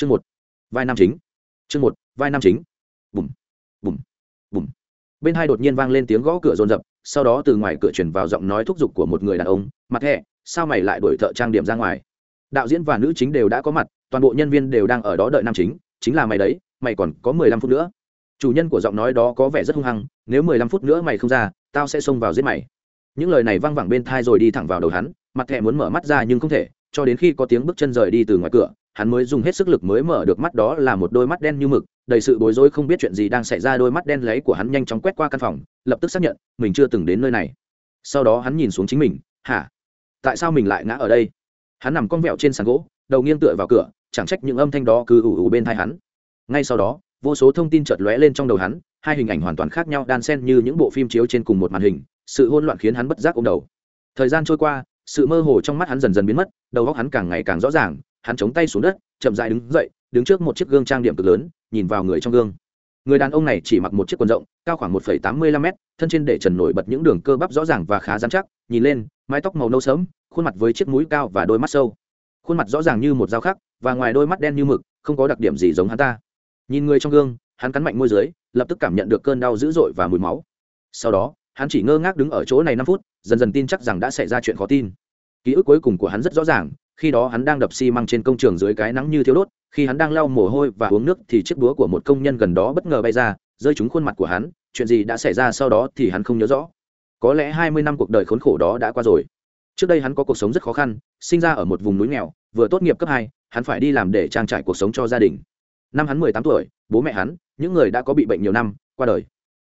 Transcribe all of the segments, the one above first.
chương một, vai nam chính. Chương một, vai nam chính. Bùm bùm bùm. Bên hai đột nhiên vang lên tiếng gõ cửa rồn rập sau đó từ ngoài cửa chuyển vào giọng nói thúc giục của một người đàn ông, mặt hẹ, sao mày lại đổi thợ trang điểm ra ngoài? Đạo diễn và nữ chính đều đã có mặt, toàn bộ nhân viên đều đang ở đó đợi nam chính chính là mày đấy, mày còn có mười lăm phút nữa. Chủ nhân của giọng nói đó có vẻ rất hung hăng, nếu mười lăm phút nữa mày không ra, tao sẽ xông vào giết mày. Những lời này văng vẳng bên thai rồi đi thẳng vào đầu hắn, mặt thẹ muốn mở mắt ra nhưng không thể, cho đến khi có tiếng bước chân rời đi từ ngoài cửa hắn mới dùng hết sức lực mới mở được mắt đó là một đôi mắt đen như mực, đầy sự bối rối không biết chuyện gì đang xảy ra, đôi mắt đen lấy của hắn nhanh chóng quét qua căn phòng, lập tức xác nhận, mình chưa từng đến nơi này. Sau đó hắn nhìn xuống chính mình, hả? Tại sao mình lại ngã ở đây? Hắn nằm con vẹo trên sàn gỗ, đầu nghiêng tựa vào cửa, chẳng trách những âm thanh đó cứ ủ ủ bên thai hắn. Ngay sau đó, vô số thông tin chợt lóe lên trong đầu hắn, hai hình ảnh hoàn toàn khác nhau đan xen như những bộ phim chiếu trên cùng một màn hình, sự hỗn loạn khiến hắn bất giác ôm đầu. Thời gian trôi qua, sự mơ hồ trong mắt hắn dần dần biến mất, đầu óc hắn càng ngày càng rõ ràng hắn chống tay xuống đất, chậm dại đứng dậy, đứng trước một chiếc gương trang điểm cực lớn, nhìn vào người trong gương. Người đàn ông này chỉ mặc một chiếc quần rộng, cao khoảng một tám mươi lăm m thân trên để trần nổi bật những đường cơ bắp rõ ràng và khá dán chắc, nhìn lên, mái tóc màu nâu sớm khuôn mặt với chiếc mũi cao và đôi mắt sâu. Khuôn mặt rõ ràng như một dao khắc, và ngoài đôi mắt đen như mực, không có đặc điểm gì giống hắn ta. Nhìn người trong gương, hắn cắn mạnh môi dưới, lập tức cảm nhận được cơn đau dữ dội và mùi máu. Sau đó, hắn chỉ ngơ ngác đứng ở chỗ này năm phút, dần dần tin chắc rằng đã xảy ra chuyện khó tin. Ký ức cuối cùng của hắn rất rõ ràng khi đó hắn đang đập xi măng trên công trường dưới cái nắng như thiếu đốt, khi hắn đang lau mồ hôi và uống nước thì chiếc búa của một công nhân gần đó bất ngờ bay ra, rơi trúng khuôn mặt của hắn, chuyện gì đã xảy ra sau đó thì hắn không nhớ rõ. Có lẽ hai mươi năm cuộc đời khốn khổ đó đã qua rồi. Trước đây hắn có cuộc sống rất khó khăn, sinh ra ở một vùng núi nghèo, vừa tốt nghiệp cấp hai, hắn phải đi làm để trang trải cuộc sống cho gia đình. Năm hắn mười tám tuổi, bố mẹ hắn, những người đã có bị bệnh nhiều năm, qua đời.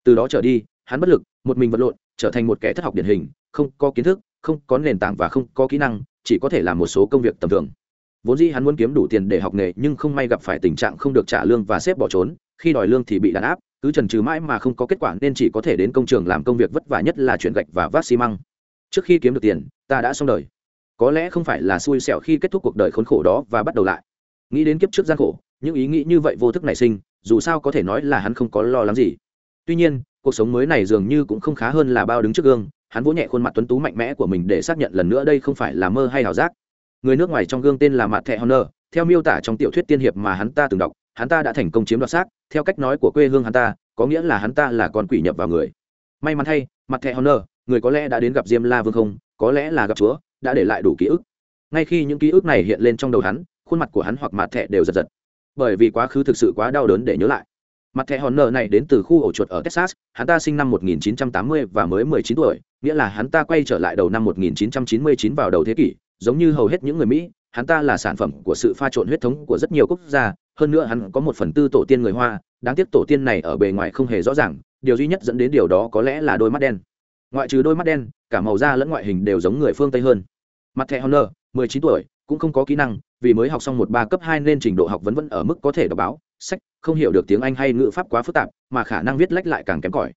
Từ đó trở đi, hắn bất lực, một mình vật lộn, trở thành một kẻ thất học điển hình, không có kiến thức, không có nền tảng và không có kỹ năng chỉ có thể làm một số công việc tầm thường. Vốn dĩ hắn muốn kiếm đủ tiền để học nghề, nhưng không may gặp phải tình trạng không được trả lương và xếp bỏ trốn, khi đòi lương thì bị đàn áp, cứ trần trừ mãi mà không có kết quả, nên chỉ có thể đến công trường làm công việc vất vả nhất là chuyển gạch và vác xi măng. Trước khi kiếm được tiền, ta đã xong đời. Có lẽ không phải là xui xẻo khi kết thúc cuộc đời khốn khổ đó và bắt đầu lại. Nghĩ đến kiếp trước gian khổ, những ý nghĩ như vậy vô thức nảy sinh, dù sao có thể nói là hắn không có lo lắng gì. Tuy nhiên, cuộc sống mới này dường như cũng không khá hơn là bao đứng trước gương hắn vỗ nhẹ khuôn mặt tuấn tú mạnh mẽ của mình để xác nhận lần nữa đây không phải là mơ hay ảo giác. Người nước ngoài trong gương tên là mặt thẹ honor, theo miêu tả trong tiểu thuyết tiên hiệp mà hắn ta từng đọc, hắn ta đã thành công chiếm đoạt xác, theo cách nói của quê hương hắn ta, có nghĩa là hắn ta là con quỷ nhập vào người. May mắn thay mặt thẹ honor, người có lẽ đã đến gặp diêm la vương không? Có lẽ là gặp chúa, đã để lại đủ ký ức. Ngay khi những ký ức này hiện lên trong đầu hắn, khuôn mặt của hắn hoặc mặt thẹ đều giật giật. Bởi vì quá khứ thực sự quá đau đớn để nhớ lại mặt thẻ hòn nợ này đến từ khu ổ chuột ở texas, hắn ta sinh năm 1980 và mới 19 tuổi, nghĩa là hắn ta quay trở lại đầu năm 1999 vào đầu thế kỷ, giống như hầu hết những người mỹ, hắn ta là sản phẩm của sự pha trộn huyết thống của rất nhiều quốc gia, hơn nữa hắn có một phần tư tổ tiên người hoa, đáng tiếc tổ tiên này ở bề ngoài không hề rõ ràng, điều duy nhất dẫn đến điều đó có lẽ là đôi mắt đen. Ngoại trừ đôi mắt đen, cả màu da lẫn ngoại hình đều giống người phương tây hơn. Mặt thẻ honor 19 tuổi, cũng không có kỹ năng, vì mới học xong một ba cấp hai nên trình độ học vẫn vẫn ở mức có thể đọc báo sách, không hiểu được tiếng anh hay ngữ pháp quá phức tạp, mà khả năng viết lách lại càng kém cỏi.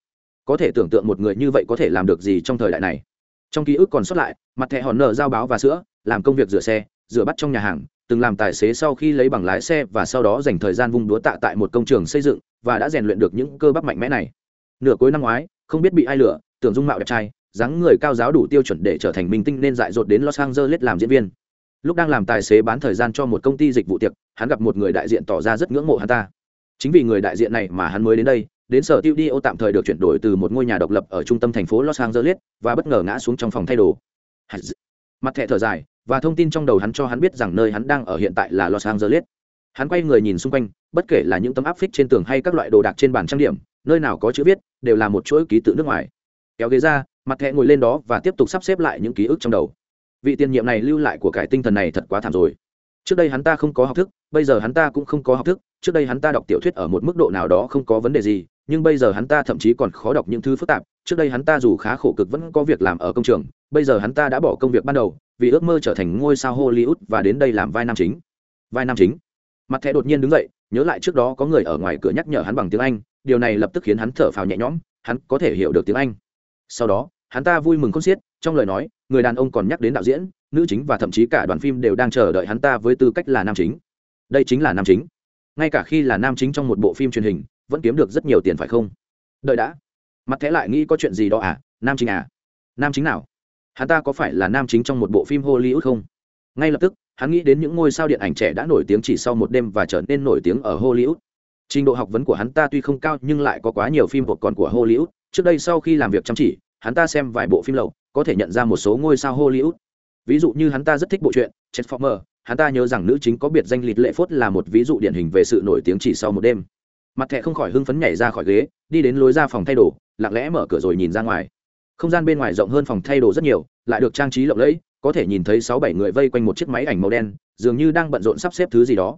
Có thể tưởng tượng một người như vậy có thể làm được gì trong thời đại này. Trong ký ức còn sót lại, mặt thẻ hòn nợ giao báo và sữa, làm công việc rửa xe, rửa bắt trong nhà hàng, từng làm tài xế sau khi lấy bằng lái xe và sau đó dành thời gian vung đúa tạ tại một công trường xây dựng và đã rèn luyện được những cơ bắp mạnh mẽ này. Nửa cuối năm ngoái, không biết bị ai lừa, tưởng dung mạo đẹp trai, dáng người cao giáo đủ tiêu chuẩn để trở thành minh tinh nên dại dột đến los angeles làm diễn viên. Lúc đang làm tài xế bán thời gian cho một công ty dịch vụ tiệc hắn gặp một người đại diện tỏ ra rất ngưỡng mộ hắn ta. Chính vì người đại diện này mà hắn mới đến đây, đến sở tiêu đi ô tạm thời được chuyển đổi từ một ngôi nhà độc lập ở trung tâm thành phố los angeles và bất ngờ ngã xuống trong phòng thay đồ. Mặt thẹ thở dài, và thông tin trong đầu hắn cho hắn biết rằng nơi hắn đang ở hiện tại là los angeles. Hắn quay người nhìn xung quanh, bất kể là những tấm áp phích trên tường hay các loại đồ đạc trên bàn trang điểm, nơi nào có chữ viết, đều là một chuỗi ký tự nước ngoài. Kéo ghế ra, mặt thẻ ngồi lên đó và tiếp tục sắp xếp lại những ký ức trong đầu. Vị tiền nhiệm này lưu lại của cải tinh thần này thật quá thảm rồi trước đây hắn ta không có học thức, bây giờ hắn ta cũng không có học thức, trước đây hắn ta đọc tiểu thuyết ở một mức độ nào đó không có vấn đề gì, nhưng bây giờ hắn ta thậm chí còn khó đọc những thứ phức tạp, trước đây hắn ta dù khá khổ cực vẫn có việc làm ở công trường, bây giờ hắn ta đã bỏ công việc ban đầu, vì ước mơ trở thành ngôi sao hollywood và đến đây làm vai nam chính. Vai nam chính. Mặt thẻ đột nhiên đứng dậy, nhớ lại trước đó có người ở ngoài cửa nhắc nhở hắn bằng tiếng anh, điều này lập tức khiến hắn thở phào nhẹ nhõm, hắn có thể hiểu được tiếng anh. Sau đó, hắn ta vui mừng không xiết, trong lời nói, người đàn ông còn nhắc đến đạo diễn nữ chính và thậm chí cả đoàn phim đều đang chờ đợi hắn ta với tư cách là nam chính. Đây chính là nam chính. Ngay cả khi là nam chính trong một bộ phim truyền hình, vẫn kiếm được rất nhiều tiền phải không? Đợi đã. Mặt thẻ lại nghĩ có chuyện gì đó à? Nam chính à? Nam chính nào? Hắn ta có phải là nam chính trong một bộ phim hollywood không? Ngay lập tức, hắn nghĩ đến những ngôi sao điện ảnh trẻ đã nổi tiếng chỉ sau một đêm và trở nên nổi tiếng ở hollywood. Trình độ học vấn của hắn ta tuy không cao nhưng lại có quá nhiều phim hộp còn của hollywood. Trước đây sau khi làm việc chăm chỉ, hắn ta xem vài bộ phim lậu, có thể nhận ra một số ngôi sao hollywood ví dụ như hắn ta rất thích bộ truyện, transformer, hắn ta nhớ rằng nữ chính có biệt danh lịt lệ phốt là một ví dụ điển hình về sự nổi tiếng chỉ sau một đêm. Mặt thẹ không khỏi hưng phấn nhảy ra khỏi ghế, đi đến lối ra phòng thay đồ, lặng lẽ mở cửa rồi nhìn ra ngoài. Không gian bên ngoài rộng hơn phòng thay đồ rất nhiều, lại được trang trí lộng lẫy, có thể nhìn thấy sáu bảy người vây quanh một chiếc máy ảnh màu đen, dường như đang bận rộn sắp xếp thứ gì đó.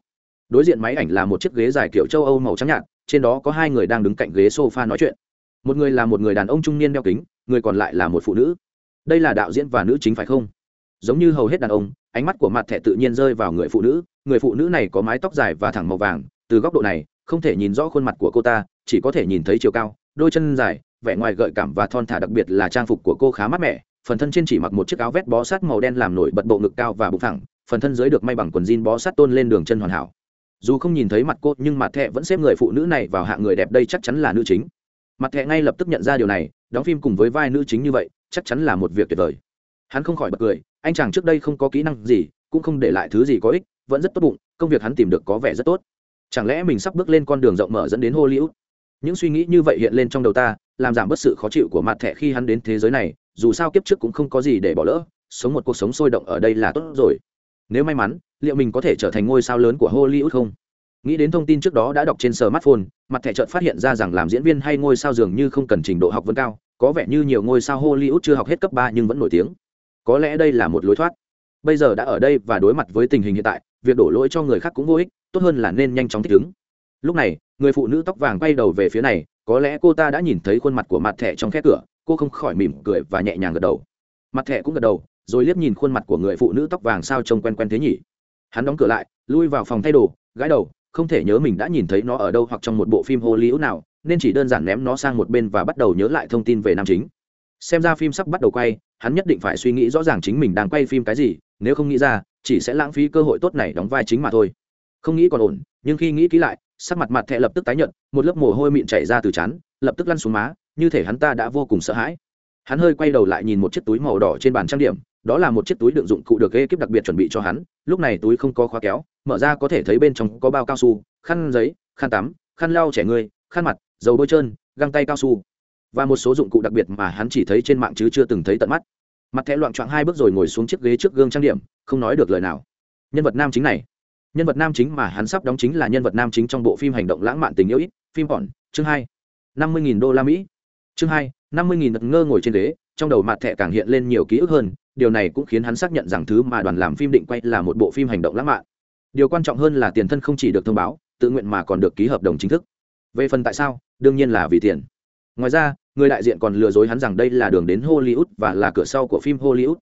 Đối diện máy ảnh là một chiếc ghế dài kiểu châu âu màu trắng nhạt, trên đó có hai người đang đứng cạnh ghế sofa nói chuyện. Một người là một người đàn ông trung niên đeo kính, người còn lại là một phụ nữ. Đây là đạo diễn và nữ chính phải không? Giống như hầu hết đàn ông, ánh mắt của mặt thẻ tự nhiên rơi vào người phụ nữ. Người phụ nữ này có mái tóc dài và thẳng màu vàng. Từ góc độ này, không thể nhìn rõ khuôn mặt của cô ta, chỉ có thể nhìn thấy chiều cao, đôi chân dài, vẻ ngoài gợi cảm và thon thả đặc biệt là trang phục của cô khá mát mẻ. Phần thân trên chỉ mặc một chiếc áo vest bó sát màu đen làm nổi bật bộ ngực cao và bụng thẳng, phần thân dưới được may bằng quần jean bó sát tôn lên đường chân hoàn hảo. Dù không nhìn thấy mặt cô, nhưng mặt thẹ vẫn xếp người phụ nữ này vào hạng người đẹp đây chắc chắn là nữ chính. Mặt thẹ ngay lập tức nhận ra điều này, đóng phim cùng với vai nữ chính như vậy, chắc chắn là một việc tuyệt vời hắn không khỏi bật cười, anh chàng trước đây không có kỹ năng gì, cũng không để lại thứ gì có ích, vẫn rất tốt bụng, công việc hắn tìm được có vẻ rất tốt. Chẳng lẽ mình sắp bước lên con đường rộng mở dẫn đến hollywood? Những suy nghĩ như vậy hiện lên trong đầu ta, làm giảm bớt sự khó chịu của mặt thẻ khi hắn đến thế giới này, dù sao kiếp trước cũng không có gì để bỏ lỡ, sống một cuộc sống sôi động ở đây là tốt rồi. Nếu may mắn, liệu mình có thể trở thành ngôi sao lớn của hollywood không? Nghĩ đến thông tin trước đó đã đọc trên smartphone, mặt thẻ chợt phát hiện ra rằng làm diễn viên hay ngôi sao dường như không cần trình độ học vấn cao, có vẻ như nhiều ngôi sao hollywood chưa học hết cấp ba nhưng vẫn nổi tiếng có lẽ đây là một lối thoát. Bây giờ đã ở đây và đối mặt với tình hình hiện tại, việc đổ lỗi cho người khác cũng vô ích, tốt hơn là nên nhanh chóng thích ứng. Lúc này, người phụ nữ tóc vàng quay đầu về phía này, có lẽ cô ta đã nhìn thấy khuôn mặt của mặt thẻ trong khe cửa, cô không khỏi mỉm cười và nhẹ nhàng gật đầu. Mặt thẻ cũng gật đầu, rồi liếc nhìn khuôn mặt của người phụ nữ tóc vàng sao trông quen quen thế nhỉ? Hắn đóng cửa lại, lui vào phòng thay đồ, gãi đầu, không thể nhớ mình đã nhìn thấy nó ở đâu hoặc trong một bộ phim hollywood nào, nên chỉ đơn giản ném nó sang một bên và bắt đầu nhớ lại thông tin về nam chính. Xem ra phim sắp bắt đầu quay hắn nhất định phải suy nghĩ rõ ràng chính mình đang quay phim cái gì, nếu không nghĩ ra, chỉ sẽ lãng phí cơ hội tốt này đóng vai chính mà thôi. Không nghĩ còn ổn, nhưng khi nghĩ kỹ lại, sắc mặt mặt thẹ lập tức tái nhận một lớp mồ hôi mịn chảy ra từ chán lập tức lăn xuống má, như thể hắn ta đã vô cùng sợ hãi. Hắn hơi quay đầu lại nhìn một chiếc túi màu đỏ trên bàn trang điểm, đó là một chiếc túi đựng dụng cụ được ghê kíp đặc biệt chuẩn bị cho hắn, lúc này túi không có khóa kéo, mở ra có thể thấy bên trong có bao cao su, khăn giấy, khăn tắm, khăn lau trẻ người, khăn mặt, dầu bôi trơn, găng tay cao su và một số dụng cụ đặc biệt mà hắn chỉ thấy trên mạng chứ chưa từng thấy tận mắt. Mặt thẻ loạn choạng hai bước rồi ngồi xuống chiếc ghế trước gương trang điểm, không nói được lời nào. Nhân vật nam chính này. Nhân vật nam chính mà hắn sắp đóng chính là nhân vật nam chính trong bộ phim hành động lãng mạn tình yêu ít, phim bọn chương hai. năm mươi đô la mỹ. Chương hai, năm mươi nghìn ngơ ngồi trên ghế, trong đầu mặt thẻ càng hiện lên nhiều ký ức hơn, điều này cũng khiến hắn xác nhận rằng thứ mà đoàn làm phim định quay là một bộ phim hành động lãng mạn. Điều quan trọng hơn là tiền thân không chỉ được thông báo, tự nguyện mà còn được ký hợp đồng chính thức. Về phần tại sao, đương nhiên là vì tiền ngoài ra, người đại diện còn lừa dối hắn rằng đây là đường đến hollywood và là cửa sau của phim hollywood.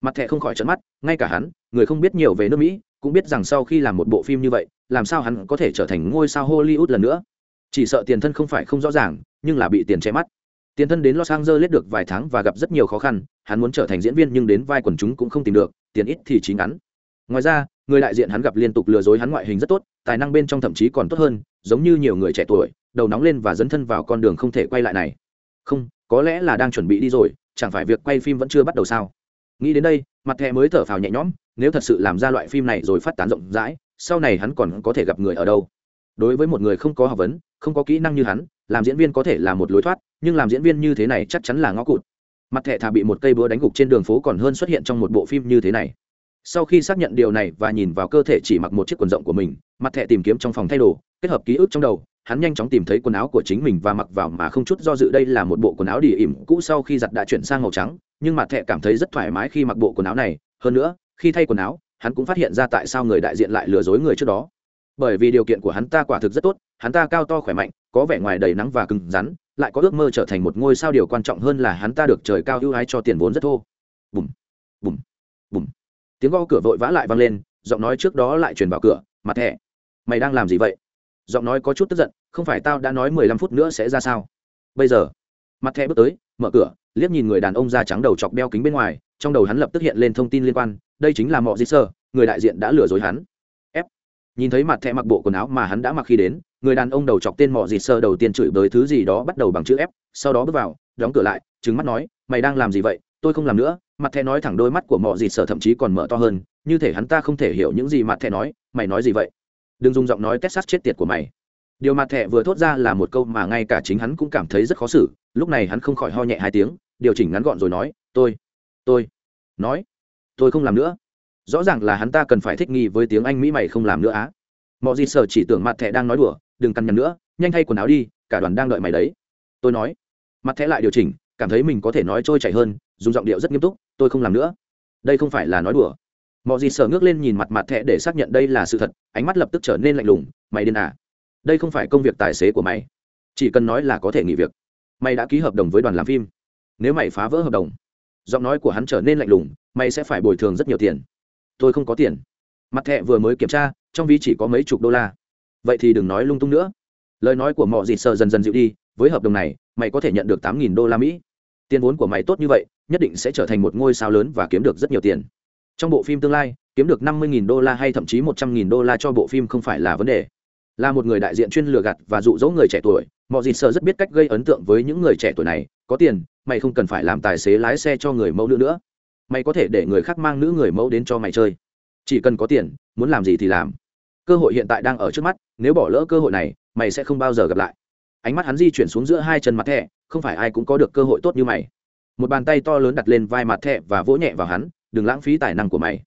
Mặt thẻ không khỏi trận mắt, ngay cả hắn, người không biết nhiều về nước mỹ, cũng biết rằng sau khi làm một bộ phim như vậy, làm sao hắn có thể trở thành ngôi sao hollywood lần nữa? Chỉ sợ tiền thân không phải không rõ ràng, nhưng là bị tiền che mắt. Tiền thân đến los angeles được vài tháng và gặp rất nhiều khó khăn, hắn muốn trở thành diễn viên nhưng đến vai quần chúng cũng không tìm được, tiền ít thì chính ngắn. Ngoài ra, người đại diện hắn gặp liên tục lừa dối hắn ngoại hình rất tốt, tài năng bên trong thậm chí còn tốt hơn giống như nhiều người trẻ tuổi, đầu nóng lên và dấn thân vào con đường không thể quay lại này. Không, có lẽ là đang chuẩn bị đi rồi, chẳng phải việc quay phim vẫn chưa bắt đầu sao? Nghĩ đến đây, mặt thẻ mới thở phào nhẹ nhõm, nếu thật sự làm ra loại phim này rồi phát tán rộng rãi, sau này hắn còn có thể gặp người ở đâu? Đối với một người không có học vấn, không có kỹ năng như hắn, làm diễn viên có thể là một lối thoát, nhưng làm diễn viên như thế này chắc chắn là ngõ cụt. Mặt thẻ thà bị một cây búa đánh gục trên đường phố còn hơn xuất hiện trong một bộ phim như thế này sau khi xác nhận điều này và nhìn vào cơ thể chỉ mặc một chiếc quần rộng của mình, mặt thẻ tìm kiếm trong phòng thay đồ, kết hợp ký ức trong đầu, hắn nhanh chóng tìm thấy quần áo của chính mình và mặc vào mà không chút do dự đây là một bộ quần áo đi ỉm cũ sau khi giặt đã chuyển sang màu trắng, nhưng mặt thẻ cảm thấy rất thoải mái khi mặc bộ quần áo này. Hơn nữa, khi thay quần áo, hắn cũng phát hiện ra tại sao người đại diện lại lừa dối người trước đó. Bởi vì điều kiện của hắn ta quả thực rất tốt, hắn ta cao to khỏe mạnh, có vẻ ngoài đầy nắng và cứng rắn, lại có ước mơ trở thành một ngôi sao điều quan trọng hơn là hắn ta được trời cao ưu ái cho tiền vốn rất thô. Bùm bùm. bùm tiếng gõ cửa vội vã lại vang lên, giọng nói trước đó lại truyền vào cửa, mặt thẻ mày đang làm gì vậy? Giọng nói có chút tức giận, không phải tao đã nói mười lăm phút nữa sẽ ra sao? Bây giờ. Mặt thẻ bước tới, mở cửa, liếc nhìn người đàn ông da trắng đầu chọc đeo kính bên ngoài, trong đầu hắn lập tức hiện lên thông tin liên quan, đây chính là mọi di sơ, người đại diện đã lừa dối hắn. F. Nhìn thấy mặt thẻ mặc bộ quần áo mà hắn đã mặc khi đến, người đàn ông đầu chọc tên mọi di sơ đầu tiên chửi bới thứ gì đó bắt đầu bằng chữ f, sau đó bước vào, đóng cửa lại trứng mắt nói, mày đang làm gì vậy? Tôi không làm nữa, mặt thẻ nói thẳng đôi mắt của mọi gì sở thậm chí còn mở to hơn, như thể hắn ta không thể hiểu những gì mặt thẻ nói, mày nói gì vậy? Đừng dùng giọng nói tét sắt chết tiệt của mày. Điều mặt thẻ vừa thốt ra là một câu mà ngay cả chính hắn cũng cảm thấy rất khó xử, lúc này hắn không khỏi ho nhẹ hai tiếng, điều chỉnh ngắn gọn rồi nói, tôi tôi, nói, tôi không làm nữa. Rõ ràng là hắn ta cần phải thích nghi với tiếng anh mỹ mày không làm nữa á. Mọi gì sở chỉ tưởng mặt thẻ đang nói đùa, đừng cằn nhằn nữa, nhanh thay quần áo đi, cả đoàn đang đợi mày đấy. Tôi nói. Mặt thẻ lại điều chỉnh, cảm thấy mình có thể nói trôi chảy hơn dùng giọng điệu rất nghiêm túc, tôi không làm nữa. Đây không phải là nói đùa. Mọi gì sở ngước lên nhìn mặt mặt thẻ để xác nhận đây là sự thật, ánh mắt lập tức trở nên lạnh lùng, mày điên à? Đây không phải công việc tài xế của mày. Chỉ cần nói là có thể nghỉ việc, mày đã ký hợp đồng với đoàn làm phim. Nếu mày phá vỡ hợp đồng, giọng nói của hắn trở nên lạnh lùng, mày sẽ phải bồi thường rất nhiều tiền. Tôi không có tiền. Mặt thẻ vừa mới kiểm tra, trong ví chỉ có mấy chục đô la. Vậy thì đừng nói lung tung nữa. Lời nói của mọi dịt sợ dần dần dịu đi, với hợp đồng này, mày có thể nhận được tám nghìn đô la mỹ. Tiền vốn của mày tốt như vậy nhất định sẽ trở thành một ngôi sao lớn và kiếm được rất nhiều tiền. Trong bộ phim tương lai, kiếm được năm mươi nghìn đô la hay thậm chí một trăm nghìn đô la cho bộ phim không phải là vấn đề. Là một người đại diện chuyên lừa gạt và dụ dỗ người trẻ tuổi, mọi dịt sợ rất biết cách gây ấn tượng với những người trẻ tuổi này, có tiền, mày không cần phải làm tài xế lái xe cho người mẫu nữ nữa. Mày có thể để người khác mang nữ người mẫu đến cho mày chơi. Chỉ cần có tiền, muốn làm gì thì làm. Cơ hội hiện tại đang ở trước mắt, nếu bỏ lỡ cơ hội này, mày sẽ không bao giờ gặp lại. Ánh mắt hắn di chuyển xuống giữa hai chân mặt thẻ, không phải ai cũng có được cơ hội tốt như mày một bàn tay to lớn đặt lên vai mặt thẹ và vỗ nhẹ vào hắn, đừng lãng phí tài năng của mày.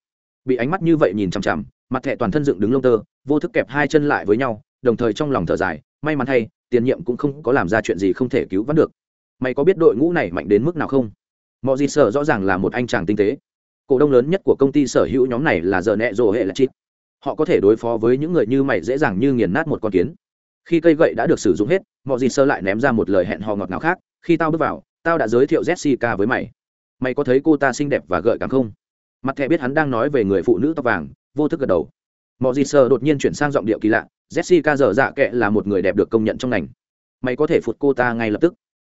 Bị ánh mắt như vậy nhìn chằm chằm, mặt thẹ toàn thân dựng đứng lông tơ, vô thức kẹp hai chân lại với nhau, đồng thời trong lòng thở dài, may mắn thay, tiền nhiệm cũng không có làm ra chuyện gì không thể cứu vãn được. Mày có biết đội ngũ này mạnh đến mức nào không? Mọi gì sợ rõ ràng là một anh chàng tinh tế. Cổ đông lớn nhất của công ty sở hữu nhóm này là giờ nẹ rồ hệ là chít. Họ có thể đối phó với những người như mày dễ dàng như nghiền nát một con kiến. Khi cây gậy đã được sử dụng hết mọi gì sơ lại ném ra một lời hẹn hò ngọt ngào khác, khi tao bước vào tao đã giới thiệu jessica với mày. Mày có thấy cô ta xinh đẹp và gợi cảm không? Mặt thẻ biết hắn đang nói về người phụ nữ tóc vàng, vô thức gật đầu. Mọi gì sờ đột nhiên chuyển sang giọng điệu kỳ lạ, jessica dở dạ kệ là một người đẹp được công nhận trong ngành. Mày có thể phụt cô ta ngay lập tức.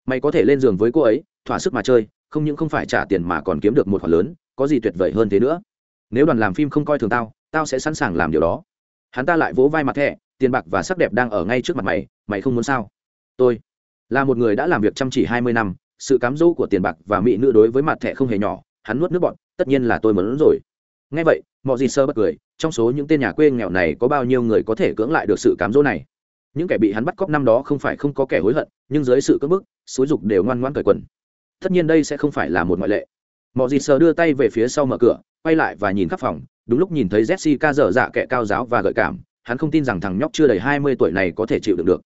Mày có thể lên giường với cô ấy, thỏa sức mà chơi, không những không phải trả tiền mà còn kiếm được một khoản lớn, có gì tuyệt vời hơn thế nữa. Nếu đoàn làm phim không coi thường tao tao sẽ sẵn sàng làm điều đó. Hắn ta lại vỗ vai mặt thẻ, tiền bạc và sắc đẹp đang ở ngay trước mặt mày mày không muốn sao? Tôi là một người đã làm việc chăm chỉ hai mươi năm sự cám dỗ của tiền bạc và mỹ nữ đối với mặt thẻ không hề nhỏ, hắn nuốt nước bọn tất nhiên là tôi muốn rồi. Ngay vậy mọi gì sơ bất cười, trong số những tên nhà quê nghèo này có bao nhiêu người có thể cưỡng lại được sự cám dỗ này? Những kẻ bị hắn bắt cóc năm đó không phải không có kẻ hối hận, nhưng dưới sự cưỡng bức, xúi dục đều ngoan ngoan cởi quần. Tất nhiên đây sẽ không phải là một ngoại lệ. Mọi gì sờ đưa tay về phía sau mở cửa, quay lại và nhìn khắp phòng, đúng lúc nhìn thấy jessica dở dạ kẻ cao giáo và gợi cảm, hắn không tin rằng thằng nhóc chưa đầy hai mươi tuổi này có thể chịu đựng được.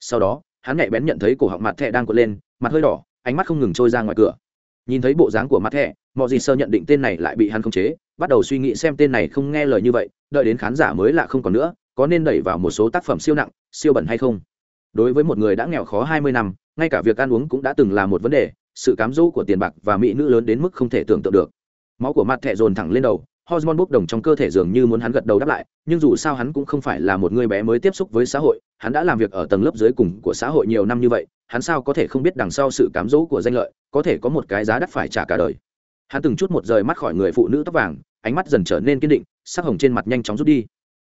Sau đó, hắn nhạy bén nhận thấy cổ họng mặt thẹ đang quật lên, mặt hơi đỏ ánh mắt không ngừng trôi ra ngoài cửa. Nhìn thấy bộ dáng của mặt thẹ mọi gì sơ nhận định tên này lại bị hắn khống chế, bắt đầu suy nghĩ xem tên này không nghe lời như vậy, đợi đến khán giả mới lạ không còn nữa, có nên đẩy vào một số tác phẩm siêu nặng, siêu bẩn hay không? Đối với một người đã nghèo khó hai mươi năm, ngay cả việc ăn uống cũng đã từng là một vấn đề, sự cám dỗ của tiền bạc và mỹ nữ lớn đến mức không thể tưởng tượng được. Máu của mặt thẹ dồn thẳng lên đầu hormone bốc đồng trong cơ thể dường như muốn hắn gật đầu đáp lại, nhưng dù sao hắn cũng không phải là một người bé mới tiếp xúc với xã hội, hắn đã làm việc ở tầng lớp dưới cùng của xã hội nhiều năm như vậy, hắn sao có thể không biết đằng sau sự cám dỗ của danh lợi, có thể có một cái giá đắt phải trả cả đời. Hắn từng chút một rời mắt khỏi người phụ nữ tóc vàng, ánh mắt dần trở nên kiên định, sắc hồng trên mặt nhanh chóng rút đi.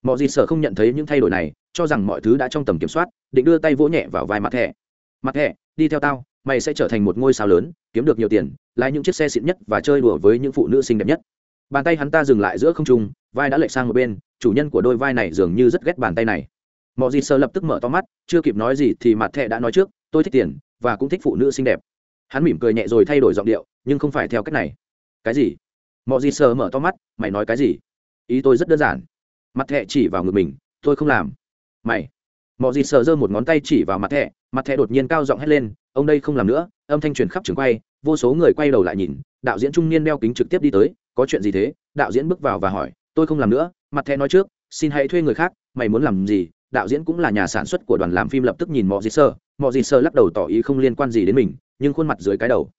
Mọi gì sợ không nhận thấy những thay đổi này, cho rằng mọi thứ đã trong tầm kiểm soát, định đưa tay vỗ nhẹ vào vai mặt thẻ mặt thẻ đi theo tao, mày sẽ trở thành một ngôi sao lớn, kiếm được nhiều tiền, lái những chiếc xe xịn nhất và chơi đùa với những phụ nữ xinh đẹp nhất bàn tay hắn ta dừng lại giữa không trung, vai đã lệch sang một bên, chủ nhân của đôi vai này dường như rất ghét bàn tay này. Mọi gì sơ lập tức mở to mắt, chưa kịp nói gì thì mặt thẹ đã nói trước, tôi thích tiền, và cũng thích phụ nữ xinh đẹp. Hắn mỉm cười nhẹ rồi thay đổi giọng điệu, nhưng không phải theo cách này. Cái gì? Mọi gì sơ mở to mắt, mày nói cái gì? Ý tôi rất đơn giản. Mặt thẹ chỉ vào ngực mình, tôi không làm. Mày. Mọi gì sờ giơ một ngón tay chỉ vào mặt thẹ mặt thẹ đột nhiên cao giọng hét lên, ông đây không làm nữa, âm thanh truyền khắp trường quay, vô số người quay đầu lại nhìn, đạo diễn trung niên đeo kính trực tiếp đi tới có chuyện gì thế? Đạo diễn bước vào và hỏi. Tôi không làm nữa, mặt thẻ nói trước, xin hãy thuê người khác, mày muốn làm gì? Đạo diễn cũng là nhà sản xuất của đoàn làm phim lập tức nhìn mọi gì sơ. Mọi gì sơ lắc đầu tỏ ý không liên quan gì đến mình, nhưng khuôn mặt dưới cái đầu.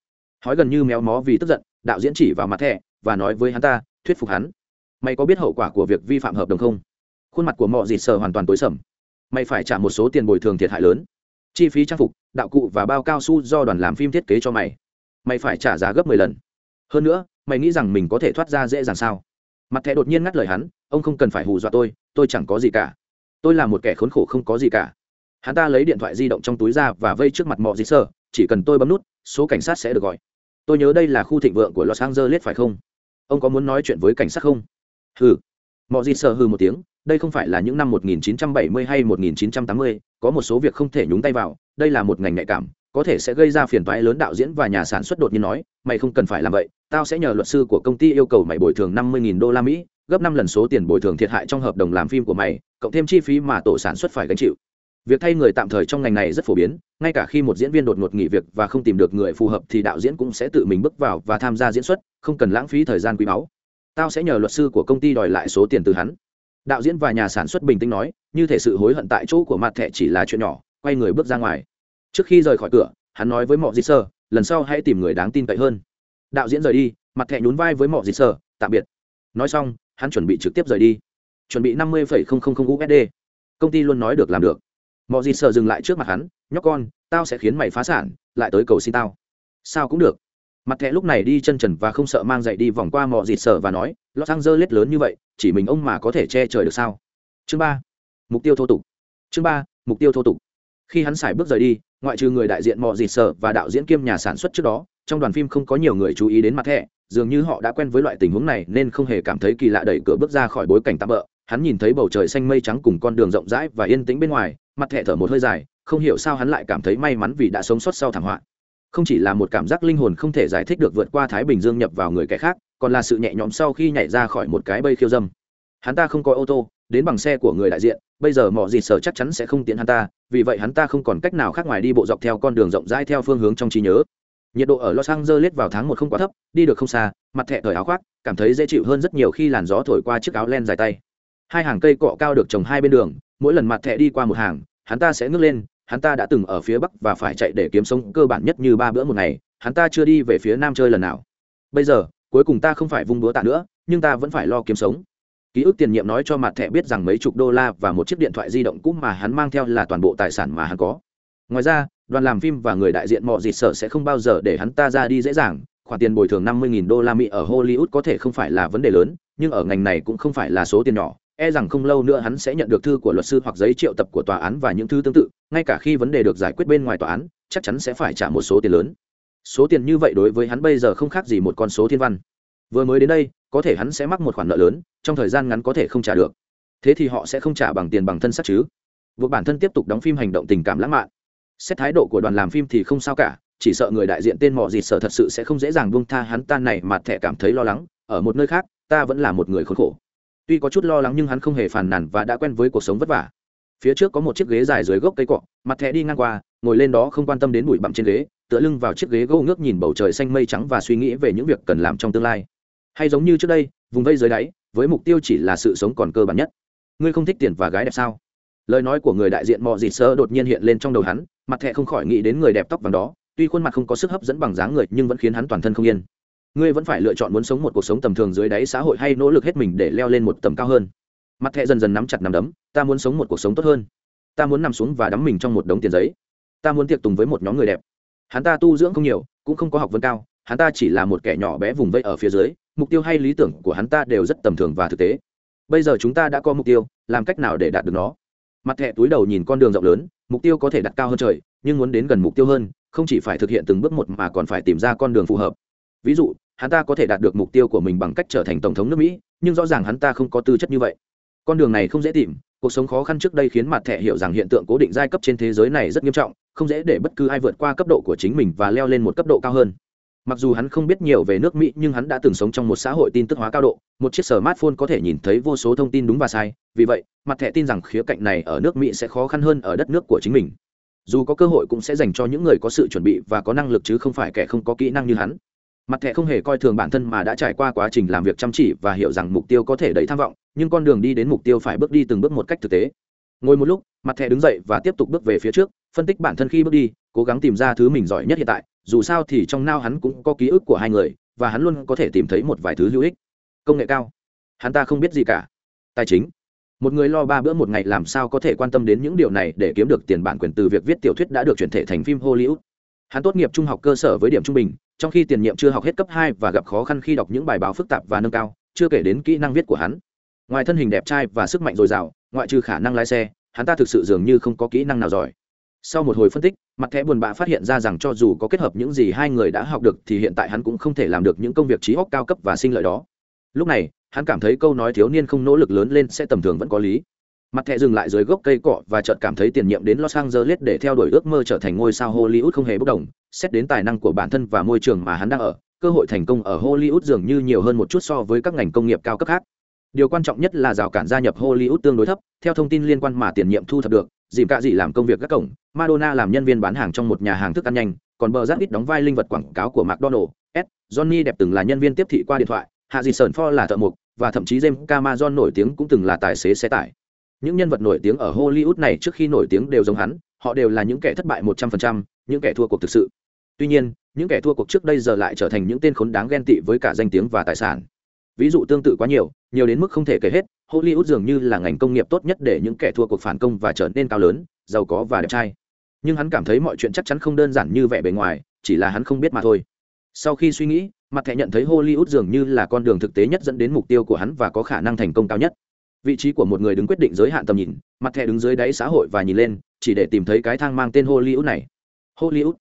Hói gần như méo mó vì tức giận, đạo diễn chỉ vào mặt thẻ và nói với hắn ta, thuyết phục hắn. Mày có biết hậu quả của việc vi phạm hợp đồng không? Khuôn mặt của mọi gì sơ hoàn toàn tối sầm. Mày phải trả một số tiền bồi thường thiệt hại lớn. Chi phí trang phục, đạo cụ và bao cao su do đoàn làm phim thiết kế cho mày. Mày phải trả giá gấp mười lần. Hơn nữa mày nghĩ rằng mình có thể thoát ra dễ dàng sao? Mặt thẻ đột nhiên ngắt lời hắn ông không cần phải hù dọa tôi tôi chẳng có gì cả. Tôi là một kẻ khốn khổ không có gì cả. Hắn ta lấy điện thoại di động trong túi ra và vây trước mặt mọi gì sơ chỉ cần tôi bấm nút số cảnh sát sẽ được gọi. Tôi nhớ đây là khu thịnh vượng của los angeles phải không? Ông có muốn nói chuyện với cảnh sát không? Hừ. Mọi gì Sơ hừ một tiếng đây không phải là những năm 1970 hay 1980, có một số việc không thể nhúng tay vào đây là một ngành nhạy cảm có thể sẽ gây ra phiền toái lớn đạo diễn và nhà sản xuất đột nhiên nói, mày không cần phải làm vậy, tao sẽ nhờ luật sư của công ty yêu cầu mày bồi thường 50.000 đô la mỹ, gấp năm lần số tiền bồi thường thiệt hại trong hợp đồng làm phim của mày, cộng thêm chi phí mà tổ sản xuất phải gánh chịu. Việc thay người tạm thời trong ngành này rất phổ biến, ngay cả khi một diễn viên đột ngột nghỉ việc và không tìm được người phù hợp thì đạo diễn cũng sẽ tự mình bước vào và tham gia diễn xuất, không cần lãng phí thời gian quý báu. Tao sẽ nhờ luật sư của công ty đòi lại số tiền từ hắn. Đạo diễn và nhà sản xuất bình tĩnh nói, như thể sự hối hận tại chỗ của mặt thẻ chỉ là chuyện nhỏ, quay người bước ra ngoài trước khi rời khỏi cửa, hắn nói với mọi di sơ lần sau hãy tìm người đáng tin cậy hơn. Đạo diễn rời đi, mặt thẹn nhún vai với mọi di sơ tạm biệt. Nói xong, hắn chuẩn bị trực tiếp rời đi. Chuẩn bị năm mươi usd công ty luôn nói được làm được. Mọi gì Sơ dừng lại trước mặt hắn, nhóc con, tao sẽ khiến mày phá sản, lại tới cầu xin tao. Sao cũng được. Mặt thẹ lúc này đi chân trần và không sợ mang dậy đi vòng qua mọ dịt Sơ và nói, los angeles lớn như vậy, chỉ mình ông mà có thể che trời được sao? Chương ba, mục tiêu thô tục. Chương ba, mục tiêu thô tục khi hắn xài bước rời đi, ngoại trừ người đại diện mọi dịt sợ và đạo diễn kiêm nhà sản xuất trước đó, trong đoàn phim không có nhiều người chú ý đến mặt thẻ, dường như họ đã quen với loại tình huống này nên không hề cảm thấy kỳ lạ đẩy cửa bước ra khỏi bối cảnh tạm bỡ hắn nhìn thấy bầu trời xanh mây trắng cùng con đường rộng rãi và yên tĩnh bên ngoài, mặt thẻ thở một hơi dài, không hiểu sao hắn lại cảm thấy may mắn vì đã sống sót sau thảm họa. Không chỉ là một cảm giác linh hồn không thể giải thích được vượt qua thái bình dương nhập vào người kẻ khác, còn là sự nhẹ nhõm sau khi nhảy ra khỏi một cái bây khiêu dâm. Hắn ta không có ô tô đến bằng xe của người đại diện, bây giờ mọi gì sở chắc chắn sẽ không tiến hắn ta, vì vậy hắn ta không còn cách nào khác ngoài đi bộ dọc theo con đường rộng rãi theo phương hướng trong trí nhớ. Nhiệt độ ở los angeles vào tháng một không quá thấp, đi được không xa, mặt thẹ thời áo khoác, cảm thấy dễ chịu hơn rất nhiều khi làn gió thổi qua chiếc áo len dài tay. Hai hàng cây cọ cao được trồng hai bên đường, mỗi lần mặt thẹ đi qua một hàng, hắn ta sẽ ngước lên, hắn ta đã từng ở phía bắc và phải chạy để kiếm sống cơ bản nhất như ba bữa một ngày, hắn ta chưa đi về phía nam chơi lần nào. Bây giờ, cuối cùng ta không phải vung đũa tạ nữa, nhưng ta vẫn phải lo kiếm sống ký ức tiền nhiệm nói cho mặt thẻ biết rằng mấy chục đô la và một chiếc điện thoại di động cũ mà hắn mang theo là toàn bộ tài sản mà hắn có. Ngoài ra, đoàn làm phim và người đại diện mọi dịt sở sẽ không bao giờ để hắn ta ra đi dễ dàng. Khoản tiền bồi thường 50.000 đô la mỹ ở hollywood có thể không phải là vấn đề lớn, nhưng ở ngành này cũng không phải là số tiền nhỏ. E rằng không lâu nữa hắn sẽ nhận được thư của luật sư hoặc giấy triệu tập của tòa án và những thứ tương tự. Ngay cả khi vấn đề được giải quyết bên ngoài tòa án, chắc chắn sẽ phải trả một số tiền lớn. Số tiền như vậy đối với hắn bây giờ không khác gì một con số thiên văn vừa mới đến đây, có thể hắn sẽ mắc một khoản nợ lớn, trong thời gian ngắn có thể không trả được. Thế thì họ sẽ không trả bằng tiền bằng thân xác chứ? Buộc bản thân tiếp tục đóng phim hành động tình cảm lãng mạn. Xét thái độ của đoàn làm phim thì không sao cả, chỉ sợ người đại diện tên mỏ gì sợ thật sự sẽ không dễ dàng buông tha hắn ta này mà thẻ cảm thấy lo lắng. Ở một nơi khác, ta vẫn là một người khốn khổ. Tuy có chút lo lắng nhưng hắn không hề phàn nàn và đã quen với cuộc sống vất vả. Phía trước có một chiếc ghế dài dưới gốc cây cọ, mặt thẻ đi ngang qua, ngồi lên đó không quan tâm đến bụi bặm trên ghế, tựa lưng vào chiếc ghế gỗ ngước nhìn bầu trời xanh mây trắng và suy nghĩ về những việc cần làm trong tương lai hay giống như trước đây, vùng vây dưới đáy, với mục tiêu chỉ là sự sống còn cơ bản nhất. Ngươi không thích tiền và gái đẹp sao? Lời nói của người đại diện mò dịt sơ đột nhiên hiện lên trong đầu hắn, mặt thẹ không khỏi nghĩ đến người đẹp tóc vàng đó, tuy khuôn mặt không có sức hấp dẫn bằng dáng người, nhưng vẫn khiến hắn toàn thân không yên. Ngươi vẫn phải lựa chọn muốn sống một cuộc sống tầm thường dưới đáy xã hội hay nỗ lực hết mình để leo lên một tầm cao hơn? Mặt thẹ dần dần nắm chặt nắm đấm, ta muốn sống một cuộc sống tốt hơn. Ta muốn nằm xuống và đắm mình trong một đống tiền giấy. Ta muốn tiệc tùng với một nhóm người đẹp. Hắn ta tu dưỡng không nhiều, cũng không có học vấn cao, hắn ta chỉ là một kẻ nhỏ bé vùng vây ở phía dưới mục tiêu hay lý tưởng của hắn ta đều rất tầm thường và thực tế. Bây giờ chúng ta đã có mục tiêu, làm cách nào để đạt được nó? Mặt thẹ túi đầu nhìn con đường rộng lớn, mục tiêu có thể đặt cao hơn trời, nhưng muốn đến gần mục tiêu hơn, không chỉ phải thực hiện từng bước một mà còn phải tìm ra con đường phù hợp. Ví dụ, hắn ta có thể đạt được mục tiêu của mình bằng cách trở thành tổng thống nước mỹ, nhưng rõ ràng hắn ta không có tư chất như vậy. Con đường này không dễ tìm, cuộc sống khó khăn trước đây khiến mặt thẻ hiểu rằng hiện tượng cố định giai cấp trên thế giới này rất nghiêm trọng, không dễ để bất cứ ai vượt qua cấp độ của chính mình và leo lên một cấp độ cao hơn mặc dù hắn không biết nhiều về nước mỹ, nhưng hắn đã từng sống trong một xã hội tin tức hóa cao độ, một chiếc smartphone có thể nhìn thấy vô số thông tin đúng và sai, vì vậy, mặt thẻ tin rằng khía cạnh này ở nước mỹ sẽ khó khăn hơn ở đất nước của chính mình. Dù có cơ hội cũng sẽ dành cho những người có sự chuẩn bị và có năng lực chứ không phải kẻ không có kỹ năng như hắn. Mặt thẻ không hề coi thường bản thân mà đã trải qua quá trình làm việc chăm chỉ và hiểu rằng mục tiêu có thể đầy tham vọng, nhưng con đường đi đến mục tiêu phải bước đi từng bước một cách thực tế. Ngồi một lúc, mặt thẻ đứng dậy và tiếp tục bước về phía trước, phân tích bản thân khi bước đi, cố gắng tìm ra thứ mình giỏi nhất hiện tại dù sao thì trong nao hắn cũng có ký ức của hai người, và hắn luôn có thể tìm thấy một vài thứ hữu ích. Công nghệ cao. Hắn ta không biết gì cả. Tài chính. Một người lo ba bữa một ngày làm sao có thể quan tâm đến những điều này để kiếm được tiền bản quyền từ việc viết tiểu thuyết đã được chuyển thể thành phim hollywood. Hắn tốt nghiệp trung học cơ sở với điểm trung bình, trong khi tiền nhiệm chưa học hết cấp hai và gặp khó khăn khi đọc những bài báo phức tạp và nâng cao, chưa kể đến kỹ năng viết của hắn. Ngoài thân hình đẹp trai và sức mạnh dồi dào, ngoại trừ khả năng lái xe, hắn ta thực sự dường như không có kỹ năng nào giỏi sau một hồi phân tích, mặt thẻ buồn bã phát hiện ra rằng cho dù có kết hợp những gì hai người đã học được thì hiện tại hắn cũng không thể làm được những công việc trí óc cao cấp và sinh lợi đó. Lúc này, hắn cảm thấy câu nói thiếu niên không nỗ lực lớn lên sẽ tầm thường vẫn có lý. Mặt thẻ dừng lại dưới gốc cây cọ và chợt cảm thấy tiền nhiệm đến los angeles để theo đuổi ước mơ trở thành ngôi sao hollywood không hề bốc đồng, xét đến tài năng của bản thân và môi trường mà hắn đang ở, cơ hội thành công ở hollywood dường như nhiều hơn một chút so với các ngành công nghiệp cao cấp khác. Điều quan trọng nhất là rào cản gia nhập hollywood tương đối thấp, theo thông tin liên quan mà tiền nhiệm thu thập được dìm cạ dị làm công việc các cổng, madonna làm nhân viên bán hàng trong một nhà hàng thức ăn nhanh, còn bờ giáp ít đóng vai linh vật quảng cáo của mcdonald s, johnny đẹp từng là nhân viên tiếp thị qua điện thoại, hạ dị sơn for là thợ mộc, và thậm chí james cameron nổi tiếng cũng từng là tài xế xe tải. Những nhân vật nổi tiếng ở hollywood này trước khi nổi tiếng đều giống hắn, họ đều là những kẻ thất bại một trăm phần trăm, những kẻ thua cuộc thực sự. Tuy nhiên, những kẻ thua cuộc trước đây giờ lại trở thành những tên khốn đáng ghen tị với cả danh tiếng và tài sản ví dụ tương tự quá nhiều nhiều đến mức không thể kể hết, hollywood dường như là ngành công nghiệp tốt nhất để những kẻ thua cuộc phản công và trở nên cao lớn, giàu có và đẹp trai. Nhưng hắn cảm thấy mọi chuyện chắc chắn không đơn giản như vẻ bề ngoài, chỉ là hắn không biết mà thôi. Sau khi suy nghĩ, mặt thẻ nhận thấy hollywood dường như là con đường thực tế nhất dẫn đến mục tiêu của hắn và có khả năng thành công cao nhất. Vị trí của một người đứng quyết định giới hạn tầm nhìn, mặt thẻ đứng dưới đáy xã hội và nhìn lên, chỉ để tìm thấy cái thang mang tên hollywood này. Hollywood.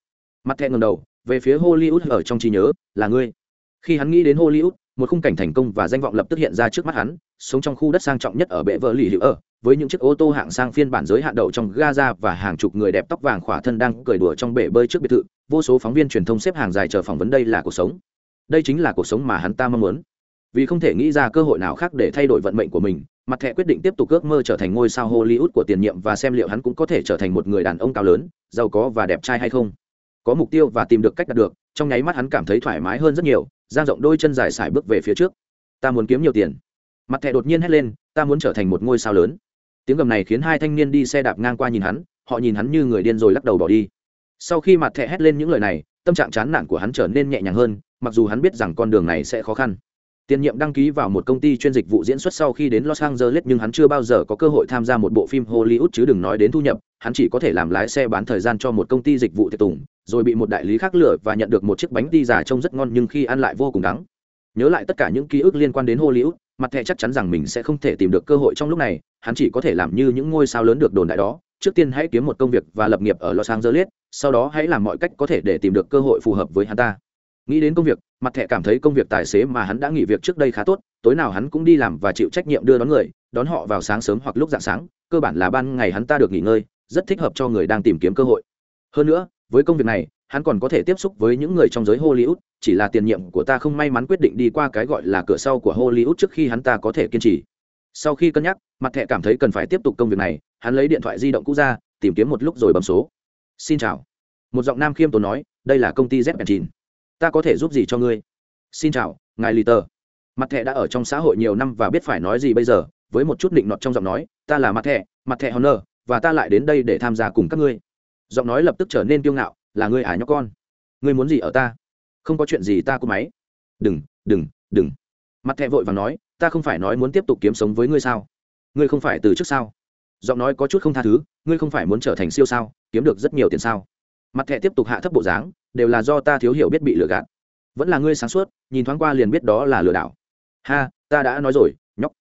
Mặt thẻ ngầm đầu, về phía hollywood ở trong trí nhớ, là ngươi. Khi hắn nghĩ đến hollywood một khung cảnh thành công và danh vọng lập tức hiện ra trước mắt hắn, sống trong khu đất sang trọng nhất ở bệ vợ lì hữu ở với những chiếc ô tô hạng sang phiên bản giới hạn đậu trong gaza và hàng chục người đẹp tóc vàng khỏa thân đang cười đùa trong bể bơi trước biệt thự, vô số phóng viên truyền thông xếp hàng dài chờ phỏng vấn đây là cuộc sống. Đây chính là cuộc sống mà hắn ta mong muốn. Vì không thể nghĩ ra cơ hội nào khác để thay đổi vận mệnh của mình, mặt thẻ quyết định tiếp tục ước mơ trở thành ngôi sao hollywood của tiền nhiệm và xem liệu hắn cũng có thể trở thành một người đàn ông cao lớn, giàu có và đẹp trai hay không. Có mục tiêu và tìm được cách đạt được, trong nháy mắt hắn cảm thấy thoải mái hơn rất nhiều giang rộng đôi chân dài sải bước về phía trước. Ta muốn kiếm nhiều tiền. Mặt thẻ đột nhiên hét lên, ta muốn trở thành một ngôi sao lớn. Tiếng gầm này khiến hai thanh niên đi xe đạp ngang qua nhìn hắn, họ nhìn hắn như người điên rồi lắc đầu bỏ đi. Sau khi mặt thẻ hét lên những lời này, tâm trạng chán nản của hắn trở nên nhẹ nhàng hơn, mặc dù hắn biết rằng con đường này sẽ khó khăn. Tiền nhiệm đăng ký vào một công ty chuyên dịch vụ diễn xuất sau khi đến los angeles nhưng hắn chưa bao giờ có cơ hội tham gia một bộ phim hollywood chứ đừng nói đến thu nhập, hắn chỉ có thể làm lái xe bán thời gian cho một công ty dịch vụ tiệc tùng rồi bị một đại lý khác lừa và nhận được một chiếc bánh đi giả trông rất ngon nhưng khi ăn lại vô cùng đắng. Nhớ lại tất cả những ký ức liên quan đến hollywood, mặt thẻ chắc chắn rằng mình sẽ không thể tìm được cơ hội trong lúc này, hắn chỉ có thể làm như những ngôi sao lớn được đồn đại đó, trước tiên hãy kiếm một công việc và lập nghiệp ở los angeles, sau đó hãy làm mọi cách có thể để tìm được cơ hội phù hợp với hắn ta. Nghĩ đến công việc, mặt thẻ cảm thấy công việc tài xế mà hắn đã nghỉ việc trước đây khá tốt, tối nào hắn cũng đi làm và chịu trách nhiệm đưa đón người, đón họ vào sáng sớm hoặc lúc dạng sáng, cơ bản là ban ngày hắn ta được nghỉ ngơi, rất thích hợp cho người đang tìm kiếm cơ hội. Hơn nữa với công việc này, hắn còn có thể tiếp xúc với những người trong giới hollywood, chỉ là tiền nhiệm của ta không may mắn quyết định đi qua cái gọi là cửa sau của hollywood trước khi hắn ta có thể kiên trì. Sau khi cân nhắc, mặt thẻ cảm thấy cần phải tiếp tục công việc này, hắn lấy điện thoại di động cũ ra, tìm kiếm một lúc rồi bấm số. Xin chào. Một giọng nam khiêm tốn nói, đây là công ty z chín ta có thể giúp gì cho ngươi? Xin chào, ngài lì tờ. Mặt thẻ đã ở trong xã hội nhiều năm và biết phải nói gì bây giờ, với một chút định nọt trong giọng nói, ta là mặt thẻ mặt thẻ honor, và ta lại đến đây để tham gia cùng các ngươi giọng nói lập tức trở nên kiêu ngạo, là ngươi ả nhóc con? Ngươi muốn gì ở ta? Không có chuyện gì ta cô máy. Đừng đừng đừng. Mặt thẹ vội và nói, ta không phải nói muốn tiếp tục kiếm sống với ngươi sao? Ngươi không phải từ trước sao? Giọng nói có chút không tha thứ, ngươi không phải muốn trở thành siêu sao, kiếm được rất nhiều tiền sao? Mặt thẹ tiếp tục hạ thấp bộ dáng, đều là do ta thiếu hiểu biết bị lừa gạt. Vẫn là ngươi sáng suốt, nhìn thoáng qua liền biết đó là lừa đảo. Ha, ta đã nói rồi, nhóc.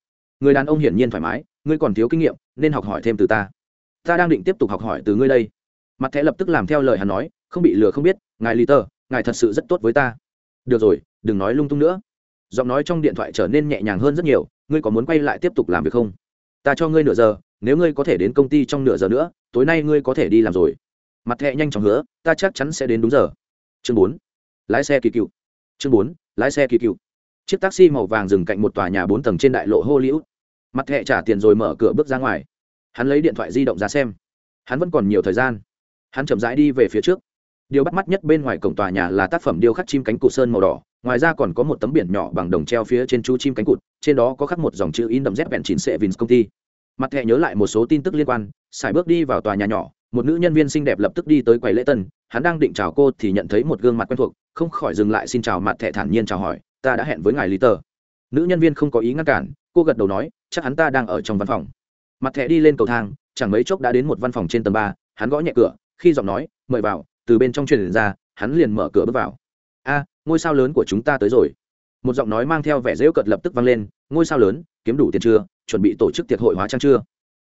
Người đàn ông hiển nhiên thoải mái, ngươi còn thiếu kinh nghiệm, nên học hỏi thêm từ ta. Ta đang định tiếp tục học hỏi từ ngươi đây mặt thẻ lập tức làm theo lời hắn nói, không bị lừa không biết, ngài lì tờ ngài thật sự rất tốt với ta. Được rồi, đừng nói lung tung nữa. Giọng nói trong điện thoại trở nên nhẹ nhàng hơn rất nhiều, ngươi có muốn quay lại tiếp tục làm việc không? Ta cho ngươi nửa giờ, nếu ngươi có thể đến công ty trong nửa giờ nữa, tối nay ngươi có thể đi làm rồi. Mặt thẹ nhanh chóng hứa, ta chắc chắn sẽ đến đúng giờ. Chương bốn. Lái xe kỳ cựu. Chương bốn, lái xe kỳ cựu. Chiếc taxi màu vàng dừng cạnh một tòa nhà bốn tầng trên đại lộ hollywood. Mặt thẹ trả tiền rồi mở cửa bước ra ngoài. Hắn lấy điện thoại di động ra xem. Hắn vẫn còn nhiều thời gian hắn chậm rãi đi về phía trước. Điều bắt mắt nhất bên ngoài cổng tòa nhà là tác phẩm điêu khắc chim cánh cụt sơn màu đỏ, ngoài ra còn có một tấm biển nhỏ bằng đồng treo phía trên chú chim cánh cụt, trên đó có khắc một dòng chữ in đậm dép vẹn chín sệ vins công ty. Mặt Thẹ nhớ lại một số tin tức liên quan, xài bước đi vào tòa nhà nhỏ, một nữ nhân viên xinh đẹp lập tức đi tới quầy lễ tân, hắn đang định chào cô thì nhận thấy một gương mặt quen thuộc, không khỏi dừng lại xin chào mặt Thẹ thản nhiên chào hỏi, ta đã hẹn với ngài lý tờ. Nữ nhân viên không có ý ngăn cản, cô gật đầu nói, chắc hắn ta đang ở trong văn phòng. Mặt Thẹ đi lên cầu thang, chẳng mấy chốc đã đến một văn phòng trên tầng ba, hắn gõ nhẹ cửa khi giọng nói, mời vào. Từ bên trong truyền ra, hắn liền mở cửa bước vào. A, ngôi sao lớn của chúng ta tới rồi. Một giọng nói mang theo vẻ dễu cợt lập tức vang lên, ngôi sao lớn, kiếm đủ tiền chưa? Chuẩn bị tổ chức tiệc hội hóa trang chưa?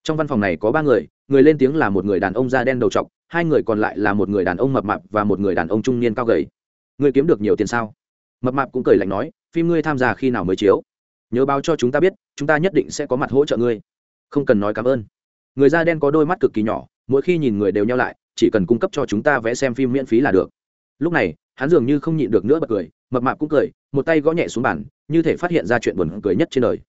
Trong văn phòng này có ba người người lên tiếng là một người đàn ông da đen đầu trọc, hai người còn lại là một người đàn ông mập mạp và một người đàn ông trung niên cao gầy. Ngươi kiếm được nhiều tiền sao? Mập mạp cũng cười lạnh nói, phim ngươi tham gia khi nào mới chiếu? Nhớ báo cho chúng ta biết, chúng ta nhất định sẽ có mặt hỗ trợ ngươi. Không cần nói cảm ơn. Người da đen có đôi mắt cực kỳ nhỏ, mỗi khi nhìn người đều nhau lại chỉ cần cung cấp cho chúng ta vẽ xem phim miễn phí là được. Lúc này, hắn dường như không nhịn được nữa bật cười, mập mạp cũng cười, một tay gõ nhẹ xuống bàn, như thể phát hiện ra chuyện buồn cười nhất trên đời.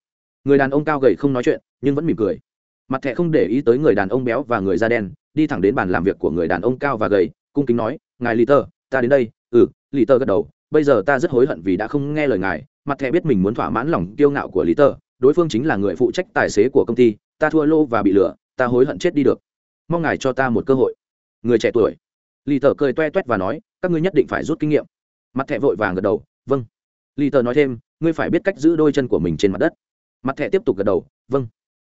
Người đàn ông cao gầy không nói chuyện, nhưng vẫn mỉm cười. Mặt thẹ không để ý tới người đàn ông béo và người da đen, đi thẳng đến bàn làm việc của người đàn ông cao và gầy, cung kính nói, ngài lì tơ, ta đến đây. Ừ lì tơ gật đầu, bây giờ ta rất hối hận vì đã không nghe lời ngài, mặt thẹ biết mình muốn thỏa mãn lòng kiêu ngạo của lý tơ, đối phương chính là người phụ trách tài xế của công ty, ta thua lô và bị lừa, ta hối hận chết đi được. Mong ngài cho ta một cơ hội người trẻ tuổi. Lì tờ cười toe toét và nói, các ngươi nhất định phải rút kinh nghiệm. Mặt thẹ vội vàng gật đầu vâng. Lì tờ nói thêm, ngươi phải biết cách giữ đôi chân của mình trên mặt đất. Mặt thẹ tiếp tục gật đầu vâng.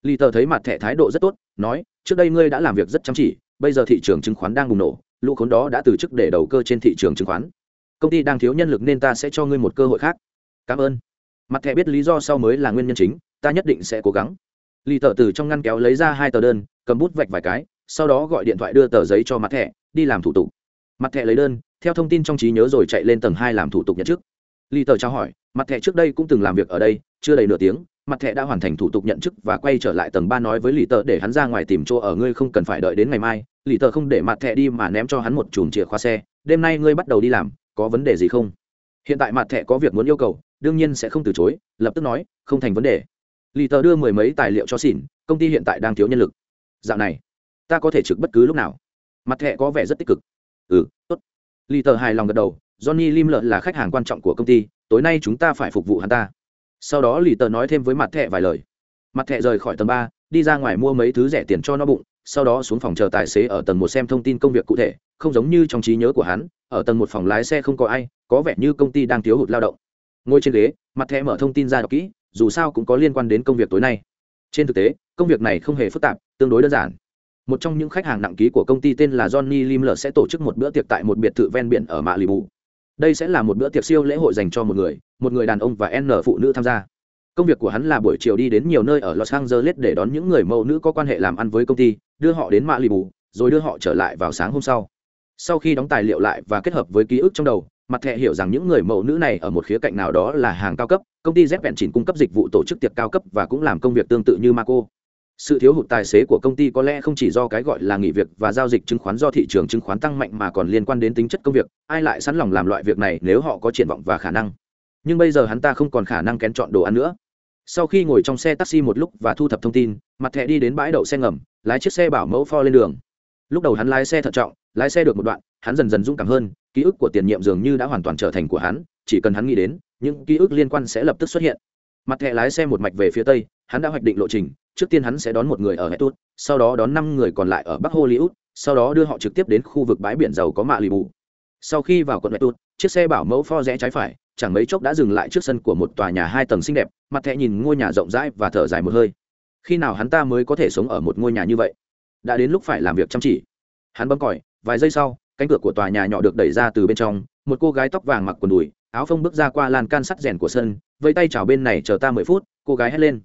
Lì tờ thấy mặt thẹ thái độ rất tốt, nói, trước đây ngươi đã làm việc rất chăm chỉ, bây giờ thị trường chứng khoán đang bùng nổ, lũ khốn đó đã từ chức để đầu cơ trên thị trường chứng khoán. Công ty đang thiếu nhân lực nên ta sẽ cho ngươi một cơ hội khác. Cảm ơn. Mặt thẻ biết lý do sau mới là nguyên nhân chính, ta nhất định sẽ cố gắng. Lì tờ từ trong ngăn kéo lấy ra hai tờ đơn, cầm bút vạch vài cái sau đó gọi điện thoại đưa tờ giấy cho mặt thẻ, đi làm thủ tục. Mặt thẻ lấy đơn, theo thông tin trong trí nhớ rồi chạy lên tầng hai làm thủ tục nhận chức. Lì tờ trao hỏi, mặt thẻ trước đây cũng từng làm việc ở đây, chưa đầy nửa tiếng, mặt thẻ đã hoàn thành thủ tục nhận chức và quay trở lại tầng ba nói với lì tờ để hắn ra ngoài tìm chỗ ở, ngươi không cần phải đợi đến ngày mai. Lì tờ không để mặt thẻ đi mà ném cho hắn một chùm chìa khóa xe, đêm nay ngươi bắt đầu đi làm, có vấn đề gì không? Hiện tại mặt thẻ có việc muốn yêu cầu, đương nhiên sẽ không từ chối, lập tức nói, không thành vấn đề. Lì tờ đưa mười mấy tài liệu cho xỉn, công ty hiện tại đang thiếu nhân lực. Dạo này ta có thể trực bất cứ lúc nào. Mặt thẹ có vẻ rất tích cực. Ừ tốt. Lì tờ hài lòng gật đầu, johnny lim lợn là khách hàng quan trọng của công ty, tối nay chúng ta phải phục vụ hắn ta. Sau đó lì tờ nói thêm với mặt thẹ vài lời. Mặt thẹ rời khỏi tầng ba, đi ra ngoài mua mấy thứ rẻ tiền cho nó bụng, sau đó xuống phòng chờ tài xế ở tầng một xem thông tin công việc cụ thể, không giống như trong trí nhớ của hắn, ở tầng một phòng lái xe không có ai, có vẻ như công ty đang thiếu hụt lao động. Ngồi trên ghế, mặt thẻ mở thông tin ra đọc kỹ, dù sao cũng có liên quan đến công việc tối nay. Trên thực tế, công việc này không hề phức tạp, tương đối đơn giản một trong những khách hàng nặng ký của công ty tên là johnny limler sẽ tổ chức một bữa tiệc tại một biệt thự ven biển ở mạ lì bù đây sẽ là một bữa tiệc siêu lễ hội dành cho một người một người đàn ông và n phụ nữ tham gia. Công việc của hắn là buổi chiều đi đến nhiều nơi ở los angeles để đón những người mẫu nữ có quan hệ làm ăn với công ty, đưa họ đến mạ lì bù rồi đưa họ trở lại vào sáng hôm sau. Sau khi đóng tài liệu lại và kết hợp với ký ức trong đầu, mặt thẻ hiểu rằng những người mẫu nữ này ở một khía cạnh nào đó là hàng cao cấp, công ty z vẹn chỉnh cung cấp dịch vụ tổ chức tiệc cao cấp và cũng làm công việc tương tự như marco sự thiếu hụt tài xế của công ty có lẽ không chỉ do cái gọi là nghỉ việc và giao dịch chứng khoán do thị trường chứng khoán tăng mạnh mà còn liên quan đến tính chất công việc, ai lại sẵn lòng làm loại việc này nếu họ có triển vọng và khả năng? Nhưng bây giờ hắn ta không còn khả năng kén chọn đồ ăn nữa. Sau khi ngồi trong xe taxi một lúc và thu thập thông tin, mặt thẻ đi đến bãi đậu xe ngầm, lái chiếc xe bảo mẫu pho lên đường. Lúc đầu hắn lái xe thận trọng, lái xe được một đoạn, hắn dần dần dũng cảm hơn, ký ức của tiền nhiệm dường như đã hoàn toàn trở thành của hắn, chỉ cần hắn nghĩ đến, những ký ức liên quan sẽ lập tức xuất hiện. Mặt thẻ lái xe một mạch về phía tây, hắn đã hoạch định lộ trình trước tiên hắn sẽ đón một người ở Hetut, sau đó đón năm người còn lại ở Bắc Hollywood, sau đó đưa họ trực tiếp đến khu vực bãi biển giàu có mạ lì bù. Sau khi vào quận Hetut, chiếc xe bảo mẫu Ford rẽ trái phải, chẳng mấy chốc đã dừng lại trước sân của một tòa nhà hai tầng xinh đẹp, mặt thẻ nhìn ngôi nhà rộng rãi và thở dài một hơi. Khi nào hắn ta mới có thể sống ở một ngôi nhà như vậy? Đã đến lúc phải làm việc chăm chỉ. Hắn bấm còi, vài giây sau, cánh cửa của tòa nhà nhỏ được đẩy ra từ bên trong, một cô gái tóc vàng mặc quần đùi, áo phông bước ra qua lan can sắt rèn của sân, vẫy tay chào bên này chờ ta mười phút, cô gái hét lên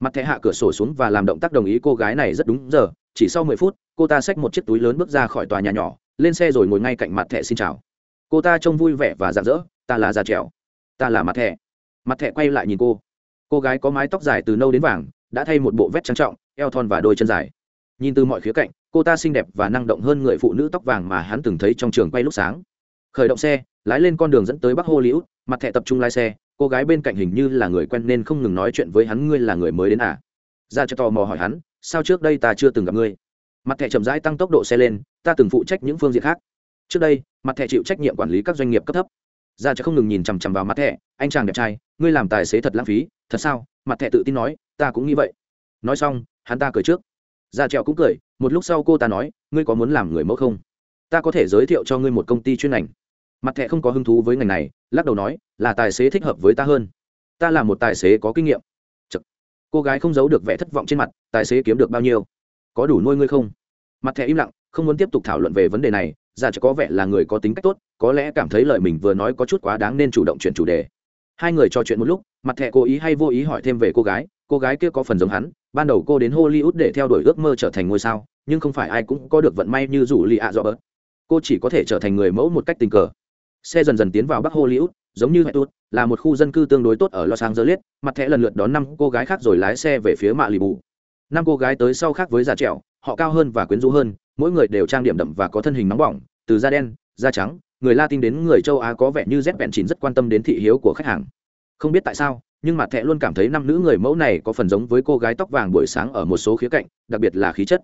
mặt thẻ hạ cửa sổ xuống và làm động tác đồng ý cô gái này rất đúng giờ, chỉ sau mười phút, cô ta xách một chiếc túi lớn bước ra khỏi tòa nhà nhỏ, lên xe rồi ngồi ngay cạnh mặt thẻ xin chào. Cô ta trông vui vẻ và rạng rỡ, ta là già trèo ta là mặt thẻ. Mặt thẻ quay lại nhìn cô. Cô gái có mái tóc dài từ nâu đến vàng, đã thay một bộ vét trang trọng, eo thon và đôi chân dài. Nhìn từ mọi khía cạnh, cô ta xinh đẹp và năng động hơn người phụ nữ tóc vàng mà hắn từng thấy trong trường quay lúc sáng. Khởi động xe, lái lên con đường dẫn tới bắc hollywood, mặt thẻ tập trung lái xe cô gái bên cạnh hình như là người quen nên không ngừng nói chuyện với hắn, ngươi là người mới đến à? Ra cho tò mò hỏi hắn, sao trước đây ta chưa từng gặp ngươi? Mặt thẻ chậm rãi tăng tốc độ xe lên, ta từng phụ trách những phương diện khác. Trước đây, mặt thẻ chịu trách nhiệm quản lý các doanh nghiệp cấp thấp. Ra cho không ngừng nhìn chằm chằm vào mặt thẻ, anh chàng đẹp trai, ngươi làm tài xế thật lãng phí, thật sao? Mặt thẻ tự tin nói, ta cũng nghĩ vậy. Nói xong, hắn ta cười trước. Ra trèo cũng cười, một lúc sau cô ta nói, ngươi có muốn làm người mẫu không? Ta có thể giới thiệu cho ngươi một công ty chuyên ngành mặt thẻ không có hứng thú với ngành này, lắc đầu nói, là tài xế thích hợp với ta hơn. Ta là một tài xế có kinh nghiệm. Chật. cô gái không giấu được vẻ thất vọng trên mặt, tài xế kiếm được bao nhiêu? Có đủ nuôi ngươi không? Mặt thẻ im lặng, không muốn tiếp tục thảo luận về vấn đề này ra cho có vẻ là người có tính cách tốt, có lẽ cảm thấy lời mình vừa nói có chút quá đáng nên chủ động chuyển chủ đề. Hai người trò chuyện một lúc, mặt thẻ cố ý hay vô ý hỏi thêm về cô gái cô gái kia có phần giống hắn, ban đầu cô đến hollywood để theo đuổi ước mơ trở thành ngôi sao, nhưng không phải ai cũng có được vận may như rủ lì ạ do bớt cô chỉ có thể trở thành người mẫu một cách tình cờ xe dần dần tiến vào bắc hollywood giống như tốt là một khu dân cư tương đối tốt ở los angeles mặt thẻ lần lượt đón năm cô gái khác rồi lái xe về phía mạ lì bù năm cô gái tới sau khác với già trẻo, họ cao hơn và quyến rũ hơn mỗi người đều trang điểm đậm và có thân hình nóng bỏng từ da đen da trắng người latin đến người châu á có vẻ như z vẹn chín rất quan tâm đến thị hiếu của khách hàng. Không biết tại sao nhưng mặt thẻ luôn cảm thấy năm nữ người mẫu này có phần giống với cô gái tóc vàng buổi sáng ở một số khía cạnh đặc biệt là khí chất.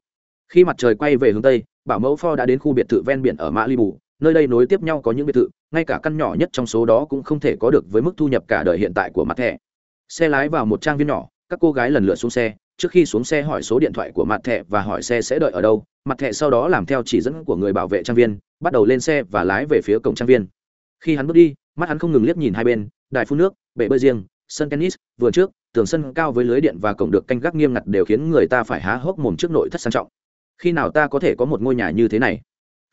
Khi mặt trời quay về hướng tây bảo mẫu Ford đã đến khu biệt thự ven biển ở Malibu, nơi đây nối tiếp nhau có những biệt thự, ngay cả căn nhỏ nhất trong số đó cũng không thể có được với mức thu nhập cả đời hiện tại của mặt thẻ. Xe lái vào một trang viên nhỏ, các cô gái lần lượt xuống xe, trước khi xuống xe hỏi số điện thoại của mặt thẻ và hỏi xe sẽ đợi ở đâu. Mặt thẻ sau đó làm theo chỉ dẫn của người bảo vệ trang viên, bắt đầu lên xe và lái về phía cổng trang viên. Khi hắn bước đi, mắt hắn không ngừng liếc nhìn hai bên, đài phun nước, bể bơi riêng, sân tennis, vườn trước, tường sân cao với lưới điện và cổng được canh gác nghiêm ngặt đều khiến người ta phải há hốc mồm trước nội thất sang trọng khi nào ta có thể có một ngôi nhà như thế này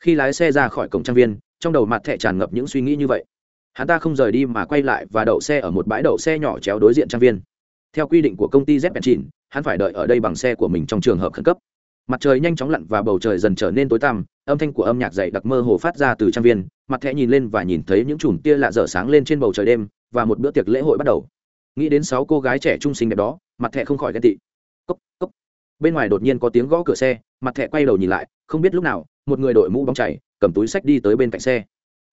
khi lái xe ra khỏi cổng trang viên, trong đầu mặt thẹ tràn ngập những suy nghĩ như vậy. Hắn ta không rời đi mà quay lại và đậu xe ở một bãi đậu xe nhỏ chéo đối diện trang viên. Theo quy định của công ty z chìn hắn phải đợi ở đây bằng xe của mình trong trường hợp khẩn cấp. Mặt trời nhanh chóng lặn và bầu trời dần trở nên tối tăm, âm thanh của âm nhạc dày đặc mơ hồ phát ra từ trang viên. Mặt thẹ nhìn lên và nhìn thấy những chùm tia lạ dở sáng lên trên bầu trời đêm và một bữa tiệc lễ hội bắt đầu. Nghĩ đến sáu cô gái trẻ trung sinh đẹp đó, mặt thẹ không khỏi ghen tị. Cốc cốc. Bên ngoài đột nhiên có tiếng gõ cửa xe, mặt thẹ quay đầu nhìn lại, không biết lúc nào một người đội mũ bóng chảy, cầm túi sách đi tới bên cạnh xe.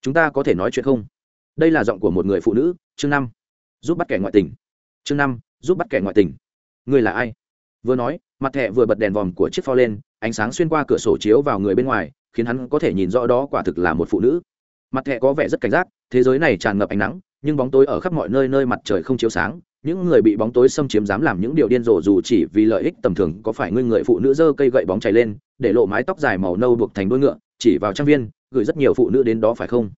Chúng ta có thể nói chuyện không? Đây là giọng của một người phụ nữ chương năm giúp bắt kẻ ngoại tình. Chương năm giúp bắt kẻ ngoại tình. Người là ai? Vừa nói, mặt thẹ vừa bật đèn vòm của chiếc pho lên, ánh sáng xuyên qua cửa sổ chiếu vào người bên ngoài, khiến hắn có thể nhìn rõ đó quả thực là một phụ nữ. Mặt thẹ có vẻ rất cảnh giác, thế giới này tràn ngập ánh nắng, nhưng bóng tối ở khắp mọi nơi nơi mặt trời không chiếu sáng những người bị bóng tối xâm chiếm dám làm những điều điên rồ dù chỉ vì lợi ích tầm thường, có phải ngươi người phụ nữ giơ cây gậy bóng chảy lên, để lộ mái tóc dài màu nâu buộc thành đuôi ngựa, chỉ vào trang viên, gửi rất nhiều phụ nữ đến đó phải không?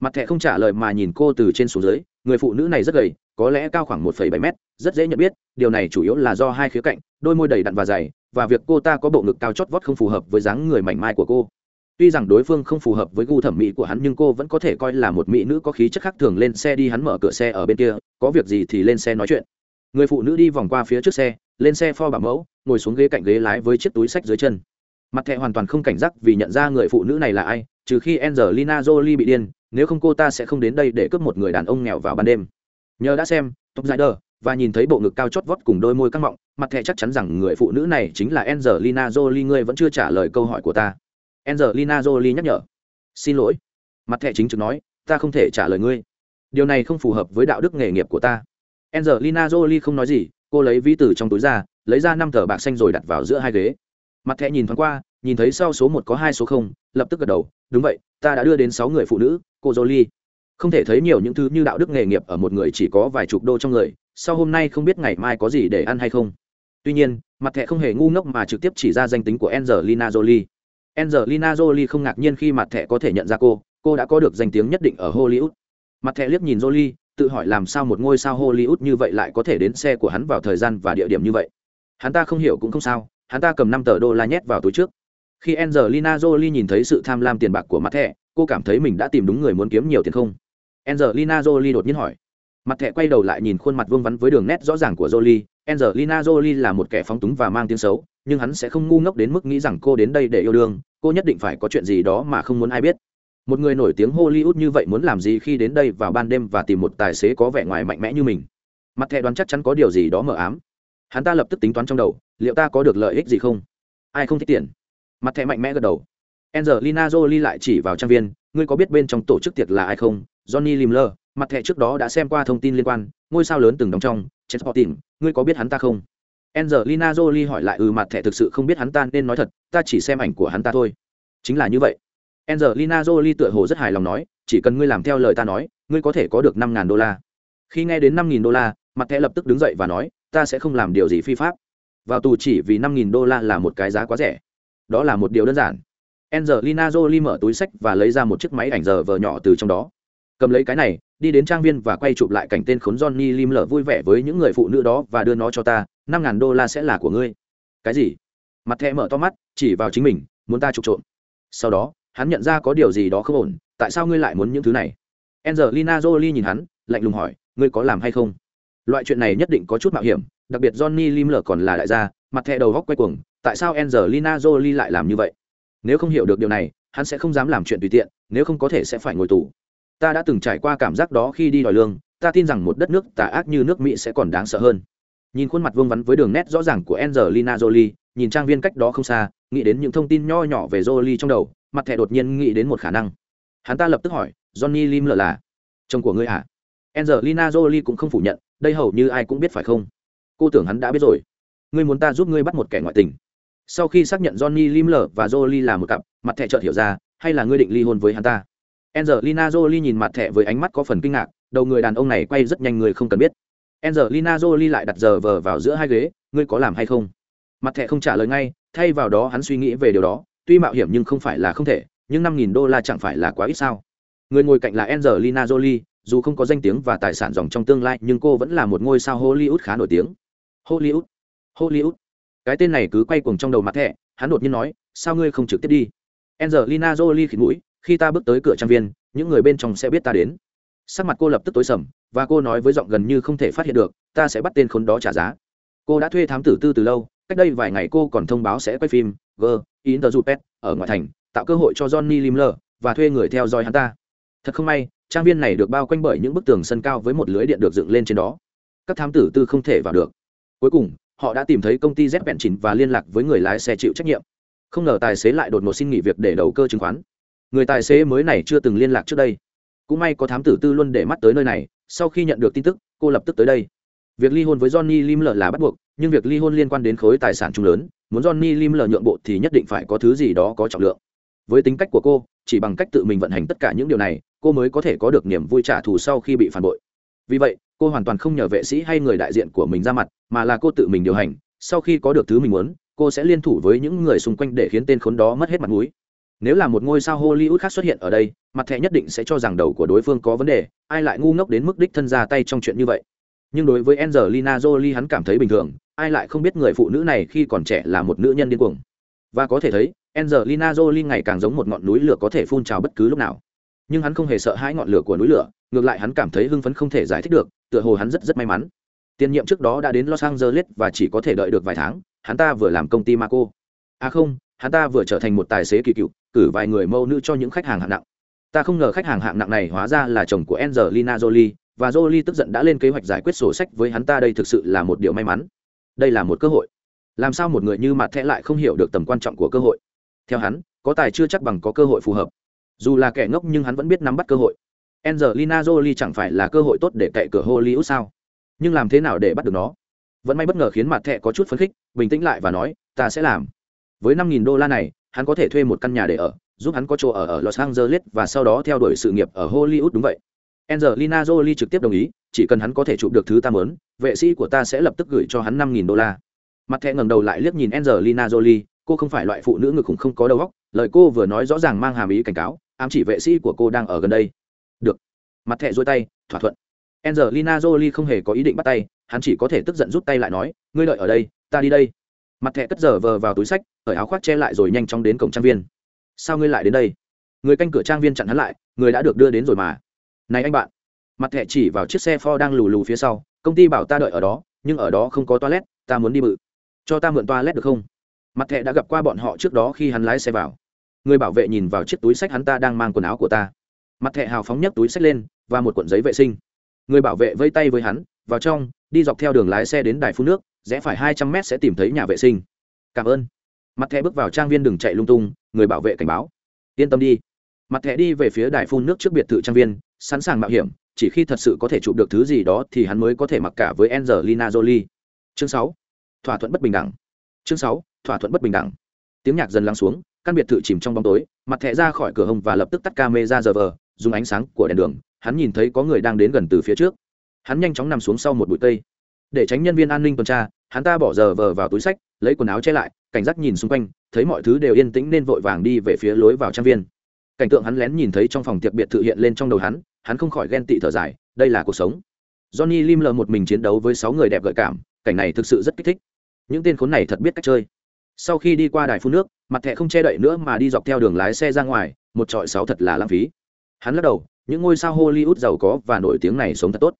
Mặt thẻ không trả lời mà nhìn cô từ trên xuống dưới, người phụ nữ này rất gầy, có lẽ cao khoảng một bảy mét, rất dễ nhận biết, điều này chủ yếu là do hai khía cạnh, đôi môi đầy đặn và dày, và việc cô ta có bộ ngực cao chót vót không phù hợp với dáng người mảnh mai của cô. Tuy rằng đối phương không phù hợp với gu thẩm mỹ của hắn, nhưng cô vẫn có thể coi là một mỹ nữ có khí chất khác thường lên xe đi hắn mở cửa xe ở bên kia có việc gì thì lên xe nói chuyện. Người phụ nữ đi vòng qua phía trước xe, lên xe pho bảo mẫu, ngồi xuống ghế cạnh ghế lái với chiếc túi sách dưới chân. Mặt thẹ hoàn toàn không cảnh giác vì nhận ra người phụ nữ này là ai, trừ khi angelina jolie bị điên, nếu không cô ta sẽ không đến đây để cướp một người đàn ông nghèo vào ban đêm. Nhờ đã xem tóc dài đờ và nhìn thấy bộ ngực cao chót vót cùng đôi môi căng mọng, mặt thẹ chắc chắn rằng người phụ nữ này chính là angelina jolie, ngươi vẫn chưa trả lời câu hỏi của ta. Angelina jolie nhắc nhở. Xin lỗi. Mặt thẹ chính trực nói, ta không thể trả lời ngươi điều này không phù hợp với đạo đức nghề nghiệp của ta Angelina Jolie không nói gì, cô lấy ví từ trong túi ra, lấy ra năm tờ bạc xanh rồi đặt vào giữa hai ghế. Mặt thẻ nhìn thoáng qua, nhìn thấy sau số một có hai số không, lập tức gật đầu, đúng vậy, ta đã đưa đến sáu người phụ nữ, cô Jolie. Không thể thấy nhiều những thứ như đạo đức nghề nghiệp ở một người chỉ có vài chục đô trong người, sau hôm nay không biết ngày mai có gì để ăn hay không. Tuy nhiên, mặt thẻ không hề ngu ngốc mà trực tiếp chỉ ra danh tính của Angelina Jolie. Angelina Jolie không ngạc nhiên khi mặt thẻ có thể nhận ra cô, cô đã có được danh tiếng nhất định ở Hollywood. Mặt thẻ liếc nhìn Jolie, tự hỏi làm sao một ngôi sao Hollywood như vậy lại có thể đến xe của hắn vào thời gian và địa điểm như vậy. Hắn ta không hiểu cũng không sao, hắn ta cầm năm tờ đô la nhét vào túi trước. Khi Angelina Jolie nhìn thấy sự tham lam tiền bạc của mặt thẻ, cô cảm thấy mình đã tìm đúng người muốn kiếm nhiều tiền không. Angelina Jolie đột nhiên hỏi. Mặt thẻ quay đầu lại nhìn khuôn mặt vương vắn với đường nét rõ ràng của Jolie. Angelina Jolie là một kẻ phóng túng và mang tiếng xấu, nhưng hắn sẽ không ngu ngốc đến mức nghĩ rằng cô đến đây để yêu đương, cô nhất định phải có chuyện gì đó mà không muốn ai biết một người nổi tiếng hollywood như vậy muốn làm gì khi đến đây vào ban đêm và tìm một tài xế có vẻ ngoài mạnh mẽ như mình? Mặt thẻ đoán chắc chắn có điều gì đó mờ ám. Hắn ta lập tức tính toán trong đầu liệu ta có được lợi ích gì không? Ai không thích tiền? Mặt thẻ mạnh mẽ gật đầu. Angelina jolie lại chỉ vào trang viên ngươi có biết bên trong tổ chức tiệc là ai không? Johnny limler mặt thẻ trước đó đã xem qua thông tin liên quan ngôi sao lớn từng đóng trong chen tìm, ngươi có biết hắn ta không? Angelina jolie hỏi lại ừ mặt thẻ thực sự không biết hắn ta nên nói thật ta chỉ xem ảnh của hắn ta thôi. Chính là như vậy. Angelina Jolie tựa hồ rất hài lòng nói, chỉ cần ngươi làm theo lời ta nói, ngươi có thể có được 5000 đô la. Khi nghe đến 5000 đô la, mặt thẻ lập tức đứng dậy và nói, ta sẽ không làm điều gì phi pháp. Vào tù chỉ vì 5000 đô la là một cái giá quá rẻ. Đó là một điều đơn giản. Angelina Jolie mở túi sách và lấy ra một chiếc máy ảnh giờ vờ nhỏ từ trong đó. Cầm lấy cái này, đi đến trang viên và quay chụp lại cảnh tên khốn Johnny Lim lở vui vẻ với những người phụ nữ đó và đưa nó cho ta, 5000 đô la sẽ là của ngươi. Cái gì? Mặt thẻ mở to mắt, chỉ vào chính mình, muốn ta chụp trộm. Sau đó, hắn nhận ra có điều gì đó không ổn, tại sao ngươi lại muốn những thứ này? Angelina jolie nhìn hắn, lạnh lùng hỏi, ngươi có làm hay không? Loại chuyện này nhất định có chút mạo hiểm, đặc biệt johnny lim lờ còn là đại gia, mặt thẹ đầu góc quay cuồng, tại sao angelina jolie lại làm như vậy? Nếu không hiểu được điều này, hắn sẽ không dám làm chuyện tùy tiện, nếu không có thể sẽ phải ngồi tù. Ta đã từng trải qua cảm giác đó khi đi đòi lương, ta tin rằng một đất nước tà ác như nước mỹ sẽ còn đáng sợ hơn. Nhìn khuôn mặt vương vắn với đường nét rõ ràng của angelina jolie, nhìn trang viên cách đó không xa, nghĩ đến những thông tin nho nhỏ về jolie trong đầu mặt thẻ đột nhiên nghĩ đến một khả năng. Hắn ta lập tức hỏi, johnny lim lờ là chồng của ngươi à? Angelina jolie cũng không phủ nhận, đây hầu như ai cũng biết phải không? Cô tưởng hắn đã biết rồi. Ngươi muốn ta giúp ngươi bắt một kẻ ngoại tình? Sau khi xác nhận johnny lim lờ và jolie là một cặp, mặt thẻ chợt hiểu ra, hay là ngươi định ly hôn với hắn ta? Angelina jolie nhìn mặt thẻ với ánh mắt có phần kinh ngạc, đầu người đàn ông này quay rất nhanh người không cần biết. Angelina jolie lại đặt giờ vờ vào giữa hai ghế, ngươi có làm hay không? Mặt thẻ không trả lời ngay, thay vào đó hắn suy nghĩ về điều đó tuy mạo hiểm nhưng không phải là không thể, nhưng năm nghìn đô la chẳng phải là quá ít sao? Người ngồi cạnh là angelina jolie, dù không có danh tiếng và tài sản dòng trong tương lai, nhưng cô vẫn là một ngôi sao hollywood khá nổi tiếng. Hollywood? Hollywood? Cái tên này cứ quay cuồng trong đầu mặt thẻ, hắn đột nhiên nói, sao ngươi không trực tiếp đi? Angelina jolie khịt mũi, khi ta bước tới cửa trang viên, những người bên trong sẽ biết ta đến. Sắc mặt cô lập tức tối sầm, và cô nói với giọng gần như không thể phát hiện được, ta sẽ bắt tên khốn đó trả giá. Cô đã thuê thám tử tư từ lâu, cách đây vài ngày cô còn thông báo sẽ quay phim g in the pet ở ngoại thành, tạo cơ hội cho johnny limler và thuê người theo dõi hắn ta. Thật không may, trang viên này được bao quanh bởi những bức tường sân cao với một lưới điện được dựng lên trên đó. Các thám tử tư không thể vào được. Cuối cùng, họ đã tìm thấy công ty z bẹn chỉnh và liên lạc với người lái xe chịu trách nhiệm. Không ngờ tài xế lại đột ngột xin nghỉ việc để đầu cơ chứng khoán. Người tài xế mới này chưa từng liên lạc trước đây. Cũng may có thám tử tư luôn để mắt tới nơi này, sau khi nhận được tin tức, cô lập tức tới đây. Việc ly hôn với johnny lim lợ là bắt buộc nhưng việc ly hôn liên quan đến khối tài sản chung lớn, muốn johnny lim lờ nhượng bộ thì nhất định phải có thứ gì đó có trọng lượng. Với tính cách của cô, chỉ bằng cách tự mình vận hành tất cả những điều này, cô mới có thể có được niềm vui trả thù sau khi bị phản bội. Vì vậy, cô hoàn toàn không nhờ vệ sĩ hay người đại diện của mình ra mặt, mà là cô tự mình điều hành. Sau khi có được thứ mình muốn, cô sẽ liên thủ với những người xung quanh để khiến tên khốn đó mất hết mặt mũi. Nếu là một ngôi sao hollywood khác xuất hiện ở đây, mặt thẻ nhất định sẽ cho rằng đầu của đối phương có vấn đề, ai lại ngu ngốc đến mức đích thân ra tay trong chuyện như vậy? Nhưng đối với angelina jolie hắn cảm thấy bình thường ai lại không biết người phụ nữ này khi còn trẻ là một nữ nhân điên cuồng và có thể thấy angelina jolie ngày càng giống một ngọn núi lửa có thể phun trào bất cứ lúc nào nhưng hắn không hề sợ hãi ngọn lửa của núi lửa ngược lại hắn cảm thấy hưng phấn không thể giải thích được tựa hồ hắn rất rất may mắn tiền nhiệm trước đó đã đến los angeles và chỉ có thể đợi được vài tháng hắn ta vừa làm công ty Marco. À không, hắn ta vừa trở thành một tài xế kỳ cựu, cử vài người mâu nữ cho những khách hàng hạng nặng. Ta không ngờ khách hàng hạng nặng này hóa ra là chồng của Angelina Jolie, và Jolie tức giận đã lên kế hoạch giải quyết sổ sách với hắn ta đây thực sự là một điều may mắn. Đây là một cơ hội. Làm sao một người như mặt thẻ lại không hiểu được tầm quan trọng của cơ hội? Theo hắn, có tài chưa chắc bằng có cơ hội phù hợp. Dù là kẻ ngốc nhưng hắn vẫn biết nắm bắt cơ hội. Angelina Jolie chẳng phải là cơ hội tốt để cậy cửa Hollywood sao? Nhưng làm thế nào để bắt được nó? vẫn may bất ngờ khiến mặt thẹ có chút phấn khích bình tĩnh lại và nói ta sẽ làm với năm nghìn đô la này hắn có thể thuê một căn nhà để ở giúp hắn có chỗ ở ở los angeles và sau đó theo đuổi sự nghiệp ở hollywood đúng vậy angelina jolie trực tiếp đồng ý chỉ cần hắn có thể chụp được thứ ta muốn, vệ sĩ của ta sẽ lập tức gửi cho hắn năm nghìn đô la. Mặt thẻ ngẩng đầu lại liếc nhìn angelina jolie cô không phải loại phụ nữ ngực khủng không có đầu óc lời cô vừa nói rõ ràng mang hàm ý cảnh cáo ám chỉ vệ sĩ của cô đang ở gần đây. Được. Mặt thẻ giơ tay thỏa thuận. Angelina jolie không hề có ý định bắt tay hắn chỉ có thể tức giận rút tay lại nói ngươi đợi ở đây ta đi đây. Mặt thẻ cất giờ vờ vào túi sách cởi áo khoác che lại rồi nhanh chóng đến cổng trang viên. Sao ngươi lại đến đây? Người canh cửa trang viên chặn hắn lại người đã được đưa đến rồi mà này anh bạn. Mặt thẻ chỉ vào chiếc xe Ford đang lù lù phía sau, công ty bảo ta đợi ở đó, nhưng ở đó không có toilet, ta muốn đi bự. Cho ta mượn toilet được không? Mặt thẻ đã gặp qua bọn họ trước đó khi hắn lái xe vào. Người bảo vệ nhìn vào chiếc túi sách hắn ta đang mang quần áo của ta. Mặt thẻ hào phóng nhấc túi sách lên, và một cuộn giấy vệ sinh. Người bảo vệ vây tay với hắn, vào trong, đi dọc theo đường lái xe đến đài phun nước, rẽ phải hai trăm mét sẽ tìm thấy nhà vệ sinh. Cảm ơn. Mặt thẻ bước vào trang viên đừng chạy lung tung, người bảo vệ cảnh báo. Yên tâm đi. Mặt thẻ đi về phía đài phun nước trước biệt thự trang viên sẵn sàng mạo hiểm, chỉ khi thật sự có thể chụp được thứ gì đó thì hắn mới có thể mặc cả với angelina jolie. Chương sáu, thỏa thuận bất bình đẳng. Chương sáu, thỏa thuận bất bình đẳng. Tiếng nhạc dần lắng xuống, căn biệt thự chìm trong bóng tối, mặt thẻ ra khỏi cửa hông và lập tức tắt ca mê ra giờ vờ, dùng ánh sáng của đèn đường, hắn nhìn thấy có người đang đến gần từ phía trước. Hắn nhanh chóng nằm xuống sau một bụi cây. Để tránh nhân viên an ninh tuần tra, hắn ta bỏ giờ vờ vào túi sách, lấy quần áo che lại, cảnh giác nhìn xung quanh, thấy mọi thứ đều yên tĩnh nên vội vàng đi về phía lối vào trang viên. Cảnh tượng hắn lén nhìn thấy trong phòng tiệc biệt thự hiện lên trong đầu hắn hắn không khỏi ghen tị thở dài, đây là cuộc sống. Johnny lim lờ một mình chiến đấu với sáu người đẹp gợi cảm, cảnh này thực sự rất kích thích. Những tên khốn này thật biết cách chơi. Sau khi đi qua đài phun nước, mặt thẻ không che đậy nữa mà đi dọc theo đường lái xe ra ngoài, một trọi sáu thật là lãng phí. Hắn lắc đầu, những ngôi sao hollywood giàu có và nổi tiếng này sống thật tốt.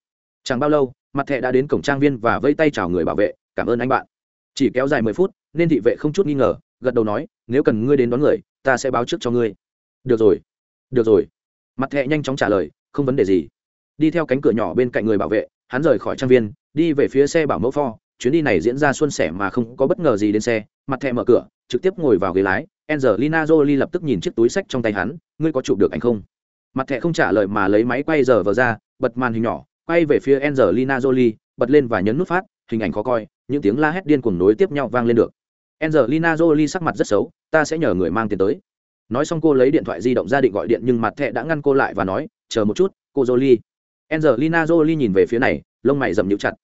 Chẳng bao lâu, mặt thẻ đã đến cổng trang viên và vây tay chào người bảo vệ, cảm ơn anh bạn. Chỉ kéo dài mười phút, nên thị vệ không chút nghi ngờ, gật đầu nói, nếu cần ngươi đến đón người, ta sẽ báo trước cho ngươi. Được rồi được rồi. Mặt thẹ nhanh chóng trả lời không vấn đề gì. Đi theo cánh cửa nhỏ bên cạnh người bảo vệ, hắn rời khỏi trang viên, đi về phía xe bảo mẫu pho chuyến đi này diễn ra suôn sẻ mà không có bất ngờ gì đến xe. Mặt thẹ mở cửa, trực tiếp ngồi vào ghế lái. Angelina jolie lập tức nhìn chiếc túi sách trong tay hắn. Ngươi có chụp được ảnh không? Mặt thẹ không trả lời mà lấy máy quay giờ vờ ra, bật màn hình nhỏ, quay về phía angelina jolie, bật lên và nhấn nút phát, hình ảnh khó coi, những tiếng la hét điên cuồng nối tiếp nhau vang lên được. Angelina jolie sắc mặt rất xấu, ta sẽ nhờ người mang tiền tới. Nói xong cô lấy điện thoại di động ra định gọi điện nhưng mặt thẹ đã ngăn cô lại và nói chờ một chút cô jolie. Angelina jolie nhìn về phía này lông mày rậm nhũ chặt.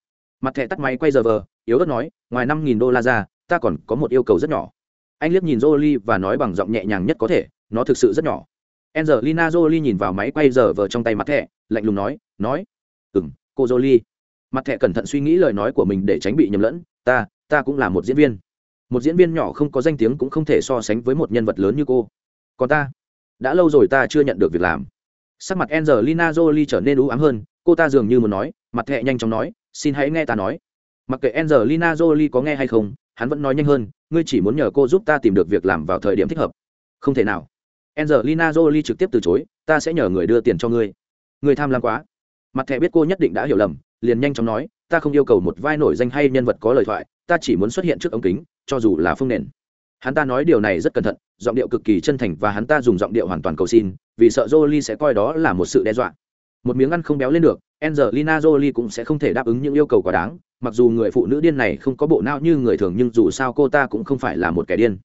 Mặt thẻ tắt máy quay giờ vờ yếu ớt nói ngoài năm nghìn đô la ra ta còn có một yêu cầu rất nhỏ. Anh liếc nhìn jolie và nói bằng giọng nhẹ nhàng nhất có thể nó thực sự rất nhỏ. Angelina jolie nhìn vào máy quay giờ vờ trong tay mặt thẻ, lạnh lùng nói nói. Ừ m cô jolie. Mặt thẻ cẩn thận suy nghĩ lời nói của mình để tránh bị nhầm lẫn ta ta cũng là một diễn viên. Một diễn viên nhỏ không có danh tiếng cũng không thể so sánh với một nhân vật lớn như cô. Còn ta đã lâu rồi ta chưa nhận được việc làm sắc mặt angelina jolie trở nên u ám hơn, cô ta dường như muốn nói, mặt thẹ nhanh chóng nói, xin hãy nghe ta nói. Mặc kệ angelina jolie có nghe hay không, hắn vẫn nói nhanh hơn, ngươi chỉ muốn nhờ cô giúp ta tìm được việc làm vào thời điểm thích hợp. Không thể nào. Angelina jolie trực tiếp từ chối, ta sẽ nhờ người đưa tiền cho ngươi. Người tham lam quá. Mặt thẻ biết cô nhất định đã hiểu lầm, liền nhanh chóng nói, ta không yêu cầu một vai nổi danh hay nhân vật có lời thoại, ta chỉ muốn xuất hiện trước ống kính, cho dù là phương nền. Hắn ta nói điều này rất cẩn thận, giọng điệu cực kỳ chân thành và hắn ta dùng giọng điệu hoàn toàn cầu xin vì sợ jolie sẽ coi đó là một sự đe dọa. Một miếng ăn không béo lên được, angelina jolie cũng sẽ không thể đáp ứng những yêu cầu quá đáng, mặc dù người phụ nữ điên này không có bộ não như người thường nhưng dù sao cô ta cũng không phải là một kẻ điên.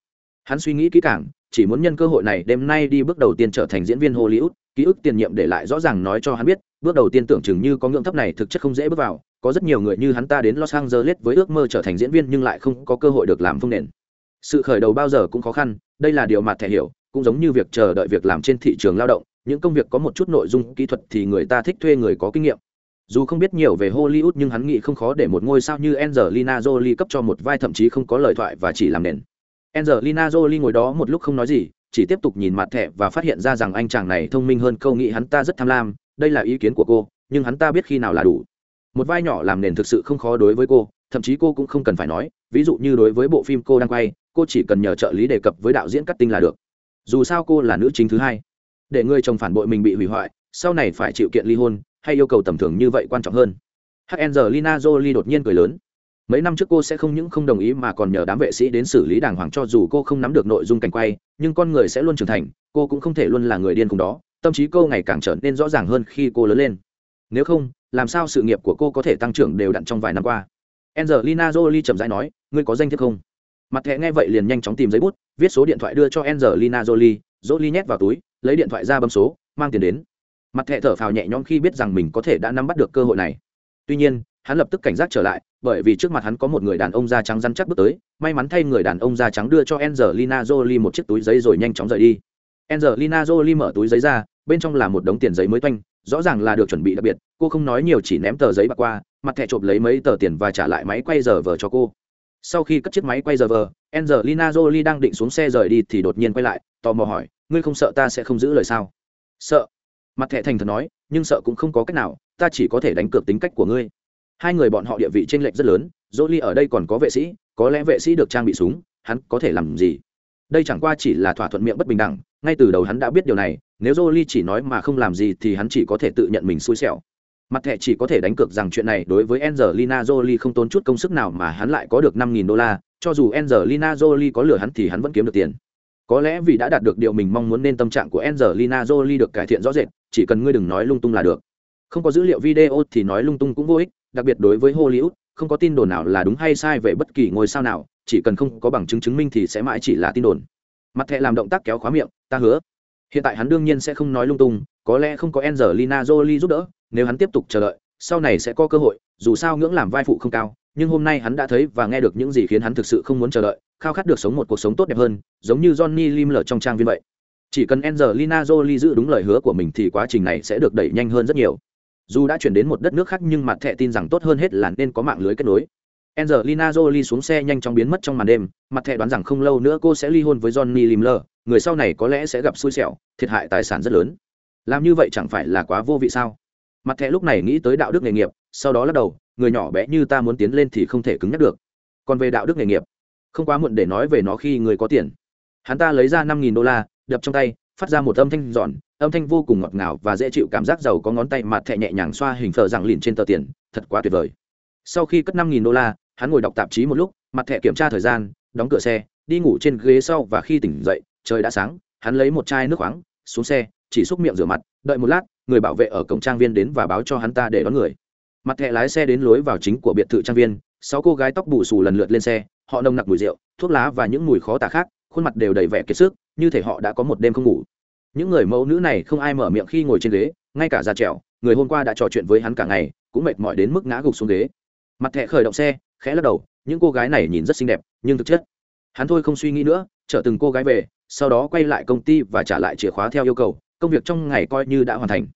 Hắn suy nghĩ kỹ càng, chỉ muốn nhân cơ hội này đêm nay đi bước đầu tiên trở thành diễn viên hollywood, ký ức tiền nhiệm để lại rõ ràng nói cho hắn biết, bước đầu tiên tưởng chừng như có ngưỡng thấp này thực chất không dễ bước vào, có rất nhiều người như hắn ta đến los angeles với ước mơ trở thành diễn viên nhưng lại không có cơ hội được làm phương nền. Sự khởi đầu bao giờ cũng khó khăn, đây là điều mà thẻ hiểu cũng giống như việc chờ đợi việc làm trên thị trường lao động, những công việc có một chút nội dung kỹ thuật thì người ta thích thuê người có kinh nghiệm. Dù không biết nhiều về hollywood nhưng hắn nghĩ không khó để một ngôi sao như angelina jolie cấp cho một vai thậm chí không có lời thoại và chỉ làm nền. Angelina jolie ngồi đó một lúc không nói gì, chỉ tiếp tục nhìn mặt thẻ và phát hiện ra rằng anh chàng này thông minh hơn câu nghĩ hắn ta rất tham lam, đây là ý kiến của cô, nhưng hắn ta biết khi nào là đủ. Một vai nhỏ làm nền thực sự không khó đối với cô, thậm chí cô cũng không cần phải nói, ví dụ như đối với bộ phim cô đang quay, cô chỉ cần nhờ trợ lý đề cập với đạo diễn cắt tinh là được dù sao cô là nữ chính thứ hai. Để người chồng phản bội mình bị hủy hoại, sau này phải chịu kiện ly hôn, hay yêu cầu tầm thường như vậy quan trọng hơn. Hắc angelina jolie đột nhiên cười lớn. Mấy năm trước cô sẽ không những không đồng ý mà còn nhờ đám vệ sĩ đến xử lý đàng hoàng cho dù cô không nắm được nội dung cảnh quay, nhưng con người sẽ luôn trưởng thành, cô cũng không thể luôn là người điên cùng đó, tâm trí cô ngày càng trở nên rõ ràng hơn khi cô lớn lên. Nếu không, làm sao sự nghiệp của cô có thể tăng trưởng đều đặn trong vài năm qua? Angelina jolie chậm rãi nói, ngươi có danh thiếp không? Mặt thẻ nghe vậy liền nhanh chóng tìm giấy bút, viết số điện thoại đưa cho angelina jolie jolie nhét vào túi, lấy điện thoại ra bấm số, mang tiền đến. Mặt thẻ thở phào nhẹ nhõm khi biết rằng mình có thể đã nắm bắt được cơ hội này. Tuy nhiên, hắn lập tức cảnh giác trở lại, bởi vì trước mặt hắn có một người đàn ông da trắng răn chắc bước tới, may mắn thay người đàn ông da trắng đưa cho angelina jolie một chiếc túi giấy rồi nhanh chóng rời đi. Angelina jolie mở túi giấy ra, bên trong là một đống tiền giấy mới toanh, rõ ràng là được chuẩn bị đặc biệt, cô không nói nhiều chỉ ném tờ giấy bạc qua, mặt thẻ chộp lấy mấy tờ tiền và trả lại máy quay giờ vờ cho cô sau khi cất chiếc máy quay giờ vờ, angelina jolie đang định xuống xe rời đi thì đột nhiên quay lại, tò mò hỏi, ngươi không sợ ta sẽ không giữ lời sao? Sợ. Mặt thẻ thành thật nói, nhưng sợ cũng không có cách nào, ta chỉ có thể đánh cược tính cách của ngươi. Hai người bọn họ địa vị t r ê n lệch rất lớn, Jolie ở đây còn có vệ sĩ, có lẽ vệ sĩ được trang bị súng, hắn có thể làm gì? Đây chẳng qua chỉ là thỏa thuận miệng bất bình đẳng, ngay từ đầu hắn đã biết điều này, nếu Jolie chỉ nói mà không làm gì thì hắn chỉ có thể tự nhận mình xui xẻo mặt thẻ chỉ có thể đánh cược rằng chuyện này đối với angelina jolie không tốn chút công sức nào mà hắn lại có được năm nghìn đô la. Cho dù angelina jolie có lừa hắn thì hắn vẫn kiếm được tiền. Có lẽ vì đã đạt được điều mình mong muốn nên tâm trạng của angelina jolie được cải thiện rõ rệt, chỉ cần ngươi đừng nói lung tung là được. Không có dữ liệu video thì nói lung tung cũng vô ích, đặc biệt đối với hollywood, không có tin đồn nào là đúng hay sai về bất kỳ ngôi sao nào, chỉ cần không có bằng chứng chứng minh thì sẽ mãi chỉ là tin đồn. Mặt thẻ làm động tác kéo khóa miệng, ta hứa, hiện tại hắn đương nhiên sẽ không nói lung tung, có lẽ không có angelina jolie giúp đỡ nếu hắn tiếp tục chờ đợi sau này sẽ có cơ hội dù sao ngưỡng làm vai phụ không cao nhưng hôm nay hắn đã thấy và nghe được những gì khiến hắn thực sự không muốn chờ đợi khao khát được sống một cuộc sống tốt đẹp hơn giống như johnny lim lở trong trang viên vậy chỉ cần angelina jolie giữ đúng lời hứa của mình thì quá trình này sẽ được đẩy nhanh hơn rất nhiều dù đã chuyển đến một đất nước khác nhưng mặt thẹ tin rằng tốt hơn hết là nên có mạng lưới kết nối Angelina Jolie xuống xe nhanh chóng biến mất trong màn đêm, mặt thẻ đoán rằng không lâu nữa cô sẽ ly hôn với Johnny Limler, người sau này có lẽ sẽ gặp xui xẻo, thiệt hại tài sản rất lớn. Làm như vậy chẳng phải là quá vô vị sao? Mặt thẻ lúc này nghĩ tới đạo đức nghề nghiệp, sau đó lắc đầu, người nhỏ bé như ta muốn tiến lên thì không thể cứng nhắc được. còn về đạo đức nghề nghiệp không quá muộn để nói về nó khi người có tiền hắn ta lấy ra năm nghìn đô la đập trong tay phát ra một âm thanh giòn âm thanh vô cùng ngọt ngào và dễ chịu cảm giác giàu có ngón tay mặt thẹ nhẹ nhàng xoa hình phở rằng lìn trên tờ tiền thật quá tuyệt vời sau khi cất năm nghìn đô la hắn ngồi đọc tạp chí một lúc mặt thẹ kiểm tra thời gian đóng cửa xe đi ngủ trên ghế sau và khi tỉnh dậy trời đã sáng hắn lấy một chai nước khoáng xuống xe chỉ xúc miệng rửa mặt đợi một lát người bảo vệ ở cổng trang viên đến và báo cho hắn ta để đón người. Mặt thẹ lái xe đến lối vào chính của biệt thự trang viên, sáu cô gái tóc bù xù lần lượt lên xe, họ nồng nặc mùi rượu, thuốc lá và những mùi khó tả khác, khuôn mặt đều đầy vẻ kiệt sức, như thể họ đã có một đêm không ngủ. Những người mẫu nữ này không ai mở miệng khi ngồi trên ghế, ngay cả già trẻo, người hôm qua đã trò chuyện với hắn cả ngày, cũng mệt mỏi đến mức ngã gục xuống ghế. Mặt thẹ khởi động xe, khẽ lắc đầu, những cô gái này nhìn rất xinh đẹp, nhưng thực chất, hắn thôi không suy nghĩ nữa, chở từng cô gái về, sau đó quay lại công ty và trả lại chìa khóa theo yêu cầu, công việc trong ngày coi như đã hoàn thành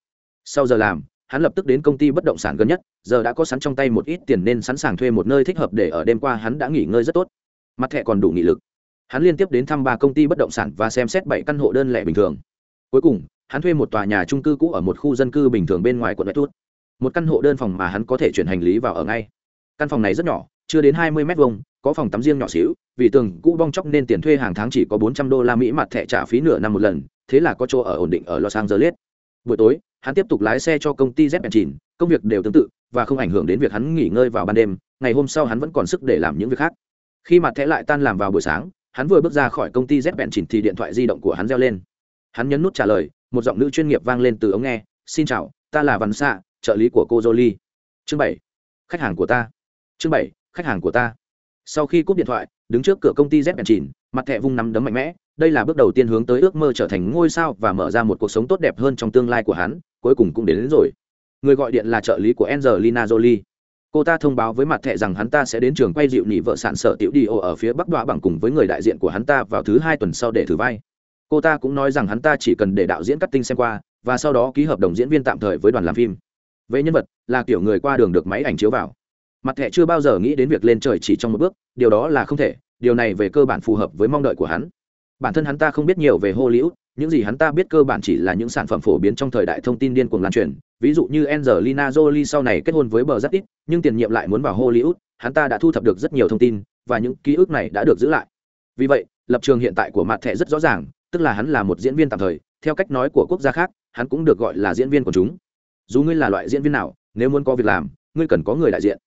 sau giờ làm, hắn lập tức đến công ty bất động sản gần nhất, giờ đã có sẵn trong tay một ít tiền nên sẵn sàng thuê một nơi thích hợp để ở đêm qua hắn đã nghỉ ngơi rất tốt. Mặt thẻ còn đủ nghị lực. Hắn liên tiếp đến thăm ba công ty bất động sản và xem xét bảy căn hộ đơn lẻ bình thường. Cuối cùng, hắn thuê một tòa nhà trung cư cũ ở một khu dân cư bình thường bên ngoài quận đại tốt một căn hộ đơn phòng mà hắn có thể chuyển hành lý vào ở ngay. Căn phòng này rất nhỏ, chưa đến hai mươi m hai có phòng tắm riêng nhỏ xíu, vì tường cũ bong chóc nên tiền thuê hàng tháng chỉ có bốn trăm đô la mỹ mặt thẻ trả phí nửa năm một lần, thế là có chỗ ở ổn định ở los angeles buổi tối, hắn tiếp tục lái xe cho công ty z chìn, công việc đều tương tự, và không ảnh hưởng đến việc hắn nghỉ ngơi vào ban đêm, ngày hôm sau hắn vẫn còn sức để làm những việc khác. Khi mặt thẻ lại tan làm vào buổi sáng, hắn vừa bước ra khỏi công ty z chìn thì điện thoại di động của hắn reo lên. Hắn nhấn nút trả lời, một giọng nữ chuyên nghiệp vang lên từ ống nghe, xin chào, ta là văn xạ trợ lý của cô jolie. Chương bảy, khách hàng của ta. Chương bảy, khách hàng của ta. Sau khi cúp điện thoại, đứng trước cửa công ty z chìn, mặt thẻ vung nắm đấm mạnh mẽ đây là bước đầu tiên hướng tới ước mơ trở thành ngôi sao và mở ra một cuộc sống tốt đẹp hơn trong tương lai của hắn cuối cùng cũng đến, đến rồi. Người gọi điện là trợ lý của angelina jolie. Cô ta thông báo với mặt thẻ rằng hắn ta sẽ đến trường quay dịu nị vợ sản sở tiểu đi ô ở phía bắc đoạ bằng cùng với người đại diện của hắn ta vào thứ hai tuần sau để thử vai. Cô ta cũng nói rằng hắn ta chỉ cần để đạo diễn cắt tinh xem qua và sau đó ký hợp đồng diễn viên tạm thời với đoàn làm phim. Về nhân vật là kiểu người qua đường được máy ảnh chiếu vào. Mặt thẻ chưa bao giờ nghĩ đến việc lên trời chỉ trong một bước điều đó là không thể điều này về cơ bản phù hợp với mong đợi của hắn bản thân hắn ta không biết nhiều về hollywood, những gì hắn ta biết cơ bản chỉ là những sản phẩm phổ biến trong thời đại thông tin điên cuồng lan truyền, ví dụ như angelina jolie sau này kết hôn với bờ rất ít nhưng tiền nhiệm lại muốn vào hollywood, hắn ta đã thu thập được rất nhiều thông tin, và những ký ức này đã được giữ lại. Vì vậy, lập trường hiện tại của mặt thẻ rất rõ ràng, tức là hắn là một diễn viên tạm thời, theo cách nói của quốc gia khác, hắn cũng được gọi là diễn viên của chúng. Dù ngươi là loại diễn viên nào, nếu muốn có việc làm, ngươi cần có người đại diện.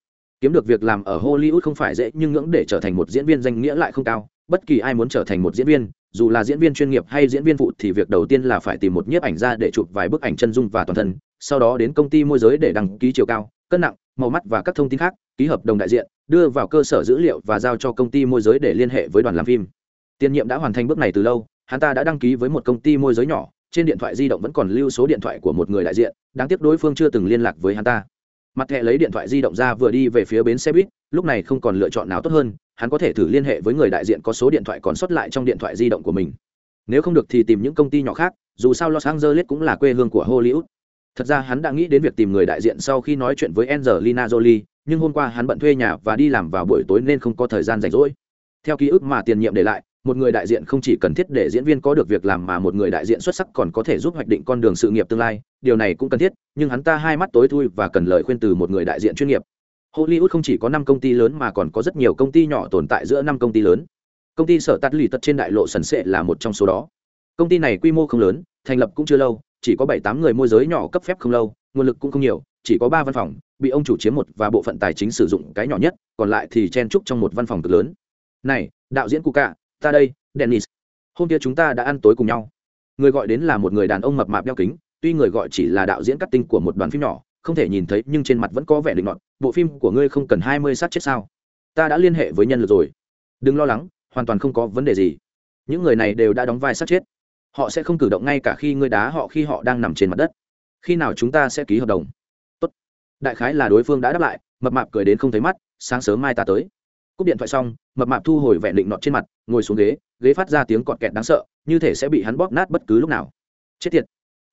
Kiếm được việc làm ở hollywood không phải dễ, nhưng ngưỡng để trở thành một diễn viên danh nghĩa lại không cao, bất kỳ ai muốn trở thành một diễn viên dù là diễn viên chuyên nghiệp hay diễn viên phụ thì việc đầu tiên là phải tìm một nhiếp ảnh ra để chụp vài bức ảnh chân dung và toàn thân, sau đó đến công ty môi giới để đăng ký chiều cao, cân nặng, màu mắt và các thông tin khác, ký hợp đồng đại diện, đưa vào cơ sở dữ liệu và giao cho công ty môi giới để liên hệ với đoàn làm phim. Tiên nhiệm đã hoàn thành bước này từ lâu, hắn ta đã đăng ký với một công ty môi giới nhỏ, trên điện thoại di động vẫn còn lưu số điện thoại của một người đại diện, đáng tiếc đối phương chưa từng liên lạc với hắn ta mặt thẻ lấy điện thoại di động ra vừa đi về phía bến xe buýt, lúc này không còn lựa chọn nào tốt hơn, hắn có thể thử liên hệ với người đại diện có số điện thoại còn sót lại trong điện thoại di động của mình. Nếu không được thì tìm những công ty nhỏ khác, dù sao los angeles cũng là quê hương của hollywood. Thật ra hắn đã nghĩ đến việc tìm người đại diện sau khi nói chuyện với angelina jolie, nhưng hôm qua hắn bận thuê nhà và đi làm vào buổi tối nên không có thời gian rảnh rỗi. Theo ký ức mà tiền nhiệm để lại một người đại diện không chỉ cần thiết để diễn viên có được việc làm mà một người đại diện xuất sắc còn có thể giúp hoạch định con đường sự nghiệp tương lai, điều này cũng cần thiết, nhưng hắn ta hai mắt tối thui và cần lời khuyên từ một người đại diện chuyên nghiệp. Hollywood không chỉ có năm công ty lớn mà còn có rất nhiều công ty nhỏ tồn tại giữa năm công ty lớn. Công ty sở tắt lì tật trên đại lộ sần sệ là một trong số đó. Công ty này quy mô không lớn, thành lập cũng chưa lâu, chỉ có bảy tám người môi giới nhỏ cấp phép không lâu, nguồn lực cũng không nhiều, chỉ có ba văn phòng, bị ông chủ chiếm một và bộ phận tài chính sử dụng cái nhỏ nhất, còn lại thì chen trúc trong một văn phòng cực lớn. Này, đạo diễn cụ cạ ta đây, dennis. Hôm kia chúng ta đã ăn tối cùng nhau. Người gọi đến là một người đàn ông mập mạp đeo kính, tuy người gọi chỉ là đạo diễn cắt tinh của một đoàn phim nhỏ, không thể nhìn thấy, nhưng trên mặt vẫn có vẻ định ngọn bộ phim của ngươi không cần hai mươi sát chết sao? Ta đã liên hệ với nhân lực rồi. Đừng lo lắng, hoàn toàn không có vấn đề gì. Những người này đều đã đóng vai sát chết. Họ sẽ không cử động ngay cả khi ngươi đá họ khi họ đang nằm trên mặt đất. Khi nào chúng ta sẽ ký hợp đồng? Tốt. đại khái là đối phương đã đáp lại, mập mạp cười đến không thấy mắt, sáng sớm mai ta tới cúp điện thoại xong, mập mạp thu hồi vẻ định nọt trên mặt, ngồi xuống ghế ghế phát ra tiếng cọt kẹt đáng sợ, như thể sẽ bị hắn bóp nát bất cứ lúc nào. Chết tiệt.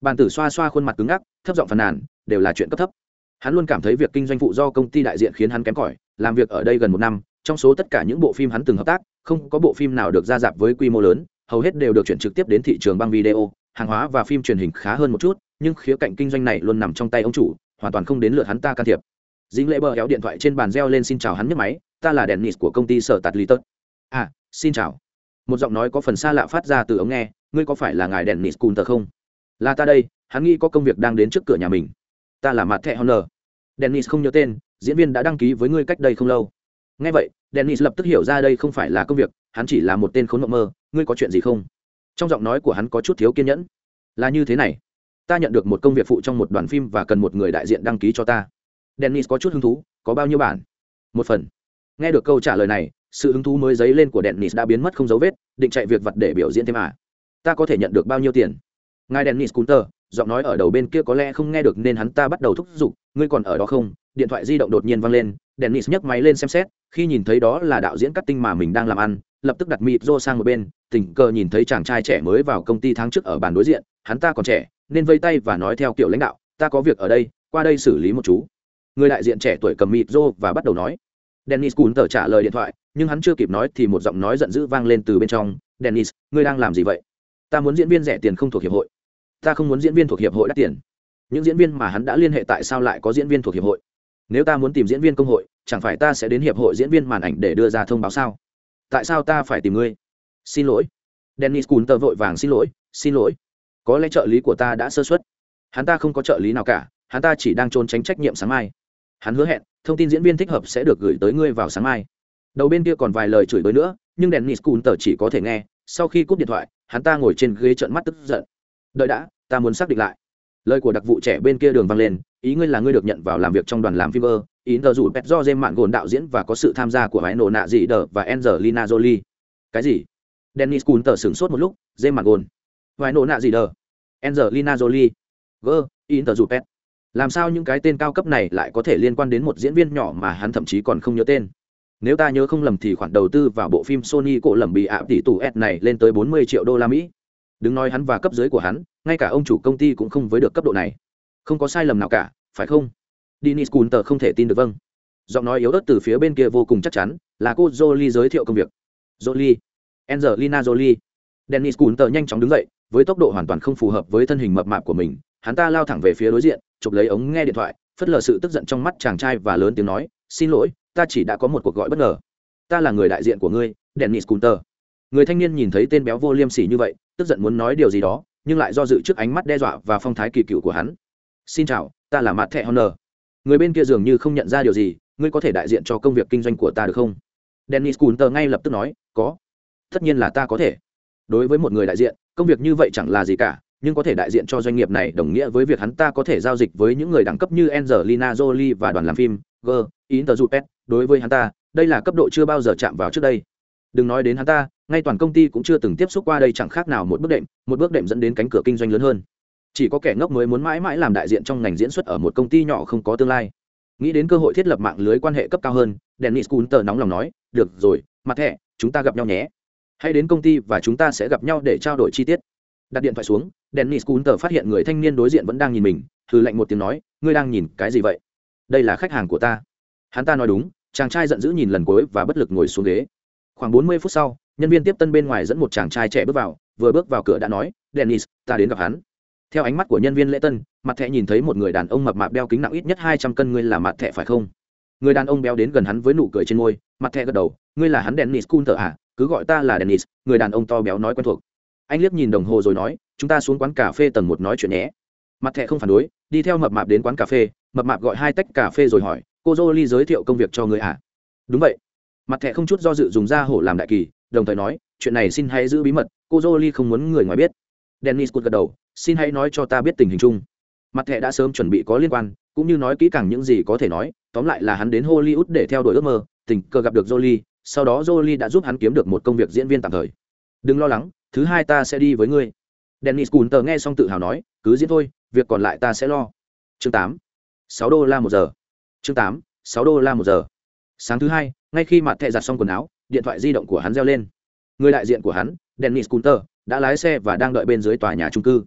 Bàn tử xoa xoa khuôn mặt cứng ngắc, thấp giọng phàn nàn, đều là chuyện cấp thấp. Hắn luôn cảm thấy việc kinh doanh phụ do công ty đại diện khiến hắn kém cỏi, làm việc ở đây gần một năm, trong số tất cả những bộ phim hắn từng hợp tác, không có bộ phim nào được ra dạp với quy mô lớn, hầu hết đều được chuyển trực tiếp đến thị trường băng video, hàng hóa và phim truyền hình khá hơn một chút, nhưng khía cạnh kinh doanh này luôn nằm trong tay ông chủ, hoàn toàn không đến lượt hắn ta can thiệp. Dính lễ bờ kéo điện thoại trên bàn reo lên xin chào hắn nhấc máy ta là dennis của công ty sở tạt lý tớt. À xin chào. Một giọng nói có phần xa lạ phát ra từ ống nghe, ngươi có phải là ngài dennis cunter không? Là ta đây, hắn nghĩ có công việc đang đến trước cửa nhà mình. Ta là mặt thẹ honor dennis không nhớ tên, diễn viên đã đăng ký với ngươi cách đây không lâu. Ngay vậy, dennis lập tức hiểu ra đây không phải là công việc, hắn chỉ là một tên khốn mộng mơ, ngươi có chuyện gì không? Trong giọng nói của hắn có chút thiếu kiên nhẫn. Là như thế này. Ta nhận được một công việc phụ trong một đoàn phim và cần một người đại diện đăng ký cho ta. Dennis có chút hứng thú, có bao nhiêu bản? Một phần nghe được câu trả lời này, sự hứng thú mới dấy lên của dennis đã biến mất không dấu vết, định chạy việc vật để biểu diễn thêm à. Ta có thể nhận được bao nhiêu tiền? Ngài dennis counter giọng nói ở đầu bên kia có lẽ không nghe được nên hắn ta bắt đầu thúc giục, ngươi còn ở đó không? Điện thoại di động đột nhiên vang lên, dennis nhấc máy lên xem xét, khi nhìn thấy đó là đạo diễn cắt tinh mà mình đang làm ăn, lập tức đặt mịt rô sang một bên, tình cờ nhìn thấy chàng trai trẻ mới vào công ty tháng trước ở bàn đối diện, hắn ta còn trẻ, nên vây tay và nói theo kiểu lãnh đạo, ta có việc ở đây, qua đây xử lý một chú. Người đại diện trẻ tuổi cầm mịt rô và bắt đầu nói dennis Coulter trả lời điện thoại, nhưng hắn chưa kịp nói thì một giọng nói giận dữ vang lên từ bên trong. Dennis, ngươi đang làm gì vậy? Ta muốn diễn viên rẻ tiền không thuộc hiệp hội. Ta không muốn diễn viên thuộc hiệp hội đắt tiền. Những diễn viên mà hắn đã liên hệ tại sao lại có diễn viên thuộc hiệp hội? Nếu ta muốn tìm diễn viên công hội, chẳng phải ta sẽ đến hiệp hội diễn viên màn ảnh để đưa ra thông báo sao? Tại sao ta phải tìm ngươi? Xin lỗi. Dennis cún tờ vội vàng xin lỗi xin lỗi. Có lẽ trợ lý của ta đã sơ xuất hắn ta không có trợ lý nào cả, hắn ta chỉ đang trốn tránh trách nhiệm sáng mai hắn hứa hẹn, thông tin diễn viên thích hợp sẽ được gửi tới ngươi vào sáng mai. Đầu bên kia còn vài lời chửi bới nữa, nhưng dennis cún tờ chỉ có thể nghe, sau khi cúp điện thoại, hắn ta ngồi trên ghế trợn mắt tức giận. Đợi đã, ta muốn xác định lại. Lời của đặc vụ trẻ bên kia đường vang lên, ý ngươi là ngươi được nhận vào làm việc trong đoàn làm phim ơ, ý tờ rủ pet do dêm mạng gồn đạo diễn và có sự tham gia của hãy nổ nạ dị đờ và angelina jolie. Cái gì? Dennis cun tờ sửng sốt một lúc dêm mạng gồn. Máy nổ nạ dị đờ. Angelina jolie. Gơ, ý tờ rủ pet làm sao những cái tên cao cấp này lại có thể liên quan đến một diễn viên nhỏ mà hắn thậm chí còn không nhớ tên? Nếu ta nhớ không lầm thì khoản đầu tư vào bộ phim sony cổ lầm bị ạ tỷ tù s này lên tới 40 triệu đô la mỹ. Đừng nói hắn và cấp dưới của hắn, ngay cả ông chủ công ty cũng không với được cấp độ này. Không có sai lầm nào cả, phải không? Dennis Coulter không thể tin được vâng. Giọng nói yếu ớt từ phía bên kia vô cùng chắc chắn, là cô Jolie giới thiệu công việc. Jolie, Angelina Jolie. Dennis Coulter nhanh chóng đứng dậy, với tốc độ hoàn toàn không phù hợp với thân hình mập mạp của mình hắn ta lao thẳng về phía đối diện, chụp lấy ống nghe điện thoại, phất lờ sự tức giận trong mắt chàng trai và lớn tiếng nói, xin lỗi, ta chỉ đã có một cuộc gọi bất ngờ. Ta là người đại diện của ngươi, dennis Coulter. người thanh niên nhìn thấy tên béo vô liêm sỉ như vậy, tức giận muốn nói điều gì đó, nhưng lại do dự trước ánh mắt đe dọa và phong thái kỳ cựu của hắn. Xin chào, ta là mặt thẹ honor. Người bên kia dường như không nhận ra điều gì, ngươi có thể đại diện cho công việc kinh doanh của ta được không? Dennis Coulter ngay lập tức nói, có. Tất nhiên là ta có thể. Đối với một người đại diện, công việc như vậy chẳng là gì cả nhưng có thể đại diện cho doanh nghiệp này đồng nghĩa với việc hắn ta có thể giao dịch với những người đẳng cấp như Angelina Jolie và đoàn làm phim G, Interjupet. Đối với hắn ta, đây là cấp độ chưa bao giờ chạm vào trước đây. Đừng nói đến hắn ta, ngay toàn công ty cũng chưa từng tiếp xúc qua đây chẳng khác nào một bước đệm, một bước đệm dẫn đến cánh cửa kinh doanh lớn hơn. Chỉ có kẻ ngốc mới muốn mãi mãi làm đại diện trong ngành diễn xuất ở một công ty nhỏ không có tương lai. Nghĩ đến cơ hội thiết lập mạng lưới quan hệ cấp cao hơn, Dennis Coulter nóng lòng nói, "Được rồi, mặt thẻ, chúng ta gặp nhau nhé. Hãy đến công ty và chúng ta sẽ gặp nhau để trao đổi chi tiết." Đặt điện thoại xuống, dennis Coulter phát hiện người thanh niên đối diện vẫn đang nhìn mình thử lạnh một tiếng nói, ngươi đang nhìn cái gì vậy? Đây là khách hàng của ta. Hắn ta nói đúng, chàng trai giận dữ nhìn lần cuối và bất lực ngồi xuống ghế. Khoảng bốn mươi phút sau, nhân viên tiếp tân bên ngoài dẫn một chàng trai trẻ bước vào, vừa bước vào cửa đã nói, dennis, ta đến gặp hắn. Theo ánh mắt của nhân viên lễ tân, mặt thẻ nhìn thấy một người đàn ông mập mạp đeo kính nặng ít nhất hai trăm cân ngươi là mặt thẻ phải không? Người đàn ông béo đến gần hắn với nụ cười trên môi, mặt thẻ gật đầu, ngươi là hắn dennis Coulter à? Cứ gọi ta là dennis. Người đàn ông to béo nói quen thuộc anh liếc nhìn đồng hồ rồi nói, chúng ta xuống quán cà phê tầng một nói chuyện nhé. Mặt thẹ không phản đối, đi theo mập mạp đến quán cà phê, mập mạp gọi hai tách cà phê rồi hỏi, cô dô ly giới thiệu công việc cho người à đúng vậy. Mặt thẹ không chút do dự dùng da hổ làm đại kỳ, đồng thời nói, chuyện này xin hãy giữ bí mật, cô dô ly không muốn người ngoài biết. Dennis cụt gật đầu, xin hãy nói cho ta biết tình hình chung. Mặt thẹ đã sớm chuẩn bị có liên quan, cũng như nói kỹ càng những gì có thể nói, tóm lại là hắn đến hollywood để theo đuổi ước mơ, tình cờ gặp được jolie, sau đó jolie đã giúp hắn kiếm được một công việc diễn viên tạm thời. Đừng lo lắng thứ hai ta sẽ đi với ngươi. Dennis cùn tờ nghe xong tự hào nói, cứ diễn thôi, việc còn lại ta sẽ lo. Chương tám, sáu đô la một giờ. Chương tám, sáu đô la một giờ. Sáng thứ hai, ngay khi mặt thẹ giặt xong quần áo, điện thoại di động của hắn reo lên. Người đại diện của hắn, dennis cunter đã lái xe và đang đợi bên dưới tòa nhà trung cư.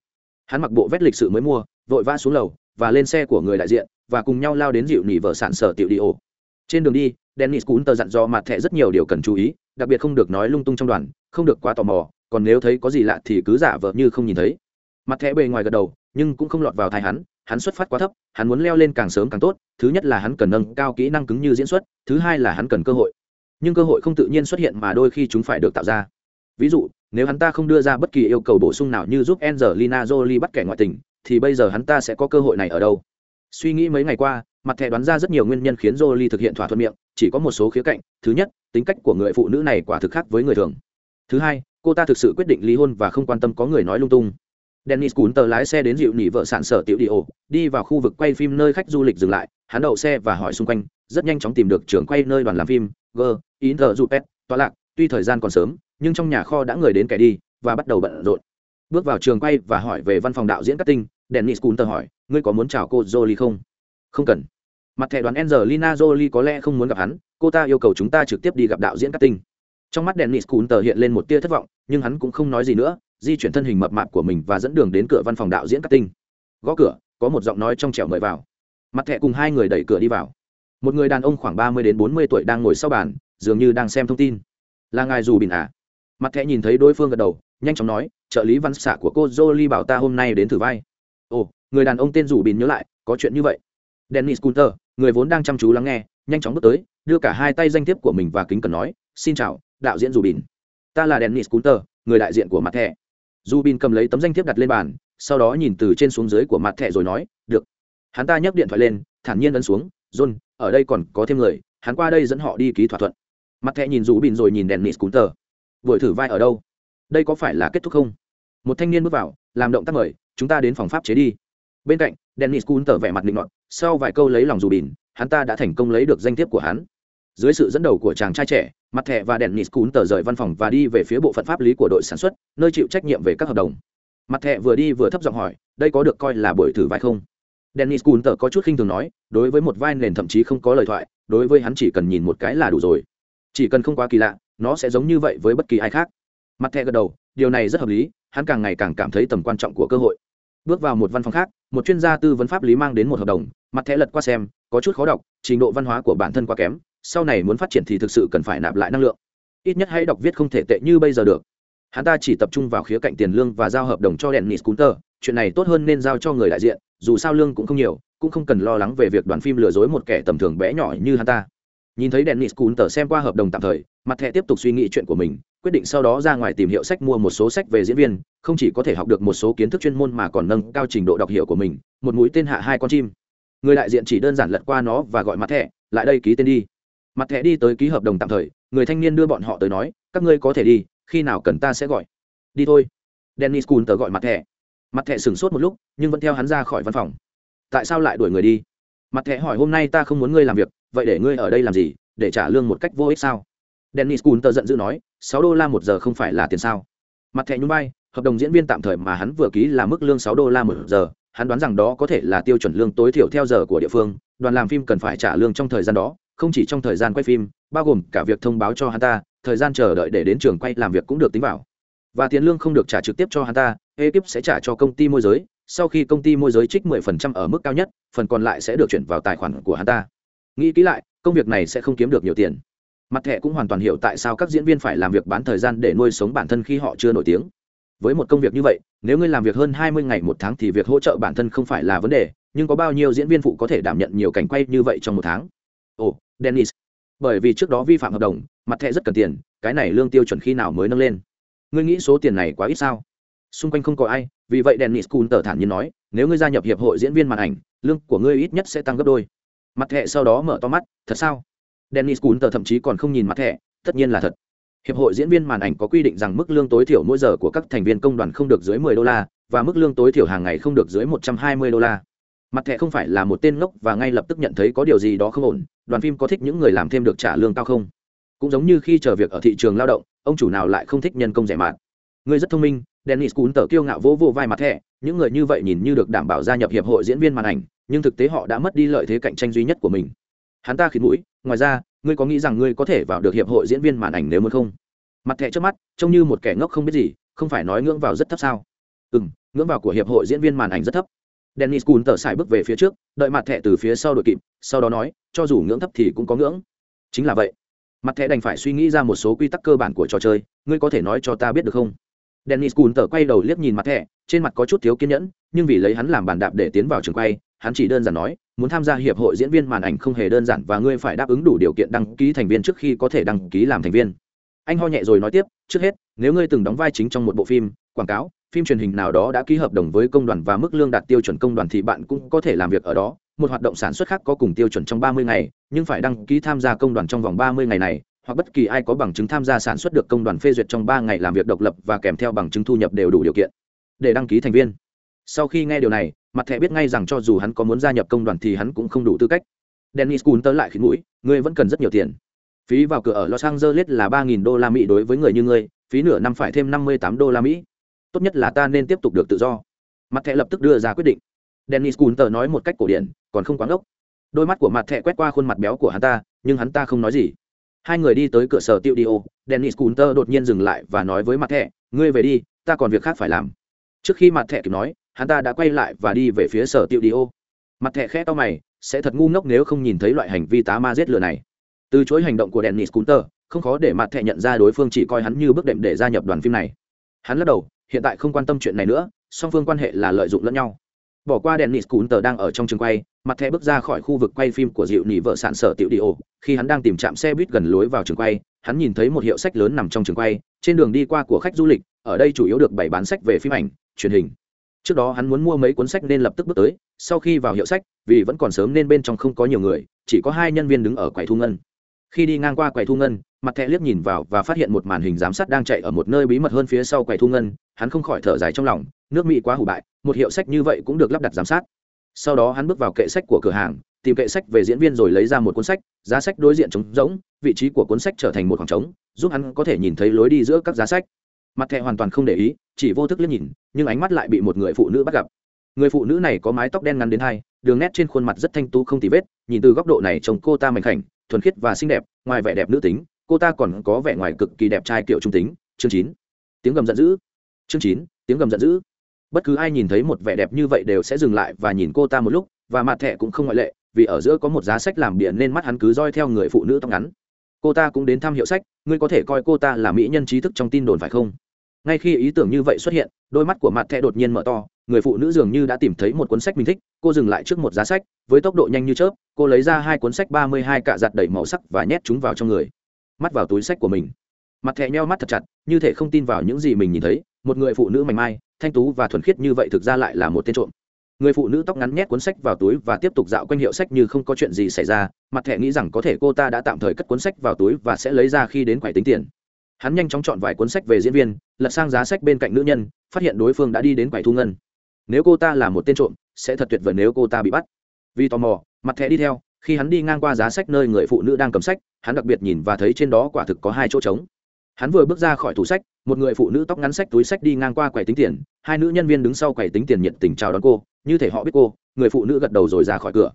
Hắn mặc bộ vét lịch sự mới mua, vội vã xuống lầu và lên xe của người đại diện và cùng nhau lao đến dịu nỉ vợ sản sở tiểu đi ổ trên đường đi, dennis cunter dặn dò mặt thẹ rất nhiều điều cần chú ý, đặc biệt không được nói lung tung trong đoàn, không được quá tò mò còn nếu thấy có gì lạ thì cứ giả vờ như không nhìn thấy. Mặt thẻ bề ngoài gật đầu, nhưng cũng không lọt vào thai hắn hắn xuất phát quá thấp, hắn muốn leo lên càng sớm càng tốt, thứ nhất là hắn cần nâng cao kỹ năng cứng như diễn xuất, thứ hai là hắn cần cơ hội. Nhưng cơ hội không tự nhiên xuất hiện mà đôi khi chúng phải được tạo ra. Ví dụ, nếu hắn ta không đưa ra bất kỳ yêu cầu bổ sung nào như giúp angelina jolie bắt kẻ ngoại tình, thì bây giờ hắn ta sẽ có cơ hội này ở đâu? Suy nghĩ mấy ngày qua, mặt thẻ đoán ra rất nhiều nguyên nhân khiến jolie thực hiện thỏa thuận miệng, chỉ có một số khía cạnh. Thứ nhất, tính cách của người phụ nữ này quả thực khác với người thường. Thứ hai cô ta thực sự quyết định ly hôn và không quan tâm có người nói lung tung. Dennis cún tờ lái xe đến dịu nỉ vợ sản sở tiểu đi ổ, đi vào khu vực quay phim nơi khách du lịch dừng lại. Hắn đậu xe và hỏi xung quanh, rất nhanh chóng tìm được trường quay nơi đoàn làm phim, g inter jupet toa lạc, tuy thời gian còn sớm, nhưng trong nhà kho đã người đến kẻ đi, và bắt đầu bận rộn. Bước vào trường quay và hỏi về văn phòng đạo diễn cắt tinh dennis cún tờ hỏi, ngươi có muốn chào cô jolie không? Không cần. Mặt thẻ đoàn angelina jolie có lẽ không muốn gặp hắn, cô ta yêu cầu chúng ta trực tiếp đi gặp đạo diễn cắt tinh trong mắt dennis cún tờ hiện lên một tia thất vọng, nhưng hắn cũng không nói gì nữa, di chuyển thân hình mập mạp của mình và dẫn đường đến cửa văn phòng đạo diễn cắt tinh gõ cửa, có một giọng nói trong trẻo mời vào. Mặt thẻ cùng hai người đẩy cửa đi vào. Một người đàn ông khoảng ba mươi đến bốn mươi tuổi đang ngồi sau bàn, dường như đang xem thông tin. Là ngài dù bình à? Mặt thẻ nhìn thấy đối phương gật đầu, nhanh chóng nói, trợ lý văn xạ của cô jolie bảo ta hôm nay đến thử vai. Ồ, người đàn ông tên rủ bình nhớ lại, có chuyện như vậy. Dennis kunter người vốn đang chăm chú lắng nghe, nhanh chóng bước tới, đưa cả hai tay danh thiếp của mình và kính cần nói, xin chào đạo diễn dù bin, ta là dennis kunter người đại diện của mặt thẻ. Dù bin cầm lấy tấm danh thiếp đặt lên bàn sau đó nhìn từ trên xuống dưới của mặt thẻ rồi nói được. Hắn ta nhấc điện thoại lên thản nhiên ấn xuống john ở đây còn có thêm người hắn qua đây dẫn họ đi ký thỏa thuận. Mặt thẻ nhìn dù bin rồi nhìn dennis kunter. Buổi thử vai ở đâu? Đây có phải là kết thúc không? Một thanh niên bước vào làm động tác mời chúng ta đến phòng pháp chế đi. Bên cạnh dennis kunter vẻ mặt định ngọn sau vài câu lấy lòng dù bìn hắn ta đã thành công lấy được danh thiếp của hắn. Dưới sự dẫn đầu của chàng trai trẻ mặt thẻ và đèn nịt cún tờ rời văn phòng và đi về phía bộ phận pháp lý của đội sản xuất, nơi chịu trách nhiệm về các hợp đồng. Mặt thẻ vừa đi vừa thấp giọng hỏi, đây có được coi là buổi thử vai không? Dennis cún tờ có chút khinh thường nói, đối với một vai nền thậm chí không có lời thoại, đối với hắn chỉ cần nhìn một cái là đủ rồi. Chỉ cần không quá kỳ lạ, nó sẽ giống như vậy với bất kỳ ai khác. Mặt thẻ gật đầu, điều này rất hợp lý, hắn càng ngày càng cảm thấy tầm quan trọng của cơ hội. Bước vào một văn phòng khác, một chuyên gia tư vấn pháp lý mang đến một hợp đồng, mặt thẻ lật qua xem, có chút khó đọc, trình độ văn hóa của bản thân quá kém sau này muốn phát triển thì thực sự cần phải nạp lại năng lượng. Ít nhất hãy đọc viết không thể tệ như bây giờ được. Hắn ta chỉ tập trung vào khía cạnh tiền lương và giao hợp đồng cho đèn nịt scooter chuyện này tốt hơn nên giao cho người đại diện, dù sao lương cũng không nhiều, cũng không cần lo lắng về việc đoàn phim lừa dối một kẻ tầm thường bé nhỏ như hắn ta. Nhìn thấy đèn nịt scooter xem qua hợp đồng tạm thời, mặt thẻ tiếp tục suy nghĩ chuyện của mình, quyết định sau đó ra ngoài tìm hiệu sách mua một số sách về diễn viên, không chỉ có thể học được một số kiến thức chuyên môn mà còn nâng cao trình độ đọc hiểu của mình, một mũi tên hạ hai con chim. Người đại diện chỉ đơn giản lật qua nó và gọi mặt thẻ, lại đây ký tên đi mặt thẻ đi tới ký hợp đồng tạm thời, người thanh niên đưa bọn họ tới nói, các ngươi có thể đi, khi nào cần ta sẽ gọi? Đi thôi. Dennis cun tờ gọi mặt thẻ. Mặt thẻ sửng sốt một lúc, nhưng vẫn theo hắn ra khỏi văn phòng. Tại sao lại đuổi người đi? Mặt thẻ hỏi, hôm nay ta không muốn ngươi làm việc, vậy để ngươi ở đây làm gì, để trả lương một cách vô ích sao? Dennis cun tờ giận dữ nói, sáu đô la một giờ không phải là tiền sao? Mặt thẻ nhún bay hợp đồng diễn viên tạm thời mà hắn vừa ký là mức lương sáu đô la một giờ, hắn đoán rằng đó có thể là tiêu chuẩn lương tối thiểu theo giờ của địa phương, đoàn làm phim cần phải trả lương trong thời gian đó không chỉ trong thời gian quay phim, bao gồm cả việc thông báo cho hắn ta, thời gian chờ đợi để đến trường quay làm việc cũng được tính vào. Và tiền lương không được trả trực tiếp cho hắn ta, ekip sẽ trả cho công ty môi giới, sau khi công ty môi giới trích 10% ở mức cao nhất, phần còn lại sẽ được chuyển vào tài khoản của hắn ta. Nghĩ kỹ lại, công việc này sẽ không kiếm được nhiều tiền. Mặt thẻ cũng hoàn toàn hiểu tại sao các diễn viên phải làm việc bán thời gian để nuôi sống bản thân khi họ chưa nổi tiếng. Với một công việc như vậy, nếu ngươi làm việc hơn 20 ngày một tháng thì việc hỗ trợ bản thân không phải là vấn đề, nhưng có bao nhiêu diễn viên phụ có thể đảm nhận nhiều cảnh quay như vậy trong một tháng? Ồ, dennis. Bởi vì trước đó vi phạm hợp đồng, mặt thẻ rất cần tiền, cái này lương tiêu chuẩn khi nào mới nâng lên? Ngươi nghĩ số tiền này quá ít sao? Xung quanh không có ai, vì vậy dennis cun tờ thản nhiên nói, nếu ngươi gia nhập hiệp hội diễn viên màn ảnh, lương của ngươi ít nhất sẽ tăng gấp đôi. Mặt thẻ sau đó mở to mắt, thật sao? Dennis cun tờ thậm chí còn không nhìn mặt thẻ, tất nhiên là thật. Hiệp hội diễn viên màn ảnh có quy định rằng mức lương tối thiểu mỗi giờ của các thành viên công đoàn không được dưới 10 đô la, và mức lương tối thiểu hàng ngày không được dưới 120 đô la mặt thẻ không phải là một tên ngốc và ngay lập tức nhận thấy có điều gì đó không ổn, đoàn phim có thích những người làm thêm được trả lương cao không? Cũng giống như khi chờ việc ở thị trường lao động, ông chủ nào lại không thích nhân công rẻ mạt. Người rất thông minh, dennis cún tờ kiêu ngạo vỗ vô vai mặt thẻ, những người như vậy nhìn như được đảm bảo gia nhập hiệp hội diễn viên màn ảnh, nhưng thực tế họ đã mất đi lợi thế cạnh tranh duy nhất của mình. Hắn ta khiến mũi, ngoài ra, ngươi có nghĩ rằng ngươi có thể vào được hiệp hội diễn viên màn ảnh nếu muốn không? Mặt thẻ trước mắt, trông như một kẻ ngốc không biết gì, không phải nói ngưỡng vào rất thấp sao? Ừ m ngưỡng vào của hiệp hội diễn viên màn ảnh rất thấp dennis cún tờ xài bước về phía trước, đợi mặt thẻ từ phía sau đội kịp, sau đó nói, cho dù ngưỡng thấp thì cũng có ngưỡng. Chính là vậy. Mặt thẻ đành phải suy nghĩ ra một số quy tắc cơ bản của trò chơi, ngươi có thể nói cho ta biết được không? Dennis cún tờ quay đầu liếc nhìn mặt thẻ, trên mặt có chút thiếu kiên nhẫn, nhưng vì lấy hắn làm bàn đạp để tiến vào trường quay, hắn chỉ đơn giản nói, muốn tham gia hiệp hội diễn viên màn ảnh không hề đơn giản và ngươi phải đáp ứng đủ điều kiện đăng ký thành viên trước khi có thể đăng ký làm thành viên. Anh ho nhẹ rồi nói tiếp, trước hết, nếu ngươi từng đóng vai chính trong một bộ phim, quảng cáo phim truyền hình nào đó đã ký hợp đồng với công đoàn và mức lương đạt tiêu chuẩn công đoàn thì bạn cũng có thể làm việc ở đó. Một hoạt động sản xuất khác có cùng tiêu chuẩn trong 30 ngày, nhưng phải đăng ký tham gia công đoàn trong vòng 30 ngày này, hoặc bất kỳ ai có bằng chứng tham gia sản xuất được công đoàn phê duyệt trong 3 ngày làm việc độc lập và kèm theo bằng chứng thu nhập đều đủ điều kiện để đăng ký thành viên. Sau khi nghe điều này, mặt thẻ biết ngay rằng cho dù hắn có muốn gia nhập công đoàn thì hắn cũng không đủ tư cách. Dennis Coulter lại khiến mũi, ngươi vẫn cần rất nhiều tiền. Phí vào cửa ở los angeles là ba nghìn đô la mỹ đối với người như ngươi, phí nửa năm phải thêm năm mươi tám đô la mỹ tốt nhất là ta nên tiếp tục được tự do. Mặt thẻ lập tức đưa ra quyết định. Dennis Coulter nói một cách cổ điển còn không quá ngốc. Đôi mắt của mặt thẻ quét qua khuôn mặt béo của hắn ta nhưng hắn ta không nói gì. Hai người đi tới cửa sở tiêu đi ô dennis Coulter đột nhiên dừng lại và nói với mặt thẻ ngươi về đi ta còn việc khác phải làm. Trước khi mặt thẻ kịp nói hắn ta đã quay lại và đi về phía sở tiêu đi ô. Mặt thẻ khẽ to mày sẽ thật ngu ngốc nếu không nhìn thấy loại hành vi tá ma giết lừa này. Từ chối hành động của dennis Coulter, không khó để mặt thẻ nhận ra đối phương chỉ coi hắn như bước đệm để gia nhập đoàn phim này. Hắn lắc đầu hiện tại không quan tâm chuyện này nữa, song phương quan hệ là lợi dụng lẫn nhau. Bỏ qua đèn nịt cún tờ đang ở trong trường quay, mặt thẻ bước ra khỏi khu vực quay phim của dịu nỉ vợ sản sở tiểu đi ô khi hắn đang tìm trạm xe buýt gần lối vào trường quay, hắn nhìn thấy một hiệu sách lớn nằm trong trường quay, trên đường đi qua của khách du lịch, ở đây chủ yếu được bày bán sách về phim ảnh, truyền hình. Trước đó hắn muốn mua mấy cuốn sách nên lập tức bước tới, sau khi vào hiệu sách, vì vẫn còn sớm nên bên trong không có nhiều người, chỉ có hai nhân viên đứng ở quầy thu ngân khi đi ngang qua quầy thu ngân, mặt thẻ liếc nhìn vào và phát hiện một màn hình giám sát đang chạy ở một nơi bí mật hơn phía sau quầy thu ngân, hắn không khỏi thở dài trong lòng, nước mỹ quá hủ bại, một hiệu sách như vậy cũng được lắp đặt giám sát. Sau đó hắn bước vào kệ sách của cửa hàng, tìm kệ sách về diễn viên rồi lấy ra một cuốn sách, giá sách đối diện trống rỗng, vị trí của cuốn sách trở thành một khoảng trống, giúp hắn có thể nhìn thấy lối đi giữa các giá sách. Mặt thẻ hoàn toàn không để ý, chỉ vô thức liếc nhìn, nhưng ánh mắt lại bị một người phụ nữ bắt gặp. Người phụ nữ này có mái tóc đen ngắn đến hai, đường nét trên khuôn mặt rất thanh tú không tì vết, nhìn từ góc độ này chồng cô ta mảnh khảnh thuần khiết và xinh đẹp, ngoài vẻ đẹp nữ tính, cô ta còn có vẻ ngoài cực kỳ đẹp trai kiểu trung tính. Chương chín. Tiếng gầm giận dữ. Chương chín, tiếng gầm giận dữ. Bất cứ ai nhìn thấy một vẻ đẹp như vậy đều sẽ dừng lại và nhìn cô ta một lúc, và mặt thẻ cũng không ngoại lệ, vì ở giữa có một giá sách làm biển nên mắt hắn cứ roi theo người phụ nữ tóc ngắn. Cô ta cũng đến thăm hiệu sách, ngươi có thể coi cô ta là mỹ nhân trí thức trong tin đồn phải không? Ngay khi ý tưởng như vậy xuất hiện, đôi mắt của mặt thẹ đột nhiên mở to, người phụ nữ dường như đã tìm thấy một cuốn sách mình thích, cô dừng lại trước một giá sách, với tốc độ nhanh như chớp, cô lấy ra hai cuốn sách ba mươi hai cạ giặt đầy màu sắc và nhét chúng vào trong người. Mắt vào túi sách của mình. Mặt thẹ nheo mắt thật chặt, như thể không tin vào những gì mình nhìn thấy, một người phụ nữ mảnh mai, thanh tú và thuần khiết như vậy thực ra lại là một tên trộm. Người phụ nữ tóc ngắn nhét cuốn sách vào túi và tiếp tục dạo quanh hiệu sách như không có chuyện gì xảy ra mặt thẹ nghĩ rằng có thể cô ta đã tạm thời cất cuốn sách vào túi và sẽ lấy ra khi đến quầy tính tiền hắn nhanh chóng chọn vài cuốn sách về diễn viên, lật sang giá sách bên cạnh nữ nhân, phát hiện đối phương đã đi đến quầy thu ngân. Nếu cô ta là một tên trộm, sẽ thật tuyệt vời nếu cô ta bị bắt. Vì tò mò, mặt thẻ đi theo, khi hắn đi ngang qua giá sách nơi người phụ nữ đang cầm sách, hắn đặc biệt nhìn và thấy trên đó quả thực có hai chỗ trống. Hắn vừa bước ra khỏi tủ sách, một người phụ nữ tóc ngắn sách túi sách đi ngang qua quầy tính tiền, hai nữ nhân viên đứng sau quầy tính tiền nhiệt tình chào đón cô, như thể họ biết cô, người phụ nữ gật đầu rồi ra khỏi cửa.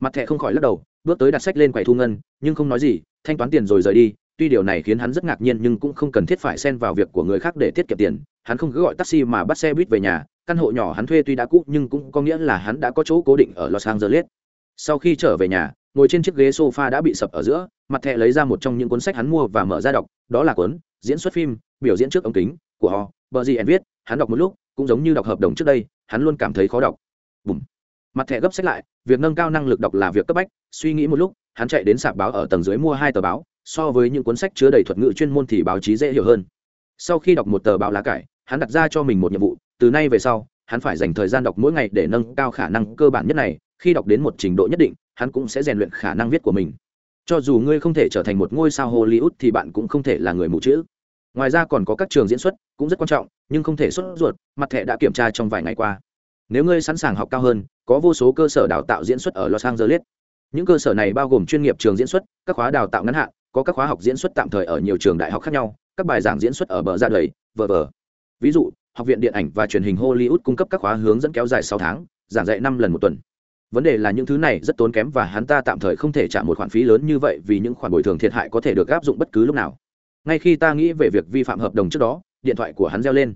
Mặt thẻ không khỏi lắc đầu, bước tới đặt sách lên quầy thu ngân, nhưng không nói gì, thanh toán tiền rồi rời đi tuy điều này khiến hắn rất ngạc nhiên nhưng cũng không cần thiết phải xen vào việc của người khác để tiết kiệm tiền. Hắn không cứ gọi taxi mà bắt xe buýt về nhà. Căn hộ nhỏ hắn thuê tuy đã cũ nhưng cũng có nghĩa là hắn đã có chỗ cố định ở los angeles. Sau khi trở về nhà, ngồi trên chiếc ghế sofa đã bị sập ở giữa, mặt thẻ lấy ra một trong những cuốn sách hắn mua và mở ra đọc, đó là cuốn diễn xuất phim, biểu diễn trước ống kính của họ. Bờ gì viết, hắn đọc một lúc, cũng giống như đọc hợp đồng trước đây, hắn luôn cảm thấy khó đọc. Bùm. mặt thẻ gấp sách lại, việc nâng cao năng lực đọc là việc cấp bách, suy nghĩ một lúc, hắn chạy đến sạp báo ở tầng dưới mua hai tờ báo so với những cuốn sách chứa đầy thuật ngữ chuyên môn thì báo chí dễ hiểu hơn. Sau khi đọc một tờ báo lá cải, hắn đặt ra cho mình một nhiệm vụ, từ nay về sau, hắn phải dành thời gian đọc mỗi ngày để nâng cao khả năng cơ bản nhất này, khi đọc đến một trình độ nhất định, hắn cũng sẽ rèn luyện khả năng viết của mình. Cho dù ngươi không thể trở thành một ngôi sao hollywood thì bạn cũng không thể là người mù chữ. Ngoài ra còn có các trường diễn xuất, cũng rất quan trọng, nhưng không thể xuất ruột, mặt thẻ đã kiểm tra trong vài ngày qua. Nếu ngươi sẵn sàng học cao hơn, có vô số cơ sở đào tạo diễn xuất ở los angeles. Những cơ sở này bao gồm chuyên nghiệp trường diễn xuất, các khóa đào tạo ngắn hạn có các khóa học diễn xuất tạm thời ở nhiều trường đại học khác nhau, các bài giảng diễn xuất ở bờ ra đầy vờ vờ. Ví dụ, học viện điện ảnh và truyền hình hollywood cung cấp các khóa hướng dẫn kéo dài sáu tháng, giảng dạy năm lần một tuần. Vấn đề là những thứ này rất tốn kém và hắn ta tạm thời không thể trả một khoản phí lớn như vậy vì những khoản bồi thường thiệt hại có thể được áp dụng bất cứ lúc nào. Ngay khi ta nghĩ về việc vi phạm hợp đồng trước đó, điện thoại của hắn reo lên.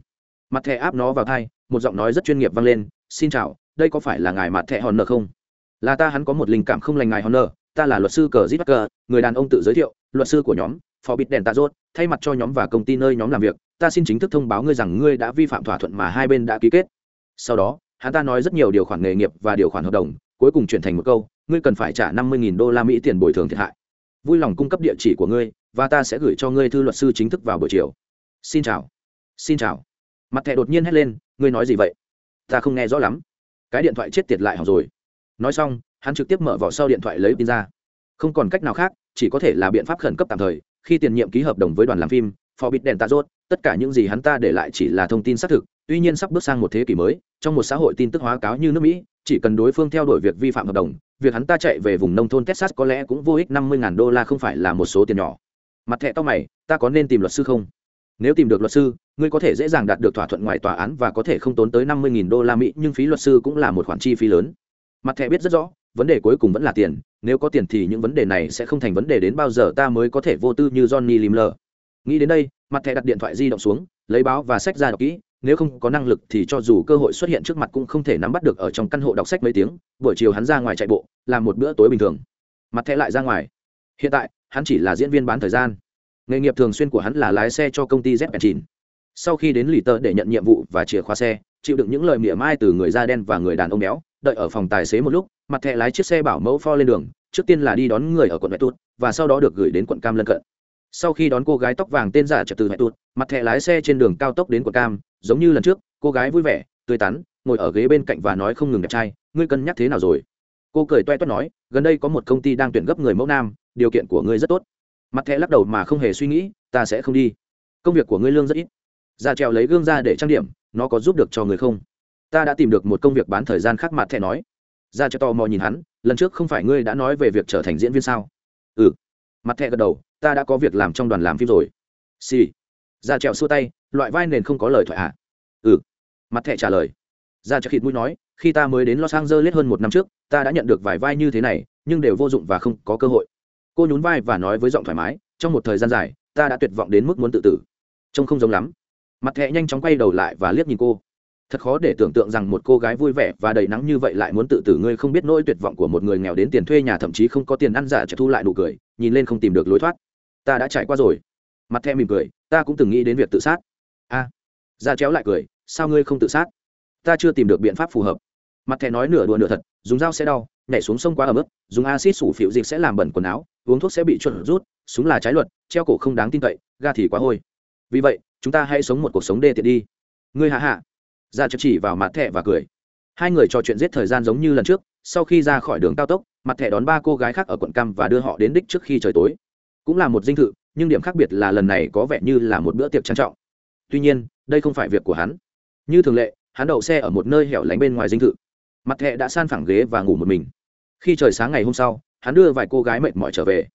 Mặt thẻ áp nó vào thai, một giọng nói rất chuyên nghiệp vang lên, xin chào, đây có phải là ngài mặt thẻ hòn nợ không? Là ta, hắn có một linh cảm không lành ngài hòn nợ ta là luật sư cờ zit người đàn ông tự giới thiệu luật sư của nhóm, phó bịt đèn tạ rốt, thay mặt cho nhóm và công ty nơi nhóm làm việc, ta xin chính thức thông báo ngươi rằng ngươi đã vi phạm thỏa thuận mà hai bên đã ký kết. Sau đó, hắn ta nói rất nhiều điều khoản nghề nghiệp và điều khoản hợp đồng, cuối cùng chuyển thành một câu, ngươi cần phải trả năm mươi nghìn đô la mỹ tiền bồi thường thiệt hại. Vui lòng cung cấp địa chỉ của ngươi, và ta sẽ gửi cho ngươi thư luật sư chính thức vào buổi chiều. Xin chào. Xin chào. Mặt thẻ đột nhiên hét lên, ngươi nói gì vậy? Ta không nghe rõ lắm. Cái điện thoại chết tiệt lại hỏng rồi. Nói xong, hắn trực tiếp mở vỏ sau điện thoại lấy pin ra không còn cách nào khác, chỉ có thể là biện pháp khẩn cấp tạm thời, khi tiền nhiệm ký hợp đồng với đoàn làm phim, phò bịt đèn tạ rốt, tất cả những gì hắn ta để lại chỉ là thông tin xác thực, tuy nhiên sắp bước sang một thế kỷ mới, trong một xã hội tin tức hóa cáo như nước mỹ, chỉ cần đối phương theo đuổi việc vi phạm hợp đồng, việc hắn ta chạy về vùng nông thôn texas có lẽ cũng vô ích năm mươi đô la không phải là một số tiền nhỏ. Mặt thẻ to mày, ta có nên tìm luật sư không? Nếu tìm được luật sư, ngươi có thể dễ dàng đạt được thỏa thuận ngoài tòa án và có thể không tốn tới năm mươi đô la mỹ, nhưng phí luật sư cũng là một khoản chi phí lớn. Mặt thẻ biết rất rõ vấn đề cuối cùng vẫn là tiền, nếu có tiền thì những vấn đề này sẽ không thành vấn đề đến bao giờ ta mới có thể vô tư như johnny lim lờ. Nghĩ đến đây, mặt thẻ đặt điện thoại di động xuống, lấy báo và sách ra đọc kỹ, nếu không có năng lực thì cho dù cơ hội xuất hiện trước mặt cũng không thể nắm bắt được ở trong căn hộ đọc sách mấy tiếng, buổi chiều hắn ra ngoài chạy bộ làm một bữa tối bình thường. Mặt thẻ lại ra ngoài. Hiện tại, hắn chỉ là diễn viên bán thời gian. Nghề nghiệp thường xuyên của hắn là lái xe cho công ty z chín sau khi đến lì tơ để nhận nhiệm vụ và chìa khóa xe, chịu đựng những lời mỉa mai từ người da đen và người đàn ông béo đợi ở phòng tài xế một lúc, mặt thẻ lái chiếc xe bảo mẫu pho lên đường, trước tiên là đi đón người ở quận mẹ tút và sau đó được gửi đến quận cam lân cận. Sau khi đón cô gái tóc vàng tên giả trật từ mẹ tút mặt thẻ lái xe trên đường cao tốc đến quận cam, giống như lần trước, cô gái vui vẻ, tươi tắn, ngồi ở ghế bên cạnh và nói không ngừng đẹp trai, ngươi cân nhắc thế nào rồi? Cô cười toe toét nói, gần đây có một công ty đang tuyển gấp người mẫu nam, điều kiện của ngươi rất tốt. Mặt thẻ lắc đầu mà không hề suy nghĩ, ta sẽ không đi. Công việc của ngươi lương rất ít. Ra trèo lấy gương ra để trang điểm, nó có giúp được cho người không? Ta đã tìm được một công việc bán thời gian khác mặt thẻ nói. Ra cho tò mò nhìn hắn, lần trước không phải ngươi đã nói về việc trở thành diễn viên sao? Ừ. Mặt thẻ gật đầu, ta đã có việc làm trong đoàn làm phim rồi. Xì、sì. ra trèo xua tay, loại vai nền không có lời thoại ạ à? ừ. Mặt thẻ trả lời. Ra cho khịt mũi nói, khi ta mới đến los angeles hơn một năm trước, ta đã nhận được vài vai như thế này, nhưng đều vô dụng và không có cơ hội. Cô nhún vai và nói với giọng thoải mái, trong một thời gian dài, ta đã tuyệt vọng đến mức muốn tự tử. Trông không giống lắm. Mặt thẹ nhanh chóng quay đầu lại và liếc nhìn cô thật khó để tưởng tượng rằng một cô gái vui vẻ và đầy nắng như vậy lại muốn tự tử. Ngươi không biết nỗi tuyệt vọng của một người nghèo đến tiền thuê nhà thậm chí không có tiền ăn giả trả thu lại nụ cười nhìn lên không tìm được lối thoát. Ta đã trải qua rồi. Mặt thẹ mỉm cười ta cũng từng nghĩ đến việc tự sát. A. À, ra chéo lại cười sao ngươi không tự sát? Ta chưa tìm được biện pháp phù hợp. Mặt thẹ nói nửa đùa nửa thật dùng dao sẽ đau nhảy xuống sông quá ở mức dùng acid sủ phịu dịch sẽ làm bẩn quần áo uống thuốc sẽ bị chuẩn rút súng là trái luật treo cổ không đáng tin cậy ga thì quá hôi. Vì vậy chúng ta hãy sống một cuộc sống đê tiện đi. Ngươi hạ hạ ra chợt chỉ vào mặt thẻ và cười. Hai người trò chuyện giết thời gian giống như lần trước, sau khi ra khỏi đường cao tốc, mặt thẻ đón ba cô gái khác ở quận cam và đưa họ đến đích trước khi trời tối. Cũng là một dinh thự, nhưng điểm khác biệt là lần này có vẻ như là một bữa tiệc trang trọng. Tuy nhiên, đây không phải việc của hắn. Như thường lệ, hắn đậu xe ở một nơi hẻo lánh bên ngoài dinh thự. Mặt thẹ đã san phẳng ghế và ngủ một mình. Khi trời sáng ngày hôm sau, hắn đưa vài cô gái mệt mỏi trở về.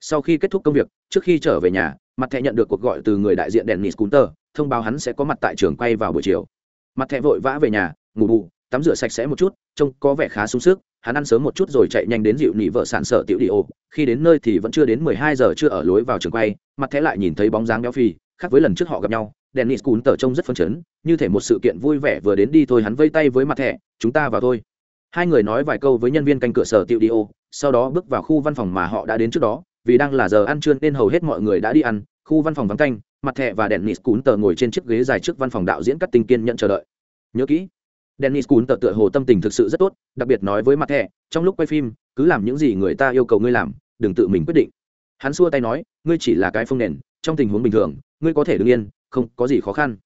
Sau khi kết thúc công việc, trước khi trở về nhà, mặt thẹ nhận được cuộc gọi từ người đại diện đèn nis cunter thông báo hắn sẽ có mặt tại trường quay vào buổi chiều mặt thẹ vội vã về nhà, ngủ bù, tắm rửa sạch sẽ một chút, trông có vẻ khá sung sức. Hắn ăn sớm một chút rồi chạy nhanh đến dịu nị vợ sản sở tiểu đi ô khi đến nơi thì vẫn chưa đến mười hai giờ chưa ở lối vào trường quay. Mặt thẹ lại nhìn thấy bóng dáng béo phì, khác với lần trước họ gặp nhau. Dennis cún tờ trông rất phấn chấn, như thể một sự kiện vui vẻ vừa đến đi thôi hắn vây tay với mặt thẻ, chúng ta vào thôi. Hai người nói vài câu với nhân viên canh cửa sở tiệu đi ô sau đó bước vào khu văn phòng mà họ đã đến trước đó. Vì đang là giờ ăn trưa nên hầu hết mọi người đã đi ăn khu văn phòng vắng canh mặt thẻ và dennis cún tờ ngồi trên chiếc ghế dài trước văn phòng đạo diễn cắt tinh kiên nhận chờ đợi. Nhớ kỹ, dennis cún tờ tựa hồ tâm tình thực sự rất tốt, đặc biệt nói với mặt thẻ, trong lúc quay phim, cứ làm những gì người ta yêu cầu ngươi làm, đừng tự mình quyết định. Hắn xua tay nói, ngươi chỉ là cái phương nền, trong tình huống bình thường, ngươi có thể đứng yên, không có gì khó khăn.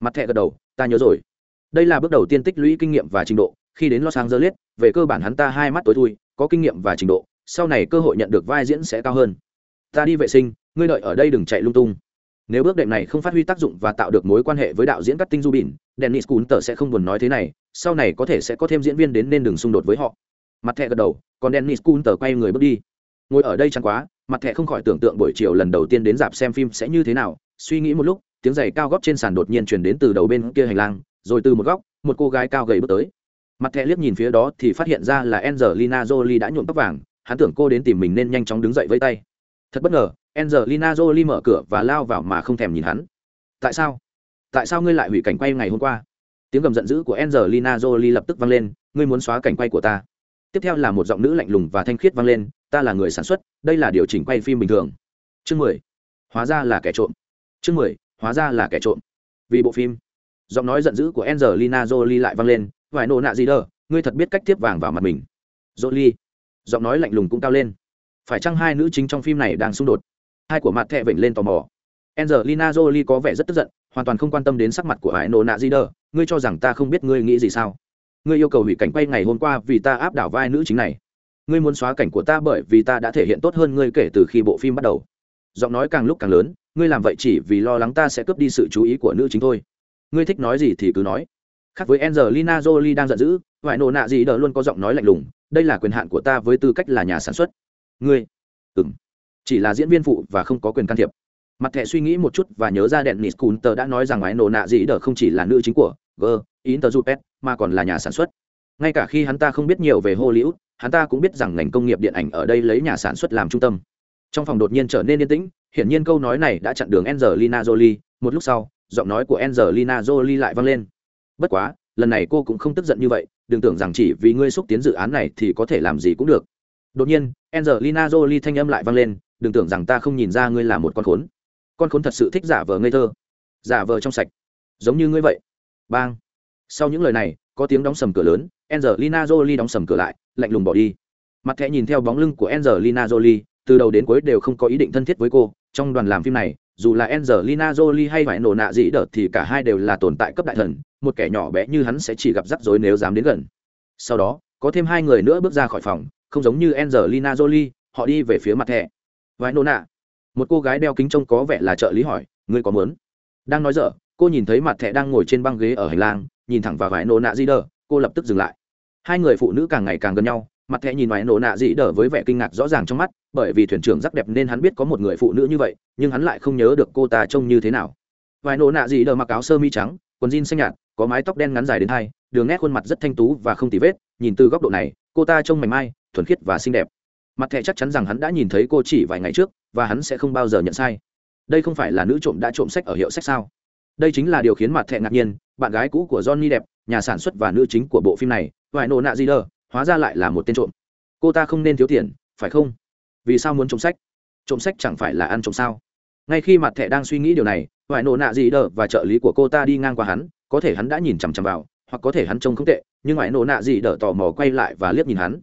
Mặt thẹ gật đầu, ta nhớ rồi. Đây là bước đầu tiên tích lũy kinh nghiệm và trình độ, khi đến los angeles, về cơ bản hắn ta hai mắt tối thui, có kinh nghiệm và trình độ, sau này cơ hội nhận được vai diễn sẽ cao hơn. Ta đi vệ sinh ngươi đợi ở đây đừng chạy lung tung. Nếu bước đệm này không phát huy tác dụng và tạo được mối quan hệ với đạo diễn cắt tinh du bỉn, dennis Coulter sẽ không buồn nói thế này, sau này có thể sẽ có thêm diễn viên đến nên đừng xung đột với họ. Mặt thẹ gật đầu, còn dennis Coulter quay người bước đi. Ngồi ở đây chẳng quá, mặt thẹ không khỏi tưởng tượng buổi chiều lần đầu tiên đến dạp xem phim sẽ như thế nào. Suy nghĩ một lúc, tiếng giày cao góp trên sàn đột nhiên chuyển đến từ đầu bên kia hành lang, rồi từ một góc, một cô gái cao gầy bước tới. Mặt thẹ liếc nhìn phía đó thì phát hiện ra là angelina jolie đã nhuộm tóc vàng, hắn tưởng cô đến tìm mình nên nhanh chóng đứng dậy với tay. Thật bất ngờ angelina jolie mở cửa và lao vào mà không thèm nhìn hắn. Tại sao? Tại sao ngươi lại hủy cảnh quay ngày hôm qua? Tiếng gầm giận dữ của angelina jolie lập tức vang lên ngươi muốn xóa cảnh quay của ta? Tiếp theo là một giọng nữ lạnh lùng và thanh khiết vang lên ta là người sản xuất đây là điều chỉnh quay phim bình thường. Chương mười hóa ra là kẻ trộm. Chương mười hóa ra là kẻ trộm. Vì bộ phim giọng nói giận dữ của Angelina Jolie lại vang lên, vài nổ nạ gì đờ, ngươi thật biết cách tiếp vàng vào mặt mình. Jolie, giọng nói lạnh lùng cũng cao lên. Phải chăng hai nữ chính trong phim này đang xung đột? Hai của mặt thẹ vểnh lên tò mò. Angelina jolie có vẻ rất tức giận, hoàn toàn không quan tâm đến sắc mặt của hải nổ nạ di đờ ngươi cho rằng ta không biết ngươi nghĩ gì sao? Ngươi yêu cầu hủy cảnh quay ngày hôm qua vì ta áp đảo vai nữ chính này. Ngươi muốn xóa cảnh của ta bởi vì ta đã thể hiện tốt hơn ngươi kể từ khi bộ phim bắt đầu. Giọng nói càng lúc càng lớn, ngươi làm vậy chỉ vì lo lắng ta sẽ cướp đi sự chú ý của nữ chính thôi. Ngươi thích nói gì thì cứ nói. Khác với angelina jolie đang giận dữ ngoại nổ nạ gì đờ luôn có giọng nói lạnh lùng, đây là quyền hạn của ta với tư cách là nhà sản xuất. Ngươi. Ừng chỉ là diễn viên phụ và không có quyền can thiệp. Mặt thẻ suy nghĩ một chút và nhớ ra đèn nis cun tờ đã nói rằng ngoại nổ nạ dĩ đờ không chỉ là nữ chính của g, interjupet, mà còn là nhà sản xuất. Ngay cả khi hắn ta không biết nhiều về hollywood, hắn ta cũng biết rằng ngành công nghiệp điện ảnh ở đây lấy nhà sản xuất làm trung tâm. Trong phòng đột nhiên trở nên yên tĩnh, hiển nhiên câu nói này đã chặn đường angelina jolie. Một lúc sau, giọng nói của angelina jolie lại vang lên. Bất quá, lần này cô cũng không tức giận như vậy, đừng tưởng rằng chỉ vì ngươi xúc tiến dự án này thì có thể làm gì cũng được. Đột nhiên, angelina jolie thanh âm lại vang lên đừng tưởng rằng ta không nhìn ra ngươi là một con khốn. Con khốn thật sự thích giả vờ ngây thơ. Giả vờ trong sạch. Giống như ngươi vậy. Bang. Sau những lời này có tiếng đóng sầm cửa lớn angelina jolie đóng sầm cửa lại lạnh lùng bỏ đi. Mặt thẻ nhìn theo bóng lưng của angelina jolie từ đầu đến cuối đều không có ý định thân thiết với cô. Trong đoàn làm phim này dù là Angelina Jolie hay phải nổ nạ dĩ đợt thì cả hai đều là tồn tại cấp đại thần, một kẻ nhỏ bé như hắn sẽ chỉ gặp rắc rối nếu dám đến gần. Sau đó, có thêm hai người nữa bước ra khỏi phòng, không giống như Angelina Jolie, họ đi về phía mặt thẻ vái nô nạ. Một cô gái đeo kính trông có vẻ là trợ lý hỏi, ngươi có muốn? Đang nói dở, cô nhìn thấy mặt thẻ đang ngồi trên băng ghế ở hành lang, nhìn thẳng vào vái nô nạ di đờ, cô lập tức dừng lại. Hai người phụ nữ càng ngày càng gần nhau, mặt thẻ nhìn vái nô nạ dị đờ với vẻ kinh ngạc rõ ràng trong mắt bởi vì thuyền trưởng rất đẹp nên hắn biết có một người phụ nữ như vậy nhưng hắn lại không nhớ được cô ta trông như thế nào vái nô nạ dị đờ mặc áo sơ mi trắng quần jean xanh nhạt có mái tóc đen ngắn dài đến hai đường nét khuôn mặt rất thanh tú và không tì vết nhìn từ góc độ này cô ta trông mảnh mai thuần khiết và xinh đẹp mặt thẻ chắc chắn rằng hắn đã nhìn thấy cô chỉ vài ngày trước, và hắn sẽ không bao giờ nhận sai. Đây không phải là nữ trộm đã trộm sách ở hiệu sách sao? Đây chính là điều khiến mặt thẻ ngạc nhiên, bạn gái cũ của johnny đẹp, nhà sản xuất và nữ chính của bộ phim này, vài nổ nạ gì đờ, hóa ra lại là một tên trộm. Cô ta không nên thiếu tiền, phải không? Vì sao muốn trộm sách? Trộm sách chẳng phải là ăn trộm sao? Ngay khi mặt thẻ đang suy nghĩ điều này, vài nổ nạ gì đờ và trợ lý của cô ta đi ngang qua hắn, có thể hắn đã nhìn chằm chằm vào, hoặc có thể hắn trông không tệ, nhưng ngoại nổ nạ gì đờ tò mò quay lại và liếc nhìn hắn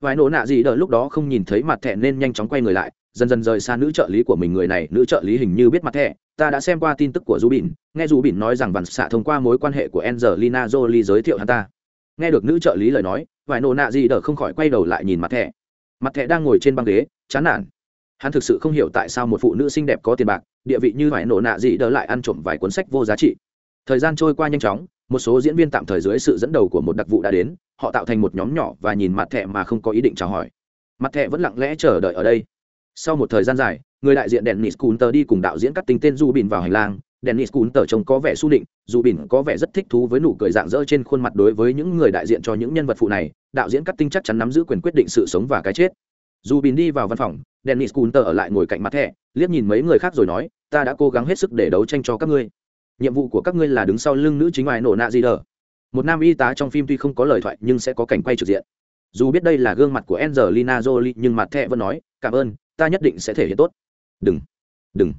vài nổ nạ gì đờ lúc đó không nhìn thấy mặt thẻ nên nhanh chóng quay người lại, dần dần rời xa nữ trợ lý của mình người này. Nữ trợ lý hình như biết mặt thẻ. Ta đã xem qua tin tức của du bỉn nghe du bỉn nói rằng vằn xạ thông qua mối quan hệ của angelina jolie giới thiệu hắn ta. Nghe được nữ trợ lý lời nói vài nổ nạ gì đờ không khỏi quay đầu lại nhìn mặt thẻ. Mặt thẻ đang ngồi trên băng ghế, chán nản. Hắn thực sự không hiểu tại sao một phụ nữ xinh đẹp có tiền bạc, địa vị như vài nổ nạ gì đỡ lại ăn trộm vài cuốn sách vô giá trị. Thời gian trôi qua nhanh chóng một số diễn viên tạm thời dưới sự dẫn đầu của một đặc vụ đã đến, họ tạo thành một nhóm nhỏ và nhìn mặt thẻ mà không có ý định chào hỏi. Mặt thẻ vẫn lặng lẽ chờ đợi ở đây. Sau một thời gian dài, người đại diện dennis Coulter đi cùng đạo diễn cắt tính tên du bìn vào hành lang. Dennis Coulter trông có vẻ su định dù bìn có vẻ rất thích thú với nụ cười dạng dỡ trên khuôn mặt đối với những người đại diện cho những nhân vật phụ này. Đạo diễn cắt tinh chắc chắn nắm giữ quyền quyết định sự sống và cái chết. Dù bìn đi vào văn phòng, dennis Coulter ở lại ngồi cạnh mặt thẻ, liếc nhìn mấy người khác rồi nói, ta đã cố gắng hết sức để đấu tranh cho các ngươi nhiệm vụ của các ngươi là đứng sau lưng nữ chính ngoài nổ nạ gì đờ. Một nam y tá trong phim tuy không có lời thoại nhưng sẽ có cảnh quay trực diện. Dù biết đây là gương mặt của angelina jolie, nhưng mặt thẻ vẫn nói, cảm ơn, ta nhất định sẽ thể hiện tốt. Đừng đừng.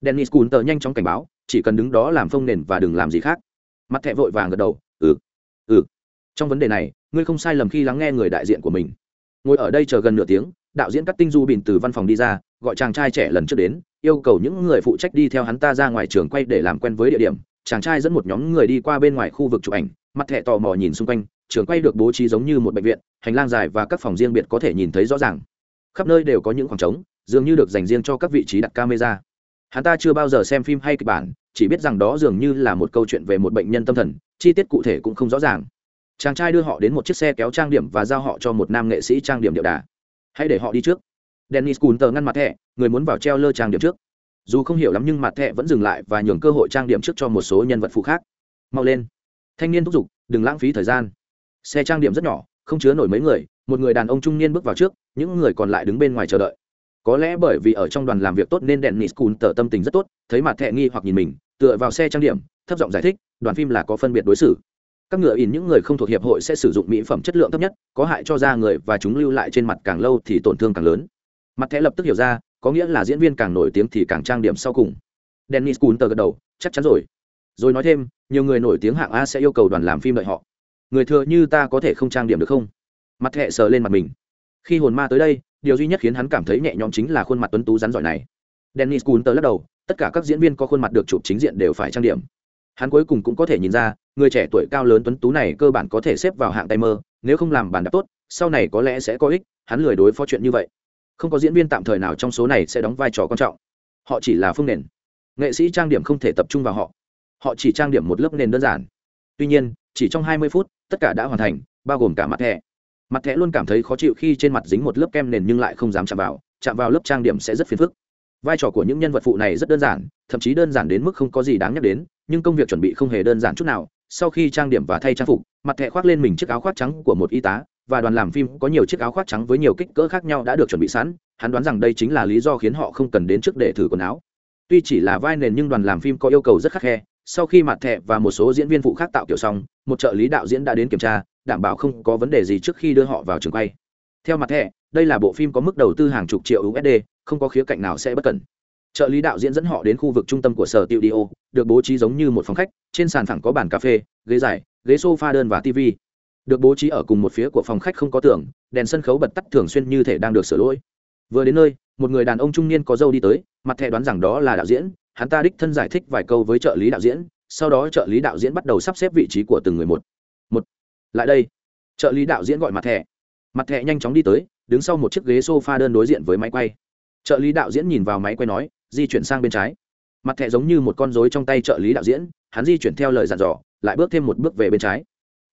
Dennis counter nhanh chóng cảnh báo, chỉ cần đứng đó làm phông nền và đừng làm gì khác. Mặt thẹ vội vàng gật đầu ừ ừ. Trong vấn đề này, ngươi không sai lầm khi lắng nghe người đại diện của mình. Ngồi ở đây chờ gần nửa tiếng, đạo diễn cắt tinh du bìn từ văn phòng đi ra gọi chàng trai trẻ lần trước đến, yêu cầu những người phụ trách đi theo hắn ta ra ngoài trường quay để làm quen với địa điểm. Chàng trai dẫn một nhóm người đi qua bên ngoài khu vực chụp ảnh, mặt thẹ tò mò nhìn xung quanh, trường quay được bố trí giống như một bệnh viện, hành lang dài và các phòng riêng biệt có thể nhìn thấy rõ ràng. Khắp nơi đều có những khoảng trống, dường như được dành riêng cho các vị trí đặt camera. Hắn ta chưa bao giờ xem phim hay kịch bản, chỉ biết rằng đó dường như là một câu chuyện về một bệnh nhân tâm thần, chi tiết cụ thể cũng không rõ ràng. Chàng trai đưa họ đến một chiếc xe kéo trang điểm và giao họ cho một nam nghệ sĩ trang điểm điệu đà. Hãy để họ đi trước dennis Coulter ngăn mặt thẻ, người muốn vào treo lơ trang điểm trước. Dù không hiểu lắm nhưng mặt thẻ vẫn dừng lại và nhường cơ hội trang điểm trước cho một số nhân vật phụ khác. Mau lên. Thanh niên thúc giục, đừng lãng phí thời gian. Xe trang điểm rất nhỏ, không chứa nổi mấy người, một người đàn ông trung niên bước vào trước, những người còn lại đứng bên ngoài chờ đợi. Có lẽ bởi vì ở trong đoàn làm việc tốt nên đèn Coulter cùn tờ tâm tình rất tốt, thấy mặt thẹ nghi hoặc nhìn mình, tựa vào xe trang điểm, thấp giọng giải thích, đoàn phim là có phân biệt đối xử. Các ngựa in những người không thuộc hiệp hội sẽ sử dụng mỹ phẩm chất lượng thấp nhất, có hại cho da người và chúng lưu lại trên mặt càng lâu thì tổn thương càng lớn mặt thẻ lập tức hiểu ra, có nghĩa là diễn viên càng nổi tiếng thì càng trang điểm sau cùng. Dennis cunter gật đầu, chắc chắn rồi. Rồi nói thêm, nhiều người nổi tiếng hạng a sẽ yêu cầu đoàn làm phim đợi họ. Người thừa như ta có thể không trang điểm được không? Mặt thẻ sờ lên mặt mình. Khi hồn ma tới đây, điều duy nhất khiến hắn cảm thấy nhẹ nhõm chính là khuôn mặt tuấn tú rắn giỏi này. Dennis Coulter lắc đầu, tất cả các diễn viên có khuôn mặt được chụp chính diện đều phải trang điểm. Hắn cuối cùng cũng có thể nhìn ra, người trẻ tuổi cao lớn tuấn tú này cơ bản có thể xếp vào hạng tay mơ nếu không làm bàn đạp tốt, sau này có lẽ sẽ có ích, hắn lười đối phó chuyện như vậy không có diễn viên tạm thời nào trong số này sẽ đóng vai trò quan trọng. Họ chỉ là phương nền. Nghệ sĩ trang điểm không thể tập trung vào họ. Họ chỉ trang điểm một lớp nền đơn giản. Tuy nhiên, chỉ trong 20 phút, tất cả đã hoàn thành, bao gồm cả mặt thẻ. Mặt thẻ luôn cảm thấy khó chịu khi trên mặt dính một lớp kem nền nhưng lại không dám chạm vào chạm vào lớp trang điểm sẽ rất phiền phức. Vai trò của những nhân vật phụ này rất đơn giản, thậm chí đơn giản đến mức không có gì đáng nhắc đến, nhưng công việc chuẩn bị không hề đơn giản chút nào. Sau khi trang điểm và thay trang phục, mặt thẻ khoác lên mình chiếc áo khoác trắng của một y tá và đoàn làm phim có nhiều chiếc áo khoác trắng với nhiều kích cỡ khác nhau đã được chuẩn bị sẵn. Hắn đoán rằng đây chính là lý do khiến họ không cần đến trước để thử quần áo. Tuy chỉ là vai nền nhưng đoàn làm phim có yêu cầu rất khắc khe. Sau khi mặt thẹ và một số diễn viên phụ khác tạo kiểu xong, một trợ lý đạo diễn đã đến kiểm tra, đảm bảo không có vấn đề gì trước khi đưa họ vào trường quay. Theo mặt thẹ đây là bộ phim có mức đầu tư hàng chục triệu usd không có khía cạnh nào sẽ bất cẩn. Trợ lý đạo diễn dẫn họ đến khu vực trung tâm của sở tiệu đi được bố trí giống như một phòng khách, trên sàn phẳng có bàn cà phê, ghế dài, ghế sofa đơn và tv được bố trí ở cùng một phía của phòng khách không có tường, đèn sân khấu bật tắt thường xuyên như thể đang được sửa lỗi. Vừa đến nơi, một người đàn ông trung niên có dâu đi tới, mặt thẻ đoán rằng đó là đạo diễn, hắn ta đích thân giải thích vài câu với trợ lý đạo diễn, sau đó trợ lý đạo diễn bắt đầu sắp xếp vị trí của từng người một. Một, lại đây. Trợ lý đạo diễn gọi mặt thẻ. Mặt thẻ nhanh chóng đi tới, đứng sau một chiếc ghế s o f a đơn đối diện với máy quay. Trợ lý đạo diễn nhìn vào máy quay nói, di chuyển sang bên trái. Mặt thẻ giống như một con dối trong tay trợ lý đạo diễn, hắn di chuyển theo lời dặn dò, lại bước thêm một bước về bên trái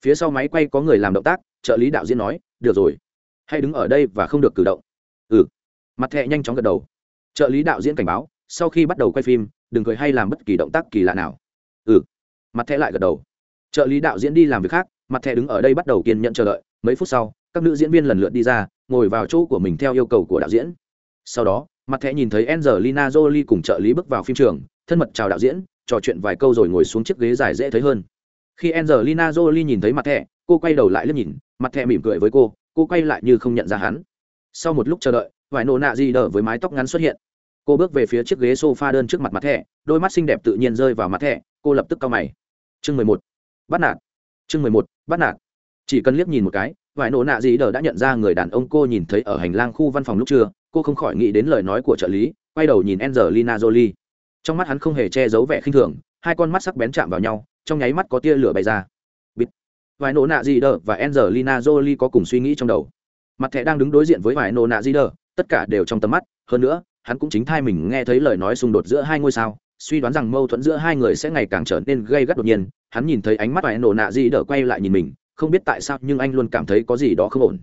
phía sau máy quay có người làm động tác, trợ lý đạo diễn nói, được rồi, hãy đứng ở đây và không được cử động. Ừ. Mặt thẹ nhanh chóng gật đầu. Trợ lý đạo diễn cảnh báo, sau khi bắt đầu quay phim, đừng cười hay làm bất kỳ động tác kỳ lạ nào. Ừ. Mặt thẹ lại gật đầu. Trợ lý đạo diễn đi làm việc khác, mặt thẹ đứng ở đây bắt đầu kiên nhận chờ đợi. Mấy phút sau, các nữ diễn viên lần lượt đi ra, ngồi vào chỗ của mình theo yêu cầu của đạo diễn. Sau đó, mặt thẹ nhìn thấy angelina jolie cùng trợ lý bước vào phim trường, thân mật chào đạo diễn, trò chuyện vài câu rồi ngồi xuống chiếc ghế dài dễ thấy hơn khi angelina jolie nhìn thấy mặt thẹ cô quay đầu lại liếc nhìn, mặt thẹ mỉm cười với cô cô quay lại như không nhận ra hắn. Sau một lúc chờ đợi vài nổ nạ Di đờ với mái tóc ngắn xuất hiện. Cô bước về phía chiếc ghế sofa đơn trước mặt mặt thẹ đôi mắt xinh đẹp tự nhiên rơi vào mặt thẹ cô lập tức cau mày. Chương mười một, bắt nạt. Chương mười một, bắt nạt. Chỉ cần liếc nhìn một cái vài nổ nạ Di đờ đã nhận ra người đàn ông cô nhìn thấy ở hành lang khu văn phòng lúc trưa, cô không khỏi nghĩ đến lời nói của trợ lý, quay đầu nhìn angelina jolie. Trong mắt hắn không hề che giấu vẻ khinh thường, hai con mắt sắc bén chạm vào nhau trong nháy mắt có tia lửa bay ra. Bịt. Vài nổ nạ gì đờ và angelina jolie có cùng suy nghĩ trong đầu. Mặt thẻ đang đứng đối diện với vài nổ nạ gì đờ, tất cả đều trong tầm mắt. Hơn nữa, hắn cũng chính thai mình nghe thấy lời nói xung đột giữa hai ngôi sao, suy đoán rằng mâu thuẫn giữa hai người sẽ ngày càng trở nên gây gắt đột nhiên. Hắn nhìn thấy ánh mắt vài nổ nạ gì đờ quay lại nhìn mình, không biết tại sao nhưng anh luôn cảm thấy có gì đó không ổn.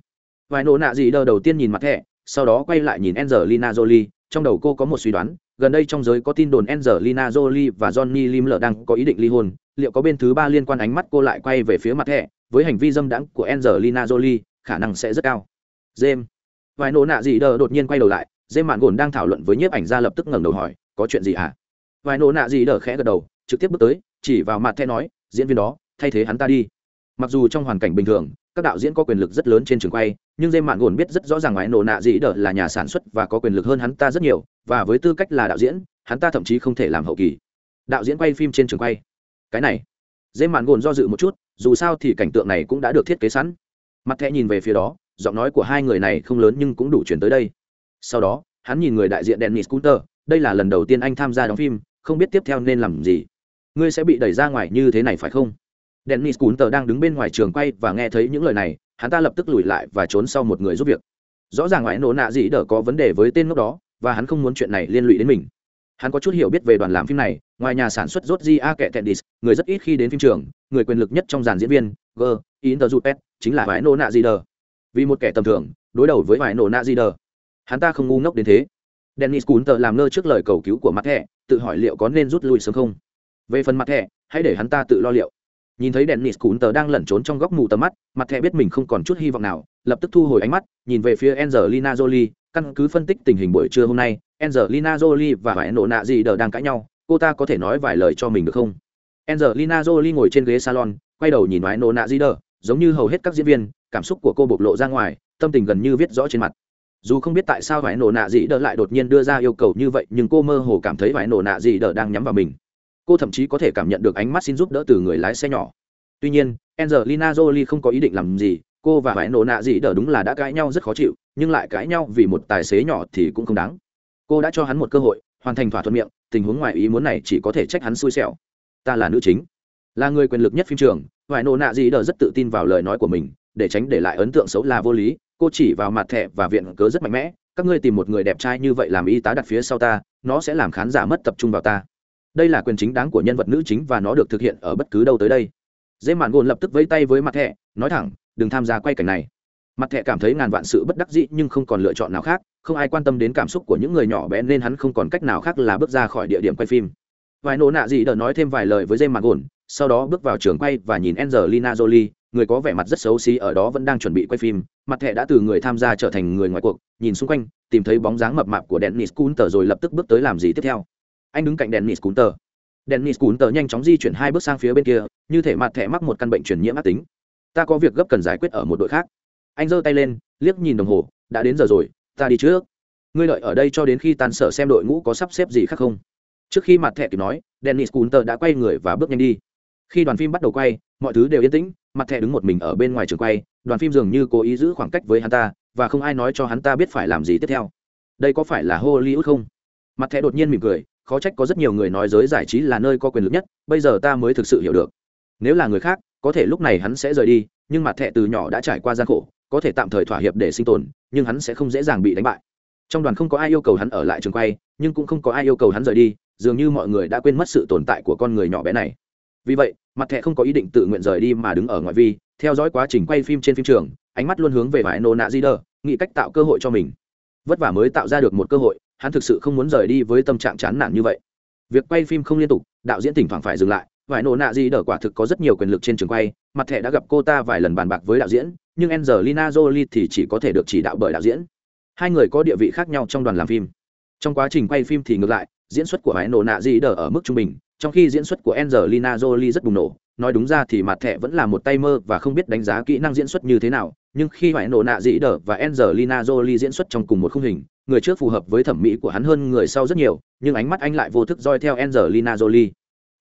Vài nổ nạ gì đờ đầu tiên nhìn mặt thẻ, sau đó quay lại nhìn angelina jolie trong đầu cô có một suy đoán gần đây trong giới có tin đồn Angelina Jolie và Johnny Lim lờ đang có ý định ly hôn, liệu có bên thứ ba liên quan ánh mắt cô lại quay về phía mặt thẻ, với hành vi dâm đãng của Angelina Jolie, khả năng sẽ rất cao. James, vài nổ nạ gì đờ đột nhiên quay đầu lại, James mạn gồn đang thảo luận với nhiếp ảnh gia lập tức ngẩng đầu hỏi, có chuyện gì hả? Vài nổ nạ gì đờ khẽ gật đầu, trực tiếp bước tới, chỉ vào mặt thẻ nói, diễn viên đó, thay thế hắn ta đi. Mặc dù trong hoàn cảnh bình thường, các đạo diễn có quyền lực rất lớn trên trường quay, nhưng dây mạn gồn biết rất rõ ràng ngoại nổ nạ dĩ đờ là nhà sản xuất và có quyền lực hơn hắn ta rất nhiều, và với tư cách là đạo diễn, hắn ta thậm chí không thể làm hậu kỳ. Đạo diễn quay phim trên trường quay. Cái này dây mạn gồn do dự một chút, dù sao thì cảnh tượng này cũng đã được thiết kế sẵn. Mặt thẹ nhìn về phía đó, giọng nói của hai người này không lớn nhưng cũng đủ chuyển tới đây. Sau đó, hắn nhìn người đại diện dennis cooter đây là lần đầu tiên anh tham gia đóng phim, không biết tiếp theo nên làm gì. Ngươi sẽ bị đẩy ra ngoài như thế này phải không? Dennis cún đang đứng bên ngoài trường quay và nghe thấy những lời này, hắn ta lập tức lùi lại và trốn sau một người giúp việc. Rõ ràng ngoại nổ nạ gì đỡ có vấn đề với tên ngốc đó, và hắn không muốn chuyện này liên lụy đến mình. Hắn có chút hiểu biết về đoàn làm phim này, ngoài nhà sản xuất rốt di a. Kẻ tendis, người rất ít khi đến phim trường, người quyền lực nhất trong dàn diễn viên, g. Interjupet, chính là ngoại nổ nạ gì đờ vì một kẻ tầm thường, đối đầu với ngoại nổ nạ gì đờ hắn ta không ngu ngốc đến thế. Dennis cún làm ngơ trước lời cầu cứu của mặt thẻ, tự hỏi liệu có nên rút lui sớm không. Về phần mặt thẻ, hãy để hắn ta tự lo liệu nhìn thấy đèn nịt cún tờ đang lẩn trốn trong góc mù tầm mắt, mặt thẻ biết mình không còn chút hy vọng nào, lập tức thu hồi ánh mắt, nhìn về phía angelina jolie. Căn cứ phân tích tình hình buổi trưa hôm nay, angelina jolie và phải nộ nạ gì đờ đang cãi nhau, cô ta có thể nói vài lời cho mình được không? Angelina jolie ngồi trên ghế salon, quay đầu nhìn vài nộ nạ gì đờ, giống như hầu hết các diễn viên, cảm xúc của cô bộc lộ ra ngoài, tâm tình gần như viết rõ trên mặt. Dù không biết tại sao vải nổ nạ gì đờ lại đột nhiên đưa ra yêu cầu như vậy, nhưng cô mơ hồ cảm thấy vải nổ nạ gì đờ đang nhắm vào mình cô thậm chí có thể cảm nhận được ánh mắt xin giúp đỡ từ người lái xe nhỏ. Tuy nhiên, angelina jolie không có ý định làm gì, cô và phải nổ nạ gì đỡ đúng là đã cãi nhau rất khó chịu, nhưng lại cãi nhau vì một tài xế nhỏ thì cũng không đáng. Cô đã cho hắn một cơ hội, hoàn thành thỏa thuận miệng, tình huống ngoài ý muốn này chỉ có thể trách hắn xui xẻo. Ta là nữ chính. Là người quyền lực nhất phim trường vài nổ nạ gì đờ rất tự tin vào lời nói của mình, để tránh để lại ấn tượng xấu là vô lý, cô chỉ vào mặt thẻ và viện cớ rất mạnh mẽ, các ngươi tìm một người đẹp trai như vậy làm y tá đặt phía sau ta, nó sẽ làm khán giả mất tập trung vào ta đây là quyền chính đáng của nhân vật nữ chính và nó được thực hiện ở bất cứ đâu tới đây. Dễ mạn gồn lập tức vẫy tay với mặt thẻ nói thẳng đừng tham gia quay cảnh này. Mặt thẻ cảm thấy ngàn vạn sự bất đắc dĩ nhưng không còn lựa chọn nào khác không ai quan tâm đến cảm xúc của những người nhỏ bé nên hắn không còn cách nào khác là bước ra khỏi địa điểm quay phim. Vài nổ nạ gì đỡ nói thêm vài lời với dê mạn gồn sau đó bước vào trường quay và nhìn Angelina Jolie, người có vẻ mặt rất xấu xí ở đó vẫn đang chuẩn bị quay phim, mặt thẻ đã từ người tham gia trở thành người ngoài cuộc, nhìn xung quanh, tìm thấy bóng dáng mập mạp của Dennis Kunter rồi lập tức bước tới làm gì tiếp theo. Anh đứng cạnh Dennis Kunter. Dennis Kunter nhanh chóng di chuyển hai bước sang phía bên kia, như thể mặt thẻ mắc một căn bệnh truyền nhiễm ác tính. Ta có việc gấp cần giải quyết ở một đội khác. Anh giơ tay lên, liếc nhìn đồng hồ, đã đến giờ rồi, ta đi trước. Ngươi đợi ở đây cho đến khi tan sở xem đội ngũ có sắp xếp gì khác không. Trước khi mặt thẻ kịp nói, Dennis Kunter đã quay người và bước nhanh đi khi đoàn phim bắt đầu quay mọi thứ đều yên tĩnh mặt thẻ đứng một mình ở bên ngoài trường quay đoàn phim dường như cố ý giữ khoảng cách với hắn ta và không ai nói cho hắn ta biết phải làm gì tiếp theo đây có phải là hollywood không mặt thẻ đột nhiên mỉm cười khó trách có rất nhiều người nói giới giải trí là nơi có quyền lực nhất, bây giờ ta mới thực sự hiểu được. Nếu là người khác, có thể lúc này hắn sẽ rời đi, nhưng mặt thẻ từ nhỏ đã trải qua gian khổ, có thể tạm thời thỏa hiệp để sinh tồn, nhưng hắn sẽ không dễ dàng bị đánh bại. Trong đoàn không có ai yêu cầu hắn ở lại trường quay, nhưng cũng không có ai yêu cầu hắn rời đi, dường như mọi người đã quên mất sự tồn tại của con người nhỏ bé này. Vì vậy, mặt thẻ không có ý định tự nguyện rời đi mà đứng ở ngoại vi, theo dõi quá trình quay phim trên phim trường, ánh mắt luôn hướng về vải nô nạ di đờ nghĩ cách tạo cơ hội cho mình. Vất vả mới tạo ra được một cơ hội hắn thực sự không muốn rời đi với tâm trạng chán nản như vậy. Việc quay phim không liên tục đạo diễn thỉnh thoảng phải dừng lại. Vải nổ nạ di đỡ quả thực có rất nhiều quyền lực trên trường quay mặt thẻ đã gặp cô ta vài lần bàn bạc với đạo diễn nhưng angelina jolie thì chỉ có thể được chỉ đạo bởi đạo diễn. Hai người có địa vị khác nhau trong đoàn làm phim. Trong quá trình quay phim thì ngược lại diễn xuất của vải nổ nạ di đỡ ở mức trung bình trong khi diễn xuất của Angelina Jolie rất bùng nổ, nói đúng ra thì mặt thẻ vẫn là một tay mơ và không biết đánh giá kỹ năng diễn xuất như thế nào, nhưng khi Vải nổ nạ dĩ đờ và Angelina Jolie diễn xuất trong cùng một khung hình, người trước phù hợp với thẩm mỹ của hắn hơn người sau rất nhiều, nhưng ánh mắt anh lại vô thức dõi theo Angelina Jolie.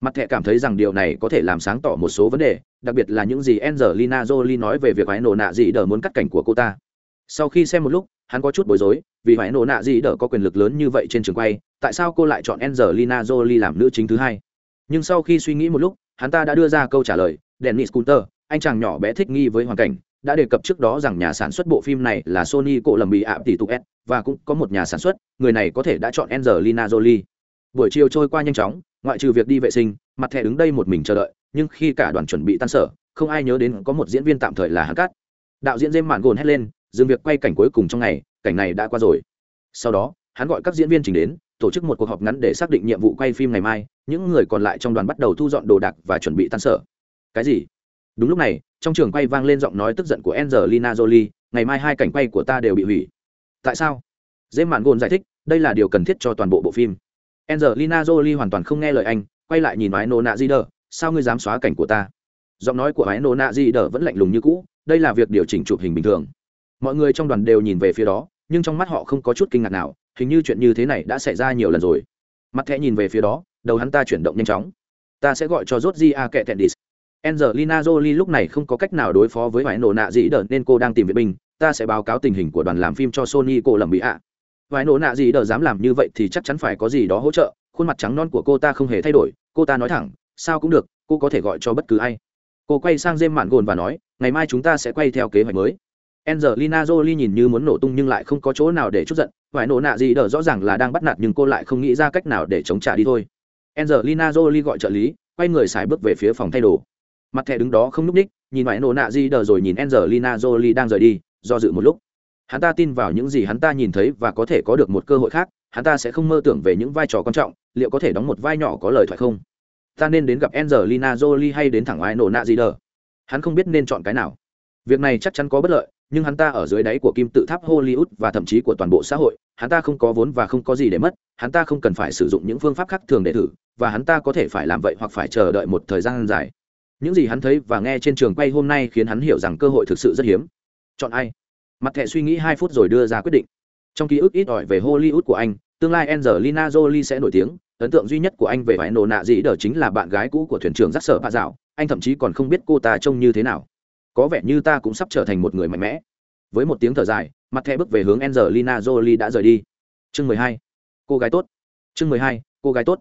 Mặt thẻ cảm thấy rằng điều này có thể làm sáng tỏ một số vấn đề, đặc biệt là những gì Angelina Jolie nói về việc hãy nổ nạ gì đờ muốn cắt cảnh của cô ta. Sau khi xem một lúc, hắn có chút bối rối, vì hãy nổ nạ gì đờ có quyền lực lớn như vậy trên trường quay, tại sao cô lại chọn Angelina Jolie làm nữ chính thứ hai? nhưng sau khi suy nghĩ một lúc hắn ta đã đưa ra câu trả lời dennis Coulter, anh chàng nhỏ bé thích nghi với hoàn cảnh đã đề cập trước đó rằng nhà sản xuất bộ phim này là sony cổ lầm bị ạ tỷ tục s và cũng có một nhà sản xuất, người này có thể đã chọn angelina jolie. Buổi chiều trôi qua nhanh chóng, ngoại trừ việc đi vệ sinh, mặt thẻ đứng đây một mình chờ đợi, nhưng khi cả đoàn chuẩn bị tan sở, không ai nhớ đến có một diễn viên tạm thời là hắn cắt. Đạo diễn dêm mạn gồn hét lên, dừng việc quay cảnh cuối cùng trong ngày, cảnh này đã qua rồi. Sau đó, hắn gọi các diễn viên trình đến, tổ chức một cuộc họp ngắn để xác định nhiệm vụ quay phim ngày mai, những người còn lại trong đoàn bắt đầu thu dọn đồ đạc và chuẩn bị tan sở. Cái gì? Đúng lúc này, trong trường quay vang lên giọng nói tức giận của angelina jolie, ngày mai hai cảnh quay của ta đều bị hủy. Tại sao? Dễ mạn gồn giải thích, đây là điều cần thiết cho toàn bộ bộ phim. Angelina jolie hoàn toàn không nghe lời anh, quay lại nhìn nói nô nạ di đờ, sao ngươi dám xóa cảnh của ta? Giọng nói của ái nô nạ di đờ vẫn lạnh lùng như cũ, đây là việc điều chỉnh chụp hình bình thường. Mọi người trong đoàn đều nhìn về phía đó, nhưng trong mắt họ không có chút kinh ngạc nào, hình như chuyện như thế này đã xảy ra nhiều lần rồi. Mặt thẻ nhìn về phía đó, đầu hắn ta chuyển động nhanh chóng. Ta sẽ gọi cho rốt di a kệ tendis angelina jolie lúc này không có cách nào đối phó với vải nổ nạ dĩ đờ nên cô đang tìm viện binh. Ta sẽ báo cáo tình hình của đoàn làm phim cho sony cô lầm bị ạ. Vải nổ nạ dĩ đờ dám làm như vậy thì chắc chắn phải có gì đó hỗ trợ. Khuôn mặt trắng non của cô ta không hề thay đổi. Cô ta nói thẳng sao cũng được cô có thể gọi cho bất cứ ai. Cô quay sang Jem mạn gồn và nói ngày mai chúng ta sẽ quay theo kế hoạch mới. Angelina Jolie nhìn như muốn nổ tung nhưng lại không có chỗ nào để chút giận, phải nổ nạ Dĩ đỡ rõ ràng là đang bắt nạt nhưng cô lại không nghĩ ra cách nào để chống trả đi thôi. Angelina Jolie gọi trợ lý, quay người xài bước về phía phòng thay đồ. Mặt thẻ đứng đó không lúc ních, nhìn mãi nổ nạ di đờ rồi nhìn Angelina Jolie đang rời đi, do dự một lúc. Hắn ta tin vào những gì hắn ta nhìn thấy và có thể có được một cơ hội khác, hắn ta sẽ không mơ tưởng về những vai trò quan trọng, liệu có thể đóng một vai nhỏ có lời thoại không? Ta nên đến gặp Angelina Jolie hay đến thẳng ai nổ nạ gì đờ Hắn không biết nên chọn cái nào. Việc này chắc chắn có bất lợi, nhưng hắn ta ở dưới đáy của kim tự tháp hollywood và thậm chí của toàn bộ xã hội hắn ta không có vốn và không có gì để mất hắn ta không cần phải sử dụng những phương pháp khác thường để thử và hắn ta có thể phải làm vậy hoặc phải chờ đợi một thời gian dài những gì hắn thấy và nghe trên trường quay hôm nay khiến hắn hiểu rằng cơ hội thực sự rất hiếm. Chọn ai? Mặt thẻ suy nghĩ hai phút rồi đưa ra quyết định. Trong ký ức ít ỏi về hollywood của anh, tương lai angelina jolie sẽ nổi tiếng. Ấn tượng duy nhất của anh về vải nổ nạ dĩ đờ chính là bạn gái cũ của thuyền trưởng giác sở bạ dạo. Anh thậm chí còn không biết cô ta trông như thế nào. Có vẻ như ta cũng sắp trở thành một người mạnh mẽ. Với một tiếng thở dài, mặt thẻ bước về hướng angelina jolie đã rời đi. Chương mười hai. Cô gái tốt. Chương mười hai. Cô gái tốt.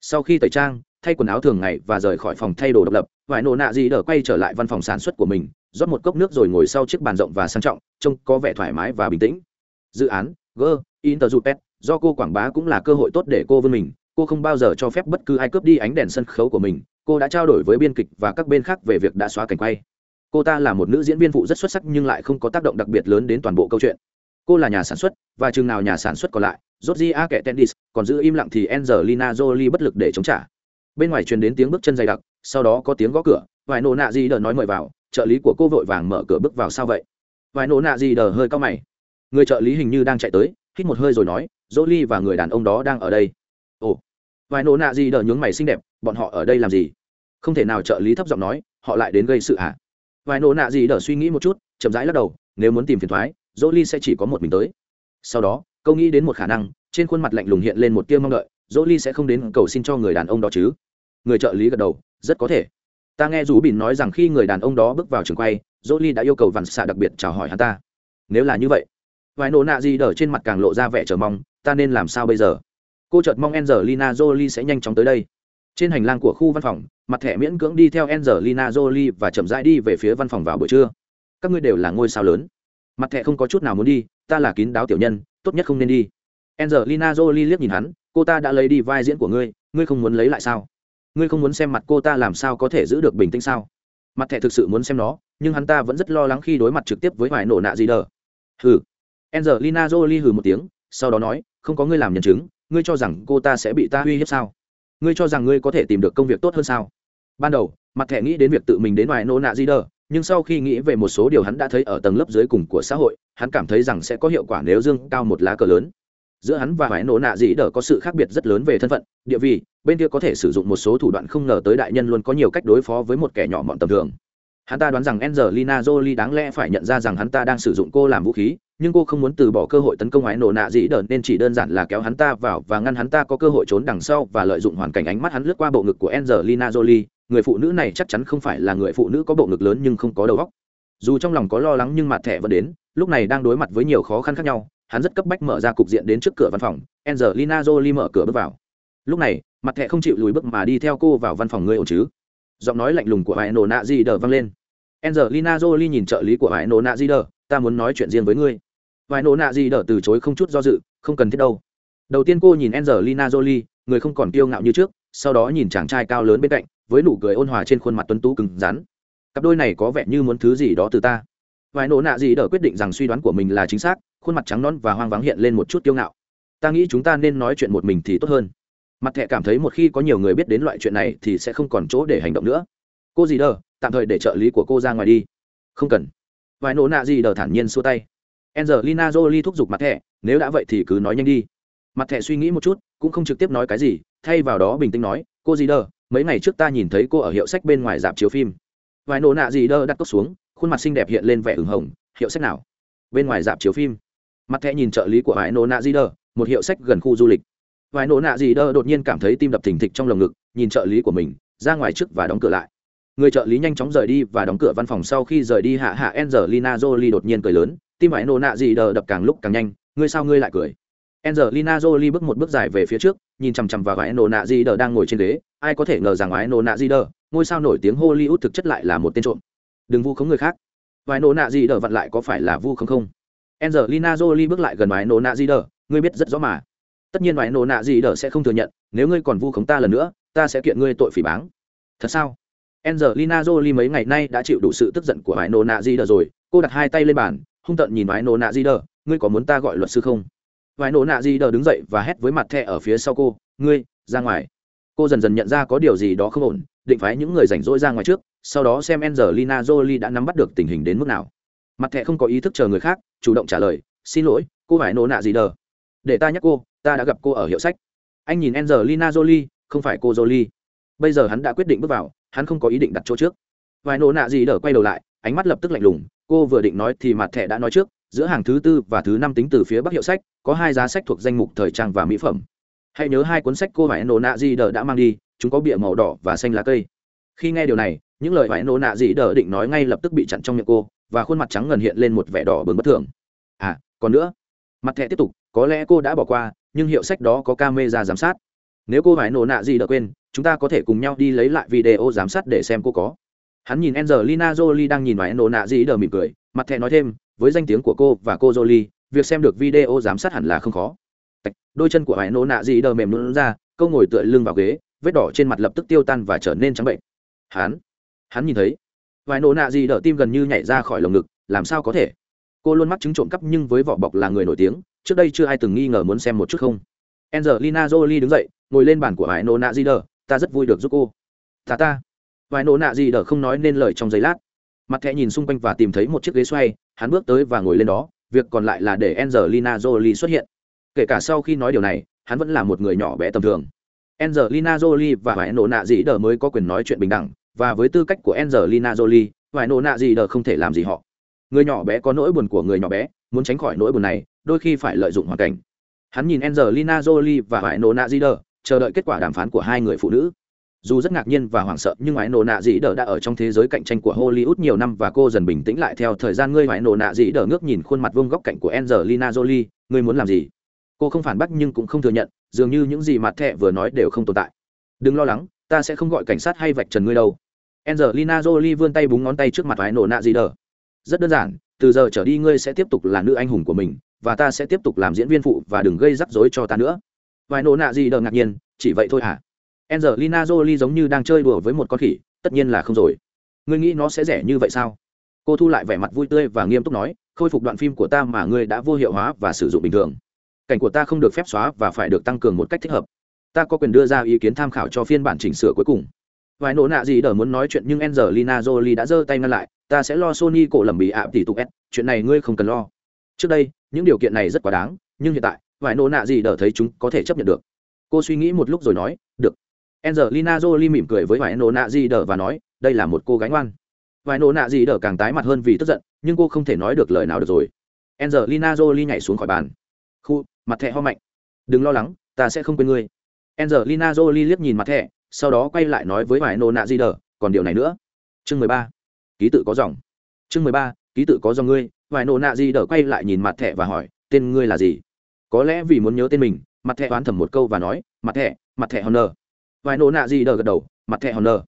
Sau khi tẩy trang thay quần áo thường ngày và rời khỏi phòng thay đồ độc lập vài nổ nạ gì đỡ quay trở lại văn phòng sản xuất của mình, rót một cốc nước rồi ngồi sau chiếc bàn rộng và sang trọng, trông có vẻ thoải mái và bình tĩnh. Dự án, g, interjupet, do cô quảng bá cũng là cơ hội tốt để cô vươn mình, cô không bao giờ cho phép bất cứ ai cướp đi ánh đèn sân khấu của mình, cô đã trao đổi với biên kịch và các bên khác về việc đã xóa cảnh quay. Cô ta là một nữ diễn viên phụ rất xuất sắc nhưng lại không có tác động đặc biệt lớn đến toàn bộ câu chuyện. Cô là nhà sản xuất, và chừng nào nhà sản xuất còn lại, Georgia kẻ tennis còn giữ im lặng thì Angelina Jolie bất lực để chống trả bên ngoài truyền đến tiếng bước chân dày đặc, sau đó có tiếng gõ cửa vài nổ nạ gì đờ nói mời vào, trợ lý của cô vội vàng mở cửa bước vào sao vậy? Vài nổ nạ gì đờ hơi cao mày. Người trợ lý hình như đang chạy tới, hít một hơi rồi nói Jolie và người đàn ông đó đang ở đây. Ồ. Vài nổ nạ gì đờ nhướng mày xinh đẹp, bọn họ ở đây làm gì? Không thể nào trợ lý thấp giọng nói, họ lại đến gây sự hả? Vài nổ nạ gì đờ suy nghĩ một chút, chậm rãi lắc đầu, nếu muốn tìm phiền thoái Jolie sẽ chỉ có một mình tới. Sau đó, câu nghĩ đến một khả năng, trên khuôn mặt lạnh lùng hiện lên một tia mong đợi Jolie sẽ không đến cầu xin cho người đàn ông đó chứ? Người trợ lý gật đầu, rất có thể. Ta nghe rủ bỉn nói rằng khi người đàn ông đó bước vào trường quay Jolie đã yêu cầu vằn xạ đặc biệt chào hỏi hắn ta. Nếu là như vậy, vài nổ nạ gì đờ trên mặt càng lộ ra vẻ chờ mong, ta nên làm sao bây giờ? Cô chợt mong angelina jolie sẽ nhanh chóng tới đây. Trên hành lang của khu văn phòng, mặt thẻ miễn cưỡng đi theo angelina jolie và chậm rãi đi về phía văn phòng vào buổi trưa. Các ngươi đều là ngôi sao lớn. Mặt thẻ không có chút nào muốn đi, ta là kín đáo tiểu nhân, tốt nhất không nên đi. Angelina jolie liếc nhìn hắn, cô ta đã lấy đi vai diễn của ngươi ngươi không muốn lấy lại sao? Ngươi không muốn xem mặt cô ta làm sao có thể giữ được bình tĩnh sao? Mặt thẻ thực sự muốn xem nó, nhưng hắn ta vẫn rất lo lắng khi đối mặt trực tiếp với hoài nổ nạ gì đờ. Hừ. Angelina jolie hừ một tiếng, sau đó nói, không có ngươi làm nhân chứng, ngươi cho rằng cô ta sẽ bị ta uy hiếp sao? Ngươi cho rằng ngươi có thể tìm được công việc tốt hơn sao? Ban đầu, mặt thẻ nghĩ đến việc tự mình đến hoài nổ nạ gì đờ, nhưng sau khi nghĩ về một số điều hắn đã thấy ở tầng lớp dưới cùng của xã hội, hắn cảm thấy rằng sẽ có hiệu quả nếu dương cao một lá cờ lớn giữa hắn và vải nổ nạ dĩ đờ có sự khác biệt rất lớn về thân phận, địa vị, bên kia có thể sử dụng một số thủ đoạn không ngờ tới đại nhân luôn có nhiều cách đối phó với một kẻ nhỏ mọn tầm thường. Hắn ta đoán rằng angelina jolie đáng lẽ phải nhận ra rằng hắn ta đang sử dụng cô làm vũ khí, nhưng cô không muốn từ bỏ cơ hội tấn công ái nổ nạ dĩ đờ nên chỉ đơn giản là kéo hắn ta vào và ngăn hắn ta có cơ hội trốn đằng sau và lợi dụng hoàn cảnh ánh mắt hắn lướt qua bộ ngực của angelina jolie. Người phụ nữ này chắc chắn không phải là người phụ nữ có bộ ngực lớn nhưng không có đầu óc. Dù trong lòng có lo lắng nhưng mặt thẻ vẫn đến, lúc này đang đối mặt với nhiều khó khăn khác nhau hắn rất cấp bách mở ra cục diện đến trước cửa văn phòng, angelina jolie mở cửa bước vào. Lúc này, mặt thẻ không chịu lùi bước mà đi theo cô vào văn phòng ngươi ổn chứ? Giọng nói lạnh lùng của hải nổ nạ di đờ vang lên. Angelina jolie nhìn trợ lý của hải nổ nạ di đờ, ta muốn nói chuyện riêng với ngươi. Vài nổ nạ di đờ từ chối không chút do dự, không cần thiết đâu. Đầu tiên cô nhìn angelina jolie, người không còn kiêu ngạo như trước, sau đó nhìn chàng trai cao lớn bên cạnh, với nụ cười ôn hòa trên khuôn mặt tuấn tú cứng rắn. Cặp đôi này có vẻ như muốn thứ gì đó từ ta vài nổ nạ gì đỡ quyết định rằng suy đoán của mình là chính xác, khuôn mặt trắng non và hoang vắng hiện lên một chút kiêu ngạo. Ta nghĩ chúng ta nên nói chuyện một mình thì tốt hơn. Mặt thẹ cảm thấy một khi có nhiều người biết đến loại chuyện này thì sẽ không còn chỗ để hành động nữa. Cô gì đờ tạm thời để trợ lý của cô ra ngoài đi. Không cần. Vài nổ nạ gì đờ thản nhiên xua tay. Angelina jolie thúc giục mặt thẹ nếu đã vậy thì cứ nói nhanh đi. Mặt thẹ suy nghĩ một chút, cũng không trực tiếp nói cái gì, thay vào đó bình tĩnh nói, cô gì đờ mấy ngày trước ta nhìn thấy cô ở hiệu sách bên ngoài dạp chiếu phim. Vài nổ nạ gì đờ đặt cốc xuống khuôn mặt xinh đẹp hiện lên vẻ ửng hồng, hiệu sách nào? Bên ngoài dạp chiếu phim. Mặt thẹ nhìn trợ lý của vài nổ nạ di đờ một hiệu sách gần khu du lịch. Vài nổ nạ di đờ đột nhiên cảm thấy tim đập thình thịch trong lồng ngực, nhìn trợ lý của mình, ra ngoài trước và đóng cửa lại. Người trợ lý nhanh chóng rời đi và đóng cửa văn phòng sau khi rời đi hạ hạ angelina jolie đột nhiên cười lớn, tim vải nổ nạ di đờ đập càng lúc càng nhanh, ngươi sao ngươi lại cười? Angelina jolie bước một bước dài về phía trước, nhìn chằm chằm vào vải nổ nạ di đờ đang ngồi trên ghế, ai có thể ngờ rằng vải nổ nạ di đờ ngôi sao nổi tiếng hollywood thực chất lại là một tên trộm đừng vu khống người khác. Vài nổ nạ gì đờ vặn lại có phải là vu không không? Angelina jolie bước lại gần vài nổ nạ gì đờ ngươi biết rất rõ mà. Tất nhiên vài nổ nạ gì đờ sẽ không thừa nhận nếu ngươi còn vu khống ta lần nữa ta sẽ kiện ngươi tội phỉ báng. Thật sao? Angelina Jolie mấy ngày nay đã chịu đủ sự tức giận của vài nổ Nạ gì Đờ rồi, cô đặt hai tay lên bàn, hung tợn nhìn vài nổ Nạ gì Đờ, ngươi có muốn ta gọi luật sư không? vài nổ Nạ gì Đờ đứng dậy và hét với mặt thẻ ở phía sau cô, ngươi, ra ngoài. Cô dần dần nhận ra có điều gì đó không ổn, định phái những người rảnh rỗi ra ngoài trước, sau đó xem Angelina Jolie đã nắm bắt được tình hình đến mức nào. Mặt thẻ không có ý thức chờ người khác, chủ động trả lời, xin lỗi, cô phải Nô Nạ gì Đờ. Để ta nhắc cô, ta đã gặp cô ở hiệu sách. Anh nhìn Angelina Jolie, không phải cô Jolie. Bây giờ hắn đã quyết định bước vào, hắn không có ý định đặt chỗ trước vài nổ nạ gì đờ quay đầu lại ánh mắt lập tức lạnh lùng cô vừa định nói thì mặt thẻ đã nói trước giữa hàng thứ tư và thứ năm tính từ phía bắc hiệu sách có hai giá sách thuộc danh mục thời trang và mỹ phẩm hãy nhớ hai cuốn sách cô phải nổ nạ gì đờ đã mang đi chúng có bìa màu đỏ và xanh lá cây khi nghe điều này những lời vải nổ nạ gì đỡ định nói ngay lập tức bị chặn trong miệng cô, và khuôn mặt trắng ngần hiện lên một vẻ đỏ bừng bất thường. À còn nữa, mặt thẻ tiếp tục, có lẽ cô đã bỏ qua, nhưng hiệu sách đó có camera giám sát. Nếu cô phải nổ nạ gì đỡ quên, chúng ta có thể cùng nhau đi lấy lại video giám sát để xem cô có. Hắn nhìn angelina jolie đang nhìn phải nổ nạ gì đỡ mỉm cười, mặt thẻ nói thêm, với danh tiếng của cô và cô jolie, việc xem được video giám sát hẳn là không khó. Đôi chân của hải nổ nạ gì đờ mềm luôn ra câu ngồi tựa lưng vào ghế, vết đỏ trên mặt lập tức tiêu tan và trở nên trắng bệnh. Hắn hắn nhìn thấy. Vài nổ nạ gì đỡ tim gần như nhảy ra khỏi lồng ngực làm sao có thể? Cô luôn mắc chứng trộm cắp nhưng với vỏ bọc là người nổi tiếng trước đây chưa ai từng nghi ngờ muốn xem một chút không? Angelina jolie đứng dậy ngồi lên bàn của vài nổ nạ gì đỡ ta rất vui được giúp cô. Ta ta. Vài nổ nạ gì đỡ không nói nên lời trong giây lát. Mặt thẻ nhìn xung quanh và tìm thấy một chiếc ghế xoay hắn bước tới và ngồi lên đó việc còn lại là để angelina jolie xuất hiện. Kể cả sau khi nói điều này hắn vẫn là một người nhỏ bé tầm thường. Angelina Jolie và vài nổ Nạ gì đỡ mới có quyền nói chuyện bình đẳng, và với tư cách của Angelina Jolie, vài Nộ Nạ gì Đờ không thể làm gì họ. Người nhỏ bé có nỗi buồn của người nhỏ bé, muốn tránh khỏi nỗi buồn này, đôi khi phải lợi dụng hoàn cảnh. Hắn nhìn Angelina Jolie và vài Nộ Nạ gì Đờ, chờ đợi kết quả đàm phán của hai người phụ nữ. Dù rất ngạc nhiên và hoảng sợ, nhưng ngoại nổ Nạ Dĩ Đờ đã ở trong thế giới cạnh tranh của Hollywood nhiều năm và cô dần bình tĩnh lại theo thời gian. Ngươi ngoại nổ Nạ Dĩ Đờ ngước nhìn khuôn mặt vuông góc cạnh của Angelina Jolie, ngươi muốn làm gì? cô không phản bác nhưng cũng không thừa nhận dường như những gì mặt thẹ vừa nói đều không tồn tại đừng lo lắng ta sẽ không gọi cảnh sát hay vạch trần ngươi đâu angelina jolie vươn tay búng ngón tay trước mặt vái nổ nạ gì đờ. Rất đơn giản, từ giờ trở đi ngươi sẽ tiếp tục là nữ anh hùng của mình, và ta sẽ tiếp tục làm diễn viên phụ và đừng gây rắc rối cho ta nữa. Vài nổ nạ gì đờ ngạc nhiên, chỉ vậy thôi hả? Angelina jolie giống như đang chơi đùa với một con khỉ, tất nhiên là không rồi. Ngươi nghĩ nó sẽ rẻ như vậy sao? Cô thu lại vẻ mặt vui tươi và nghiêm túc nói, khôi phục đoạn phim của ta mà ngươi đã vô hiệu hóa và sử dụng bình thường. Cảnh của ta không được phép xóa và phải được tăng cường một cách thích hợp. Ta có quyền đưa ra ý kiến tham khảo cho phiên bản chỉnh sửa cuối cùng vài nổ nạ gì đờ muốn nói chuyện nhưng Angelina Jolie đã giơ tay ngăn lại, ta sẽ lo Sony cổ lầm bị ạ, tỷ tục s chuyện này ngươi không cần lo. Trước đây, những điều kiện này rất quá đáng, nhưng hiện tại, vài nổ nạ gì đờ thấy chúng có thể chấp nhận được. Cô suy nghĩ một lúc rồi nói, được. Angelina Jolie mỉm cười với vài nổ nạ gì đờ và nói, đây là một cô gái ngoan. Vài nổ nạ gì đờ càng tái mặt hơn vì tức giận, nhưng cô không thể nói được lời nào được rồi. Angelina Jolie nhảy xuống khỏi bàn. Khu, mặt thẻ ho mạnh. Đừng lo lắng, ta sẽ không quên ngươi. Angelina jolie liếc nhìn mặt thẻ sau đó quay lại nói với vài nô nạ di đờ, còn điều này nữa. Chương mười ba. Ký tự có dòng. Chương mười ba, ký tự có dòng ngươi. Vài nô nạ di đờ quay lại nhìn mặt thẻ và hỏi, tên ngươi là gì? Có lẽ vì muốn nhớ tên mình, mặt thẻ oán thầm một câu và nói, mặt thẻ mặt thẻ honor. Vài nô nạ di đờ gật đầu, mặt thẻ honor.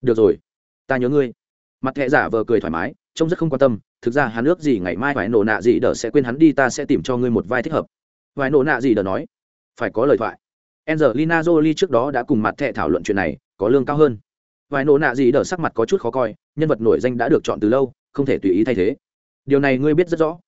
Được rồi, ta nhớ ngươi. Mặt thẻ giả vờ cười thoải mái, trông rất không quan tâm, thực ra hắn ước gì ngày mai vài nổ nạ gì đờ sẽ quên hắn đi, ta sẽ tìm cho ngươi một vai thích hợp. Vài nổ nạ gì đờ nói, phải có lời thoại. Angelina Jolie trước đó đã cùng mặt thẻ thảo luận chuyện này, có lương cao hơn. Vài nổ nạ gì đỡ sắc mặt có chút khó coi, nhân vật nổi danh đã được chọn từ lâu, không thể tùy ý thay thế. Điều này ngươi biết rất rõ.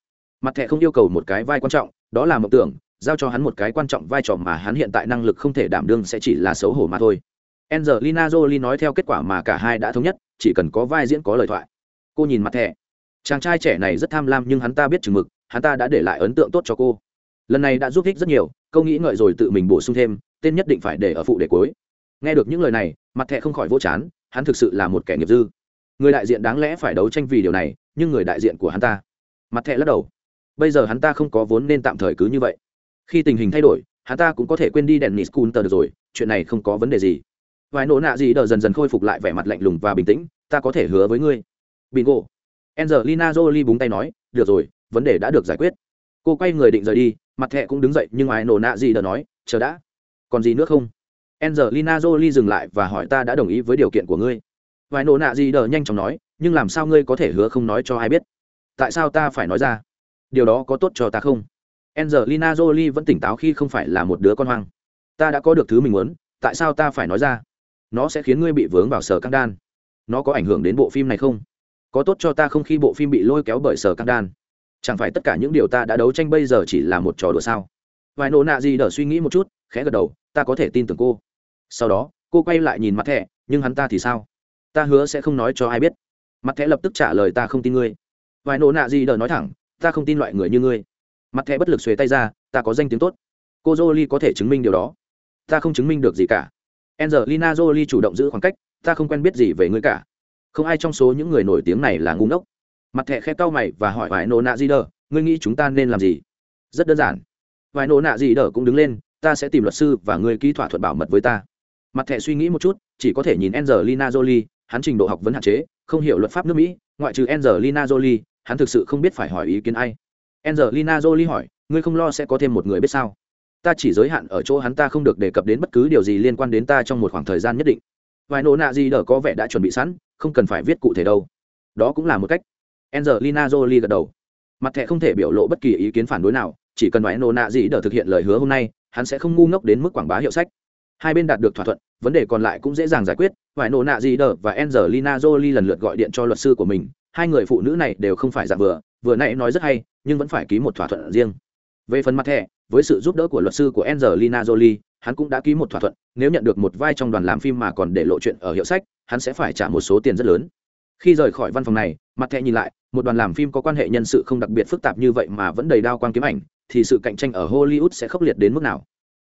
Mặt thẻ không yêu cầu một cái vai quan trọng, đó là mộng tưởng, giao cho hắn một cái quan trọng vai trò mà hắn hiện tại năng lực không thể đảm đương sẽ chỉ là xấu hổ mà thôi. Angelina Jolie nói theo kết quả mà cả hai đã thống nhất, chỉ cần có vai diễn có lời thoại. Cô nhìn mặt thẻ. Chàng trai trẻ này rất tham lam nhưng hắn ta biết chừng mực, hắn ta đã để lại ấn tượng tốt cho cô. Lần này đã giúp ích rất nhiều câu nghĩ ngợi rồi tự mình bổ sung thêm tên nhất định phải để ở phụ để cuối. Nghe được những lời này mặt thẹ không khỏi vô chán hắn thực sự là một kẻ nghiệp dư. Người đại diện đáng lẽ phải đấu tranh vì điều này nhưng người đại diện của hắn ta. Mặt thẹ lắc đầu. Bây giờ hắn ta không có vốn nên tạm thời cứ như vậy. Khi tình hình thay đổi hắn ta cũng có thể quên đi đèn nịt cun tờ được rồi chuyện này không có vấn đề gì. Vài nỗ nạ gì đờ dần dần khôi phục lại vẻ mặt lạnh lùng và bình tĩnh ta có thể hứa với ngươi. Bingo. Angelina Jolie búng tay nói, "Được rồi, vấn đề đã được giải quyết." Cô quay người định rời đi, mặt thẻ cũng đứng dậy nhưng ai nổ nạ gì đờ nói, "Chờ đã, còn gì nữa không?" Angelina Jolie dừng lại và hỏi ta đã đồng ý với điều kiện của ngươi. Vài nổ nạ gì đờ nhanh chóng nói, "Nhưng làm sao ngươi có thể hứa không nói cho ai biết? Tại sao ta phải nói ra? Điều đó có tốt cho ta không?" Angelina Jolie vẫn tỉnh táo khi không phải là một đứa con hoang. "Ta đã có được thứ mình muốn, tại sao ta phải nói ra? Nó sẽ khiến ngươi bị vướng vào sở căng đan. Nó có ảnh hưởng đến bộ phim này không?" có tốt cho ta không khi bộ phim bị lôi kéo bởi sở căng đan chẳng phải tất cả những điều ta đã đấu tranh bây giờ chỉ là một trò đùa sao? Vài nổ nạ gì đỡ suy nghĩ một chút, khẽ gật đầu, ta có thể tin tưởng cô. Sau đó, cô quay lại nhìn mặt thẻ, nhưng hắn ta thì sao? Ta hứa sẽ không nói cho ai biết. Mặt thẻ lập tức trả lời ta không tin ngươi. Vài nổ nạ gì đỡ nói thẳng, ta không tin loại người như ngươi. Mặt thẻ bất lực xuề tay ra, ta có danh tiếng tốt. Cô jolie có thể chứng minh điều đó. Ta không chứng minh được gì cả. Angelina jolie chủ động giữ khoảng cách, ta không quen biết gì về ngươi cả. Không ai trong số những người nổi tiếng này là ngu ngốc mặt thẻ khe cau mày và hỏi vài nô nạ gì đờ, ngươi nghĩ chúng ta nên làm gì? Rất đơn giản. Vài nô nạ gì đờ cũng đứng lên, ta sẽ tìm luật sư và ngươi ký thỏa thuận bảo mật với ta. Mặt thẻ suy nghĩ một chút, chỉ có thể nhìn angelina jolie, hắn trình độ học vấn hạn chế, không hiểu luật pháp nước mỹ, ngoại trừ angelina jolie, hắn thực sự không biết phải hỏi ý kiến ai. Angelina jolie hỏi, ngươi không lo sẽ có thêm một người biết sao? Ta chỉ giới hạn ở chỗ hắn ta không được đề cập đến bất cứ điều gì liên quan đến ta trong một khoảng thời gian nhất định. Vài nô nạ gì đờ có vẻ đã chuẩn bị sẵn, không cần phải viết cụ thể đâu. Đó cũng là một cách angelina jolie gật đầu. Mặt thẻ không thể biểu lộ bất kỳ ý kiến phản đối nào, chỉ cần nói nô nạ gì đờ thực hiện lời hứa hôm nay, hắn sẽ không ngu ngốc đến mức quảng bá hiệu sách. Hai bên đạt được thỏa thuận, vấn đề còn lại cũng dễ dàng giải quyết vài Nô nạ gì đờ và angelina jolie lần lượt gọi điện cho luật sư của mình. Hai người phụ nữ này đều không phải giả vừa vừa nãy nói rất hay, nhưng vẫn phải ký một thỏa thuận riêng. Về phần mặt thẻ, với sự giúp đỡ của luật sư của angelina jolie, hắn cũng đã ký một thỏa thuận, nếu nhận được một vai trong đoàn làm phim mà còn để lộ chuyện ở hiệu sách, hắn sẽ phải trả một số tiền rất lớn khi rời khỏi văn phòng này, mặt thẻ nhìn lại, một đoàn làm phim có quan hệ nhân sự không đặc biệt phức tạp như vậy mà vẫn đầy đao quan kiếm ảnh, thì sự cạnh tranh ở hollywood sẽ khốc liệt đến mức nào?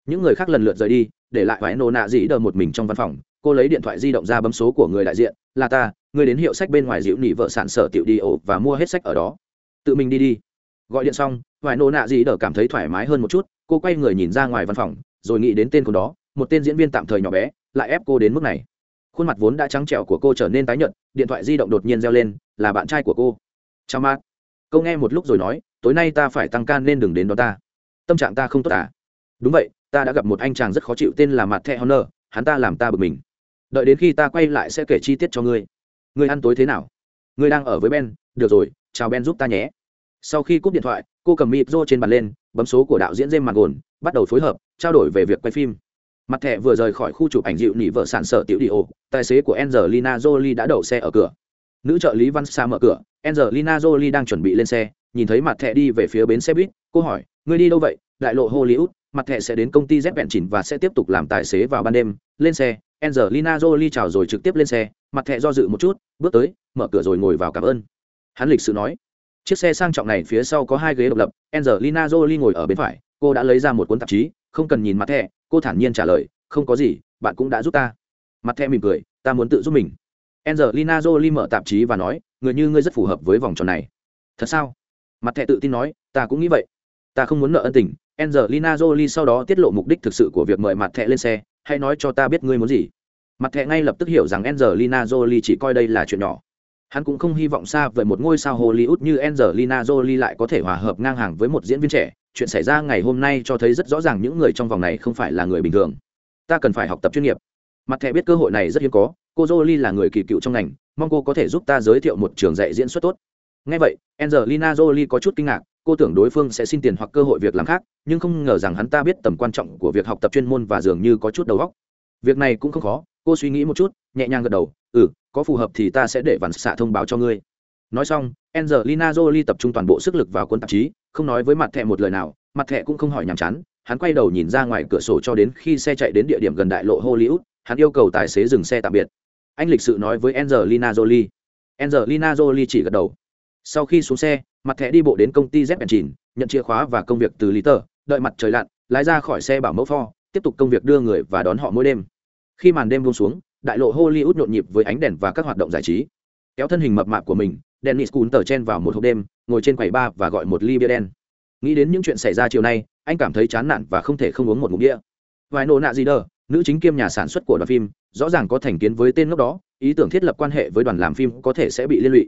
Những người khác lần lượt rời đi, để lại vải nô nạ dĩ đờ một mình trong văn phòng, cô lấy điện thoại di động ra bấm số của người đại diện, là ta người đến hiệu sách bên ngoài dịu nỉ vợ sản sở tiểu đi ổ và mua hết sách ở đó. Tự mình đi đi. Gọi điện xong vải nô nạ dĩ đờ cảm thấy thoải mái hơn một chút, cô quay người nhìn ra ngoài văn phòng, rồi nghĩ đến tên của đó, một tên diễn viên tạm thời nhỏ bé, lại ép cô đến mức này khuôn mặt vốn đã trắng trẻo của cô trở nên tái nhợt, điện thoại di động đột nhiên reo lên, là bạn trai của cô. Chào mát câu nghe một lúc rồi nói, tối nay ta phải tăng can nên đừng đến đó ta. Tâm trạng ta không tốt à? Đúng vậy, ta đã gặp một anh chàng rất khó chịu tên là mặt thẹ honor, hắn ta làm ta bực mình. Đợi đến khi ta quay lại sẽ kể chi tiết cho ngươi. Ngươi ăn tối thế nào? Ngươi đang ở với ben. Được rồi, chào ben giúp ta nhé. Sau khi cúp điện thoại, cô cầm mịp rô trên bàn lên, bấm số của đạo diễn James mặt gồn bắt đầu phối hợp, trao đổi về việc quay phim mặt thẻ vừa rời khỏi khu chụp ảnh dịu nỉ vợ sản sở tiểu đi ô, tài xế của angelina jolie đã đậu xe ở cửa. Nữ trợ lý văn sa mở cửa, angelina jolie đang chuẩn bị lên xe, nhìn thấy mặt thẻ đi về phía bến xe buýt, cô hỏi, ngươi đi đâu vậy? Đại lộ hollywood, mặt thẻ sẽ đến công ty z vẹn chỉnh và sẽ tiếp tục làm tài xế vào ban đêm. Lên xe, angelina jolie chào rồi trực tiếp lên xe, mặt thẻ do dự một chút, bước tới, mở cửa rồi ngồi vào cảm ơn. Hắn lịch sự nói, chiếc xe sang trọng này phía sau có hai ghế độc lập, angelina jolie ngồi ở bên phải, cô đã lấy ra một cuốn tạp chí, không cần nhìn mặt thẻ cô thản nhiên trả lời, không có gì, bạn cũng đã giúp ta. Mặt thẻ mỉm cười, ta muốn tự giúp mình. Angelina jolie mở tạp chí và nói, người như ngươi rất phù hợp với vòng tròn này. Thật sao? Mặt thẻ tự tin nói, ta cũng nghĩ vậy. Ta không muốn nợ ân tình. Angelina jolie sau đó tiết lộ mục đích thực sự của việc mời mặt thẻ lên xe, hãy nói cho ta biết ngươi muốn gì. Mặt thẻ ngay lập tức hiểu rằng angelina jolie chỉ coi đây là chuyện nhỏ hắn cũng không hy vọng xa về một ngôi sao hollywood như angelina jolie lại có thể hòa hợp ngang hàng với một diễn viên trẻ. Chuyện xảy ra ngày hôm nay cho thấy rất rõ ràng những người trong vòng này không phải là người bình thường. Ta cần phải học tập chuyên nghiệp. Mặt thẻ biết cơ hội này rất hiếm có. Cô jolie là người kỳ cựu trong ngành. Mong cô có thể giúp ta giới thiệu một trường dạy diễn xuất tốt. Ngay vậy, angelina jolie có chút kinh ngạc. Cô tưởng đối phương sẽ xin tiền hoặc cơ hội việc làm khác, nhưng không ngờ rằng hắn ta biết tầm quan trọng của việc học tập chuyên môn và dường như có chút đầu óc. Việc này cũng không khó. Cô suy nghĩ một chút, nhẹ nhàng gật đầu. Ừ có phù hợp thì ta sẽ để vằn xạ thông báo cho ngươi. Nói xong, angelina jolie tập trung toàn bộ sức lực vào cuốn tạp chí, không nói với mặt thẹ một lời nào, mặt thẹ cũng không hỏi nhàm chán, hắn quay đầu nhìn ra ngoài cửa sổ cho đến khi xe chạy đến địa điểm gần đại lộ hollywood, hắn yêu cầu tài xế dừng xe tạm biệt. Anh lịch sự nói với angelina jolie. Angelina jolie chỉ gật đầu. Sau khi xuống xe, mặt thẻ đi bộ đến công ty z chìn nhận chìa khóa và công việc từ lý tờ đợi mặt trời lặn, lái ra khỏi xe bảo mẫu pho tiếp tục công việc đưa người và đón họ mỗi đêm. Khi màn đêm buông xuống đại lộ hollywood nhộn nhịp với ánh đèn và các hoạt động giải trí. Kéo thân hình mập mạp của mình, dennis cún tờ chen vào một hộp đêm, ngồi trên quầy bar và gọi một ly bia đen. Nghĩ đến những chuyện xảy ra chiều nay, anh cảm thấy chán nản và không thể không uống một ngụm bia. Vài nô nạ gì đờ, nữ chính kiêm nhà sản xuất của đoàn phim, rõ ràng có thành kiến với tên lúc đó, ý tưởng thiết lập quan hệ với đoàn làm phim có thể sẽ bị liên lụy.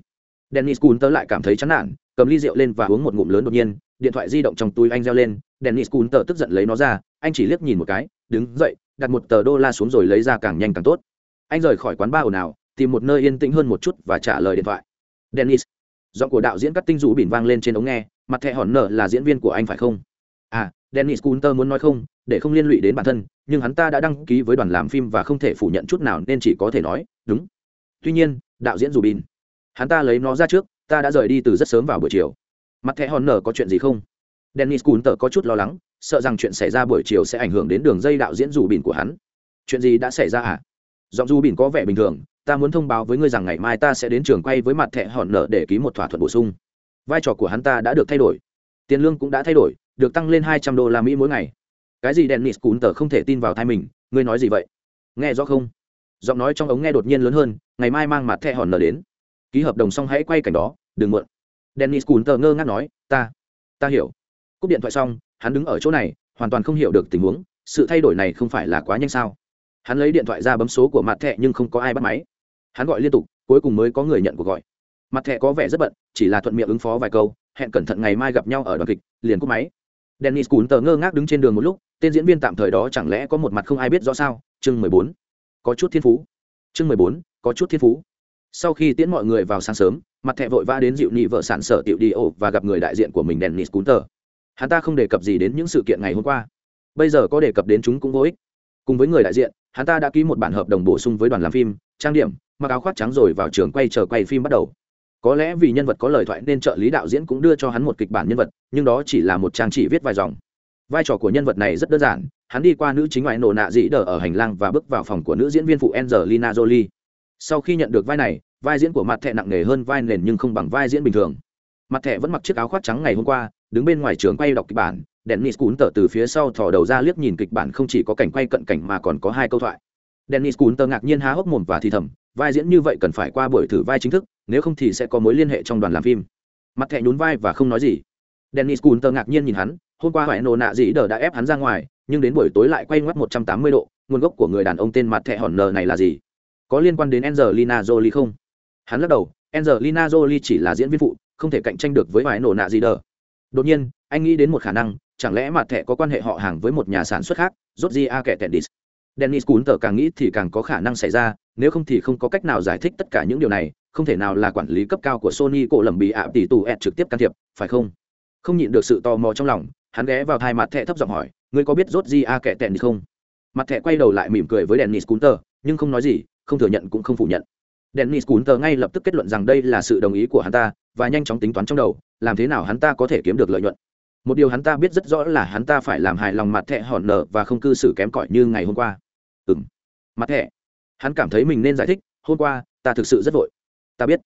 Dennis cún tờ lại cảm thấy chán nản, cầm ly rượu lên và uống một ngụm lớn đột nhiên, điện thoại di động trong túi anh reo lên, dennis cún tờ tức giận lấy nó ra, anh chỉ liếc nhìn một cái, đứng dậy, đặt một tờ đô la xuống rồi lấy ra càng nhanh càng tốt anh rời khỏi quán ba ồn ào, tìm một nơi yên tĩnh hơn một chút và trả lời điện thoại. Dennis, giọng của đạo diễn cắt tinh rũ bỉn vang lên trên ống nghe, mặt thẻ hòn nở là diễn viên của anh phải không? À dennis Coulter muốn nói không, để không liên lụy đến bản thân, nhưng hắn ta đã đăng ký với đoàn làm phim và không thể phủ nhận chút nào nên chỉ có thể nói, đúng. Tuy nhiên, đạo diễn rủ bỉn, hắn ta lấy nó ra trước, ta đã rời đi từ rất sớm vào buổi chiều. Mặt thẻ hòn nở có chuyện gì không? Dennis Coulter có chút lo lắng, sợ rằng chuyện xảy ra buổi chiều sẽ ảnh hưởng đến đường dây đạo diễn rủ bỉn của hắn. Chuyện gì đã xảy ra à? Giọng dù bỉn có vẻ bình thường, ta muốn thông báo với ngươi rằng ngày mai ta sẽ đến trường quay với mặt thẻ hòn nở để ký một thỏa thuận bổ sung. Vai trò của hắn ta đã được thay đổi. Tiền lương cũng đã thay đổi, được tăng lên hai trăm đô la mỹ mỗi ngày. Cái gì dennis cún tờ không thể tin vào thai mình, ngươi nói gì vậy? Nghe rõ không? Giọng nói trong ống nghe đột nhiên lớn hơn, ngày mai mang mặt thẻ hòn nở đến. Ký hợp đồng xong hãy quay cảnh đó, đừng mượn dennis cún tờ ngơ ngác nói, ta ta hiểu. Cúp điện thoại xong, hắn đứng ở chỗ này, hoàn toàn không hiểu được tình huống, sự thay đổi này không phải là quá nhanh sao? Hắn lấy điện thoại ra bấm số của mặt thẻ nhưng không có ai bắt máy. Hắn gọi liên tục, cuối cùng mới có người nhận cuộc gọi. Mặt thẻ có vẻ rất bận, chỉ là thuận miệng ứng phó vài câu, hẹn cẩn thận ngày mai gặp nhau ở đoàn kịch, liền cúp máy. Dennis cún tờ ngơ ngác đứng trên đường một lúc, tên diễn viên tạm thời đó chẳng lẽ có một mặt không ai biết rõ sao? Chương mười bốn. Có chút thiên phú. Chương mười bốn, có chút thiên phú. Sau khi tiễn mọi người vào sáng sớm, mặt thẹ vội vã đến dịu nhị vợ sản sở tiểu đi ô và gặp người đại diện của mình dennis cún tờ. Hắn ta không đề cập gì đến những sự kiện ngày hôm qua. Bây giờ có đề cập đến chúng cũng vô ích. Cùng với người đại diện hắn ta đã ký một bản hợp đồng bổ sung với đoàn làm phim, trang điểm, mặc áo khoác trắng rồi vào trường quay chờ quay phim bắt đầu. Có lẽ vì nhân vật có lời thoại nên trợ lý đạo diễn cũng đưa cho hắn một kịch bản nhân vật, nhưng đó chỉ là một trang chỉ viết vài dòng. Vai trò của nhân vật này rất đơn giản, hắn đi qua nữ chính ngoại nổ nạ dĩ đờ ở hành lang và bước vào phòng của nữ diễn viên phụ angelina jolie. Sau khi nhận được vai này, vai diễn của mặt thẹ nặng nề hơn vai nền nhưng không bằng vai diễn bình thường. Mặt thẹ vẫn mặc chiếc áo khoác trắng ngày hôm qua, đứng bên ngoài trường quay đọc kịch bản dennis cún tờ từ phía sau thò đầu ra liếc nhìn kịch bản không chỉ có cảnh quay cận cảnh mà còn có hai câu thoại. Dennis cún tờ ngạc nhiên há hốc mồm và thì thầm, vai diễn như vậy cần phải qua buổi thử vai chính thức, nếu không thì sẽ có mối liên hệ trong đoàn làm phim. Mặt thẹ nhún vai và không nói gì. Dennis cún tờ ngạc nhiên nhìn hắn, hôm qua hoài nổ nạ dĩ đờ đã ép hắn ra ngoài, nhưng đến buổi tối lại quay ngoắt một trăm tám mươi độ, nguồn gốc của người đàn ông tên mặt thẹ hòn nờ này là gì? Có liên quan đến angelina jolie không? Hắn lắc đầu, angelina jolie chỉ là diễn viên phụ, không thể cạnh tranh được với vài nổ nạ gì đờ. Đột nhiên anh nghĩ đến một khả năng, chẳng lẽ mặt thẻ có quan hệ họ hàng với một nhà sản xuất khác rốt gì a. kẻ tendis dennis cún tờ càng nghĩ thì càng có khả năng xảy ra, nếu không thì không có cách nào giải thích tất cả những điều này, không thể nào là quản lý cấp cao của sony cổ lầm bị ạ tỷ tù ed trực tiếp can thiệp, phải không? Không nhịn được sự tò mò trong lòng, hắn ghé vào thai mặt thẻ thấp giọng hỏi, ngươi có biết rốt gì a. kẻ tendis không? Mặt thẻ quay đầu lại mỉm cười với dennis cún tờ, nhưng không nói gì, không thừa nhận cũng không phủ nhận. Dennis cún tờ ngay lập tức kết luận rằng đây là sự đồng ý của hắn ta, và nhanh chóng tính toán trong đầu, làm thế nào hắn ta có thể kiếm được lợi nhuận một điều hắn ta biết rất rõ là hắn ta phải làm hài lòng mặt thẹ hòn nở và không cư xử kém cỏi như ngày hôm qua. Ừ m mặt thẹ hắn cảm thấy mình nên giải thích, hôm qua, ta thực sự rất vội. Ta biết.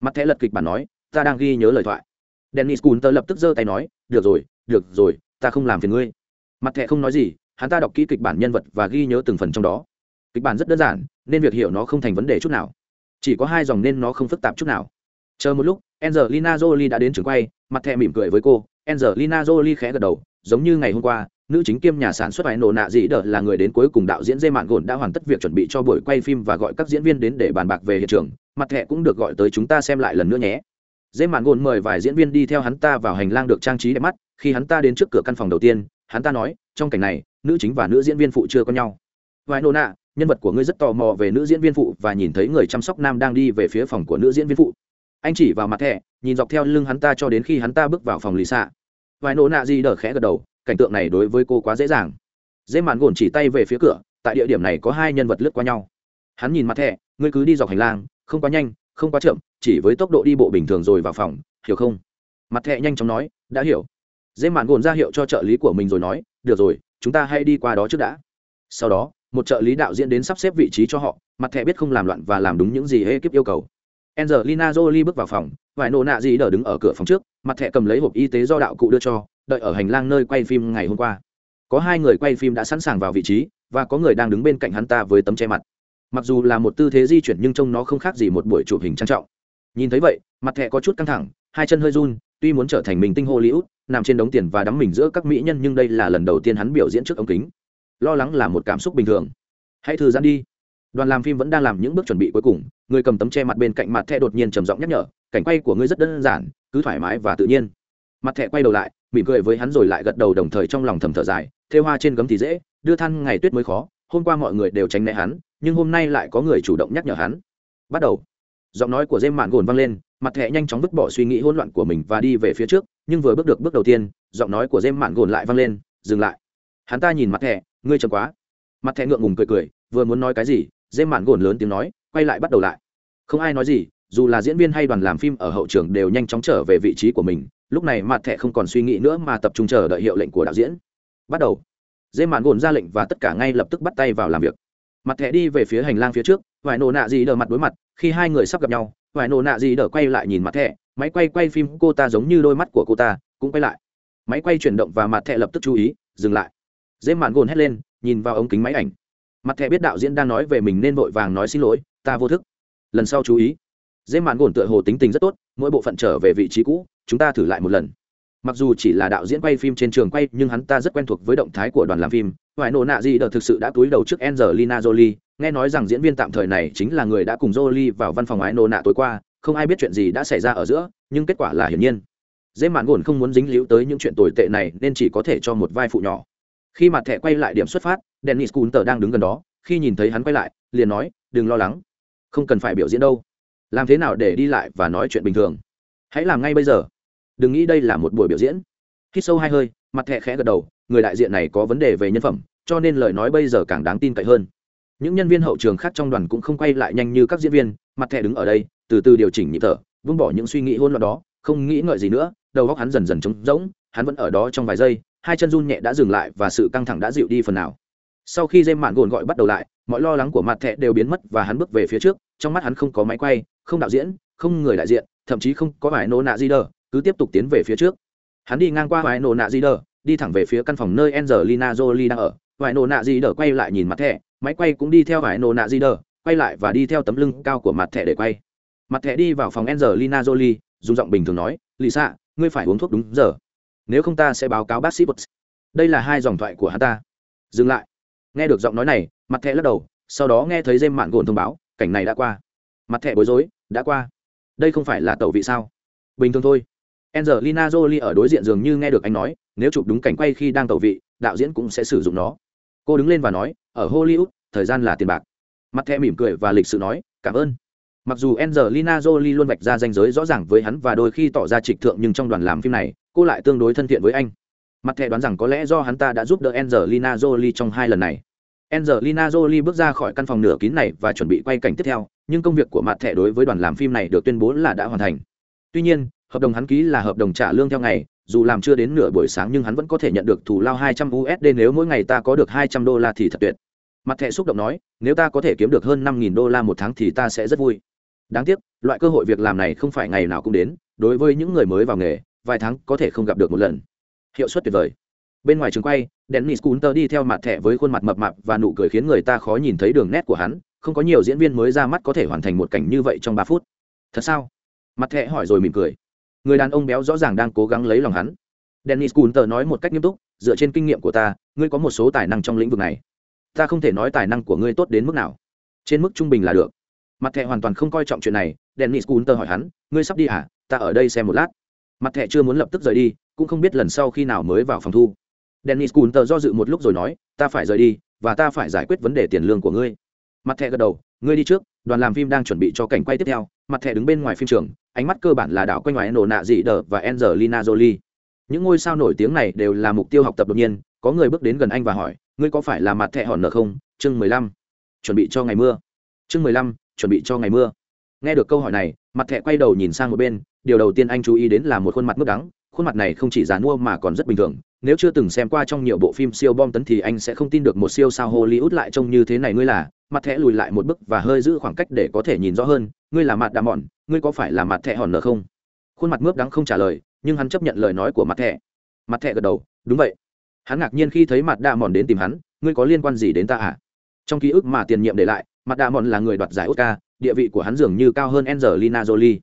Mặt thẹ lật kịch bản nói, ta đang ghi nhớ lời thoại. Dennis cún lập tức giơ tay nói, được rồi được rồi, ta không làm phiền ngươi. Mặt thẹ không nói gì, hắn ta đọc kỹ kịch bản nhân vật và ghi nhớ từng phần trong đó. Kịch bản rất đơn giản, nên việc hiểu nó không thành vấn đề chút nào. Chỉ có hai dòng nên nó không phức tạp chút nào. Chờ một lúc, angelina jolie đã đến trường quay, mặt thẹ mỉm cười với cô angelina jolie khẽ gật đầu, giống như ngày hôm qua, nữ chính kiêm nhà sản xuất phải nổ nạ dĩ đờ là người đến cuối cùng đạo diễn dê mạn gồn đã hoàn tất việc chuẩn bị cho buổi quay phim và gọi các diễn viên đến để bàn bạc về hiện trường. Mặt thẻ cũng được gọi tới chúng ta xem lại lần nữa nhé. Dê mạn gồn mời vài diễn viên đi theo hắn ta vào hành lang được trang trí đẹp mắt. Khi hắn ta đến trước cửa căn phòng đầu tiên, hắn ta nói, trong cảnh này, nữ chính và nữ diễn viên phụ chưa có nhau. Vài nổ nạ, nhân vật của ngươi rất tò mò về nữ diễn viên phụ và nhìn thấy người chăm sóc nam đang đi về phía phòng của nữ diễn viên phụ. Anh chỉ vào mặt thẻ, nhìn dọc theo lưng hắn ta cho đến khi hắn ta bước vào phòng lì xạ vài nổ nạ gì đờ khẽ gật đầu, cảnh tượng này đối với cô quá dễ dàng. Dễ màn gồn chỉ tay về phía cửa, tại địa điểm này có hai nhân vật lướt qua nhau. Hắn nhìn mặt thẻ, ngươi cứ đi dọc hành lang, không quá nhanh, không quá chậm, chỉ với tốc độ đi bộ bình thường rồi vào phòng, hiểu không? Mặt thẻ nhanh chóng nói, đã hiểu. Dễ màn gồn ra hiệu cho trợ lý của mình rồi nói, được rồi, chúng ta hãy đi qua đó trước đã. Sau đó, một trợ lý đạo diễn đến sắp xếp vị trí cho họ, mặt thẻ biết không làm loạn và làm đúng những gì ekip yêu cầu. Angelina Jolie bước vào phòng, vài nô nạ gì đỡ đứng ở cửa phòng trước, mặt thẻ cầm lấy hộp y tế do đạo cụ đưa cho, đợi ở hành lang nơi quay phim ngày hôm qua. Có hai người quay phim đã sẵn sàng vào vị trí, và có người đang đứng bên cạnh hắn ta với tấm che mặt. Mặc dù là một tư thế di chuyển nhưng trông nó không khác gì một buổi chụp hình trang trọng. Nhìn thấy vậy, mặt thẻ có chút căng thẳng, hai chân hơi run, tuy muốn trở thành mình tinh Hollywood, nằm trên đống tiền và đắm mình giữa các mỹ nhân nhưng đây là lần đầu tiên hắn biểu diễn trước ống kính. Lo lắng là một cảm xúc bình thường. Hãy thư giãn đi. Đoàn làm phim vẫn đang làm những bước chuẩn bị cuối cùng, người cầm tấm che mặt bên cạnh mặt Thẹ đột nhiên trầm giọng nhắc nhở cảnh quay của ngươi rất đơn giản cứ thoải mái và tự nhiên. Mặt Thẹ quay đầu lại mỉm cười với hắn rồi lại gật đầu đồng thời trong lòng thầm thở dài thêu hoa trên gấm thì dễ đưa than ngày tuyết mới khó hôm qua mọi người đều tránh né hắn nhưng hôm nay lại có người chủ động nhắc nhở hắn. Bắt đầu. Giọng nói của dêm mạn gồn vang lên mặt Thẹ nhanh chóng vứt bỏ suy nghĩ hỗn loạn của mình và đi về phía trước nhưng vừa bước được bước đầu tiên giọng nói của dêm mạn gồn lại vang lên dừng lại. Hắn ta nhìn mặt Thẹ, ngươi chậm quá. Mặt Thẹ ngượng ngùng cười cười vừa muốn nói cái gì dê mạn gồn lớn tiếng nói, quay lại bắt đầu lại. Không ai nói gì, dù là diễn viên hay đoàn làm phim ở hậu trường đều nhanh chóng trở về vị trí của mình, lúc này mặt thẻ không còn suy nghĩ nữa mà tập trung chờ đợi hiệu lệnh của đạo diễn. Bắt đầu. Dê mạn gồn ra lệnh và tất cả ngay lập tức bắt tay vào làm việc. Mặt thẻ đi về phía hành lang phía trước, vài nổ nạ gì đờ mặt đối mặt, khi hai người sắp gặp nhau, vài nổ nạ gì đờ quay lại nhìn mặt thẻ, máy quay quay phim cô ta giống như đôi mắt của cô ta, cũng quay lại. Máy quay chuyển động và mặt thẻ lập tức chú ý, dừng lại. Dê mạn gồn hét lên, nhìn vào ống kính máy ảnh mặt thẻ biết đạo diễn đang nói về mình nên vội vàng nói xin lỗi, ta vô thức. Lần sau chú ý. Dễ mạn gồn tựa hồ tính tình rất tốt, mỗi bộ phận trở về vị trí cũ, chúng ta thử lại một lần. Mặc dù chỉ là đạo diễn quay phim trên trường quay, nhưng hắn ta rất quen thuộc với động thái của đoàn làm phim. Ngoại nổ nạ gì đờ thực sự đã túi đầu trước angelina jolie, nghe nói rằng diễn viên tạm thời này chính là người đã cùng jolie vào văn phòng ngoại nổ nạ tối qua, không ai biết chuyện gì đã xảy ra ở giữa, nhưng kết quả là hiển nhiên. Dễ mạn gồn không muốn dính líu tới những chuyện tồi tệ này, nên chỉ có thể cho một vai phụ nhỏ. Khi mặt thẻ quay lại điểm xuất phát dennis cunter đang đứng gần đó, khi nhìn thấy hắn quay lại, liền nói, đừng lo lắng, không cần phải biểu diễn đâu. Làm thế nào để đi lại và nói chuyện bình thường? Hãy làm ngay bây giờ. Đừng nghĩ đây là một buổi biểu diễn. Khi sâu hai hơi, mặt thẻ khẽ gật đầu, người đại diện này có vấn đề về nhân phẩm, cho nên lời nói bây giờ càng đáng tin cậy hơn. Những nhân viên hậu trường khác trong đoàn cũng không quay lại nhanh như các diễn viên, mặt thẻ đứng ở đây, từ từ điều chỉnh nhịp thở, vung bỏ những suy nghĩ hôn loạn đó, không nghĩ ngợi gì nữa, đầu óc hắn dần dần trống rỗng, hắn vẫn ở đó trong vài giây, hai chân run nhẹ đã dừng lại và sự căng thẳng đã dịu đi phần nào sau khi dêm mạn gồn gọi bắt đầu lại, mọi lo lắng của mặt thẹ đều biến mất và hắn bước về phía trước, trong mắt hắn không có máy quay, không đạo diễn, không người đại diện, thậm chí không có vải nô nạ di đờ cứ tiếp tục tiến về phía trước. Hắn đi ngang qua vải nô nạ di đờ đi thẳng về phía căn phòng nơi Angelina Jolie đang ở. Vải nô nạ di đờ quay lại nhìn mặt thẹ máy quay cũng đi theo vải nô nạ di đờ quay lại và đi theo tấm lưng cao của mặt thẹ để quay. Mặt thẹ đi vào phòng Angelina Jolie, dùng giọng bình thường nói, lisa, ngươi phải uống thuốc đúng giờ. Nếu không ta sẽ báo cáo bác sĩ bột đây là hai dòng thoại của hắn ta. Dừng lại nghe được giọng nói này, mặt thẻ lắc đầu, sau đó nghe thấy dêm mạn gồn thông báo, cảnh này đã qua. Mặt thẻ bối rối, đã qua. Đây không phải là tẩu vị sao? Bình thường thôi. Angelina Jolie ở đối diện dường như nghe được anh nói, nếu chụp đúng cảnh quay khi đang tẩu vị, đạo diễn cũng sẽ sử dụng nó. Cô đứng lên và nói, ở hollywood, thời gian là tiền bạc. Mặt thẻ mỉm cười và lịch sự nói, cảm ơn. Mặc dù Angelina Jolie luôn vạch ra danh giới rõ ràng với hắn và đôi khi tỏ ra trịch thượng nhưng trong đoàn làm phim này, cô lại tương đối thân thiện với anh mặt thẻ đoán rằng có lẽ do hắn ta đã giúp đỡ Angelina Jolie trong hai lần này. Angelina Jolie bước ra khỏi căn phòng nửa kín này và chuẩn bị quay cảnh tiếp theo nhưng công việc của mặt thẻ đối với đoàn làm phim này được tuyên bố là đã hoàn thành. Tuy nhiên hợp đồng hắn ký là hợp đồng trả lương theo ngày dù làm chưa đến nửa buổi sáng nhưng hắn vẫn có thể nhận được thù lao 200 USD nếu mỗi ngày ta có được 200 đô la thì thật tuyệt. Mặt thẻ xúc động nói, nếu ta có thể kiếm được hơn 5.000 đô la một tháng thì ta sẽ rất vui. Đáng tiếc loại cơ hội việc làm này không phải ngày nào cũng đến đối với những người mới vào nghề vài tháng có thể không gặp được một lần hiệu suất tuyệt vời. Bên ngoài trường quay, dennis Coulter đi theo mặt thẻ với khuôn mặt mập mạp và nụ cười khiến người ta khó nhìn thấy đường nét của hắn, không có nhiều diễn viên mới ra mắt có thể hoàn thành một cảnh như vậy trong ba phút. Thật sao? Mặt thẻ hỏi rồi mỉm cười. Người đàn ông béo rõ ràng đang cố gắng lấy lòng hắn. Dennis Coulter nói một cách nghiêm túc, dựa trên kinh nghiệm của ta, ngươi có một số tài năng trong lĩnh vực này. Ta không thể nói tài năng của ngươi tốt đến mức nào. Trên mức trung bình là được. Mặt thẻ hoàn toàn không coi trọng chuyện này. Dennis Kunter hỏi hắn, ngươi sắp đi à? Ta ở đây xem một lát. Mặt thẻ chưa muốn lập tức rời đi cũng không biết lần sau khi nào mới vào phòng thu. Dennis Coulter do dự một lúc rồi nói, ta phải rời đi, và ta phải giải quyết vấn đề tiền lương của ngươi. Mặt thẻ gật đầu, ngươi đi trước, đoàn làm phim đang chuẩn bị cho cảnh quay tiếp theo. Mặt thẻ đứng bên ngoài phim trường, ánh mắt cơ bản là đảo quanh ngoài nổ nạ dị đờ và angelina jolie. Những ngôi sao nổi tiếng này đều là mục tiêu học tập đột nhiên, có người bước đến gần anh và hỏi, ngươi có phải là mặt thẻ hòn nở không? Chương mười lăm, chuẩn bị cho ngày mưa. Chương mười lăm, chuẩn bị cho ngày mưa. Nghe được câu hỏi này, mặt thẻ quay đầu nhìn sang một bên, điều đầu tiên anh chú ý đến là một khuôn mặt nước đắng khuôn mặt này không chỉ dán mua mà còn rất bình thường. Nếu chưa từng xem qua trong nhiều bộ phim siêu bom tấn thì anh sẽ không tin được một siêu sao hollywood lại trông như thế này. Ngươi là, mặt thẻ lùi lại một bước và hơi giữ khoảng cách để có thể nhìn rõ hơn. Ngươi là mặt đà mòn ngươi có phải là mặt thẻ hòn nở không? Khuôn mặt mướp đắng không trả lời, nhưng hắn chấp nhận lời nói của mặt thẻ. Mặt thẻ gật đầu, đúng vậy. Hắn ngạc nhiên khi thấy mặt đà mòn đến tìm hắn, ngươi có liên quan gì đến ta à? Trong ký ức mà tiền nhiệm để lại mặt đà mòn là người đoạt giải oscar, địa vị của hắn dường như cao hơn angelina jolie.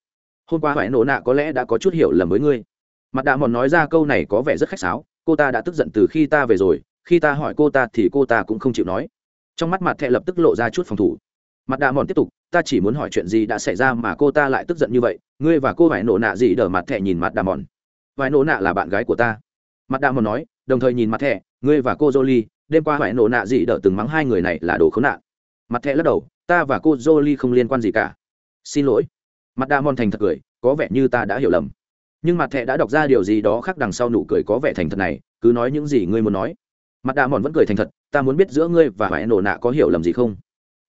Hôm qua phải nổ nạ có lẽ đã có chút hiểu lầm với ngươi mặt đạ mòn nói ra câu này có vẻ rất khách sáo, cô ta đã tức giận từ khi ta về rồi, khi ta hỏi cô ta thì cô ta cũng không chịu nói. Trong mắt mặt thẹ lập tức lộ ra chút phòng thủ. Mặt đạ mòn tiếp tục, ta chỉ muốn hỏi chuyện gì đã xảy ra mà cô ta lại tức giận như vậy, ngươi và cô phải nổ nạ gì đờ mặt thẹ nhìn mặt đạ mòn? Vài nổ nạ là bạn gái của ta. Mặt đạ mòn nói, đồng thời nhìn mặt thẹ, ngươi và cô jolie, đêm qua phải nổ nạ gì đỡ từng mắng hai người này là đồ khốn nạn. Mặt thẹ lắc đầu, ta và cô jolie không liên quan gì cả. Xin lỗi. Mặt đạ mòn thành thật cười, có vẻ như ta đã hiểu lầm nhưng mặt thẹ đã đọc ra điều gì đó khác đằng sau nụ cười có vẻ thành thật này, cứ nói những gì ngươi muốn nói. Mặt đa mòn vẫn cười thành thật, ta muốn biết giữa ngươi và phải nổ nạ có hiểu lầm gì không?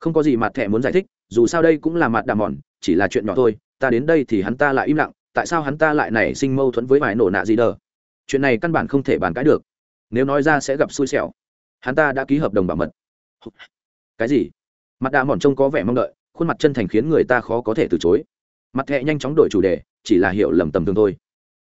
Không có gì mặt thẹ muốn giải thích, dù sao đây cũng là mặt đa mòn, chỉ là chuyện nhỏ thôi, ta đến đây thì hắn ta lại im lặng, tại sao hắn ta lại nảy sinh mâu thuẫn với vài nổ nạ gì đờ? Chuyện này căn bản không thể bàn cãi được. Nếu nói ra sẽ gặp xui xẻo. Hắn ta đã ký hợp đồng bảo mật. Cái gì? Mặt đạ mòn trông có vẻ mong đợi, khuôn mặt chân thành khiến người ta khó có thể từ chối mặt thẹ nhanh chóng đổi chủ đề, chỉ là hiểu lầm tầm thường thôi.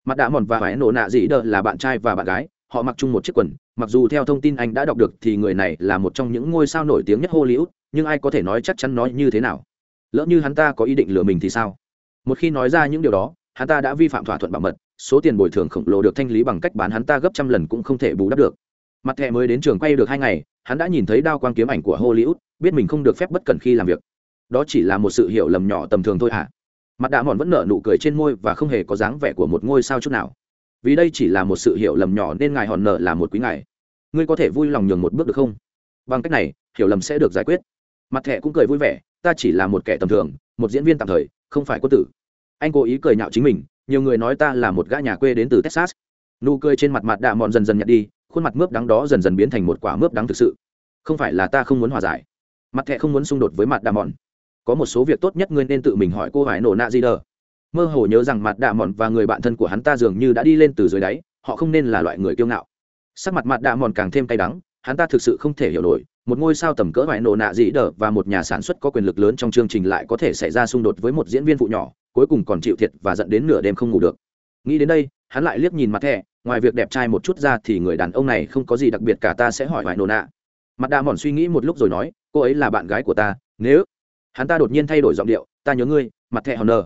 Mặt đã mòn và phải nổ nạ dĩ đờ là bạn trai và bạn gái, họ mặc chung một chiếc quần, mặc dù theo thông tin anh đã đọc được thì người này là một trong những ngôi sao nổi tiếng nhất hollywood, nhưng ai có thể nói chắc chắn nói như thế nào? Lỡ như hắn ta có ý định lừa mình thì sao? Một khi nói ra những điều đó, hắn ta đã vi phạm thỏa thuận bảo mật, số tiền bồi thường khổng lồ được thanh lý bằng cách bán hắn ta gấp trăm lần cũng không thể bù đắp được. Mặt thẹ mới đến trường quay được hai ngày, hắn đã nhìn thấy đao quang kiếm ảnh của hollywood, biết mình không được phép bất cần khi làm việc. Đó chỉ là một sự hiểu lầm nhỏ tầm thường thôi hả? Mặt đạ mòn vẫn nở nụ cười trên môi và không hề có dáng vẻ của một ngôi sao chút nào. Vì đây chỉ là một sự hiểu lầm nhỏ nên ngài hòn nợ là một quý ngài. Ngươi có thể vui lòng nhường một bước được không? Bằng cách này, hiểu lầm sẽ được giải quyết. Mặt thẻ cũng cười vui vẻ, ta chỉ là một kẻ tầm thường, một diễn viên tạm thời, không phải quân tử. Anh cố ý cười nhạo chính mình, nhiều người nói ta là một gã nhà quê đến từ texas. Nụ cười trên mặt mặt đạ mòn dần dần nhặt đi, khuôn mặt mướp đắng đó dần dần biến thành một quả mướp đắng thực sự. Không phải là ta không muốn hòa giải. Mặt thẹ không muốn xung đột với mặt đạ mòn có một số việc tốt nhất ngươi nên tự mình hỏi cô hải nổ nạ gì đờ. Mơ hồ nhớ rằng mặt đạ mòn và người bạn thân của hắn ta dường như đã đi lên từ dưới đáy, họ không nên là loại người kiêu ngạo. Sắc mặt mặt đạ mòn càng thêm cay đắng, hắn ta thực sự không thể hiểu nổi, một ngôi sao tầm cỡ vải nổ nạ gì đờ và một nhà sản xuất có quyền lực lớn trong chương trình lại có thể xảy ra xung đột với một diễn viên phụ nhỏ, cuối cùng còn chịu thiệt và dẫn đến nửa đêm không ngủ được. Nghĩ đến đây, hắn lại liếc nhìn mặt thẻ, ngoài việc đẹp trai một chút ra thì người đàn ông này không có gì đặc biệt cả ta sẽ hỏi vải nổ nạ. Mặt đạ mòn suy nghĩ một lúc rồi nói, cô ấy là bạn gái của ta, nếu hắn ta đột nhiên thay đổi giọng điệu, ta nhớ ngươi, mặt thẻ hòn nờ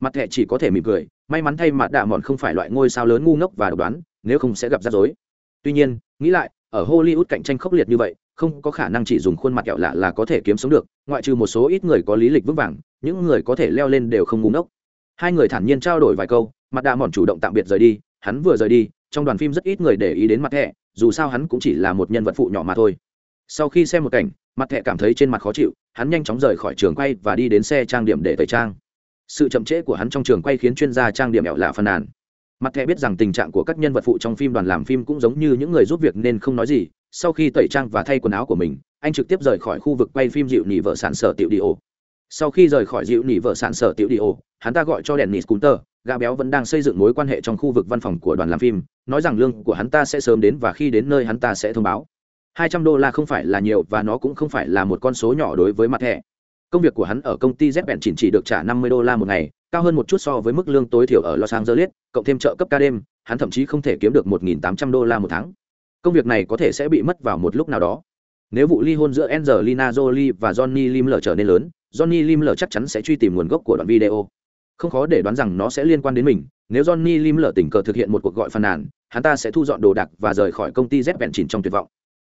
mặt thẻ chỉ có thể mỉm cười, may mắn thay mặt đạ mòn không phải loại ngôi sao lớn ngu ngốc và độc đoán, nếu không sẽ gặp rắc rối. Tuy nhiên, nghĩ lại, ở hollywood cạnh tranh khốc liệt như vậy, không có khả năng chỉ dùng khuôn mặt kẹo lạ là có thể kiếm sống được, ngoại trừ một số ít người có lý lịch vững vàng, những người có thể leo lên đều không ngu ngốc. Hai người thản nhiên trao đổi vài câu, mặt đạ mòn chủ động tạm biệt rời đi, hắn vừa rời đi, trong đoàn phim rất ít người để ý đến mặt thẻ, dù sao hắn cũng chỉ là một nhân vật phụ nhỏ mà thôi. Sau khi xem một cảnh, mặt thẻ cảm thấy trên mặt khó chịu hắn nhanh chóng rời khỏi trường quay và đi đến xe trang điểm để tẩy trang. Sự chậm trễ của hắn trong trường quay khiến chuyên gia trang điểm ẹo lạ phàn nàn. Mặt thẻ biết rằng tình trạng của các nhân vật phụ trong phim đoàn làm phim cũng giống như những người giúp việc nên không nói gì. Sau khi tẩy trang và thay quần áo của mình, anh trực tiếp rời khỏi khu vực quay phim dịu nỉ vợ sản sở tiểu đi ô sau khi rời khỏi dịu nỉ vợ sản sở tiểu đi ô hắn ta gọi cho đèn nỉ scooter gà béo vẫn đang xây dựng mối quan hệ trong khu vực văn phòng của đoàn làm phim, nói rằng lương của hắn ta sẽ sớm đến và khi đến nơi hắn ta sẽ thông báo hai trăm đô la không phải là nhiều và nó cũng không phải là một con số nhỏ đối với mặt thẻ công việc của hắn ở công ty z bèn chỉ, chỉ được trả năm mươi đô la một ngày cao hơn một chút so với mức lương tối thiểu ở los angeles cộng thêm trợ cấp ca đêm hắn thậm chí không thể kiếm được một nghìn tám trăm đô la một tháng. Công việc này có thể sẽ bị mất vào một lúc nào đó. Nếu vụ ly hôn giữa angelina jolie và johnny lim lở trở nên lớn johnny lim lở chắc chắn sẽ truy tìm nguồn gốc của đoạn video. Không khó để đoán rằng nó sẽ liên quan đến mình. Nếu johnny lim lở tình cờ thực hiện một cuộc gọi phàn nàn hắn ta sẽ thu dọn đồ đạc và rời khỏi công ty z bèn chỉnh trong tuyệt vọng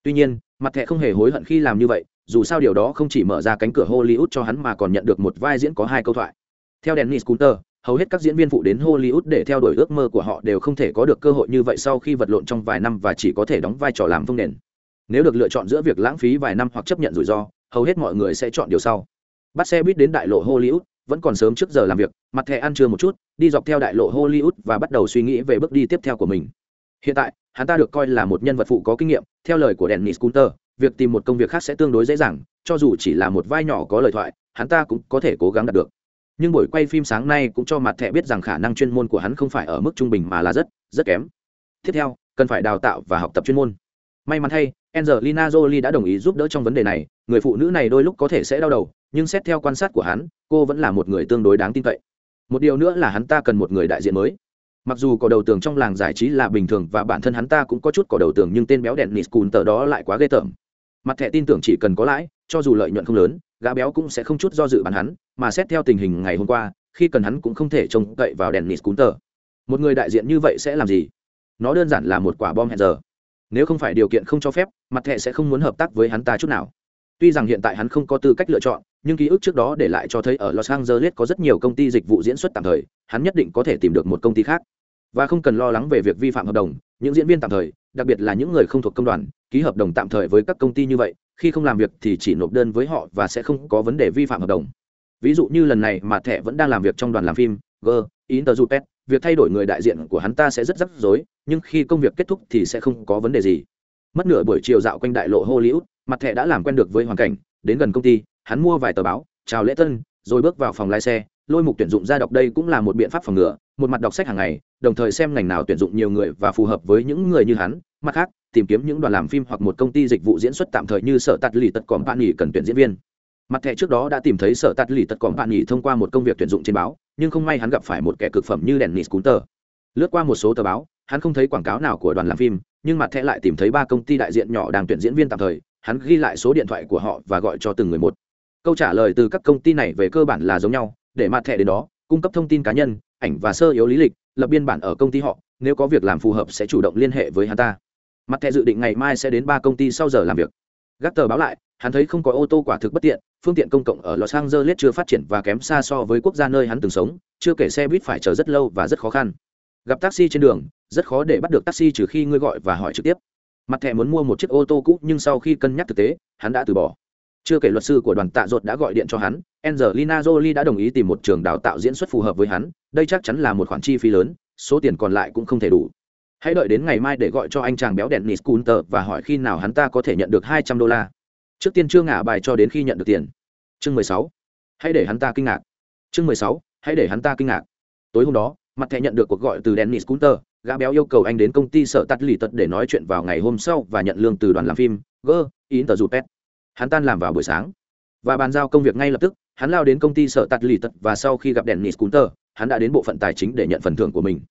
tuy nhiên mặt thẻ không hề hối hận khi làm như vậy dù sao điều đó không chỉ mở ra cánh cửa hollywood cho hắn mà còn nhận được một vai diễn có hai câu thoại. Theo dennis Coulter, hầu hết các diễn viên phụ đến hollywood để theo đuổi ước mơ của họ đều không thể có được cơ hội như vậy sau khi vật lộn trong vài năm và chỉ có thể đóng vai trò làm phương nền. Nếu được lựa chọn giữa việc lãng phí vài năm hoặc chấp nhận rủi ro hầu hết mọi người sẽ chọn điều sau. Bắt xe buýt đến đại lộ hollywood vẫn còn sớm trước giờ làm việc mặt thẻ ăn trưa một chút đi dọc theo đại lộ hollywood và bắt đầu suy nghĩ về bước đi tiếp theo của mình. Hiện tại hắn ta được coi là một nhân vật phụ có kinh nghiệm theo lời của dennis Coulter, việc tìm một công việc khác sẽ tương đối dễ dàng cho dù chỉ là một vai nhỏ có lời thoại hắn ta cũng có thể cố gắng đạt được. Nhưng buổi quay phim sáng nay cũng cho mặt thẻ biết rằng khả năng chuyên môn của hắn không phải ở mức trung bình mà là rất rất kém. Tiếp theo cần phải đào tạo và học tập chuyên môn. May mắn thay angelina jolie đã đồng ý giúp đỡ trong vấn đề này người phụ nữ này đôi lúc có thể sẽ đau đầu nhưng xét theo quan sát của hắn cô vẫn là một người tương đối đáng tin cậy. Một điều nữa là hắn ta cần một người đại diện mới mặc dù có đầu tường trong làng giải trí là bình thường và bản thân hắn ta cũng có chút có đầu tường nhưng tên béo đèn nịt cùn tờ đó lại quá ghê tởm. Mặt thẻ tin tưởng chỉ cần có lãi, cho dù lợi nhuận không lớn, gã béo cũng sẽ không chút do dự bán hắn, mà xét theo tình hình ngày hôm qua, khi cần hắn cũng không thể trông cậy vào đèn nịt cùn tờ. Một người đại diện như vậy sẽ làm gì? Nó đơn giản là một quả bom hẹn giờ. Nếu không phải điều kiện không cho phép, mặt thẻ sẽ không muốn hợp tác với hắn ta chút nào. Tuy rằng hiện tại hắn không có tư cách lựa chọn, nhưng ký ức trước đó để lại cho thấy ở los angeles có rất nhiều công ty dịch vụ diễn xuất tạm thời, hắn nhất định có thể tìm được một công ty khác và không cần lo lắng về việc vi phạm hợp đồng, những diễn viên tạm thời, đặc biệt là những người không thuộc công đoàn, ký hợp đồng tạm thời với các công ty như vậy, khi không làm việc thì chỉ nộp đơn với họ và sẽ không có vấn đề vi phạm hợp đồng. Ví dụ như lần này mà thẻ vẫn đang làm việc trong đoàn làm phim, g, interjupet, việc thay đổi người đại diện của hắn ta sẽ rất rắc rối, nhưng khi công việc kết thúc thì sẽ không có vấn đề gì. Mất nửa buổi chiều dạo quanh đại lộ hollywood, mặt thẻ đã làm quen được với hoàn cảnh, đến gần công ty, hắn mua vài tờ báo, chào lễ tân, rồi bước vào phòng lái xe lôi mục tuyển dụng ra đọc đây cũng là một biện pháp phòng ngừa, một mặt đọc sách hàng ngày, đồng thời xem ngành nào tuyển dụng nhiều người và phù hợp với những người như hắn. Mặt khác, tìm kiếm những đoàn làm phim hoặc một công ty dịch vụ diễn xuất tạm thời như sở tạt lì tật còm bạn nghỉ cần tuyển diễn viên. Mặt thẻ trước đó đã tìm thấy sở tạt lì tật còm bạn nghỉ thông qua một công việc tuyển dụng trên báo, nhưng không may hắn gặp phải một kẻ cực phẩm như đèn nịt cún tờ lướt qua một số tờ báo, hắn không thấy quảng cáo nào của đoàn làm phim, nhưng mặt thẻ lại tìm thấy ba công ty đại diện nhỏ đang tuyển diễn viên tạm thời. Hắn ghi lại số điện thoại của họ và gọi cho từng người một. Câu trả lời từ các công ty này về cơ bản là giống nhau để mặt thẻ đến đó, cung cấp thông tin cá nhân, ảnh và sơ yếu lý lịch, lập biên bản ở công ty họ, nếu có việc làm phù hợp sẽ chủ động liên hệ với hắn ta. Mặt thẻ dự định ngày mai sẽ đến ba công ty sau giờ làm việc. Gác tờ báo lại, hắn thấy không có ô tô quả thực bất tiện, phương tiện công cộng ở los angeles chưa phát triển và kém xa so với quốc gia nơi hắn từng sống, chưa kể xe buýt phải chờ rất lâu và rất khó khăn. Gặp taxi trên đường, rất khó để bắt được taxi trừ khi ngươi gọi và hỏi trực tiếp. Mặt thẻ muốn mua một chiếc ô tô cũ nhưng sau khi cân nhắc thực tế, hắn đã từ bỏ. Chưa kể luật sư của đoàn tạ dột đã gọi điện cho hắn angelina jolie đã đồng ý tìm một trường đào tạo diễn xuất phù hợp với hắn đây chắc chắn là một khoản chi phí lớn số tiền còn lại cũng không thể đủ. Hãy đợi đến ngày mai để gọi cho anh chàng béo đèn Dennis Coulter và hỏi khi nào hắn ta có thể nhận được hai trăm đô la. Trước tiên chưa ngả bài cho đến khi nhận được tiền. Chương mười sáu. Hãy để hắn ta kinh ngạc. Chương mười sáu. Hãy để hắn ta kinh ngạc. Tối hôm đó mặt thẻ nhận được cuộc gọi từ dennis Coulter, gã béo yêu cầu anh đến công ty sở tắt lì tật để nói chuyện vào ngày hôm sau và nhận lương từ đoàn làm phim g in pet hắn tan làm vào buổi sáng. Và bàn giao công việc ngay lập tức hắn lao đến công ty sở tạt lì tật và sau khi gặp dennis counter hắn đã đến bộ phận tài chính để nhận phần thưởng của mình.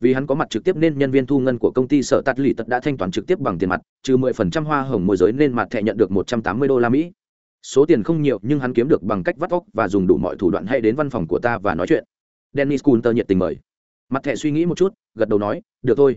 Vì hắn có mặt trực tiếp nên nhân viên thu ngân của công ty sở tạt lì tật đã thanh toán trực tiếp bằng tiền mặt, trừ 10% hoa hồng môi giới nên mặt thẻ nhận được 180 đô la mỹ. Số tiền không nhiều nhưng hắn kiếm được bằng cách vắt óc và dùng đủ mọi thủ đoạn hay đến văn phòng của ta và nói chuyện. Dennis counter nhiệt tình mời. Mặt thẻ suy nghĩ một chút, gật đầu nói, được thôi.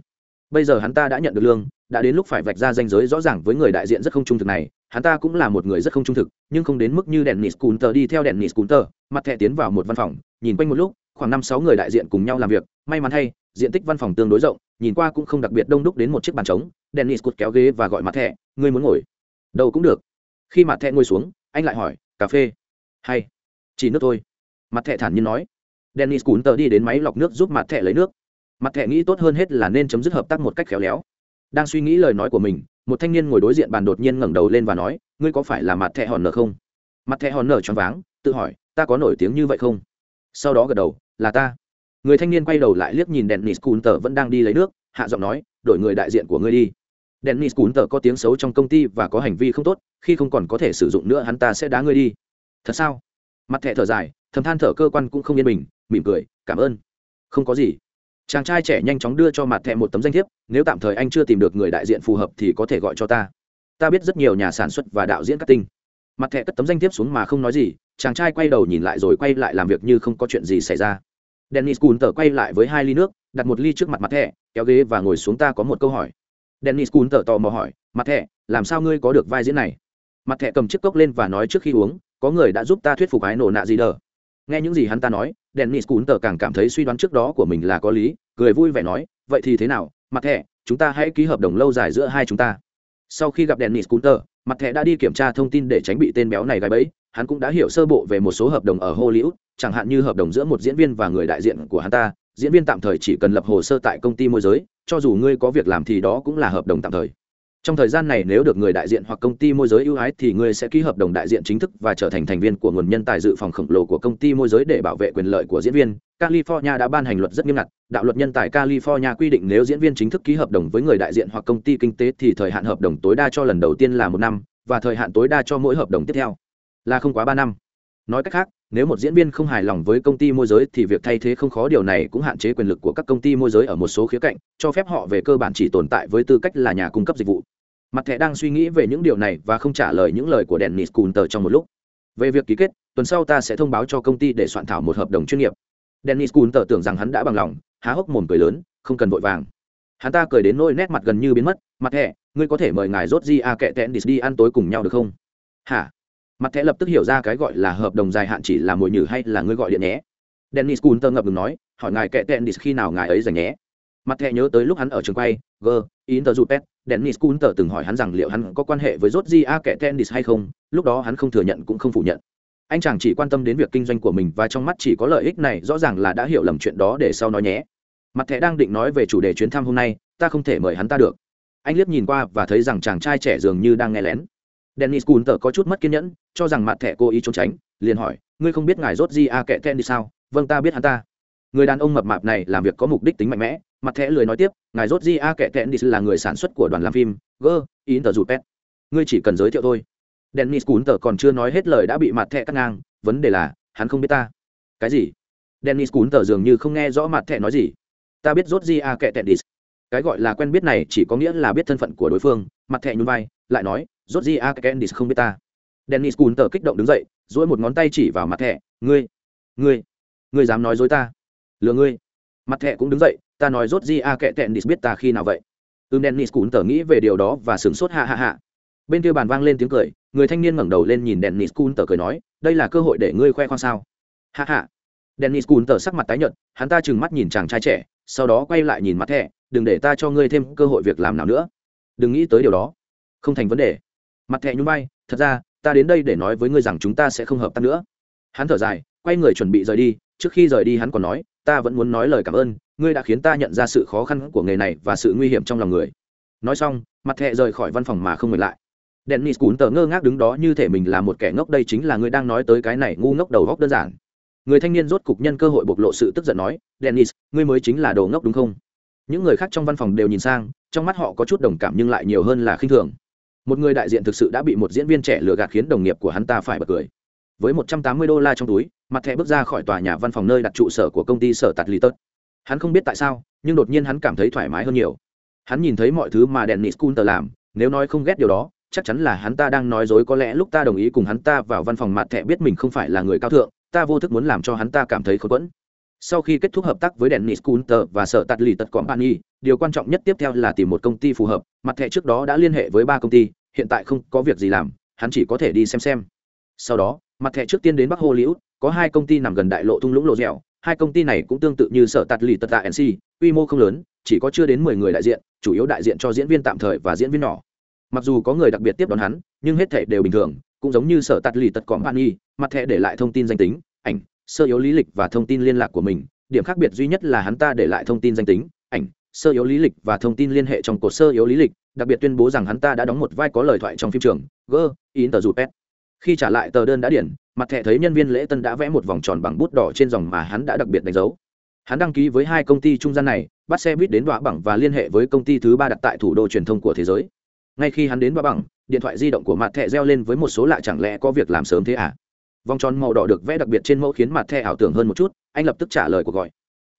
Bây giờ hắn ta đã nhận được lương đã đến lúc phải vạch ra danh giới rõ ràng với người đại diện rất không trung thực này hắn ta cũng là một người rất không trung thực nhưng không đến mức như đèn nis counter đi theo đèn nis counter mặt thẻ tiến vào một văn phòng nhìn quanh một lúc khoảng năm sáu người đại diện cùng nhau làm việc may mắn hay, diện tích văn phòng tương đối rộng nhìn qua cũng không đặc biệt đông đúc đến một chiếc bàn trống dennis cút kéo ghế và gọi mặt thẻ ngươi muốn ngồi? Đâu cũng được. Khi mặt thẻ ngồi xuống anh lại hỏi cà phê? Hay. Chỉ nước thôi. Mặt thẻ thản nhiên nói. Dennis cún tờ đi đến máy lọc nước giúp mặt thẻ lấy nước. Mặt thẻ nghĩ tốt hơn hết là nên chấm dứt hợp tác một cách khéo léo đang suy nghĩ lời nói của mình, một thanh niên ngồi đối diện bàn đột nhiên ngẩng đầu lên và nói, ngươi có phải là mặt thẹ hòn nở không? Mặt thẹ hòn nở choáng váng, tự hỏi, ta có nổi tiếng như vậy không? Sau đó gật đầu, là ta. Người thanh niên quay đầu lại liếc nhìn dennis cún tờ vẫn đang đi lấy nước, hạ giọng nói, đổi người đại diện của ngươi đi. Dennis cún tờ có tiếng xấu trong công ty và có hành vi không tốt, khi không còn có thể sử dụng nữa hắn ta sẽ đá ngươi đi. Thật sao? Mặt thẹ thở dài, thầm than thở cơ quan cũng không yên bình, mỉm cười, cảm ơn. Không có gì chàng trai trẻ nhanh chóng đưa cho mặt thẹ một tấm danh thiếp nếu tạm thời anh chưa tìm được người đại diện phù hợp thì có thể gọi cho ta. Ta biết rất nhiều nhà sản xuất và đạo diễn cắt tinh mặt thẹ cất tấm danh thiếp xuống mà không nói gì chàng trai quay đầu nhìn lại rồi quay lại làm việc như không có chuyện gì xảy ra. Dennis cùn tờ quay lại với hai ly nước đặt một ly trước mặt mặt thẹ, kéo ghế và ngồi xuống ta có một câu hỏi. Dennis cùn tờ tò mò hỏi mặt thẹ, làm sao ngươi có được vai diễn này? Mặt thẹ cầm chiếc cốc lên và nói trước khi uống có người đã giúp ta thuyết phục ái nổ nạ gì đờ nghe những gì hắn ta nói, dennis cún tờ càng cảm thấy suy đoán trước đó của mình là có lý, cười vui vẻ nói, vậy thì thế nào, mặt thẻ, chúng ta hãy ký hợp đồng lâu dài giữa hai chúng ta. Sau khi gặp dennis cún tờ mặt thẻ đã đi kiểm tra thông tin để tránh bị tên béo này gáy bẫy. Hắn cũng đã hiểu sơ bộ về một số hợp đồng ở hollywood, chẳng hạn như hợp đồng giữa một diễn viên và người đại diện của hắn ta. Diễn viên tạm thời chỉ cần lập hồ sơ tại công ty môi giới, cho dù ngươi có việc làm thì đó cũng là hợp đồng tạm thời trong thời gian này nếu được người đại diện hoặc công ty môi giới ưu ái thì ngươi sẽ ký hợp đồng đại diện chính thức và trở thành thành viên của nguồn nhân tài dự phòng khổng lồ của công ty môi giới để bảo vệ quyền lợi của diễn viên. California đã ban hành luật rất nghiêm ngặt. Đạo luật nhân tài california quy định nếu diễn viên chính thức ký hợp đồng với người đại diện hoặc công ty kinh tế thì thời hạn hợp đồng tối đa cho lần đầu tiên là một năm, và thời hạn tối đa cho mỗi hợp đồng tiếp theo là không quá ba năm. Nói cách khác, nếu một diễn viên không hài lòng với công ty môi giới thì việc thay thế không khó. Điều này cũng hạn chế quyền lực của các công ty môi giới ở một số khía cạnh, cho phép họ về cơ bản chỉ tồn tại với tư cách là nhà cung cấp dịch vụ mặt thẻ đang suy nghĩ về những điều này và không trả lời những lời của dennis tờ trong một lúc. Về việc ký kết, tuần sau ta sẽ thông báo cho công ty để soạn thảo một hợp đồng chuyên nghiệp. Dennis counter tưởng rằng hắn đã bằng lòng, há hốc mồm cười lớn, không cần vội vàng. Hắn ta cười đến nỗi nét mặt gần như biến mất. Mặt thẻ, ngươi có thể mời ngài rốt di a kệ tẹn đi ăn tối cùng nhau được không? Hả? Mặt thẻ lập tức hiểu ra cái gọi là hợp đồng dài hạn chỉ là mồi nhử hay là ngươi gọi điện nhé. Dennis counter ngập ngừng nói, hỏi ngài kệ tẹn khi nào ngài ấy dành nhé. Mặt thẻ nhớ tới lúc hắn ở trường quay, g interjupet dennis kunter từng hỏi hắn rằng liệu hắn có quan hệ với Georgia a kẻ tennis hay không, lúc đó hắn không thừa nhận cũng không phủ nhận. Anh chàng chỉ quan tâm đến việc kinh doanh của mình và trong mắt chỉ có lợi ích này, rõ ràng là đã hiểu lầm chuyện đó để sau nói nhé. Mặt thẻ đang định nói về chủ đề chuyến thăm hôm nay, ta không thể mời hắn ta được. Anh liếc nhìn qua và thấy rằng chàng trai trẻ dường như đang nghe lén. Dennis kunter có chút mất kiên nhẫn, cho rằng mặt thẻ cố ý trốn tránh, liền hỏi, ngươi không biết ngài Georgia a kẻ tennis sao? Vâng ta biết hắn ta. Người đàn ông mập mạp này làm việc có mục đích tính mạnh mẽ mặt thẻ lười nói tiếp, ngài rốt di a kệ tẹn đi là người sản xuất của đoàn làm phim g in tờ rụt pet ngươi chỉ cần giới thiệu thôi. Dennis cún tờ còn chưa nói hết lời đã bị mặt thẻ cắt ngang, vấn đề là, hắn không biết ta. Cái gì? Dennis cún tờ dường như không nghe rõ mặt thẻ nói gì. Ta biết rốt di a kệ tẹn đi. Cái gọi là quen biết này chỉ có nghĩa là biết thân phận của đối phương. Mặt thẻ nhún vai, lại nói, rốt di a kệ tẹn đi không biết ta. Dennis cún tờ kích động đứng dậy, duỗi một ngón tay chỉ vào mặt thẻ. Ngươi ngươi ngươi dám nói dối ta? Lừa ngươi. Mặt thẻ cũng đứng dậy ta nói rốt gì a kệ tẹn đi biết ta khi nào vậy? Ưm dennis cũng tờ nghĩ về điều đó và sửng sốt hạ hạ hạ bên kia bàn vang lên tiếng cười, người thanh niên ngẩng đầu lên nhìn dennis cũng tờ cười nói, đây là cơ hội để ngươi khoe khoang sao? Hạ hạ dennis cũng tờ sắc mặt tái nhợt, hắn ta trừng mắt nhìn chàng trai trẻ, sau đó quay lại nhìn mặt thẻ, đừng để ta cho ngươi thêm cơ hội việc làm nào nữa. Đừng nghĩ tới điều đó. Không thành vấn đề. Mặt thẹ nhún bay thật ra, ta đến đây để nói với ngươi rằng chúng ta sẽ không hợp tác nữa. Hắn thở dài, quay người chuẩn bị rời đi, trước khi rời đi hắn còn nói ta vẫn muốn nói lời cảm ơn, ngươi đã khiến ta nhận ra sự khó khăn của nghề này và sự nguy hiểm trong lòng người. Nói xong, mặt thẹ rời khỏi văn phòng mà không ngừng lại. Dennis cún tờ ngơ ngác đứng đó như thể mình là một kẻ ngốc, đây chính là ngươi đang nói tới cái này ngu ngốc đầu góc đơn giản. Người thanh niên rốt cục nhân cơ hội bộc lộ sự tức giận nói, dennis, ngươi mới chính là đồ ngốc đúng không? Những người khác trong văn phòng đều nhìn sang, trong mắt họ có chút đồng cảm nhưng lại nhiều hơn là khinh thường. Một người đại diện thực sự đã bị một diễn viên trẻ lừa gạt khiến đồng nghiệp của hắn ta phải bật cười với một trăm tám mươi đô la trong túi, mặt thẻ bước ra khỏi tòa nhà văn phòng nơi đặt trụ sở của công ty sở tạt lì tớt. Hắn không biết tại sao, nhưng đột nhiên hắn cảm thấy thoải mái hơn nhiều. Hắn nhìn thấy mọi thứ mà dennis kunter làm, nếu nói không ghét điều đó, chắc chắn là hắn ta đang nói dối có lẽ lúc ta đồng ý cùng hắn ta vào văn phòng mặt thẻ biết mình không phải là người cao thượng, ta vô thức muốn làm cho hắn ta cảm thấy khó quẫn. Sau khi kết thúc hợp tác với dennis kunter và sở tạt lì tật company, điều quan trọng nhất tiếp theo là tìm một công ty phù hợp, mặt thẻ trước đó đã liên hệ với ba công ty, hiện tại không có việc gì làm, hắn chỉ có thể đi xem xem. Sau đó mặt thẻ trước tiên đến bắc hollywood, có hai công ty nằm gần đại lộ thung lũng lộ dẻo. Hai công ty này cũng tương tự như sở tạt lì tật tạ nc quy mô không lớn, chỉ có chưa đến mười người đại diện, chủ yếu đại diện cho diễn viên tạm thời và diễn viên nhỏ. Mặc dù có người đặc biệt tiếp đón hắn, nhưng hết thể đều bình thường, cũng giống như sở tạt lì tật cỏm ban y, mặt thẻ để lại thông tin danh tính, ảnh, sơ yếu lý lịch và thông tin liên lạc của mình. Điểm khác biệt duy nhất là hắn ta để lại thông tin danh tính, ảnh, sơ yếu lý lịch và thông tin liên hệ trong cột sơ yếu lý lịch, đặc biệt tuyên bố rằng hắn ta đã đóng một vai có lời thoại trong phim trường, g in tờ rụt pet khi trả lại tờ đơn đã điển, mặt thẻ thấy nhân viên lễ tân đã vẽ một vòng tròn bằng bút đỏ trên dòng mà hắn đã đặc biệt đánh dấu. Hắn đăng ký với hai công ty trung gian này, bắt xe buýt đến đoạ bằng và liên hệ với công ty thứ ba đặt tại thủ đô truyền thông của thế giới. Ngay khi hắn đến đoạ bằng điện thoại di động của mặt thẻ reo lên với một số lạ chẳng lẽ có việc làm sớm thế à? Vòng tròn màu đỏ được vẽ đặc biệt trên mẫu khiến mặt thẻ ảo tưởng hơn một chút, anh lập tức trả lời cuộc gọi.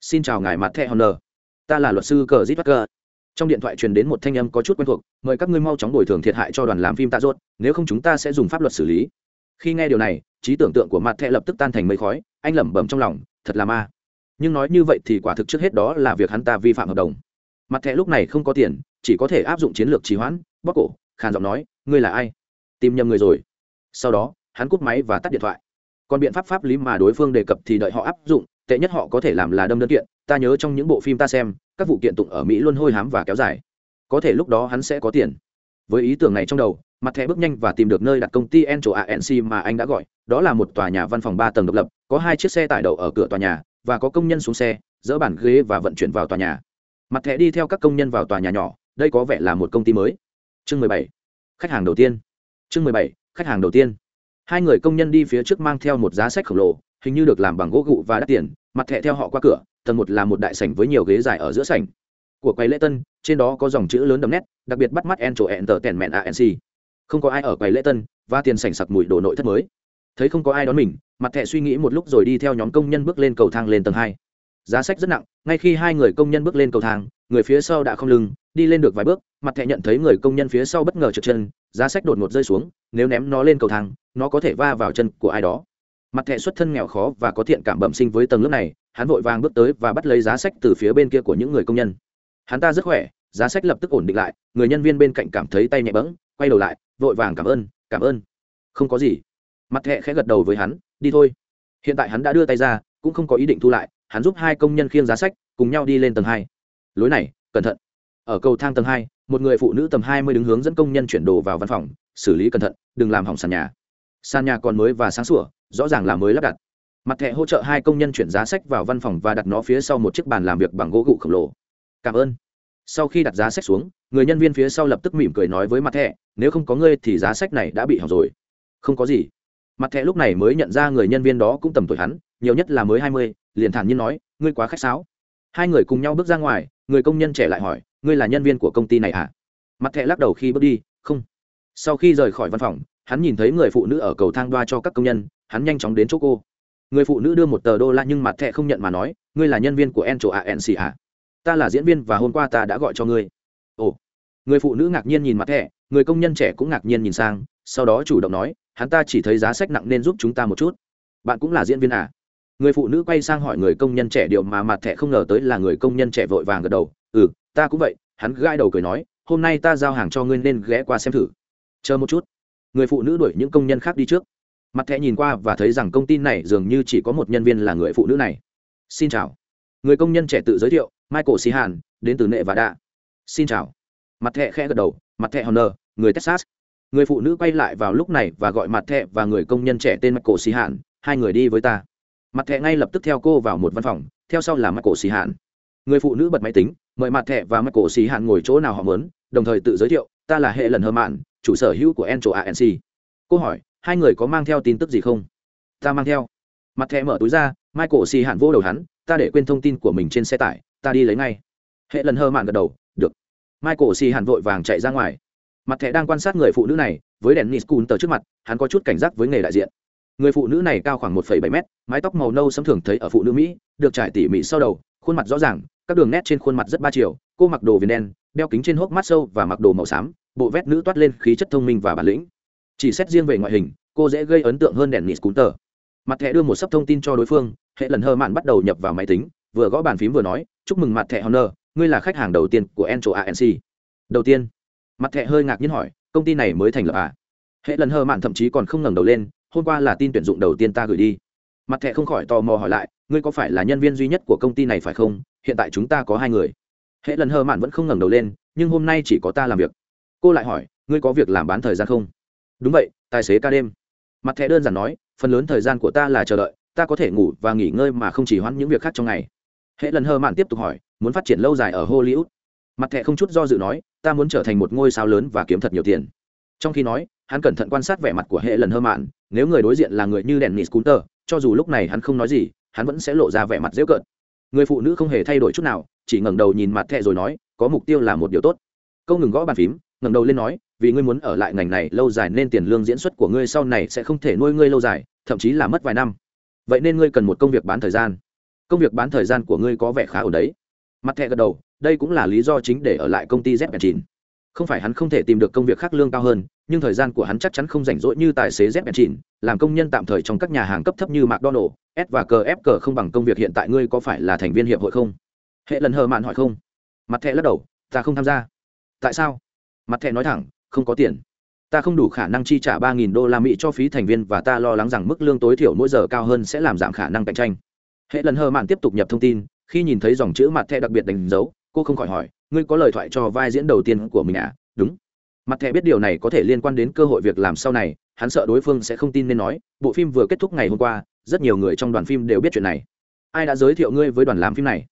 Xin chào ngài mặt thẻ honor. Ta là luật sư cờ zit trong điện thoại truyền đến một thanh âm có chút quen thuộc, mời các ngươi mau chóng bồi thường thiệt hại cho đoàn làm phim tạ rốt, nếu không chúng ta sẽ dùng pháp luật xử lý. Khi nghe điều này, trí tưởng tượng của mặt thẹ lập tức tan thành mây khói, anh lẩm bẩm trong lòng, thật là ma. Nhưng nói như vậy thì quả thực trước hết đó là việc hắn ta vi phạm hợp đồng. Mặt thẹ lúc này không có tiền, chỉ có thể áp dụng chiến lược trì hoãn bóc cổ, khàn giọng nói, ngươi là ai? Tìm nhầm người rồi. Sau đó, hắn cúp máy và tắt điện thoại. Còn biện pháp pháp lý mà đối phương đề cập thì đợi họ áp dụng tệ nhất họ có thể làm là đâm đơn kiện ta nhớ trong những bộ phim ta xem các vụ kiện tụng ở mỹ luôn hôi hám và kéo dài có thể lúc đó hắn sẽ có tiền với ý tưởng này trong đầu mặt thẻ bước nhanh và tìm được nơi đặt công ty Encho ANC mà anh đã gọi, đó là một tòa nhà văn phòng ba tầng độc lập, có hai chiếc xe tải đậu ở cửa tòa nhà và có công nhân xuống xe, dỡ bàn ghế và vận chuyển vào tòa nhà. Mặt thẻ đi theo các công nhân vào tòa nhà nhỏ, đây có vẻ là một công ty mới. Chương 17. Khách hàng đầu tiên. Chương 17. Khách hàng đầu tiên. Hai người công nhân đi phía trước mang theo một giá sách khổng lồ, hình như được làm bằng gỗ gụ và đắt tiền, mặt thẻ theo họ qua cửa, tầng một là một đại sảnh với nhiều ghế dài ở giữa sảnh. Của quầy lễ tân, trên đó có dòng chữ lớn đậm nét, đặc biệt bắt mắt Encho Entertainment ANC. Không có ai ở quầy lễ tân và tiền sảnh sặc mùi đồ nội thất mới. Thấy không có ai đón mình mặt thẹ suy nghĩ một lúc rồi đi theo nhóm công nhân bước lên cầu thang lên tầng hai. Giá sách rất nặng ngay khi hai người công nhân bước lên cầu thang người phía sau đã không lưng đi lên được vài bước mặt thẹ nhận thấy người công nhân phía sau bất ngờ trượt chân giá sách đột ngột rơi xuống nếu ném nó lên cầu thang nó có thể va vào chân của ai đó mặt thẻ xuất thân nghèo khó và có thiện cảm bẩm sinh với tầng lớp này, hắn vội vàng bước tới và bắt lấy giá sách từ phía bên kia của những người công nhân. Hắn ta rất khỏe, giá sách lập tức ổn định lại, người nhân viên bên cạnh cảm thấy tay nhẹ bẫng, quay đầu lại, vội vàng cảm ơn cảm ơn. Không có gì. Mặt thẹ khẽ gật đầu với hắn, đi thôi. Hiện tại hắn đã đưa tay ra, cũng không có ý định thu lại, hắn giúp hai công nhân khiêng giá sách, cùng nhau đi lên tầng hai. Lối này, cẩn thận. Ở cầu thang tầng hai, một người phụ nữ tầm hai mươi đứng hướng dẫn công nhân chuyển đồ vào văn phòng, xử lý cẩn thận, đừng làm hỏng sàn nhà sàn nhà còn mới và sáng sủa, rõ ràng là mới lắp đặt. Mặt thẻ hỗ trợ hai công nhân chuyển giá sách vào văn phòng và đặt nó phía sau một chiếc bàn làm việc bằng gỗ gụ khổng lồ. Cảm ơn. Sau khi đặt giá sách xuống, người nhân viên phía sau lập tức mỉm cười nói với mặt thẻ, nếu không có ngươi thì giá sách này đã bị hỏng rồi. Không có gì. Mặt thẻ lúc này mới nhận ra người nhân viên đó cũng tầm tuổi hắn, nhiều nhất là mới hai mươi, liền thản nhiên nói, ngươi quá khách sáo. Hai người cùng nhau bước ra ngoài, người công nhân trẻ lại hỏi, ngươi là nhân viên của công ty này à? Mặt thẻ lắc đầu khi bước đi, không sau khi rời khỏi văn phòng, hắn nhìn thấy người phụ nữ ở cầu thang đoa cho các công nhân, hắn nhanh chóng đến chỗ cô. Người phụ nữ đưa một tờ đô la nhưng mặt thẻ không nhận mà nói, ngươi là nhân viên của en chỗ a en xì à? Ta là diễn viên và hôm qua ta đã gọi cho ngươi. Ồ. Người phụ nữ ngạc nhiên nhìn mặt thẻ, người công nhân trẻ cũng ngạc nhiên nhìn sang, sau đó chủ động nói, hắn ta chỉ thấy giá sách nặng nên giúp chúng ta một chút. Bạn cũng là diễn viên à? Người phụ nữ quay sang hỏi người công nhân trẻ điều mà mặt thẻ không ngờ tới là người công nhân trẻ vội vàng gật đầu ừ ta cũng vậy. Hắn gãi đầu cười nói, hôm nay ta giao hàng cho ngươi nên ghé qua xem thử chờ một chút. Người phụ nữ đuổi những công nhân khác đi trước. Mặt thẻ nhìn qua và thấy rằng công ty này dường như chỉ có một nhân viên là người phụ nữ này. Xin chào. Người công nhân trẻ tự giới thiệu, michael sĩ hàn đến từ nệ và đạ xin chào. Mặt thẻ khẽ gật đầu, mặt thẻ honor, người texas. Người phụ nữ quay lại vào lúc này và gọi mặt thẻ và người công nhân trẻ tên michael sĩ hàn hai người đi với ta. Mặt thẻ ngay lập tức theo cô vào một văn phòng, theo sau là michael sĩ hàn người phụ nữ bật máy tính, mời mặt thẻ và michael sĩ hàn ngồi chỗ nào họ muốn, đồng thời tự giới thiệu, ta là hệ lần hơ mạn chủ sở hữu của encho anc cô hỏi, hai người có mang theo tin tức gì không? Ta mang theo. Mặt thẻ mở túi ra, michael xì hạn vô đầu hắn, ta để quên thông tin của mình trên xe tải, ta đi lấy ngay. Hệ lần hơ mạn gật đầu, được. Michael xì hạn vội vàng chạy ra ngoài. Mặt thẻ đang quan sát người phụ nữ này, với đèn nis cun tờ trước mặt, hắn có chút cảnh giác với nghề đại diện. Người phụ nữ này cao khoảng một bảy mét, mái tóc màu nâu sẫm thường thấy ở phụ nữ mỹ, được trải tỉ mỉ sau đầu, khuôn mặt rõ ràng, các đường nét trên khuôn mặt rất ba chiều, cô mặc đồ viền đen, đeo kính trên hốc mắt sâu và mặc đồ màu xám bộ vét nữ toát lên khí chất thông minh và bản lĩnh. Chỉ xét riêng về ngoại hình, cô dễ gây ấn tượng hơn đèn nis cun tờ. Mặt thẻ đưa một sấp thông tin cho đối phương, hệ lần hơ mạn bắt đầu nhập vào máy tính, vừa gõ bàn phím vừa nói, chúc mừng mặt thẻ honor, ngươi là khách hàng đầu tiên của encho anc đầu tiên? Mặt thẻ hơi ngạc nhiên hỏi, công ty này mới thành lập à? Hệ lần hơ mạn thậm chí còn không ngẩng đầu lên, hôm qua là tin tuyển dụng đầu tiên ta gửi đi. Mặt thẻ không khỏi tò mò hỏi lại, ngươi có phải là nhân viên duy nhất của công ty này phải không? Hiện tại chúng ta có hai người. Hệ lần hơ mạn vẫn không ngẩng đầu lên, nhưng hôm nay chỉ có ta làm việc cô lại hỏi, ngươi có việc làm bán thời gian không? Đúng vậy, tài xế ca đêm. Mặt thẻ đơn giản nói, phần lớn thời gian của ta là chờ đợi, ta có thể ngủ và nghỉ ngơi mà không chỉ hoãn những việc khác trong ngày. Hệ lần hơ mạn tiếp tục hỏi, muốn phát triển lâu dài ở hollywood? Mặt thẻ không chút do dự nói, ta muốn trở thành một ngôi sao lớn và kiếm thật nhiều tiền. Trong khi nói, hắn cẩn thận quan sát vẻ mặt của hệ lần hơ mạn, nếu người đối diện là người như đèn nịt scooter cho dù lúc này hắn không nói gì, hắn vẫn sẽ lộ ra vẻ mặt dễ cợt. Người phụ nữ không hề thay đổi chút nào, chỉ ngẩng đầu nhìn mặt thẻ rồi nói, có mục tiêu là một điều tốt. Câu ngừng gõ bàn phím ngẩng đầu lên nói, vì ngươi muốn ở lại ngành này lâu dài nên tiền lương diễn xuất của ngươi sau này sẽ không thể nuôi ngươi lâu dài, thậm chí là mất vài năm. Vậy nên ngươi cần một công việc bán thời gian. Công việc bán thời gian của ngươi có vẻ khá ổn đấy. Mặt thẹ gật đầu, đây cũng là lý do chính để ở lại công ty z chín. Không phải hắn không thể tìm được công việc khác lương cao hơn, nhưng thời gian của hắn chắc chắn không rảnh rỗi như tài xế z chín, làm công nhân tạm thời trong các nhà hàng cấp thấp như mcdonald s và cf không bằng công việc hiện tại ngươi có phải là thành viên hiệp hội không? Hệ lần hờ mạn hỏi không? Mặt thẹ lắc đầu, ta không tham gia. Tại sao? Mặt thẹ nói thẳng, không có tiền. Ta không đủ khả năng chi trả ba nghìn đô la mỹ cho phí thành viên và ta lo lắng rằng mức lương tối thiểu mỗi giờ cao hơn sẽ làm giảm khả năng cạnh tranh. Hệ lần hờ mạn tiếp tục nhập thông tin, khi nhìn thấy dòng chữ mặt thẻ đặc biệt đánh dấu, cô không khỏi hỏi, ngươi có lời thoại cho vai diễn đầu tiên của mình à? Đúng. Mặt thẻ biết điều này có thể liên quan đến cơ hội việc làm sau này, hắn sợ đối phương sẽ không tin nên nói, bộ phim vừa kết thúc ngày hôm qua, rất nhiều người trong đoàn phim đều biết chuyện này. Ai đã giới thiệu ngươi với đoàn làm phim này?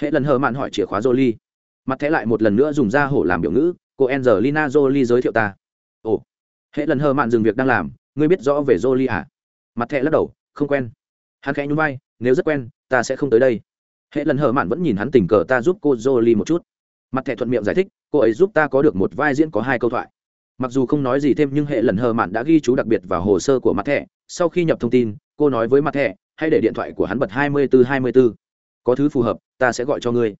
Hệ lần hờ mạn hỏi chìa khóa jolie. Mặt thẻ lại một lần nữa dùng da hổ làm biểu ngữ cô angelina jolie giới thiệu ta. Ồ, hệ lần hờ mạn dừng việc đang làm, ngươi biết rõ về jolie à? Mặt thẻ lắc đầu, không quen. Hắn khẽ nhún vai, nếu rất quen, ta sẽ không tới đây. Hệ lần hờ mạn vẫn nhìn hắn tình cờ ta giúp cô jolie một chút. Mặt thẻ thuận miệng giải thích, cô ấy giúp ta có được một vai diễn có hai câu thoại. Mặc dù không nói gì thêm nhưng hệ lần hờ mạn đã ghi chú đặc biệt vào hồ sơ của mặt thẻ. Sau khi nhập thông tin, cô nói với mặt thẻ, hãy để điện thoại của hắn bật hai mươi bốn hai mươi bốn có thứ phù hợp, ta sẽ gọi cho ngươi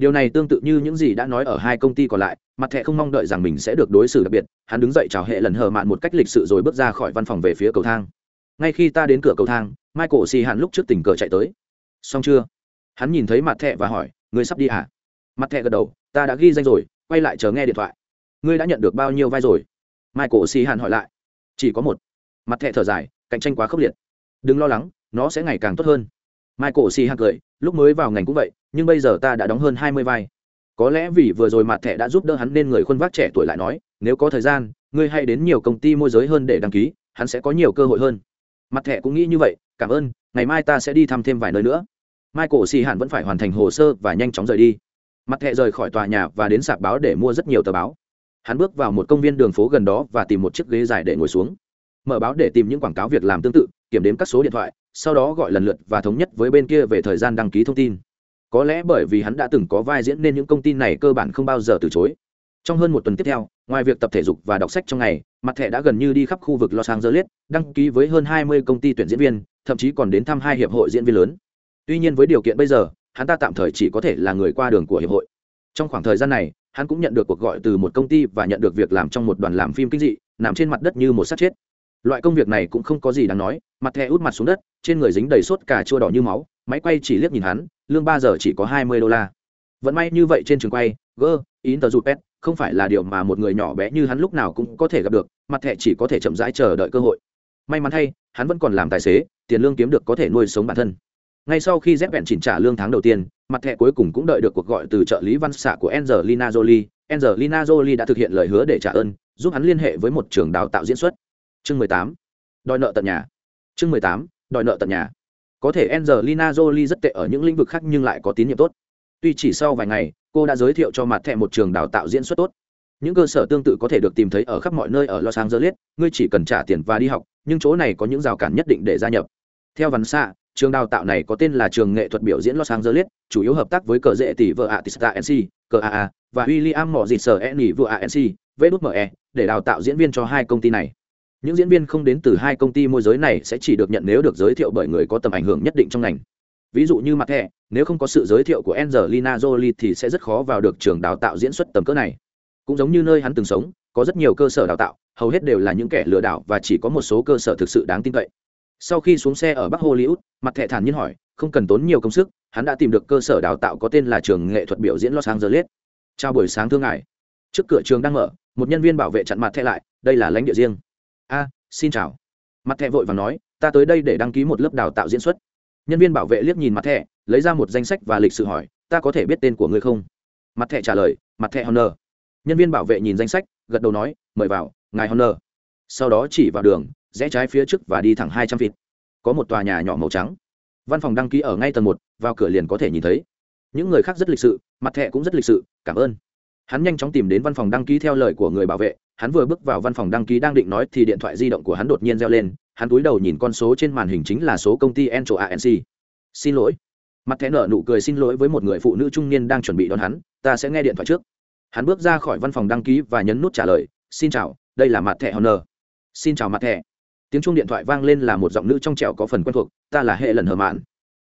điều này tương tự như những gì đã nói ở hai công ty còn lại, mặt thẻ không mong đợi rằng mình sẽ được đối xử đặc biệt, hắn đứng dậy chào hệ lần hờ mạn một cách lịch sự rồi bước ra khỏi văn phòng về phía cầu thang. Ngay khi ta đến cửa cầu thang, michael xì hạn lúc trước tình cờ chạy tới. Xong chưa? Hắn nhìn thấy mặt thẻ và hỏi, ngươi sắp đi à? Mặt thẻ gật đầu, ta đã ghi danh rồi, quay lại chờ nghe điện thoại. Ngươi đã nhận được bao nhiêu vai rồi? Michael xì hạn hỏi lại. Chỉ có một. Mặt thẻ thở dài, cạnh tranh quá khốc liệt. Đừng lo lắng, nó sẽ ngày càng tốt hơn michael si hạc cười, lúc mới vào ngành cũng vậy, nhưng bây giờ ta đã đóng hơn hai mươi vai. Có lẽ vì vừa rồi mặt thẻ đã giúp đỡ hắn nên người khuôn vác trẻ tuổi lại nói, nếu có thời gian, ngươi hãy đến nhiều công ty môi giới hơn để đăng ký, hắn sẽ có nhiều cơ hội hơn. Mặt thẻ cũng nghĩ như vậy, cảm ơn, ngày mai ta sẽ đi thăm thêm vài nơi nữa. Michael xì hạn vẫn phải hoàn thành hồ sơ và nhanh chóng rời đi. Mặt thẻ rời khỏi tòa nhà và đến sạp báo để mua rất nhiều tờ báo. Hắn bước vào một công viên đường phố gần đó và tìm một chiếc ghế dài để ngồi xuống. Mở báo để tìm những quảng cáo việc làm tương tự, kiểm đếm các số điện thoại sau đó gọi lần lượt và thống nhất với bên kia về thời gian đăng ký thông tin. Có lẽ bởi vì hắn đã từng có vai diễn nên những công ty này cơ bản không bao giờ từ chối. Trong hơn một tuần tiếp theo, ngoài việc tập thể dục và đọc sách trong ngày, mặt thẻ đã gần như đi khắp khu vực los angeles, đăng ký với hơn 20 công ty tuyển diễn viên, thậm chí còn đến thăm hai hiệp hội diễn viên lớn. Tuy nhiên với điều kiện bây giờ, hắn ta tạm thời chỉ có thể là người qua đường của hiệp hội. Trong khoảng thời gian này, hắn cũng nhận được cuộc gọi từ một công ty và nhận được việc làm trong một đoàn làm phim kinh dị, nằm trên mặt đất như một xác chết loại công việc này cũng không có gì đáng nói, mặt thẻ út mặt xuống đất, trên người dính đầy sốt cà chua đỏ như máu, máy quay chỉ liếc nhìn hắn, lương ba giờ chỉ có hai mươi đô la. Vẫn may như vậy trên trường quay, gơ, in tờ rụt pet, không phải là điều mà một người nhỏ bé như hắn lúc nào cũng có thể gặp được, mặt thẻ chỉ có thể chậm rãi chờ đợi cơ hội. May mắn thay hắn vẫn còn làm tài xế, tiền lương kiếm được có thể nuôi sống bản thân. Ngay sau khi dép vẹn chỉnh trả lương tháng đầu tiên, mặt thẻ cuối cùng cũng đợi được cuộc gọi từ trợ lý văn xạ của angelina jolie. Angelina jolie đã thực hiện lời hứa để trả ơn, giúp hắn liên hệ với một trường đào tạo diễn xuất chương 18. đòi nợ tận nhà chương 18. đòi nợ tận nhà có thể angelina jolie rất tệ ở những lĩnh vực khác nhưng lại có tín nhiệm tốt tuy chỉ sau vài ngày, cô đã giới thiệu cho mặt thẹ một trường đào tạo diễn xuất tốt những cơ sở tương tự có thể được tìm thấy ở khắp mọi nơi ở los angeles, ngươi chỉ cần trả tiền và đi học, nhưng chỗ này có những rào cản nhất định để gia nhập theo văn xạ, trường đào tạo này có tên là trường nghệ thuật biểu diễn los angeles, chủ yếu hợp tác với cờ dễ tỷ vợ Atista nc cờ aa và william mỏ dịt sở eni vợ anc vme để đào tạo diễn viên cho hai công ty này những diễn viên không đến từ hai công ty môi giới này sẽ chỉ được nhận nếu được giới thiệu bởi người có tầm ảnh hưởng nhất định trong ngành. Ví dụ như mặt thẻ nếu không có sự giới thiệu của angelina jolie thì sẽ rất khó vào được trường đào tạo diễn xuất tầm cỡ này. Cũng giống như nơi hắn từng sống, có rất nhiều cơ sở đào tạo, hầu hết đều là những kẻ lừa đảo và chỉ có một số cơ sở thực sự đáng tin cậy. Sau khi xuống xe ở bắc hollywood mặt thẻ thản nhiên hỏi, không cần tốn nhiều công sức, hắn đã tìm được cơ sở đào tạo có tên là trường nghệ thuật biểu diễn los angeles. Chào buổi sáng thương ngài. Trước cửa trường đang mở, một nhân viên bảo vệ chặn mặt thẻ lại, đây là lãnh địa riêng a, xin chào. Mặt thẻ vội và nói, ta tới đây để đăng ký một lớp đào tạo diễn xuất. Nhân viên bảo vệ liếc nhìn mặt thẻ, lấy ra một danh sách và lịch sử hỏi, ta có thể biết tên của ngươi không? Mặt thẻ trả lời, mặt thẻ honor. Nhân viên bảo vệ nhìn danh sách, gật đầu nói, mời vào, ngài honor. Sau đó chỉ vào đường, rẽ trái phía trước và đi thẳng hai trăm feet. Có một tòa nhà nhỏ màu trắng. Văn phòng đăng ký ở ngay tầng một, vào cửa liền có thể nhìn thấy. Những người khác rất lịch sự, mặt thẻ cũng rất lịch sự, cảm ơn. Hắn nhanh chóng tìm đến văn phòng đăng ký theo lời của người bảo vệ hắn vừa bước vào văn phòng đăng ký đang định nói thì điện thoại di động của hắn đột nhiên reo lên, hắn cúi đầu nhìn con số trên màn hình chính là số công ty encho anc xin lỗi. Mặt thẻ nở nụ cười xin lỗi với một người phụ nữ trung niên đang chuẩn bị đón hắn, ta sẽ nghe điện thoại trước. Hắn bước ra khỏi văn phòng đăng ký và nhấn nút trả lời, xin chào, đây là mặt thẻ honor. Xin chào mặt thẻ. Tiếng chuông điện thoại vang lên là một giọng nữ trong trẻo có phần quen thuộc, ta là hệ lần hờ mạn.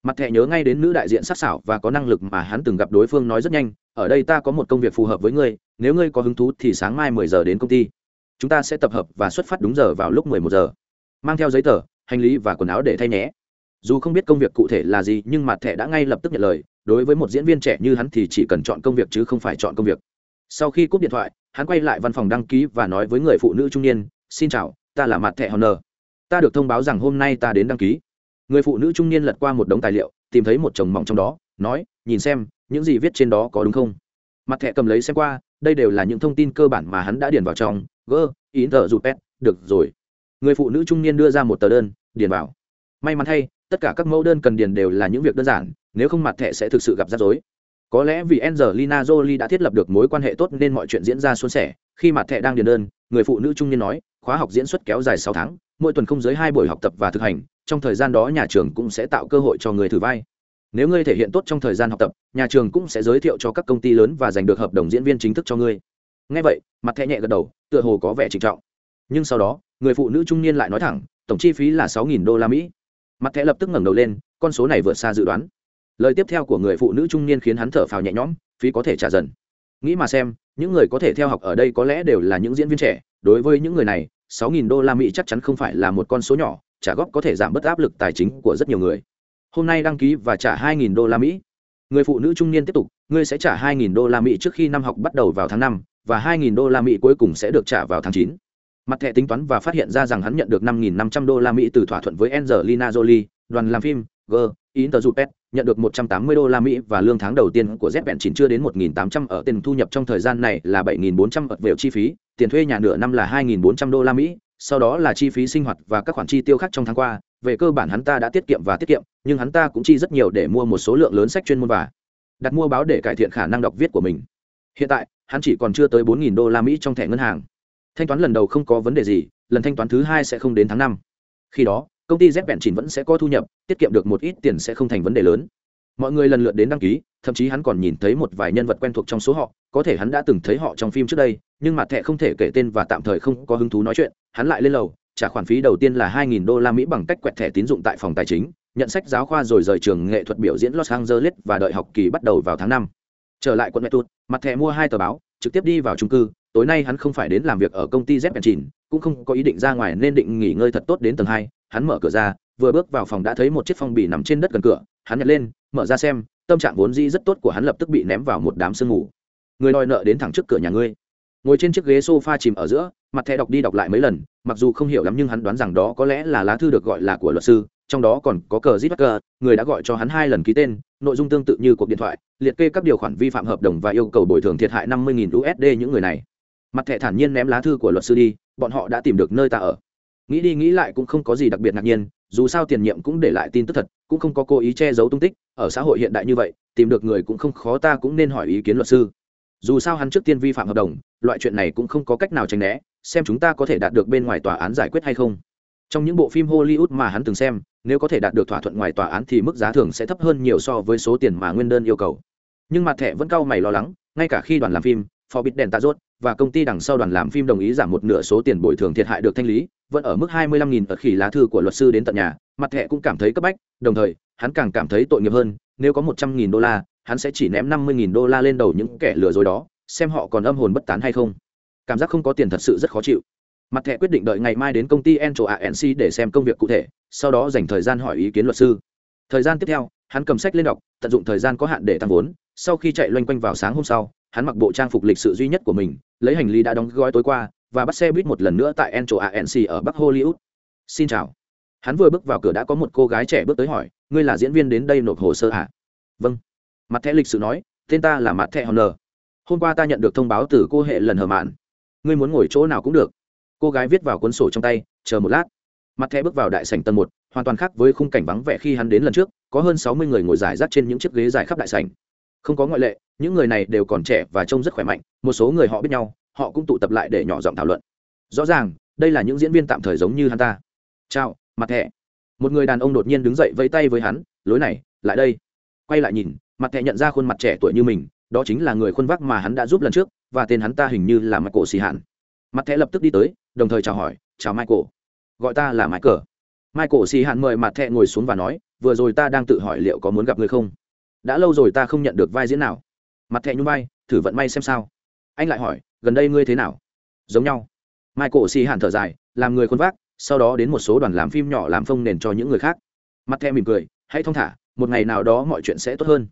Mặt thẻ nhớ ngay đến nữ đại diện sắc sảo và có năng lực mà hắn từng gặp đối phương nói rất nhanh ở đây ta có một công việc phù hợp với ngươi, nếu ngươi có hứng thú thì sáng mai mười giờ đến công ty. Chúng ta sẽ tập hợp và xuất phát đúng giờ vào lúc mười một giờ. Mang theo giấy tờ, hành lý và quần áo để thay nhé. Dù không biết công việc cụ thể là gì, nhưng mặt thẻ đã ngay lập tức nhận lời. Đối với một diễn viên trẻ như hắn thì chỉ cần chọn công việc chứ không phải chọn công việc. Sau khi cúp điện thoại, hắn quay lại văn phòng đăng ký và nói với người phụ nữ trung niên, xin chào, ta là mặt thẻ honor. Ta được thông báo rằng hôm nay ta đến đăng ký. Người phụ nữ trung niên lật qua một đống tài liệu, tìm thấy một chồng mỏng trong đó, nói, nhìn xem những gì viết trên đó có đúng không? Mặt thẻ cầm lấy xem qua đây đều là những thông tin cơ bản mà hắn đã điền vào trong. Gơ ý thợ dù pet được rồi. Người phụ nữ trung niên đưa ra một tờ đơn điền vào. May mắn thay tất cả các mẫu đơn cần điền đều là những việc đơn giản nếu không mặt thẻ sẽ thực sự gặp rắc rối. Có lẽ vì Angelina Jolie đã thiết lập được mối quan hệ tốt nên mọi chuyện diễn ra suôn sẻ. Khi mặt thẻ đang điền đơn, người phụ nữ trung niên nói, khóa học diễn xuất kéo dài sáu tháng, mỗi tuần không dưới hai buổi học tập và thực hành, trong thời gian đó nhà trường cũng sẽ tạo cơ hội cho người thử vai. Nếu ngươi thể hiện tốt trong thời gian học tập, nhà trường cũng sẽ giới thiệu cho các công ty lớn và giành được hợp đồng diễn viên chính thức cho ngươi. Nghe vậy, mặt thẻ nhẹ gật đầu, tựa hồ có vẻ trịnh trọng. Nhưng sau đó, người phụ nữ trung niên lại nói thẳng, tổng chi phí là sáu nghìn đô la Mỹ. Mặt thẻ lập tức ngẩng đầu lên, con số này vượt xa dự đoán lời tiếp theo của người phụ nữ trung niên khiến hắn thở phào nhẹ nhõm phí có thể trả dần nghĩ mà xem những người có thể theo học ở đây có lẽ đều là những diễn viên trẻ đối với những người này sáu nghìn đô la mỹ chắc chắn không phải là một con số nhỏ trả góp có thể giảm bớt áp lực tài chính của rất nhiều người hôm nay đăng ký và trả hai nghìn đô la mỹ. Người phụ nữ trung niên tiếp tục ngươi sẽ trả hai nghìn đô la mỹ trước khi năm học bắt đầu vào tháng năm và hai nghìn đô la mỹ cuối cùng sẽ được trả vào tháng chín. Mặt thẻ tính toán và phát hiện ra rằng hắn nhận được năm nghìn năm trăm đô la mỹ từ thỏa thuận với angelina jolie đoàn làm phim g Interjupet nhận được 180 đô la Mỹ và lương tháng đầu tiên của Z chỉ chưa đến 1.800 ở tiền thu nhập trong thời gian này là 7.400 ở về chi phí, tiền thuê nhà nửa năm là 2.400 đô la Mỹ, sau đó là chi phí sinh hoạt và các khoản chi tiêu khác trong tháng qua. Về cơ bản hắn ta đã tiết kiệm và tiết kiệm, nhưng hắn ta cũng chi rất nhiều để mua một số lượng lớn sách chuyên môn và đặt mua báo để cải thiện khả năng đọc viết của mình. Hiện tại, hắn chỉ còn chưa tới 4.000 đô la Mỹ trong thẻ ngân hàng. Thanh toán lần đầu không có vấn đề gì, lần thanh toán thứ hai sẽ không đến tháng năm. Khi đó, công ty z vẹn chỉnh vẫn sẽ có thu nhập tiết kiệm được một ít tiền sẽ không thành vấn đề lớn mọi người lần lượt đến đăng ký thậm chí hắn còn nhìn thấy một vài nhân vật quen thuộc trong số họ có thể hắn đã từng thấy họ trong phim trước đây nhưng mặt thẻ không thể kể tên và tạm thời không có hứng thú nói chuyện hắn lại lên lầu trả khoản phí đầu tiên là 2.000 đô la mỹ bằng cách quẹt thẻ tín dụng tại phòng tài chính nhận sách giáo khoa rồi rời trường nghệ thuật biểu diễn los angeles và đợi học kỳ bắt đầu vào tháng năm. Trở lại quận Metut, mặt thẻ mua hai tờ báo trực tiếp đi vào trung cư. Tối nay hắn không phải đến làm việc ở công ty z cũng không có ý định ra ngoài nên định nghỉ ngơi thật tốt đến tầng hai. Hắn mở cửa ra vừa bước vào phòng đã thấy một chiếc phong bì nằm trên đất gần cửa. Hắn nhặt lên mở ra xem tâm trạng vốn dĩ rất tốt của hắn lập tức bị ném vào một đám sương mù. Người đòi nợ đến thẳng trước cửa nhà ngươi. Ngồi trên chiếc ghế sofa chìm ở giữa mặt thẻ đọc đi đọc lại mấy lần mặc dù không hiểu lắm nhưng hắn đoán rằng đó có lẽ là lá thư được gọi là của luật sư trong đó còn có cờ zit người đã gọi cho hắn hai lần ký tên, nội dung tương tự như cuộc điện thoại, liệt kê các điều khoản vi phạm hợp đồng và yêu cầu bồi thường thiệt hại năm mươi usd những người này. Mặt thẻ thản nhiên ném lá thư của luật sư đi, bọn họ đã tìm được nơi ta ở. Nghĩ đi nghĩ lại cũng không có gì đặc biệt ngạc nhiên, dù sao tiền nhiệm cũng để lại tin tức thật, cũng không có cố ý che giấu tung tích, ở xã hội hiện đại như vậy, tìm được người cũng không khó ta cũng nên hỏi ý kiến luật sư. Dù sao hắn trước tiên vi phạm hợp đồng, loại chuyện này cũng không có cách nào tránh né, xem chúng ta có thể đạt được bên ngoài tòa án giải quyết hay không trong những bộ phim hollywood mà hắn từng xem, nếu có thể đạt được thỏa thuận ngoài tòa án thì mức giá thường sẽ thấp hơn nhiều so với số tiền mà nguyên đơn yêu cầu. Nhưng mặt thẻ vẫn cau mày lo lắng, ngay cả khi đoàn làm phim Forbit đèn tạ rốt và công ty đằng sau đoàn làm phim đồng ý giảm một nửa số tiền bồi thường thiệt hại được thanh lý, vẫn ở mức hai mươi lăm nghìn ở khỉ lá thư của luật sư đến tận nhà, mặt thẻ cũng cảm thấy cấp bách, đồng thời, hắn càng cảm thấy tội nghiệp hơn, nếu có một trăm nghìn đô la, hắn sẽ chỉ ném năm mươi nghìn đô la lên đầu những kẻ lừa dối đó, xem họ còn âm hồn bất tán hay không. Cảm giác không có tiền thật sự rất khó chịu mặt thẻ quyết định đợi ngày mai đến công ty Encho ANC để xem công việc cụ thể sau đó dành thời gian hỏi ý kiến luật sư thời gian tiếp theo hắn cầm sách lên đọc tận dụng thời gian có hạn để tăng vốn sau khi chạy loanh quanh vào sáng hôm sau hắn mặc bộ trang phục lịch sự duy nhất của mình lấy hành lý đã đóng gói tối qua và bắt xe buýt một lần nữa tại Encho ANC ở Bắc Hollywood. Xin chào. Hắn vừa bước vào cửa đã có một cô gái trẻ bước tới hỏi, ngươi là diễn viên đến đây nộp hồ sơ hả? Vâng. Mặt thẻ lịch sự nói, tên ta là Mặt thẻ Honor. Hôm qua ta nhận được thông báo từ cô hệ lần hờ mạn. Ngươi muốn ngồi chỗ nào cũng được. Cô gái viết vào cuốn sổ trong tay, chờ một lát. Mặt thẻ bước vào đại sảnh tầng một, hoàn toàn khác với khung cảnh vắng vẻ khi hắn đến lần trước, có hơn sáu mươi người ngồi giải rác trên những chiếc ghế dài khắp đại sảnh. Không có ngoại lệ, những người này đều còn trẻ và trông rất khỏe mạnh, một số người họ biết nhau, họ cũng tụ tập lại để nhỏ giọng thảo luận. Rõ ràng đây là những diễn viên tạm thời giống như hắn ta. Chào mặt thẻ. Một người đàn ông đột nhiên đứng dậy vẫy tay với hắn lối này lại đây. Quay lại nhìn mặt thẻ nhận ra khuôn mặt trẻ tuổi như mình đó chính là người khuôn vác mà hắn đã giúp lần trước và tên hắn ta hình như là mặt cổ xì hạn mặt thẻ lập tức đi tới, đồng thời chào hỏi, chào michael. Gọi ta là michael. Michael xì hạn mời mặt thẻ ngồi xuống và nói, vừa rồi ta đang tự hỏi liệu có muốn gặp người không? Đã lâu rồi ta không nhận được vai diễn nào. Mặt thẻ nhung vai, thử vận may xem sao. Anh lại hỏi, gần đây ngươi thế nào? Giống nhau. Michael xì hàn thở dài, làm người khuôn vác, sau đó đến một số đoàn làm phim nhỏ làm phông nền cho những người khác. Mặt thẻ mỉm cười, hãy thong thả, một ngày nào đó mọi chuyện sẽ tốt hơn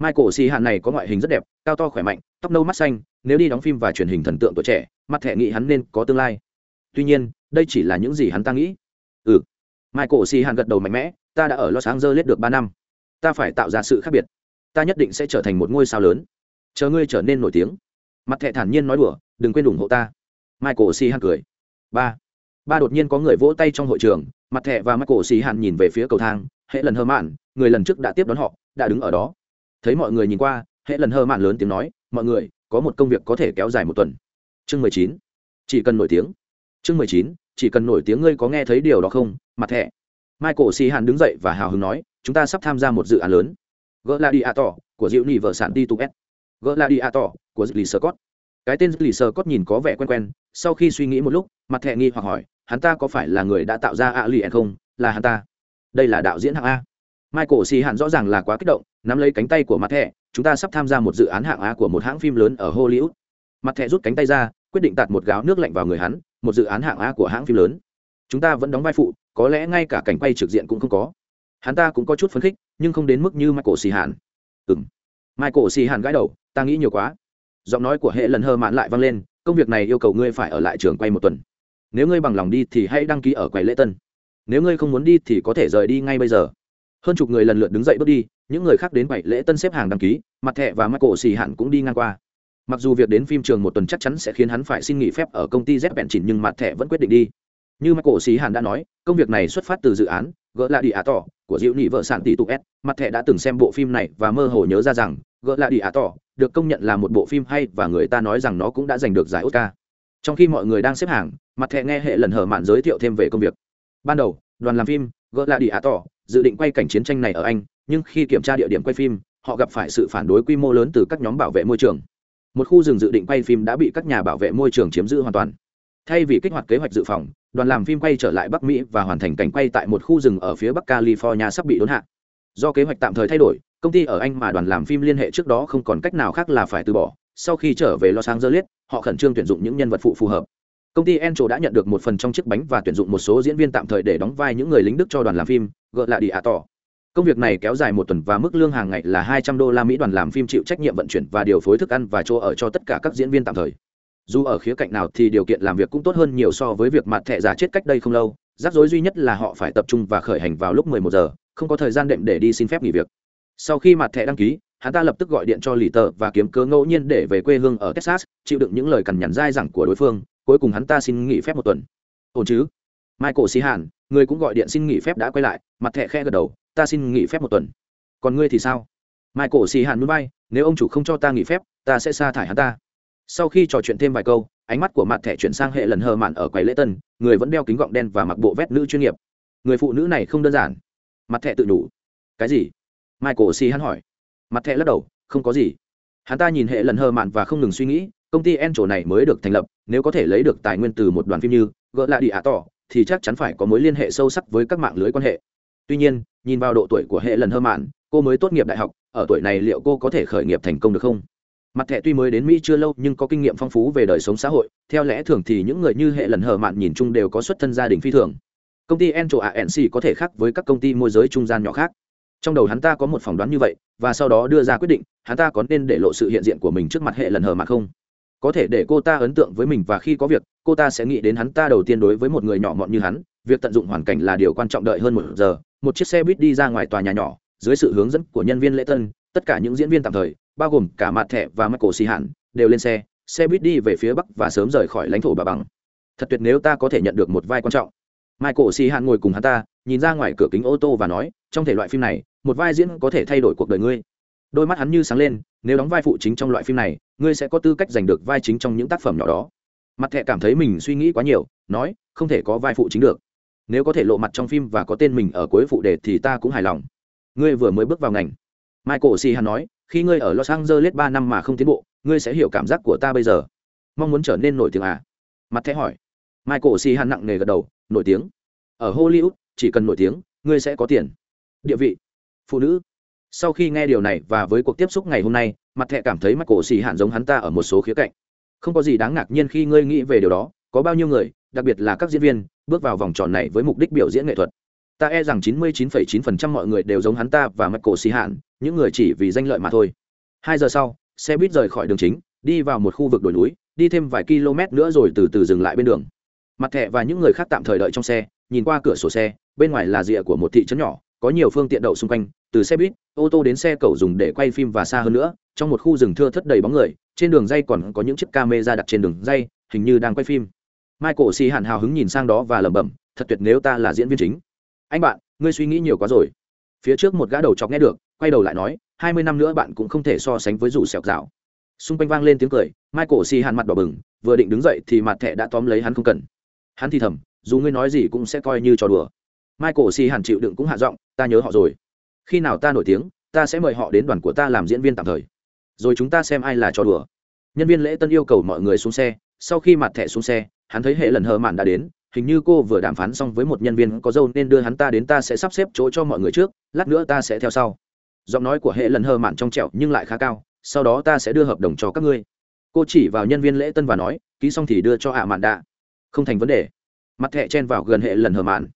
michael xì hàn này có ngoại hình rất đẹp, cao to khỏe mạnh, tóc nâu mắt xanh, nếu đi đóng phim và truyền hình thần tượng tuổi trẻ, mặt thẻ nghĩ hắn nên có tương lai. Tuy nhiên, đây chỉ là những gì hắn ta nghĩ. Ừ. Michael xì hàn gật đầu mạnh mẽ, ta đã ở los angeles được ba năm. Ta phải tạo ra sự khác biệt. Ta nhất định sẽ trở thành một ngôi sao lớn. Chờ ngươi trở nên nổi tiếng. Mặt thẻ thản nhiên nói đùa, đừng quên ủng hộ ta. Michael si hàn cười. Ba. Ba đột nhiên có người vỗ tay trong hội trường, mặt thẻ và michael si hàn nhìn về phía cầu thang hệ lần hơ mạn người lần trước đã tiếp đón họ, đã đứng ở đó thấy mọi người nhìn qua hệ lần hơ mạn lớn tiếng nói, mọi người, có một công việc có thể kéo dài một tuần. Chương mười chín. Chỉ cần nổi tiếng. Chương mười chín, chỉ cần nổi tiếng ngươi có nghe thấy điều đó không? Mặt thẻ michael si hàn đứng dậy và hào hứng nói, chúng ta sắp tham gia một dự án lớn. Gỡ là đi a tỏ của diệu nị vợ sản ti tu s. Gỡ là đi a tỏ của lì sơ cót cái tên lì sơ cót nhìn có vẻ quen quen, sau khi suy nghĩ một lúc, mặt thẻ nghi hoặc hỏi, hắn ta có phải là người đã tạo ra a liền không? Là hắn ta. Đây là đạo diễn hạng a michael Si Hàn rõ ràng là quá kích động, nắm lấy cánh tay của mặt thẹ chúng ta sắp tham gia một dự án hạng a của một hãng phim lớn ở hollywood. Mặt thẹ rút cánh tay ra, quyết định tạt một gáo nước lạnh vào người hắn, một dự án hạng a của hãng phim lớn. Chúng ta vẫn đóng vai phụ, có lẽ ngay cả cảnh quay trực diện cũng không có. Hắn ta cũng có chút phấn khích, nhưng không đến mức như michael Si Hàn. "Ừm." michael Si Hàn gãi đầu, ta nghĩ nhiều quá. Giọng nói của hệ lần hơ mạn lại vang lên, công việc này yêu cầu ngươi phải ở lại trường quay một tuần. Nếu ngươi bằng lòng đi thì hãy đăng ký ở quầy lễ tân. Nếu ngươi không muốn đi thì có thể rời đi ngay bây giờ hơn chục người lần lượt đứng dậy bước đi, những người khác đến bảy lễ tân xếp hàng đăng ký, mặt thẹ và michael xì hạn cũng đi ngang qua. Mặc dù việc đến phim trường một tuần chắc chắn sẽ khiến hắn phải xin nghỉ phép ở công ty z bẹn chỉnh nhưng mặt Thẹ vẫn quyết định đi. Như michael xì hạn đã nói, công việc này xuất phát từ dự án, gỡ lại đi ả tỏ, của diệu nhị vợ sản tỷ tục s. Mặt Thẹ đã từng xem bộ phim này và mơ hồ nhớ ra rằng, gỡ lại đi ả tỏ được công nhận là một bộ phim hay và người ta nói rằng nó cũng đã giành được giải oscar. Trong khi mọi người đang xếp hàng, mặt Thẹ nghe hệ lần hở mạn giới thiệu thêm về công việc. Ban đầu, đoàn làm phim, gỡ lại đi ả tỏ dự định quay cảnh chiến tranh này ở anh, nhưng khi kiểm tra địa điểm quay phim, họ gặp phải sự phản đối quy mô lớn từ các nhóm bảo vệ môi trường. Một khu rừng dự định quay phim đã bị các nhà bảo vệ môi trường chiếm giữ hoàn toàn. Thay vì kích hoạt kế hoạch dự phòng, đoàn làm phim quay trở lại bắc mỹ và hoàn thành cảnh quay tại một khu rừng ở phía bắc california sắp bị đốn hạ. Do kế hoạch tạm thời thay đổi, công ty ở anh mà đoàn làm phim liên hệ trước đó không còn cách nào khác là phải từ bỏ. Sau khi trở về los angeles, họ khẩn trương tuyển dụng những nhân vật phụ phù hợp công ty encho đã nhận được một phần trong chiếc bánh và tuyển dụng một số diễn viên tạm thời để đóng vai những người lính đức cho đoàn làm phim gợ lạ đi ạ tỏ công việc này kéo dài một tuần và mức lương hàng ngày là hai trăm đô la mỹ đoàn làm phim chịu trách nhiệm vận chuyển và điều phối thức ăn và chỗ ở cho tất cả các diễn viên tạm thời. Dù ở khía cạnh nào thì điều kiện làm việc cũng tốt hơn nhiều so với việc mặt thẻ giả chết cách đây không lâu. Rắc rối duy nhất là họ phải tập trung và khởi hành vào lúc 11 giờ, không có thời gian đệm để đi xin phép nghỉ việc. Sau khi mặt thẻ đăng ký, hắn ta lập tức gọi điện cho lì tờ và kiếm cớ ngẫu nhiên để về quê hương ở texas, chịu đựng những lời cằn nhằn dai dẳng của đối phương cuối cùng hắn ta xin nghỉ phép một tuần. Ổn chứ? Michael xì hàn, người cũng gọi điện xin nghỉ phép đã quay lại, mặt thẻ khe gật đầu, ta xin nghỉ phép một tuần. Còn ngươi thì sao? Michael xì hàn núi bay nếu ông chủ không cho ta nghỉ phép, ta sẽ sa thải hắn ta. Sau khi trò chuyện thêm vài câu, ánh mắt của mặt thẻ chuyển sang hệ lần hờ mạn ở quầy lễ tân, người vẫn đeo kính gọng đen và mặc bộ vét nữ chuyên nghiệp. Người phụ nữ này không đơn giản. Mặt thẻ tự đủ. Cái gì? Michael xì hắn hỏi. Mặt thẻ lắc đầu, không có gì. Hắn ta nhìn hệ lần hờ mạn và không ngừng suy nghĩ công ty en chỗ này mới được thành lập, nếu có thể lấy được tài nguyên từ một đoàn phim như gỡ lại đi ạ tỏ, thì chắc chắn phải có mối liên hệ sâu sắc với các mạng lưới quan hệ. Tuy nhiên, nhìn vào độ tuổi của hệ lần hơ mạn, cô mới tốt nghiệp đại học, ở tuổi này liệu cô có thể khởi nghiệp thành công được không? Mặt thẻ tuy mới đến mỹ chưa lâu nhưng có kinh nghiệm phong phú về đời sống xã hội, theo lẽ thường thì những người như hệ lần hờ mạn nhìn chung đều có xuất thân gia đình phi thường. Công ty en trộ anc có thể khác với các công ty môi giới trung gian nhỏ khác. Trong đầu hắn ta có một phỏng đoán như vậy, và sau đó đưa ra quyết định, hắn ta có nên để lộ sự hiện diện của mình trước mặt hệ lần hờ mạn không? Có thể để cô ta ấn tượng với mình và khi có việc, cô ta sẽ nghĩ đến hắn ta đầu tiên đối với một người nhỏ mọn như hắn. Việc tận dụng hoàn cảnh là điều quan trọng đợi hơn một giờ. Một chiếc xe buýt đi ra ngoài tòa nhà nhỏ, dưới sự hướng dẫn của nhân viên lễ tân, tất cả những diễn viên tạm thời, bao gồm cả mặt thẻ và michael xì hạn đều lên xe. Xe buýt đi về phía bắc và sớm rời khỏi lãnh thổ bà bằng. Thật tuyệt nếu ta có thể nhận được một vai quan trọng. Michael xì hạn ngồi cùng hắn ta, nhìn ra ngoài cửa kính ô tô và nói, trong thể loại phim này, một vai diễn có thể thay đổi cuộc đời ngươi. Đôi mắt hắn như sáng lên nếu đóng vai phụ chính trong loại phim này, ngươi sẽ có tư cách giành được vai chính trong những tác phẩm nhỏ đó. Mặt thẹ cảm thấy mình suy nghĩ quá nhiều, nói, không thể có vai phụ chính được. Nếu có thể lộ mặt trong phim và có tên mình ở cuối phụ đề thì ta cũng hài lòng. Ngươi vừa mới bước vào ngành. Michael si hắn nói, khi ngươi ở los angeles ba năm mà không tiến bộ, ngươi sẽ hiểu cảm giác của ta bây giờ. Mong muốn trở nên nổi tiếng à? Mặt thẹ hỏi. Michael si hắn nặng nề gật đầu, nổi tiếng. Ở hollywood, chỉ cần nổi tiếng, ngươi sẽ có tiền. Địa vị. Phụ nữ sau khi nghe điều này và với cuộc tiếp xúc ngày hôm nay mặt thẹ cảm thấy mắt cổ xì hạn giống hắn ta ở một số khía cạnh. Không có gì đáng ngạc nhiên khi ngươi nghĩ về điều đó có bao nhiêu người đặc biệt là các diễn viên bước vào vòng tròn này với mục đích biểu diễn nghệ thuật. Ta e rằng 99,9% mọi người đều giống hắn ta và mắt cổ xì hạn những người chỉ vì danh lợi mà thôi. Hai giờ sau xe buýt rời khỏi đường chính đi vào một khu vực đồi núi đi thêm vài km nữa rồi từ từ dừng lại bên đường. Mặt thẹ và những người khác tạm thời đợi trong xe nhìn qua cửa sổ xe bên ngoài là rìa của một thị trấn nhỏ có nhiều phương tiện đậu xung quanh từ xe buýt, ô tô đến xe cầu dùng để quay phim và xa hơn nữa, trong một khu rừng thưa thất đầy bóng người, trên đường dây còn có những chiếc camera đặt trên đường dây, hình như đang quay phim. Michael xì hàn hào hứng nhìn sang đó và lẩm bẩm, thật tuyệt, nếu ta là diễn viên chính. Anh bạn, ngươi suy nghĩ nhiều quá rồi. Phía trước một gã đầu chọc nghe được, quay đầu lại nói, hai mươi năm nữa bạn cũng không thể so sánh với rủ sẹo dạo. Xung quanh vang lên tiếng cười, michael xì hàn mặt đỏ bừng, vừa định đứng dậy thì mặt thẻ đã tóm lấy hắn không cần. Hắn thì thầm, dù ngươi nói gì cũng sẽ coi như trò đùa. Michael xì hàn chịu đựng cũng hạ giọng, ta nhớ họ rồi khi nào ta nổi tiếng, ta sẽ mời họ đến đoàn của ta làm diễn viên tạm thời. Rồi chúng ta xem ai là trò đùa. Nhân viên lễ tân yêu cầu mọi người xuống xe, sau khi mặt thẻ xuống xe, hắn thấy hệ lần hờ mạn đã đến, hình như cô vừa đàm phán xong với một nhân viên có dâu nên đưa hắn ta đến ta sẽ sắp xếp chỗ cho mọi người trước, lát nữa ta sẽ theo sau. Giọng nói của hệ lần hờ mạn trong trẻo nhưng lại khá cao, sau đó ta sẽ đưa hợp đồng cho các ngươi. Cô chỉ vào nhân viên lễ tân và nói, ký xong thì đưa cho ạ mạn đạ. Không thành vấn đề. Mặt thẻ chen vào gần hệ lần hờ mạn.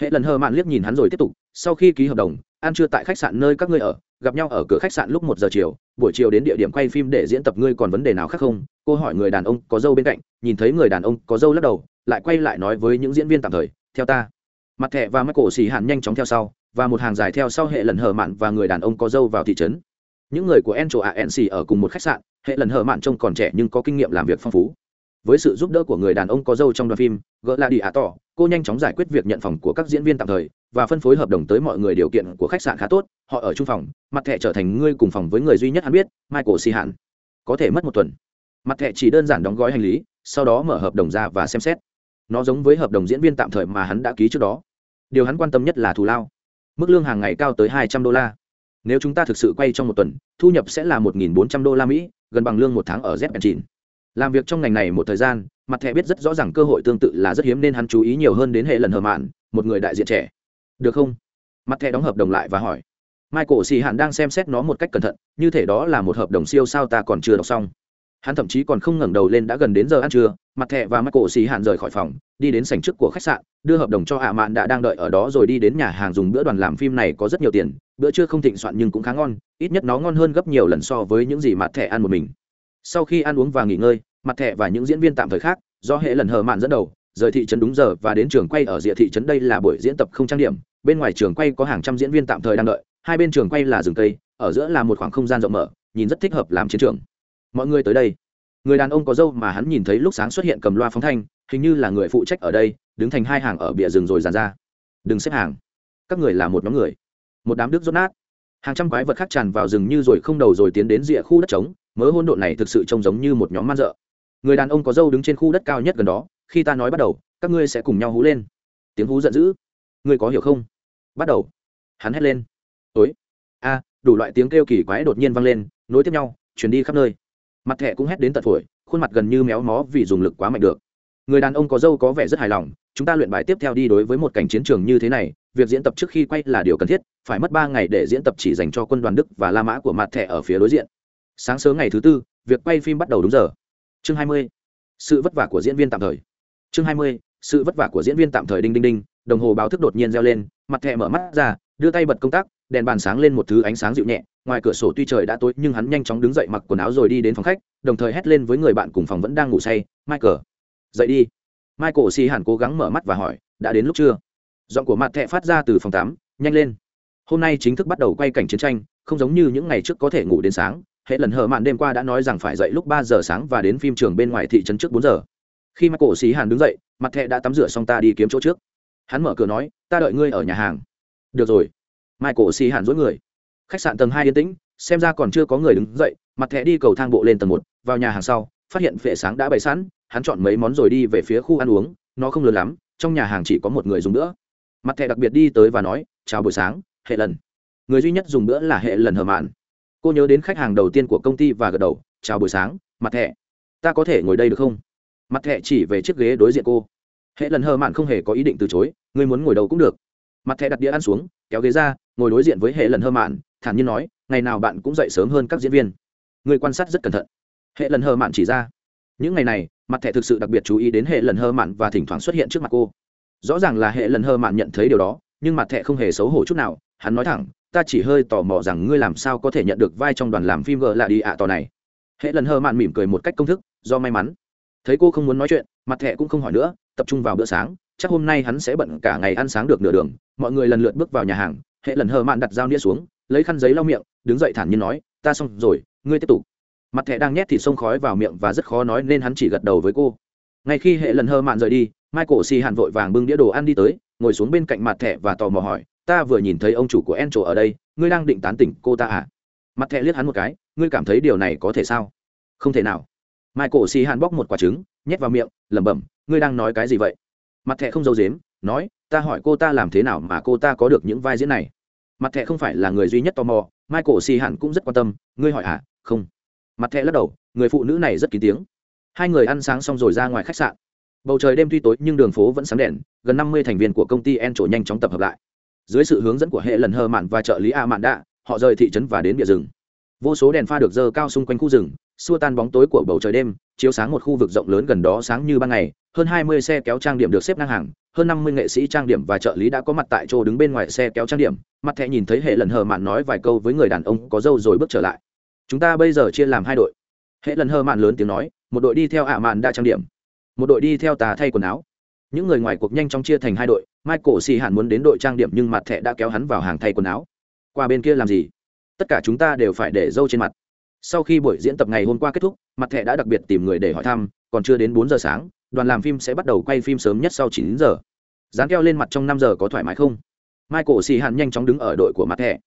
Hệ lần hờ mạn liếc nhìn hắn rồi tiếp tục, sau khi ký hợp đồng ăn trưa tại khách sạn nơi các ngươi ở, gặp nhau ở cửa khách sạn lúc một giờ chiều, buổi chiều đến địa điểm quay phim để diễn tập ngươi còn vấn đề nào khác không? Cô hỏi người đàn ông có dâu bên cạnh, nhìn thấy người đàn ông có dâu lắc đầu, lại quay lại nói với những diễn viên tạm thời, theo ta. Mặt thẻ và mắt cổ xì hạn nhanh chóng theo sau, và một hàng dài theo sau hệ lần hở mạn và người đàn ông có dâu vào thị trấn. Những người của encho anc ở cùng một khách sạn, hệ lần hở mạn trông còn trẻ nhưng có kinh nghiệm làm việc phong phú. Với sự giúp đỡ của người đàn ông có dâu trong đoàn phim, gỡ la đi ạ tỏ cô nhanh chóng giải quyết việc nhận phòng của các diễn viên tạm thời và phân phối hợp đồng tới mọi người điều kiện của khách sạn khá tốt. Họ ở chung phòng, mặt thẻ trở thành ngươi cùng phòng với người duy nhất hắn biết, michael si hạn có thể mất một tuần. Mặt thẻ chỉ đơn giản đóng gói hành lý, sau đó mở hợp đồng ra và xem xét. Nó giống với hợp đồng diễn viên tạm thời mà hắn đã ký trước đó. Điều hắn quan tâm nhất là thù lao. Mức lương hàng ngày cao tới hai trăm đô la. Nếu chúng ta thực sự quay trong một tuần, thu nhập sẽ là một bốn trăm đô la mỹ, gần bằng lương một tháng ở z chín làm việc trong ngành này một thời gian mặt thẻ biết rất rõ ràng cơ hội tương tự là rất hiếm nên hắn chú ý nhiều hơn đến hệ lần hờ mạn, một người đại diện trẻ. Được không? Mặt thẻ đóng hợp đồng lại và hỏi. Michael xì hạn đang xem xét nó một cách cẩn thận, như thể đó là một hợp đồng siêu sao ta còn chưa đọc xong. Hắn thậm chí còn không ngẩng đầu lên đã gần đến giờ ăn trưa, mặt thẻ và michael xì hạn rời khỏi phòng, đi đến sảnh trước của khách sạn, đưa hợp đồng cho hạ mạn đã đang đợi ở đó rồi đi đến nhà hàng dùng bữa đoàn làm phim này có rất nhiều tiền, bữa trưa không thịnh soạn nhưng cũng khá ngon, ít nhất nó ngon hơn gấp nhiều lần so với những gì mặt thẻ ăn một mình. Sau khi ăn uống và nghỉ ngơi mặt thẻ và những diễn viên tạm thời khác, do hệ lần hờ mạn dẫn đầu, rời thị trấn đúng giờ và đến trường quay ở rìa thị trấn đây là buổi diễn tập không trang điểm. Bên ngoài trường quay có hàng trăm diễn viên tạm thời đang đợi, hai bên trường quay là rừng cây, ở giữa là một khoảng không gian rộng mở, nhìn rất thích hợp làm chiến trường. Mọi người tới đây. Người đàn ông có dâu mà hắn nhìn thấy lúc sáng xuất hiện cầm loa phóng thanh, hình như là người phụ trách ở đây, đứng thành hai hàng ở bìa rừng rồi dàn ra. Đừng xếp hàng. Các người là một nhóm người. Một đám đức rốt nát. Hàng trăm quái vật khác tràn vào rừng như rồi không đầu rồi tiến đến rìa khu đất trống, mớ hôn độn này thực sự trông giống như một nhóm man dợ người đàn ông có dâu đứng trên khu đất cao nhất gần đó, khi ta nói bắt đầu, các ngươi sẽ cùng nhau hú lên. Tiếng hú giận dữ. Ngươi có hiểu không? Bắt đầu. Hắn hét lên. Ối a, đủ loại tiếng kêu kỳ quái đột nhiên vang lên, nối tiếp nhau chuyển đi khắp nơi. Mặt thẻ cũng hét đến tận phổi, khuôn mặt gần như méo mó vì dùng lực quá mạnh được. Người đàn ông có dâu có vẻ rất hài lòng, chúng ta luyện bài tiếp theo đi đối với một cảnh chiến trường như thế này, việc diễn tập trước khi quay là điều cần thiết, phải mất ba ngày để diễn tập chỉ dành cho quân đoàn đức và la mã của mặt thẻ ở phía đối diện. Sáng sớm ngày thứ tư, việc quay phim bắt đầu đúng giờ chương hai mươi. Sự vất vả của diễn viên tạm thời. Chương hai mươi, sự vất vả của diễn viên tạm thời đinh đinh đinh. Đồng hồ báo thức đột nhiên reo lên, mặt thẻ mở mắt ra, đưa tay bật công tác đèn bàn sáng lên một thứ ánh sáng dịu nhẹ. Ngoài cửa sổ tuy trời đã tối, nhưng hắn nhanh chóng đứng dậy mặc quần áo rồi đi đến phòng khách, đồng thời hét lên với người bạn cùng phòng vẫn đang ngủ say, michael, dậy đi. Michael xì hẳn cố gắng mở mắt và hỏi, đã đến lúc chưa? Giọng của mặt thẹ phát ra từ phòng tám, nhanh lên. Hôm nay chính thức bắt đầu quay cảnh chiến tranh, không giống như những ngày trước có thể ngủ đến sáng hệ lần hờ mạn đêm qua đã nói rằng phải dậy lúc ba giờ sáng và đến phim trường bên ngoài thị trấn trước bốn giờ. Khi mắt cổ xí hàn đứng dậy, mặt thẹ đã tắm rửa xong ta đi kiếm chỗ trước. Hắn mở cửa nói, ta đợi ngươi ở nhà hàng. Được rồi. Michael xì hàn dối người. Khách sạn tầng hai yên tĩnh, xem ra còn chưa có người đứng dậy, mặt thẹ đi cầu thang bộ lên tầng một, vào nhà hàng sau, phát hiện vệ sáng đã bày sẵn, hắn chọn mấy món rồi đi về phía khu ăn uống, nó không lớn lắm, trong nhà hàng chỉ có một người dùng nữa. Mặt thẻ đặc biệt đi tới và nói, chào buổi sáng, hệ lần. Người duy nhất dùng bữa là hệ lần hờ mạn cô nhớ đến khách hàng đầu tiên của công ty và gật đầu, chào buổi sáng mặt thẻ ta có thể ngồi đây được không? Mặt thẻ chỉ về chiếc ghế đối diện cô. Hệ lần hờ mạn không hề có ý định từ chối người muốn ngồi đâu cũng được. Mặt thẻ đặt đĩa ăn xuống, kéo ghế ra, ngồi đối diện với hệ lần hơ mạn, thản nhiên nói, ngày nào bạn cũng dậy sớm hơn các diễn viên. Người quan sát rất cẩn thận. Hệ lần hơ mạn chỉ ra. Những ngày này mặt thẻ thực sự đặc biệt chú ý đến hệ lần hơ mạn và thỉnh thoảng xuất hiện trước mặt cô. Rõ ràng là hệ lần hơ mạn nhận thấy điều đó, nhưng mặt thẹ không hề xấu hổ chút nào, hắn nói thẳng ta chỉ hơi tò mò rằng ngươi làm sao có thể nhận được vai trong đoàn làm phim gờ lạ đi ạ à tò này. Hệ lần hơ mạn mỉm cười một cách công thức, do may mắn. Thấy cô không muốn nói chuyện, mặt thẹ cũng không hỏi nữa, tập trung vào bữa sáng, chắc hôm nay hắn sẽ bận cả ngày ăn sáng được nửa đường, mọi người lần lượt bước vào nhà hàng, hệ lần hờ mạn đặt dao nĩa xuống, lấy khăn giấy lau miệng, đứng dậy thản nhiên nói, ta xong rồi, ngươi tiếp tục. Mặt thẹ đang nhét thì xông khói vào miệng và rất khó nói nên hắn chỉ gật đầu với cô. Ngay khi hệ lần hơ mạn rời đi, michael xì hạn vội vàng bưng đĩa đồ ăn đi tới, ngồi xuống bên cạnh mặt thẻ và tò mò hỏi ta vừa nhìn thấy ông chủ của en ở đây, ngươi đang định tán tỉnh cô ta à? Mặt thẹ liếc hắn một cái, ngươi cảm thấy điều này có thể sao? Không thể nào. Michael xì hàn bóc một quả trứng, nhét vào miệng, lẩm bẩm, ngươi đang nói cái gì vậy? Mặt thẹ không giấu dếm nói, ta hỏi cô ta làm thế nào mà cô ta có được những vai diễn này? Mặt thẹ không phải là người duy nhất tò mò, michael xì hàn cũng rất quan tâm, ngươi hỏi à? Không. Mặt thẹ lắc đầu, người phụ nữ này rất kín tiếng. Hai người ăn sáng xong rồi ra ngoài khách sạn. Bầu trời đêm tuy tối nhưng đường phố vẫn sáng đèn, gần năm mươi thành viên của công ty en trổ nhanh chóng tập hợp lại dưới sự hướng dẫn của hệ lần hờ mạn và trợ lý a mạn đạ họ rời thị trấn và đến địa rừng. Vô số đèn pha được dơ cao xung quanh khu rừng, xua tan bóng tối của bầu trời đêm, chiếu sáng một khu vực rộng lớn gần đó sáng như ban ngày, hơn hai mươi xe kéo trang điểm được xếp ngang hàng, hơn năm mươi nghệ sĩ trang điểm và trợ lý đã có mặt tại chỗ đứng bên ngoài xe kéo trang điểm, mặt thẹ nhìn thấy hệ lần hờ mạn nói vài câu với người đàn ông có dâu rồi bước trở lại. Chúng ta bây giờ chia làm hai đội. Hệ lần hờ mạn lớn tiếng nói, một đội đi theo ạ mạn đa trang điểm, một đội đi theo tà thay quần áo những người ngoài cuộc nhanh chóng chia thành hai đội, michael xì hạn muốn đến đội trang điểm nhưng mặt thẻ đã kéo hắn vào hàng thay quần áo. Qua bên kia làm gì? Tất cả chúng ta đều phải để dâu trên mặt. Sau khi buổi diễn tập ngày hôm qua kết thúc, mặt thẻ đã đặc biệt tìm người để hỏi thăm, còn chưa đến bốn giờ sáng, đoàn làm phim sẽ bắt đầu quay phim sớm nhất sau chín giờ. Dán keo lên mặt trong năm giờ có thoải mái không? Michael xì hạn nhanh chóng đứng ở đội của mặt thẻ.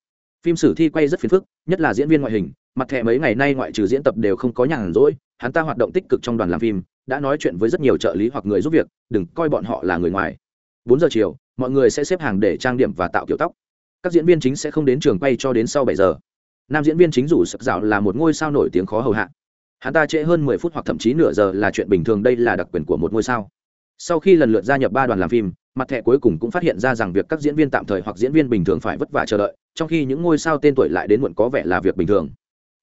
Phim sử thi quay rất phiền phức, nhất là diễn viên ngoại hình. Mặt thẻ mấy ngày nay ngoại trừ diễn tập đều không có nhàn rỗi, hắn ta hoạt động tích cực trong đoàn làm phim đã nói chuyện với rất nhiều trợ lý hoặc người giúp việc, đừng coi bọn họ là người ngoài. Bốn giờ chiều, mọi người sẽ xếp hàng để trang điểm và tạo kiểu tóc. Các diễn viên chính sẽ không đến trường quay cho đến sau bảy giờ. Nam diễn viên chính rủ sập dạo là một ngôi sao nổi tiếng khó hầu hạ. Hắn ta trễ hơn mười phút hoặc thậm chí nửa giờ là chuyện bình thường, đây là đặc quyền của một ngôi sao. Sau khi lần lượt gia nhập ba đoàn làm phim, mặt thẻ cuối cùng cũng phát hiện ra rằng việc các diễn viên tạm thời hoặc diễn viên bình thường phải vất vả chờ đợi, trong khi những ngôi sao tên tuổi lại đến muộn có vẻ là việc bình thường.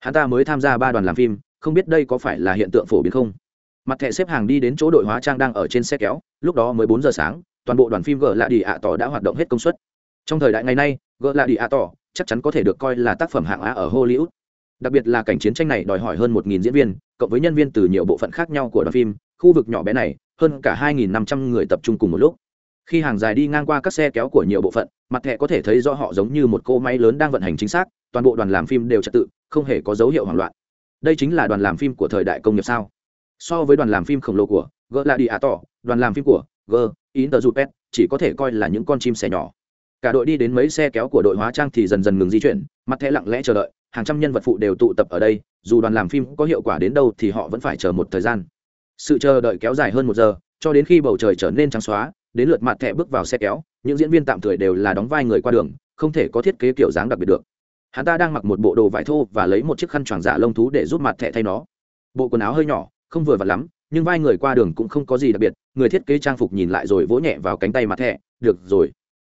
Hắn ta mới tham gia ba đoàn làm phim, không biết đây có phải là hiện tượng phổ biến không? Mặt thẻ xếp hàng đi đến chỗ đội hóa trang đang ở trên xe kéo, lúc đó mới bốn giờ sáng, toàn bộ đoàn phim gợ lạ đi ạ tỏ đã hoạt động hết công suất. Trong thời đại ngày nay gợ lạ đi ạ tỏ chắc chắn có thể được coi là tác phẩm hạng a ở hollywood. Đặc biệt là cảnh chiến tranh này đòi hỏi hơn một nghìn diễn viên, cộng với nhân viên từ nhiều bộ phận khác nhau của đoàn phim, khu vực nhỏ bé này, hơn cả 2.500 người tập trung cùng một lúc. Khi hàng dài đi ngang qua các xe kéo của nhiều bộ phận, mặt thẻ có thể thấy do họ giống như một cỗ máy lớn đang vận hành chính xác, toàn bộ đoàn làm phim đều trật tự, không hề có dấu hiệu hoảng loạn. Đây chính là đoàn làm phim của thời đại công nghiệp sao? So với đoàn làm phim khổng lồ của g là đi ạ tỏ, đoàn làm phim của g interjupet chỉ có thể coi là những con chim sẻ nhỏ. Cả đội đi đến mấy xe kéo của đội hóa trang thì dần dần ngừng di chuyển, mặt thẻ lặng lẽ chờ đợi, hàng trăm nhân vật phụ đều tụ tập ở đây, dù đoàn làm phim có hiệu quả đến đâu thì họ vẫn phải chờ một thời gian. Sự chờ đợi kéo dài hơn một giờ, cho đến khi bầu trời trở nên trắng xóa, đến lượt mặt thẻ bước vào xe kéo, những diễn viên tạm thời đều là đóng vai người qua đường, không thể có thiết kế kiểu dáng đặc biệt được. Hắn ta đang mặc một bộ đồ vải thô và lấy một chiếc khăn choàng giả lông thú để giúp mặt thẻ thay nó. Bộ quần áo hơi nhỏ không vừa vặn lắm, nhưng vai người qua đường cũng không có gì đặc biệt, người thiết kế trang phục nhìn lại rồi vỗ nhẹ vào cánh tay mặt thẻ, được rồi.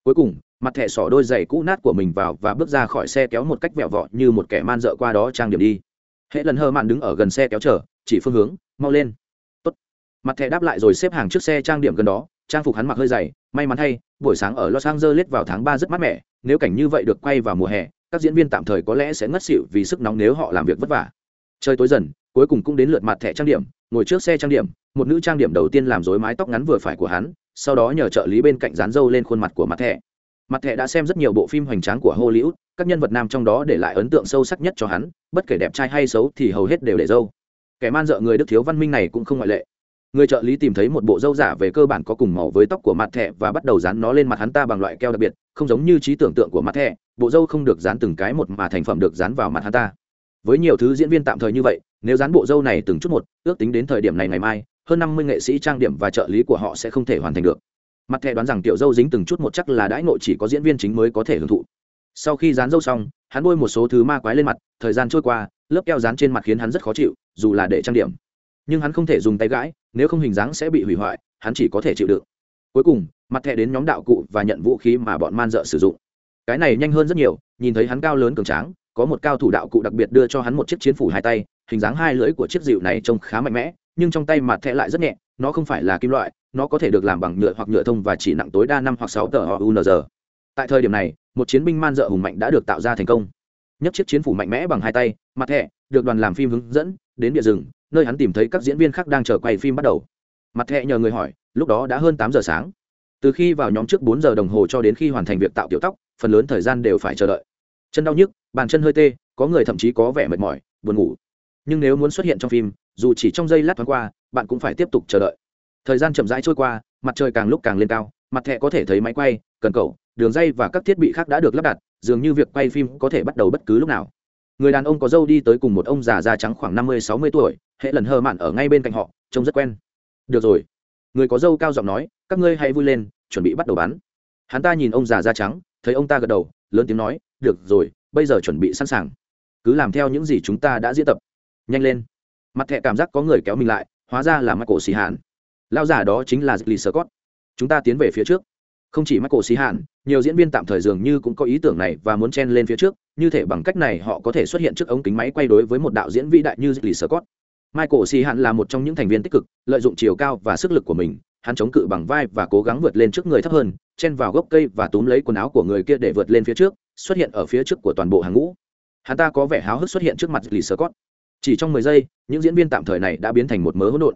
Cuối cùng, mặt thẻ xỏ đôi giày cũ nát của mình vào và bước ra khỏi xe kéo một cách vẹo vọ như một kẻ man dợ qua đó trang điểm đi. Hệ lần hơ mạn đứng ở gần xe kéo chở chỉ phương hướng, mau lên. Tốt. mặt thẻ đáp lại rồi xếp hàng trước xe trang điểm gần đó, trang phục hắn mặc hơi dày, may mắn thay buổi sáng ở los angeles vào tháng ba rất mát mẻ, nếu cảnh như vậy được quay vào mùa hè, các diễn viên tạm thời có lẽ sẽ ngất xỉu vì sức nóng nếu họ làm việc vất vả. Trời tối dần cuối cùng cũng đến lượt mặt thẻ trang điểm, ngồi trước xe trang điểm, một nữ trang điểm đầu tiên làm rối mái tóc ngắn vừa phải của hắn, sau đó nhờ trợ lý bên cạnh dán dâu lên khuôn mặt của mặt thẻ. Mặt thẻ đã xem rất nhiều bộ phim hoành tráng của hollywood, các nhân vật nam trong đó để lại ấn tượng sâu sắc nhất cho hắn, bất kể đẹp trai hay xấu thì hầu hết đều để dâu. Kẻ man dợ người đức thiếu văn minh này cũng không ngoại lệ. Người trợ lý tìm thấy một bộ dâu giả về cơ bản có cùng màu với tóc của mặt thẻ và bắt đầu dán nó lên mặt hắn ta bằng loại keo đặc biệt, không giống như trí tưởng tượng của mặt thẻ, bộ dâu không được dán từng cái một mà thành phẩm được dán vào mặt hắn ta. Với nhiều thứ diễn viên tạm thời như vậy nếu dán bộ dâu này từng chút một, ước tính đến thời điểm này ngày mai, hơn năm mươi nghệ sĩ trang điểm và trợ lý của họ sẽ không thể hoàn thành được. Mặt thẻ đoán rằng tiểu dâu dính từng chút một chắc là đãi ngộ chỉ có diễn viên chính mới có thể hưởng thụ. Sau khi dán dâu xong, hắn bôi một số thứ ma quái lên mặt, thời gian trôi qua, lớp keo dán trên mặt khiến hắn rất khó chịu, dù là để trang điểm. Nhưng hắn không thể dùng tay gãi, nếu không hình dáng sẽ bị hủy hoại, hắn chỉ có thể chịu đựng. Cuối cùng, mặt thẻ đến nhóm đạo cụ và nhận vũ khí mà bọn man dợ sử dụng. Cái này nhanh hơn rất nhiều, nhìn thấy hắn cao lớn cường tráng, có một cao thủ đạo cụ đặc biệt đưa cho hắn một chiếc chiến phủ hai tay hình dáng hai lưỡi của chiếc dịu này trông khá mạnh mẽ, nhưng trong tay mặt thẹ lại rất nhẹ, nó không phải là kim loại, nó có thể được làm bằng nhựa hoặc nhựa thông và chỉ nặng tối đa năm hoặc sáu tờ unz tại thời điểm này, một chiến binh man dợ hùng mạnh đã được tạo ra thành công. Nhấc chiếc chiến phủ mạnh mẽ bằng hai tay mặt thẹ được đoàn làm phim hướng dẫn, đến địa rừng, nơi hắn tìm thấy các diễn viên khác đang chờ quay phim bắt đầu. Mặt thẹ nhờ người hỏi, lúc đó đã hơn tám giờ sáng. Từ khi vào nhóm trước bốn giờ đồng hồ cho đến khi hoàn thành việc tạo tiểu tóc, phần lớn thời gian đều phải chờ đợi. Chân đau nhức, bàn chân hơi tê, có người thậm chí có vẻ mệt mỏi, buồn ngủ nhưng nếu muốn xuất hiện trong phim, dù chỉ trong giây lát thoáng qua, bạn cũng phải tiếp tục chờ đợi. Thời gian chậm rãi trôi qua, mặt trời càng lúc càng lên cao, mặt thẹ có thể thấy máy quay, cần cầu đường dây và các thiết bị khác đã được lắp đặt, dường như việc quay phim có thể bắt đầu bất cứ lúc nào. Người đàn ông có dâu đi tới cùng một ông già da trắng khoảng năm mươi sáu mươi tuổi, hệ lần hơ mạn ở ngay bên cạnh họ, trông rất quen. Được rồi. Người có dâu cao giọng nói, các ngươi hãy vui lên, chuẩn bị bắt đầu bắn. Hắn ta nhìn ông già da trắng, thấy ông ta gật đầu, lớn tiếng nói, được rồi, bây giờ chuẩn bị sẵn sàng. Cứ làm theo những gì chúng ta đã diễn tập nhanh lên. Mặt thẹ cảm giác có người kéo mình lại, hóa ra là michael xì hạn lao giả đó chính là lee scott. Chúng ta tiến về phía trước. Không chỉ michael xì hạn nhiều diễn viên tạm thời dường như cũng có ý tưởng này và muốn chen lên phía trước, như thể bằng cách này họ có thể xuất hiện trước ống kính máy quay đối với một đạo diễn vĩ đại như lee scott. Michael xì hạn là một trong những thành viên tích cực, lợi dụng chiều cao và sức lực của mình, hắn chống cự bằng vai và cố gắng vượt lên trước người thấp hơn, chen vào gốc cây và túm lấy quần áo của người kia để vượt lên phía trước, xuất hiện ở phía trước của toàn bộ hàng ngũ. Hắn ta có vẻ háo hức xuất hiện trước mặt lee scott chỉ trong mười giây, những diễn viên tạm thời này đã biến thành một mớ hỗn độn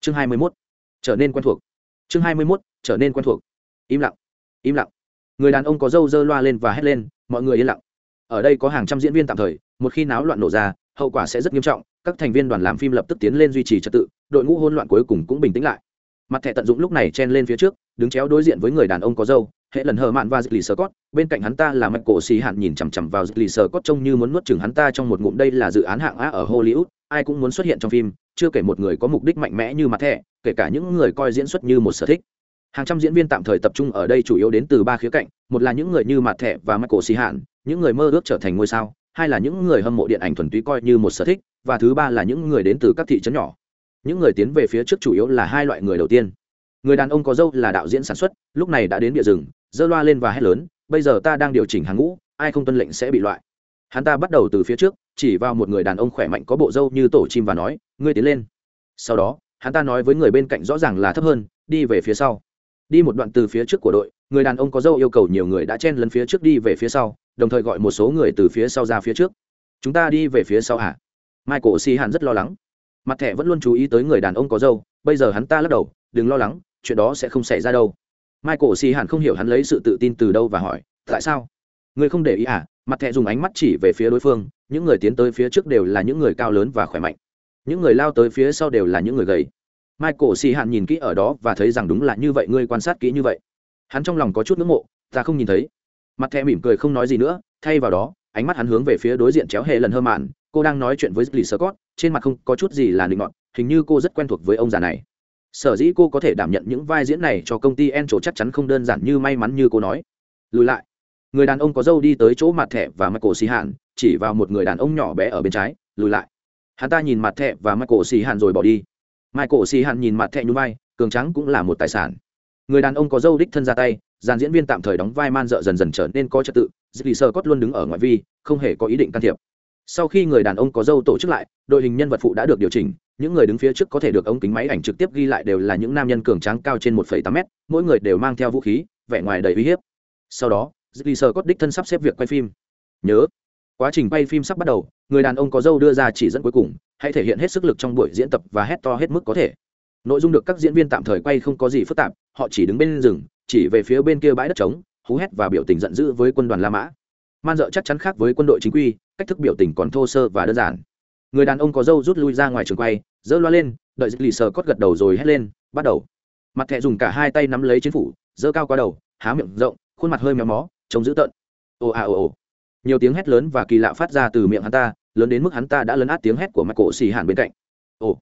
chương hai mươi 21. trở nên quen thuộc chương hai mươi 21. trở nên quen thuộc im lặng im lặng người đàn ông có râu dơ loa lên và hét lên, mọi người yên lặng ở đây có hàng trăm diễn viên tạm thời, một khi náo loạn nổ ra, hậu quả sẽ rất nghiêm trọng, các thành viên đoàn làm phim lập tức tiến lên duy trì trật tự, đội ngũ hỗn loạn cuối cùng cũng bình tĩnh lại mặt thẻ tận dụng lúc này chen lên phía trước, đứng chéo đối diện với người đàn ông có râu hệ lần hờ mạn và lì sơ cót bên cạnh hắn ta là mạch cổ xì hạn nhìn chằm chằm vào lì sơ cót trông như muốn nuốt chừng hắn ta trong một ngụm. Đây là dự án hạng a ở hollywood, ai cũng muốn xuất hiện trong phim, chưa kể một người có mục đích mạnh mẽ như mặt thẻ, kể cả những người coi diễn xuất như một sở thích. Hàng trăm diễn viên tạm thời tập trung ở đây chủ yếu đến từ ba khía cạnh, một là những người như mặt thẻ và michael xì hạn những người mơ ước trở thành ngôi sao, hai là những người hâm mộ điện ảnh thuần túy coi như một sở thích, và thứ ba là những người đến từ các thị trấn nhỏ. Những người tiến về phía trước chủ yếu là hai loại người đầu tiên người đàn ông có dâu là đạo diễn sản xuất, lúc này đã đến địa rừng, dơ loa lên và hét lớn, bây giờ ta đang điều chỉnh hàng ngũ, ai không tuân lệnh sẽ bị loại. Hắn ta bắt đầu từ phía trước, chỉ vào một người đàn ông khỏe mạnh có bộ dâu như tổ chim và nói, ngươi tiến lên. Sau đó, hắn ta nói với người bên cạnh rõ ràng là thấp hơn, đi về phía sau. Đi một đoạn từ phía trước của đội, người đàn ông có dâu yêu cầu nhiều người đã chen lấn phía trước đi về phía sau, đồng thời gọi một số người từ phía sau ra phía trước. Chúng ta đi về phía sau hả? Michael si hàn rất lo lắng. Mặt thẻ vẫn luôn chú ý tới người đàn ông có dâu, bây giờ hắn ta lắc đầu, đừng lo lắng chuyện đó sẽ không xảy ra đâu. Michael xì hẳn không hiểu hắn lấy sự tự tin từ đâu và hỏi, tại sao? Người không để ý à? Mặt thẹ dùng ánh mắt chỉ về phía đối phương, những người tiến tới phía trước đều là những người cao lớn và khỏe mạnh. Những người lao tới phía sau đều là những người gầy. Michael xì hẳn nhìn kỹ ở đó và thấy rằng đúng là như vậy, ngươi quan sát kỹ như vậy. Hắn trong lòng có chút ngưỡng mộ, ta không nhìn thấy. Mặt thẹ mỉm cười không nói gì nữa, thay vào đó, ánh mắt hắn hướng về phía đối diện chéo hệ lần hơ mạn cô đang nói chuyện với lì sơ cót trên mặt không có chút gì là định ngọn hình như cô rất quen thuộc với ông già này sở dĩ cô có thể đảm nhận những vai diễn này cho công ty en chỗ chắc chắn không đơn giản như may mắn như cô nói. Lùi lại. Người đàn ông có dâu đi tới chỗ mặt thẻ và michael xì hạn chỉ vào một người đàn ông nhỏ bé ở bên trái, lùi lại. Hắn ta nhìn mặt thẻ và michael xì hạn rồi bỏ đi. Michael xì hạn nhìn mặt thẻ như vai, cường trắng cũng là một tài sản. Người đàn ông có dâu đích thân ra tay, dàn diễn viên tạm thời đóng vai man dợ dần dần trở nên có trật tự dì sơ cốt luôn đứng ở ngoại vi, không hề có ý định can thiệp sau khi người đàn ông có dâu tổ chức lại đội hình nhân vật phụ đã được điều chỉnh những người đứng phía trước có thể được ống kính máy ảnh trực tiếp ghi lại đều là những nam nhân cường tráng cao trên 1,8 m mỗi người đều mang theo vũ khí vẻ ngoài đầy uy hiếp. Sau đó dì sơ cốt đích thân sắp xếp việc quay phim. Nhớ quá trình quay phim sắp bắt đầu người đàn ông có dâu đưa ra chỉ dẫn cuối cùng hãy thể hiện hết sức lực trong buổi diễn tập và hét to hết mức có thể. Nội dung được các diễn viên tạm thời quay không có gì phức tạp họ chỉ đứng bên rừng chỉ về phía bên kia bãi đất trống hú hét và biểu tình giận dữ với quân đoàn la mã. Man dợ chắc chắn khác với quân đội chính quy cách thức biểu tình còn thô sơ và đơn giản. Người đàn ông có dâu rút lui ra ngoài trường quay dỡ loa lên, đợi lì sờ cót gật đầu rồi hét lên, bắt đầu. Mặt thẹ dùng cả hai tay nắm lấy chiến phủ dỡ cao qua đầu, há miệng rộng, khuôn mặt hơi méo mó, trông dữ tợn. Ồ à ồ ồ. Nhiều tiếng hét lớn và kỳ lạ phát ra từ miệng hắn ta, lớn đến mức hắn ta đã lấn át tiếng hét của mặt cổ xì hàn bên cạnh. Ồ.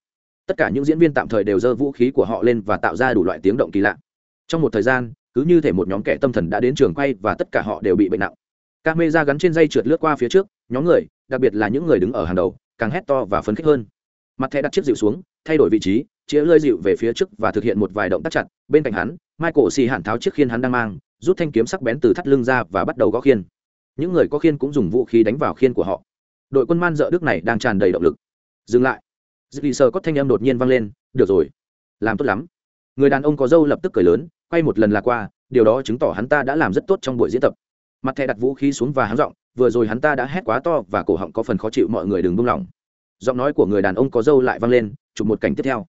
Tất cả những diễn viên tạm thời đều giơ vũ khí của họ lên và tạo ra đủ loại tiếng động kỳ lạ. Trong một thời gian, cứ như thể một nhóm kẻ tâm thần đã đến trường quay và tất cả họ đều bị bệnh nặng. Ca mê ra gắn trên dây trượt lướt qua phía trước nhóm người, đặc biệt là những người đứng ở hàng đầu, càng hét to và phấn khích hơn. Mặt thẻ đặt chiếc dịu xuống, thay đổi vị trí, chĩa lơi dịu về phía trước và thực hiện một vài động tác chặt, bên cạnh hắn, michael xì hạn tháo chiếc khiên hắn đang mang, rút thanh kiếm sắc bén từ thắt lưng ra và bắt đầu gõ khiên. Những người có khiên cũng dùng vũ khí đánh vào khiên của họ. Đội quân man dợ đức này đang tràn đầy động lực. Dừng lại. Dì sờ có thanh âm đột nhiên vang lên, được rồi. Làm tốt lắm. Người đàn ông có dâu lập tức cười lớn, quay một lần là qua, điều đó chứng tỏ hắn ta đã làm rất tốt trong buổi diễn tập mặt thẻ đặt vũ khí xuống và hắn giọng, vừa rồi hắn ta đã hét quá to và cổ họng có phần khó chịu, mọi người đừng buông lỏng. Giọng nói của người đàn ông có dâu lại vang lên, chụp một cảnh tiếp theo.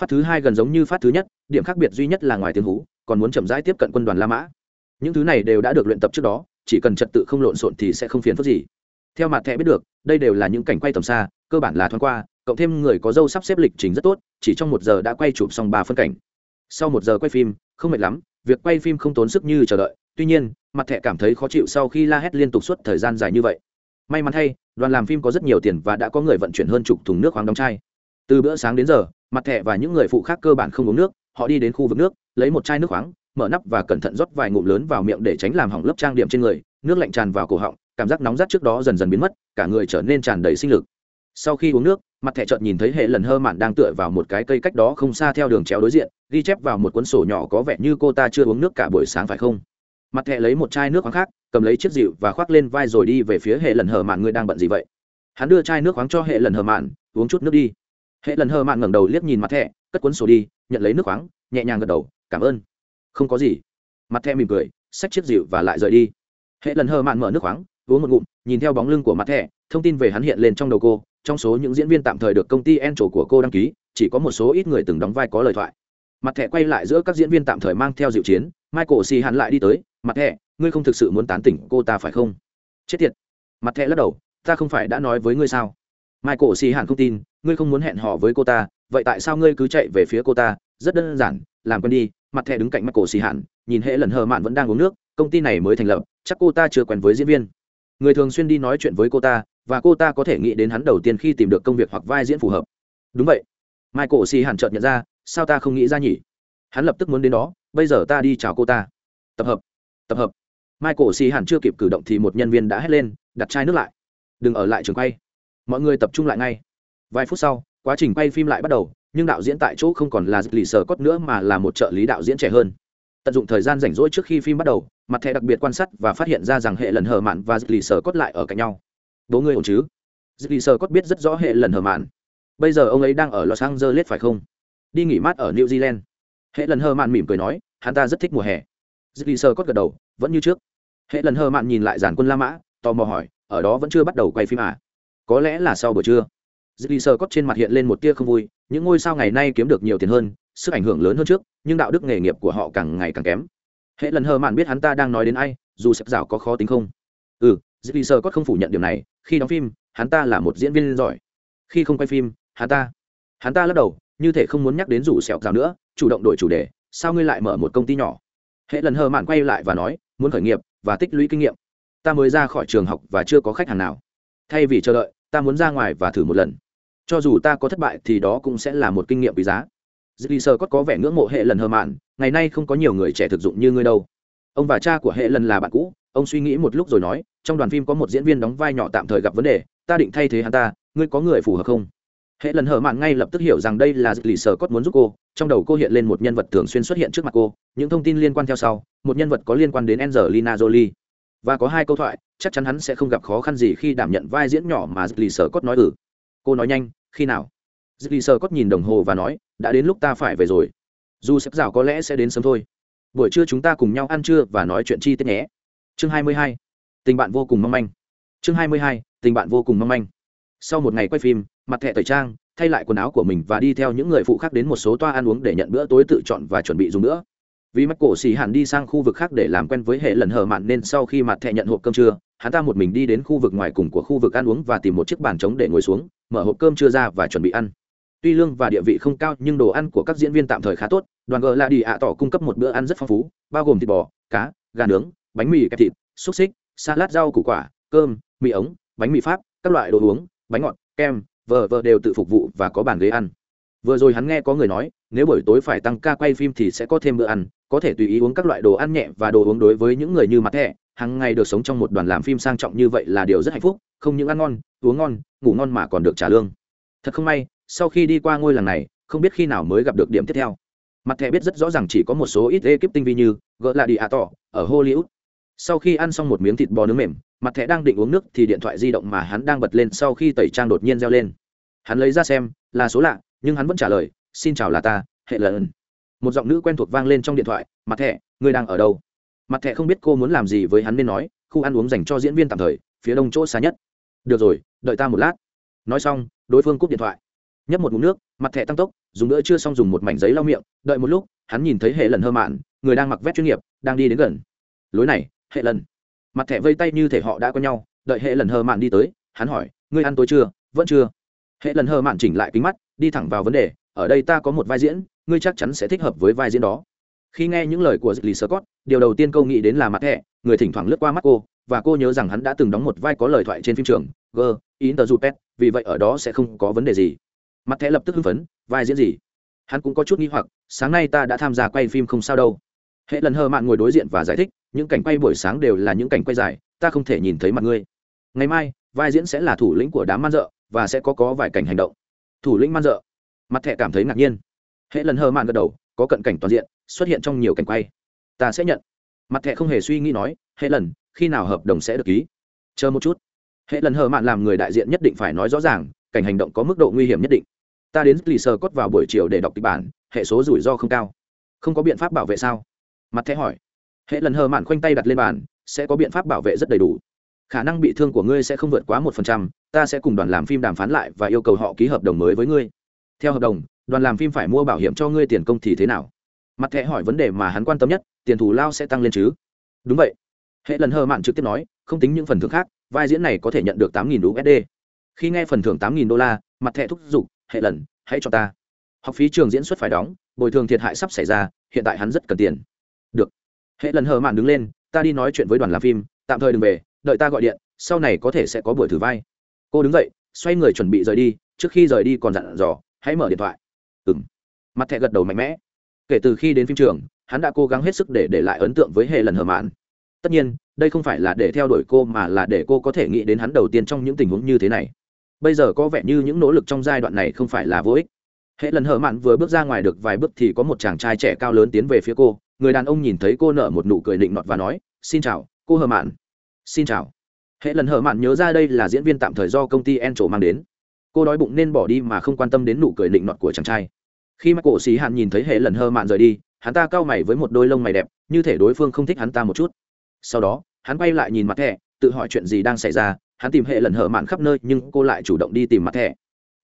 Phát thứ hai gần giống như phát thứ nhất, điểm khác biệt duy nhất là ngoài tiếng hú, còn muốn chậm rãi tiếp cận quân đoàn la mã. Những thứ này đều đã được luyện tập trước đó, chỉ cần trật tự không lộn xộn thì sẽ không phiền phức gì. Theo mặt thẻ biết được, đây đều là những cảnh quay tầm xa, cơ bản là thoáng qua, cộng thêm người có dâu sắp xếp lịch trình rất tốt, chỉ trong một giờ đã quay chụp xong ba phân cảnh. Sau một giờ quay phim, không mệt lắm việc quay phim không tốn sức như chờ đợi. Tuy nhiên, mặt thẻ cảm thấy khó chịu sau khi la hét liên tục suốt thời gian dài như vậy. May mắn thay, đoàn làm phim có rất nhiều tiền và đã có người vận chuyển hơn chục thùng nước khoáng đóng chai. Từ bữa sáng đến giờ, mặt thẻ và những người phụ khác cơ bản không uống nước, họ đi đến khu vực nước, lấy một chai nước khoáng, mở nắp và cẩn thận rót vài ngụm lớn vào miệng để tránh làm hỏng lớp trang điểm trên người. Nước lạnh tràn vào cổ họng, cảm giác nóng rát trước đó dần dần biến mất, cả người trở nên tràn đầy sinh lực sau khi uống nước, mặt thẻ chợt nhìn thấy hệ lần hơ mạn đang tựa vào một cái cây cách đó không xa theo đường chéo đối diện, ghi chép vào một cuốn sổ nhỏ có vẻ như cô ta chưa uống nước cả buổi sáng phải không? Mặt thẻ lấy một chai nước khoáng khác, cầm lấy chiếc dịu và khoác lên vai rồi đi về phía hệ lần hờ mạn, ngươi đang bận gì vậy? Hắn đưa chai nước khoáng cho hệ lần hờ mạn, uống chút nước đi. Hệ lần hờ mạn ngẩng đầu liếc nhìn mặt thẻ, cất cuốn sổ đi, nhận lấy nước khoáng, nhẹ nhàng gật đầu, cảm ơn. Không có gì. Mặt thẻ mỉm cười, xách chiếc dịu và lại rời đi. Hệ lần hờ mạn mở nước khoáng, uống một ngụm, nhìn theo bóng lưng của mặt thẻ, thông tin về hắn hiện lên trong đầu cô trong số những diễn viên tạm thời được công ty en của cô đăng ký, chỉ có một số ít người từng đóng vai có lời thoại. Mặt thẻ quay lại giữa các diễn viên tạm thời mang theo dịu chiến, michael xì hẳn lại đi tới, mặt thẻ, ngươi không thực sự muốn tán tỉnh cô ta phải không? Chết tiệt. Mặt thẻ lắc đầu, ta không phải đã nói với ngươi sao? Michael xì hàn không tin, ngươi không muốn hẹn hò với cô ta, vậy tại sao ngươi cứ chạy về phía cô ta? Rất đơn giản, làm quen đi. Mặt thẻ đứng cạnh michael xì hàn nhìn hệ lần hờ mạn vẫn đang uống nước, công ty này mới thành lập, chắc cô ta chưa quen với diễn viên. Người thường xuyên đi nói chuyện với cô ta và cô ta có thể nghĩ đến hắn đầu tiên khi tìm được công việc hoặc vai diễn phù hợp. Đúng vậy. Michael xì hàn chợt nhận ra, sao ta không nghĩ ra nhỉ? Hắn lập tức muốn đến đó, bây giờ ta đi chào cô ta. Tập hợp. Tập hợp. Michael xì hàn chưa kịp cử động thì một nhân viên đã hét lên, đặt chai nước lại. Đừng ở lại trường quay. Mọi người tập trung lại ngay. Vài phút sau, quá trình quay phim lại bắt đầu, nhưng đạo diễn tại chỗ không còn là lì sờ cốt nữa mà là một trợ lý đạo diễn trẻ hơn. Tận dụng thời gian rảnh rỗi trước khi phim bắt đầu, mặt thẻ đặc biệt quan sát và phát hiện ra rằng hệ lần hờ mạn và lì sờ cốt lại ở cạnh nhau bố người ổn chứ? Lì sơ cốt biết rất rõ hệ lần hờ mạn. Bây giờ ông ấy đang ở los angeles phải không? Đi nghỉ mát ở new zealand. Hệ lần hờ mạn mỉm cười nói, hắn ta rất thích mùa hè. Lì sơ cốt gật đầu, vẫn như trước. Hệ lần hờ mạn nhìn lại giàn quân la mã, tò mò hỏi, ở đó vẫn chưa bắt đầu quay phim à? Có lẽ là sau buổi trưa. Dì sơ cốt trên mặt hiện lên một tia không vui, những ngôi sao ngày nay kiếm được nhiều tiền hơn, sức ảnh hưởng lớn hơn trước, nhưng đạo đức nghề nghiệp của họ càng ngày càng kém. Hệ lần hờ mạn biết hắn ta đang nói đến ai, dù sếp rào có khó tính không? Ừ dì sơ cốt không phủ nhận điều này khi đóng phim, hắn ta là một diễn viên giỏi. Khi không quay phim, hắn ta hắn ta lắc đầu, như thể không muốn nhắc đến rủ sẹo rào nữa, chủ động đổi chủ đề, sao ngươi lại mở một công ty nhỏ? Hệ lần hờ mạn quay lại và nói, muốn khởi nghiệp và tích lũy kinh nghiệm. Ta mới ra khỏi trường học và chưa có khách hàng nào. Thay vì chờ đợi, ta muốn ra ngoài và thử một lần. Cho dù ta có thất bại thì đó cũng sẽ là một kinh nghiệm quý giá. Dì sơ có có vẻ ngưỡng mộ hệ lần hờ mạn, ngày nay không có nhiều người trẻ thực dụng như ngươi đâu. Ông và cha của hệ lần là bạn cũ, ông suy nghĩ một lúc rồi nói trong đoàn phim có một diễn viên đóng vai nhỏ tạm thời gặp vấn đề, ta định thay thế hắn ta, ngươi có người phù hợp không? Hệ lần hở mạn ngay lập tức hiểu rằng đây là lì sở cốt muốn giúp cô, trong đầu cô hiện lên một nhân vật thường xuyên xuất hiện trước mặt cô, những thông tin liên quan theo sau, một nhân vật có liên quan đến angelina jolie. Và có hai câu thoại, chắc chắn hắn sẽ không gặp khó khăn gì khi đảm nhận vai diễn nhỏ mà lì sở cốt nói ừ. Cô nói nhanh, khi nào? Lì sở cốt nhìn đồng hồ và nói, đã đến lúc ta phải về rồi. Dù sếp rào có lẽ sẽ đến sớm thôi. Buổi trưa chúng ta cùng nhau ăn trưa và nói chuyện chi tiết nhé. Chương 22 tình bạn vô cùng mong manh. Chương 22. tình bạn vô cùng mong manh. Sau một ngày quay phim, mặt thẻ tẩy trang, thay lại quần áo của mình và đi theo những người phụ khác đến một số toa ăn uống để nhận bữa tối tự chọn và chuẩn bị dùng nữa. Vì mắt cổ xì hẳn đi sang khu vực khác để làm quen với hệ lần hờ mạn nên sau khi mặt thẻ nhận hộp cơm trưa, hắn ta một mình đi đến khu vực ngoài cùng của khu vực ăn uống và tìm một chiếc bàn trống để ngồi xuống, mở hộp cơm trưa ra và chuẩn bị ăn. Tuy lương và địa vị không cao nhưng đồ ăn của các diễn viên tạm thời khá tốt, đoàn gờ là đi ạ tỏ cung cấp một bữa ăn rất phong phú, bao gồm thịt bò, cá, gà nướng, bánh mì, kẹp thịt, xúc xích salad, rau, củ quả, cơm, mì ống, bánh mì pháp, các loại đồ uống, bánh ngọt, kem, vờ vờ đều tự phục vụ và có bàn ghế ăn. Vừa rồi hắn nghe có người nói, nếu buổi tối phải tăng ca quay phim thì sẽ có thêm bữa ăn, có thể tùy ý uống các loại đồ ăn nhẹ và đồ uống đối với những người như mặt thẻ hàng ngày được sống trong một đoàn làm phim sang trọng như vậy là điều rất hạnh phúc, không những ăn ngon, uống ngon, ngủ ngon mà còn được trả lương. Thật không may, sau khi đi qua ngôi làng này, không biết khi nào mới gặp được điểm tiếp theo. Mặt thẻ biết rất rõ ràng chỉ có một số ít ekip tinh vi như gỡ là đi à tỏ ở hollywood sau khi ăn xong một miếng thịt bò nướng mềm, mặt thẻ đang định uống nước thì điện thoại di động mà hắn đang bật lên sau khi tẩy trang đột nhiên reo lên. Hắn lấy ra xem, là số lạ, nhưng hắn vẫn trả lời, xin chào là ta, hệ lần một giọng nữ quen thuộc vang lên trong điện thoại, mặt thẻ, ngươi đang ở đâu? Mặt thẻ không biết cô muốn làm gì với hắn nên nói, khu ăn uống dành cho diễn viên tạm thời, phía đông chỗ xa nhất. Được rồi, đợi ta một lát. Nói xong, đối phương cúp điện thoại. Nhấp một ngụm nước, mặt thẻ tăng tốc, dùng nữa chưa xong dùng một mảnh giấy lau miệng, đợi một lúc, hắn nhìn thấy hệ lần hơ mạn, người đang mặc vét chuyên nghiệp, đang đi đến gần. Lối này hệ lần. Mặt thẻ vây tay như thể họ đã có nhau, đợi hệ lần hờ mạn đi tới, hắn hỏi, ngươi ăn tối chưa? Vẫn chưa? Hệ lần hờ mạn chỉnh lại kính mắt, đi thẳng vào vấn đề, ở đây ta có một vai diễn, ngươi chắc chắn sẽ thích hợp với vai diễn đó. Khi nghe những lời của lì sơ cót điều đầu tiên câu nghĩ đến là mặt thẻ, người thỉnh thoảng lướt qua mắt cô, và cô nhớ rằng hắn đã từng đóng một vai có lời thoại trên phim trường, g, in tờ pet vì vậy ở đó sẽ không có vấn đề gì. Mặt thẻ lập tức hưng phấn, vai diễn gì? Hắn cũng có chút nghi hoặc, sáng nay ta đã tham gia quay phim không sao đâu. Hệ lần hờ mạn ngồi đối diện và giải thích những cảnh quay buổi sáng đều là những cảnh quay dài, ta không thể nhìn thấy mặt ngươi. Ngày mai, vai diễn sẽ là thủ lĩnh của đám man dợ, và sẽ có có vài cảnh hành động. Thủ lĩnh man dợ. Mặt thẻ cảm thấy ngạc nhiên. Hễ lần hờ mạn gật đầu, có cận cảnh toàn diện, xuất hiện trong nhiều cảnh quay. Ta sẽ nhận. Mặt thẻ không hề suy nghĩ nói hễ lần, khi nào hợp đồng sẽ được ký? Chờ một chút. Hệ lần hờ mạn làm người đại diện nhất định phải nói rõ ràng, cảnh hành động có mức độ nguy hiểm nhất định. Ta đến lì sờ cốt vào buổi chiều để đọc kịch bản, hệ số rủi ro không cao. Không có biện pháp bảo vệ sao? Mặt thẻ hỏi hệ lần hờ mạn khoanh tay đặt lên bàn, sẽ có biện pháp bảo vệ rất đầy đủ. Khả năng bị thương của ngươi sẽ không vượt quá một phần trăm, ta sẽ cùng đoàn làm phim đàm phán lại và yêu cầu họ ký hợp đồng mới với ngươi. Theo hợp đồng, đoàn làm phim phải mua bảo hiểm cho ngươi tiền công thì thế nào? Mặt thẻ hỏi vấn đề mà hắn quan tâm nhất, tiền thù lao sẽ tăng lên chứ? Đúng vậy. Hệ lần hờ mạn trực tiếp nói, không tính những phần thưởng khác, vai diễn này có thể nhận được tám nghìn usd khi nghe phần thưởng tám nghìn đô la, mặt thẻ thúc giục hệ lần, hãy cho ta. Học phí trường diễn xuất phải đóng, bồi thường thiệt hại sắp xảy ra, hiện tại hắn rất cần tiền hệ lần hờ mạn đứng lên, ta đi nói chuyện với đoàn làm phim, tạm thời đừng về, đợi ta gọi điện, sau này có thể sẽ có buổi thử vai. Cô đứng dậy, xoay người chuẩn bị rời đi, trước khi rời đi còn dặn dò, hãy mở điện thoại. Ừng mặt thẹ gật đầu mạnh mẽ. Kể từ khi đến phim trường, hắn đã cố gắng hết sức để để lại ấn tượng với hệ lần hờ mạn. Tất nhiên, đây không phải là để theo đuổi cô mà là để cô có thể nghĩ đến hắn đầu tiên trong những tình huống như thế này. Bây giờ có vẻ như những nỗ lực trong giai đoạn này không phải là vô ích. Hệ lần hở mạn vừa bước ra ngoài được vài bước thì có một chàng trai trẻ cao lớn tiến về phía cô người đàn ông nhìn thấy cô nở một nụ cười định nọt và nói, xin chào, cô hờ mạn. Xin chào. Hệ lần hờ mạn nhớ ra đây là diễn viên tạm thời do công ty en trổ mang đến. Cô đói bụng nên bỏ đi mà không quan tâm đến nụ cười định nọt của chàng trai. Khi mà cổ xì hạn nhìn thấy hệ lần hờ mạn rời đi, hắn ta cau mày với một đôi lông mày đẹp, như thể đối phương không thích hắn ta một chút. Sau đó, hắn quay lại nhìn mặt thẻ, tự hỏi chuyện gì đang xảy ra, hắn tìm hệ lần hở mạn khắp nơi nhưng cô lại chủ động đi tìm mặt thẻ.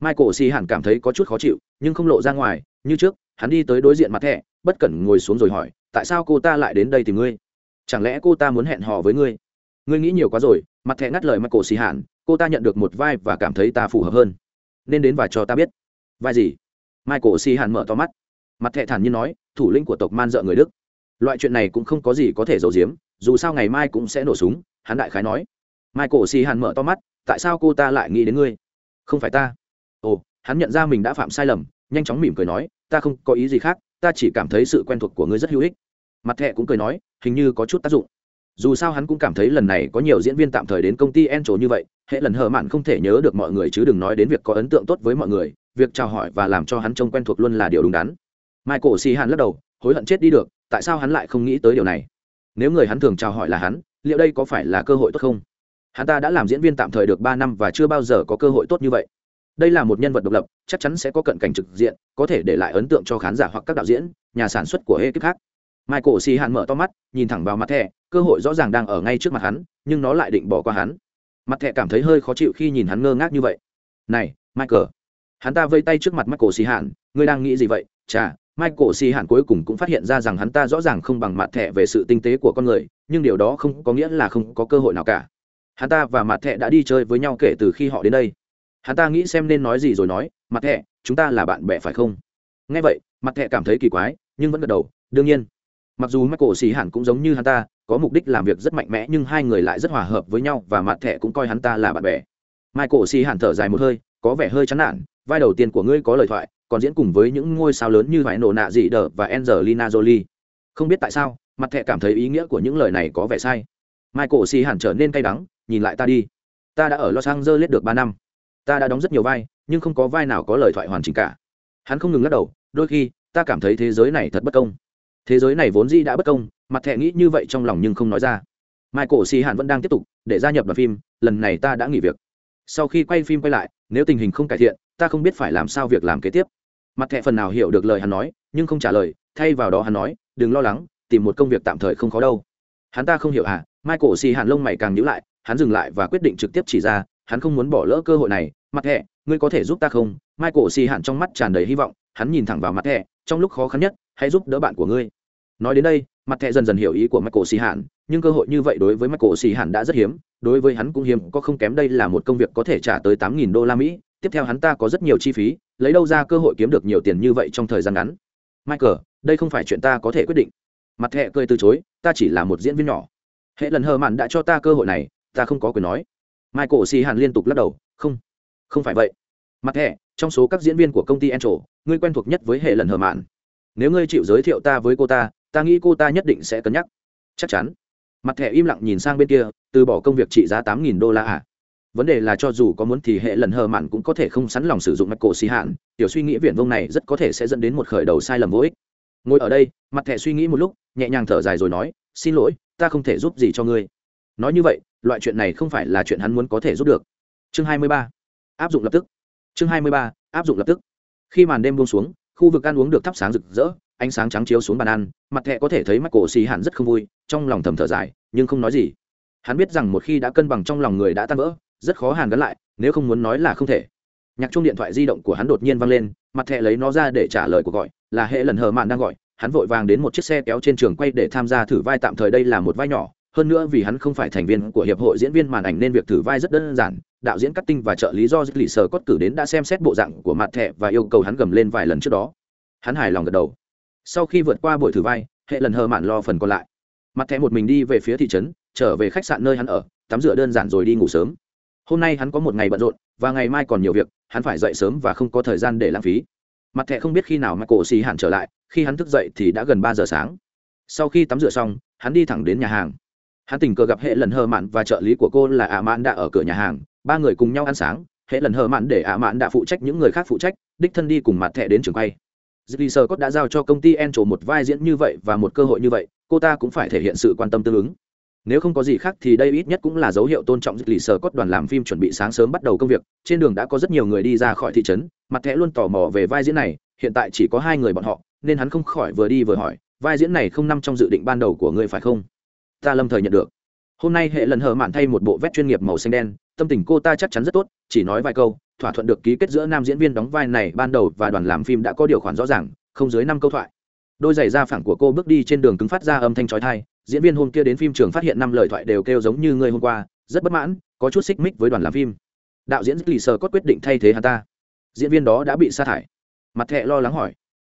Michael xì hẳn cảm thấy có chút khó chịu, nhưng không lộ ra ngoài, như trước, hắn đi tới đối diện mặt thẻ, bất cẩn ngồi xuống rồi hỏi tại sao cô ta lại đến đây tìm ngươi? Chẳng lẽ cô ta muốn hẹn hò với ngươi? Ngươi nghĩ nhiều quá rồi, mặt thẻ ngắt lời mặt cổ xì hạn cô ta nhận được một vai và cảm thấy ta phù hợp hơn. Nên đến và cho ta biết. Vai gì? Mai cổ xì hạn mở to mắt. Mặt thẻ thản nhiên nói, thủ lĩnh của tộc man dợ người đức. Loại chuyện này cũng không có gì có thể giấu giếm, dù sao ngày mai cũng sẽ nổ súng, hắn đại khái nói. Mai cổ xì hàn mở to mắt, tại sao cô ta lại nghĩ đến ngươi? Không phải ta. Ồ, hắn nhận ra mình đã phạm sai lầm, nhanh chóng mỉm cười nói, ta không có ý gì khác ta chỉ cảm thấy sự quen thuộc của ngươi rất hữu ích. Mặt thẹ cũng cười nói, hình như có chút tác dụng. Dù sao hắn cũng cảm thấy lần này có nhiều diễn viên tạm thời đến công ty en trổ như vậy, hệ lần hờ mạn không thể nhớ được mọi người chứ đừng nói đến việc có ấn tượng tốt với mọi người, việc chào hỏi và làm cho hắn trông quen thuộc luôn là điều đúng đắn. Michael xì hàn lắc đầu, hối hận chết đi được, tại sao hắn lại không nghĩ tới điều này? Nếu người hắn thường chào hỏi là hắn, liệu đây có phải là cơ hội tốt không? Hắn ta đã làm diễn viên tạm thời được ba năm và chưa bao giờ có cơ hội tốt như vậy đây là một nhân vật độc lập chắc chắn sẽ có cận cảnh trực diện có thể để lại ấn tượng cho khán giả hoặc các đạo diễn nhà sản xuất của ekip khác. Michael xì hạn mở to mắt nhìn thẳng vào mặt thẻ cơ hội rõ ràng đang ở ngay trước mặt hắn nhưng nó lại định bỏ qua hắn. Mặt thẻ cảm thấy hơi khó chịu khi nhìn hắn ngơ ngác như vậy. Này michael. Hắn ta vây tay trước mặt michael xì hạn ngươi đang nghĩ gì vậy? Chà Michael Si Hàn cuối cùng cũng phát hiện ra rằng hắn ta rõ ràng không bằng mặt thẻ về sự tinh tế của con người, nhưng điều đó không có nghĩa là không có cơ hội nào cả. Hắn ta và mặt thẻ đã đi chơi với nhau kể từ khi họ đến đây. Hắn ta nghĩ xem nên nói gì rồi nói, mặt thẻ, chúng ta là bạn bè phải không? Nghe vậy, mặt thẻ cảm thấy kỳ quái, nhưng vẫn gật đầu, đương nhiên. Mặc dù Michael xì hẳn cũng giống như hắn ta, có mục đích làm việc rất mạnh mẽ nhưng hai người lại rất hòa hợp với nhau và mặt thẻ cũng coi hắn ta là bạn bè. Michael xì hẳn thở dài một hơi, có vẻ hơi chán nản, vai đầu tiên của ngươi có lời thoại, còn diễn cùng với những ngôi sao lớn như vải nổ nạ dị đờ và Angelina Jolie. Không biết tại sao, mặt thẻ cảm thấy ý nghĩa của những lời này có vẻ sai. Michael xì hẳn trở nên cay đắng, nhìn lại ta đi. Ta đã ở Los Angeles được ba năm. Ta đã đóng rất nhiều vai, nhưng không có vai nào có lời thoại hoàn chỉnh cả. Hắn không ngừng lắc đầu, đôi khi, ta cảm thấy thế giới này thật bất công. Thế giới này vốn dĩ đã bất công, mặt thẻ nghĩ như vậy trong lòng nhưng không nói ra. Michael Si hẳn vẫn đang tiếp tục, để gia nhập đoàn phim, lần này ta đã nghỉ việc. Sau khi quay phim quay lại, nếu tình hình không cải thiện, ta không biết phải làm sao việc làm kế tiếp mặt thẹ phần nào hiểu được lời hắn nói nhưng không trả lời thay vào đó hắn nói đừng lo lắng tìm một công việc tạm thời không khó đâu hắn ta không hiểu à michael xì hạn lông mày càng nhữ lại hắn dừng lại và quyết định trực tiếp chỉ ra hắn không muốn bỏ lỡ cơ hội này mặt thẻ, ngươi có thể giúp ta không? Michael xì Hạn trong mắt tràn đầy hy vọng hắn nhìn thẳng vào mặt thẻ, trong lúc khó khăn nhất hãy giúp đỡ bạn của ngươi. Nói đến đây mặt thẹ dần dần hiểu ý của michael xì Hạn. nhưng cơ hội như vậy đối với michael xì Hạn đã rất hiếm đối với hắn cũng hiếm có không kém đây là một công việc có thể trả tới tám nghìn đô la mỹ tiếp theo hắn ta có rất nhiều chi phí lấy đâu ra cơ hội kiếm được nhiều tiền như vậy trong thời gian ngắn? Michael đây không phải chuyện ta có thể quyết định. Mặt thẹ cười từ chối ta chỉ là một diễn viên nhỏ. Hệ lần hờ mạn đã cho ta cơ hội này ta không có quyền nói michael xì hàn liên tục lắc đầu không không phải vậy. Mặt hệ trong số các diễn viên của công ty Encho, ngươi quen thuộc nhất với hệ lần hờ mạn. Nếu ngươi chịu giới thiệu ta với cô ta ta nghĩ cô ta nhất định sẽ cân nhắc. Chắc chắn. Mặt thẻ im lặng nhìn sang bên kia từ bỏ công việc trị giá tám nghìn đô la à? Vấn đề là cho dù có muốn thì hệ lần hờ mạn cũng có thể không sẵn lòng sử dụng mạch cổ xì hạn tiểu suy nghĩ viển vông này rất có thể sẽ dẫn đến một khởi đầu sai lầm vô ích. Ngồi ở đây mặt thẻ suy nghĩ một lúc nhẹ nhàng thở dài rồi nói xin lỗi ta không thể giúp gì cho ngươi. Nói như vậy loại chuyện này không phải là chuyện hắn muốn có thể giúp được. Chương 23. áp dụng lập tức. Chương 23. áp dụng lập tức. Khi màn đêm buông xuống, khu vực ăn uống được thắp sáng rực rỡ, ánh sáng trắng chiếu xuống bàn ăn, mặt thẹ có thể thấy mắt cổ xì hẳn rất không vui, trong lòng thầm thở dài, nhưng không nói gì. Hắn biết rằng một khi đã cân bằng trong lòng người đã tan vỡ, rất khó hàn gắn lại, nếu không muốn nói là không thể. Nhạc chung điện thoại di động của hắn đột nhiên vang lên, mặt thẹ lấy nó ra để trả lời cuộc gọi, là hệ lần hờ mạn đang gọi, hắn vội vàng đến một chiếc xe kéo trên trường quay để tham gia thử vai tạm thời đây là một vai nhỏ hơn nữa vì hắn không phải thành viên của hiệp hội diễn viên màn ảnh nên việc thử vai rất đơn giản, đạo diễn cắt tinh và trợ lý do lì sờ cốt cử đến đã xem xét bộ dạng của mặt thẹ và yêu cầu hắn gầm lên vài lần trước đó. Hắn hài lòng gật đầu. Sau khi vượt qua buổi thử vai, hệ lần hờ mạn lo phần còn lại. Mặt thẹ một mình đi về phía thị trấn, trở về khách sạn nơi hắn ở, tắm rửa đơn giản rồi đi ngủ sớm. Hôm nay hắn có một ngày bận rộn, và ngày mai còn nhiều việc, hắn phải dậy sớm và không có thời gian để lãng phí. Mặt thẹ không biết khi nào mà cổ xì hạn trở lại, khi hắn thức dậy thì đã gần ba giờ sáng. Sau khi tắm rửa xong, hắn đi thẳng đến nhà hàng hắn tình cờ gặp hệ lần hờ mạn và trợ lý của cô là ả mạn đã ở cửa nhà hàng. Ba người cùng nhau ăn sáng. Hệ lần hờ mạn để ả mạn đã phụ trách, những người khác phụ trách. Đích thân đi cùng mặt thẻ đến trường quay. Dì sơ cốt đã giao cho công ty en trổ một vai diễn như vậy và một cơ hội như vậy, cô ta cũng phải thể hiện sự quan tâm tương ứng. Nếu không có gì khác thì đây ít nhất cũng là dấu hiệu tôn trọng lì sơ cốt đoàn làm phim chuẩn bị sáng sớm bắt đầu công việc. Trên đường đã có rất nhiều người đi ra khỏi thị trấn. Mặt thẻ luôn tò mò về vai diễn này. Hiện tại chỉ có hai người bọn họ, nên hắn không khỏi vừa đi vừa hỏi, vai diễn này không nằm trong dự định ban đầu của ngươi phải không? Ta lâm thời nhận được. Hôm nay hệ lần hờ mạn thay một bộ vét chuyên nghiệp màu xanh đen, tâm tình cô ta chắc chắn rất tốt, chỉ nói vài câu, thỏa thuận được ký kết giữa nam diễn viên đóng vai này, ban đầu và đoàn làm phim đã có điều khoản rõ ràng, không dưới năm câu thoại. Đôi giày da phẳng của cô bước đi trên đường cứng phát ra âm thanh trói thai diễn viên hôm kia đến phim trường phát hiện năm lời thoại đều kêu giống như người hôm qua, rất bất mãn, có chút xích mích với đoàn làm phim. Đạo diễn lì sơ có quyết định thay thế hắn ta. Diễn viên đó đã bị sa thải. Mặt thẹ lo lắng hỏi.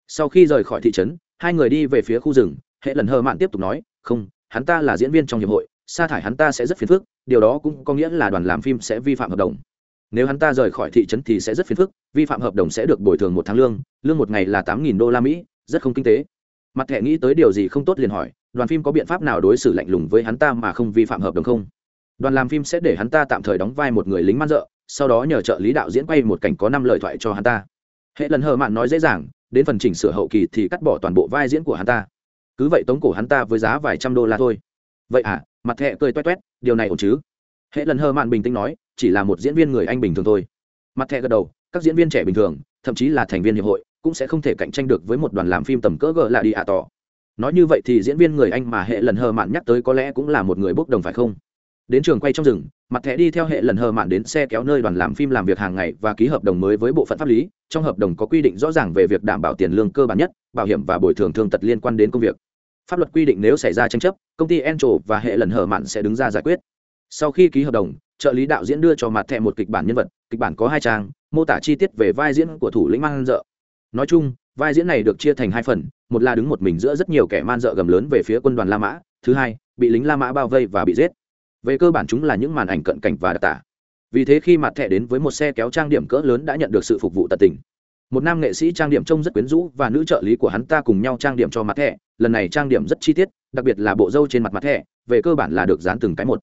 Sau khi rời khỏi thị trấn, hai người đi về phía khu rừng, hệ lần hờ mạn tiếp tục nói, không hắn ta là diễn viên trong hiệp hội, sa thải hắn ta sẽ rất phiền phức, điều đó cũng có nghĩa là đoàn làm phim sẽ vi phạm hợp đồng. Nếu hắn ta rời khỏi thị trấn thì sẽ rất phiền phức, vi phạm hợp đồng sẽ được bồi thường một tháng lương lương một ngày là tám nghìn đô la mỹ, rất không kinh tế. Mặt thẻ nghĩ tới điều gì không tốt liền hỏi, đoàn phim có biện pháp nào đối xử lạnh lùng với hắn ta mà không vi phạm hợp đồng không? Đoàn làm phim sẽ để hắn ta tạm thời đóng vai một người lính man dợ, sau đó nhờ trợ lý đạo diễn quay một cảnh có năm lời thoại cho hắn ta. Hệ lần hờ mạn nói dễ dàng, đến phần chỉnh sửa hậu kỳ thì cắt bỏ toàn bộ vai diễn của hắn ta cứ vậy tống cổ hắn ta với giá vài trăm đô la thôi. Vậy à mặt thẹ cười toét toét, điều này ổn chứ? Hệ lần hờ mạn bình tĩnh nói, chỉ là một diễn viên người anh bình thường thôi. Mặt thẹ gật đầu, các diễn viên trẻ bình thường, thậm chí là thành viên hiệp hội, cũng sẽ không thể cạnh tranh được với một đoàn làm phim tầm cỡ gờ là đi ạ à tỏ. Nói như vậy thì diễn viên người anh mà hệ lần hờ mạn nhắc tới có lẽ cũng là một người bốc đồng phải không? Đến trường quay trong rừng, mặt thẻ đi theo hệ lần hờ mạn đến xe kéo nơi đoàn làm phim làm việc hàng ngày và ký hợp đồng mới với bộ phận pháp lý. Trong hợp đồng có quy định rõ ràng về việc đảm bảo tiền lương cơ bản nhất, bảo hiểm và bồi thường thương tật liên quan đến công việc. Pháp luật quy định nếu xảy ra tranh chấp, công ty encho và hệ lần hờ mạn sẽ đứng ra giải quyết. Sau khi ký hợp đồng, trợ lý đạo diễn đưa cho mặt thẻ một kịch bản nhân vật, kịch bản có hai trang, mô tả chi tiết về vai diễn của thủ lĩnh man dợ. Nói chung, vai diễn này được chia thành hai phần, một là đứng một mình giữa rất nhiều kẻ man dợ gầm lớn về phía quân đoàn la mã, thứ hai, bị lính la mã bao vây và bị giết về cơ bản chúng là những màn ảnh cận cảnh và đặc tả. Vì thế khi mặt thẻ đến với một xe kéo trang điểm cỡ lớn đã nhận được sự phục vụ tận tình. Một nam nghệ sĩ trang điểm trông rất quyến rũ và nữ trợ lý của hắn ta cùng nhau trang điểm cho mặt thẻ. Lần này trang điểm rất chi tiết, đặc biệt là bộ râu trên mặt mặt thẻ, về cơ bản là được dán từng cái một.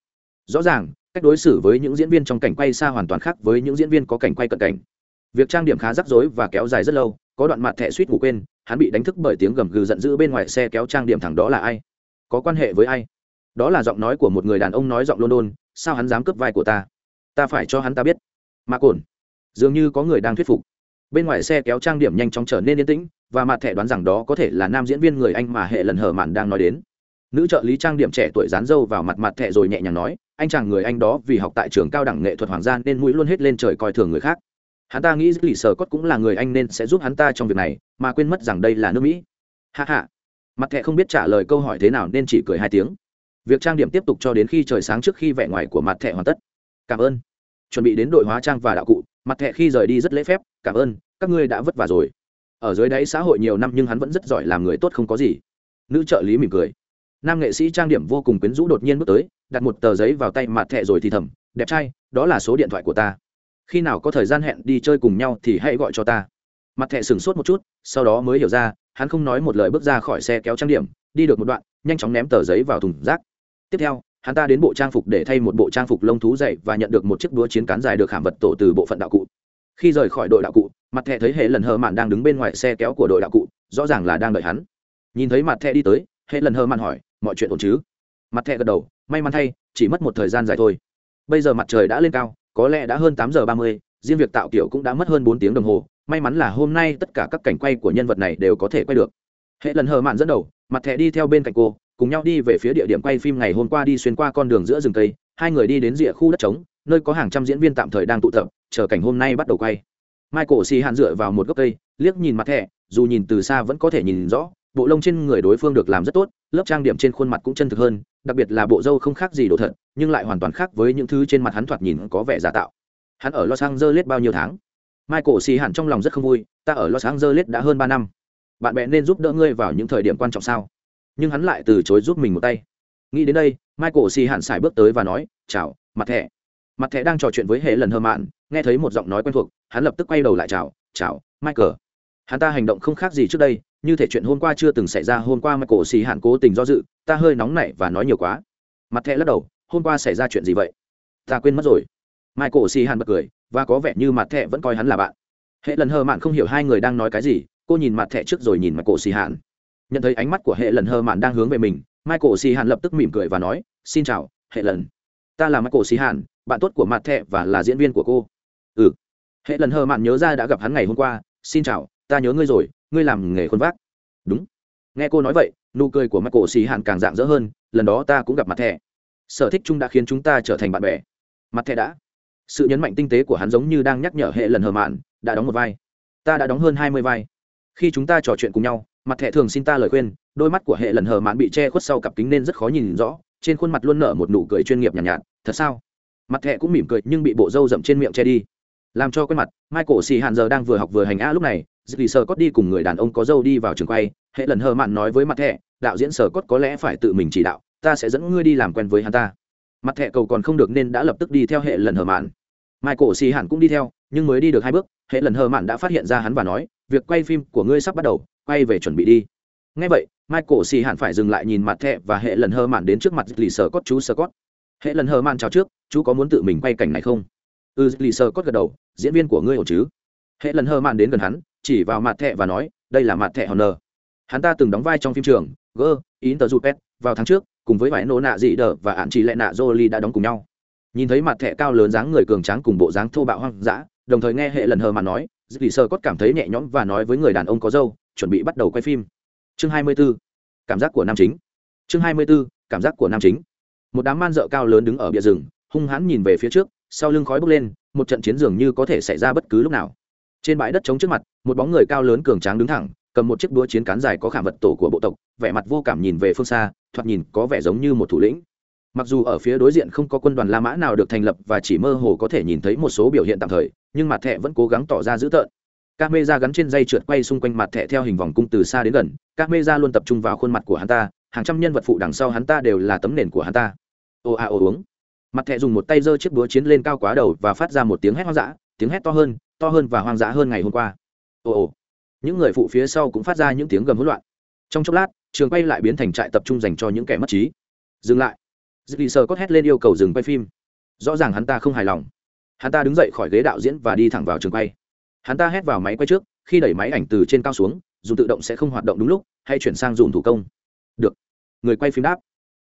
Rõ ràng, cách đối xử với những diễn viên trong cảnh quay xa hoàn toàn khác với những diễn viên có cảnh quay cận cảnh. Việc trang điểm khá rắc rối và kéo dài rất lâu, có đoạn mặt thẻ suýt ngủ quên, hắn bị đánh thức bởi tiếng gầm gừ giận dữ bên ngoài xe kéo trang điểm thẳng đó là ai? Có quan hệ với ai? Đó là giọng nói của một người đàn ông nói giọng london, sao hắn dám cướp vai của ta? Ta phải cho hắn ta biết. Mà cồn dường như có người đang thuyết phục. Bên ngoài xe kéo trang điểm nhanh chóng trở nên yên tĩnh, và mặt thẻ đoán rằng đó có thể là nam diễn viên người anh mà hệ lần hở mạn đang nói đến. Nữ trợ lý trang điểm trẻ tuổi dán dâu vào mặt mặt thẻ rồi nhẹ nhàng nói, anh chàng người anh đó vì học tại trường cao đẳng nghệ thuật hoàng gia nên mũi luôn hết lên trời coi thường người khác. Hắn ta nghĩ lì sờ cốt cũng là người anh nên sẽ giúp hắn ta trong việc này, mà quên mất rằng đây là nước mỹ. Hạ hạ mặt thẻ không biết trả lời câu hỏi thế nào nên chỉ cười hai tiếng việc trang điểm tiếp tục cho đến khi trời sáng trước khi vẻ ngoài của mặt thẻ hoàn tất. Cảm ơn. Chuẩn bị đến đội hóa trang và đạo cụ, mặt thẻ khi rời đi rất lễ phép. Cảm ơn, các ngươi đã vất vả rồi. Ở dưới đáy xã hội nhiều năm nhưng hắn vẫn rất giỏi làm người tốt không có gì. Nữ trợ lý mỉm cười. Nam nghệ sĩ trang điểm vô cùng quyến rũ đột nhiên bước tới, đặt một tờ giấy vào tay mặt thẻ rồi thì thầm, đẹp trai, đó là số điện thoại của ta. Khi nào có thời gian hẹn đi chơi cùng nhau thì hãy gọi cho ta. Mặt thẻ sửng sốt một chút, sau đó mới hiểu ra, hắn không nói một lời bước ra khỏi xe kéo trang điểm, đi được một đoạn, nhanh chóng ném tờ giấy vào thùng rác tiếp theo, hắn ta đến bộ trang phục để thay một bộ trang phục lông thú dày và nhận được một chiếc đũa chiến cán dài được hàm vật tổ từ bộ phận đạo cụ. Khi rời khỏi đội đạo cụ, mặt thẻ thấy hệ lần hờ mạn đang đứng bên ngoài xe kéo của đội đạo cụ, rõ ràng là đang đợi hắn. Nhìn thấy mặt thẻ đi tới, hệ lần hờ mạn hỏi, mọi chuyện ổn chứ? Mặt thẻ gật đầu, may mắn thay, chỉ mất một thời gian dài thôi. Bây giờ mặt trời đã lên cao, có lẽ đã hơn tám giờ ba mươi, riêng việc tạo kiểu cũng đã mất hơn bốn tiếng đồng hồ, may mắn là hôm nay tất cả các cảnh quay của nhân vật này đều có thể quay được. Hệ lần hờ mạn dẫn đầu, mặt thẻ đi theo bên cạnh cô cùng nhau đi về phía địa điểm quay phim ngày hôm qua đi xuyên qua con đường giữa rừng cây, hai người đi đến rìa khu đất trống, nơi có hàng trăm diễn viên tạm thời đang tụ tập, chờ cảnh hôm nay bắt đầu quay. Michael xì hạn dựa vào một gốc cây, liếc nhìn mặt thẻ, dù nhìn từ xa vẫn có thể nhìn rõ, bộ lông trên người đối phương được làm rất tốt, lớp trang điểm trên khuôn mặt cũng chân thực hơn, đặc biệt là bộ râu không khác gì đồ thật, nhưng lại hoàn toàn khác với những thứ trên mặt hắn thoạt nhìn có vẻ giả tạo. Hắn ở los angeles bao nhiêu tháng? Michael xì hạn trong lòng rất không vui, ta ở los angeles đã hơn ba năm. Bạn bè nên giúp đỡ ngươi vào những thời điểm quan trọng sao? Nhưng hắn lại từ chối giúp mình một tay. Nghĩ đến đây, michael xì hạn xài bước tới và nói, chào, mặt thẻ. Mặt thẻ đang trò chuyện với hệ lần hơ mạn, nghe thấy một giọng nói quen thuộc, hắn lập tức quay đầu lại chào chào, michael. Hắn ta hành động không khác gì trước đây, như thể chuyện hôm qua chưa từng xảy ra, hôm qua michael xì hạn cố tình do dự, ta hơi nóng nảy và nói nhiều quá. Mặt thẻ lắc đầu, hôm qua xảy ra chuyện gì vậy? Ta quên mất rồi. Michael xì hạn bật cười, và có vẻ như mặt thẻ vẫn coi hắn là bạn. Hệ lần hơ mạn không hiểu hai người đang nói cái gì, cô nhìn mặt thẻ trước rồi nhìn mặt cổ xì hạn nhận thấy ánh mắt của hệ lần hơ mạn đang hướng về mình michael xì hàn lập tức mỉm cười và nói xin chào hệ lần. Ta là michael xì hàn, bạn tốt của mặt thẹ và là diễn viên của cô. Ừ. Hệ lần hơ mạn nhớ ra đã gặp hắn ngày hôm qua xin chào ta nhớ ngươi rồi ngươi làm nghề khuôn vác. Đúng. Nghe cô nói vậy nụ cười của michael xì hàn càng dạng dỡ hơn lần đó ta cũng gặp mặt thẹ. Sở thích chung đã khiến chúng ta trở thành bạn bè. Mặt thẹ đã. Sự nhấn mạnh tinh tế của hắn giống như đang nhắc nhở hệ lần hờ mạn đã đóng một vai. Ta đã đóng hơn hai mươi vai. Khi chúng ta trò chuyện cùng nhau mặt thẻ thường xin ta lời khuyên đôi mắt của hệ lần hờ mạn bị che khuất sau cặp kính nên rất khó nhìn rõ trên khuôn mặt luôn nở một nụ cười chuyên nghiệp nhàn nhạt, nhạt thật sao? Mặt thẻ cũng mỉm cười nhưng bị bộ râu rậm trên miệng che đi. Làm cho quen mặt michael xì hạn giờ đang vừa học vừa hành a lúc này dì sờ cốt đi cùng người đàn ông có râu đi vào trường quay hệ lần hờ mạn nói với mặt thẻ đạo diễn sờ cốt có lẽ phải tự mình chỉ đạo ta sẽ dẫn ngươi đi làm quen với hắn ta. Mặt thẻ cầu còn không được nên đã lập tức đi theo hệ lần hờ mạn. Michael xì hạn cũng đi theo nhưng mới đi được hai bước hệ lần hờ mạn đã phát hiện ra hắn và nói việc quay phim của ngươi sắp bắt đầu quay về chuẩn bị đi. Ngay vậy, michael xì hạn phải dừng lại nhìn mặt thẹ và hệ lần hờ mạn đến trước mặt lì sờ cốt chú sờ cốt hệ lần hờ mạn chào trước, chú có muốn tự mình quay cảnh này không? Ừ lì sờ cốt gật đầu, diễn viên của ngươi ổn chứ? Hệ lần hờ mạn đến gần hắn, chỉ vào mặt thẹ và nói, đây là mặt thẹ honor. Hắn ta từng đóng vai trong phim trường, g interjupet vào tháng trước, cùng với vải nô nạ dị đờ và ạn chỉ lệ nạ jolie đã đóng cùng nhau. Nhìn thấy mặt thẹ cao lớn dáng người cường tráng cùng bộ dáng thô bạo hoang dã, đồng thời nghe hệ lần hờ mà nói dì sơ cốt cảm thấy nhẹ nhõm và nói với người đàn ông có dâu chuẩn bị bắt đầu quay phim chương 24. cảm giác của nam chính chương 24. cảm giác của nam chính một đám man dợ cao lớn đứng ở bìa rừng, hung hãn nhìn về phía trước, sau lưng khói bốc lên, một trận chiến dường như có thể xảy ra bất cứ lúc nào trên bãi đất trống trước mặt, một bóng người cao lớn cường tráng đứng thẳng, cầm một chiếc đũa chiến cán dài có khảm vật tổ của bộ tộc, vẻ mặt vô cảm nhìn về phương xa, thoạt nhìn có vẻ giống như một thủ lĩnh mặc dù ở phía đối diện không có quân đoàn la mã nào được thành lập và chỉ mơ hồ có thể nhìn thấy một số biểu hiện tạm thời, nhưng mặt thẻ vẫn cố gắng tỏ ra dữ tợn các mê ra gắn trên dây trượt quay xung quanh mặt thẻ theo hình vòng cung từ xa đến gần các mê ra luôn tập trung vào khuôn mặt của hắn ta, hàng trăm nhân vật phụ đằng sau hắn ta đều là tấm nền của hắn ta. Ô a ô uống. Mặt thẻ dùng một tay giơ chiếc búa chiến lên cao quá đầu và phát ra một tiếng hét hoang dã, tiếng hét to hơn to hơn và hoang dã hơn ngày hôm qua. Ồ ồ những người phụ phía sau cũng phát ra những tiếng gầm hỗn loạn. Trong chốc lát, trường quay lại biến thành trại tập trung dành cho những kẻ mất trí. Dừng lại. Dì sờ cốt hét lên yêu cầu dừng quay phim. Rõ ràng hắn ta không hài lòng. Hắn ta đứng dậy khỏi ghế đạo diễn và đi thẳng vào trường quay hắn ta hét vào máy quay trước, khi đẩy máy ảnh từ trên cao xuống, dù tự động sẽ không hoạt động đúng lúc, hay chuyển sang dùng thủ công. Được. Người quay phim đáp.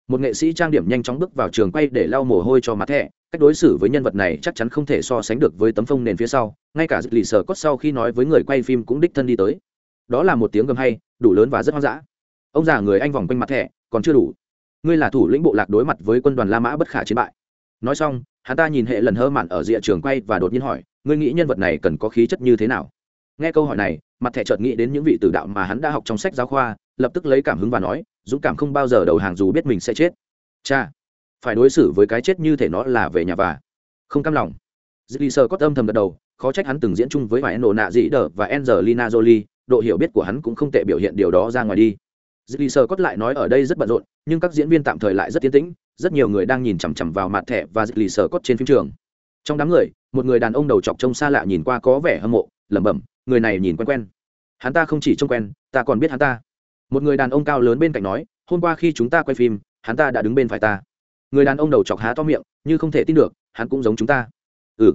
Một nghệ sĩ trang điểm nhanh chóng bước vào trường quay để lau mồ hôi cho mặt thẻ. Cách đối xử với nhân vật này chắc chắn không thể so sánh được với tấm phông nền phía sau, ngay cả lì sờ cốt sau khi nói với người quay phim cũng đích thân đi tới. Đó là một tiếng gầm hay, đủ lớn và rất hoang dã. Ông già người anh vòng quanh mặt thẻ, còn chưa đủ. Ngươi là thủ lĩnh bộ lạc đối mặt với quân đoàn la mã bất khả chiến bại nói xong, hắn ta nhìn hệ lần hơ mạn ở rìa trường quay và đột nhiên hỏi, ngươi nghĩ nhân vật này cần có khí chất như thế nào? Nghe câu hỏi này, mặt thẻ chợt nghĩ đến những vị tử đạo mà hắn đã học trong sách giáo khoa, lập tức lấy cảm hứng và nói, dũng cảm không bao giờ đầu hàng dù biết mình sẽ chết. Cha, phải đối xử với cái chết như thể nó là về nhà và. Không cam lòng. Dì sơ có âm thầm gật đầu, khó trách hắn từng diễn chung với vài nổ nạ dĩ đờ và angelina jolie, độ hiểu biết của hắn cũng không tệ biểu hiện điều đó ra ngoài đi dì sờ cốt lại nói ở đây rất bận rộn, nhưng các diễn viên tạm thời lại rất tiến tĩnh, rất nhiều người đang nhìn chằm chằm vào mặt thẻ và dì sờ cốt trên phim trường. Trong đám người, một người đàn ông đầu chọc trông xa lạ nhìn qua có vẻ hâm mộ, lẩm bẩm, người này nhìn quen quen. Hắn ta không chỉ trông quen, ta còn biết hắn ta. Một người đàn ông cao lớn bên cạnh nói, hôm qua khi chúng ta quay phim, hắn ta đã đứng bên phải ta. Người đàn ông đầu chọc há to miệng, như không thể tin được, hắn cũng giống chúng ta. Ừ.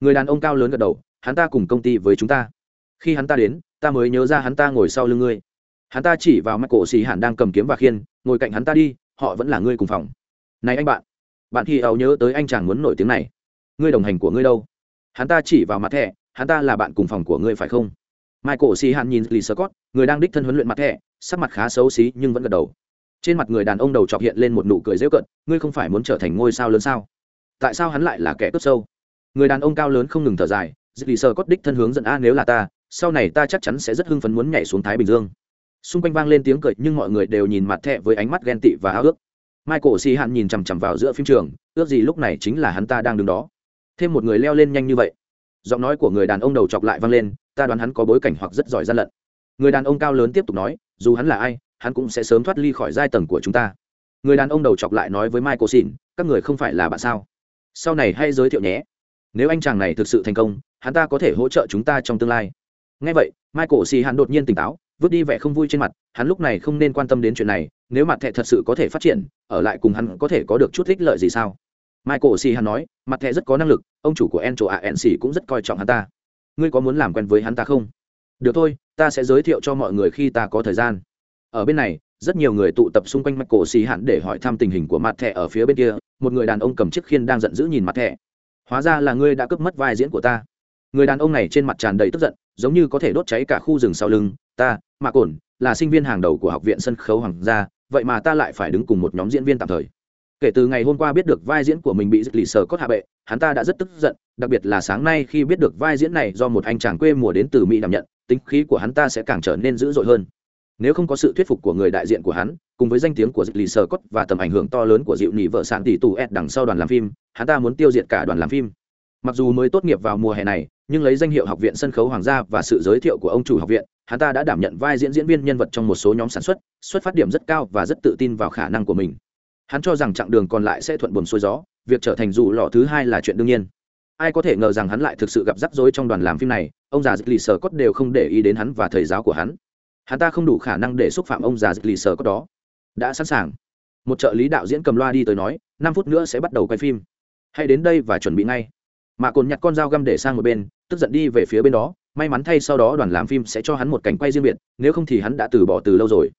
Người đàn ông cao lớn gật đầu, hắn ta cùng công ty với chúng ta. Khi hắn ta đến, ta mới nhớ ra hắn ta ngồi sau lưng ngươi hắn ta chỉ vào mắt cổ xì hẳn đang cầm kiếm và khiên, ngồi cạnh hắn ta đi, họ vẫn là ngươi cùng phòng. Này anh bạn bạn khi áo nhớ tới anh chàng muốn nổi tiếng này. Ngươi đồng hành của ngươi đâu? Hắn ta chỉ vào mặt thẻ, hắn ta là bạn cùng phòng của ngươi phải không? Michael xì Hàn nhìn lì sơ cót người đang đích thân huấn luyện mặt thẻ, sắc mặt khá xấu xí nhưng vẫn gật đầu. Trên mặt người đàn ông đầu chọc hiện lên một nụ cười dễ cận, ngươi không phải muốn trở thành ngôi sao lớn sao? Tại sao hắn lại là kẻ cướp sâu? Người đàn ông cao lớn không ngừng thở dài dì lì sơ đích thân hướng dẫn, a, nếu là ta, sau này ta chắc chắn sẽ rất hưng phấn muốn nhảy xuống thái bình dương xung quanh vang lên tiếng cười, nhưng mọi người đều nhìn mặt thẹ với ánh mắt ghen tị và ao ước. Michael si hạn nhìn chằm chằm vào giữa phim trường, ước gì lúc này chính là hắn ta đang đứng đó. Thêm một người leo lên nhanh như vậy. Giọng nói của người đàn ông đầu chọc lại vang lên, ta đoán hắn có bối cảnh hoặc rất giỏi gian lận. Người đàn ông cao lớn tiếp tục nói, dù hắn là ai, hắn cũng sẽ sớm thoát ly khỏi giai tầng của chúng ta. Người đàn ông đầu chọc lại nói với michael xỉn các người không phải là bạn sao? Sau này hãy giới thiệu nhé. Nếu anh chàng này thực sự thành công, hắn ta có thể hỗ trợ chúng ta trong tương lai. Ngay vậy, michael xì hắn đột nhiên tỉnh táo vứt đi vẻ không vui trên mặt, hắn lúc này không nên quan tâm đến chuyện này, nếu mặt thẻ thật sự có thể phát triển, ở lại cùng hắn có thể có được chút ích lợi gì sao? Michael si hắn nói, mặt thẻ rất có năng lực, ông chủ của en chỗ ạ en xì cũng rất coi trọng hắn ta. Ngươi có muốn làm quen với hắn ta không? Được thôi, ta sẽ giới thiệu cho mọi người khi ta có thời gian. Ở bên này, rất nhiều người tụ tập xung quanh mặt cổ xì hạn để hỏi thăm tình hình của mặt thẻ ở phía bên kia, một người đàn ông cầm chiếc khiên đang giận dữ nhìn mặt thẻ. Hóa ra là ngươi đã cướp mất vai diễn của ta. Người đàn ông này trên mặt tràn đầy tức giận, giống như có thể đốt cháy cả khu rừng sau lưng ta mạ cồn là sinh viên hàng đầu của học viện sân khấu hoàng gia, vậy mà ta lại phải đứng cùng một nhóm diễn viên tạm thời. Kể từ ngày hôm qua biết được vai diễn của mình bị lì sờ cốt hạ bệ, hắn ta đã rất tức giận, đặc biệt là sáng nay khi biết được vai diễn này do một anh chàng quê mùa đến từ mỹ đảm nhận, tính khí của hắn ta sẽ càng trở nên dữ dội hơn. Nếu không có sự thuyết phục của người đại diện của hắn, cùng với danh tiếng của dịch lì sờ cốt và tầm ảnh hưởng to lớn của dịu nỉ vợ sản tỷ tù ed đằng sau đoàn làm phim, hắn ta muốn tiêu diệt cả đoàn làm phim mặc dù mới tốt nghiệp vào mùa hè này, nhưng lấy danh hiệu học viện sân khấu hoàng gia và sự giới thiệu của ông chủ học viện, hắn ta đã đảm nhận vai diễn diễn viên nhân vật trong một số nhóm sản xuất xuất phát điểm rất cao và rất tự tin vào khả năng của mình. Hắn cho rằng chặng đường còn lại sẽ thuận buồm xuôi gió, việc trở thành dù lọ thứ hai là chuyện đương nhiên. Ai có thể ngờ rằng hắn lại thực sự gặp rắc rối trong đoàn làm phim này, ông già dịch lì sờ cốt đều không để ý đến hắn và thầy giáo của hắn. Hắn ta không đủ khả năng để xúc phạm ông già dịch lì sờ cốt đó. Đã sẵn sàng. Một trợ lý đạo diễn cầm loa đi tới nói, năm phút nữa sẽ bắt đầu quay phim. Hãy đến đây và chuẩn bị ngay mạ cồn nhặt con dao găm để sang một bên, tức giận đi về phía bên đó, may mắn thay sau đó đoàn làm phim sẽ cho hắn một cảnh quay riêng biệt, nếu không thì hắn đã từ bỏ từ lâu rồi.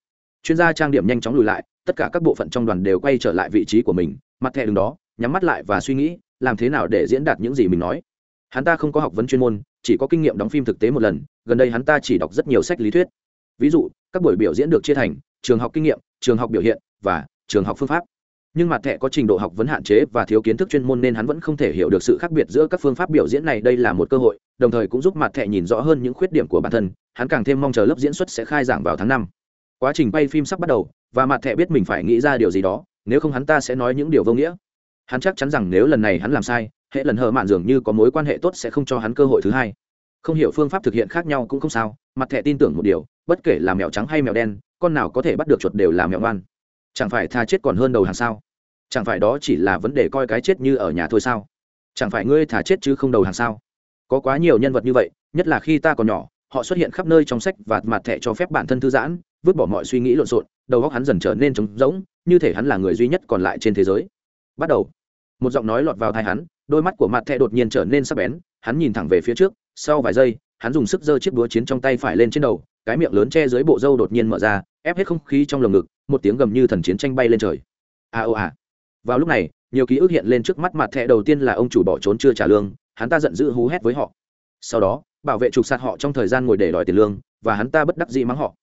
Chuyên gia trang điểm nhanh chóng lùi lại, tất cả các bộ phận trong đoàn đều quay trở lại vị trí của mình, mặt thẻ đứng đó, nhắm mắt lại và suy nghĩ, làm thế nào để diễn đạt những gì mình nói. Hắn ta không có học vấn chuyên môn, chỉ có kinh nghiệm đóng phim thực tế một lần, gần đây hắn ta chỉ đọc rất nhiều sách lý thuyết. Ví dụ, các buổi biểu diễn được chia thành, trường học kinh nghiệm, trường học biểu hiện và trường học phương pháp nhưng mặt thẻ có trình độ học vấn hạn chế và thiếu kiến thức chuyên môn nên hắn vẫn không thể hiểu được sự khác biệt giữa các phương pháp biểu diễn này. Đây là một cơ hội, đồng thời cũng giúp mặt thẻ nhìn rõ hơn những khuyết điểm của bản thân. Hắn càng thêm mong chờ lớp diễn xuất sẽ khai giảng vào tháng năm. Quá trình quay phim sắp bắt đầu, và mặt thẻ biết mình phải nghĩ ra điều gì đó, nếu không hắn ta sẽ nói những điều vô nghĩa. Hắn chắc chắn rằng nếu lần này hắn làm sai, hệ lần hờ mạn dường như có mối quan hệ tốt sẽ không cho hắn cơ hội thứ hai. Không hiểu phương pháp thực hiện khác nhau cũng không sao, mặt thẻ tin tưởng một điều, bất kể là mèo trắng hay mèo đen, con nào có thể bắt được chuột đều là mèo ngoan. Chẳng phải tha chết còn hơn đầu hàng sao? Chẳng phải đó chỉ là vấn đề coi cái chết như ở nhà thôi sao? Chẳng phải ngươi thả chết chứ không đầu hàng sao? Có quá nhiều nhân vật như vậy, nhất là khi ta còn nhỏ, họ xuất hiện khắp nơi trong sách và mặt thẻ cho phép bản thân thư giãn, vứt bỏ mọi suy nghĩ lộn xộn, đầu óc hắn dần trở nên trống rỗng, như thể hắn là người duy nhất còn lại trên thế giới. Bắt đầu, một giọng nói lọt vào tai hắn, đôi mắt của mặt thẻ đột nhiên trở nên sắc bén, hắn nhìn thẳng về phía trước, sau vài giây, hắn dùng sức giơ chiếc búa chiến trong tay phải lên trên đầu, cái miệng lớn che dưới bộ râu đột nhiên mở ra, ép hết không khí trong lồng ngực, một tiếng gầm như thần chiến tranh bay lên trời. A ô à vào lúc này, nhiều ký ức hiện lên trước mắt mặt thẻ đầu tiên là ông chủ bỏ trốn chưa trả lương, hắn ta giận dữ hú hét với họ. Sau đó, bảo vệ trục sạt họ trong thời gian ngồi để đòi tiền lương, và hắn ta bất đắc dĩ mắng họ.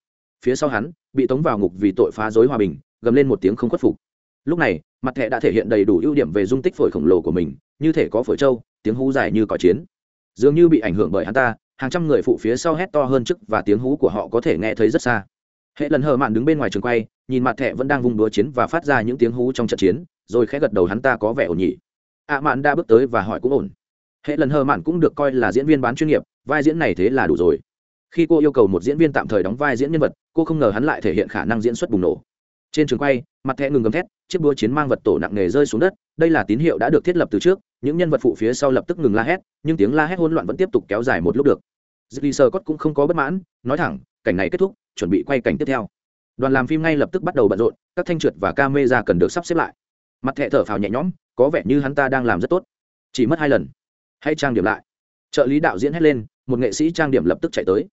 Phía sau hắn, bị tống vào ngục vì tội phá dối hòa bình, gầm lên một tiếng không khuất phục. Lúc này, mặt thẻ đã thể hiện đầy đủ ưu điểm về dung tích phổi khổng lồ của mình, như thể có phổi trâu, tiếng hú dài như còi chiến. Dường như bị ảnh hưởng bởi hắn ta, hàng trăm người phụ phía sau hét to hơn trước và tiếng hú của họ có thể nghe thấy rất xa. Hệ lần hờ mạn đứng bên ngoài trường quay, nhìn mặt thẻ vẫn đang vung đúa chiến và phát ra những tiếng hú trong trận chiến rồi khẽ gật đầu hắn ta có vẻ ổn nhỉ. Ạ mạn đã bước tới và hỏi cũng ổn. Hệ lần hờ mạn cũng được coi là diễn viên bán chuyên nghiệp, vai diễn này thế là đủ rồi. Khi cô yêu cầu một diễn viên tạm thời đóng vai diễn nhân vật, cô không ngờ hắn lại thể hiện khả năng diễn xuất bùng nổ. Trên trường quay, mặt thẻ ngừng gầm thét, chiếc búa chiến mang vật tổ nặng nề rơi xuống đất, đây là tín hiệu đã được thiết lập từ trước, những nhân vật phụ phía sau lập tức ngừng la hét, nhưng tiếng la hét hỗn loạn vẫn tiếp tục kéo dài một lúc được. Dì sơ cốt cũng không có bất mãn, nói thẳng, cảnh này kết thúc, chuẩn bị quay cảnh tiếp theo. Đoàn làm phim ngay lập tức bắt đầu bận rộn, các thanh trượt và ca mê ra cần được sắp xếp lại mặt thẹ thở phào nhẹ nhõm, có vẻ như hắn ta đang làm rất tốt. Chỉ mất hai lần. Hãy trang điểm lại. Trợ lý đạo diễn hét lên, một nghệ sĩ trang điểm lập tức chạy tới.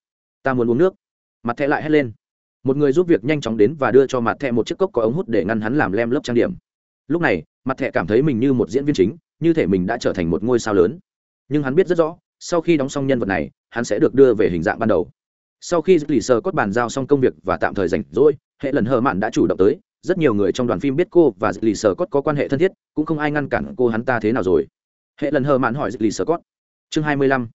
Ta muốn uống nước. Mặt thẹ lại hét lên. Một người giúp việc nhanh chóng đến và đưa cho mặt thẹ một chiếc cốc có ống hút để ngăn hắn làm lem lớp trang điểm. Lúc này, mặt thẹ cảm thấy mình như một diễn viên chính, như thể mình đã trở thành một ngôi sao lớn. Nhưng hắn biết rất rõ, sau khi đóng xong nhân vật này, hắn sẽ được đưa về hình dạng ban đầu. Sau khi lì sơ cốt bàn giao xong công việc và tạm thời rảnh rỗi, hệ lần hờ mạn đã chủ động tới rất nhiều người trong đoàn phim biết cô và lì sơ cốt có quan hệ thân thiết cũng không ai ngăn cản cô hắn ta thế nào rồi. Hệ lần hờ mạn hỏi lì sơ cốt. Chương hai mươi lăm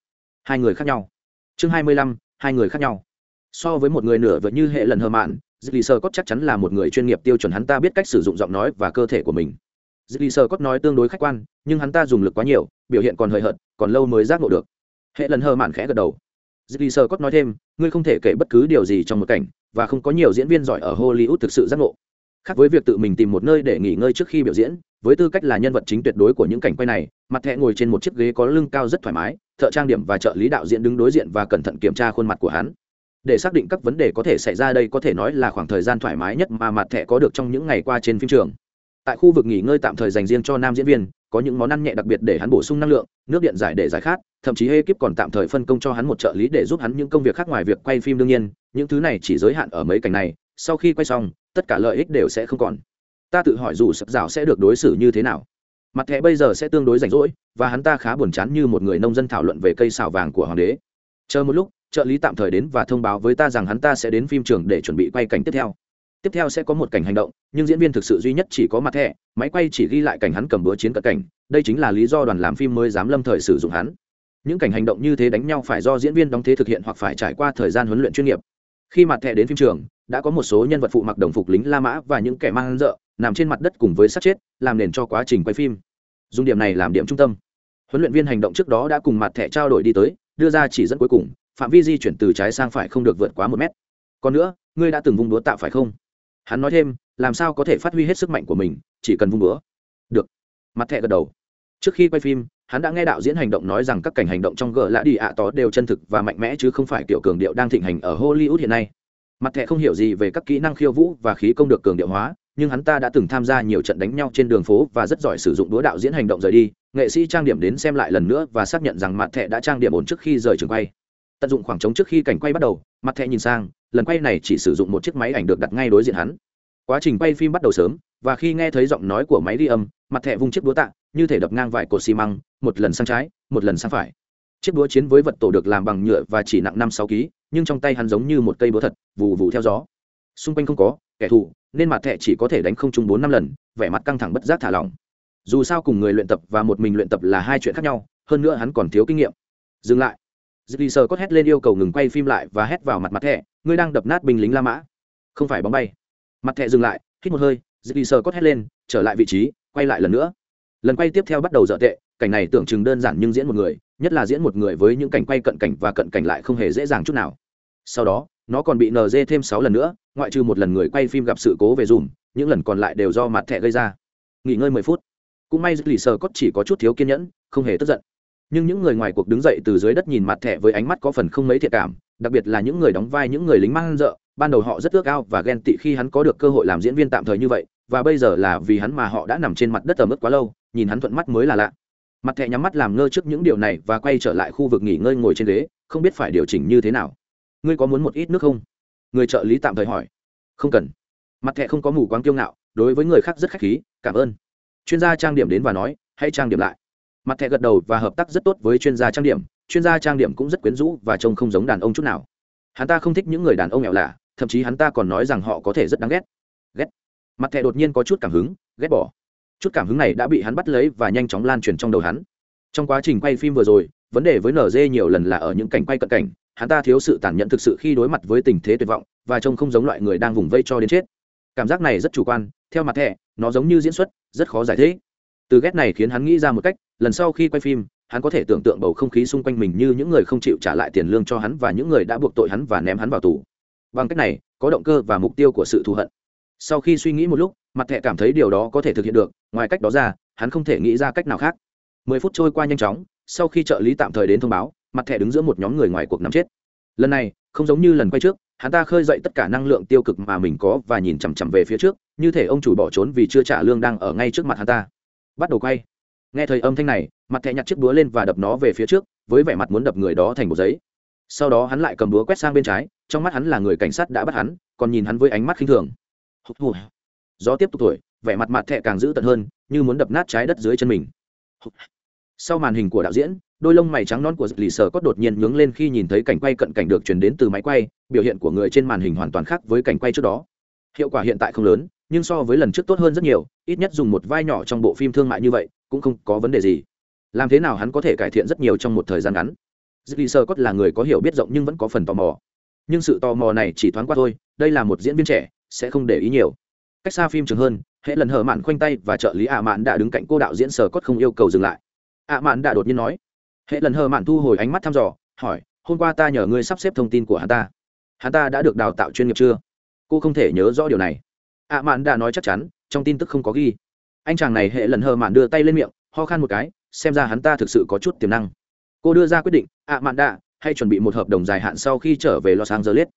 hai người khác nhau. Chương hai mươi lăm hai người khác nhau. So với một người nửa vợ như hệ lần hờ mạn lì sơ cốt chắc chắn là một người chuyên nghiệp tiêu chuẩn hắn ta biết cách sử dụng giọng nói và cơ thể của mình. Lì sơ cốt nói tương đối khách quan nhưng hắn ta dùng lực quá nhiều biểu hiện còn hời hợt còn lâu mới giác ngộ được. Hệ lần hờ mạn khẽ gật đầu. Dì Sơ Cốt nói thêm, ngươi không thể kể bất cứ điều gì trong một cảnh, và không có nhiều diễn viên giỏi ở Hollywood thực sự giác ngộ. Khác với việc tự mình tìm một nơi để nghỉ ngơi trước khi biểu diễn, với tư cách là nhân vật chính tuyệt đối của những cảnh quay này, mặt thẻ ngồi trên một chiếc ghế có lưng cao rất thoải mái, thợ trang điểm và trợ lý đạo diễn đứng đối diện và cẩn thận kiểm tra khuôn mặt của hắn. Để xác định các vấn đề có thể xảy ra đây có thể nói là khoảng thời gian thoải mái nhất mà mặt thẻ có được trong những ngày qua trên phim trường. Tại khu vực nghỉ ngơi tạm thời dành riêng cho nam diễn viên, có những món ăn nhẹ đặc biệt để hắn bổ sung năng lượng, nước điện giải để giải khát, thậm chí ekip còn tạm thời phân công cho hắn một trợ lý để giúp hắn những công việc khác ngoài việc quay phim đương nhiên những thứ này chỉ giới hạn ở mấy cảnh này sau khi quay xong tất cả lợi ích đều sẽ không còn. Ta tự hỏi dù sập rào sẽ được đối xử như thế nào. Mặt thẻ bây giờ sẽ tương đối rảnh rỗi, và hắn ta khá buồn chán như một người nông dân thảo luận về cây xào vàng của hoàng đế. Chờ một lúc, trợ lý tạm thời đến và thông báo với ta rằng hắn ta sẽ đến phim trường để chuẩn bị quay cảnh tiếp theo. Tiếp theo sẽ có một cảnh hành động, nhưng diễn viên thực sự duy nhất chỉ có mặt thẻ, máy quay chỉ ghi lại cảnh hắn cầm búa chiến cận cảnh, đây chính là lý do đoàn làm phim mới dám lâm thời sử dụng hắn. Những cảnh hành động như thế đánh nhau phải do diễn viên đóng thế thực hiện hoặc phải trải qua thời gian huấn luyện chuyên nghiệp. Khi mặt thẻ đến phim trường đã có một số nhân vật phụ mặc đồng phục lính la mã và những kẻ mang rợ nằm trên mặt đất cùng với sát chết, làm nền cho quá trình quay phim. Dùng điểm này làm điểm trung tâm. Huấn luyện viên hành động trước đó đã cùng mặt thẻ trao đổi đi tới, đưa ra chỉ dẫn cuối cùng, phạm vi di chuyển từ trái sang phải không được vượt quá một mét. Còn nữa, ngươi đã từng vung đúa tạo phải không? Hắn nói thêm, làm sao có thể phát huy hết sức mạnh của mình, chỉ cần vung đúa được. Mặt thẻ gật đầu. Trước khi quay phim, hắn đã nghe đạo diễn hành động nói rằng các cảnh hành động trong gờ lã đi ạ tó đều chân thực và mạnh mẽ chứ không phải kiểu cường điệu đang thịnh hành ở hollywood hiện nay mặt thẻ không hiểu gì về các kỹ năng khiêu vũ và khí công được cường điệu hóa, nhưng hắn ta đã từng tham gia nhiều trận đánh nhau trên đường phố và rất giỏi sử dụng đũa đạo diễn hành động rời đi. Nghệ sĩ trang điểm đến xem lại lần nữa và xác nhận rằng mặt thẻ đã trang điểm ổn trước khi rời trường quay. Tận dụng khoảng trống trước khi cảnh quay bắt đầu, mặt thẻ nhìn sang, lần quay này chỉ sử dụng một chiếc máy ảnh được đặt ngay đối diện hắn. Quá trình quay phim bắt đầu sớm, và khi nghe thấy giọng nói của máy ghi âm, mặt thẻ vung chiếc đũa tạ, như thể đập ngang vài cột xi măng, một lần sang trái, một lần sang phải chiếc đũa chiến với vật tổ được làm bằng nhựa và chỉ nặng năm sáu kg nhưng trong tay hắn giống như một cây búa thật, vù vù theo gió. Xung quanh không có, kẻ thù, nên mặt thẻ chỉ có thể đánh không chung bốn năm lần, vẻ mặt căng thẳng bất giác thả lỏng. Dù sao cùng người luyện tập và một mình luyện tập là hai chuyện khác nhau, hơn nữa hắn còn thiếu kinh nghiệm. Dừng lại. Dì sờ có hét lên yêu cầu ngừng quay phim lại và hét vào mặt mặt thẻ, ngươi đang đập nát binh lính la mã. Không phải bóng bay. Mặt thẻ dừng lại, hít một hơi dì sờ có hét lên, trở lại vị trí, quay lại lần nữa. Lần quay tiếp theo bắt đầu dở tệ, cảnh này tưởng chừng đơn giản nhưng diễn một người nhất là diễn một người với những cảnh quay cận cảnh và cận cảnh lại không hề dễ dàng chút nào. Sau đó, nó còn bị nd thêm sáu lần nữa, ngoại trừ một lần người quay phim gặp sự cố về dùm, những lần còn lại đều do mặt thẻ gây ra. Nghỉ ngơi mười phút. Cũng may lì sờ cốt chỉ có chút thiếu kiên nhẫn, không hề tức giận. Nhưng những người ngoài cuộc đứng dậy từ dưới đất nhìn mặt thẻ với ánh mắt có phần không mấy thiệt cảm, đặc biệt là những người đóng vai những người lính mang rợ ban đầu họ rất ước ao và ghen tị khi hắn có được cơ hội làm diễn viên tạm thời như vậy, và bây giờ là vì hắn mà họ đã nằm trên mặt đất ở mức quá lâu, nhìn hắn thuận mắt mới là lạ mặt thẹ nhắm mắt làm ngơ trước những điều này và quay trở lại khu vực nghỉ ngơi ngồi trên ghế, không biết phải điều chỉnh như thế nào. Ngươi có muốn một ít nước không? Người trợ lý tạm thời hỏi. Không cần. Mặt thẹ không có mù quáng kiêu ngạo, đối với người khác rất khách khí, cảm ơn. Chuyên gia trang điểm đến và nói, hãy trang điểm lại. Mặt thẹ gật đầu và hợp tác rất tốt với chuyên gia trang điểm, chuyên gia trang điểm cũng rất quyến rũ và trông không giống đàn ông chút nào. Hắn ta không thích những người đàn ông nghèo lạ, thậm chí hắn ta còn nói rằng họ có thể rất đáng ghét. Ghét. Mặt thẹ đột nhiên có chút cảm hứng, ghét bỏ chút cảm hứng này đã bị hắn bắt lấy và nhanh chóng lan truyền trong đầu hắn. Trong quá trình quay phim vừa rồi, vấn đề với nz nhiều lần là ở những cảnh quay cận cảnh, hắn ta thiếu sự tàn nhẫn thực sự khi đối mặt với tình thế tuyệt vọng và trông không giống loại người đang vùng vây cho đến chết. Cảm giác này rất chủ quan, theo mặt thẻ, nó giống như diễn xuất, rất khó giải thích. Từ ghét này khiến hắn nghĩ ra một cách, lần sau khi quay phim, hắn có thể tưởng tượng bầu không khí xung quanh mình như những người không chịu trả lại tiền lương cho hắn và những người đã buộc tội hắn và ném hắn vào tù. Bằng cách này, có động cơ và mục tiêu của sự thù hận. Sau khi suy nghĩ một lúc mặt thẻ cảm thấy điều đó có thể thực hiện được, ngoài cách đó ra, hắn không thể nghĩ ra cách nào khác. Mười phút trôi qua nhanh chóng, sau khi trợ lý tạm thời đến thông báo, mặt thẻ đứng giữa một nhóm người ngoài cuộc nắm chết. Lần này, không giống như lần quay trước, hắn ta khơi dậy tất cả năng lượng tiêu cực mà mình có và nhìn chằm chằm về phía trước, như thể ông chủ bỏ trốn vì chưa trả lương đang ở ngay trước mặt hắn ta. Bắt đầu quay. Nghe thấy âm thanh này, mặt thẻ nhặt chiếc búa lên và đập nó về phía trước, với vẻ mặt muốn đập người đó thành một giấy. Sau đó hắn lại cầm búa quét sang bên trái, trong mắt hắn là người cảnh sát đã bắt hắn, còn nhìn hắn với ánh mắt khinh thường gió tiếp tục thổi, vẻ mặt mặt thẹ càng dữ tận hơn, như muốn đập nát trái đất dưới chân mình. Sau màn hình của đạo diễn, đôi lông mày trắng non của lì sờ cốt đột nhiên nhướng lên khi nhìn thấy cảnh quay cận cảnh được chuyển đến từ máy quay, biểu hiện của người trên màn hình hoàn toàn khác với cảnh quay trước đó. Hiệu quả hiện tại không lớn, nhưng so với lần trước tốt hơn rất nhiều, ít nhất dùng một vai nhỏ trong bộ phim thương mại như vậy, cũng không có vấn đề gì. Làm thế nào hắn có thể cải thiện rất nhiều trong một thời gian ngắn? Lì sờ cốt là người có hiểu biết rộng nhưng vẫn có phần tò mò. Nhưng sự tò mò này chỉ thoáng qua thôi, đây là một diễn viên trẻ, sẽ không để ý nhiều cách xa phim trường hơn, hệ lần hờ mạn khoanh tay và trợ lý ạ mạn đã đứng cạnh cô đạo diễn sờ cốt không yêu cầu dừng lại. Ạ mạn đã đột nhiên nói. Hệ lần hờ mạn thu hồi ánh mắt thăm dò, hỏi, hôm qua ta nhờ ngươi sắp xếp thông tin của hắn ta. Hắn ta đã được đào tạo chuyên nghiệp chưa? Cô không thể nhớ rõ điều này. Ạ mạn đã nói chắc chắn, trong tin tức không có ghi. Anh chàng này hệ lần hờ mạn đưa tay lên miệng, ho khan một cái, xem ra hắn ta thực sự có chút tiềm năng. Cô đưa ra quyết định, ạ mạn đã hay chuẩn bị một hợp đồng dài hạn sau khi trở về los angeles.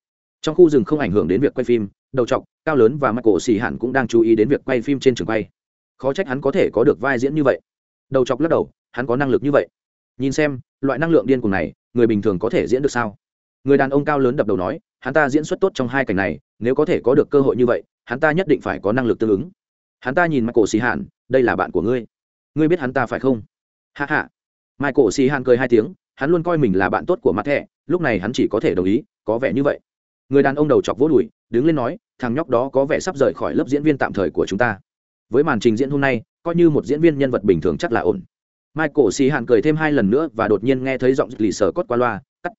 Trong khu rừng không ảnh hưởng đến việc quay phim đầu trọc cao lớn và michael xì hẳn cũng đang chú ý đến việc quay phim trên trường quay. Khó trách hắn có thể có được vai diễn như vậy. Đầu chọc lắc đầu, hắn có năng lực như vậy. Nhìn xem, loại năng lượng điên cuồng này, người bình thường có thể diễn được sao? Người đàn ông cao lớn đập đầu nói, hắn ta diễn xuất tốt trong hai cảnh này, nếu có thể có được cơ hội như vậy, hắn ta nhất định phải có năng lực tương ứng. Hắn ta nhìn michael xì hẳn, đây là bạn của ngươi. Ngươi biết hắn ta phải không? Hạ hạ michael xì hẳn cười hai tiếng, hắn luôn coi mình là bạn tốt của mặt thẻ, lúc này hắn chỉ có thể đồng ý, có vẻ như vậy. Người đàn ông đầu chọc vỗ đùi đứng lên nói, thằng nhóc đó có vẻ sắp rời khỏi lớp diễn viên tạm thời của chúng ta. Với màn trình diễn hôm nay, coi như một diễn viên nhân vật bình thường chắc là ổn. Michael xì hạn cười thêm hai lần nữa và đột nhiên nghe thấy giọng lì sờ cốt qua loa, cắt.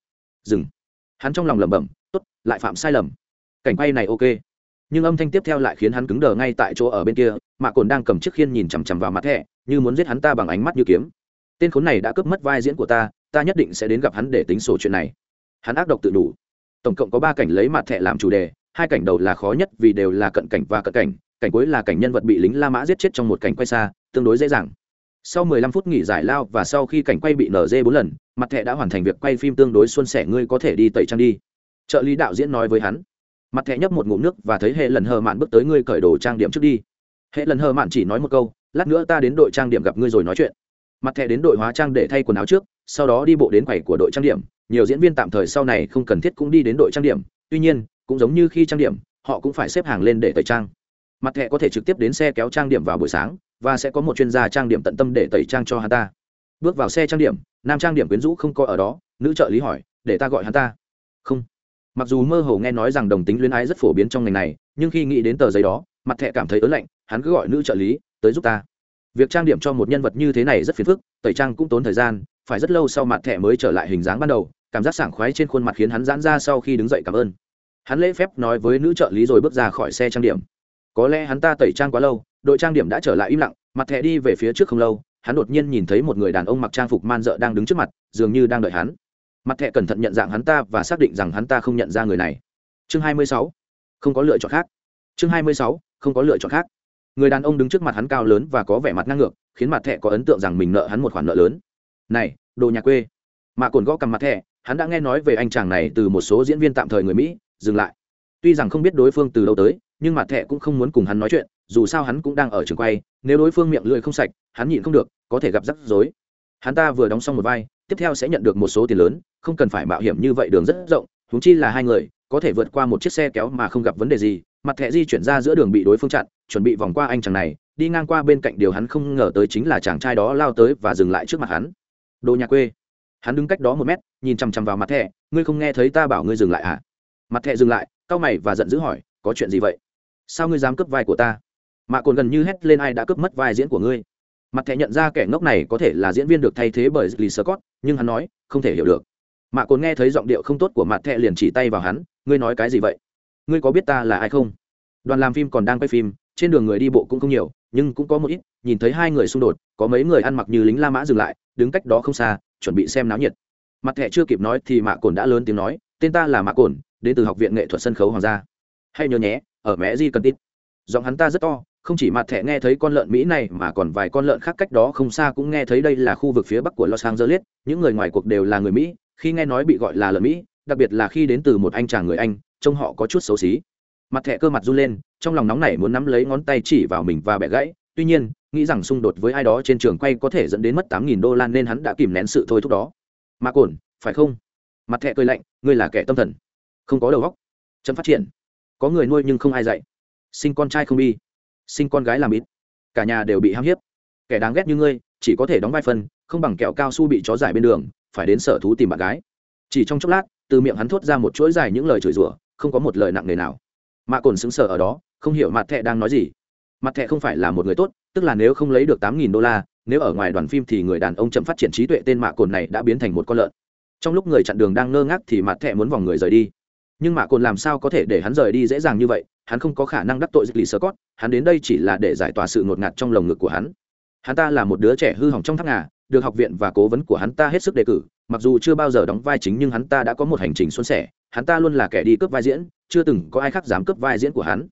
Dừng. Hắn trong lòng lẩm bẩm, tốt, lại phạm sai lầm. Cảnh quay này ok. Nhưng âm thanh tiếp theo lại khiến hắn cứng đờ ngay tại chỗ ở bên kia mạ cồn đang cầm chiếc khiên nhìn chằm chằm vào mặt thẹ như muốn giết hắn ta bằng ánh mắt như kiếm. Tên khốn này đã cướp mất vai diễn của ta ta nhất định sẽ đến gặp hắn để tính sổ chuyện này. Hắn ác độc tự đủ. Tổng cộng có ba cảnh lấy mặt thẹ làm chủ đề hai cảnh đầu là khó nhất vì đều là cận cảnh và cận cảnh cảnh cuối là cảnh nhân vật bị lính la mã giết chết trong một cảnh quay xa, tương đối dễ dàng. Sau 15 phút nghỉ giải lao và sau khi cảnh quay bị nở dê bốn lần, mặt thẻ đã hoàn thành việc quay phim tương đối xuân sẻ, ngươi có thể đi tẩy trang đi. Trợ lý đạo diễn nói với hắn. Mặt thẻ nhấp một ngụm nước và thấy hệ lần hờ mạn bước tới ngươi cởi đồ trang điểm trước đi. Hệ lần hờ mạn chỉ nói một câu, lát nữa ta đến đội trang điểm gặp ngươi rồi nói chuyện. Mặt thẻ đến đội hóa trang để thay quần áo trước, sau đó đi bộ đến quầy của đội trang điểm. Nhiều diễn viên tạm thời sau này không cần thiết cũng đi đến đội trang điểm. Tuy nhiên cũng giống như khi trang điểm, họ cũng phải xếp hàng lên để tẩy trang. Mặt thẻ có thể trực tiếp đến xe kéo trang điểm vào buổi sáng, và sẽ có một chuyên gia trang điểm tận tâm để tẩy trang cho hắn ta. Bước vào xe trang điểm, nam trang điểm quyến rũ không coi ở đó, nữ trợ lý hỏi, để ta gọi hắn ta. Không. Mặc dù mơ hồ nghe nói rằng đồng tính luyến ái rất phổ biến trong ngành này, nhưng khi nghĩ đến tờ giấy đó, mặt thẻ cảm thấy ớn lạnh, hắn cứ gọi nữ trợ lý, tới giúp ta. Việc trang điểm cho một nhân vật như thế này rất phiền phức, tẩy trang cũng tốn thời gian, phải rất lâu sau mặt thẻ mới trở lại hình dáng ban đầu, cảm giác sảng khoái trên khuôn mặt khiến hắn giãn ra sau khi đứng dậy cảm ơn hắn lễ phép nói với nữ trợ lý rồi bước ra khỏi xe trang điểm. Có lẽ hắn ta tẩy trang quá lâu, đội trang điểm đã trở lại im lặng, mặt thẻ đi về phía trước không lâu, hắn đột nhiên nhìn thấy một người đàn ông mặc trang phục man dợ đang đứng trước mặt, dường như đang đợi hắn. Mặt thẻ cẩn thận nhận dạng hắn ta và xác định rằng hắn ta không nhận ra người này. Chương 26. không có lựa chọn khác. Chương 26. không có lựa chọn khác. Người đàn ông đứng trước mặt hắn cao lớn và có vẻ mặt ngang ngược, khiến mặt thẻ có ấn tượng rằng mình nợ hắn một khoản nợ lớn. Này, đồ nhà quê. Mà cồn gõ cầm mặt thẻ, hắn đã nghe nói về anh chàng này từ một số diễn viên tạm thời người mỹ dừng lại. Tuy rằng không biết đối phương từ đâu tới, nhưng mặt thẻ cũng không muốn cùng hắn nói chuyện, dù sao hắn cũng đang ở trường quay, nếu đối phương miệng lưỡi không sạch, hắn nhịn không được, có thể gặp rắc rối. Hắn ta vừa đóng xong một vai, tiếp theo sẽ nhận được một số tiền lớn, không cần phải mạo hiểm như vậy đường rất rộng húng chi là hai người, có thể vượt qua một chiếc xe kéo mà không gặp vấn đề gì. Mặt thẻ di chuyển ra giữa đường bị đối phương chặn, chuẩn bị vòng qua anh chàng này, đi ngang qua bên cạnh điều hắn không ngờ tới chính là chàng trai đó lao tới và dừng lại trước mặt hắn. Đồ nhà quê. Hắn đứng cách đó một mét, nhìn chằm chằm vào mặt thẻ ngươi không nghe thấy ta bảo ngươi dừng lại à? Mặt Thẹ dừng lại, cau mày và giận dữ hỏi, có chuyện gì vậy? Sao ngươi dám cướp vai của ta? Mạ cồn gần như hét lên ai đã cướp mất vai diễn của ngươi. Mặt Thẹ nhận ra kẻ ngốc này có thể là diễn viên được thay thế bởi lee scott, nhưng hắn nói, không thể hiểu được. Mạ cồn nghe thấy giọng điệu không tốt của mặt Thẹ liền chỉ tay vào hắn, ngươi nói cái gì vậy? Ngươi có biết ta là ai không? Đoàn làm phim còn đang quay phim, trên đường người đi bộ cũng không nhiều, nhưng cũng có một ít, nhìn thấy hai người xung đột, có mấy người ăn mặc như lính la mã dừng lại, đứng cách đó không xa, chuẩn bị xem náo nhiệt. Mặt Thẹ chưa kịp nói thì mạ cồn đã lớn tiếng nói, tên ta là mạ cồn đến từ học viện nghệ thuật sân khấu hoàng gia. Hay nhớ nhé, ở mẹ di cần tít. Giọng hắn ta rất to, không chỉ mặt thẻ nghe thấy con lợn mỹ này mà còn vài con lợn khác cách đó không xa cũng nghe thấy đây là khu vực phía bắc của los angeles, những người ngoài cuộc đều là người mỹ, khi nghe nói bị gọi là lợn mỹ, đặc biệt là khi đến từ một anh chàng người anh, trông họ có chút xấu xí. Mặt thẻ cơ mặt run lên, trong lòng nóng này muốn nắm lấy ngón tay chỉ vào mình và bẻ gãy, tuy nhiên, nghĩ rằng xung đột với ai đó trên trường quay có thể dẫn đến mất tám nghìn đô la nên hắn đã kìm nén sự thôi thúc đó. Mà cồn phải không? Mặt thẻ cười lạnh, ngươi là kẻ tâm thần không có đầu óc. Chấm phát triển. Có người nuôi nhưng không ai dạy. Sinh con trai không bi. Sinh con gái làm ít cả nhà đều bị hãm hiếp. Kẻ đáng ghét như ngươi, chỉ có thể đóng vai phân, không bằng kẹo cao su bị chó giải bên đường, phải đến sở thú tìm bạn gái. Chỉ trong chốc lát, từ miệng hắn thốt ra một chuỗi dài những lời chửi rủa, không có một lời nặng nề nào. Mạ cồn xứng sở ở đó, không hiểu mặt thẹ đang nói gì. Mặt thẹ không phải là một người tốt, tức là nếu không lấy được tám nghìn đô la, nếu ở ngoài đoàn phim thì người đàn ông chậm phát triển trí tuệ tên mạ cồn này đã biến thành một con lợn. Trong lúc người chặn đường đang ngơ ngác thì mặt thẹ muốn vòng người rời đi nhưng mạ cồn làm sao có thể để hắn rời đi dễ dàng như vậy? Hắn không có khả năng đắc tội dịch lì sơ cót. Hắn đến đây chỉ là để giải tỏa sự ngột ngạt trong lồng ngực của hắn. Hắn ta là một đứa trẻ hư hỏng trong tháp ngà, được học viện và cố vấn của hắn ta hết sức đề cử. Mặc dù chưa bao giờ đóng vai chính nhưng hắn ta đã có một hành trình xuân sẻ. Hắn ta luôn là kẻ đi cướp vai diễn, chưa từng có ai khác dám cướp vai diễn của hắn.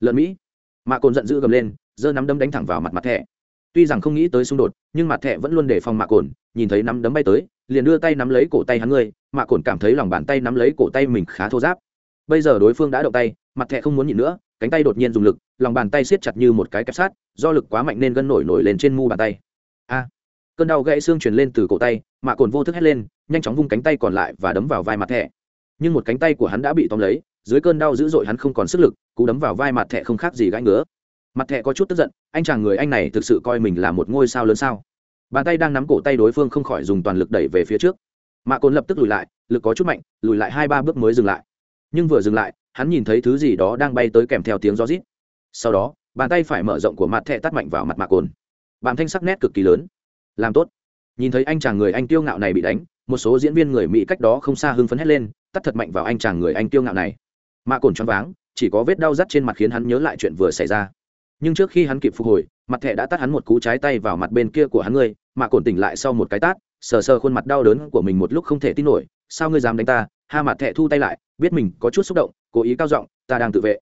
Lợn mỹ. Mạ cồn giận dữ gầm lên, giơ nắm đấm đánh thẳng vào mặt mặt thẹ tuy rằng không nghĩ tới xung đột, nhưng mặt thẹ vẫn luôn đề phòng mạ cồn nhìn thấy nắm đấm bay tới, liền đưa tay nắm lấy cổ tay hắn ngươi mạ cồn cảm thấy lòng bàn tay nắm lấy cổ tay mình khá thô giáp. Bây giờ đối phương đã động tay, mặt thẻ không muốn nhịn nữa, cánh tay đột nhiên dùng lực, lòng bàn tay siết chặt như một cái kẹp sát, do lực quá mạnh nên gân nổi nổi lên trên mu bàn tay. A! Cơn đau gãy xương truyền lên từ cổ tay mạ cồn vô thức hét lên, nhanh chóng vung cánh tay còn lại và đấm vào vai mặt thẻ. Nhưng một cánh tay của hắn đã bị tóm lấy, dưới cơn đau dữ dội hắn không còn sức lực, cú đấm vào vai mặt thẻ không khác gì gãi ngứa. Mặt thẻ có chút tức giận, anh chàng người anh này thực sự coi mình là một ngôi sao lớn sao? Bàn tay đang nắm cổ tay đối phương không khỏi dùng toàn lực đẩy về phía trước mạ cồn lập tức lùi lại, lực có chút mạnh, lùi lại hai ba bước mới dừng lại. Nhưng vừa dừng lại, hắn nhìn thấy thứ gì đó đang bay tới kèm theo tiếng gió rít. Sau đó, bàn tay phải mở rộng của mặt thẹ tắt mạnh vào mặt mạ cồn bàn thanh sắc nét cực kỳ lớn. Làm tốt. Nhìn thấy anh chàng người anh tiêu ngạo này bị đánh, một số diễn viên người mỹ cách đó không xa hưng phấn hét lên, tắt thật mạnh vào anh chàng người anh tiêu ngạo này. Mạ cồn choáng váng, chỉ có vết đau rắt trên mặt khiến hắn nhớ lại chuyện vừa xảy ra. Nhưng trước khi hắn kịp phục hồi, mặt thẹ đã tắt hắn một cú trái tay vào mặt bên kia của hắn ngươi, mạ cồn tỉnh lại sau một cái tát sờ sờ khuôn mặt đau đớn của mình một lúc không thể tin nổi, sao ngươi dám đánh ta? Ha mặt thẹ thu tay lại, biết mình có chút xúc động, cố ý cao giọng, ta đang tự vệ.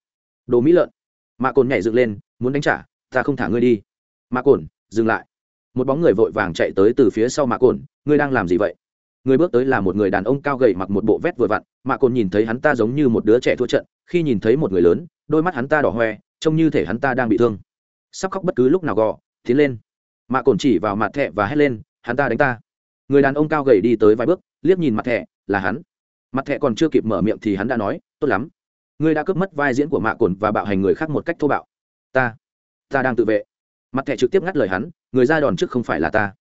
Đồ mỹ lợn. Mạ cồn nhảy dựng lên, muốn đánh trả, ta không thả ngươi đi. Mạ cồn dừng lại. Một bóng người vội vàng chạy tới từ phía sau mạ cồn ngươi đang làm gì vậy? Người bước tới là một người đàn ông cao gầy mặc một bộ vét vừa vặn mạ cồn nhìn thấy hắn ta giống như một đứa trẻ thua trận, khi nhìn thấy một người lớn, đôi mắt hắn ta đỏ hoe, trông như thể hắn ta đang bị thương. Sắp khóc bất cứ lúc nào gò, tiến lên. Mạ cồn chỉ vào mặt thẹ và hét lên, hắn ta đánh ta người đàn ông cao gầy đi tới vài bước, liếc nhìn mặt thẹ là hắn. Mặt thẹ còn chưa kịp mở miệng thì hắn đã nói, tốt lắm. Ngươi đã cướp mất vai diễn của mạ cồn và bạo hành người khác một cách thô bạo. Ta ta đang tự vệ. Mặt thẹ trực tiếp ngắt lời hắn, người ra đòn trước không phải là ta.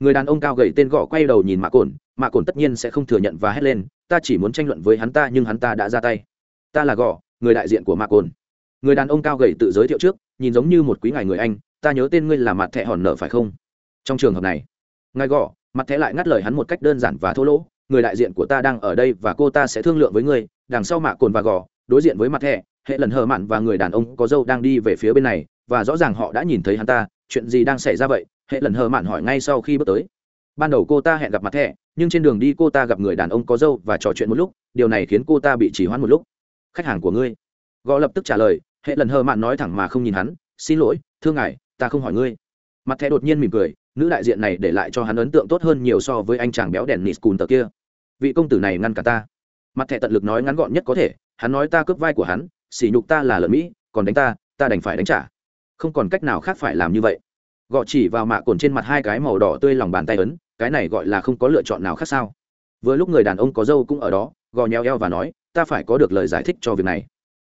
Người đàn ông cao gầy tên gõ quay đầu nhìn mạ cồn mạ cồn tất nhiên sẽ không thừa nhận và hét lên, ta chỉ muốn tranh luận với hắn ta, nhưng hắn ta đã ra tay. Ta là gõ người đại diện của mạ cồn người đàn ông cao gầy tự giới thiệu trước, nhìn giống như một quý ngài người anh, ta nhớ tên ngươi là mặt thẹ hòn nợ phải không? Trong trường hợp này, ngài gõ mặt thẻ lại ngắt lời hắn một cách đơn giản và thô lỗ người đại diện của ta đang ở đây và cô ta sẽ thương lượng với ngươi đằng sau mạ cồn và gò đối diện với mặt thẻ, hệ lần hờ mặn và người đàn ông có dâu đang đi về phía bên này và rõ ràng họ đã nhìn thấy hắn ta chuyện gì đang xảy ra vậy? Hệ lần hờ mặn hỏi ngay sau khi bước tới. Ban đầu cô ta hẹn gặp mặt thẻ, nhưng trên đường đi cô ta gặp người đàn ông có dâu và trò chuyện một lúc điều này khiến cô ta bị chỉ hoãn một lúc. Khách hàng của ngươi? Gò lập tức trả lời hệ lần hờ mạn nói thẳng mà không nhìn hắn xin lỗi thương ngài ta không hỏi ngươi. Mặt thẻ đột nhiên mỉm cười nữ đại diện này để lại cho hắn ấn tượng tốt hơn nhiều so với anh chàng béo đèn nịt cùn tờ kia. Vị công tử này ngăn cả ta. Mặt thẻ tận lực nói ngắn gọn nhất có thể, hắn nói ta cướp vai của hắn, sỉ nhục ta là lợn mỹ, còn đánh ta ta đành phải đánh trả. Không còn cách nào khác phải làm như vậy. Gọ chỉ vào mạ cồn trên mặt hai cái màu đỏ tươi lòng bàn tay ấn, cái này gọi là không có lựa chọn nào khác sao. Vừa lúc người đàn ông có dâu cũng ở đó, gò nheo eo và nói, ta phải có được lời giải thích cho việc này.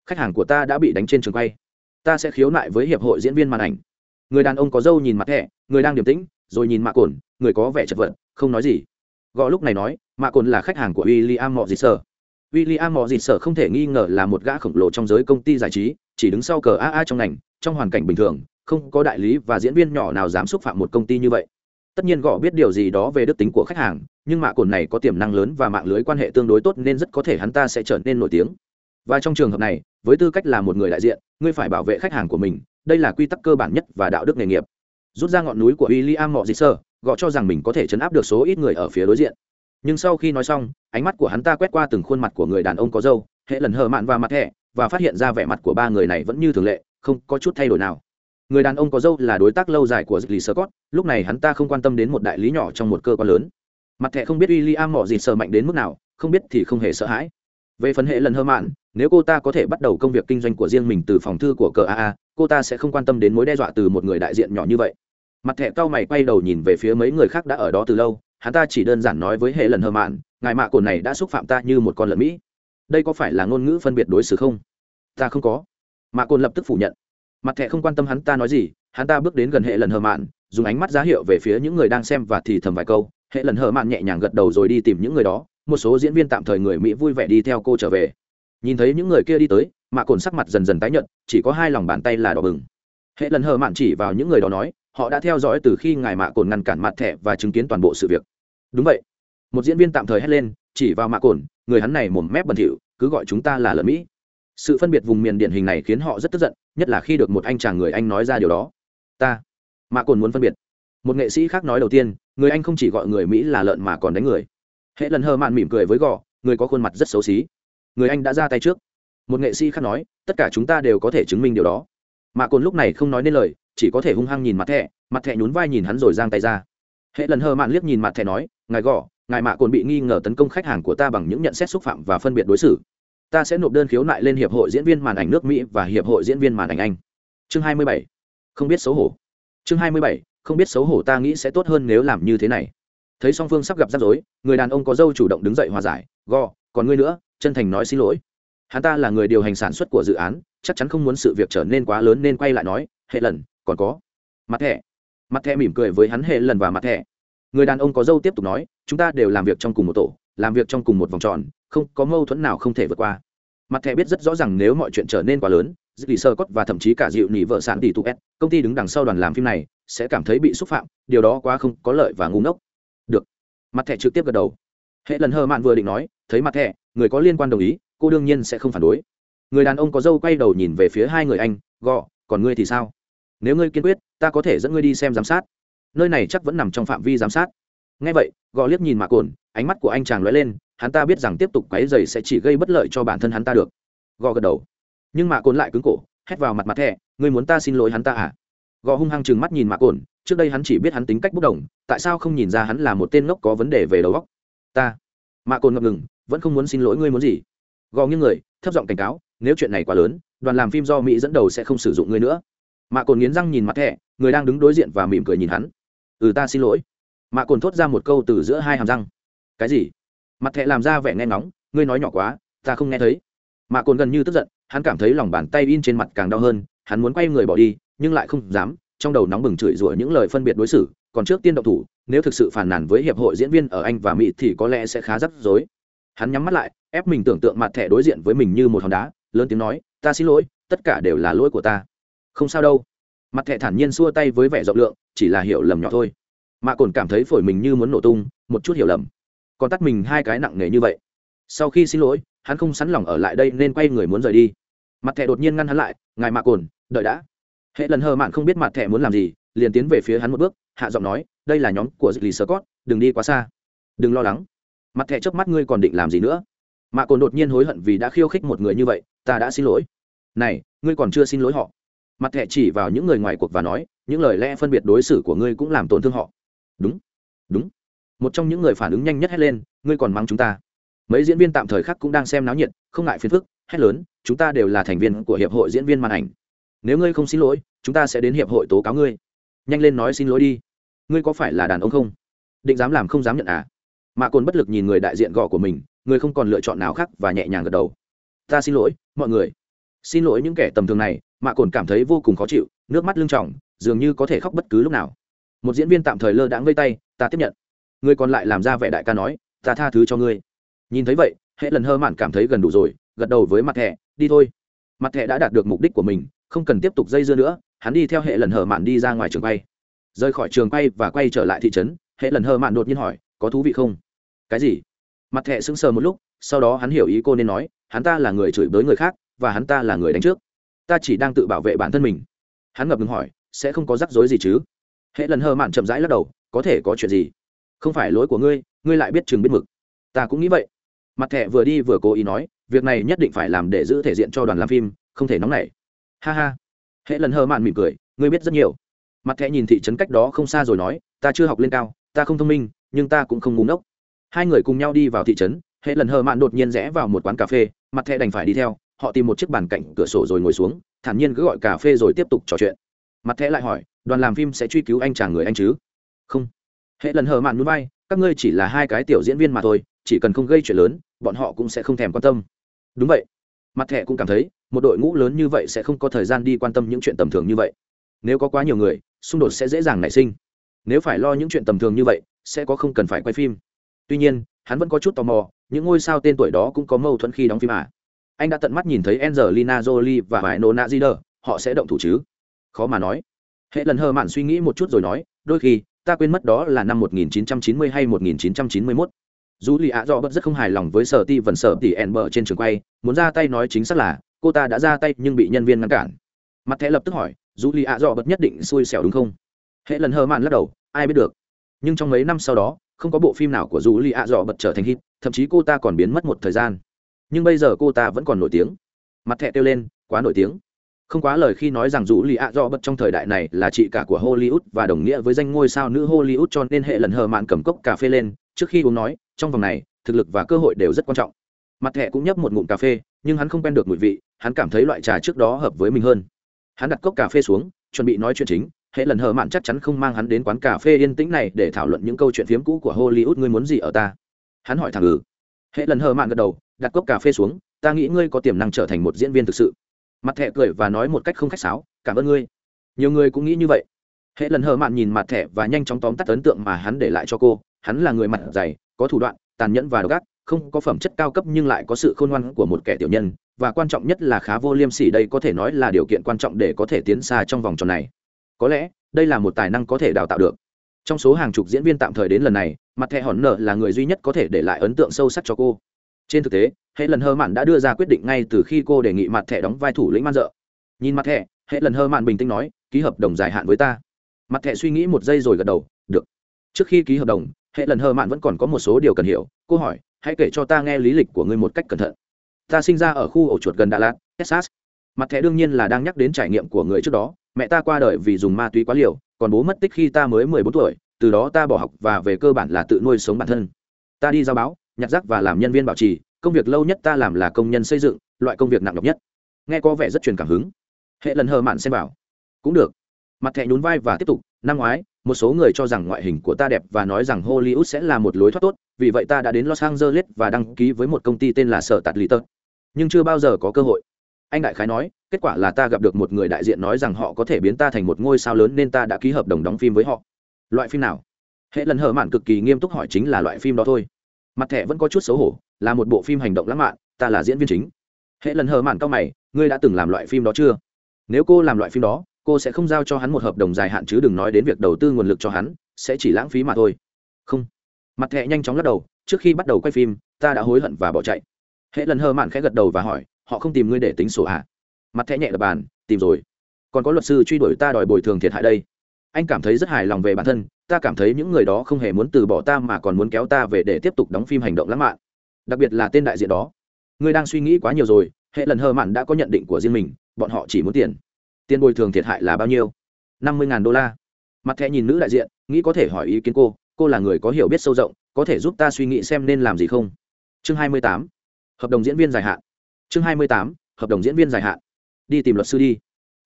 Khách hàng của ta đã bị đánh trên trường quay. Ta sẽ khiếu nại với hiệp hội diễn viên màn ảnh người đàn ông có dâu nhìn mặt thẻ người đang điềm tĩnh, rồi nhìn mạ cồn người có vẻ chật vật, không nói gì. Gõ lúc này nói, mạ cồn là khách hàng của w i l l i am mọ dịt sở w i l l i am mọ dịt sở không thể nghi ngờ là một gã khổng lồ trong giới công ty giải trí, chỉ đứng sau cờ aa trong ngành, trong hoàn cảnh bình thường, không có đại lý và diễn viên nhỏ nào dám xúc phạm một công ty như vậy. Tất nhiên gõ biết điều gì đó về đức tính của khách hàng, nhưng mạ cồn này có tiềm năng lớn và mạng lưới quan hệ tương đối tốt nên rất có thể hắn ta sẽ trở nên nổi tiếng. Và trong trường hợp này, với tư cách là một người đại diện, ngươi phải bảo vệ khách hàng của mình đây là quy tắc cơ bản nhất và đạo đức nghề nghiệp rút ra ngọn núi của w i l l i am mọi dị sơ gọ cho rằng mình có thể chấn áp được số ít người ở phía đối diện nhưng sau khi nói xong ánh mắt của hắn ta quét qua từng khuôn mặt của người đàn ông có dâu hệ lần hờ mạn và mặt thẻ và phát hiện ra vẻ mặt của ba người này vẫn như thường lệ không có chút thay đổi nào người đàn ông có dâu là đối tác lâu dài của Lee Scott, lúc này hắn ta không quan tâm đến một đại lý nhỏ trong một cơ quan lớn. Mặt thẻ không biết William mỏ gì sợ mạnh đến mức nào, không biết thì không hề sợ hãi. Về phần hệ lần hơ mạn, nếu cô ta có thể bắt đầu công việc kinh doanh của riêng mình từ phòng thư của cờ AA, cô ta sẽ không quan tâm đến mối đe dọa từ một người đại diện nhỏ như vậy. Mặt thẻ cao mày quay đầu nhìn về phía mấy người khác đã ở đó từ lâu, hắn ta chỉ đơn giản nói với hệ lần hơ mạn, ngài mạ cồn này đã xúc phạm ta như một con lợn mỹ. Đây có phải là ngôn ngữ phân biệt đối xử không? Ta không có. Mạ cồn lập tức phủ nhận mặt thẻ không quan tâm hắn ta nói gì hắn ta bước đến gần hệ lần hờ mạn dùng ánh mắt giá hiệu về phía những người đang xem và thì thầm vài câu hệ lần hờ mạn nhẹ nhàng gật đầu rồi đi tìm những người đó một số diễn viên tạm thời người mỹ vui vẻ đi theo cô trở về. Nhìn thấy những người kia đi tới, mạ cồn sắc mặt dần dần tái nhợt, chỉ có hai lòng bàn tay là đỏ bừng. Hệ lần hờ mạn chỉ vào những người đó nói, họ đã theo dõi từ khi ngài mạ cồn ngăn cản mặt thẻ và chứng kiến toàn bộ sự việc. Đúng vậy. Một diễn viên tạm thời hét lên, chỉ vào mạ cồn người hắn này mồm mép bẩn thỉu, cứ gọi chúng ta là lợn mỹ. Sự phân biệt vùng miền điển hình này khiến họ rất tức giận, nhất là khi được một anh chàng người anh nói ra điều đó. Ta. Mạ cồn muốn phân biệt. Một nghệ sĩ khác nói đầu tiên, người anh không chỉ gọi người mỹ là lợn mà còn đánh người hệ lần hơ mạn mỉm cười với gò, người có khuôn mặt rất xấu xí. Người anh đã ra tay trước. Một nghệ sĩ khác nói, tất cả chúng ta đều có thể chứng minh điều đó. Mạ cồn lúc này không nói nên lời, chỉ có thể hung hăng nhìn mặt thẹ mặt thẹ nhún vai nhìn hắn rồi giang tay ra. Hệ lần hơ mạn liếc nhìn mặt thẹ nói, ngài gò, ngài mạ cồn bị nghi ngờ tấn công khách hàng của ta bằng những nhận xét xúc phạm và phân biệt đối xử. Ta sẽ nộp đơn khiếu nại lên hiệp hội diễn viên màn ảnh nước mỹ và hiệp hội diễn viên màn ảnh anh. Chương 27. không biết xấu hổ. Chương 27. không biết xấu hổ ta nghĩ sẽ tốt hơn nếu làm như thế này thấy song phương sắp gặp rắc rối, người đàn ông có dâu chủ động đứng dậy hòa giải, go, còn ngươi nữa, chân thành nói xin lỗi. Hắn ta là người điều hành sản xuất của dự án, chắc chắn không muốn sự việc trở nên quá lớn nên quay lại nói, hệ lần, còn có. Mặt thẻ. Mặt thẻ mỉm cười với hắn hệ lần và mặt thẻ. Người đàn ông có dâu tiếp tục nói, chúng ta đều làm việc trong cùng một tổ, làm việc trong cùng một vòng tròn, không có mâu thuẫn nào không thể vượt qua. Mặt thẻ biết rất rõ ràng nếu mọi chuyện trở nên quá lớn dì sơ cốt và thậm chí cả dịu nỉ vợ sản tỷ tụ s, công ty đứng đằng sau đoàn làm phim này, sẽ cảm thấy bị xúc phạm, điều đó quá không có lợi và ngu ngốc mặt thẻ trực tiếp gật đầu. Hệ lần hờ mạn vừa định nói, thấy mặt thẻ, người có liên quan đồng ý, cô đương nhiên sẽ không phản đối. Người đàn ông có dâu quay đầu nhìn về phía hai người anh, gọ, còn ngươi thì sao? Nếu ngươi kiên quyết, ta có thể dẫn ngươi đi xem giám sát. Nơi này chắc vẫn nằm trong phạm vi giám sát. Ngay vậy gò liếc nhìn mạ cồn ánh mắt của anh chàng lóe lên, hắn ta biết rằng tiếp tục quáy dày sẽ chỉ gây bất lợi cho bản thân hắn ta được. Gò gật đầu. Nhưng mạ cồn lại cứng cổ, hét vào mặt mặt thẻ, ngươi muốn ta xin lỗi hắn ta à? Gò hung hăng chừng mắt nhìn Mạc cồn trước đây hắn chỉ biết hắn tính cách bốc đồng, tại sao không nhìn ra hắn là một tên ngốc có vấn đề về đầu óc? Ta. Mạc cồn ngập ngừng, vẫn không muốn xin lỗi ngươi muốn gì. Gò nghiêng người, thấp giọng cảnh cáo, nếu chuyện này quá lớn, đoàn làm phim do mỹ dẫn đầu sẽ không sử dụng ngươi nữa. Mạ cồn nghiến răng nhìn mặt thẻ, người đang đứng đối diện và mỉm cười nhìn hắn. Ừ ta xin lỗi. Mạ cồn thốt ra một câu từ giữa hai hàm răng. Cái gì? Mặt thẻ làm ra vẻ nghe ngóng, ngươi nói nhỏ quá, ta không nghe thấy. Mạ cồn gần như tức giận, hắn cảm thấy lòng bàn tay in trên mặt càng đau hơn, hắn muốn quay người bỏ đi nhưng lại không dám, trong đầu nóng bừng chửi rủa những lời phân biệt đối xử, còn trước tiên động thủ, nếu thực sự phản nàn với hiệp hội diễn viên ở anh và mỹ thì có lẽ sẽ khá rắc rối. Hắn nhắm mắt lại, ép mình tưởng tượng mặt thẻ đối diện với mình như một hòn đá, lớn tiếng nói, ta xin lỗi, tất cả đều là lỗi của ta. Không sao đâu. Mặt thẻ thản nhiên xua tay với vẻ rộng lượng, chỉ là hiểu lầm nhỏ thôi. Mạ cồn cảm thấy phổi mình như muốn nổ tung, một chút hiểu lầm. Còn tắt mình hai cái nặng nề như vậy. Sau khi xin lỗi, hắn không sẵn lòng ở lại đây nên quay người muốn rời đi. Mặt thẻ đột nhiên ngăn hắn lại, ngài mạ cồn đợi đã hệ lần hờ mạn không biết mặt thẻ muốn làm gì, liền tiến về phía hắn một bước, hạ giọng nói, đây là nhóm của lì sơ cót đừng đi quá xa. Đừng lo lắng. Mặt thẻ trước mắt ngươi còn định làm gì nữa? Mạ cồn đột nhiên hối hận vì đã khiêu khích một người như vậy, ta đã xin lỗi. Này, ngươi còn chưa xin lỗi họ. Mặt thẻ chỉ vào những người ngoài cuộc và nói, những lời lẽ phân biệt đối xử của ngươi cũng làm tổn thương họ. Đúng đúng. Một trong những người phản ứng nhanh nhất hét lên, ngươi còn mắng chúng ta. Mấy diễn viên tạm thời khác cũng đang xem náo nhiệt, không ngại phiền phức, hét lớn, chúng ta đều là thành viên của hiệp hội diễn viên màn ảnh nếu ngươi không xin lỗi, chúng ta sẽ đến hiệp hội tố cáo ngươi. Nhanh lên nói xin lỗi đi. Ngươi có phải là đàn ông không? Định dám làm không dám nhận à? Mạ cồn bất lực nhìn người đại diện gọ của mình, người không còn lựa chọn nào khác và nhẹ nhàng gật đầu. Ta xin lỗi, mọi người. Xin lỗi những kẻ tầm thường này, mạ cồn cảm thấy vô cùng khó chịu, nước mắt lưng tròng, dường như có thể khóc bất cứ lúc nào. Một diễn viên tạm thời lơ đãng vây tay, ta tiếp nhận. Người còn lại làm ra vẻ đại ca nói, ta tha thứ cho ngươi. Nhìn thấy vậy, hệ lần hơ mạn cảm thấy gần đủ rồi, gật đầu với mặt thẻ, đi thôi. Mặt thẻ đã đạt được mục đích của mình không cần tiếp tục dây dưa nữa, hắn đi theo hệ lần hờ mạn đi ra ngoài trường quay. Rời khỏi trường quay và quay trở lại thị trấn, hệ lần hờ mạn đột nhiên hỏi, có thú vị không? Cái gì? Mặt thẹ sững sờ một lúc, sau đó hắn hiểu ý cô nên nói, hắn ta là người chửi bới người khác, và hắn ta là người đánh trước. Ta chỉ đang tự bảo vệ bản thân mình. Hắn ngập ngừng hỏi, sẽ không có rắc rối gì chứ? Hệ lần hờ mạn chậm rãi lắc đầu, có thể có chuyện gì? Không phải lỗi của ngươi ngươi lại biết chừng biết mực. Ta cũng nghĩ vậy. Mặt thẹ vừa đi vừa cố ý nói, việc này nhất định phải làm để giữ thể diện cho đoàn làm phim, không thể nóng nảy ha ha. Hệ lần hờ mạn mỉm cười, ngươi biết rất nhiều. Mặt thẻ nhìn thị trấn cách đó không xa rồi nói, ta chưa học lên cao, ta không thông minh, nhưng ta cũng không ngúng ốc hai người cùng nhau đi vào thị trấn, hệ lần hờ mạn đột nhiên rẽ vào một quán cà phê, mặt thẻ đành phải đi theo, họ tìm một chiếc bàn cạnh cửa sổ rồi ngồi xuống, thản nhiên cứ gọi cà phê rồi tiếp tục trò chuyện. Mặt thẻ lại hỏi, đoàn làm phim sẽ truy cứu anh chàng người anh chứ? Không. Hệ lần hờ mạn núi bay các ngươi chỉ là hai cái tiểu diễn viên mà thôi, chỉ cần không gây chuyện lớn, bọn họ cũng sẽ không thèm quan tâm. Đúng vậy. Mặt thẻ cũng cảm thấy một đội ngũ lớn như vậy sẽ không có thời gian đi quan tâm những chuyện tầm thường như vậy. Nếu có quá nhiều người, xung đột sẽ dễ dàng nảy sinh. Nếu phải lo những chuyện tầm thường như vậy, sẽ có không cần phải quay phim. Tuy nhiên, hắn vẫn có chút tò mò, những ngôi sao tên tuổi đó cũng có mâu thuẫn khi đóng phim à. anh đã tận mắt nhìn thấy angelina jolie và vải nona zider họ sẽ động thủ chứ? Khó mà nói. Hệ lần hờ mạn suy nghĩ một chút rồi nói, đôi khi, ta quên mất đó là năm 1990 hay 1991 dù lì ạ dọ bất rất không hài lòng với sở ti vần sở tỉ ẻn bờ trên trường quay, muốn ra tay nói chính xác là cô ta đã ra tay nhưng bị nhân viên ngăn cản. Mặt thẻ lập tức hỏi, dù lì ạ dọ bật nhất định xui xẻo đúng không? Hệ lần hờ mạn lắc đầu, ai biết được. Nhưng trong mấy năm sau đó, không có bộ phim nào của dù lì ạ dọ bật trở thành hit, thậm chí cô ta còn biến mất một thời gian. Nhưng bây giờ cô ta vẫn còn nổi tiếng. Mặt thẻ kêu lên, quá nổi tiếng. Không quá lời khi nói rằng dù lì ạ dọ bật trong thời đại này là chị cả của hollywood và đồng nghĩa với danh ngôi sao nữ hollywood cho nên hệ lần hờ mạn cầm cốc cà phê lên. Trước khi uống nói, trong vòng này, thực lực và cơ hội đều rất quan trọng. Mặt thẻ cũng nhấp một ngụm cà phê nhưng hắn không quen được mùi vị, hắn cảm thấy loại trà trước đó hợp với mình hơn. Hắn đặt cốc cà phê xuống, chuẩn bị nói chuyện chính, hệ lần hờ mạn chắc chắn không mang hắn đến quán cà phê yên tĩnh này để thảo luận những câu chuyện phiếm cũ của hollywood ngươi muốn gì ở ta. Hắn hỏi thẳng ừ. Hệ lần hờ mạn gật đầu, đặt cốc cà phê xuống, ta nghĩ ngươi có tiềm năng trở thành một diễn viên thực sự. Mặt thẻ cười và nói một cách không khách sáo, cảm ơn ngươi. Nhiều người cũng nghĩ như vậy. Hệ lần hờ mạn nhìn mặt thẻ và nhanh chóng tóm tắt ấn tượng mà hắn để lại cho cô. Hắn là người mặt dày, có thủ đoạn, tàn nhẫn và độc ác không có phẩm chất cao cấp nhưng lại có sự khôn ngoan của một kẻ tiểu nhân, và quan trọng nhất là khá vô liêm sỉ đây có thể nói là điều kiện quan trọng để có thể tiến xa trong vòng tròn này. Có lẽ, đây là một tài năng có thể đào tạo được. Trong số hàng chục diễn viên tạm thời đến lần này, mặt thẻ hòn nợ là người duy nhất có thể để lại ấn tượng sâu sắc cho cô. Trên thực tế, hệ lần hơ mạn đã đưa ra quyết định ngay từ khi cô đề nghị mặt thẻ đóng vai thủ lĩnh man dợ. Nhìn mặt thẻ, hệ lần hơ mạn bình tĩnh nói, ký hợp đồng dài hạn với ta. Mặt thẻ suy nghĩ một giây rồi gật đầu, được. Trước khi ký hợp đồng, hệ lần hơ mạn vẫn còn có một số điều cần hiểu. Cô hỏi hãy kể cho ta nghe lý lịch của ngươi một cách cẩn thận. Ta sinh ra ở khu ổ chuột gần đà lạt, texas. Mặt thẻ đương nhiên là đang nhắc đến trải nghiệm của người trước đó. Mẹ ta qua đời vì dùng ma túy quá liều, còn bố mất tích khi ta mới mười bốn tuổi. Từ đó ta bỏ học và về cơ bản là tự nuôi sống bản thân. Ta đi giao báo, nhặt rác và làm nhân viên bảo trì. Công việc lâu nhất ta làm là công nhân xây dựng, loại công việc nặng nhọc nhất. Nghe có vẻ rất truyền cảm hứng. Hệ lần hờ mạn xem bảo cũng được. Mặt thẻ nhún vai và tiếp tục, năm ngoái một số người cho rằng ngoại hình của ta đẹp và nói rằng hollywood sẽ là một lối thoát tốt, vì vậy ta đã đến los angeles và đăng ký với một công ty tên là sở tạt lý tật nhưng chưa bao giờ có cơ hội. Anh đại khái nói, kết quả là ta gặp được một người đại diện nói rằng họ có thể biến ta thành một ngôi sao lớn nên ta đã ký hợp đồng đóng phim với họ. Loại phim nào? Hệ lần hở mạn cực kỳ nghiêm túc hỏi chính là loại phim đó thôi. Mặt thẻ vẫn có chút xấu hổ, là một bộ phim hành động lãng mạn, ta là diễn viên chính. Hệ lần hở mạn cao mày, ngươi đã từng làm loại phim đó chưa? Nếu cô làm loại phim đó cô sẽ không giao cho hắn một hợp đồng dài hạn chứ đừng nói đến việc đầu tư nguồn lực cho hắn, sẽ chỉ lãng phí mà thôi. Không. Mặt hệ nhanh chóng lắc đầu, trước khi bắt đầu quay phim, ta đã hối hận và bỏ chạy. Hệ lần hờ mạn khẽ gật đầu và hỏi, họ không tìm ngươi để tính sổ à? Mặt hệ nhẹ đập bàn, tìm rồi. Còn có luật sư truy đuổi ta đòi bồi thường thiệt hại đây. Anh cảm thấy rất hài lòng về bản thân, ta cảm thấy những người đó không hề muốn từ bỏ ta mà còn muốn kéo ta về để tiếp tục đóng phim hành động lãng mạn. Đặc biệt là tên đại diện đó. Ngươi đang suy nghĩ quá nhiều rồi, hệ lần hờ mạn đã có nhận định của riêng mình, bọn họ chỉ muốn tiền tiền bồi thường thiệt hại là bao nhiêu? Năm mươi đô la. Mặt thẻ nhìn nữ đại diện, nghĩ có thể hỏi ý kiến cô cô là người có hiểu biết sâu rộng, có thể giúp ta suy nghĩ xem nên làm gì không? Chương hai mươi tám. Hợp đồng diễn viên dài hạn. Chương hai mươi tám, hợp đồng diễn viên dài hạn. Đi tìm luật sư đi.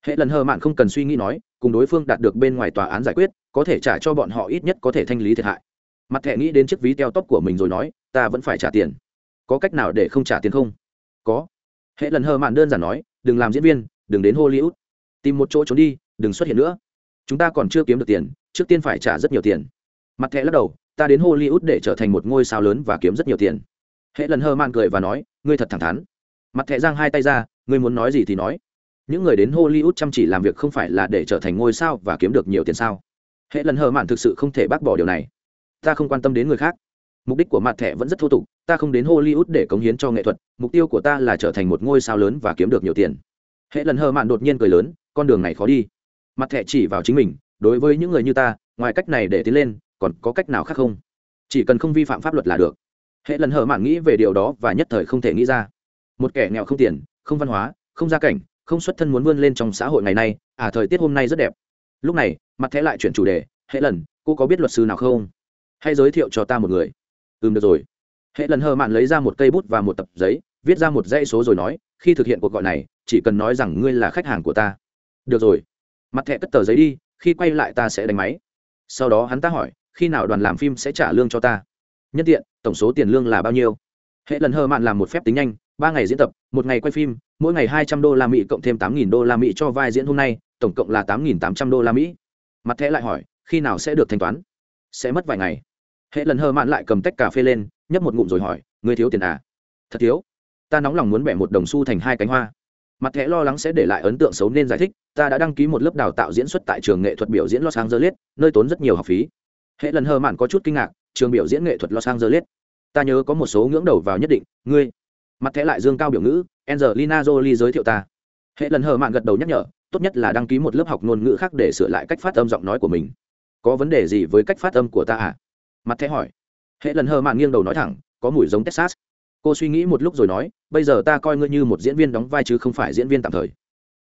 Hệ lần hờ mạn không cần suy nghĩ nói, cùng đối phương đạt được bên ngoài tòa án giải quyết, có thể trả cho bọn họ ít nhất có thể thanh lý thiệt hại. Mặt thẻ nghĩ đến chiếc ví teo tóc của mình rồi nói, ta vẫn phải trả tiền. Có cách nào để không trả tiền không? Có. Hệ lần hờ mạn đơn giản nói, đừng làm diễn viên, đừng đến hollywood tìm một chỗ trốn đi, đừng xuất hiện nữa. Chúng ta còn chưa kiếm được tiền, trước tiên phải trả rất nhiều tiền. Mặt thẻ lắc đầu, ta đến hollywood để trở thành một ngôi sao lớn và kiếm rất nhiều tiền. Hệ lần hơ man cười và nói, ngươi thật thẳng thắn. Mặt thẻ giang hai tay ra, ngươi muốn nói gì thì nói. Những người đến hollywood chăm chỉ làm việc không phải là để trở thành ngôi sao và kiếm được nhiều tiền sao. Hệ lần hờ mạn thực sự không thể bác bỏ điều này. Ta không quan tâm đến người khác. Mục đích của mặt thẻ vẫn rất thô tục, ta không đến hollywood để cống hiến cho nghệ thuật, mục tiêu của ta là trở thành một ngôi sao lớn và kiếm được nhiều tiền. Hệ lần hờ mạn đột nhiên cười lớn con đường này khó đi. Mặt thẻ chỉ vào chính mình, đối với những người như ta, ngoài cách này để tiến lên, còn có cách nào khác không? Chỉ cần không vi phạm pháp luật là được. Hệ lần hờ mạn nghĩ về điều đó và nhất thời không thể nghĩ ra. Một kẻ nghèo không tiền, không văn hóa, không gia cảnh, không xuất thân muốn vươn lên trong xã hội ngày nay à thời tiết hôm nay rất đẹp. Lúc này, mặt thẻ lại chuyển chủ đề, hệ lần, cô có biết luật sư nào không? Hay giới thiệu cho ta một người. Ừm, được rồi. Hệ lần hờ mạn lấy ra một cây bút và một tập giấy, viết ra một dãy số rồi nói, khi thực hiện cuộc gọi này, chỉ cần nói rằng ngươi là khách hàng của ta được rồi. Mặt thẻ cất tờ giấy đi, khi quay lại ta sẽ đánh máy. Sau đó hắn ta hỏi, khi nào đoàn làm phim sẽ trả lương cho ta? Nhân tiện, tổng số tiền lương là bao nhiêu? Hệ lần hơ mạn làm một phép tính nhanh, ba ngày diễn tập, một ngày quay phim, mỗi ngày hai trăm đô la mỹ cộng thêm tám nghìn đô la mỹ cho vai diễn hôm nay, tổng cộng là tám nghìn tám trăm đô la mỹ. Mặt thẻ lại hỏi, khi nào sẽ được thanh toán? Sẽ mất vài ngày. Hệ lần hơ mạn lại cầm tách cà phê lên, nhấp một ngụm rồi hỏi người thiếu tiền à? Thật thiếu. Ta nóng lòng muốn bẻ một đồng xu thành hai cánh hoa mặt thẻ lo lắng sẽ để lại ấn tượng xấu nên giải thích, ta đã đăng ký một lớp đào tạo diễn xuất tại trường nghệ thuật biểu diễn los angeles, nơi tốn rất nhiều học phí. Hệ lần hờ mạn có chút kinh ngạc, trường biểu diễn nghệ thuật los angeles. Ta nhớ có một số ngưỡng đầu vào nhất định, ngươi. Mặt thẻ lại dương cao biểu ngữ, angelina jolie giới thiệu ta. Hệ lần hờ mạn gật đầu nhắc nhở, tốt nhất là đăng ký một lớp học ngôn ngữ khác để sửa lại cách phát âm giọng nói của mình. Có vấn đề gì với cách phát âm của ta à? Mặt thẻ hỏi. Hệ lần hờ mạn nghiêng đầu nói thẳng, có mùi giống texas. Cô suy nghĩ một lúc rồi nói bây giờ ta coi ngươi như một diễn viên đóng vai chứ không phải diễn viên tạm thời.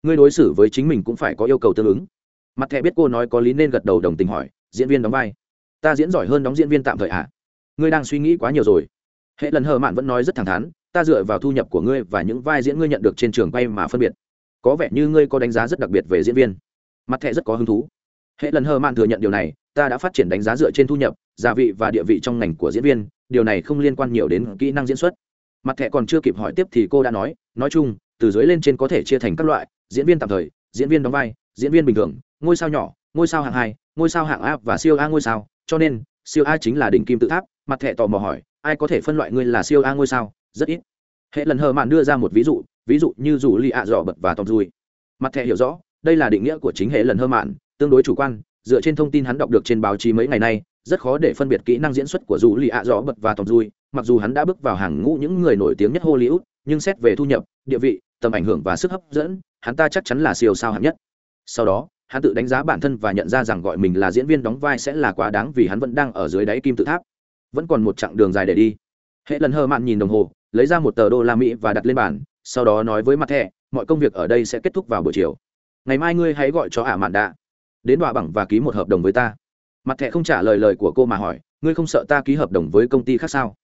Ngươi đối xử với chính mình cũng phải có yêu cầu tương ứng. Mặt thẻ biết cô nói có lý nên gật đầu đồng tình hỏi, diễn viên đóng vai? Ta diễn giỏi hơn đóng diễn viên tạm thời à? Ngươi đang suy nghĩ quá nhiều rồi. Hệ lần hờ mạn vẫn nói rất thẳng thắn, ta dựa vào thu nhập của ngươi và những vai diễn ngươi nhận được trên trường quay mà phân biệt. Có vẻ như ngươi có đánh giá rất đặc biệt về diễn viên. Mặt thẻ rất có hứng thú. Hệ lần hờ mạn thừa nhận điều này, ta đã phát triển đánh giá dựa trên thu nhập, gia vị và địa vị trong ngành của diễn viên, điều này không liên quan nhiều đến kỹ năng diễn xuất mặt thẻ còn chưa kịp hỏi tiếp thì cô đã nói nói chung, từ dưới lên trên có thể chia thành các loại, diễn viên tạm thời, diễn viên đóng vai, diễn viên bình thường, ngôi sao nhỏ, ngôi sao hạng hai, ngôi sao hạng a và siêu a ngôi sao, cho nên, siêu a chính là đỉnh kim tự tháp. Mặt thẻ tò mò hỏi, ai có thể phân loại ngươi là siêu a ngôi sao? Rất ít. Hệ lần hờ mạn đưa ra một ví dụ ví dụ như dù lì ạ dò bật và tòm dùi mặt thẻ hiểu rõ, đây là định nghĩa của chính hệ lần hơ mạn, tương đối chủ quan, dựa trên thông tin hắn đọc được trên báo chí mấy ngày nay, rất khó để phân biệt kỹ năng diễn xuất của dù lì ạ dò bật và tòm dùi mặc dù hắn đã bước vào hàng ngũ những người nổi tiếng nhất hollywood, nhưng xét về thu nhập, địa vị, tầm ảnh hưởng và sức hấp dẫn, hắn ta chắc chắn là siêu sao hạng nhất. Sau đó, hắn tự đánh giá bản thân và nhận ra rằng gọi mình là diễn viên đóng vai sẽ là quá đáng vì hắn vẫn đang ở dưới đáy kim tự tháp. Vẫn còn một chặng đường dài để đi. Hệ lần hơ mạn nhìn đồng hồ, lấy ra một tờ đô la mỹ và đặt lên bàn, sau đó nói với mặt thẻ mọi công việc ở đây sẽ kết thúc vào buổi chiều. Ngày mai ngươi hãy gọi cho ả mạn đạ. Đến đọa bằng và ký một hợp đồng với ta. Mặt thẻ không trả lời lời của cô mà hỏi, ngươi không sợ ta ký hợp đồng với công ty khác sao?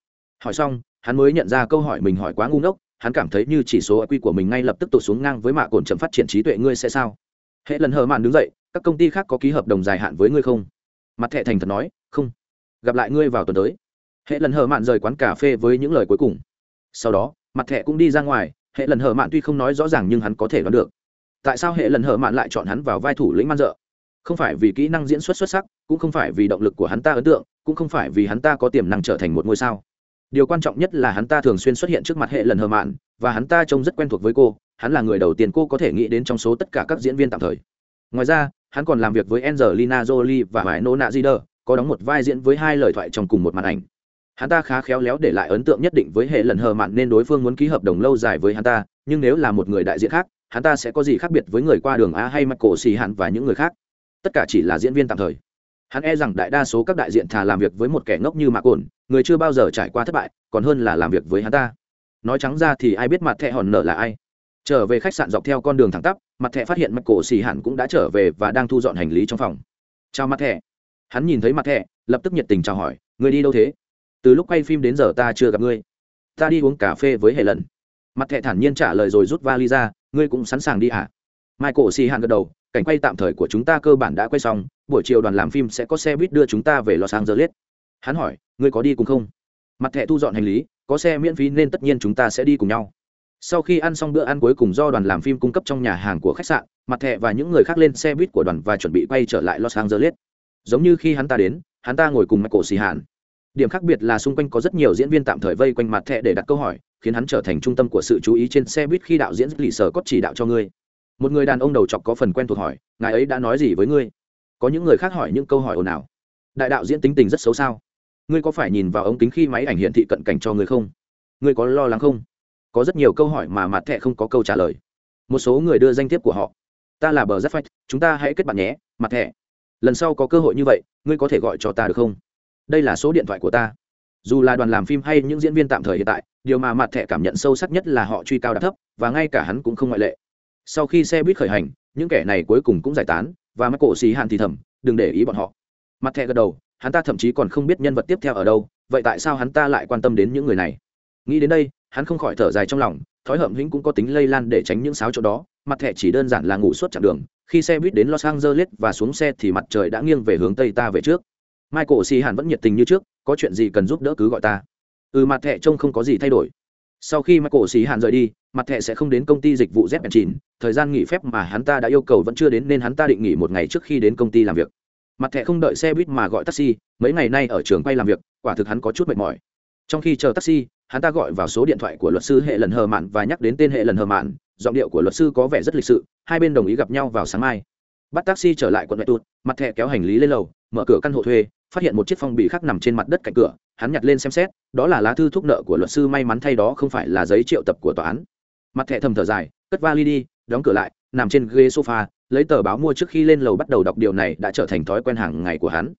Hỏi xong, hắn mới nhận ra câu hỏi mình hỏi quá ngu ngốc, hắn cảm thấy như chỉ số IQ của mình ngay lập tức tụt xuống ngang với mạ cồn chậm phát triển trí tuệ ngươi sẽ sao? Hệ lần hờ mạn đứng dậy, các công ty khác có ký hợp đồng dài hạn với ngươi không? Mặt thẹ thành thật nói, không. Gặp lại ngươi vào tuần tới. Hệ lần hờ mạn rời quán cà phê với những lời cuối cùng. Sau đó, mặt thẹ cũng đi ra ngoài, hệ lần hờ mạn tuy không nói rõ ràng nhưng hắn có thể đoán được. Tại sao hệ lần hờ mạn lại chọn hắn vào vai thủ lĩnh man dợ? Không phải vì kỹ năng diễn xuất xuất sắc, cũng không phải vì động lực của hắn ta ấn tượng, cũng không phải vì hắn ta có tiềm năng trở thành một ngôi sao điều quan trọng nhất là hắn ta thường xuyên xuất hiện trước mặt hệ lần hờ mạn, và hắn ta trông rất quen thuộc với cô, hắn là người đầu tiên cô có thể nghĩ đến trong số tất cả các diễn viên tạm thời. Ngoài ra, hắn còn làm việc với angelina jolie và vải nô nạ zider, có đóng một vai diễn với hai lời thoại trong cùng một màn ảnh. Hắn ta khá khéo léo để lại ấn tượng nhất định với hệ lần hờ mạn nên đối phương muốn ký hợp đồng lâu dài với hắn ta, nhưng nếu là một người đại diện khác, hắn ta sẽ có gì khác biệt với người qua đường a hay mặt cổ xì hạn và những người khác? Tất cả chỉ là diễn viên tạm thời. Hắn e rằng đại đa số các đại diện thà làm việc với một kẻ ngốc như mạc ổn người chưa bao giờ trải qua thất bại, còn hơn là làm việc với hắn ta. Nói trắng ra thì ai biết mặt thẹ hòn nở là ai. Trở về khách sạn dọc theo con đường thẳng tắp, mặt thẹ phát hiện mặt cổ xì hẳn cũng đã trở về và đang thu dọn hành lý trong phòng. Chào mặt thẹ hắn nhìn thấy mặt thẹ lập tức nhiệt tình chào hỏi, người đi đâu thế? Từ lúc quay phim đến giờ ta chưa gặp ngươi. Ta đi uống cà phê với hệ lần mặt thẹ thản nhiên trả lời rồi rút vali ra, ngươi cũng sẵn sàng đi hả? Michael xì hạn gật đầu, cảnh quay tạm thời của chúng ta cơ bản đã quay xong, buổi chiều đoàn làm phim sẽ có xe buýt đưa chúng ta về los angeles. Hắn hỏi ngươi có đi cùng không? Mặt thẻ thu dọn hành lý, có xe miễn phí nên tất nhiên chúng ta sẽ đi cùng nhau. Sau khi ăn xong bữa ăn cuối cùng do đoàn làm phim cung cấp trong nhà hàng của khách sạn, mặt thẻ và những người khác lên xe buýt của đoàn và chuẩn bị quay trở lại los angeles. Giống như khi hắn ta đến, hắn ta ngồi cùng michael xì hàn điểm khác biệt là xung quanh có rất nhiều diễn viên tạm thời vây quanh mặt thẻ để đặt câu hỏi, khiến hắn trở thành trung tâm của sự chú ý trên xe buýt khi đạo diễn lì sở có chỉ đạo cho ngươi. Một người đàn ông đầu chọc có phần quen thuộc hỏi, ngài ấy đã nói gì với ngươi? Có những người khác hỏi những câu hỏi ồn ào. Đại đạo diễn tính tình rất xấu sao? Ngươi có phải nhìn vào ống kính khi máy ảnh hiện thị cận cảnh cho ngươi không? Ngươi có lo lắng không? Có rất nhiều câu hỏi mà mặt thẹ không có câu trả lời. Một số người đưa danh thiếp của họ. Ta là bờ giáp phách, chúng ta hãy kết bạn nhé, mặt thẻ. Lần sau có cơ hội như vậy, ngươi có thể gọi cho ta được không? Đây là số điện thoại của ta. Dù là đoàn làm phim hay những diễn viên tạm thời hiện tại, điều mà mặt thẻ cảm nhận sâu sắc nhất là họ truy cao đã thấp, và ngay cả hắn cũng không ngoại lệ. Sau khi xe buýt khởi hành, những kẻ này cuối cùng cũng giải tán, và mắc cổ xì hạn thì thầm, đừng để ý bọn họ. Mặt thẹ gật đầu hắn ta thậm chí còn không biết nhân vật tiếp theo ở đâu, vậy tại sao hắn ta lại quan tâm đến những người này? Nghĩ đến đây, hắn không khỏi thở dài trong lòng, thói hợm hĩnh cũng có tính lây lan để tránh những xáo chỗ đó, mặt thẻ chỉ đơn giản là ngủ suốt chặng đường, khi xe buýt đến los angeles và xuống xe thì mặt trời đã nghiêng về hướng tây ta về trước. Michael xì Hàn vẫn nhiệt tình như trước, có chuyện gì cần giúp đỡ cứ gọi ta. Ừ mặt thẻ trông không có gì thay đổi. Sau khi michael xì Hàn rời đi, mặt thẻ sẽ không đến công ty dịch vụ z chín thời gian nghỉ phép mà hắn ta đã yêu cầu vẫn chưa đến nên hắn ta định nghỉ một ngày trước khi đến công ty làm việc mặt thẻ không đợi xe buýt mà gọi taxi, mấy ngày nay ở trường quay làm việc, quả thực hắn có chút mệt mỏi. Trong khi chờ taxi, hắn ta gọi vào số điện thoại của luật sư hệ lần hờ mạn và nhắc đến tên hệ lần hờ mạn. Giọng điệu của luật sư có vẻ rất lịch sự, hai bên đồng ý gặp nhau vào sáng mai. Bắt taxi trở lại quận mẹ tụt, mặt thẻ kéo hành lý lên lầu, mở cửa căn hộ thuê, phát hiện một chiếc phong bì khác nằm trên mặt đất cạnh cửa, hắn nhặt lên xem xét, đó là lá thư thúc nợ của luật sư, may mắn thay đó không phải là giấy triệu tập của tòa án. Mặt thẻ thầm thở dài, cất vali đi, đóng cửa lại nằm trên ghế sofa, lấy tờ báo mua trước khi lên lầu bắt đầu đọc điều này đã trở thành thói quen hàng ngày của hắn.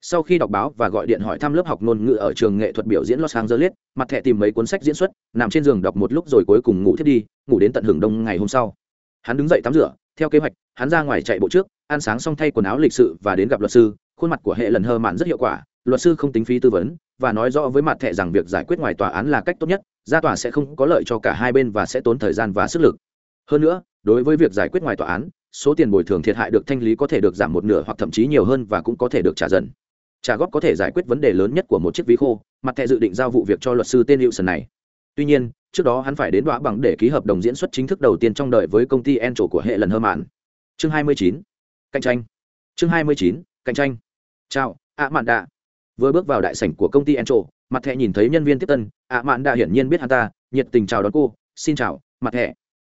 Sau khi đọc báo và gọi điện hỏi thăm lớp học ngôn ngữ ở trường nghệ thuật biểu diễn los angeles, mặt thẻ tìm mấy cuốn sách diễn xuất, nằm trên giường đọc một lúc rồi cuối cùng ngủ thiết đi, ngủ đến tận hưởng đông ngày hôm sau. Hắn đứng dậy tắm rửa, theo kế hoạch, hắn ra ngoài chạy bộ trước, ăn sáng xong thay quần áo lịch sự và đến gặp luật sư, khuôn mặt của hệ lần hơ mạn rất hiệu quả, luật sư không tính phí tư vấn, và nói rõ với mặt thẻ rằng việc giải quyết ngoài tòa án là cách tốt nhất, ra tòa sẽ không có lợi cho cả hai bên và sẽ tốn thời gian và sức lực. Hơn nữa đối với việc giải quyết ngoài tòa án, số tiền bồi thường thiệt hại được thanh lý có thể được giảm một nửa hoặc thậm chí nhiều hơn và cũng có thể được trả dần. Trả góp có thể giải quyết vấn đề lớn nhất của một chiếc ví khô, mặt thẻ dự định giao vụ việc cho luật sư tên hiệu sần này. Tuy nhiên, trước đó hắn phải đến đọa bằng để ký hợp đồng diễn xuất chính thức đầu tiên trong đời với công ty en trổ của hệ lần hơ mạn chương 29. cạnh tranh. Chương 29. cạnh tranh. Chào ạ mạn đạ vừa bước vào đại sảnh của công ty en trổ mặt thẻ nhìn thấy nhân viên tiếp tân ạ mạn đạ hiển nhiên biết hắn ta, nhiệt tình chào đón cô, xin chào, mặt thẻ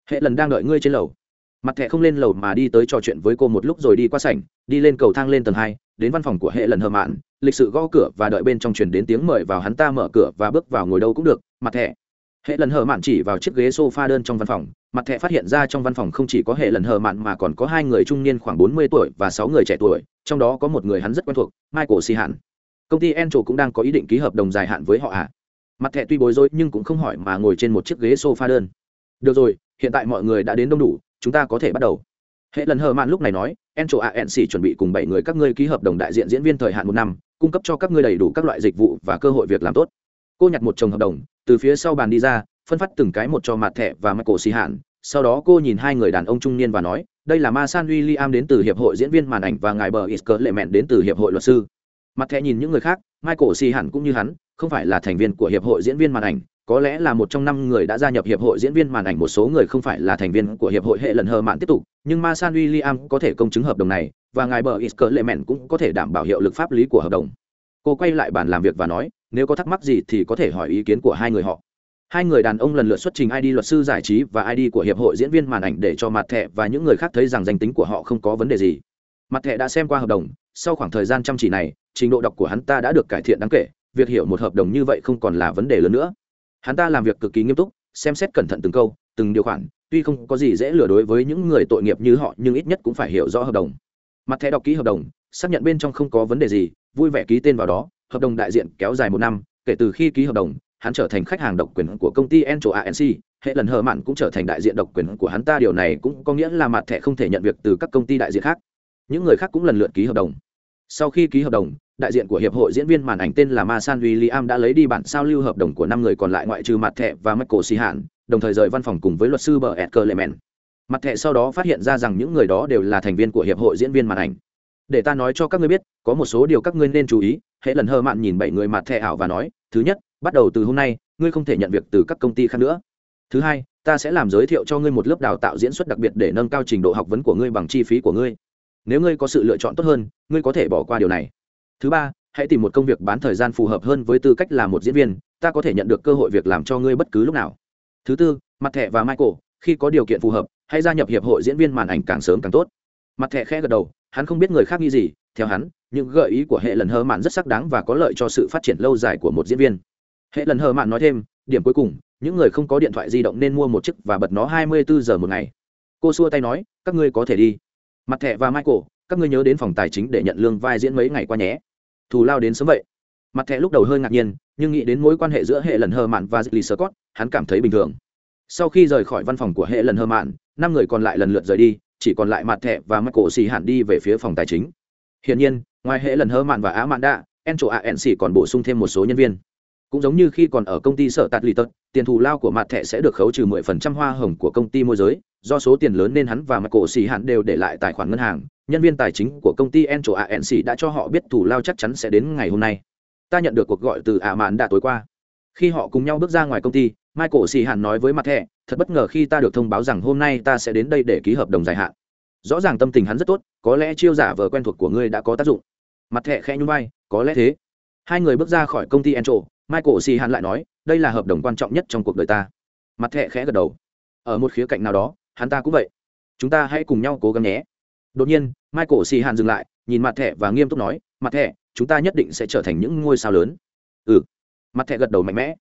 hệ lần đang đợi ngươi trên lầu. Mặt thẻ không lên lầu mà đi tới trò chuyện với cô một lúc rồi đi qua sảnh, đi lên cầu thang lên tầng hai, đến văn phòng của hệ lần hờ mạn. Lịch sự gõ cửa và đợi bên trong chuyển đến tiếng mời vào hắn ta mở cửa và bước vào ngồi đâu cũng được, mặt thẻ. Hệ lần hờ mạn chỉ vào chiếc ghế s o f a đơn trong văn phòng. Mặt thẻ phát hiện ra trong văn phòng không chỉ có hệ lần hờ mạn mà còn có hai người trung niên khoảng bốn mươi tuổi và sáu người trẻ tuổi, trong đó có một người hắn rất quen thuộc, michael si hạn công ty encho cũng đang có ý định ký hợp đồng dài hạn với họ ạ à. mặt thẻ tuy bối rối nhưng cũng không hỏi mà ngồi trên một chiếc ghế s o f a đơn. Được rồi hiện tại mọi người đã đến đông đủ, chúng ta có thể bắt đầu. Hệ lần hờ mạn lúc này nói encho anc chuẩn bị cùng bảy người các ngươi ký hợp đồng đại diện diễn viên thời hạn một năm, cung cấp cho các ngươi đầy đủ các loại dịch vụ và cơ hội việc làm tốt. Cô nhặt một chồng hợp đồng, từ phía sau bàn đi ra, phân phát từng cái một cho mặt thẻ và michael xì hạn sau đó cô nhìn hai người đàn ông trung niên và nói, đây là ma san william đến từ hiệp hội diễn viên màn ảnh và ngài bờ ít lệ mẹn đến từ hiệp hội luật sư. Mặt thẻ nhìn những người khác, michael xì hạn cũng như hắn, không phải là thành viên của hiệp hội diễn viên màn ảnh có lẽ là một trong năm người đã gia nhập hiệp hội diễn viên màn ảnh, một số người không phải là thành viên của hiệp hội hệ lần hờ mạn tiếp tục, nhưng ma san william có thể công chứng hợp đồng này, và ngài bờ ít lệ mẹn cũng có thể đảm bảo hiệu lực pháp lý của hợp đồng. Cô quay lại bàn làm việc và nói, nếu có thắc mắc gì thì có thể hỏi ý kiến của hai người họ. Hai người đàn ông lần lượt xuất trình id luật sư giải trí và id của hiệp hội diễn viên màn ảnh để cho mặt thẻ và những người khác thấy rằng danh tính của họ không có vấn đề gì. Mặt thẻ đã xem qua hợp đồng, sau khoảng thời gian chăm chỉ này, trình độ đọc của hắn ta đã được cải thiện đáng kể, việc hiểu một hợp đồng như vậy không còn là vấn đề lớn nữa hắn ta làm việc cực kỳ nghiêm túc xem xét cẩn thận từng câu từng điều khoản tuy không có gì dễ lừa đối với những người tội nghiệp như họ nhưng ít nhất cũng phải hiểu rõ hợp đồng. Mặt thẻ đọc ký hợp đồng xác nhận bên trong không có vấn đề gì vui vẻ ký tên vào đó hợp đồng đại diện kéo dài một năm kể từ khi ký hợp đồng hắn trở thành khách hàng độc quyền của công ty Encho ANC, hệ lần hờ mạn cũng trở thành đại diện độc quyền của hắn ta. Điều này cũng có nghĩa là mặt thẻ không thể nhận việc từ các công ty đại diện khác. Những người khác cũng lần lượt ký hợp đồng sau khi ký hợp đồng đại diện của hiệp hội diễn viên màn ảnh tên là Masan William đã lấy đi bản sao lưu hợp đồng của năm người còn lại ngoại trừ mặt thẻ và Michael Sihan, đồng thời rời văn phòng cùng với luật sư Bờ Edgar Lehman. Mặt thẻ sau đó phát hiện ra rằng những người đó đều là thành viên của hiệp hội diễn viên màn ảnh. Để ta nói cho các ngươi biết có một số điều các ngươi nên chú ý Hễ lần hơ mạn nhìn bảy người mặt thẻ ảo và nói thứ nhất bắt đầu từ hôm nay ngươi không thể nhận việc từ các công ty khác nữa. Thứ hai ta sẽ làm giới thiệu cho ngươi một lớp đào tạo diễn xuất đặc biệt để nâng cao trình độ học vấn của ngươi bằng chi phí của ngươi nếu ngươi có sự lựa chọn tốt hơn, ngươi có thể bỏ qua điều này. Thứ ba, hãy tìm một công việc bán thời gian phù hợp hơn với tư cách là một diễn viên, ta có thể nhận được cơ hội việc làm cho ngươi bất cứ lúc nào. Thứ tư, mặt thẻ và michael, khi có điều kiện phù hợp, hãy gia nhập hiệp hội diễn viên màn ảnh càng sớm càng tốt. Mặt thẻ khẽ gật đầu, hắn không biết người khác nghĩ gì, theo hắn, những gợi ý của hệ lần hơ mạn rất sắc đáng và có lợi cho sự phát triển lâu dài của một diễn viên. Hệ lần hơ mạn nói thêm, điểm cuối cùng, những người không có điện thoại di động nên mua một chiếc và bật nó 24 giờ một ngày. Cô xua tay nói, các ngươi có thể đi mặt thẻ và michael các ngươi nhớ đến phòng tài chính để nhận lương vai diễn mấy ngày qua nhé. Thù lao đến sớm vậy. Mặt thẻ lúc đầu hơi ngạc nhiên nhưng nghĩ đến mối quan hệ giữa hệ lần hơ mạn và Lee Scott, hắn cảm thấy bình thường. Sau khi rời khỏi văn phòng của hệ lần hơ mạn năm người còn lại lần lượt rời đi chỉ còn lại mặt thẻ và michael xì hẳn đi về phía phòng tài chính. Hiển nhiên ngoài hệ lần hơ mạn và á mạn đạ encho anc còn bổ sung thêm một số nhân viên cũng giống như khi còn ở công ty sở tạt lì tật, tiền thù lao của mặt thẻ sẽ được khấu trừ 10% hoa hồng của công ty môi giới, do số tiền lớn nên hắn và mặt cổ xì hạn đều để lại tài khoản ngân hàng. Nhân viên tài chính của công ty encho anc đã cho họ biết thù lao chắc chắn sẽ đến ngày hôm nay. Ta nhận được cuộc gọi từ ả mạn đã tối qua. Khi họ cùng nhau bước ra ngoài công ty michael xì hạn nói với mặt thẻ thật bất ngờ khi ta được thông báo rằng hôm nay ta sẽ đến đây để ký hợp đồng dài hạn. Rõ ràng tâm tình hắn rất tốt, có lẽ chiêu giả vờ quen thuộc của ngươi đã có tác dụng. Mặt thẻ khẽ nhung vai, có lẽ thế. Hai người bước ra khỏi công ty encho michael si hắn lại nói, đây là hợp đồng quan trọng nhất trong cuộc đời ta. Mặt thẻ khẽ gật đầu. Ở một khía cạnh nào đó, hắn ta cũng vậy. Chúng ta hãy cùng nhau cố gắng nhé. Đột nhiên, michael si hắn dừng lại, nhìn mặt thẻ và nghiêm túc nói, mặt thẻ, chúng ta nhất định sẽ trở thành những ngôi sao lớn. Ừ. Mặt thẻ gật đầu mạnh mẽ.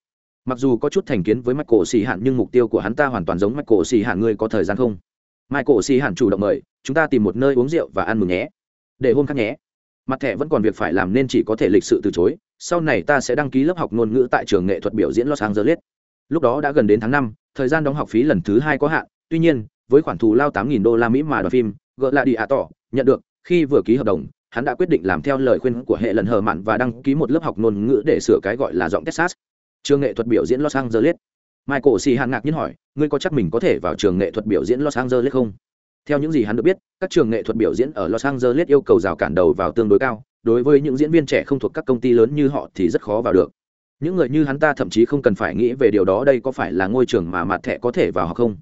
Mặc dù có chút thành kiến với michael xì hạn nhưng mục tiêu của hắn ta hoàn toàn giống michael xì hạn ngươi có thời gian không? Michael xì hạn chủ động mời, chúng ta tìm một nơi uống rượu và ăn mừng nhé. Để hôm khác nhé mặt thẻ vẫn còn việc phải làm nên chỉ có thể lịch sự từ chối. Sau này ta sẽ đăng ký lớp học ngôn ngữ tại trường nghệ thuật biểu diễn los angeles. Lúc đó đã gần đến tháng năm, thời gian đóng học phí lần thứ hai có hạn. Tuy nhiên, với khoản thù lao tám nghìn đô la mỹ mà đoàn phim gỡ lại đi ạ tỏ nhận được, khi vừa ký hợp đồng, hắn đã quyết định làm theo lời khuyên của hệ lần hờ mặn và đăng ký một lớp học ngôn ngữ để sửa cái gọi là giọng texas. Trường nghệ thuật biểu diễn los angeles. Michael si hạn ngạc nhiên hỏi, ngươi có chắc mình có thể vào trường nghệ thuật biểu diễn los angeles không? Theo những gì hắn được biết, các trường nghệ thuật biểu diễn ở los angeles yêu cầu rào cản đầu vào tương đối cao, đối với những diễn viên trẻ không thuộc các công ty lớn như họ thì rất khó vào được. Những người như hắn ta thậm chí không cần phải nghĩ về điều đó đây có phải là ngôi trường mà mặt thẻ có thể vào học không.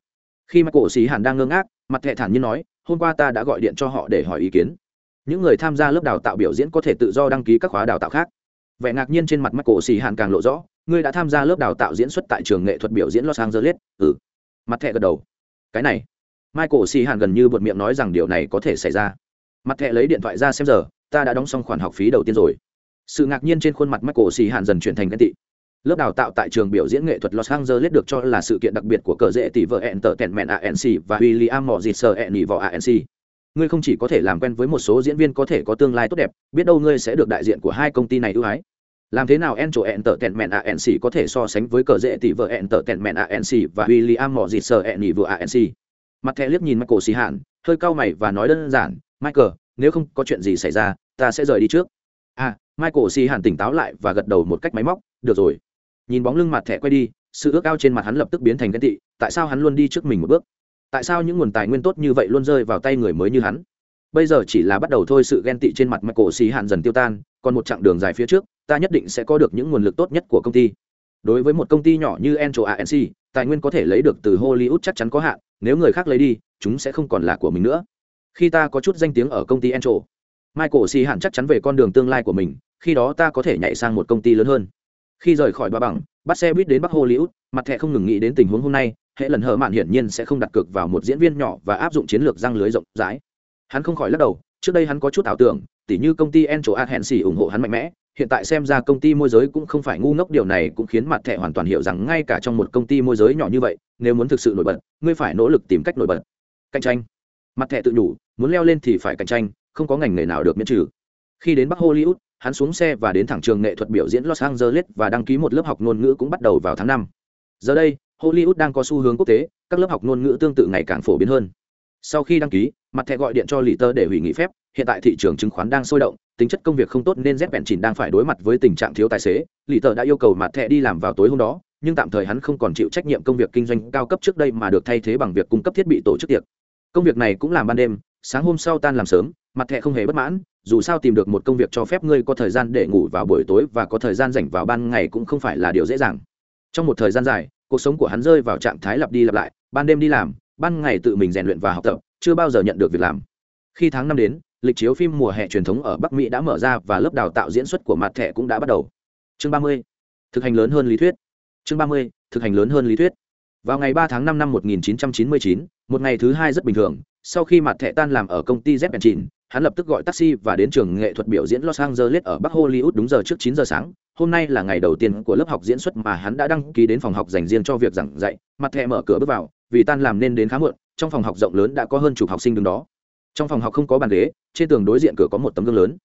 Khi Michael Sĩ hàn đang ngơ ngác, mặt thẻ thản nhiên nói, hôm qua ta đã gọi điện cho họ để hỏi ý kiến. Những người tham gia lớp đào tạo biểu diễn có thể tự do đăng ký các khóa đào tạo khác. Vẻ ngạc nhiên trên mặt mắt cổ xì hàn càng lộ rõ, ngươi đã tham gia lớp đào tạo diễn xuất tại trường nghệ thuật biểu diễn los angeles ừ. Mặt thẻ gật đầu. Cái này michael xì hàn gần như bật miệng nói rằng điều này có thể xảy ra. Mặt thẹ lấy điện thoại ra xem giờ, ta đã đóng xong khoản học phí đầu tiên rồi. Sự ngạc nhiên trên khuôn mặt michael xì hàn dần chuyển thành ghen tị. Lớp đào tạo tại trường biểu diễn nghệ thuật los angeles được cho là sự kiện đặc biệt của cờ rễ tỷ vợ ẹn tờ tèn mẹn anc và william mò dịt sờ ẹn anc ngươi không chỉ có thể làm quen với một số diễn viên có thể có tương lai tốt đẹp, biết đâu ngươi sẽ được đại diện của hai công ty này ưu ái. Làm thế nào en chỗ ẹn tờ tèn mẹn anc có thể so sánh với cờ rễ tỷ vợ ẹn tờ tèn mẹn anc và william mò dịt sờ ẹn vợ anc mặt thẻ liếc nhìn michael xì hạn hơi cau mày và nói đơn giản michael nếu không có chuyện gì xảy ra ta sẽ rời đi trước. À michael xì hạn tỉnh táo lại và gật đầu một cách máy móc được rồi. Nhìn bóng lưng mặt thẻ quay đi sự ước ao trên mặt hắn lập tức biến thành ghen tị tại sao hắn luôn đi trước mình một bước? Tại sao những nguồn tài nguyên tốt như vậy luôn rơi vào tay người mới như hắn? Bây giờ chỉ là bắt đầu thôi sự ghen tị trên mặt michael xì hạn dần tiêu tan còn một chặng đường dài phía trước ta nhất định sẽ có được những nguồn lực tốt nhất của công ty. Đối với một công ty nhỏ như Encho ANC, tài nguyên có thể lấy được từ Hollywood chắc chắn có hạn, nếu người khác lấy đi, chúng sẽ không còn là của mình nữa. Khi ta có chút danh tiếng ở công ty Encho, Michael C. hạn chắc chắn về con đường tương lai của mình, khi đó ta có thể nhảy sang một công ty lớn hơn. Khi rời khỏi bà Bằng, bắt xe buýt đến Bắc Hollywood, mặt thẻ không ngừng nghĩ đến tình huống hôm nay, hệ lần hở mạn hiển nhiên sẽ không đặt cược vào một diễn viên nhỏ và áp dụng chiến lược răng lưới rộng rãi. Hắn không khỏi lắc đầu, trước đây hắn có chút ảo tưởng, tỉ như công ty Encho Agency ủng hộ hắn mạnh mẽ, hiện tại xem ra công ty môi giới cũng không phải ngu ngốc, điều này cũng khiến mặt thẻ hoàn toàn hiểu rằng ngay cả trong một công ty môi giới nhỏ như vậy, nếu muốn thực sự nổi bật, ngươi phải nỗ lực tìm cách nổi bật. Cạnh tranh. Mặt thẻ tự nhủ, muốn leo lên thì phải cạnh tranh, không có ngành nghề nào được miễn trừ. Khi đến bắc hollywood, hắn xuống xe và đến thẳng trường nghệ thuật biểu diễn los angeles và đăng ký một lớp học ngôn ngữ cũng bắt đầu vào tháng năm. Giờ đây, hollywood đang có xu hướng quốc tế, các lớp học ngôn ngữ tương tự ngày càng phổ biến hơn. Sau khi đăng ký mặt thẻ gọi điện cho lì tơ để hủy nghị phép, hiện tại thị trường chứng khoán đang sôi động, tính chất công việc không tốt nên z bèn chỉnh đang phải đối mặt với tình trạng thiếu tài xế. Lì Tơ đã yêu cầu mặt thẻ đi làm vào tối hôm đó, nhưng tạm thời hắn không còn chịu trách nhiệm công việc kinh doanh cao cấp trước đây mà được thay thế bằng việc cung cấp thiết bị tổ chức tiệc. Công việc này cũng làm ban đêm, sáng hôm sau tan làm sớm, mặt thẻ không hề bất mãn, dù sao tìm được một công việc cho phép ngươi có thời gian để ngủ vào buổi tối và có thời gian rảnh vào ban ngày cũng không phải là điều dễ dàng. Trong một thời gian dài, cuộc sống của hắn rơi vào trạng thái lặp đi lặp lại, ban đêm đi làm, ban ngày tự mình rèn luyện và học tập chưa bao giờ nhận được việc làm khi tháng năm đến lịch chiếu phim mùa hè truyền thống ở Bắc Mỹ đã mở ra và lớp đào tạo diễn xuất của mặt thẻ cũng đã bắt đầu. Chương 30. Thực hành lớn hơn lý thuyết. Chương 30. Thực hành lớn hơn lý thuyết. Vào ngày 3 tháng 5 năm 1999, một ngày thứ hai rất bình thường, sau khi mặt thẻ tan làm ở công ty Zeppelin, hắn lập tức gọi taxi và đến trường nghệ thuật biểu diễn Los Angeles ở Bắc Hollywood đúng giờ trước 9 giờ sáng. Hôm nay là ngày đầu tiên của lớp học diễn xuất mà hắn đã đăng ký đến phòng học dành riêng cho việc giảng dạy. Mặt thẻ mở cửa bước vào, vì tan làm nên đến khá muộn, trong phòng học rộng lớn đã có hơn chục học sinh đứng đó. Trong phòng học không có bàn ghế, trên tường đối diện cửa có một tấm gương lớn.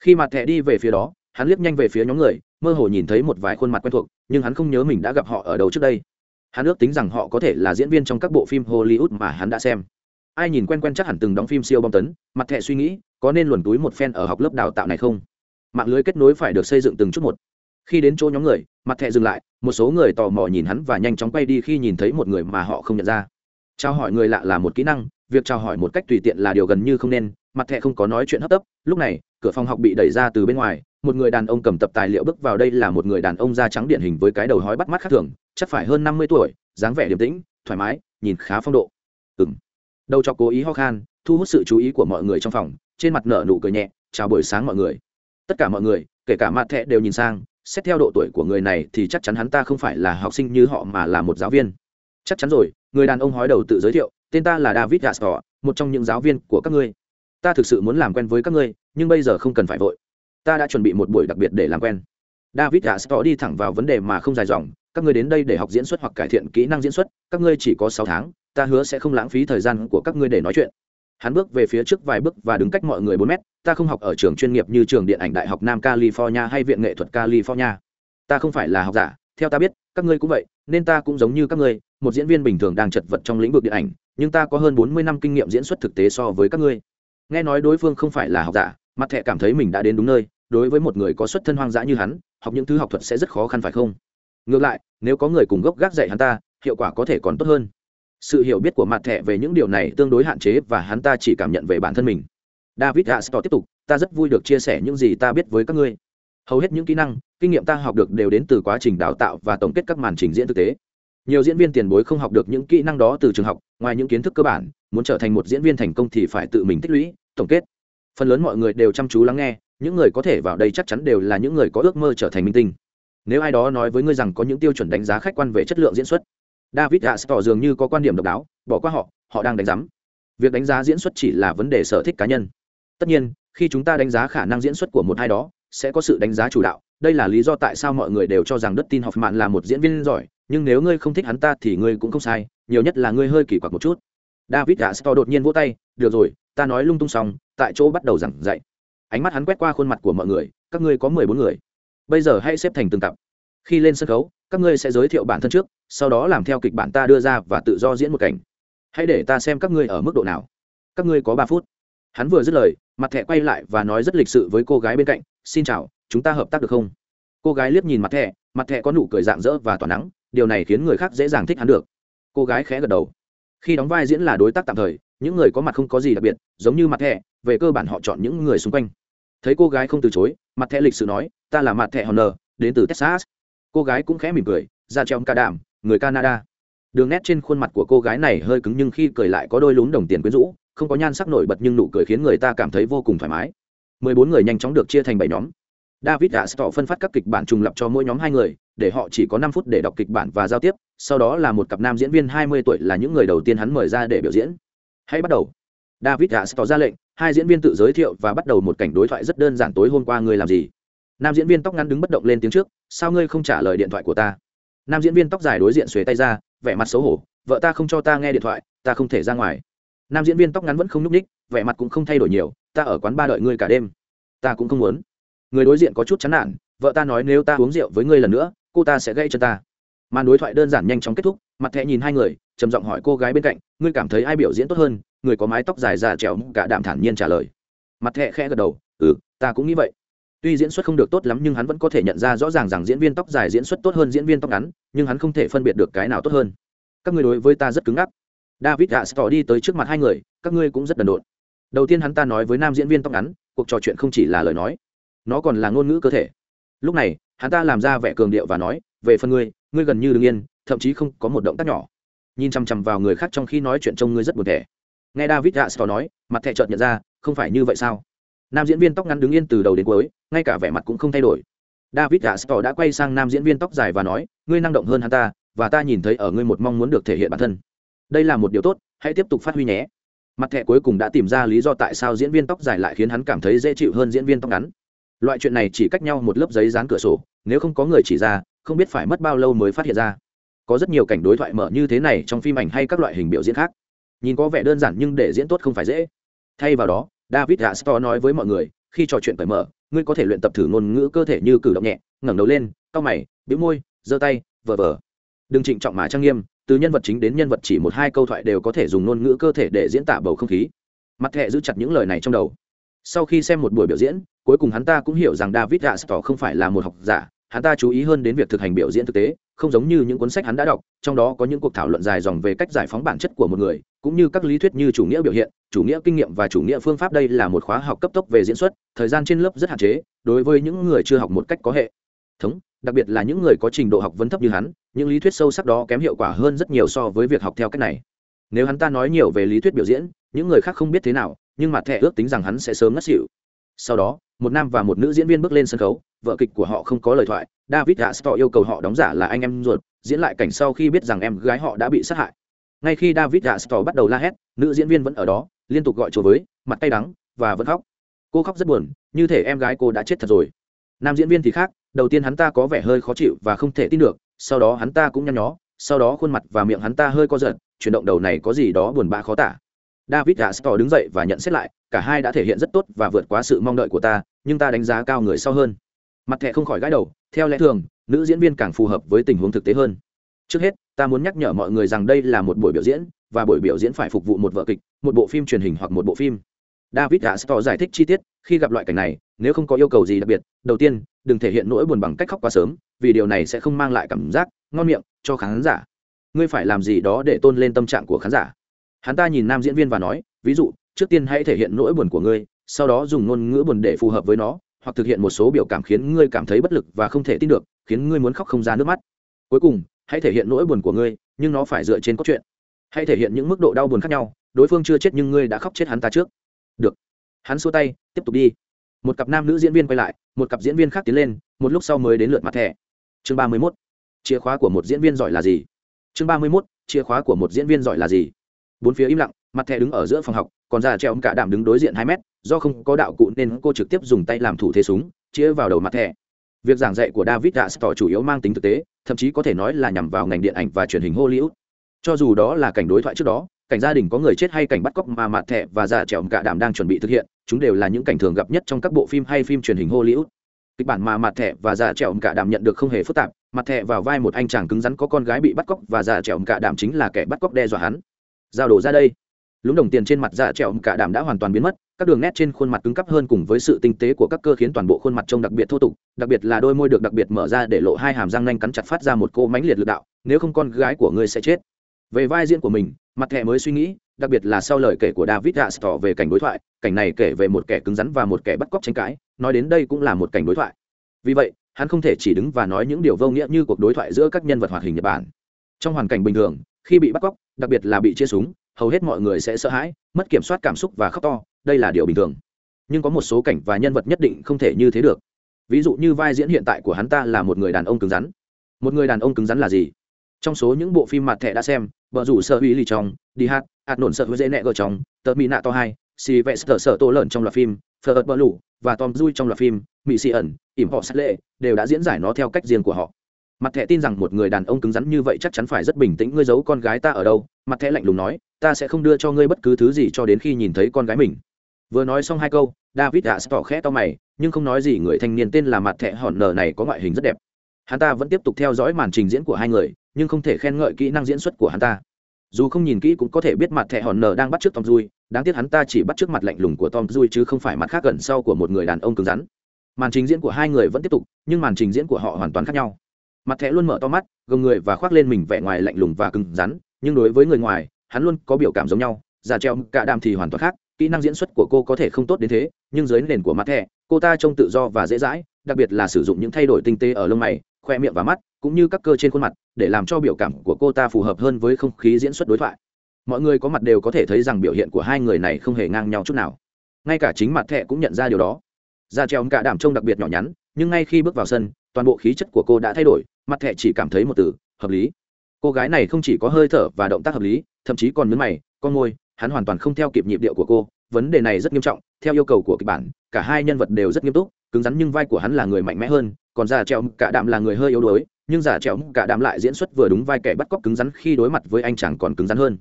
Khi mặt thẻ đi về phía đó, hắn liếc nhanh về phía nhóm người, mơ hồ nhìn thấy một vài khuôn mặt quen thuộc, nhưng hắn không nhớ mình đã gặp họ ở đâu trước đây. Hắn ước tính rằng họ có thể là diễn viên trong các bộ phim hollywood mà hắn đã xem. Ai nhìn quen quen chắc hẳn từng đóng phim siêu bom tấn, mặt thẻ suy nghĩ, có nên luồn túi một phen ở học lớp đào tạo này không? Mạng lưới kết nối phải được xây dựng từng chút một. Khi đến chỗ nhóm người, mặt thẻ dừng lại, một số người tò mò nhìn hắn và nhanh chóng quay đi khi nhìn thấy một người mà họ không nhận ra trao hỏi người lạ là một kỹ năng, việc chào hỏi một cách tùy tiện là điều gần như không nên, mặt thẹ không có nói chuyện hấp tấp. Lúc này, cửa phòng học bị đẩy ra từ bên ngoài, một người đàn ông cầm tập tài liệu bước vào đây là một người đàn ông da trắng điển hình với cái đầu hói bắt mắt khác thường, chắc phải hơn năm mươi tuổi, dáng vẻ điềm tĩnh, thoải mái, nhìn khá phong độ. Ừ m đầu cho cố ý ho khan, thu hút sự chú ý của mọi người trong phòng, trên mặt nở nụ cười nhẹ, chào buổi sáng mọi người. Tất cả mọi người, kể cả mặt thẹ đều nhìn sang, xét theo độ tuổi của người này thì chắc chắn hắn ta không phải là học sinh như họ mà là một giáo viên. Chắc chắn rồi người đàn ông hói đầu tự giới thiệu, tên ta là david gastor, một trong những giáo viên của các ngươi. Ta thực sự muốn làm quen với các ngươi, nhưng bây giờ không cần phải vội. Ta đã chuẩn bị một buổi đặc biệt để làm quen. David gastor đi thẳng vào vấn đề mà không dài dòng. Các ngươi đến đây để học diễn xuất hoặc cải thiện kỹ năng diễn xuất. Các ngươi chỉ có sáu tháng, ta hứa sẽ không lãng phí thời gian của các ngươi để nói chuyện. Hắn bước về phía trước vài bước và đứng cách mọi người bốn mét. Ta không học ở trường chuyên nghiệp như trường điện ảnh đại học nam california hay viện nghệ thuật california. Ta không phải là học giả, theo ta biết, các ngươi cũng vậy, nên ta cũng giống như các ngươi một diễn viên bình thường đang chật vật trong lĩnh vực điện ảnh, nhưng ta có hơn bốn mươi năm kinh nghiệm diễn xuất thực tế so với các ngươi. Nghe nói đối phương không phải là học giả, mặt thẹ cảm thấy mình đã đến đúng nơi, đối với một người có xuất thân hoang dã như hắn, học những thứ học thuật sẽ rất khó khăn phải không? Ngược lại, nếu có người cùng gốc gác dạy hắn ta, hiệu quả có thể còn tốt hơn. Sự hiểu biết của mặt thẹ về những điều này tương đối hạn chế và hắn ta chỉ cảm nhận về bản thân mình. David astor tiếp tục, ta rất vui được chia sẻ những gì ta biết với các ngươi. Hầu hết những kỹ năng, kinh nghiệm ta học được đều đến từ quá trình đào tạo và tổng kết các màn trình diễn thực tế nhiều diễn viên tiền bối không học được những kỹ năng đó từ trường học, ngoài những kiến thức cơ bản, muốn trở thành một diễn viên thành công thì phải tự mình tích lũy, tổng kết. Phần lớn mọi người đều chăm chú lắng nghe, những người có thể vào đây chắc chắn đều là những người có ước mơ trở thành minh tinh. Nếu ai đó nói với ngươi rằng có những tiêu chuẩn đánh giá khách quan về chất lượng diễn xuất, david a tỏ dường như có quan điểm độc đáo, bỏ qua họ họ đang đánh giám. Việc đánh giá diễn xuất chỉ là vấn đề sở thích cá nhân. Tất nhiên, khi chúng ta đánh giá khả năng diễn xuất của một ai đó, sẽ có sự đánh giá chủ đạo. Đây là lý do tại sao mọi người đều cho rằng đất tin học mạn là một diễn viên giỏi nhưng nếu ngươi không thích hắn ta thì ngươi cũng không sai, nhiều nhất là ngươi hơi kỳ quặc một chút. David đã sto đột nhiên vỗ tay, được rồi, ta nói lung tung xong, tại chỗ bắt đầu giảng dạy. Ánh mắt hắn quét qua khuôn mặt của mọi người, các ngươi có mười bốn người. Bây giờ hãy xếp thành từng cặp. Khi lên sân khấu, các ngươi sẽ giới thiệu bản thân trước, sau đó làm theo kịch bản ta đưa ra và tự do diễn một cảnh. Hãy để ta xem các ngươi ở mức độ nào. Các ngươi có ba phút. Hắn vừa dứt lời, mặt thẻ quay lại và nói rất lịch sự với cô gái bên cạnh, xin chào, chúng ta hợp tác được không? Cô gái liếc nhìn mặt thẻ mặt thẻ có nụ cười rạng rỡ và tỏa nắng điều này khiến người khác dễ dàng thích hắn được. Cô gái khẽ gật đầu. Khi đóng vai diễn là đối tác tạm thời, những người có mặt không có gì đặc biệt, giống như mặt thẻ, về cơ bản họ chọn những người xung quanh. Thấy cô gái không từ chối, mặt thẻ lịch sự nói, ta là mặt thẻ honor, đến từ texas. Cô gái cũng khẽ mỉm cười, ra treo ca đạm người canada. Đường nét trên khuôn mặt của cô gái này hơi cứng nhưng khi cười lại có đôi lún đồng tiền quyến rũ, không có nhan sắc nổi bật nhưng nụ cười khiến người ta cảm thấy vô cùng thoải mái. Mười bốn người nhanh chóng được chia thành bảy nhóm david đã tỏ phân phát các kịch bản trùng lập cho mỗi nhóm hai người, để họ chỉ có năm phút để đọc kịch bản và giao tiếp, sau đó là một cặp nam diễn viên hai mươi tuổi là những người đầu tiên hắn mời ra để biểu diễn. Hãy bắt đầu. David đã tỏ ra lệnh, hai diễn viên tự giới thiệu và bắt đầu một cảnh đối thoại rất đơn giản tối hôm qua ngươi làm gì? Nam diễn viên tóc ngắn đứng bất động lên tiếng trước, sao ngươi không trả lời điện thoại của ta? Nam diễn viên tóc dài đối diện xuề tay ra, vẻ mặt xấu hổ, vợ ta không cho ta nghe điện thoại, ta không thể ra ngoài. Nam diễn viên tóc ngắn vẫn không n ú c ních, vẻ mặt cũng không thay đổi nhiều, ta ở quán ba đợi ngươi cả đêm. Ta cũng không muốn người đối diện có chút chán nản, vợ ta nói nếu ta uống rượu với ngươi lần nữa, cô ta sẽ gây cho ta. Màn đối thoại đơn giản nhanh chóng kết thúc, mặt thẹ nhìn hai người, trầm giọng hỏi cô gái bên cạnh, ngươi cảm thấy ai biểu diễn tốt hơn, người có mái tóc dài già trèo cả đạm thản nhiên trả lời. Mặt thẹ khẽ gật đầu ừ ta cũng nghĩ vậy. Tuy diễn xuất không được tốt lắm nhưng hắn vẫn có thể nhận ra rõ ràng rằng diễn viên tóc dài diễn xuất tốt hơn diễn viên tóc ngắn, nhưng hắn không thể phân biệt được cái nào tốt hơn. Các người đối với ta rất cứng ngắc. David gạ tỏ đi tới trước mặt hai người, các ngươi cũng rất đần độn. Đầu tiên hắn ta nói với nam diễn viên tóc ngắn, cuộc trò chuyện không chỉ là lời nói nó còn là ngôn ngữ cơ thể. Lúc này, hắn ta làm ra vẻ cường điệu và nói, về phần ngươi ngươi gần như đ ứ n g yên, thậm chí không có một động tác nhỏ. Nhìn chằm chằm vào người khác trong khi nói chuyện trông ngươi rất buồn thẻ. Nghe david gạ stò nói, mặt thẹ trợt nhận ra, không phải như vậy sao? Nam diễn viên tóc ngắn đứng yên từ đầu đến cuối, ngay cả vẻ mặt cũng không thay đổi. David gạ stò đã quay sang nam diễn viên tóc dài và nói, ngươi năng động hơn hắn ta, và ta nhìn thấy ở ngươi một mong muốn được thể hiện bản thân. Đây là một điều tốt, hãy tiếp tục phát huy nhé. Mặt thẻ cuối cùng đã tìm ra lý do tại sao diễn viên tóc dài lại khiến hắn cảm thấy dễ chịu hơn diễn viên tóc ngắn loại chuyện này chỉ cách nhau một lớp giấy dán cửa sổ, nếu không có người chỉ ra, không biết phải mất bao lâu mới phát hiện ra. Có rất nhiều cảnh đối thoại mở như thế này trong phim ảnh hay các loại hình biểu diễn khác. Nhìn có vẻ đơn giản nhưng để diễn tốt không phải dễ. Thay vào đó, david gastor nói với mọi người, khi trò chuyện cởi mở, ngươi có thể luyện tập thử ngôn ngữ cơ thể như cử động nhẹ, ngẩng đầu lên, cau mày, bĩu môi, giơ tay, vờ vờ. Đừng trịnh trọng mà trang nghiêm, từ nhân vật chính đến nhân vật chỉ một hai câu thoại đều có thể dùng ngôn ngữ cơ thể để diễn tả bầu không khí. Mặt thẹ giữ chặt những lời này trong đầu sau khi xem một buổi biểu diễn, cuối cùng hắn ta cũng hiểu rằng david gastor không phải là một học giả, hắn ta chú ý hơn đến việc thực hành biểu diễn thực tế, không giống như những cuốn sách hắn đã đọc, trong đó có những cuộc thảo luận dài dòng về cách giải phóng bản chất của một người, cũng như các lý thuyết như chủ nghĩa biểu hiện, chủ nghĩa kinh nghiệm và chủ nghĩa phương pháp đây là một khóa học cấp tốc về diễn xuất, thời gian trên lớp rất hạn chế, đối với những người chưa học một cách có hệ thống, đặc biệt là những người có trình độ học vấn thấp như hắn, những lý thuyết sâu sắc đó kém hiệu quả hơn rất nhiều so với việc học theo cách này. Nếu hắn ta nói nhiều về lý thuyết biểu diễn, những người khác không biết thế nào nhưng mặt thẻ ước tính rằng hắn sẽ sớm ngất xỉu. Sau đó, một nam và một nữ diễn viên bước lên sân khấu, vợ kịch của họ không có lời thoại, david đã yêu cầu họ đóng giả là anh em ruột, diễn lại cảnh sau khi biết rằng em gái họ đã bị sát hại. Ngay khi david đã bắt đầu la hét, nữ diễn viên vẫn ở đó, liên tục gọi chùa với, mặt tay đắng, và vẫn khóc. Cô khóc rất buồn, như thể em gái cô đã chết thật rồi. Nam diễn viên thì khác, đầu tiên hắn ta có vẻ hơi khó chịu và không thể tin được, sau đó hắn ta cũng nhăn nhó, sau đó khuôn mặt và miệng hắn ta hơi co giật, chuyển động đầu này có gì đó buồn bã khó tả david đã đứng dậy và nhận xét lại, cả hai đã thể hiện rất tốt và vượt quá sự mong đợi của ta, nhưng ta đánh giá cao người sau hơn. Mặt thẻ không khỏi gãi đầu, theo lẽ thường, nữ diễn viên càng phù hợp với tình huống thực tế hơn. Trước hết, ta muốn nhắc nhở mọi người rằng đây là một buổi biểu diễn, và buổi biểu diễn phải phục vụ một vở kịch, một bộ phim truyền hình hoặc một bộ phim. David đã giải thích chi tiết, khi gặp loại cảnh này, nếu không có yêu cầu gì đặc biệt, đầu tiên, đừng thể hiện nỗi buồn bằng cách khóc quá sớm, vì điều này sẽ không mang lại cảm giác ngon miệng cho khán giả. Ngươi phải làm gì đó để tôn lên tâm trạng của khán giả hắn ta nhìn nam diễn viên và nói, ví dụ, trước tiên hãy thể hiện nỗi buồn của ngươi, sau đó dùng ngôn ngữ buồn để phù hợp với nó, hoặc thực hiện một số biểu cảm khiến ngươi cảm thấy bất lực và không thể tin được, khiến ngươi muốn khóc không ra nước mắt. Cuối cùng, hãy thể hiện nỗi buồn của ngươi, nhưng nó phải dựa trên cốt truyện. Hãy thể hiện những mức độ đau buồn khác nhau, đối phương chưa chết nhưng ngươi đã khóc chết hắn ta trước. Được. Hắn xua tay, tiếp tục đi. Một cặp nam nữ diễn viên quay lại, một cặp diễn viên khác tiến lên, một lúc sau mới đến lượt mặt thẻ. Chương ba mươi mốt. Chìa khóa của một diễn viên giỏi là gì? Chương ba mươi mốt. Chìa khóa của một diễn viên giỏi là gì? Bốn phía im lặng, mặt thẻ đứng ở giữa phòng học, còn già treo cả đảm đứng đối diện hai mét, do không có đạo cụ nên cô trực tiếp dùng tay làm thủ thế súng, chĩa vào đầu mặt thẻ. Việc giảng dạy của david đã tỏ chủ yếu mang tính thực tế, thậm chí có thể nói là nhằm vào ngành điện ảnh và truyền hình hollywood. Cho dù đó là cảnh đối thoại trước đó, cảnh gia đình có người chết hay cảnh bắt cóc mà mặt thẻ và dạ già trèo cả đảm đang chuẩn bị thực hiện, chúng đều là những cảnh thường gặp nhất trong các bộ phim hay phim truyền hình hollywood. Kịch bản mà mặt thẻ và dạ già trèo cả đảm nhận được không hề phức tạp, mặt thẻ vào vai một anh chàng cứng rắn có con gái bị bắt cóc và dạ già trèo cả đảm chính là kẻ bắt cóc đe dọa hắn giao đổ ra đây. Lúng đồng tiền trên mặt dạ trèo cả đảm đã hoàn toàn biến mất, các đường nét trên khuôn mặt cứng cắp hơn cùng với sự tinh tế của các cơ khiến toàn bộ khuôn mặt trông đặc biệt thô tục, đặc biệt là đôi môi được đặc biệt mở ra để lộ hai hàm răng nanh cắn chặt phát ra một cô mánh liệt lực đạo, nếu không con gái của ngươi sẽ chết. Về vai diễn của mình, mặt thẻ mới suy nghĩ, đặc biệt là sau lời kể của david gastor về cảnh đối thoại, cảnh này kể về một kẻ cứng rắn và một kẻ bắt cóc tranh cãi, nói đến đây cũng là một cảnh đối thoại. Vì vậy, hắn không thể chỉ đứng và nói những điều vô nghĩa như cuộc đối thoại giữa các nhân vật hoạt hình nhật bản. Trong hoàn cảnh bình thường, khi bị bắt cóc đặc biệt là bị chia súng, hầu hết mọi người sẽ sợ hãi, mất kiểm soát cảm xúc và khóc to, đây là điều bình thường. Nhưng có một số cảnh và nhân vật nhất định không thể như thế được. Ví dụ như vai diễn hiện tại của hắn ta là một người đàn ông cứng rắn. Một người đàn ông cứng rắn là gì? Trong số những bộ phim mặt thẻ đã xem vợ rủ sợ uy lì trong đi hát, hạt nổn sợ với dễ nẹ gờ trong tờ mỹ nạ to hai, xì vẽ sợ sợ tô lợn trong loạt phim phờ ợt bờ lủ và tom dui trong loạt phim mỹ xì ẩn, ỉm họ sát lệ đều đã diễn giải nó theo cách riêng của họ mặt thẻ tin rằng một người đàn ông cứng rắn như vậy chắc chắn phải rất bình tĩnh, ngươi giấu con gái ta ở đâu? Mặt thẻ lạnh lùng nói, ta sẽ không đưa cho ngươi bất cứ thứ gì cho đến khi nhìn thấy con gái mình. Vừa nói xong hai câu, david đã tỏ khẽ to mày, nhưng không nói gì, người thanh niên tên là mặt thẻ hòn nở này có ngoại hình rất đẹp. Hắn ta vẫn tiếp tục theo dõi màn trình diễn của hai người, nhưng không thể khen ngợi kỹ năng diễn xuất của hắn ta. Dù không nhìn kỹ cũng có thể biết mặt thẻ hòn nở đang bắt t r ư ớ c tom dui đáng tiếc hắn ta chỉ bắt t r ư ớ c mặt lạnh lùng của tom dui chứ không phải mặt khác gần sau của một người đàn ông cứng rắn. Màn trình diễn của hai người vẫn tiếp tục, nhưng màn trình diễn của họ hoàn toàn khác nhau mặt thẻ luôn mở to mắt, gồng người và khoác lên mình vẻ ngoài lạnh lùng và cứng rắn, nhưng đối với người ngoài, hắn luôn có biểu cảm giống nhau già treo cả đàm thì hoàn toàn khác, kỹ năng diễn xuất của cô có thể không tốt đến thế, nhưng dưới nền của mặt thẻ, cô ta trông tự do và dễ dãi, đặc biệt là sử dụng những thay đổi tinh tế ở lông mày, khoe miệng và mắt, cũng như các cơ trên khuôn mặt, để làm cho biểu cảm của cô ta phù hợp hơn với không khí diễn xuất đối thoại. Mọi người có mặt đều có thể thấy rằng biểu hiện của hai người này không hề ngang nhau chút nào. Ngay cả chính mặt thẹ cũng nhận ra điều đó. Da treo cả đảm trông đặc biệt nhỏ nhắn, nhưng ngay khi bước vào sân toàn bộ khí chất của cô đã thay đổi, mặt thẹ chỉ cảm thấy một từ, hợp lý. Cô gái này không chỉ có hơi thở và động tác hợp lý, thậm chí còn mướn mày, con môi, hắn hoàn toàn không theo kịp nhịp điệu của cô. Vấn đề này rất nghiêm trọng, theo yêu cầu của kịch bản, cả hai nhân vật đều rất nghiêm túc, cứng rắn nhưng vai của hắn là người mạnh mẽ hơn, còn già trèo cả đạm là người hơi yếu đuối, nhưng giả trèo cả đạm lại diễn xuất vừa đúng vai kẻ bắt cóc cứng rắn khi đối mặt với anh chàng còn cứng rắn hơn.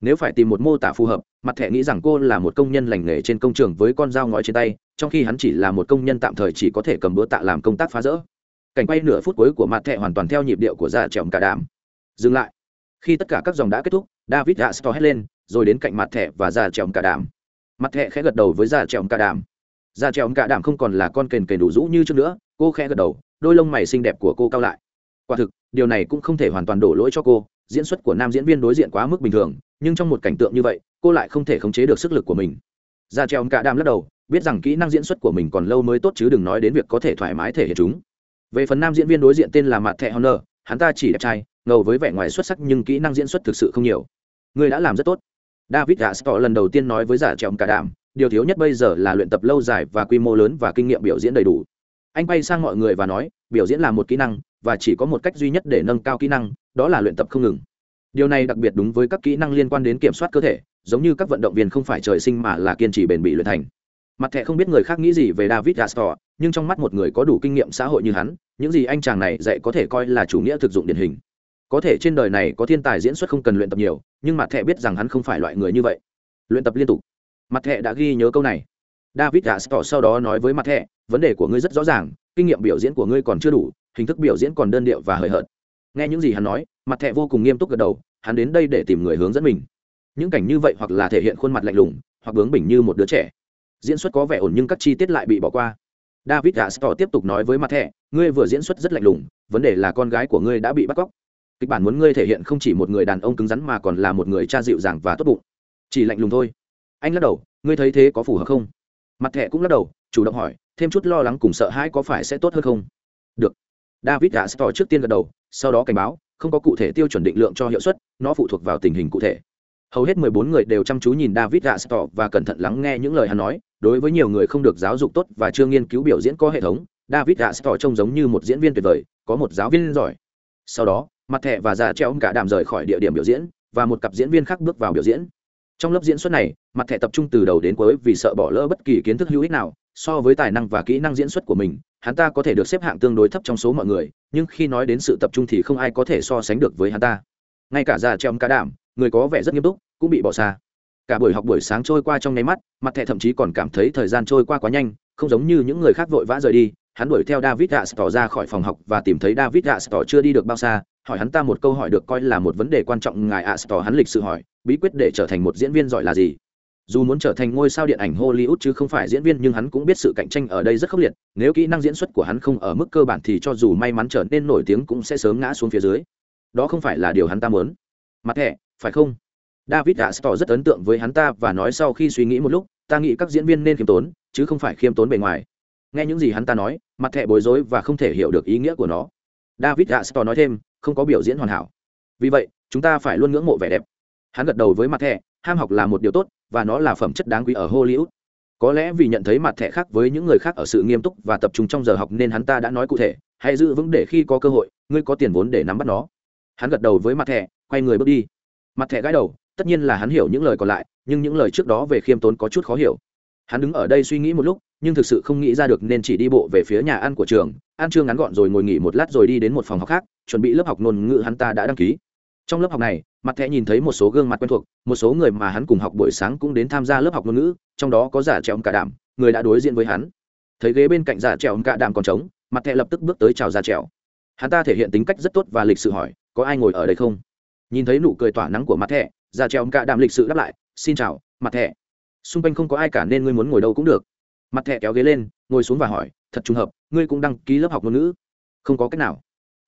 Nếu phải tìm một mô tả phù hợp, mặt thẻ nghĩ rằng cô là một công nhân lành nghề trên công trường với con dao ngói trên tay, trong khi hắn chỉ là một công nhân tạm thời chỉ có thể cầm bữa tạ làm công tác phá rỡ cảnh quay nửa phút cuối của mặt thẻ hoàn toàn theo nhịp điệu của dạ già trẻm cả đạm dừng lại. Khi tất cả các dòng đã kết thúc, david đã hét lên, rồi đến cạnh mặt thẻ và dạ già trẻm cả đạm mặt thẻ khẽ gật đầu với dạ già trẻm cả đạm Già trẻm cả đảm không còn là con kền kền đủ rũ như trước nữa, cô khẽ gật đầu, đôi lông mày xinh đẹp của cô cao lại. Quả thực, điều này cũng không thể hoàn toàn đổ lỗi cho cô, diễn xuất của nam diễn viên đối diện quá mức bình thường, nhưng trong một cảnh tượng như vậy, cô lại không thể khống chế được sức lực của mình. Da treo cả đảm lắc đầu, biết rằng kỹ năng diễn xuất của mình còn lâu mới tốt chứ đừng nói đến việc có thể thoải mái thể hiện chúng về phần nam diễn viên đối diện tên là mặt thẹ honor, hắn ta chỉ đẹp trai, ngầu với vẻ ngoài xuất sắc nhưng kỹ năng diễn xuất thực sự không nhiều. Người đã làm rất tốt. David gà lần đầu tiên nói với giả trọng cả đảm điều thiếu nhất bây giờ là luyện tập lâu dài và quy mô lớn và kinh nghiệm biểu diễn đầy đủ. Anh bay sang mọi người và nói, biểu diễn là một kỹ năng, và chỉ có một cách duy nhất để nâng cao kỹ năng, đó là luyện tập không ngừng. Điều này đặc biệt đúng với các kỹ năng liên quan đến kiểm soát cơ thể, giống như các vận động viên không phải trời sinh mà là kiên trì bền bỉ luyện thành. Mặt thẻ không biết người khác nghĩ gì về david gastor nhưng trong mắt một người có đủ kinh nghiệm xã hội như hắn, những gì anh chàng này dạy có thể coi là chủ nghĩa thực dụng điển hình. Có thể trên đời này có thiên tài diễn xuất không cần luyện tập nhiều, nhưng mặt thẹ biết rằng hắn không phải loại người như vậy. Luyện tập liên tục. Mặt thẹ đã ghi nhớ câu này. David đã tỏ sau đó nói với mặt thẹ vấn đề của ngươi rất rõ ràng, kinh nghiệm biểu diễn của ngươi còn chưa đủ, hình thức biểu diễn còn đơn điệu và hời hợt. Nghe những gì hắn nói, mặt thẹ vô cùng nghiêm túc gật đầu, hắn đến đây để tìm người hướng dẫn mình. Những cảnh như vậy hoặc là thể hiện khuôn mặt lạnh lùng, hoặc bướng bỉnh như một đứa trẻ. Diễn xuất có vẻ ổn nhưng các chi tiết lại bị bỏ qua david đã tiếp tục nói với mặt thẻ ngươi vừa diễn xuất rất lạnh lùng, vấn đề là con gái của ngươi đã bị bắt cóc. Kịch bản muốn ngươi thể hiện không chỉ một người đàn ông cứng rắn mà còn là một người cha dịu dàng và tốt bụng. Chỉ lạnh lùng thôi. Anh lắc đầu, ngươi thấy thế có phù hợp không? Mặt thẻ cũng lắc đầu, chủ động hỏi, thêm chút lo lắng cùng sợ hãi có phải sẽ tốt hơn không? Được. David đã trước tiên gật đầu, sau đó cảnh báo, không có cụ thể tiêu chuẩn định lượng cho hiệu suất, nó phụ thuộc vào tình hình cụ thể hầu hết mười bốn người đều chăm chú nhìn david đã và cẩn thận lắng nghe những lời hắn nói. Đối với nhiều người không được giáo dục tốt và chưa nghiên cứu biểu diễn có hệ thống, david đã trông giống như một diễn viên tuyệt vời, có một giáo viên giỏi. Sau đó, mặt thẻ và già treo cả đàm rời khỏi địa điểm biểu diễn, và một cặp diễn viên khác bước vào biểu diễn. Trong lớp diễn xuất này, mặt thẻ tập trung từ đầu đến cuối vì sợ bỏ lỡ bất kỳ kiến thức hữu ích nào. So với tài năng và kỹ năng diễn xuất của mình, hắn ta có thể được xếp hạng tương đối thấp trong số mọi người, nhưng khi nói đến sự tập trung thì không ai có thể so sánh được với hắn ta. Ngay cả già treo cả đảm người có vẻ rất nghiêm túc, cũng bị bỏ xa. Cả buổi học buổi sáng trôi qua trong nháy mắt, mặt thẻ thậm chí còn cảm thấy thời gian trôi qua quá nhanh, không giống như những người khác vội vã rời đi, hắn đuổi theo david gạ tỏ ra khỏi phòng học và tìm thấy david gạ tỏ chưa đi được bao xa, hỏi hắn ta một câu hỏi được coi là một vấn đề quan trọng, ngài ạ tỏ hắn lịch sự hỏi, bí quyết để trở thành một diễn viên giỏi là gì? Dù muốn trở thành ngôi sao điện ảnh hollywood chứ không phải diễn viên, nhưng hắn cũng biết sự cạnh tranh ở đây rất khốc liệt, nếu kỹ năng diễn xuất của hắn không ở mức cơ bản thì cho dù may mắn trở nên nổi tiếng cũng sẽ sớm ngã xuống phía dưới. Đó không phải là điều hắn ta muốn. Mặt thẻ phải không? David đã tỏ rất ấn tượng với hắn ta và nói sau khi suy nghĩ một lúc, ta nghĩ các diễn viên nên khiêm tốn, chứ không phải khiêm tốn bề ngoài. Nghe những gì hắn ta nói, mặt thẻ bối rối và không thể hiểu được ý nghĩa của nó. David đã tỏ nói thêm, không có biểu diễn hoàn hảo. Vì vậy, chúng ta phải luôn ngưỡng mộ vẻ đẹp. Hắn gật đầu với mặt thẻ, ham học là một điều tốt, và nó là phẩm chất đáng quý ở hollywood. Có lẽ vì nhận thấy mặt thẻ khác với những người khác ở sự nghiêm túc và tập trung trong giờ học nên hắn ta đã nói cụ thể, hãy giữ vững để khi có cơ hội, ngươi có tiền vốn để nắm bắt nó. Hắn gật đầu với mặt thẻ, quay người bước đi mặt thẻ gãi đầu, tất nhiên là hắn hiểu những lời còn lại, nhưng những lời trước đó về khiêm tốn có chút khó hiểu. Hắn đứng ở đây suy nghĩ một lúc, nhưng thực sự không nghĩ ra được nên chỉ đi bộ về phía nhà ăn của trường. Ăn trưa ngắn gọn rồi ngồi nghỉ một lát rồi đi đến một phòng học khác, chuẩn bị lớp học ngôn ngữ hắn ta đã đăng ký. Trong lớp học này, mặt thẻ nhìn thấy một số gương mặt quen thuộc, một số người mà hắn cùng học buổi sáng cũng đến tham gia lớp học ngôn ngữ, trong đó có giả trèo cả đảm người đã đối diện với hắn. Thấy ghế bên cạnh giả trèo cả đảm còn trống, mặt thẻ lập tức bước tới chào giả trèo. Hắn ta thể hiện tính cách rất tốt và lịch sự hỏi, có ai ngồi ở đây không? Nhìn thấy nụ cười tỏa nắng của mặt thẻ giả treo cả đàm lịch sự đáp lại, xin chào, mặt thẻ. Xung quanh không có ai cả nên ngươi muốn ngồi đâu cũng được. Mặt thẻ kéo ghế lên, ngồi xuống và hỏi, thật trùng hợp, ngươi cũng đăng ký lớp học ngôn ngữ? Không có cách nào.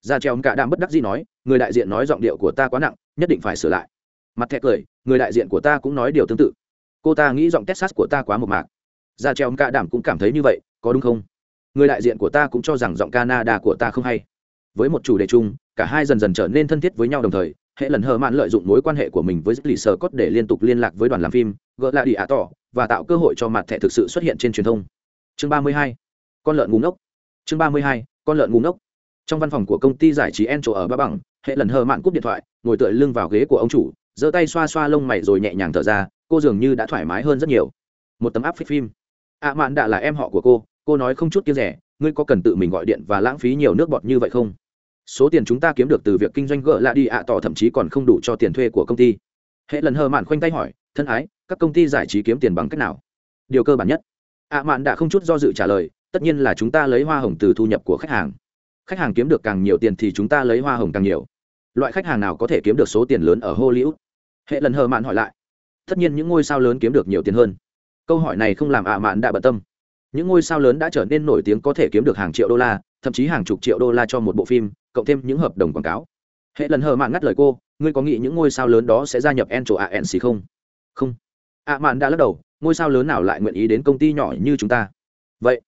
Ra treo cả đạm bất đắc dĩ nói, người đại diện nói giọng điệu của ta quá nặng, nhất định phải sửa lại. Mặt thẻ cười, người đại diện của ta cũng nói điều tương tự. Cô ta nghĩ giọng texas của ta quá một mạc. Ra treo cả đạm cũng cảm thấy như vậy, có đúng không? Người đại diện của ta cũng cho rằng giọng canada của ta không hay. Với một chủ đề chung, cả hai dần dần trở nên thân thiết với nhau đồng thời hệ lần hờ mạn lợi dụng mối quan hệ của mình với lì sơ cốt để liên tục liên lạc với đoàn làm phim, gỡ lại đi ạ tỏ, và tạo cơ hội cho mặt thẻ thực sự xuất hiện trên truyền thông chương 32. con lợn ngu ngốc chương 32. con lợn ngu ngốc trong văn phòng của công ty giải trí en trổ ở ba bằng, hệ lần hờ mạn cúp điện thoại, ngồi tựa lưng vào ghế của ông chủ, giơ tay xoa xoa lông mày rồi nhẹ nhàng thở ra, cô dường như đã thoải mái hơn rất nhiều một tấm áp phích phim ạ mạn đã là em họ của cô cô nói không chút kia rẻ, ngươi có cần tự mình gọi điện và lãng phí nhiều nước bọt như vậy không số tiền chúng ta kiếm được từ việc kinh doanh gỡ lạ đi ạ tỏ, thậm chí còn không đủ cho tiền thuê của công ty. Hệ lần hờ mạn khoanh tay hỏi, thân ái, các công ty giải trí kiếm tiền bằng cách nào? Điều cơ bản nhất. Ạ mạn đã không chút do dự trả lời, tất nhiên là chúng ta lấy hoa hồng từ thu nhập của khách hàng. Khách hàng kiếm được càng nhiều tiền thì chúng ta lấy hoa hồng càng nhiều. Loại khách hàng nào có thể kiếm được số tiền lớn ở hollywood? Hệ lần hờ mạn hỏi lại. Tất nhiên những ngôi sao lớn kiếm được nhiều tiền hơn. Câu hỏi này không làm ạ mạn đã bận tâm. Những ngôi sao lớn đã trở nên nổi tiếng có thể kiếm được hàng triệu đô la, thậm chí hàng chục triệu đô la cho một bộ phim cộng thêm những hợp đồng quảng cáo. Hệ lần hờ mạn ngắt lời cô, ngươi có nghĩ những ngôi sao lớn đó sẽ gia nhập en trổ anc không? Không. Ạ mạn đã lắc đầu, ngôi sao lớn nào lại nguyện ý đến công ty nhỏ như chúng ta? Vậy.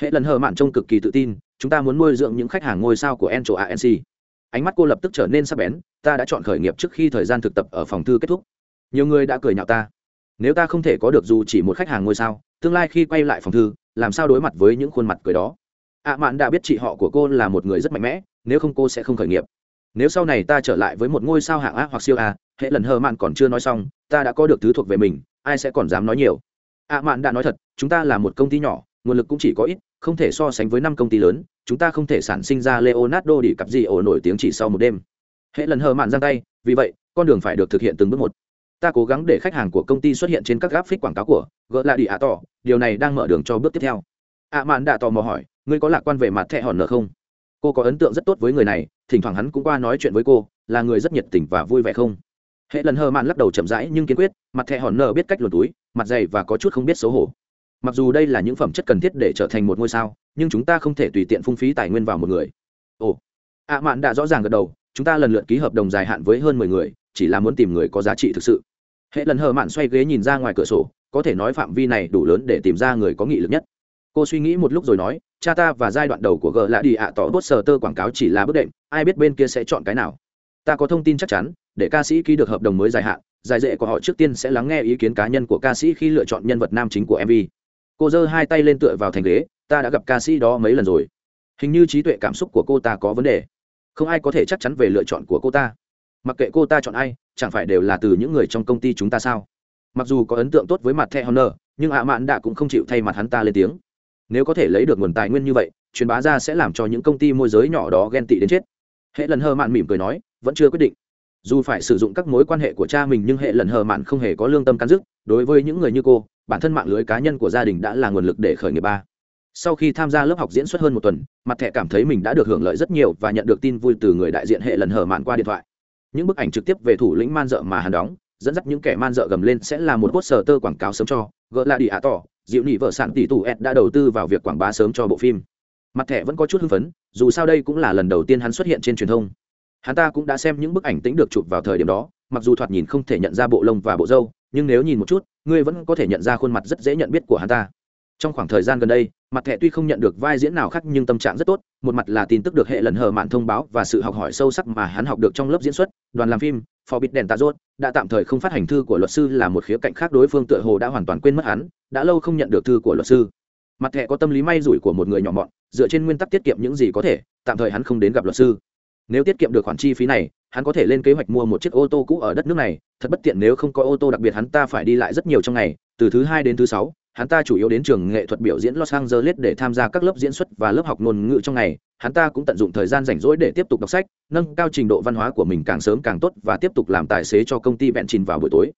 Hệ lần hờ mạn trông cực kỳ tự tin, chúng ta muốn nuôi dưỡng những khách hàng ngôi sao của en trổ anc ánh mắt cô lập tức trở nên sắc bén, ta đã chọn khởi nghiệp trước khi thời gian thực tập ở phòng thư kết thúc. Nhiều người đã cười nhạo ta. Nếu ta không thể có được dù chỉ một khách hàng ngôi sao, tương lai khi quay lại phòng thư, làm sao đối mặt với những khuôn mặt cười đó? Ạ mạn đã biết chị họ của cô là một người rất mạnh mẽ nếu không cô sẽ không khởi nghiệp. Nếu sau này ta trở lại với một ngôi sao hạng a hoặc siêu a, hệ lần hờ mạn còn chưa nói xong, ta đã có được thứ thuộc về mình, ai sẽ còn dám nói nhiều. Ạ mạn đã nói thật, chúng ta là một công ty nhỏ, nguồn lực cũng chỉ có ít, không thể so sánh với năm công ty lớn, chúng ta không thể sản sinh ra leonardo đi cặp gì ổ nổi tiếng chỉ sau một đêm. Hệ lần hờ mạn giang tay, vì vậy, con đường phải được thực hiện từng bước một. Ta cố gắng để khách hàng của công ty xuất hiện trên các gáp phích quảng cáo của gỡ lại đi ạ tỏ điều này đang mở đường cho bước tiếp theo. Ạ mạn đã tò mò hỏi, ngươi có lạc quan về mặt thẹ hòn nợ không? Cô có ấn tượng rất tốt với người này, thỉnh thoảng hắn cũng qua nói chuyện với cô, là người rất nhiệt tình và vui vẻ không? Hệ lần hờ mạn lắc đầu chậm rãi nhưng kiên quyết, mặt thẹ hòn nợ biết cách luồn túi, mặt dày và có chút không biết xấu hổ. Mặc dù đây là những phẩm chất cần thiết để trở thành một ngôi sao, nhưng chúng ta không thể tùy tiện phung phí tài nguyên vào một người. Ồ. Ạ mạn đã rõ ràng gật đầu, chúng ta lần lượt ký hợp đồng dài hạn với hơn mười người, chỉ là muốn tìm người có giá trị thực sự. Hệ lần hờ mạn xoay ghế nhìn ra ngoài cửa sổ, có thể nói phạm vi này đủ lớn để tìm ra người có nghị lực nhất cô suy nghĩ một lúc rồi nói, cha ta và giai đoạn đầu của g lạ đi ạ tỏ bốt sờ tơ quảng cáo chỉ là bước đệm, ai biết bên kia sẽ chọn cái nào. Ta có thông tin chắc chắn, để ca sĩ ký được hợp đồng mới dài hạn, dài dệ của họ trước tiên sẽ lắng nghe ý kiến cá nhân của ca sĩ khi lựa chọn nhân vật nam chính của mv cô giơ hai tay lên tựa vào thành ghế, ta đã gặp ca sĩ đó mấy lần rồi. Hình như trí tuệ cảm xúc của cô ta có vấn đề. Không ai có thể chắc chắn về lựa chọn của cô ta. Mặc kệ cô ta chọn ai, chẳng phải đều là từ những người trong công ty chúng ta sao? Mặc dù có ấn tượng tốt với mặt the honor, nhưng ạ mạn đã cũng không chịu thay mặt hắn ta lên tiếng nếu có thể lấy được nguồn tài nguyên như vậy, truyền bá ra sẽ làm cho những công ty môi giới nhỏ đó ghen tị đến chết. Hệ lần hờ mạn mỉm cười nói, vẫn chưa quyết định. Dù phải sử dụng các mối quan hệ của cha mình nhưng hệ lần hờ mạn không hề có lương tâm cắn dứt đối với những người như cô, bản thân mạng lưới cá nhân của gia đình đã là nguồn lực để khởi nghiệp ba. Sau khi tham gia lớp học diễn xuất hơn một tuần, mặt thẻ cảm thấy mình đã được hưởng lợi rất nhiều và nhận được tin vui từ người đại diện hệ lần hờ mạn qua điện thoại. Những bức ảnh trực tiếp về thủ lĩnh man dợ mà hắn đóng dẫn dắt những kẻ man dợ gầm lên sẽ là một poster tơ quảng cáo sớm cho, gỡ là đi ạ tỏ, dịu nị vợ sản tỷ tù ed đã đầu tư vào việc quảng bá sớm cho bộ phim. Mặt thẻ vẫn có chút hưng phấn, dù sao đây cũng là lần đầu tiên hắn xuất hiện trên truyền thông. Hắn ta cũng đã xem những bức ảnh tính được chụp vào thời điểm đó, mặc dù thoạt nhìn không thể nhận ra bộ lông và bộ râu, nhưng nếu nhìn một chút, ngươi vẫn có thể nhận ra khuôn mặt rất dễ nhận biết của hắn ta. Trong khoảng thời gian gần đây, mặt thẻ tuy không nhận được vai diễn nào khác nhưng tâm trạng rất tốt, một mặt là tin tức được hệ lần hờ mạn thông báo và sự học hỏi sâu sắc mà hắn học được trong lớp diễn xuất, đoàn làm phim phò bịt đèn tạ rốt, đã tạm thời không phát hành thư của luật sư là một khía cạnh khác đối phương tựa hồ đã hoàn toàn quên mất hắn, đã lâu không nhận được thư của luật sư. Mặt thẻ có tâm lý may rủi của một người nhỏ mọn, dựa trên nguyên tắc tiết kiệm những gì có thể, tạm thời hắn không đến gặp luật sư. Nếu tiết kiệm được khoản chi phí này, hắn có thể lên kế hoạch mua một chiếc ô tô cũ ở đất nước này, thật bất tiện nếu không có ô tô đặc biệt hắn ta phải đi lại rất nhiều trong ngày, từ thứ hai đến thứ sáu hắn ta chủ yếu đến trường nghệ thuật biểu diễn Los Angeles để tham gia các lớp diễn xuất và lớp học ngôn ngữ trong ngày. Hắn ta cũng tận dụng thời gian rảnh rỗi để tiếp tục đọc sách, nâng cao trình độ văn hóa của mình càng sớm càng tốt và tiếp tục làm tài xế cho công ty Bện trình vào buổi tối.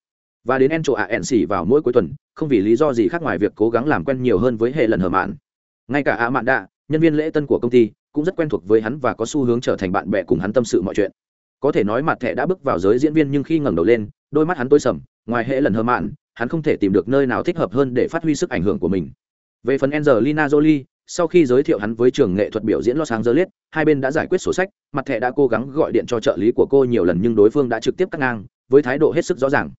Và đến Encho ANC vào mỗi cuối tuần, không vì lý do gì khác ngoài việc cố gắng làm quen nhiều hơn với hệ lần hờ mạn. Ngay cả A Mạn Đạ, nhân viên lễ tân của công ty, cũng rất quen thuộc với hắn và có xu hướng trở thành bạn bè cùng hắn tâm sự mọi chuyện. Có thể nói mặt thẻ đã bước vào giới diễn viên nhưng khi ngẩng đầu lên, đôi mắt hắn tối sầm, ngoài hệ lần hờ mạn, hắn không thể tìm được nơi nào thích hợp hơn để phát huy sức ảnh hưởng của mình. Về phần Angelina Jolie, sau khi giới thiệu hắn với trường nghệ thuật biểu diễn Los Angeles, hai bên đã giải quyết sổ sách, mặt thẻ đã cố gắng gọi điện cho trợ lý của cô nhiều lần nhưng đối phương đã trực tiếp cắt ngang, với thái độ hết sức rõ ràng.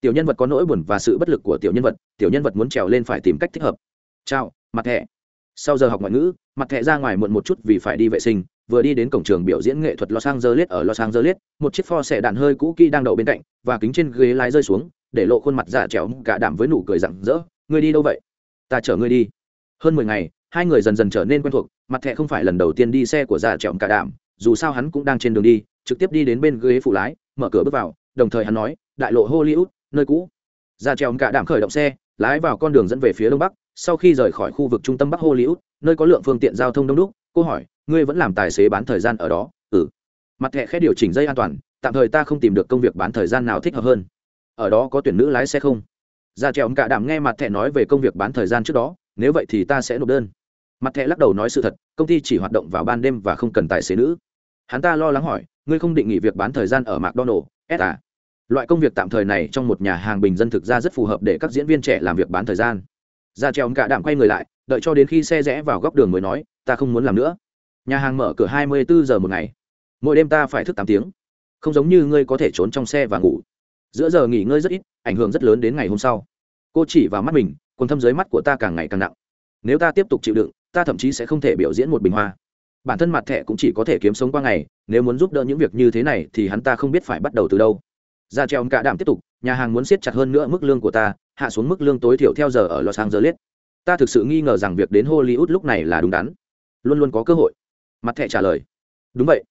Tiểu nhân vật có nỗi buồn và sự bất lực của tiểu nhân vật, tiểu nhân vật muốn trèo lên phải tìm cách thích hợp. Chào, mặt thẻ. Sau giờ học ngoại ngữ, mặt thẻ ra ngoài muộn một chút vì phải đi vệ sinh, vừa đi đến cổng trường biểu diễn nghệ thuật Los Angeles ở Los Angeles, một chiếc Ford xe đạn hơi cũ kỹ đang đậu bên cạnh, và kính trên ghế lái rơi xuống, để lộ khuôn mặt dạ giả trèo cả đảm với nụ cười rạng rỡ. Ngươi đi đâu vậy? Ta chở ngươi đi. Hơn mười ngày, hai người dần dần trở nên quen thuộc, mặt thẹ không phải lần đầu tiên đi xe của dạ giả trèo cả đảm dù sao hắn cũng đang trên đường đi, trực tiếp đi đến bên ghế phụ lái, mở cửa bước vào, đồng thời hắn nói, đại lộ hollywood, nơi cũ. Dạ giả trèo cả đảm khởi động xe, lái vào con đường dẫn về phía đông bắc, sau khi rời khỏi khu vực trung tâm bắc hollywood, nơi có lượng phương tiện giao thông đông đúc, cô hỏi, ngươi vẫn làm tài xế bán thời gian ở đó? Ừ. Mặt thẹ khẽ điều chỉnh dây an toàn, tạm thời ta không tìm được công việc bán thời gian nào thích hợp hơn ở đó có tuyển nữ lái xe không? Ra trèo cả đảm nghe mặt thẻ nói về công việc bán thời gian trước đó, nếu vậy thì ta sẽ nộp đơn. Mặt thẻ lắc đầu nói sự thật, công ty chỉ hoạt động vào ban đêm và không cần tài xế nữ. Hắn ta lo lắng hỏi, ngươi không định nghỉ việc bán thời gian ở mcdonald s à? Loại công việc tạm thời này trong một nhà hàng bình dân thực ra rất phù hợp để các diễn viên trẻ làm việc bán thời gian. Ra trèo cả đảm quay người lại, đợi cho đến khi xe rẽ vào góc đường mới nói, ta không muốn làm nữa. Nhà hàng mở cửa hai mươi bốn giờ một ngày. Mỗi đêm ta phải thức tám tiếng. Không giống như ngươi có thể trốn trong xe và ngủ giữa giờ nghỉ ngơi rất ít, ảnh hưởng rất lớn đến ngày hôm sau. Cô chỉ vào mắt mình còn thâm dưới mắt của ta càng ngày càng nặng. Nếu ta tiếp tục chịu đựng, ta thậm chí sẽ không thể biểu diễn một bình hoa. Bản thân mặt thẻ cũng chỉ có thể kiếm sống qua ngày, nếu muốn giúp đỡ những việc như thế này thì hắn ta không biết phải bắt đầu từ đâu. Ra treo cả đảm tiếp tục, nhà hàng muốn siết chặt hơn nữa mức lương của ta, hạ xuống mức lương tối thiểu theo giờ ở los angeles. Ta thực sự nghi ngờ rằng việc đến hollywood lúc này là đúng đắn. Luôn luôn có cơ hội. Mặt thẻ trả lời. Đúng vậy.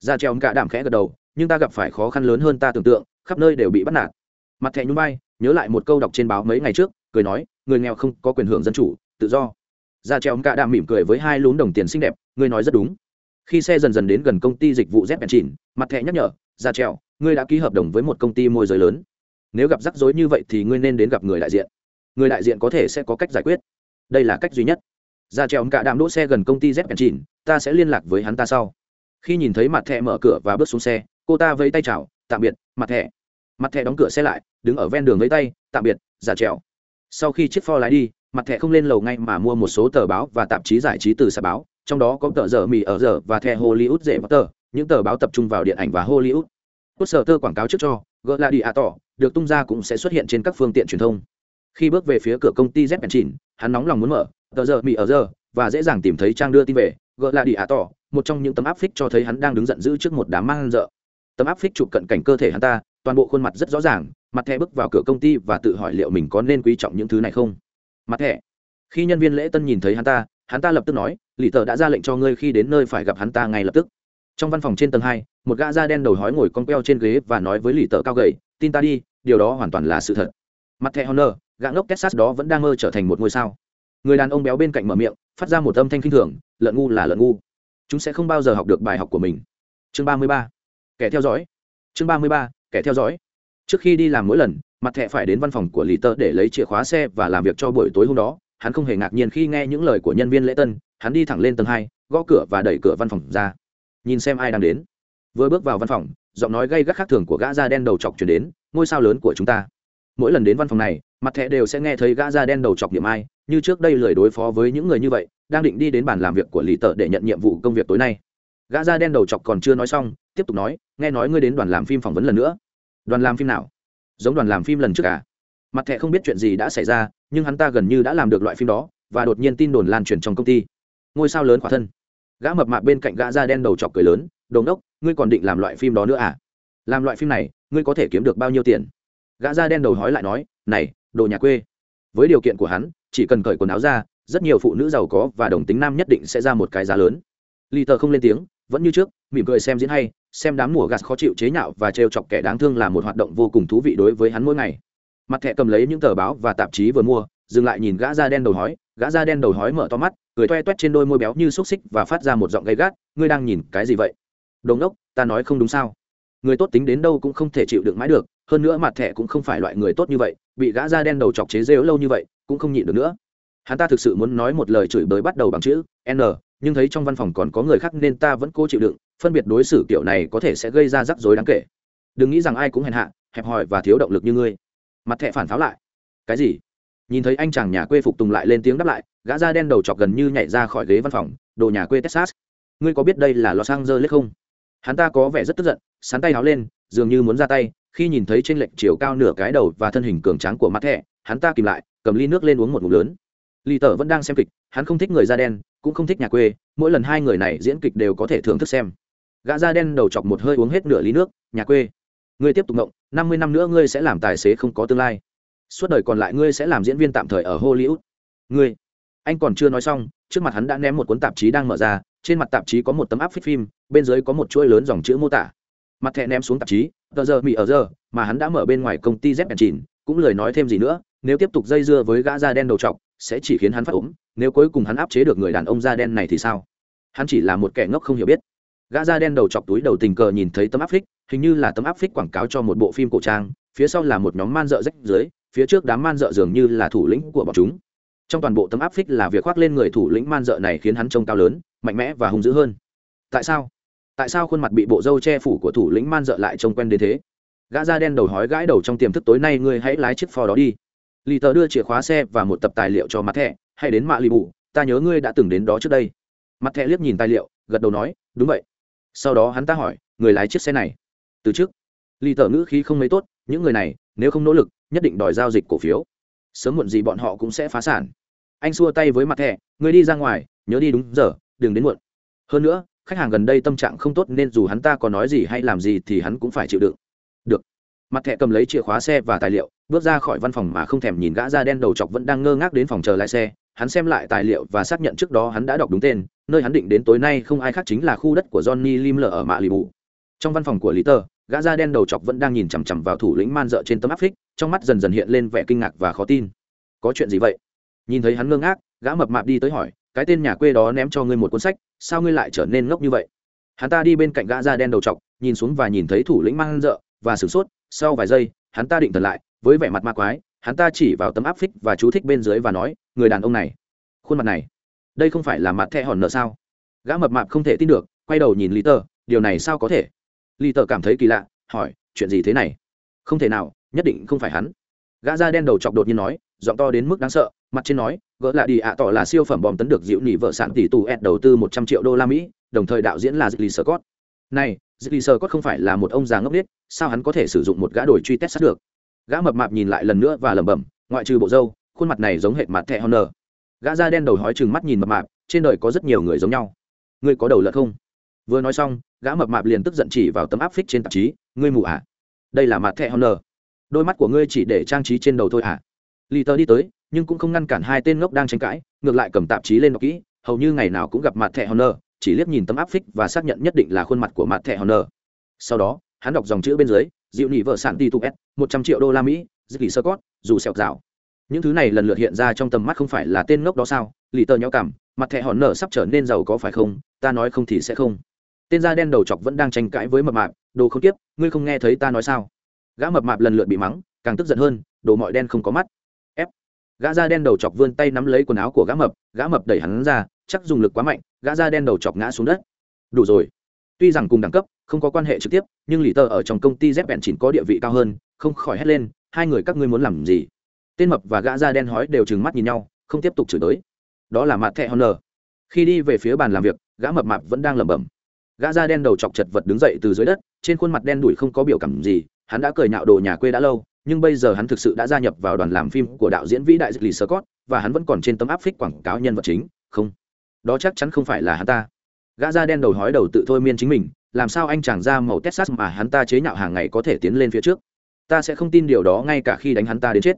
Ra treo cả đảm khẽ gật đầu nhưng ta gặp phải khó khăn lớn hơn ta tưởng tượng, khắp nơi đều bị bắt nạt. Mặt thẻ nhún vai, nhớ lại một câu đọc trên báo mấy ngày trước, cười nói, người nghèo không có quyền hưởng dân chủ, tự do. Ra treo cả đạm mỉm cười với hai lún đồng tiền xinh đẹp, ngươi nói rất đúng. Khi xe dần dần đến gần công ty dịch vụ z chỉnh mặt thẻ nhắc nhở, ra treo, ngươi đã ký hợp đồng với một công ty môi giới lớn. Nếu gặp rắc rối như vậy thì ngươi nên đến gặp người đại diện. Người đại diện có thể sẽ có cách giải quyết. Đây là cách duy nhất. Ra treo cả đạm đỗ xe gần công ty z chỉnh ta sẽ liên lạc với hắn ta sau. Khi nhìn thấy mặt thẻ mở cửa và bước xuống xe cô ta vẫy tay chào, tạm biệt, mặt thẻ. Mặt thẻ đóng cửa xe lại, đứng ở ven đường vẫy tay, tạm biệt, giả trèo. Sau khi chiếc pho lái đi, mặt thẻ không lên lầu ngay mà mua một số tờ báo và tạp chí giải trí từ xà báo, trong đó có tờ giờ mì ở giờ và thẻ hollywood dễ bắt tờ, những tờ báo tập trung vào điện ảnh và hollywood. Cốt sở tơ quảng cáo trước cho gỡ là đi ạ tỏ được tung ra cũng sẽ xuất hiện trên các phương tiện truyền thông. Khi bước về phía cửa công ty z chỉnh hắn nóng lòng muốn mở, tờ giờ mì ở giờ, và dễ dàng tìm thấy trang đưa tin về gỡ là đi ạ tỏ một trong những tấm áp phích cho thấy hắn đang đứng giận dữ trước một đám mang rợ tấm áp phích chụp cận cảnh cơ thể hắn ta, toàn bộ khuôn mặt rất rõ ràng, mặt thẻ bước vào cửa công ty và tự hỏi liệu mình có nên quý trọng những thứ này không. Mặt thẻ. Khi nhân viên lễ tân nhìn thấy hắn ta hắn ta lập tức nói, lì tờ đã ra lệnh cho ngươi khi đến nơi phải gặp hắn ta ngay lập tức. Trong văn phòng trên tầng hai, một gã da đen đầu hói ngồi con queo trên ghế và nói với lì tờ cao gầy, tin ta đi, điều đó hoàn toàn là sự thật. Mặt thẻ honor, gã ngốc texas đó vẫn đang mơ trở thành một ngôi sao. Người đàn ông béo bên cạnh mở miệng, phát ra một âm thanh k i n h thường, lợn ngu là lợn ngu. Chúng sẽ không bao giờ học được bài học của mình. Chương ba mươi ba kẻ theo dõi. Chương ba mươi ba, kẻ theo dõi. Trước khi đi làm mỗi lần, mặt thẹ phải đến văn phòng của lì tơ để lấy chìa khóa xe và làm việc cho buổi tối hôm đó. Hắn không hề ngạc nhiên khi nghe những lời của nhân viên lễ tân. Hắn đi thẳng lên tầng hai, gõ cửa và đẩy cửa văn phòng ra. Nhìn xem ai đang đến. Vừa bước vào văn phòng, giọng nói gây gắt khác thường của gã da đen đầu chọc chuyển đến, ngôi sao lớn của chúng ta. Mỗi lần đến văn phòng này, mặt thẻ đều sẽ nghe thấy gã da đen đầu chọc niệm ai, như trước đây lười đối phó với những người như vậy, đang định đi đến bàn làm việc của lý tợ để nhận nhiệm vụ công việc tối nay. Gã da đen đầu chọc còn chưa nói xong tiếp tục nói, nghe nói ngươi đến đoàn làm phim phỏng vấn lần nữa. Đoàn làm phim nào? Giống đoàn làm phim lần trước cả mặt thẻ không biết chuyện gì đã xảy ra, nhưng hắn ta gần như đã làm được loại phim đó, và đột nhiên tin đồn lan truyền trong công ty. Ngôi sao lớn khỏa thân. Gã mập mạp bên cạnh gã da đen đầu chọc cười lớn đồn đốc ngươi còn định làm loại phim đó nữa à? Làm loại phim này, ngươi có thể kiếm được bao nhiêu tiền? Gã da đen đầu hói lại nói, này, đồ nhà quê. Với điều kiện của hắn, chỉ cần cởi quần áo ra, rất nhiều phụ nữ giàu có và đồng tính nam nhất định sẽ ra một cái giá lớn. Lì tờ không lên tiếng vẫn như trước, mỉm cười xem diễn hay, xem đám mùa gạt khó chịu chế nhạo và trêu chọc kẻ đáng thương là một hoạt động vô cùng thú vị đối với hắn mỗi ngày. Mặt thẹ cầm lấy những tờ báo và tạp chí vừa mua, dừng lại nhìn gã da đen đầu hói, gã da đen đầu hói mở to mắt, cười toe toét trên đôi môi béo như xúc xích và phát ra một giọng gay gắt, ngươi đang nhìn cái gì vậy? Đồn đốc, ta nói không đúng sao? Người tốt tính đến đâu cũng không thể chịu đựng mãi được, hơn nữa mặt thẻ cũng không phải loại người tốt như vậy, bị gã da đen đầu chọc chế rêu lâu như vậy, cũng không nhịn được nữa. Hắn ta thực sự muốn nói một lời chửi bới bắt đầu bằng chữ n nhưng thấy trong văn phòng còn có người khác nên ta vẫn cố chịu đựng, phân biệt đối xử kiểu này có thể sẽ gây ra rắc rối đáng kể. Đừng nghĩ rằng ai cũng hèn hạ, hẹp hòi và thiếu động lực như ngươi. Mặt thẻ phản pháo lại. Cái gì? Nhìn thấy anh chàng nhà quê phục tùng lại lên tiếng đáp lại, gã da đen đầu chọc gần như nhảy ra khỏi ghế văn phòng, đồ nhà quê texas. Ngươi có biết đây là lò sang dơ lết không? Hắn ta có vẻ rất tức giận sán tay háo lên, dường như muốn ra tay, khi nhìn thấy trên lệnh chiều cao nửa cái đầu và thân hình cường tráng của mặt thẻ, hắn ta kìm lại, cầm ly nước lên uống một ngụm lớn. Lì tở vẫn đang xem kịch, hắn không thích người da đen cũng không thích nhà quê, mỗi lần hai người này diễn kịch đều có thể thưởng thức xem. Gã da đen đầu chọc một hơi uống hết nửa ly nước, nhà quê, ngươi tiếp tục ngộng, năm mươi năm nữa ngươi sẽ làm tài xế không có tương lai. Suốt đời còn lại ngươi sẽ làm diễn viên tạm thời ở hollywood. Ngươi? Anh còn chưa nói xong, trước mặt hắn đã ném một cuốn tạp chí đang mở ra, trên mặt tạp chí có một tấm áp phích phim, bên dưới có một chuỗi lớn dòng chữ mô tả. Mặt thẹ ném xuống tạp chí tờ giờ bị ở giờ mà hắn đã mở bên ngoài công ty dép chìn cũng lời nói thêm gì nữa, nếu tiếp tục dây dưa với gã da đen đầu trọc sẽ chỉ khiến hắn phát ốm, nếu cuối cùng hắn áp chế được người đàn ông da đen này thì sao? Hắn chỉ là một kẻ ngốc không hiểu biết. Gã da đen đầu chọc túi đầu tình cờ nhìn thấy tấm áp phích, hình như là tấm áp phích quảng cáo cho một bộ phim cổ trang, phía sau là một nhóm man dợ rách dưới, phía trước đám man dợ dường như là thủ lĩnh của bọn chúng. Trong toàn bộ tấm áp phích là việc khoác lên người thủ lĩnh man dợ này khiến hắn trông cao lớn, mạnh mẽ và hung dữ hơn. Tại sao? Tại sao khuôn mặt bị bộ râu che phủ của thủ lĩnh man dợ lại trông quen đến thế? Gã da đen đầu hói gãi đầu trong tiềm thức tối nay, ngươi hãy lái chiếc pho đó đi lì tờ đưa chìa khóa xe và một tập tài liệu cho mặt thẻ hay đến mạ lì bù, ta nhớ ngươi đã từng đến đó trước đây. Mặt thẻ liếc nhìn tài liệu, gật đầu nói, đúng vậy. Sau đó hắn ta hỏi, người lái chiếc xe này? Từ trước. Lì tờ ngữ khí không mấy tốt, những người này, nếu không nỗ lực, nhất định đòi giao dịch cổ phiếu. Sớm muộn gì bọn họ cũng sẽ phá sản. Anh xua tay với mặt thẻ người đi ra ngoài, nhớ đi đúng giờ, đừng đến muộn. Hơn nữa, khách hàng gần đây tâm trạng không tốt nên dù hắn ta có nói gì hay làm gì thì hắn cũng phải chịu đựng. Được. Mặt thẻ cầm lấy chìa khóa xe và tài liệu bước ra khỏi văn phòng mà không thèm nhìn gã da đen đầu chọc vẫn đang ngơ ngác đến phòng chờ lái xe, hắn xem lại tài liệu và xác nhận trước đó hắn đã đọc đúng tên, nơi hắn định đến tối nay không ai khác chính là khu đất của johnny lim lở ở mạ lì bụ trong văn phòng của lý tơ gã da đen đầu chọc vẫn đang nhìn chằm chằm vào thủ lĩnh man dợ trên tấm áp phích, trong mắt dần dần hiện lên vẻ kinh ngạc và khó tin. Có chuyện gì vậy? Nhìn thấy hắn ngơ ngác, gã mập mạp đi tới hỏi, cái tên nhà quê đó ném cho ngươi một cuốn sách, sao ngươi lại trở nên ngốc như vậy? Hắn ta đi bên cạnh gã da đen đầu chọc, nhìn xuống và nhìn thấy thủ lĩnh man dợ, và sửng sốt, sau vài giây, hắn ta định thần lại với vẻ mặt ma quái hắn ta chỉ vào tấm áp phích và chú thích bên dưới và nói người đàn ông này khuôn mặt này đây không phải là mặt thẹ hòn nợ sao gã mập mạp không thể tin được quay đầu nhìn lý tờ điều này sao có thể lý tờ cảm thấy kỳ lạ hỏi chuyện gì thế này không thể nào nhất định không phải hắn gã da đen đầu chọc đột nhiên nói giọng to đến mức đáng sợ mặt trên nói gỡ lại đi ạ tỏ là siêu phẩm bom tấn được dịu nỉ vợ sản tỷ tù ed đầu tư một trăm triệu đô la mỹ đồng thời đạo diễn là Lee Scott. Này, Lee Scott không phải là một ông già ngốc nghếch, sao hắn có thể sử dụng một gã đổi truy test sát được? Gã mập mạp nhìn lại lần nữa và lẩm bẩm, ngoại trừ bộ râu, khuôn mặt này giống hệt mặt thẻ Honor. Gã da đen đầu hói chừng mắt nhìn mập mạp, trên đời có rất nhiều người giống nhau. Ngươi có đầu lợn không? Vừa nói xong, gã mập mạp liền tức giận chỉ vào tấm áp phích trên tạp chí, ngươi mù à? Đây là mặt thẻ Honor. Đôi mắt của ngươi chỉ để trang trí trên đầu thôi à? Lì tờ đi tới, nhưng cũng không ngăn cản hai tên ngốc đang tranh cãi, ngược lại cầm tạp chí lên đọc kỹ, hầu như ngày nào cũng gặp mặt thẻ Honor, chỉ liếc nhìn tấm áp phích và xác nhận nhất định là khuôn mặt của mặt thẻ honor sau đó hắn đọc dòng chữ bên dưới dịu nỉ vợ sản ti tụ s, một trăm triệu đô la mỹ dứt lì sơ cót dù sẹo rào những thứ này lần lượt hiện ra trong tầm mắt không phải là tên ngốc đó sao? Lì tờ nhau cảm, mặt thẻ hòn nở sắp trở nên giàu có phải không? Ta nói không thì sẽ không. Tên da đen đầu chọc vẫn đang tranh cãi với mập mạp, đồ không tiếp, ngươi không nghe thấy ta nói sao? Gã mập mạp lần lượt bị mắng, càng tức giận hơn, đồ mọi đen không có mắt. Ép. Gã da đen đầu chọc vươn tay nắm lấy quần áo của gã mập gã mập đẩy hắn ra, chắc dùng lực quá mạnh, gã da đen đầu chọc ngã xuống đất. Đủ rồi tuy rằng cùng đẳng cấp không có quan hệ trực tiếp, nhưng lì tờ ở trong công ty dép bẹn chỉnh có địa vị cao hơn, không khỏi hét lên, hai người các ngươi muốn làm gì? Tên mập và gã da đen hói đều trừng mắt nhìn nhau, không tiếp tục chửi tới đó là mặt thẹ honor khi đi về phía bàn làm việc, gã mập mạp vẫn đang lẩm bẩm. Gã da đen đầu chọc chật vật đứng dậy từ dưới đất, trên khuôn mặt đen đủi không có biểu cảm gì, hắn đã cười nhạo đồ nhà quê đã lâu, nhưng bây giờ hắn thực sự đã gia nhập vào đoàn làm phim của đạo diễn vĩ đại Lee Scott, và hắn vẫn còn trên tấm áp phích quảng cáo nhân vật chính, không. Đó chắc chắn không phải là hắn ta gã da đen đầu hói đầu tự thôi miên chính mình, làm sao anh chàng ra màu texas mà hắn ta chế nhạo hàng ngày có thể tiến lên phía trước? Ta sẽ không tin điều đó ngay cả khi đánh hắn ta đến chết.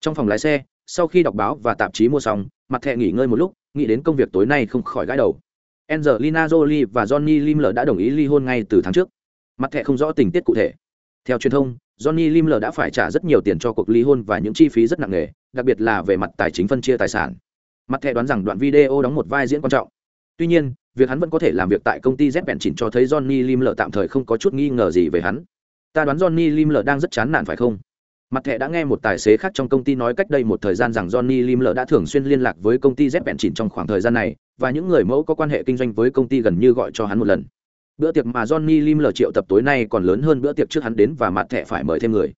Trong phòng lái xe, sau khi đọc báo và tạp chí mua xong mặt thẹ nghỉ ngơi một lúc, nghĩ đến công việc tối nay không khỏi gãi đầu. Angelina jolie và johnny limler đã đồng ý ly hôn ngay từ tháng trước. Mặt thẹ không rõ tình tiết cụ thể. Theo truyền thông, johnny limler đã phải trả rất nhiều tiền cho cuộc ly hôn và những chi phí rất nặng nề, đặc biệt là về mặt tài chính phân chia tài sản. Mặt thẹ đoán rằng đoạn video đóng một vai diễn quan trọng. Tuy nhiên việc hắn vẫn có thể làm việc tại công ty z bèn chỉnh cho thấy johnny lim lợ tạm thời không có chút nghi ngờ gì về hắn. Ta đoán johnny lim lợ đang rất chán nản phải không? Mặt thẻ đã nghe một tài xế khác trong công ty nói cách đây một thời gian rằng johnny lim lợ đã thường xuyên liên lạc với công ty z bèn chỉnh trong khoảng thời gian này, và những người mẫu có quan hệ kinh doanh với công ty gần như gọi cho hắn một lần. Bữa tiệc mà johnny lim lợ triệu tập tối nay còn lớn hơn bữa tiệc trước hắn đến và mặt thẻ phải mời thêm người.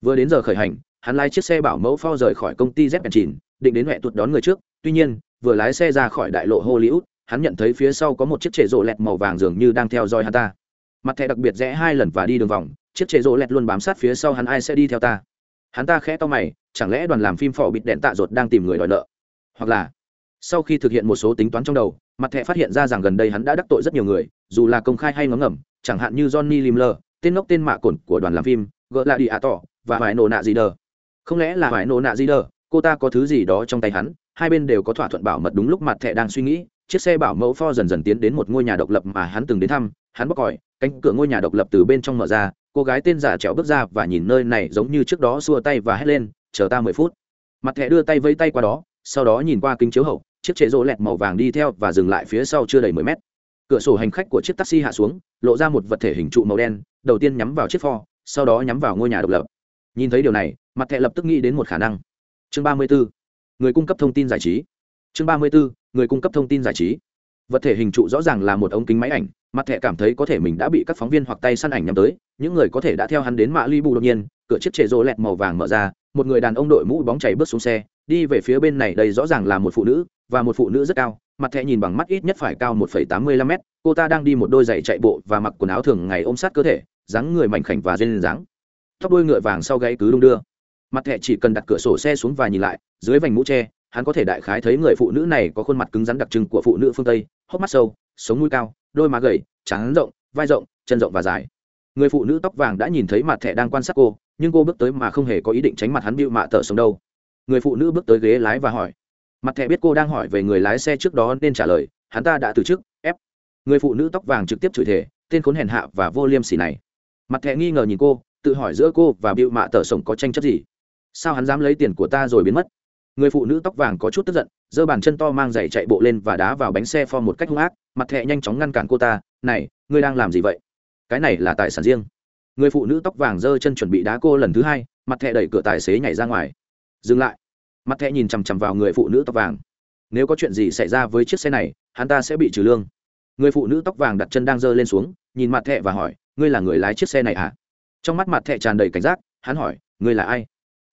Vừa đến giờ khởi hành, hắn lái chiếc xe bảo mẫu pho rời khỏi công ty z bèn chỉnh, định đến huệ tuột đón người trước. Tuy nhiên, vừa lái xe ra khỏi đại lộ hollywood hắn nhận thấy phía sau có một chiếc chế rộ lẹt màu vàng dường như đang theo dõi hắn ta. Mặt thẻ đặc biệt rẽ hai lần và đi đường vòng, chiếc chế rộ lẹt luôn bám sát phía sau hắn ai sẽ đi theo ta. Hắn ta khẽ to mày, chẳng lẽ đoàn làm phim phò bịt đèn tạ ruột đang tìm người đòi nợ? Hoặc là, sau khi thực hiện một số tính toán trong đầu, mặt thẻ phát hiện ra rằng gần đây hắn đã đắc tội rất nhiều người, dù là công khai hay ngấm ngầm, chẳng hạn như johnny limler, tên ngốc tên mạ cồn của đoàn làm phim gỡ là đi ạ tỏ và hoài nổ nạ gì đờ. Không lẽ là hoài nổ nạ gì đờ? Cô ta có thứ gì đó trong tay hắn, hai bên đều có thỏa thuận bảo mật đúng lúc mặt thẻ đang suy nghĩ chiếc xe bảo mẫu pho dần dần tiến đến một ngôi nhà độc lập mà hắn từng đến thăm. Hắn bóc còi, cánh cửa ngôi nhà độc lập từ bên trong mở ra. Cô gái tên giả trèo bước ra và nhìn nơi này giống như trước đó xua tay và hét lên, chờ ta mười phút. Mặt thẻ đưa tay vây tay qua đó, sau đó nhìn qua kính chiếu hậu, chiếc chế rỗ lẹt màu vàng đi theo và dừng lại phía sau chưa đầy mười mét. Cửa sổ hành khách của chiếc taxi hạ xuống, lộ ra một vật thể hình trụ màu đen, đầu tiên nhắm vào chiếc pho sau đó nhắm vào ngôi nhà độc lập. Nhìn thấy điều này, mặt thẻ lập tức nghĩ đến một khả năng. Chương ba mươi bốn người cung cấp thông tin giải trí. Chương ba mươi bốn người cung cấp thông tin giải trí. Vật thể hình trụ rõ ràng là một ống kính máy ảnh, mặt thẻ cảm thấy có thể mình đã bị các phóng viên hoặc tay săn ảnh nhắm tới, những người có thể đã theo hắn đến mạ li bù đột nhiên, cửa chiếc trệ rô lẹt màu vàng mở ra, một người đàn ông đội mũ bóng chảy bước xuống xe, đi về phía bên này, đây rõ ràng là một phụ nữ, và một phụ nữ rất cao, mặt thẻ nhìn bằng mắt ít nhất phải cao một phẩy tám mươi lăm mét, cô ta đang đi một đôi giày chạy bộ và mặc quần áo thường ngày ôm sát cơ thể, dáng người mảnh khảnh và duyên dáng. Tóc đuôi ngựa vàng sau gáy cứ đung đưa. Mặt thẻ chỉ cần đặt cửa sổ xe xuống và nhìn lại, dưới vành mũ tre hắn có thể đại khái thấy người phụ nữ này có khuôn mặt cứng rắn đặc trưng của phụ nữ phương tây, hốc mắt sâu, sống mũi cao, đôi má gầy trắng rộng, vai rộng, chân rộng và dài. Người phụ nữ tóc vàng đã nhìn thấy mặt thẻ đang quan sát cô, nhưng cô bước tới mà không hề có ý định tránh mặt hắn bịu mạ tờ sống đâu. Người phụ nữ bước tới ghế lái và hỏi. Mặt thẻ biết cô đang hỏi về người lái xe trước đó nên trả lời, hắn ta đã từ chức, ép. Người phụ nữ tóc vàng trực tiếp chửi thề, tên khốn hèn hạ và vô liêm sỉ này. Mặt thẻ nghi ngờ nhìn cô, tự hỏi giữa cô và bịu mạ tờ sống có tranh chấp gì. Sao hắn dám lấy tiền của ta rồi biến mất? Người phụ nữ tóc vàng có chút tức giận, giơ bàn chân to mang giày chạy bộ lên và đá vào bánh xe pho một cách hung ác, mặt thẹ nhanh chóng ngăn cản cô ta, này, ngươi đang làm gì vậy? Cái này là tài sản riêng. Người phụ nữ tóc vàng giơ chân chuẩn bị đá cô lần thứ hai, mặt thẹ đẩy cửa tài xế nhảy ra ngoài. Dừng lại. Mặt thẹ nhìn chằm chằm vào người phụ nữ tóc vàng. Nếu có chuyện gì xảy ra với chiếc xe này, hắn ta sẽ bị trừ lương. Người phụ nữ tóc vàng đặt chân đang giơ lên xuống, nhìn mặt thẹ và hỏi, ngươi là người lái chiếc xe này à? Trong mắt mặt thẹ tràn đầy cảnh giác, hắn hỏi, ngươi là ai?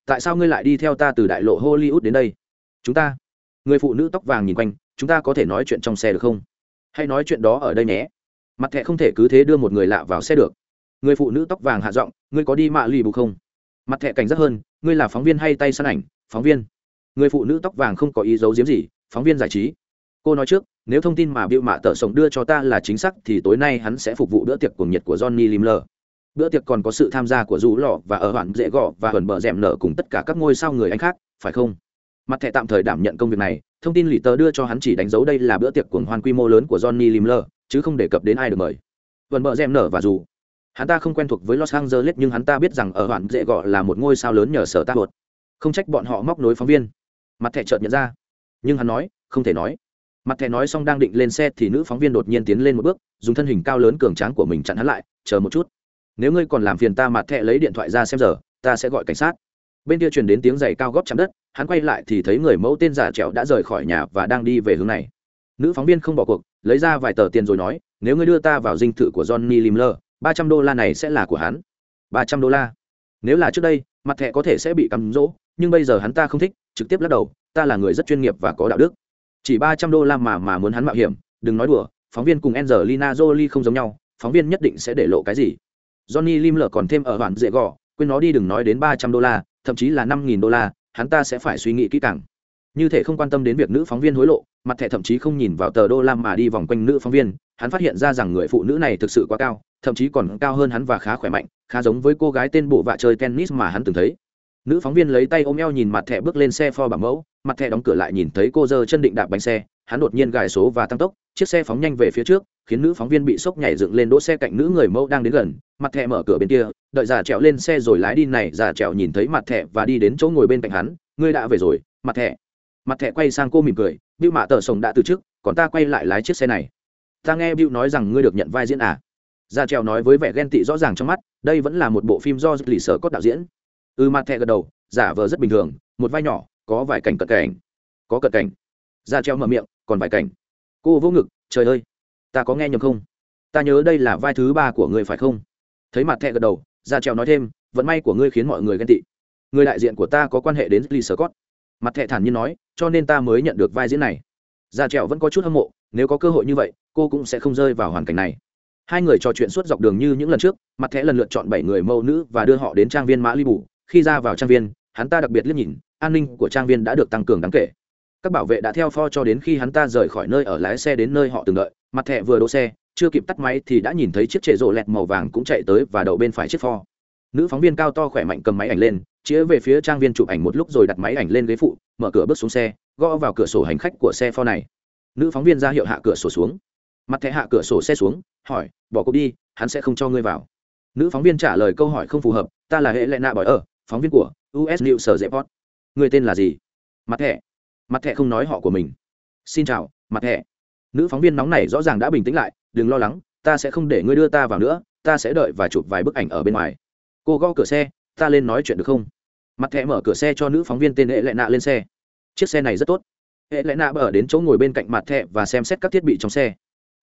Tại sao ngươi lại đi theo ta từ đại lộ hollywood đến đây? Chúng ta, người phụ nữ tóc vàng nhìn quanh, chúng ta có thể nói chuyện trong xe được không? Hay nói chuyện đó ở đây nhé. Mặt thẹ không thể cứ thế đưa một người lạ vào xe được. Người phụ nữ tóc vàng hạ giọng, ngươi có đi mạ lì bù không? Mặt thẹ cảnh giác hơn, ngươi là phóng viên hay tay săn ảnh? Phóng viên. Người phụ nữ tóc vàng không có ý giấu giếm gì, phóng viên giải trí. Cô nói trước, nếu thông tin mà Biểu mạ tờ sống đưa cho ta là chính xác thì tối nay hắn sẽ phục vụ bữa tiệc cuồng nhiệt của johnny limler bữa tiệc còn có sự tham gia của rủ lọ và ở hoạn dễ gọ và hờn bờ rèm nở cùng tất cả các ngôi sao người anh khác, phải không? Mặt thẻ tạm thời đảm nhận công việc này, thông tin lì tờ đưa cho hắn chỉ đánh dấu đây là bữa tiệc cuồng hoan quy mô lớn của johnny limler, chứ không đề cập đến ai được mời. Vần bờ rèm nở và dù. Hắn ta không quen thuộc với los angeles nhưng hắn ta biết rằng ở hoạn dễ gọ là một ngôi sao lớn nhờ sở ta bột không trách bọn họ móc nối phóng viên. Mặt thẻ chợt nhận ra. Nhưng hắn nói, không thể nói. Mặt thẻ nói xong đang định lên xe thì nữ phóng viên đột nhiên tiến lên một bước, dùng thân hình cao lớn cường tráng của mình chặn hắn lại, chờ một chút nếu ngươi còn làm phiền ta mặt thẻ lấy điện thoại ra xem giờ, ta sẽ gọi cảnh sát. Bên kia truyền đến tiếng giày cao góp chạm đất, hắn quay lại thì thấy người mẫu tên giả trẻo đã rời khỏi nhà và đang đi về hướng này. Nữ phóng viên không bỏ cuộc, lấy ra vài tờ tiền rồi nói, nếu ngươi đưa ta vào dinh thự của johnny limler, ba trăm đô la này sẽ là của hắn. Ba trăm đô la? Nếu là trước đây, mặt thẻ có thể sẽ bị cắm rỗ, nhưng bây giờ hắn ta không thích, trực tiếp lắc đầu, ta là người rất chuyên nghiệp và có đạo đức. Chỉ ba trăm đô la mà mà muốn hắn mạo hiểm, đừng nói đùa, phóng viên cùng angelina jolie không giống nhau, phóng viên nhất định sẽ để lộ cái gì? Johnny lim lờ còn thêm ở bản dễ gò, quên nó đi đừng nói đến ba trăm đô la, thậm chí là năm nghìn đô la, hắn ta sẽ phải suy nghĩ kỹ càng. Như thể không quan tâm đến việc nữ phóng viên hối lộ, mặt thẻ thậm chí không nhìn vào tờ đô la mà đi vòng quanh nữ phóng viên, hắn phát hiện ra rằng người phụ nữ này thực sự quá cao, thậm chí còn cao hơn hắn và khá khỏe mạnh, khá giống với cô gái tên bộ vạ chơi tennis mà hắn từng thấy nữ phóng viên lấy tay ôm eo nhìn mặt thẻ bước lên xe pho bảo mẫu, mặt thẻ đóng cửa lại nhìn thấy cô giơ chân định đạp bánh xe, hắn đột nhiên gài số và tăng tốc, chiếc xe phóng nhanh về phía trước, khiến nữ phóng viên bị sốc nhảy dựng lên đỗ xe cạnh nữ người mẫu đang đến gần, mặt thẻ mở cửa bên kia, đợi giả trèo lên xe rồi lái đi này giả trèo nhìn thấy mặt thẻ và đi đến chỗ ngồi bên cạnh hắn, ngươi đã về rồi, mặt thẻ. Mặt thẻ quay sang cô mỉm cười, bưu mạ tờ sồng đã từ trước còn ta quay lại lái chiếc xe này. Ta nghe bưu nói rằng ngươi được nhận vai diễn à? Giả trèo nói với vẻ ghen tị rõ ràng trong mắt, đây vẫn là một bộ phim do lì sở cốt đạo diễn ừ mặt thẻ gật đầu, giả vờ rất bình thường, một vai nhỏ, có vài cảnh cận cảnh. Có cận cảnh. Da treo mở miệng, còn vài cảnh. Cô vô ngực, trời ơi, ta có nghe nhầm không? Ta nhớ đây là vai thứ ba của người phải không? Thấy mặt thẹ gật đầu da treo nói thêm, vận may của ngươi khiến mọi người ghen tị. Người đại diện của ta có quan hệ đến lee scott. Mặt thẹ thản nhiên nói, cho nên ta mới nhận được vai diễn này. Da treo vẫn có chút hâm mộ, nếu có cơ hội như vậy, cô cũng sẽ không rơi vào hoàn cảnh này. Hai người trò chuyện suốt dọc đường như những lần trước, mặt thẻ lần lượt chọn bảy người mẫu nữ và đưa họ đến trang viên mã ly bù khi ra vào trang viên, hắn ta đặc biệt liếc nhìn, an ninh của trang viên đã được tăng cường đáng kể. Các bảo vệ đã theo pho cho đến khi hắn ta rời khỏi nơi ở lái xe đến nơi họ từng đợi, mặt thẻ vừa đỗ xe, chưa kịp tắt máy thì đã nhìn thấy chiếc trệ rộ lẹt màu vàng cũng chạy tới và đậu bên phải chiếc pho. Nữ phóng viên cao to khỏe mạnh cầm máy ảnh lên, chĩa về phía trang viên chụp ảnh một lúc rồi đặt máy ảnh lên ghế phụ, mở cửa bước xuống xe, gõ vào cửa sổ hành khách của xe pho này. Nữ phóng viên ra hiệu hạ cửa sổ xuống. Mặt thẻ hạ cửa sổ xe xuống, hỏi, bỏ cuộc đi, hắn sẽ không cho ngươi vào. Nữ phóng viên trả lời câu hỏi không phù hợp, ta là hệ lệ nạ bỏi ở phóng viên của us news sở người tên là gì? Mặt thẻ mặt thẻ không nói họ của mình. Xin chào, mặt thẻ nữ phóng viên nóng này rõ ràng đã bình tĩnh lại, đừng lo lắng, ta sẽ không để ngươi đưa ta vào nữa, ta sẽ đợi và chụp vài bức ảnh ở bên ngoài. Cô gõ cửa xe, ta lên nói chuyện được không? Mặt thẻ mở cửa xe cho nữ phóng viên tên hệ lệ nạ lên xe. Chiếc xe này rất tốt. Hệ lệ nạ bở đến chỗ ngồi bên cạnh mặt thẻ và xem xét các thiết bị trong xe.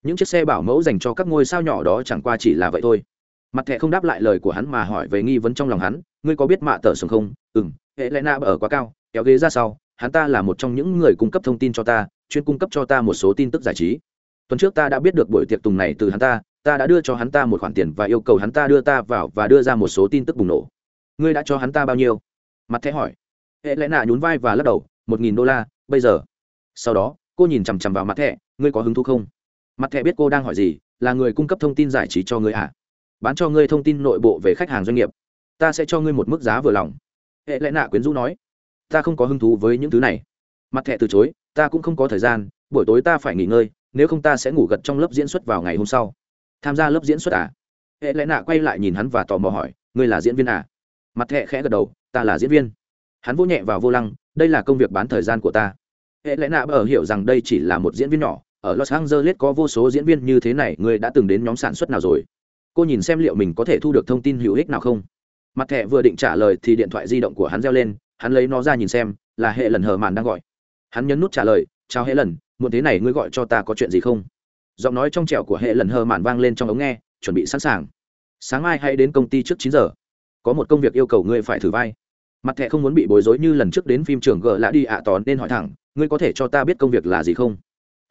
Những chiếc xe bảo mẫu dành cho các ngôi sao nhỏ đó chẳng qua chỉ là vậy thôi. Mặt thẻ không đáp lại lời của hắn mà hỏi về nghi vấn trong lòng hắn ngươi có biết mạ tờ sừng không? Ừ m hệ lẽ na ở quá cao, kéo ghế ra sau, hắn ta là một trong những người cung cấp thông tin cho ta, chuyên cung cấp cho ta một số tin tức giải trí. Tuần trước ta đã biết được buổi tiệc tùng này từ hắn ta ta đã đưa cho hắn ta một khoản tiền và yêu cầu hắn ta đưa ta vào và đưa ra một số tin tức bùng nổ. Ngươi đã cho hắn ta bao nhiêu? Mặt thẻ hỏi. Hệ lẽ nạ nhún vai và lắc đầu, một nghìn đô la, bây giờ. Sau đó, cô nhìn chằm chằm vào mặt thẻ, ngươi có hứng thú không? Mặt thẻ biết cô đang hỏi gì, là người cung cấp thông tin giải trí cho ngươi à? Bán cho ngươi thông tin nội bộ về khách hàng doanh nghiệp ta sẽ cho ngươi một mức giá vừa lòng. Hệ lẽ nạ quyến rũ nói, ta không có hứng thú với những thứ này. Mặt thẻ từ chối, ta cũng không có thời gian, buổi tối ta phải nghỉ ngơi, nếu không ta sẽ ngủ gật trong lớp diễn xuất vào ngày hôm sau. Tham gia lớp diễn xuất à? Hệ lẽ nạ quay lại nhìn hắn và tò mò hỏi, ngươi là diễn viên à? Mặt thẹ khẽ gật đầu, ta là diễn viên. Hắn vỗ nhẹ vào vô lăng, đây là công việc bán thời gian của ta. Hệ lẽ nạ ở hiểu rằng đây chỉ là một diễn viên nhỏ, ở los angeles có vô số diễn viên như thế này, ngươi đã từng đến nhóm sản xuất nào rồi? Cô nhìn xem liệu mình có thể thu được thông tin hữu ích nào không? Mặt thẻ vừa định trả lời thì điện thoại di động của hắn reo lên, hắn lấy nó ra nhìn xem, là hệ lần hờ màn đang gọi. Hắn nhấn nút trả lời, chào hệ lần, Muộn thế này ngươi gọi cho ta có chuyện gì không? Giọng nói trong trẻo của hệ lần hờ màn vang lên trong ống nghe, chuẩn bị sẵn sàng. Sáng mai hãy đến công ty trước chín giờ. Có một công việc yêu cầu ngươi phải thử vai. Mặt thẻ không muốn bị bối rối như lần trước đến phim trường g lạ đi ạ tòn nên hỏi thẳng, ngươi có thể cho ta biết công việc là gì không?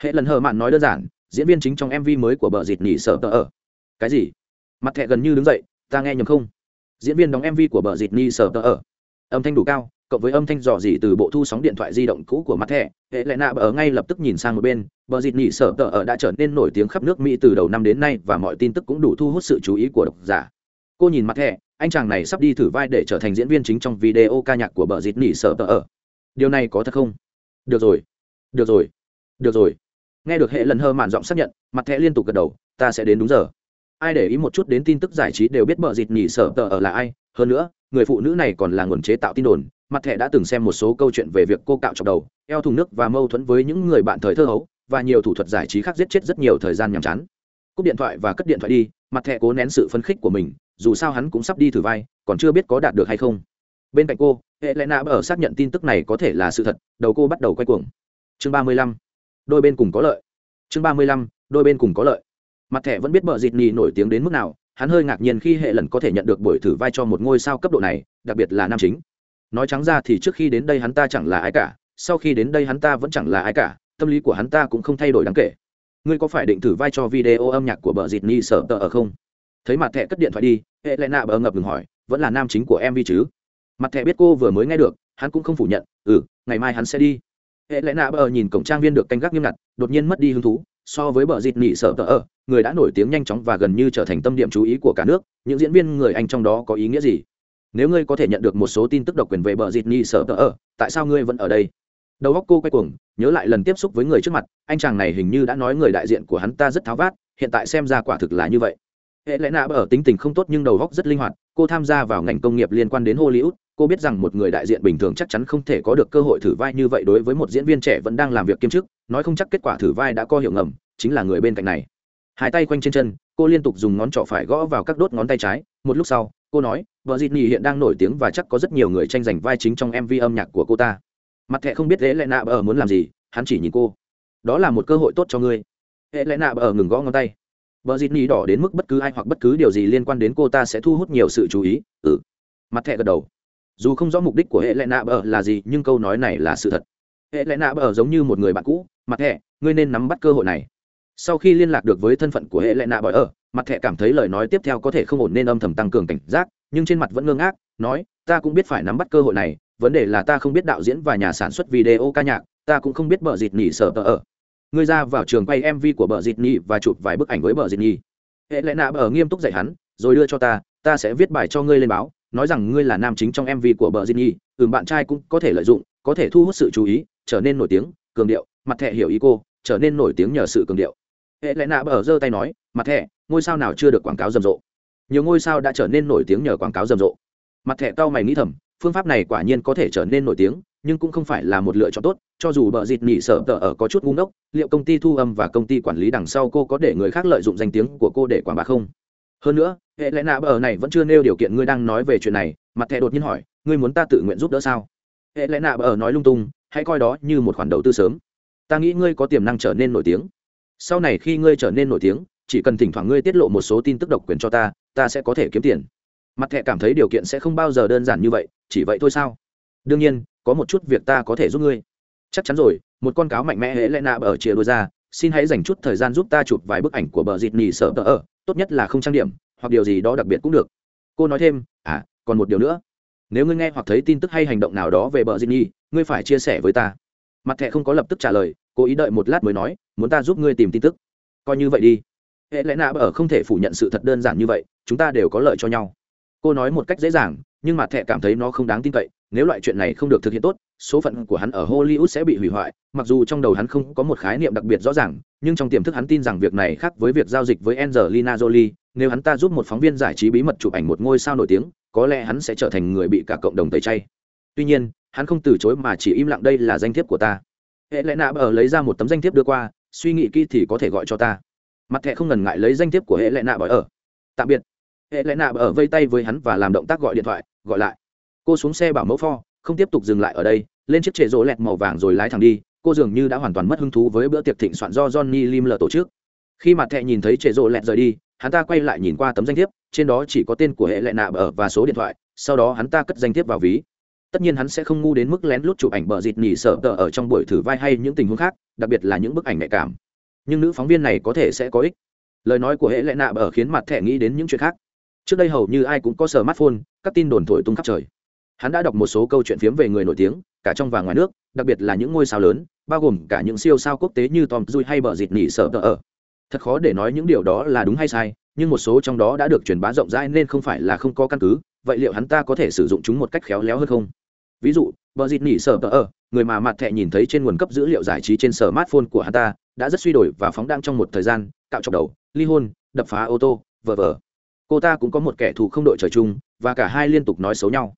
Hệ lần hờ mạn nói đơn giản, diễn viên chính trong mv mới của bờ dịt nỉ sợ tờ ở. Cái gì? Mặt thẹ gần như đứng dậy, ta nghe nhầm không? Diễn viên đóng mv của bờ dịt ni sờ tờ ở. Âm thanh đủ cao, cộng với âm thanh dò dỉ từ bộ thu sóng điện thoại di động cũ của mặt thẻ, hệ lệ nạ bờ ngay lập tức nhìn sang một bên, bờ dịt nỉ sở tờ ở đã trở nên nổi tiếng khắp nước mỹ từ đầu năm đến nay và mọi tin tức cũng đủ thu hút sự chú ý của độc giả. Cô nhìn mặt thẻ, anh chàng này sắp đi thử vai để trở thành diễn viên chính trong video ca nhạc của bờ dịt nỉ sở tờ ở. Điều này có thật không? Được rồi. Được rồi. Được rồi. Nghe được hệ lần hơ mạn giọng xác nhận, mặt thẻ liên tục gật đầu, ta sẽ đến đúng giờ ai để ý một chút đến tin tức giải trí đều biết bờ dịt nhỉ sở tờ ở là ai. Hơn nữa, người phụ nữ này còn là nguồn chế tạo tin đồn. Mặt thẻ đã từng xem một số câu chuyện về việc cô cạo trọc đầu, eo thùng nước và mâu thuẫn với những người bạn thời thơ hấu và nhiều thủ thuật giải trí khác giết chết rất nhiều thời gian nhàm chán. Cúp điện thoại và cất điện thoại đi, mặt thẻ cố nén sự phấn khích của mình, dù sao hắn cũng sắp đi thử vai, còn chưa biết có đạt được hay không. Bên cạnh cô hệ lẽ nạ ở xác nhận tin tức này có thể là sự thật, đầu cô bắt đầu quay cuồng. Chương ba mươi lăm, đôi bên cùng có lợi. Chương ba mươi lăm, đôi bên cùng có lợi mặt thẻ vẫn biết bờ dịt nhì nổi tiếng đến mức nào, hắn hơi ngạc nhiên khi hệ lần có thể nhận được buổi thử vai cho một ngôi sao cấp độ này, đặc biệt là nam chính. Nói trắng ra thì trước khi đến đây hắn ta chẳng là ai cả, sau khi đến đây hắn ta vẫn chẳng là ai cả, tâm lý của hắn ta cũng không thay đổi đáng kể. Ngươi có phải định thử vai cho video âm nhạc của bờ dịt nhì sở tờ ở không? Thấy mặt thẻ cất điện thoại đi, hệ lại nạ bờ ngập ngừng hỏi, vẫn là nam chính của mv chứ? Mặt thẻ biết cô vừa mới nghe được, hắn cũng không phủ nhận ừ ngày mai hắn sẽ đi. Hệ lẽ nạ bờ nhìn cổng trang viên được canh gác nghiêm ngặt, đột nhiên mất đi hứng thú so với bờ dịt nỉ sợ tờ ở người đã nổi tiếng nhanh chóng và gần như trở thành tâm điểm chú ý của cả nước, những diễn viên người anh trong đó có ý nghĩa gì? Nếu ngươi có thể nhận được một số tin tức độc quyền về bờ dịt nỉ sợ tờ ở tại sao ngươi vẫn ở đây? Đầu óc cô quay cuồng, nhớ lại lần tiếp xúc với người trước mặt, anh chàng này hình như đã nói người đại diện của hắn ta rất tháo vát, hiện tại xem ra quả thực là như vậy. Hệ lẽ nạ ở tính tình không tốt nhưng đầu óc rất linh hoạt, cô tham gia vào ngành công nghiệp liên quan đến hollywood cô biết rằng một người đại diện bình thường chắc chắn không thể có được cơ hội thử vai như vậy đối với một diễn viên trẻ vẫn đang làm việc kiêm chức, nói không chắc kết quả thử vai đã có hiệu ngầm, chính là người bên cạnh này. Hai tay quanh trên chân, cô liên tục dùng ngón trỏ phải gõ vào các đốt ngón tay trái, một lúc sau, cô nói, vợ dịt nhì hiện đang nổi tiếng và chắc có rất nhiều người tranh giành vai chính trong mv âm nhạc của cô ta. Mặt thẹ không biết lễ lẽ nạ bờ muốn làm gì, hắn chỉ nhìn cô. Đó là một cơ hội tốt cho ngươi. Hệ lẽ nạ bờ ngừng gõ ngón tay. Vợ dịt nhì đỏ đến mức bất cứ ai hoặc bất cứ điều gì liên quan đến cô ta sẽ thu hút nhiều sự chú ý. Ừ. Mặt thẹ gật đầu dù không rõ mục đích của hệ lệ nạ bờ là gì, nhưng câu nói này là sự thật. Hệ lệ nạ bờ giống như một người bạn cũ, mặt thẻ, ngươi nên nắm bắt cơ hội này. Sau khi liên lạc được với thân phận của hệ lệ nạ bờ ở mặt thẻ cảm thấy lời nói tiếp theo có thể không ổn nên âm thầm tăng cường cảnh giác, nhưng trên mặt vẫn ngơ ngác, nói, ta cũng biết phải nắm bắt cơ hội này, vấn đề là ta không biết đạo diễn và nhà sản xuất video ca nhạc, ta cũng không biết bờ dịt nỉ sở tờ ở. Ngươi ra vào trường quay mv của bờ dịt nỉ và chụp vài bức ảnh với bờ dịt nỉ. Hệ lệ nạ bờ nghiêm túc dạy hắn, rồi đưa cho ta ta sẽ viết bài cho ngươi lên báo nói rằng ngươi là nam chính trong mv của bờ diên nhi ừm, bạn trai cũng có thể lợi dụng, có thể thu hút sự chú ý, trở nên nổi tiếng, cường điệu, mặt thẻ hiểu ý cô, trở nên nổi tiếng nhờ sự cường điệu. Hệ lẽ nạ bờ giơ tay nói, mặt thẻ, ngôi sao nào chưa được quảng cáo rầm rộ? Nhiều ngôi sao đã trở nên nổi tiếng nhờ quảng cáo rầm rộ. Mặt thẻ cao mày nghĩ thầm, phương pháp này quả nhiên có thể trở nên nổi tiếng, nhưng cũng không phải là một lựa chọn tốt, cho dù bờ dịt nỉ sợ tờ ở có chút ngu ngốc, liệu công ty thu âm và công ty quản lý đằng sau cô có để người khác lợi dụng danh tiếng của cô để quảng bá không? Hơn nữa, hệ lẽ nạ bờ này vẫn chưa nêu điều kiện ngươi đang nói về chuyện này, mặt thẻ đột nhiên hỏi, ngươi muốn ta tự nguyện giúp đỡ sao? Hệ lẽ nạ bờ nói lung tung, hãy coi đó như một khoản đầu tư sớm. Ta nghĩ ngươi có tiềm năng trở nên nổi tiếng. Sau này khi ngươi trở nên nổi tiếng, chỉ cần thỉnh thoảng ngươi tiết lộ một số tin tức độc quyền cho ta ta sẽ có thể kiếm tiền. Mặt thẻ cảm thấy điều kiện sẽ không bao giờ đơn giản như vậy, chỉ vậy thôi sao? Đương nhiên, có một chút việc ta có thể giúp ngươi. Chắc chắn rồi, một con cáo mạnh mẽ hễ lẽ nạ bờ chia đôi ra, xin hãy dành chút thời gian giúp ta chụp vài bức ảnh của bờ dịt nỉ sợ tờ ở tốt nhất là không trang điểm, hoặc điều gì đó đặc biệt cũng được. Cô nói thêm à còn một điều nữa. Nếu ngươi nghe hoặc thấy tin tức hay hành động nào đó về bờ dịt nhi ngươi phải chia sẻ với ta. Mặt thẻ không có lập tức trả lời, cô ý đợi một lát mới nói, muốn ta giúp ngươi tìm tin tức? Coi như vậy đi. Hệ lẽ nạ ở không thể phủ nhận sự thật đơn giản như vậy, chúng ta đều có lợi cho nhau. Cô nói một cách dễ dàng, nhưng mặt thẻ cảm thấy nó không đáng tin cậy, nếu loại chuyện này không được thực hiện tốt số phận của hắn ở hollywood sẽ bị hủy hoại, mặc dù trong đầu hắn không có một khái niệm đặc biệt rõ ràng, nhưng trong tiềm thức hắn tin rằng việc này khác với việc giao dịch với angelina jolie, nếu hắn ta giúp một phóng viên giải trí bí mật chụp ảnh một ngôi sao nổi tiếng, có lẽ hắn sẽ trở thành người bị cả cộng đồng tẩy chay. Tuy nhiên, hắn không từ chối mà chỉ im lặng đây là danh thiếp của ta. Hệ lẽ nạ bờ lấy ra một tấm danh thiếp đưa qua, suy nghĩ kỹ thì có thể gọi cho ta. Mặt thẹ không ngần ngại lấy danh thiếp của hệ lẽ nạ bờ ở. Tạm biệt. Hệ lẽ nạ bờ ở vây tay với hắn và làm động tác gọi điện thoại, gọi lại. Cô xuống xe bảo mẫu pho không tiếp tục dừng lại ở đây, lên chiếc chế rỗ lẹt màu vàng rồi lái thẳng đi, cô dường như đã hoàn toàn mất hứng thú với bữa tiệc thịnh soạn do johnny lim lờ tổ chức. Khi mặt thẹ nhìn thấy chế rỗ lẹt rời đi, hắn ta quay lại nhìn qua tấm danh thiếp, trên đó chỉ có tên của hệ lệ nạ ở và số điện thoại, sau đó hắn ta cất danh thiếp vào ví. Tất nhiên hắn sẽ không ngu đến mức lén lút chụp ảnh bờ dịt nỉ sợ tờ ở trong buổi thử vai hay những tình huống khác, đặc biệt là những bức ảnh nhạy cảm. Nhưng nữ phóng viên này có thể sẽ có ích. Lời nói của hệ lệ nạ ở khiến mặt thẻ nghĩ đến những chuyện khác. Trước đây hầu như ai cũng có smartphone, các tin đồn thổi tung khắp trời hắn đã đọc một số câu chuyện phiếm về người nổi tiếng, cả trong và ngoài nước, đặc biệt là những ngôi sao lớn, bao gồm cả những siêu sao quốc tế như tom dui hay bờ dịt nỉ sợ tờ ở. Thật khó để nói những điều đó là đúng hay sai, nhưng một số trong đó đã được truyền bá rộng rãi nên không phải là không có căn cứ, vậy liệu hắn ta có thể sử dụng chúng một cách khéo léo hơn không? Ví dụ, bờ dịt nỉ sở tờ ở, người mà mặt thẹ nhìn thấy trên nguồn cấp dữ liệu giải trí trên sở smartphone của hắn ta, đã rất suy đổi và phóng đang trong một thời gian, cạo chọc đầu, ly hôn, đập phá ô tô vờ vờ cô ta cũng có một kẻ thù không đội trời chung, và cả hai liên tục nói xấu nhau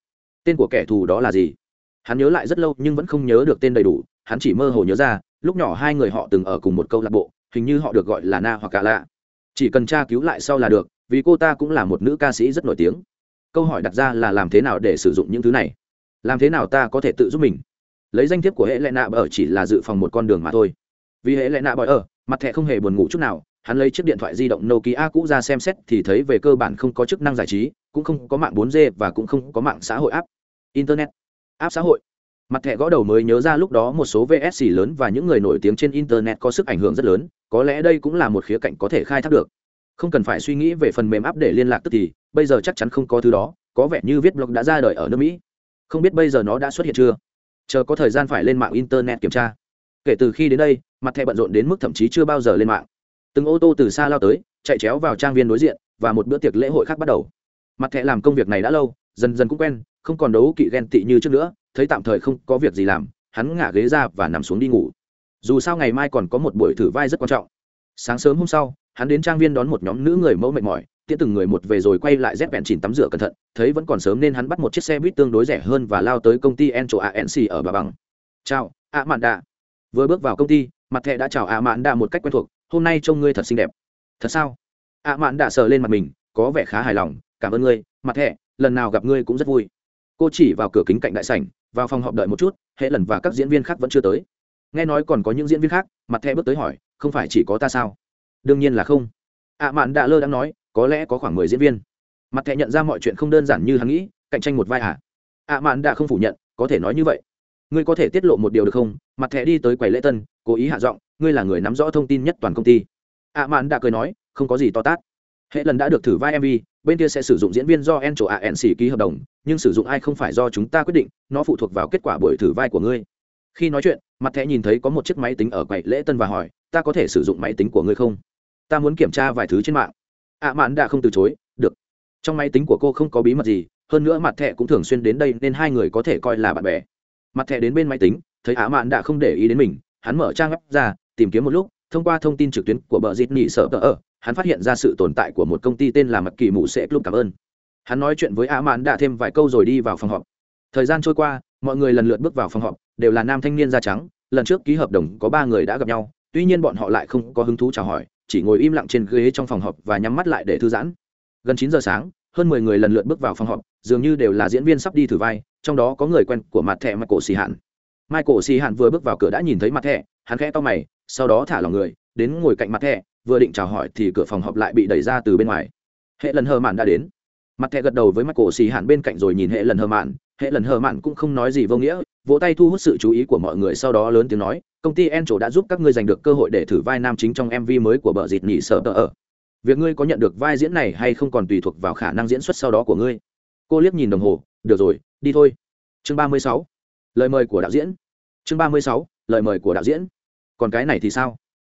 tên của kẻ thù đó là gì? Hắn nhớ lại rất lâu nhưng vẫn không nhớ được tên đầy đủ, hắn chỉ mơ hồ nhớ ra, lúc nhỏ hai người họ từng ở cùng một câu lạc bộ, hình như họ được gọi là na hoặc cả lạ. Chỉ cần tra cứu lại sau là được, vì cô ta cũng là một nữ ca sĩ rất nổi tiếng. Câu hỏi đặt ra là làm thế nào để sử dụng những thứ này? Làm thế nào ta có thể tự giúp mình? Lấy danh thiếp của hệ lệ nạ bờ chỉ là dự phòng một con đường mà thôi. Vì hệ lệ nạ bờ ở, mặt thẻ không hề buồn ngủ chút nào, hắn lấy chiếc điện thoại di động nokia cũ ra xem xét thì thấy về cơ bản không có chức năng giải trí, cũng không có mạng 4G và cũng không có mạng xã hội app internet. App xã hội. Mặt thẻ gõ đầu mới nhớ ra lúc đó một số vsc lớn và những người nổi tiếng trên internet có sức ảnh hưởng rất lớn, có lẽ đây cũng là một khía cạnh có thể khai thác được. Không cần phải suy nghĩ về phần mềm app để liên lạc tức thì, bây giờ chắc chắn không có thứ đó, có vẻ như viết blog đã ra đời ở nước mỹ. Không biết bây giờ nó đã xuất hiện chưa? Chờ có thời gian phải lên mạng internet kiểm tra. Kể từ khi đến đây, mặt thẻ bận rộn đến mức thậm chí chưa bao giờ lên mạng. Từng ô tô từ xa lao tới, chạy chéo vào trang viên đối diện, và một bữa tiệc lễ hội khác bắt đầu. Mặt thẻ làm công việc này đã lâu, dần dần cũng quen không còn đấu kỵ ghen tị như trước nữa, thấy tạm thời không có việc gì làm, hắn ngả ghế ra và nằm xuống đi ngủ. Dù sao ngày mai còn có một buổi thử vai rất quan trọng. Sáng sớm hôm sau, hắn đến trang viên đón một nhóm nữ người mẫu mệt mỏi, tiễn từng người một về rồi quay lại dép vẹn chỉnh tắm rửa cẩn thận, thấy vẫn còn sớm nên hắn bắt một chiếc xe buýt tương đối rẻ hơn và lao tới công ty encho anc ở bà bằng. Chào a mạn đạ vừa bước vào công ty, mặt thẹ đã chào a mạn đạ một cách quen thuộc, hôm nay trông ngươi thật xinh đẹp. Thật sao? A mạn đạ sờ lên mặt mình, có vẻ khá hài lòng, cảm ơn ngươi, mặt thẹ lần nào gặp ngươi cũng rất vui cô chỉ vào cửa kính cạnh đại sảnh, vào phòng họp đợi một chút, hệ lần và các diễn viên khác vẫn chưa tới. Nghe nói còn có những diễn viên khác, mặt thẹ bước tới hỏi, không phải chỉ có ta sao? Đương nhiên là không. Ạ mạn đạ lơ đang nói, có lẽ có khoảng mười diễn viên. Mặt thẹ nhận ra mọi chuyện không đơn giản như hắn nghĩ, cạnh tranh một vai ạ ạ mạn đạ không phủ nhận, có thể nói như vậy. Ngươi có thể tiết lộ một điều được không? Mặt thẹ đi tới quầy lễ tân, cố ý hạ giọng, ngươi là người nắm rõ thông tin nhất toàn công ty. Ạ mạn đã cười nói, không có gì to tát. Hệ lần đã được thử vai mv bên kia sẽ sử dụng diễn viên do en chỗ anc ký hợp đồng, nhưng sử dụng ai không phải do chúng ta quyết định, nó phụ thuộc vào kết quả buổi thử vai của ngươi. Khi nói chuyện, mặt thẻ nhìn thấy có một chiếc máy tính ở quầy lễ tân và hỏi, ta có thể sử dụng máy tính của ngươi không? Ta muốn kiểm tra vài thứ trên mạng. Ạ mạn đã không từ chối, được. Trong máy tính của cô không có bí mật gì, hơn nữa mặt thẻ cũng thường xuyên đến đây nên hai người có thể coi là bạn bè. Mặt thẻ đến bên máy tính, thấy ạ mạn đã không để ý đến mình, hắn mở trang web ra, tìm kiếm một lúc, thông qua thông tin trực tuyến của bờ dịt nỉ sợ tờ ở hắn phát hiện ra sự tồn tại của một công ty tên là mặt kỳ mụ sẽ club cảm ơn. Hắn nói chuyện với a mạn đã thêm vài câu rồi đi vào phòng họp. Thời gian trôi qua, mọi người lần lượt bước vào phòng họp, đều là nam thanh niên da trắng, lần trước ký hợp đồng có ba người đã gặp nhau, tuy nhiên bọn họ lại không có hứng thú chào hỏi, chỉ ngồi im lặng trên ghế trong phòng họp và nhắm mắt lại để thư giãn. Gần chín giờ sáng, hơn mười người lần lượt bước vào phòng họp, dường như đều là diễn viên sắp đi thử vai, trong đó có người quen của mặt thẻ michael xì hạn michael xì hạn vừa bước vào cửa đã nhìn thấy mặt thẻ, hắn khẽ to mày, sau đó thả lòng người, đến ngồi cạnh mặt thẻ vừa định chào hỏi thì cửa phòng họp lại bị đẩy ra từ bên ngoài. Hệ lần hờ mạn đã đến. Mặt thẻ gật đầu với michael xì hạn bên cạnh rồi nhìn hệ lần hờ mạn. Hệ lần hờ mạn cũng không nói gì vô nghĩa, vỗ tay thu hút sự chú ý của mọi người sau đó lớn tiếng nói, công ty en đã giúp các ngươi giành được cơ hội để thử vai nam chính trong mv mới của bờ dịt nhị sợ tờ ở. Việc ngươi có nhận được vai diễn này hay không còn tùy thuộc vào khả năng diễn xuất sau đó của ngươi. Cô liếc nhìn đồng hồ, được rồi, đi thôi. Chương ba mươi sáu. Lời mời của đạo diễn. Chương ba mươi sáu. Lời mời của đạo diễn. Còn cái này thì sao?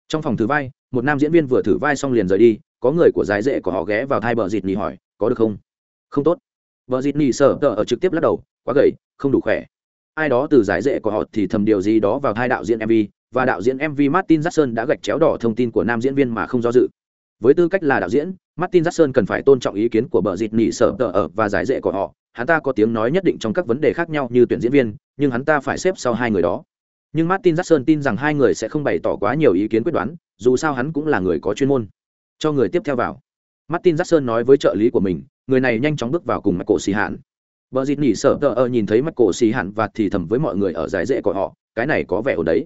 Trong phòng thử vai, một nam diễn viên vừa thử vai xong liền rời đi, có người của giải dễ của họ ghé vào thai bờ dịt nhì hỏi, có được không? Không tốt. Bờ dịt nhì sở tờ ở trực tiếp lắc đầu, quá gầy, không đủ khỏe. Ai đó từ giải dễ của họ thì thầm điều gì đó vào thai đạo diễn mv và đạo diễn mv martin jackson đã gạch chéo đỏ thông tin của nam diễn viên mà không do dự. Với tư cách là đạo diễn, martin jackson cần phải tôn trọng ý kiến của bờ dịt nỉ sở tờ ở và giải dễ của họ. Hắn ta có tiếng nói nhất định trong các vấn đề khác nhau như tuyển diễn viên, nhưng hắn ta phải xếp sau hai người đó nhưng martin jackson tin rằng hai người sẽ không bày tỏ quá nhiều ý kiến quyết đoán, dù sao hắn cũng là người có chuyên môn. Cho người tiếp theo vào. Martin jackson nói với trợ lý của mình, người này nhanh chóng bước vào cùng michael xì hạn vợ dịt nỉ sợ tờ ở nhìn thấy Michael xì hạn và thì thầm với mọi người ở giải dễ của họ, cái này có vẻ ổn đấy.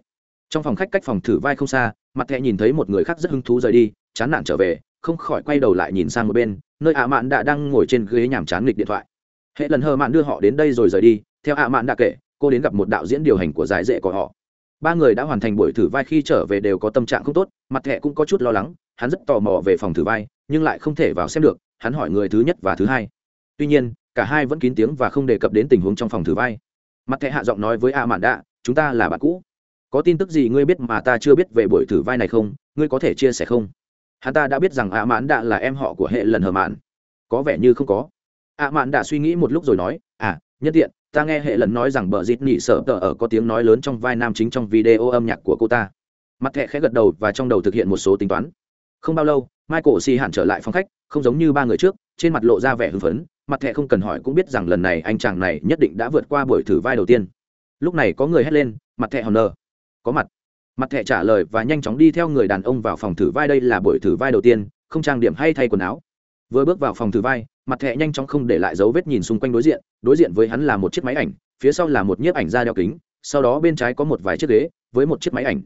Trong phòng khách cách phòng thử vai không xa, mặt thẹ nhìn thấy một người khác rất hứng thú rời đi, chán nản trở về, không khỏi quay đầu lại nhìn sang một bên, nơi ạ mạn đã đang ngồi trên ghế nhàm chán nghịch điện thoại. Hệ lần hờ mạn đưa họ đến đây rồi rời đi, theo ạ mạn đã kể cô đến gặp một đạo diễn điều hành của giải dễ của họ. Ba người đã hoàn thành buổi thử vai khi trở về đều có tâm trạng không tốt, mặt thẹ cũng có chút lo lắng, hắn rất tò mò về phòng thử vai, nhưng lại không thể vào xem được, hắn hỏi người thứ nhất và thứ hai. Tuy nhiên, cả hai vẫn kín tiếng và không đề cập đến tình huống trong phòng thử vai. Mặt thẹ hạ giọng nói với a mạn đạ chúng ta là bạn cũ. Có tin tức gì ngươi biết mà ta chưa biết về buổi thử vai này không? Ngươi có thể chia sẻ không? Hắn ta đã biết rằng a mạn đạ là em họ của hệ lần hờ mạn có vẻ như không có. A mạn đạ suy nghĩ một lúc rồi nói à nhất tiện ta nghe hệ lần nói rằng bờ dịt nỉ sợ tờ ở có tiếng nói lớn trong vai nam chính trong video âm nhạc của cô ta. Mặt thẹ khẽ gật đầu và trong đầu thực hiện một số tính toán. Không bao lâu, michael si hạn trở lại phòng khách, không giống như ba người trước, trên mặt lộ ra vẻ hưng phấn. Mặt thẹ không cần hỏi cũng biết rằng lần này anh chàng này nhất định đã vượt qua buổi thử vai đầu tiên. Lúc này có người hét lên, mặt thẹ hòn nờ có mặt. Mặt thẹ trả lời và nhanh chóng đi theo người đàn ông vào phòng thử vai. Đây là buổi thử vai đầu tiên, không trang điểm hay thay quần áo vừa bước vào phòng thử vai, mặt thẹ nhanh chóng không để lại dấu vết nhìn xung quanh đối diện đối diện với hắn là một chiếc máy ảnh, phía sau là một nhiếp ảnh ra đeo kính, sau đó bên trái có một vài chiếc ghế với một chiếc máy ảnh.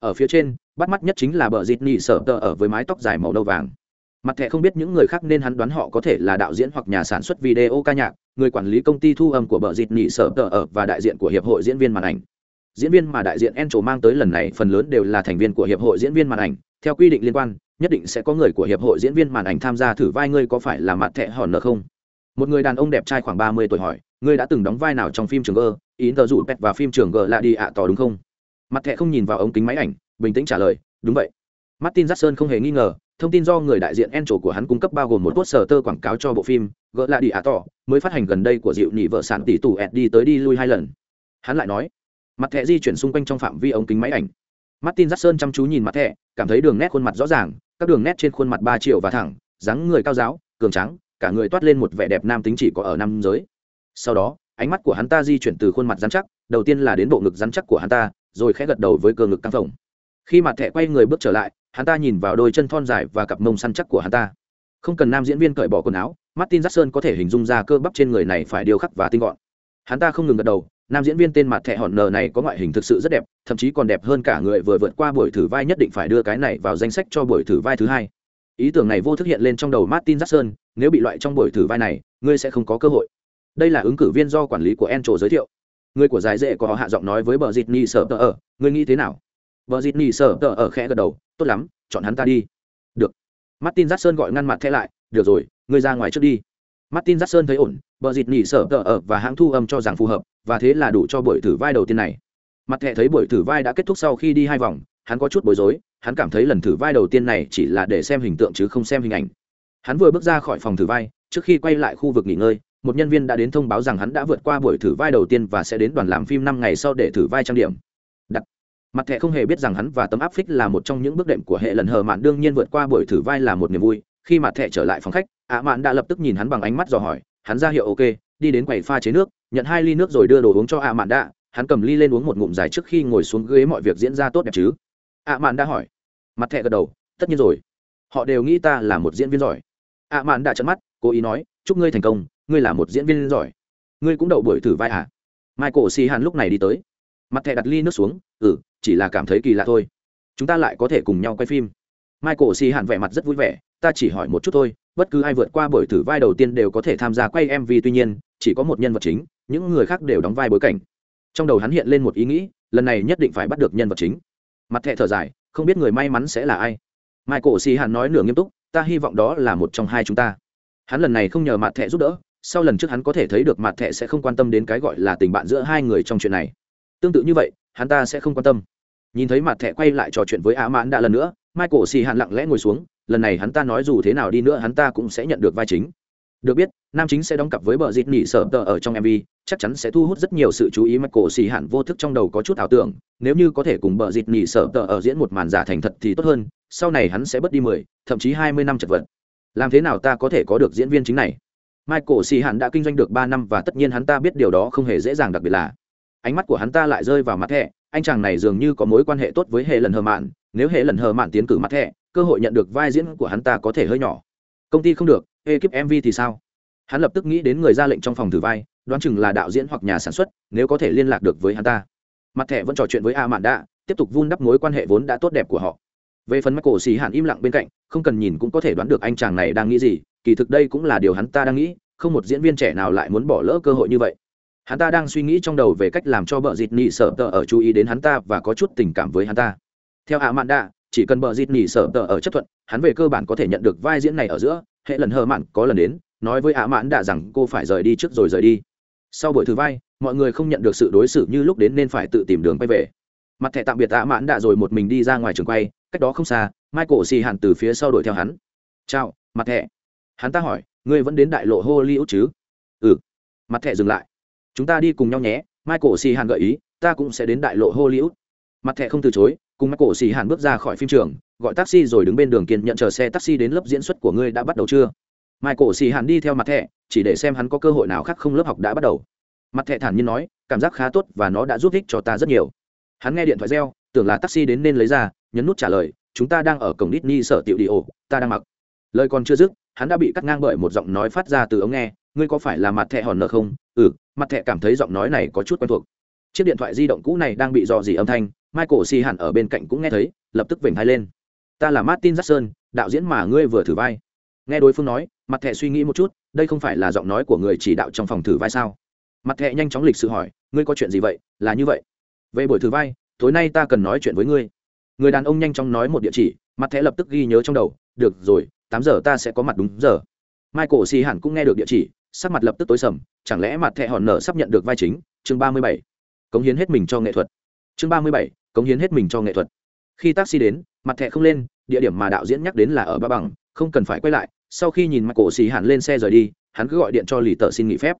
Ở phía trên, bắt mắt nhất chính là bờ dịt nhị sở tờ ở với mái tóc dài màu nâu vàng. Mặt thẻ không biết những người khác nên hắn đoán họ có thể là đạo diễn hoặc nhà sản xuất video ca nhạc, người quản lý công ty thu âm của bờ dịt nhị sở tờ ở và đại diện của hiệp hội diễn viên màn ảnh. Diễn viên mà đại diện Encho mang tới lần này phần lớn đều là thành viên của hiệp hội diễn viên màn ảnh theo quy định liên quan, nhất định sẽ có người của hiệp hội diễn viên màn ảnh tham gia thử vai ngươi có phải là mặt Thẹ hòn nợ không? Một người đàn ông đẹp trai khoảng ba mươi tuổi hỏi, ngươi đã từng đóng vai nào trong phim trường g ý tờ rủ pet và phim trường g là đi ạ tỏ đúng không? Mặt Thẹ không nhìn vào ống kính máy ảnh, bình tĩnh trả lời, đúng vậy. Martin jackson không hề nghi ngờ, thông tin do người đại diện en của hắn cung cấp bao gồm một poster tơ quảng cáo cho bộ phim gỡ lại đi ạ tỏ mới phát hành gần đây của dịu nhị vợ sản tỷ tù ed đi tới đi lui hai lần. Hắn lại nói, mặt thẻ di chuyển xung quanh trong phạm vi ống kính máy ảnh martin jackson chăm chú nhìn mặt thẻ, cảm thấy đường nét khuôn mặt rõ ràng, các đường nét trên khuôn mặt ba triệu và thẳng, dáng người cao giáo, cường trắng cả người toát lên một vẻ đẹp nam tính chỉ có ở nam giới. Sau đó, ánh mắt của hắn ta di chuyển từ khuôn mặt rắn chắc, đầu tiên là đến bộ ngực rắn chắc của hắn ta, rồi khẽ gật đầu với cơ ngực căng phồng. Khi mặt thẻ quay người bước trở lại, hắn ta nhìn vào đôi chân thon dài và cặp mông săn chắc của hắn ta. Không cần nam diễn viên cởi bỏ quần áo, martin jackson có thể hình dung ra cơ bắp trên người này phải điêu khắc và tinh gọn. Hắn ta không ngừng gật đầu nam diễn viên tên mặt thẻ hòn nờ này có ngoại hình thực sự rất đẹp, thậm chí còn đẹp hơn cả người vừa vượt qua buổi thử vai nhất định phải đưa cái này vào danh sách cho buổi thử vai thứ hai. Ý tưởng này vô thức hiện lên trong đầu martin jackson, nếu bị loại trong buổi thử vai này, ngươi sẽ không có cơ hội. Đây là ứng cử viên do quản lý của encho giới thiệu. Người của giải dễ có họ hạ giọng nói với bờ dịt ni sở tờ ở, ngươi nghĩ thế nào? Bờ dịt ni sở tờ ở khẽ gật đầu, tốt lắm, chọn hắn ta đi. Được. Martin jackson gọi ngăn mặt thẻ lại, được rồi, ngươi ra ngoài trước đi martin jackson thấy ổn, bờ dịt nỉ sở tờ ở và hãng thu âm cho rằng phù hợp, và thế là đủ cho buổi thử vai đầu tiên này. Mặt thẻ thấy buổi thử vai đã kết thúc sau khi đi hai vòng, hắn có chút bối rối, hắn cảm thấy lần thử vai đầu tiên này chỉ là để xem hình tượng chứ không xem hình ảnh. Hắn vừa bước ra khỏi phòng thử vai, trước khi quay lại khu vực nghỉ ngơi, một nhân viên đã đến thông báo rằng hắn đã vượt qua buổi thử vai đầu tiên và sẽ đến đoàn làm phim năm ngày sau để thử vai trang điểm. Đặt. mặt thẻ không hề biết rằng hắn và tấm áp phích là một trong những bước đệm của hệ lần hờ mạn, đương nhiên vượt qua buổi thử vai là một niềm vui, khi mặt thẻ trở lại phòng khách ạ mạn đã lập tức nhìn hắn bằng ánh mắt dò hỏi, hắn ra hiệu ok, đi đến quầy pha chế nước, nhận hai ly nước rồi đưa đồ uống cho ạ mạn đã, hắn cầm ly lên uống một ngụm dài trước khi ngồi xuống ghế mọi việc diễn ra tốt đẹp chứ? ạ mạn đã hỏi. Mặt thẹ gật đầu, tất nhiên rồi. Họ đều nghĩ ta là một diễn viên giỏi. ạ mạn đã trận mắt, cố ý nói, chúc ngươi thành công, ngươi là một diễn viên giỏi. Ngươi cũng đậu buổi thử vai à? Michael si hàn lúc này đi tới. Mặt thẹ đặt ly nước xuống ừ chỉ là cảm thấy kỳ lạ thôi. Chúng ta lại có thể cùng nhau quay phim. Michael si hàn vẻ mặt rất vui vẻ, ta chỉ hỏi một chút thôi bất cứ ai vượt qua buổi thử vai đầu tiên đều có thể tham gia quay mv tuy nhiên, chỉ có một nhân vật chính, những người khác đều đóng vai bối cảnh. Trong đầu hắn hiện lên một ý nghĩ, lần này nhất định phải bắt được nhân vật chính. Mặt thẻ thở dài, không biết người may mắn sẽ là ai. Michael si hắn nói nửa nghiêm túc, ta hy vọng đó là một trong hai chúng ta. Hắn lần này không nhờ mặt thẻ giúp đỡ, sau lần trước hắn có thể thấy được mặt thẻ sẽ không quan tâm đến cái gọi là tình bạn giữa hai người trong chuyện này. Tương tự như vậy, hắn ta sẽ không quan tâm. Nhìn thấy mặt thẻ quay lại trò chuyện với á mãn đã lần nữa, michael xì hắn lặng lẽ ngồi xuống lần này hắn ta nói dù thế nào đi nữa hắn ta cũng sẽ nhận được vai chính. Được biết, nam chính sẽ đóng cặp với bờ dịt nỉ sở tờ ở trong mv chắc chắn sẽ thu hút rất nhiều sự chú ý michael xì hẳn vô thức trong đầu có chút ảo tưởng. Nếu như có thể cùng bờ dịt nỉ sở tờ ở diễn một màn giả thành thật thì tốt hơn, sau này hắn sẽ bớt đi mười, thậm chí hai mươi năm chật vật. Làm thế nào ta có thể có được diễn viên chính này? Michael xì hẳn đã kinh doanh được ba năm và tất nhiên hắn ta biết điều đó không hề dễ dàng đặc biệt là ánh mắt của hắn ta lại rơi vào mặt thẻ anh chàng này dường như có mối quan hệ tốt với hệ lần hờ mạn. Nếu hệ lần hờ mạn tiến cử mặt thẻ cơ hội nhận được vai diễn của hắn ta có thể hơi nhỏ. Công ty không được ekip mv thì sao? Hắn lập tức nghĩ đến người ra lệnh trong phòng thử vai đoán chừng là đạo diễn hoặc nhà sản xuất nếu có thể liên lạc được với hắn ta. Mặt thẻ vẫn trò chuyện với a mạn đạ, tiếp tục vun đắp mối quan hệ vốn đã tốt đẹp của họ. Về phần mắt cổ xì hạn im lặng bên cạnh không cần nhìn cũng có thể đoán được anh chàng này đang nghĩ gì kỳ thực đây cũng là điều hắn ta đang nghĩ không một diễn viên trẻ nào lại muốn bỏ lỡ cơ hội như vậy. Hắn ta đang suy nghĩ trong đầu về cách làm cho vợ dịt nị sợ tờ ở chú ý đến hắn ta và có chút tình cảm với hắn ta. Theo a mạn đạ chỉ cần bờ dịt nỉ sở tờ ở chấp thuận, hắn về cơ bản có thể nhận được vai diễn này ở giữa. Hệ lần hờ mạn có lần đến, nói với ả mạn đạ rằng cô phải rời đi trước rồi rời đi. Sau buổi thử vai, mọi người không nhận được sự đối xử như lúc đến nên phải tự tìm đường quay về. Mặt thẻ tạm biệt ả mạn đạ rồi một mình đi ra ngoài trường quay, cách đó không xa, michael xì hẳn từ phía sau đuổi theo hắn. Chào, mặt thẻ. Hắn ta hỏi, ngươi vẫn đến đại lộ hollywood chứ? Ừ. Mặt thẻ dừng lại. Chúng ta đi cùng nhau nhé. Michael xì hàn gợi ý, ta cũng sẽ đến đại lộ hollywood. Mặt thẻ không từ chối cùng cổ xì hàn bước ra khỏi phim trường, gọi taxi rồi đứng bên đường kiên nhận chờ xe taxi đến lớp diễn xuất của ngươi đã bắt đầu chưa? Mai cổ xì hàn đi theo mặt thẻ, chỉ để xem hắn có cơ hội nào khác không lớp học đã bắt đầu. Mặt thẻ thản nhiên nói, cảm giác khá tốt và nó đã giúp ích cho ta rất nhiều. Hắn nghe điện thoại reo, tưởng là taxi đến nên lấy ra, nhấn nút trả lời, chúng ta đang ở cổng Disney sở tiểu đi ổ ta đang mặc. Lời còn chưa dứt, hắn đã bị cắt ngang bởi một giọng nói phát ra từ ống nghe, ngươi có phải là mặt thẻ hòn nợ không? Ừ mặt thẻ cảm thấy giọng nói này có chút quen thuộc. Chiếc điện thoại di động cũ này đang bị dò dỉ âm thanh michael si hẳn ở bên cạnh cũng nghe thấy, lập tức vểnh hai lên. Ta là martin jackson, đạo diễn mà ngươi vừa thử vai. Nghe đối phương nói, mặt thẻ suy nghĩ một chút, đây không phải là giọng nói của người chỉ đạo trong phòng thử vai sao? Mặt thẻ nhanh chóng lịch sự hỏi, ngươi có chuyện gì vậy? Là như vậy. Về buổi thử vai, tối nay ta cần nói chuyện với ngươi. Người đàn ông nhanh chóng nói một địa chỉ, mặt thẻ lập tức ghi nhớ trong đầu, được rồi, tám giờ ta sẽ có mặt đúng giờ. Michael xì hẳn cũng nghe được địa chỉ, sắc mặt lập tức tối sầm, chẳng lẽ mặt thẻ hòn nở sắp nhận được vai chính? Chương ba mươi bảy. Cống hiến hết mình cho nghệ thuật. Chương ba mươi bảy cống hiến hết mình cho nghệ thuật. Khi taxi đến, mặt thẻ không lên, địa điểm mà đạo diễn nhắc đến là ở ba bằng, không cần phải quay lại. Sau khi nhìn mặt cổ xì hẳn lên xe rời đi, hắn cứ gọi điện cho lì tờ xin nghỉ phép.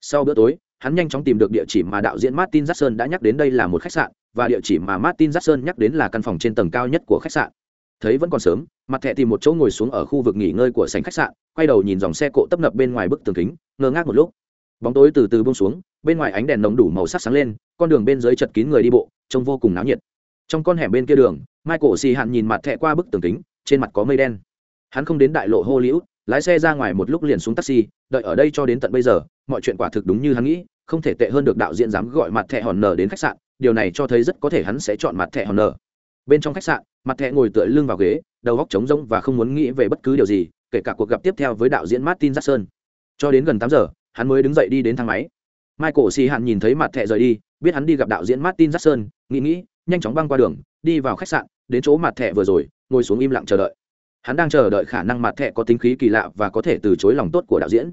Sau bữa tối, hắn nhanh chóng tìm được địa chỉ mà đạo diễn martin jackson đã nhắc đến đây là một khách sạn, và địa chỉ mà martin jackson nhắc đến là căn phòng trên tầng cao nhất của khách sạn. Thấy vẫn còn sớm, mặt thẹ tìm một chỗ ngồi xuống ở khu vực nghỉ ngơi của sành khách sạn, quay đầu nhìn dòng xe cộ tấp nập bên ngoài bức tường kính, ngơ ngác một lúc. Bóng tối từ từ bông xuống, bên ngoài ánh đèn nồng đủ màu sắc sáng lên, con đường bên dưới chật kín người đi bộ trông vô cùng náo nhiệt. Trong con hẻm bên kia đường, michael xì hạn nhìn mặt thẹ qua bức tường kính, trên mặt có mây đen. Hắn không đến đại lộ hollywood, lái xe ra ngoài một lúc liền xuống taxi, đợi ở đây cho đến tận bây giờ, mọi chuyện quả thực đúng như hắn nghĩ, không thể tệ hơn được đạo diễn dám gọi mặt thẹ hòn nở đến khách sạn, điều này cho thấy rất có thể hắn sẽ chọn mặt thẹ hòn nở bên trong khách sạn, mặt thẹ ngồi tựa lưng vào ghế, đầu góc trống rỗng và không muốn nghĩ về bất cứ điều gì, kể cả cuộc gặp tiếp theo với đạo diễn martin jackson. Cho đến gần tám giờ, hắn mới đứng dậy đi đến thang máy. Michael xì hạn nhìn thấy mặt thẹ rời đi biết hắn đi gặp đạo diễn martin jackson, nghĩ nghĩ, nhanh chóng băng qua đường, đi vào khách sạn, đến chỗ mặt thẻ vừa rồi, ngồi xuống im lặng chờ đợi. Hắn đang chờ đợi khả năng mặt thẻ có tính khí kỳ lạ và có thể từ chối lòng tốt của đạo diễn.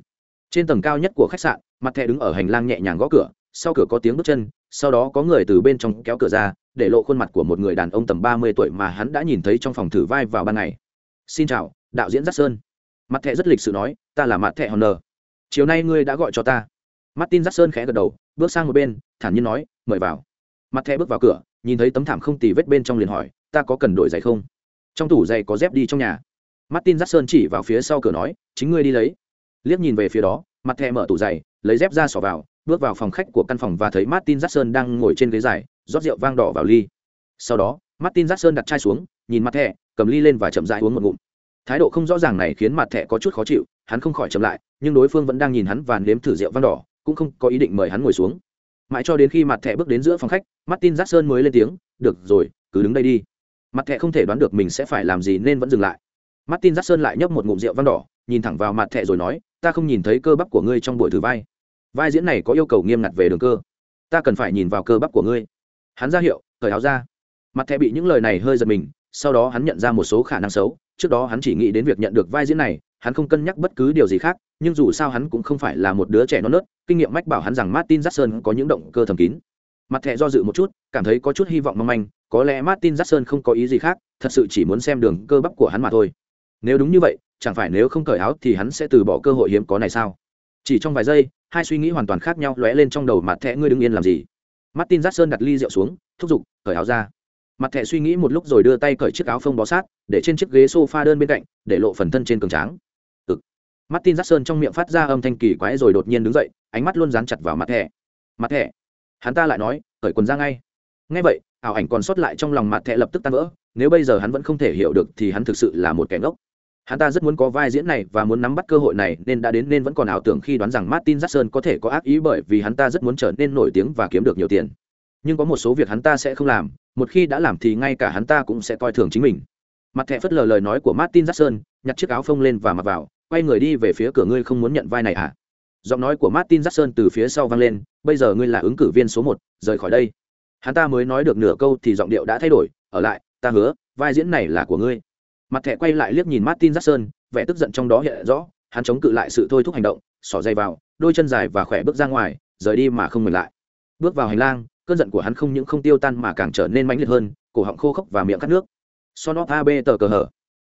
Trên tầng cao nhất của khách sạn mặt thẻ đứng ở hành lang nhẹ nhàng gõ cửa, sau cửa có tiếng bước chân, sau đó có người từ bên trong kéo cửa ra, để lộ khuôn mặt của một người đàn ông tầm ba mươi tuổi mà hắn đã nhìn thấy trong phòng thử vai vào ban ngày. Xin chào, đạo diễn giác sơn mặt thẻ rất lịch sự nói, ta là mặt thẻ honor. Chiều nay ngươi đã gọi cho ta martin Jackson sơn khẽ gật đầu, bước sang một bên, thản nhiên nói, mời vào. Mặt thẻ bước vào cửa, nhìn thấy tấm thảm không tì vết bên trong liền hỏi, ta có cần đổi giày không? Trong tủ giày có dép đi trong nhà. Martin Jackson sơn chỉ vào phía sau cửa nói, chính ngươi đi lấy. Liếc nhìn về phía đó, mặt thẻ mở tủ giày, lấy dép ra xỏ vào, bước vào phòng khách của căn phòng và thấy martin jackson đang ngồi trên ghế dài, rót rượu vang đỏ vào ly. Sau đó, martin jackson đặt chai xuống, nhìn mặt thẻ, cầm ly lên và chậm rãi uống một ngụm. Thái độ không rõ ràng này khiến mặt thẻ có chút khó chịu, hắn không khỏi chậm lại, nhưng đối phương vẫn đang nhìn hắn và nếm thử rượu vang đỏ cũng không có ý định mời hắn ngồi xuống. Mãi cho đến khi mặt thẻ bước đến giữa phòng khách, martin jackson mới lên tiếng, được rồi, cứ đứng đây đi. Mặt thẻ không thể đoán được mình sẽ phải làm gì nên vẫn dừng lại. Martin jackson lại nhấp một ngụm rượu vang đỏ, nhìn thẳng vào mặt thẻ rồi nói, ta không nhìn thấy cơ bắp của ngươi trong buổi thử vai. Vai diễn này có yêu cầu nghiêm ngặt về đường cơ. Ta cần phải nhìn vào cơ bắp của ngươi. Hắn ra hiệu, cởi áo ra. Mặt thẻ bị những lời này hơi giật mình, sau đó hắn nhận ra một số khả năng xấu. Trước đó hắn chỉ nghĩ đến việc nhận được vai diễn này, hắn không cân nhắc bất cứ điều gì khác nhưng dù sao hắn cũng không phải là một đứa trẻ non nớt, kinh nghiệm mách bảo hắn rằng martin jackson có những động cơ thầm kín. Mặt thẻ do dự một chút, cảm thấy có chút hy vọng mong manh, có lẽ martin jackson không có ý gì khác, thật sự chỉ muốn xem đường cơ bắp của hắn mà thôi. Nếu đúng như vậy, chẳng phải nếu không cởi áo thì hắn sẽ từ bỏ cơ hội hiếm có này sao? Chỉ trong vài giây, hai suy nghĩ hoàn toàn khác nhau lóe lên trong đầu mặt thẻ ngươi đứng yên làm gì? Martin Jackson sơn đặt ly rượu xuống, thúc giục, cởi áo ra. Mặt thẻ suy nghĩ một lúc rồi đưa tay cởi chiếc áo phông bó sát, để trên chiếc ghế s o f a đơn bên cạnh, để lộ phần thân trên cường tráng martin Jackson trong miệng phát ra âm thanh kỳ quái rồi đột nhiên đứng dậy, ánh mắt luôn dán chặt vào mặt thẻ. Mặt thẻ? Hắn ta lại nói, cởi quần ra ngay. Nghe vậy, ảo ảnh còn sót lại trong lòng mặt thẻ lập tức tan vỡ, nếu bây giờ hắn vẫn không thể hiểu được thì hắn thực sự là một kẻ ngốc. Hắn ta rất muốn có vai diễn này và muốn nắm bắt cơ hội này nên đã đến nên vẫn còn ảo tưởng khi đoán rằng martin jackson có thể có ác ý bởi vì hắn ta rất muốn trở nên nổi tiếng và kiếm được nhiều tiền. Nhưng có một số việc hắn ta sẽ không làm, một khi đã làm thì ngay cả hắn ta cũng sẽ coi thường chính mình. Mặt thẻ phất lờ lời nói của martin jackson, nhặt chiếc áo phông lên và mặc vào quay người đi về phía cửa ngươi không muốn nhận vai này à giọng nói của martin jackson từ phía sau vang lên, bây giờ ngươi là ứng cử viên số một, rời khỏi đây. Hắn ta mới nói được nửa câu thì giọng điệu đã thay đổi, ở lại, ta hứa, vai diễn này là của ngươi. Mặt thẻ quay lại liếc nhìn martin jackson, vẻ tức giận trong đó hiện rõ, hắn chống cự lại sự thôi thúc hành động, xỏ dây vào, đôi chân dài và khỏe bước ra ngoài, rời đi mà không ngừng lại. Bước vào hành lang, cơn giận của hắn không những không tiêu tan mà càng trở nên mãnh liệt hơn, cổ họng khô khốc và miệng cắt nước. Son óp ab tờ cờ hở.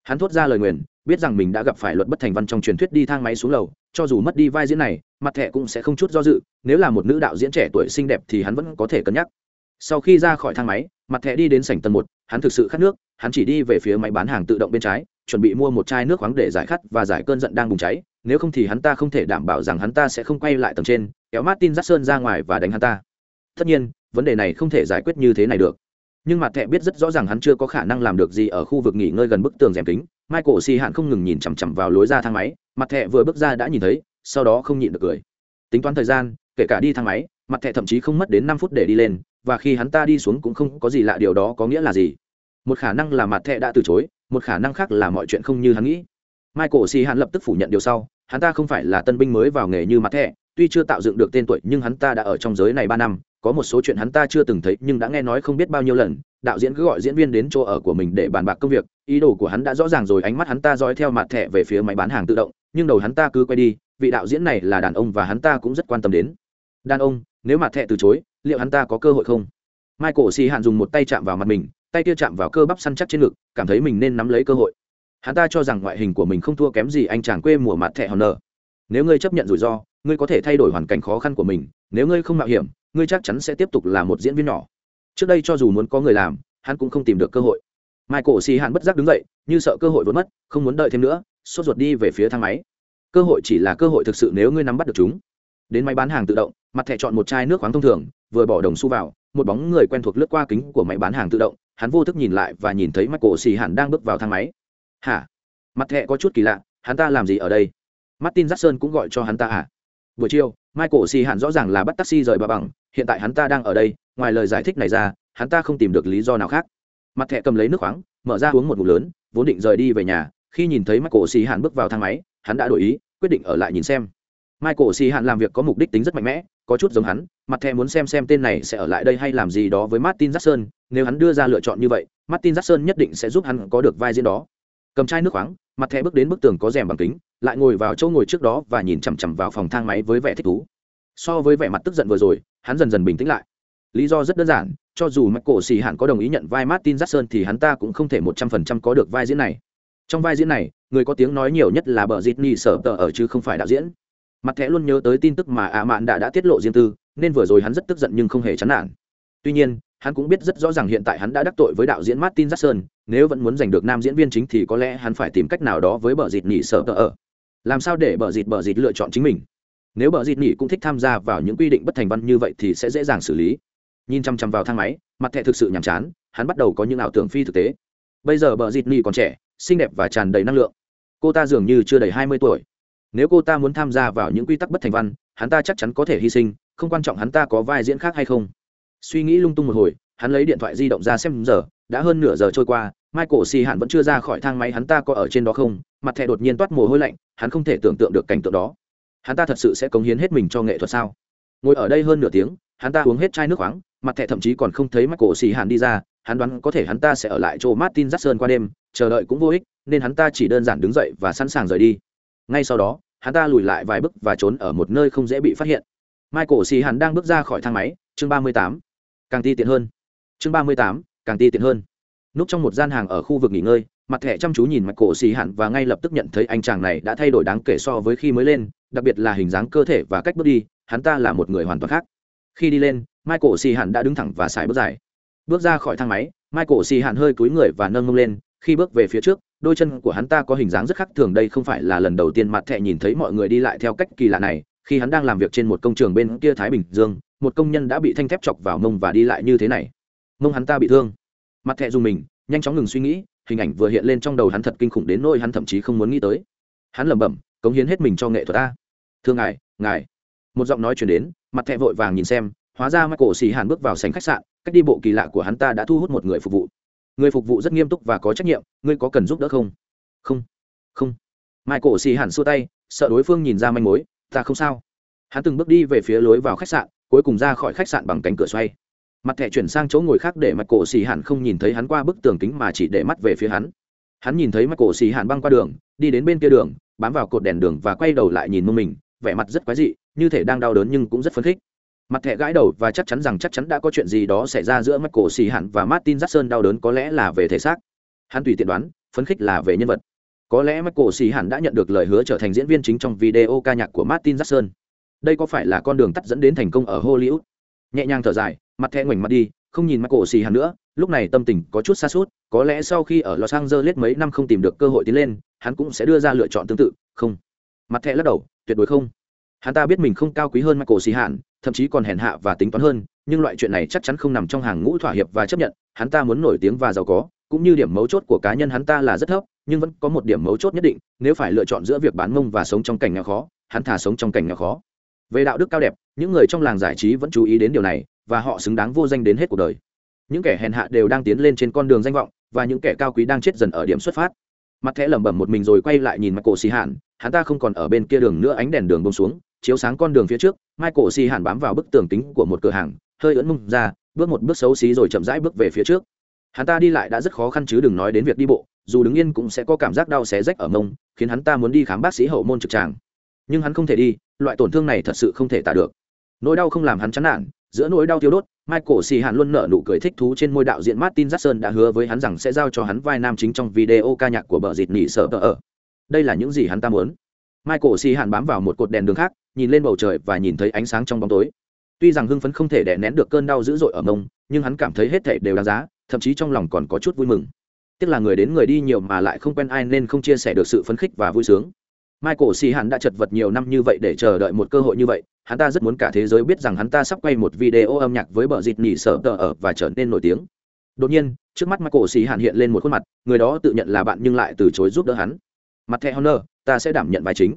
Hắn thốt ra lời nguyền biết rằng mình đã gặp phải luật bất thành văn trong truyền thuyết đi thang máy xuống lầu, cho dù mất đi vai diễn này, mặt thẻ cũng sẽ không chút do dự, nếu là một nữ đạo diễn trẻ tuổi xinh đẹp thì hắn vẫn có thể cân nhắc. Sau khi ra khỏi thang máy, mặt thẻ đi đến sảnh tầng một, hắn thực sự khát nước, hắn chỉ đi về phía máy bán hàng tự động bên trái, chuẩn bị mua một chai nước khoáng để giải khát và giải cơn giận đang bùng cháy, nếu không thì hắn ta không thể đảm bảo rằng hắn ta sẽ không quay lại tầng trên, kéo martin dắt sơn ra ngoài và đánh hắn ta. Tất nhiên, vấn đề này không thể giải quyết như thế này được nhưng mặt thẻ biết rất rõ ràng hắn chưa có khả năng làm được gì ở khu vực nghỉ ngơi gần bức tường rèm kính, michael xì hạn không ngừng nhìn chằm chằm vào lối ra thang máy, mặt thẻ vừa bước ra đã nhìn thấy, sau đó không nhịn được cười. Tính toán thời gian, kể cả đi thang máy, mặt thẻ thậm chí không mất đến năm phút để đi lên, và khi hắn ta đi xuống cũng không có gì lạ điều đó có nghĩa là gì. Một khả năng là mặt thẻ đã từ chối, một khả năng khác là mọi chuyện không như hắn nghĩ. Michael xì hạn lập tức phủ nhận điều sau, hắn ta không phải là tân binh mới vào nghề như mặt thẻ tuy chưa tạo dựng được tên tuổi nhưng hắn ta đã ở trong giới này ba năm có một số chuyện hắn ta chưa từng thấy, nhưng đã nghe nói không biết bao nhiêu lần, đạo diễn cứ gọi diễn viên đến chỗ ở của mình để bàn bạc công việc, ý đồ của hắn đã rõ ràng rồi, ánh mắt hắn ta dõi theo mặt thẻ về phía máy bán hàng tự động, nhưng đầu hắn ta cứ quay đi, vị đạo diễn này là đàn ông và hắn ta cũng rất quan tâm đến. Đàn ông, nếu mặt thẻ từ chối, liệu hắn ta có cơ hội không? Michael xì hạn dùng một tay chạm vào mặt mình, tay kia chạm vào cơ bắp săn chắc trên ngực, cảm thấy mình nên nắm lấy cơ hội. Hắn ta cho rằng ngoại hình của mình không thua kém gì anh chàng quê mùa mặt thẻ hòn nở nếu ngươi chấp nhận rủi ro, ngươi có thể thay đổi hoàn cảnh khó khăn của mình, nếu ngươi không mạo hiểm ngươi chắc chắn sẽ tiếp tục là một diễn viên nhỏ. Trước đây cho dù muốn có người làm, hắn cũng không tìm được cơ hội. Michael xì hạn bất giác đứng dậy, như sợ cơ hội vốn mất, không muốn đợi thêm nữa, sốt ruột đi về phía thang máy. Cơ hội chỉ là cơ hội thực sự nếu ngươi nắm bắt được chúng. Đến máy bán hàng tự động, mặt thẻ chọn một chai nước khoáng thông thường, vừa bỏ đồng xu vào, một bóng người quen thuộc lướt qua kính của máy bán hàng tự động, hắn vô thức nhìn lại và nhìn thấy michael xì hạn đang bước vào thang máy. Hả? Mặt thẻ có chút kỳ lạ, hắn ta làm gì ở đây? Martin jackson cũng gọi cho hắn ta à buổi chiều michael xì hẳn rõ ràng là bắt taxi rời bà bằng, hiện tại hắn ta đang ở đây, ngoài lời giải thích này ra, hắn ta không tìm được lý do nào khác. Mặt thẻ cầm lấy nước khoáng, mở ra uống một ngụm lớn, vốn định rời đi về nhà, khi nhìn thấy michael xì hẳn bước vào thang máy, hắn đã đổi ý, quyết định ở lại nhìn xem. Michael xì hẳn làm việc có mục đích tính rất mạnh mẽ, có chút giống hắn, mặt thẻ muốn xem xem tên này sẽ ở lại đây hay làm gì đó với martin jackson, nếu hắn đưa ra lựa chọn như vậy, martin jackson nhất định sẽ giúp hắn có được vai diễn đó. Cầm chai nước khoáng mặt thẻ bước đến bức tường có rèm bằng kính, lại ngồi vào chỗ ngồi trước đó và nhìn chằm chằm vào phòng thang máy với vẻ thích thú. So với vẻ mặt tức giận vừa rồi, hắn dần dần bình tĩnh lại. Lý do rất đơn giản, cho dù mắc cổ xì hẳn có đồng ý nhận vai martin jackson thì hắn ta cũng không thể một trăm phần trăm có được vai diễn này. Trong vai diễn này, người có tiếng nói nhiều nhất là bờ dịt sở tờ ở chứ không phải đạo diễn. Mặt thẻ luôn nhớ tới tin tức mà ạ mạn đã đã tiết lộ riêng tư, nên vừa rồi hắn rất tức giận nhưng không hề chán nản. Tuy nhiên hắn cũng biết rất rõ ràng hiện tại hắn đã đắc tội với đạo diễn martin jackson, nếu vẫn muốn giành được nam diễn viên chính thì có lẽ hắn phải tìm cách nào đó với bờ dịt Nỉ sở tờ ở. Làm sao để bờ dịt bờ dịt lựa chọn chính mình? Nếu bờ dịt Nỉ cũng thích tham gia vào những quy định bất thành văn như vậy thì sẽ dễ dàng xử lý. Nhìn chăm chăm vào thang máy, mặt thẻ thực sự nhàm chán, hắn bắt đầu có những ảo tưởng phi thực tế. Bây giờ bờ dịt Nỉ còn trẻ, xinh đẹp và tràn đầy năng lượng. Cô ta dường như chưa đầy hai mươi tuổi. Nếu cô ta muốn tham gia vào những quy tắc bất thành văn, hắn ta chắc chắn có thể hy sinh, không quan trọng hắn ta có vai diễn khác hay không suy nghĩ lung tung một hồi, hắn lấy điện thoại di động ra xem giờ, đã hơn nửa giờ trôi qua, michael xì hạn vẫn chưa ra khỏi thang máy, hắn ta có ở trên đó không? Mặt thẻ đột nhiên toát mồ hôi lạnh, hắn không thể tưởng tượng được cảnh tượng đó. Hắn ta thật sự sẽ cống hiến hết mình cho nghệ thuật sao? Ngồi ở đây hơn nửa tiếng, hắn ta uống hết chai nước khoáng, mặt thẻ thậm chí còn không thấy michael xì hạn đi ra, hắn đoán có thể hắn ta sẽ ở lại chỗ martin jackson qua đêm, chờ đợi cũng vô ích, nên hắn ta chỉ đơn giản đứng dậy và sẵn sàng rời đi. Ngay sau đó, hắn ta lùi lại vài bước và trốn ở một nơi không dễ bị phát hiện. Michael xì hạn đang bước ra khỏi thang máy, chương ba mươi tám càng ti tiện hơn. Chương ba mươi tám, càng ti tiện hơn. Núp trong một gian hàng ở khu vực nghỉ ngơi, mặt thẻ chăm chú nhìn mặt cổ xì hạn và ngay lập tức nhận thấy anh chàng này đã thay đổi đáng kể so với khi mới lên, đặc biệt là hình dáng cơ thể và cách bước đi, hắn ta là một người hoàn toàn khác. Khi đi lên, michael xì hạn đã đứng thẳng và xài bước dài. Bước ra khỏi thang máy, michael xì hạn hơi cúi người và nâng mông lên, khi bước về phía trước, đôi chân của hắn ta có hình dáng rất khác thường đây không phải là lần đầu tiên mặt thẻ nhìn thấy mọi người đi lại theo cách kỳ lạ này, khi hắn đang làm việc trên một công trường bên kia thái bình dương một công nhân đã bị thanh thép chọc vào mông và đi lại như thế này. Mông hắn ta bị thương. Mặt thẹ dùng mình, nhanh chóng ngừng suy nghĩ, hình ảnh vừa hiện lên trong đầu hắn thật kinh khủng đến nỗi hắn thậm chí không muốn nghĩ tới. Hắn lẩm bẩm, cống hiến hết mình cho nghệ thuật ta thưa ngài ngài. Một giọng nói chuyển đến, mặt thẹ vội vàng nhìn xem, hóa ra mắt cổ xì hàn bước vào sành khách sạn, cách đi bộ kỳ lạ của hắn ta đã thu hút một người phục vụ. Người phục vụ rất nghiêm túc và có trách nhiệm, ngươi có cần giúp đỡ không? Không không. Mai cổ xì hàn xua tay, sợ đối phương nhìn ra manh mối, ta không sao. Hắn từng bước đi về phía lối vào khách sạn cuối cùng ra khỏi khách sạn bằng cánh cửa xoay. Mặt thẻ chuyển sang chỗ ngồi khác để mặt cổ xì hàn không nhìn thấy hắn qua bức tường kính mà chỉ để mắt về phía hắn. Hắn nhìn thấy mặt cổ xì hàn băng qua đường, đi đến bên kia đường, bám vào cột đèn đường và quay đầu lại nhìn mông mình, vẻ mặt rất quái dị, như thể đang đau đớn nhưng cũng rất phấn khích. Mặt thẻ gãi đầu và chắc chắn rằng chắc chắn đã có chuyện gì đó xảy ra giữa mắt cổ xì hàn và martin jackson đau đớn có lẽ là về thể xác. Hắn tùy tiện đoán, phấn khích là về nhân vật. Có lẽ mắt cổ xì hàn đã nhận được lời hứa trở thành diễn viên chính trong video ca nhạc của martin jackson đây có phải là con đường tắt dẫn đến thành công ở hollywood? Nhẹ nhàng thở dài, mặt thẹ ngoảnh mặt đi, không nhìn michael xì hẳn nữa, lúc này tâm tình có chút xa suốt có lẽ sau khi ở los angeles mấy năm không tìm được cơ hội tiến lên, hắn cũng sẽ đưa ra lựa chọn tương tự, không. Mặt thẹ lắc đầu, tuyệt đối không. Hắn ta biết mình không cao quý hơn michael xì hạn thậm chí còn hèn hạ và tính toán hơn, nhưng loại chuyện này chắc chắn không nằm trong hàng ngũ thỏa hiệp và chấp nhận, hắn ta muốn nổi tiếng và giàu có, cũng như điểm mấu chốt của cá nhân hắn ta là rất thấp, nhưng vẫn có một điểm mấu chốt nhất định, nếu phải lựa chọn giữa việc bán mông và sống trong cảnh nghèo khó, hắn thà sống trong cảnh nghèo khó về đạo đức cao đẹp, những người trong làng giải trí vẫn chú ý đến điều này, và họ xứng đáng vô danh đến hết cuộc đời. Những kẻ hèn hạ đều đang tiến lên trên con đường danh vọng, và những kẻ cao quý đang chết dần ở điểm xuất phát. Mặt thẻ lẩm bẩm một mình rồi quay lại nhìn michael xì hạn hắn ta không còn ở bên kia đường nữa ánh đèn đường bông xuống, chiếu sáng con đường phía trước, michael xì hạn bám vào bức tường kính của một cửa hàng, hơi ưỡn mông ra, bước một bước xấu xí rồi chậm rãi bước về phía trước. Hắn ta đi lại đã rất khó khăn chứ đừng nói đến việc đi bộ, dù đứng yên cũng sẽ có cảm giác đau xé rách ở mông, khiến hắn ta muốn đi khám bác sĩ hậu môn trực tràng nhưng hắn không thể đi, loại tổn thương này thật sự không thể tả được. Nỗi đau không làm hắn chán nản, giữa nỗi đau thiếu đốt, michael xì hạn luôn nở nụ cười thích thú trên môi đạo diễn martin jackson đã hứa với hắn rằng sẽ giao cho hắn vai nam chính trong video ca nhạc của bờ dịt nỉ sợ tờ ở. Đây là những gì hắn ta muốn. Michael xì hạn bám vào một cột đèn đường khác, nhìn lên bầu trời và nhìn thấy ánh sáng trong bóng tối. Tuy rằng hưng phấn không thể đè nén được cơn đau dữ dội ở mông, nhưng hắn cảm thấy hết thảy đều đáng giá, thậm chí trong lòng còn có chút vui mừng. Tiếc là người đến người đi nhiều mà lại không quen ai nên không chia sẻ được sự phấn khích và vui sướng michael xì Hàn đã chật vật nhiều năm như vậy để chờ đợi một cơ hội như vậy, hắn ta rất muốn cả thế giới biết rằng hắn ta sắp quay một video âm nhạc với bờ dịt nỉ sợ tờ ở và trở nên nổi tiếng. Đột nhiên, trước mắt michael xì Hàn hiện lên một khuôn mặt, người đó tự nhận là bạn nhưng lại từ chối giúp đỡ hắn. Mặt thẻ honor, ta sẽ đảm nhận vai chính.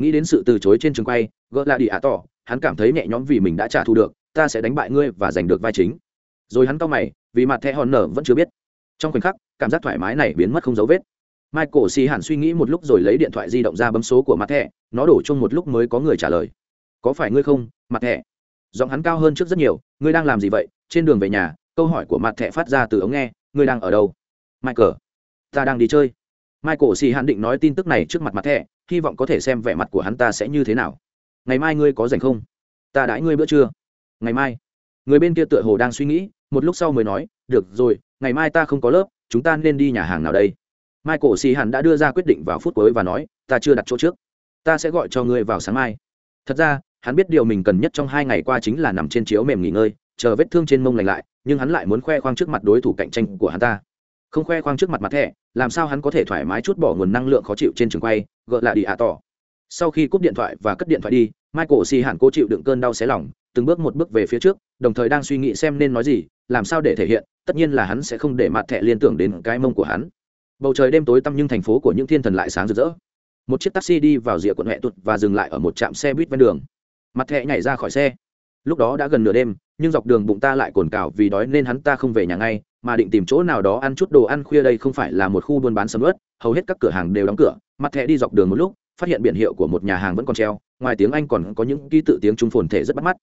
Nghĩ đến sự từ chối trên trường quay gỡ là đi ạ tỏ hắn cảm thấy nhẹ nhõm vì mình đã trả thù được, ta sẽ đánh bại ngươi và giành được vai chính. Rồi hắn to mày, vì mặt thẻ honor vẫn chưa biết. Trong khoảnh khắc, cảm giác thoải mái này biến mất không dấu vết michael xì hẳn suy nghĩ một lúc rồi lấy điện thoại di động ra bấm số của mặt thẻ, nó đổ chung một lúc mới có người trả lời. Có phải ngươi không, mặt thẻ? Giọng hắn cao hơn trước rất nhiều, ngươi đang làm gì vậy? Trên đường về nhà, câu hỏi của mặt thẻ phát ra từ ống nghe, ngươi đang ở đâu? Michael, ta đang đi chơi. Michael xì hẳn định nói tin tức này trước mặt mặt thẻ, hy vọng có thể xem vẻ mặt của hắn ta sẽ như thế nào. Ngày mai ngươi có rảnh không? Ta đãi ngươi bữa trưa. Ngày mai? Người bên kia tựa hồ đang suy nghĩ, một lúc sau mới nói, được rồi, ngày mai ta không có lớp, chúng ta nên đi nhà hàng nào đây? Michael xì hẳn đã đưa ra quyết định vào phút cuối và nói, ta chưa đặt chỗ trước. Ta sẽ gọi cho ngươi vào sáng mai. Thật ra, hắn biết điều mình cần nhất trong hai ngày qua chính là nằm trên chiếu mềm nghỉ ngơi, chờ vết thương trên mông lành lại, nhưng hắn lại muốn khoe khoang trước mặt đối thủ cạnh tranh của hắn ta. Không khoe khoang trước mặt mặt thẻ, làm sao hắn có thể thoải mái chút bỏ nguồn năng lượng khó chịu trên trường quay gợ lại đi ạ tỏ. Sau khi cúp điện thoại và cất điện thoại đi, michael xì hẳn cố chịu đựng cơn đau xé lòng, từng bước một bước về phía trước, đồng thời đang suy nghĩ xem nên nói gì, làm sao để thể hiện, tất nhiên là hắn sẽ không để mặt thẻ liên tưởng đến cái mông của hắn bầu trời đêm tối tăm nhưng thành phố của những thiên thần lại sáng rực rỡ. Một chiếc taxi đi vào rìa quận huệ tụt và dừng lại ở một trạm xe buýt ven đường. Mặt thẹ nhảy ra khỏi xe. Lúc đó đã gần nửa đêm, nhưng dọc đường bụng ta lại cồn cào vì đói nên hắn ta không về nhà ngay, mà định tìm chỗ nào đó ăn chút đồ ăn khuya đây không phải là một khu buôn bán sầm ớt hầu hết các cửa hàng đều đóng cửa. Mặt thẹ đi dọc đường một lúc, phát hiện biển hiệu của một nhà hàng vẫn còn treo, ngoài tiếng anh còn có những ký tự tiếng trung phồn thể rất bắt mắt.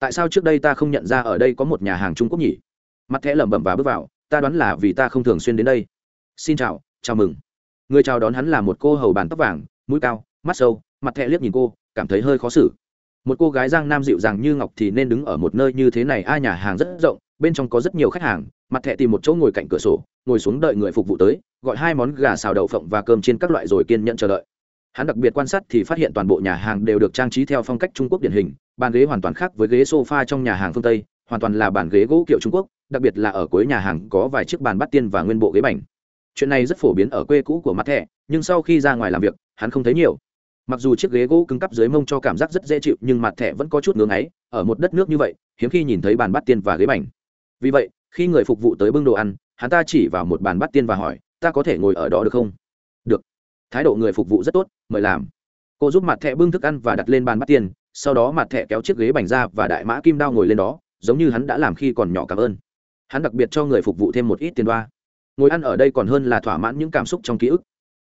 Tại sao trước đây ta không nhận ra ở đây có một nhà hàng trung quốc nhỉ? Mặt thẹ lẩm bẩm và bước vào, ta đoán là vì ta không thường xuyên đến đây xin chào chào mừng. Người chào đón hắn là một cô hầu bàn tóc vàng, mũi cao, mắt sâu, mặt thẹ liếc nhìn cô, cảm thấy hơi khó xử. Một cô gái giang nam dịu dàng như ngọc thì nên đứng ở một nơi như thế này, a, nhà hàng rất rộng, bên trong có rất nhiều khách hàng, mặt thẹ tìm một chỗ ngồi cạnh cửa sổ, ngồi xuống đợi người phục vụ tới, gọi hai món gà xào đậu phộng và cơm trên các loại rồi kiên nhận chờ đợi. Hắn đặc biệt quan sát thì phát hiện toàn bộ nhà hàng đều được trang trí theo phong cách trung quốc điển hình, bàn ghế hoàn toàn khác với ghế sofa trong nhà hàng phương tây, hoàn toàn là bàn ghế gỗ kiểu trung quốc, đặc biệt là ở cuối nhà hàng có vài chiếc bàn bắt tiên và nguyên bộ ghế bành chuyện này rất phổ biến ở quê cũ của mặt thẻ nhưng sau khi ra ngoài làm việc, hắn không thấy nhiều. Mặc dù chiếc ghế gỗ cứng cắp dưới mông cho cảm giác rất dễ chịu, nhưng mặt thẻ vẫn có chút ngưng ấy ở một đất nước như vậy, hiếm khi nhìn thấy bàn bắt tiên và ghế bành. Vì vậy, khi người phục vụ tới bưng đồ ăn, hắn ta chỉ vào một bàn bắt tiên và hỏi, ta có thể ngồi ở đó được không? Được. Thái độ người phục vụ rất tốt, mời làm. Cô giúp mặt thẻ bưng thức ăn và đặt lên bàn bắt tiên, sau đó mặt thẻ kéo chiếc ghế bành ra và đại mã kim đao ngồi lên đó, giống như hắn đã làm khi còn nhỏ cảm ơn. Hắn đặc biệt cho người phục vụ thêm một ít tiền đoa ngồi ăn ở đây còn hơn là thỏa mãn những cảm xúc trong ký ức.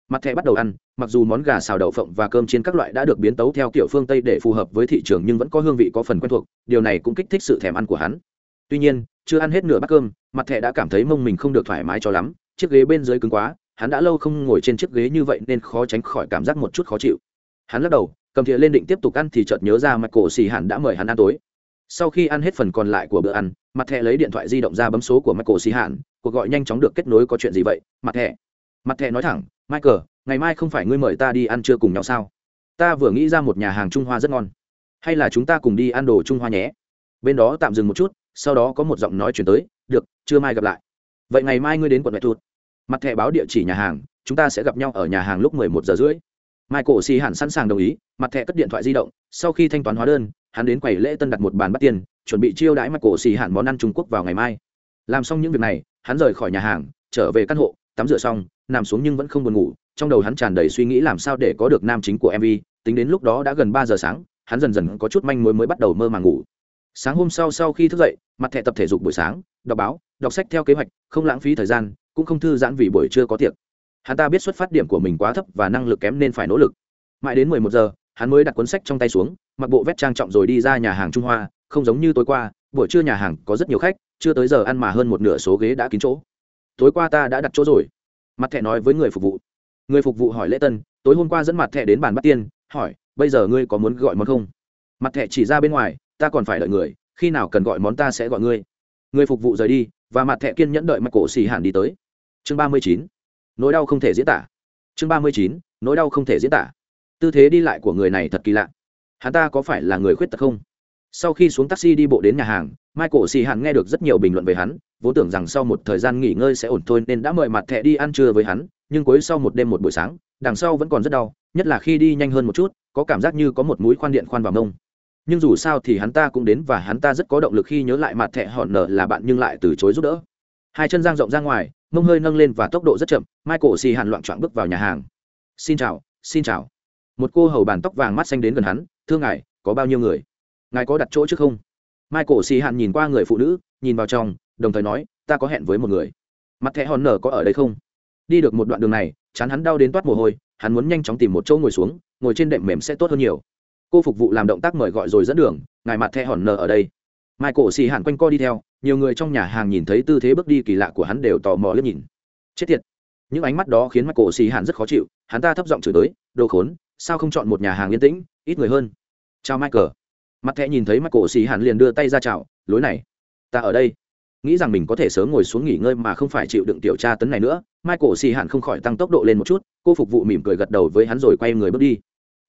Mặt thẻ bắt đầu ăn, mặc dù món gà xào đậu phộng và cơm chiên các loại đã được biến tấu theo kiểu phương tây để phù hợp với thị trường nhưng vẫn có hương vị có phần quen thuộc, điều này cũng kích thích sự thèm ăn của hắn. Tuy nhiên, chưa ăn hết nửa bát cơm, mặt thẻ đã cảm thấy mông mình không được thoải mái cho lắm, chiếc ghế bên dưới cứng quá, hắn đã lâu không ngồi trên chiếc ghế như vậy nên khó tránh khỏi cảm giác một chút khó chịu. Hắn lắc đầu, cầm thìa lên định tiếp tục ăn thì chợt nhớ ra mặt cổ xì hẳn đã mời hắn ăn tối. Sau khi ăn hết phần còn lại của bữa ăn, mặt thẻ lấy điện thoại di động ra bấm số của michael xì hạn cuộc gọi nhanh chóng được kết nối có chuyện gì vậy? Mặt thẻ mặt thẻ nói thẳng, michael, ngày mai không phải ngươi mời ta đi ăn trưa cùng nhau sao? Ta vừa nghĩ ra một nhà hàng trung hoa rất ngon. Hay là chúng ta cùng đi ăn đồ trung hoa nhé? Bên đó tạm dừng một chút, sau đó có một giọng nói chuyển tới, được chưa mai gặp lại. Vậy ngày mai ngươi đến quận mẹ thụt mặt thẻ báo địa chỉ nhà hàng, chúng ta sẽ gặp nhau ở nhà hàng lúc mười một giờ rưỡi. Michael xì hẳn sẵn sàng đồng ý, mặt thẻ cất điện thoại di động, sau khi thanh toán hóa đơn, hắn đến quầy lễ tân đặt một bàn bắt tiền chuẩn bị chiêu đãi michael xì hẳn món ăn trung quốc vào ngày mai làm xong những việc này, hắn rời khỏi nhà hàng, trở về căn hộ, tắm rửa xong, nằm xuống nhưng vẫn không buồn ngủ. Trong đầu hắn tràn đầy suy nghĩ làm sao để có được nam chính của mv tính đến lúc đó đã gần ba giờ sáng, hắn dần dần có chút manh mối mới bắt đầu mơ màng ngủ. Sáng hôm sau sau khi thức dậy, mặt thẻ tập thể dục buổi sáng, đọc báo, đọc sách theo kế hoạch, không lãng phí thời gian, cũng không thư giãn vì buổi trưa có tiệc. Hắn ta biết xuất phát điểm của mình quá thấp và năng lực kém nên phải nỗ lực. Mãi đến mười một giờ, hắn mới đặt cuốn sách trong tay xuống, mặc bộ vét trang trọng rồi đi ra nhà hàng trung hoa, không giống như tối qua buổi trưa nhà hàng có rất nhiều khách, chưa tới giờ ăn mà hơn một nửa số ghế đã kín chỗ. Tối qua ta đã đặt chỗ rồi. Mặt thẻ nói với người phục vụ. Người phục vụ hỏi lễ tân, tối hôm qua dẫn mặt thẻ đến bàn bắt tiên, hỏi, bây giờ ngươi có muốn gọi món không? Mặt thẻ chỉ ra bên ngoài, ta còn phải đợi người, khi nào cần gọi món ta sẽ gọi ngươi. Người phục vụ rời đi, và mặt thẻ kiên nhẫn đợi mặt cổ xì hẳn đi tới. Chương ba mươi chín, nỗi đau không thể diễn tả. Chương ba mươi chín, nỗi đau không thể diễn tả. Tư thế đi lại của người này thật kỳ lạ. Hắn ta có phải là người khuyết tật không? Sau khi xuống taxi đi bộ đến nhà hàng, michael xì hẳn nghe được rất nhiều bình luận về hắn, vốn tưởng rằng sau một thời gian nghỉ ngơi sẽ ổn thôi nên đã mời mặt thẻ đi ăn trưa với hắn, nhưng cuối sau một đêm một buổi sáng, đằng sau vẫn còn rất đau, nhất là khi đi nhanh hơn một chút, có cảm giác như có một mũi khoan điện khoan vào mông. Nhưng dù sao thì hắn ta cũng đến và hắn ta rất có động lực khi nhớ lại mặt thẻ hòn nở là bạn nhưng lại từ chối giúp đỡ. Hai chân giang rộng ra ngoài, mông hơi nâng lên và tốc độ rất chậm, michael xì hẳn loạn trọn bước vào nhà hàng. Xin chào xin chào. Một cô hầu bàn tóc vàng mắt xanh đến gần hắn thương ngài, có bao nhiêu người? Ngài có đặt chỗ trước không? Michael xì hạn nhìn qua người phụ nữ, nhìn vào trong, đồng thời nói, ta có hẹn với một người. Mặt thẻ hòn nở có ở đây không? Đi được một đoạn đường này, chán hắn đau đến toát mồ hôi, hắn muốn nhanh chóng tìm một chỗ ngồi xuống, ngồi trên đệm mềm sẽ tốt hơn nhiều. Cô phục vụ làm động tác mời gọi rồi dẫn đường, ngài mặt thẻ hòn nở ở đây. Michael xì hạn quanh co đi theo, nhiều người trong nhà hàng nhìn thấy tư thế bước đi kỳ lạ của hắn đều tò mò liếc nhìn. Chết tiệt! Những ánh mắt đó khiến michael xì hạn rất khó chịu, hắn ta thấp giọng chửi tới, đồ khốn, sao không chọn một nhà hàng yên tĩnh, ít người hơn? Chào michael mặt thẹ nhìn thấy michael xì hẳn liền đưa tay ra chào, lối này, ta ở đây. Nghĩ rằng mình có thể sớm ngồi xuống nghỉ ngơi mà không phải chịu đựng tiểu tra tấn này nữa, michael xì hẳn không khỏi tăng tốc độ lên một chút, cô phục vụ mỉm cười gật đầu với hắn rồi quay người bước đi.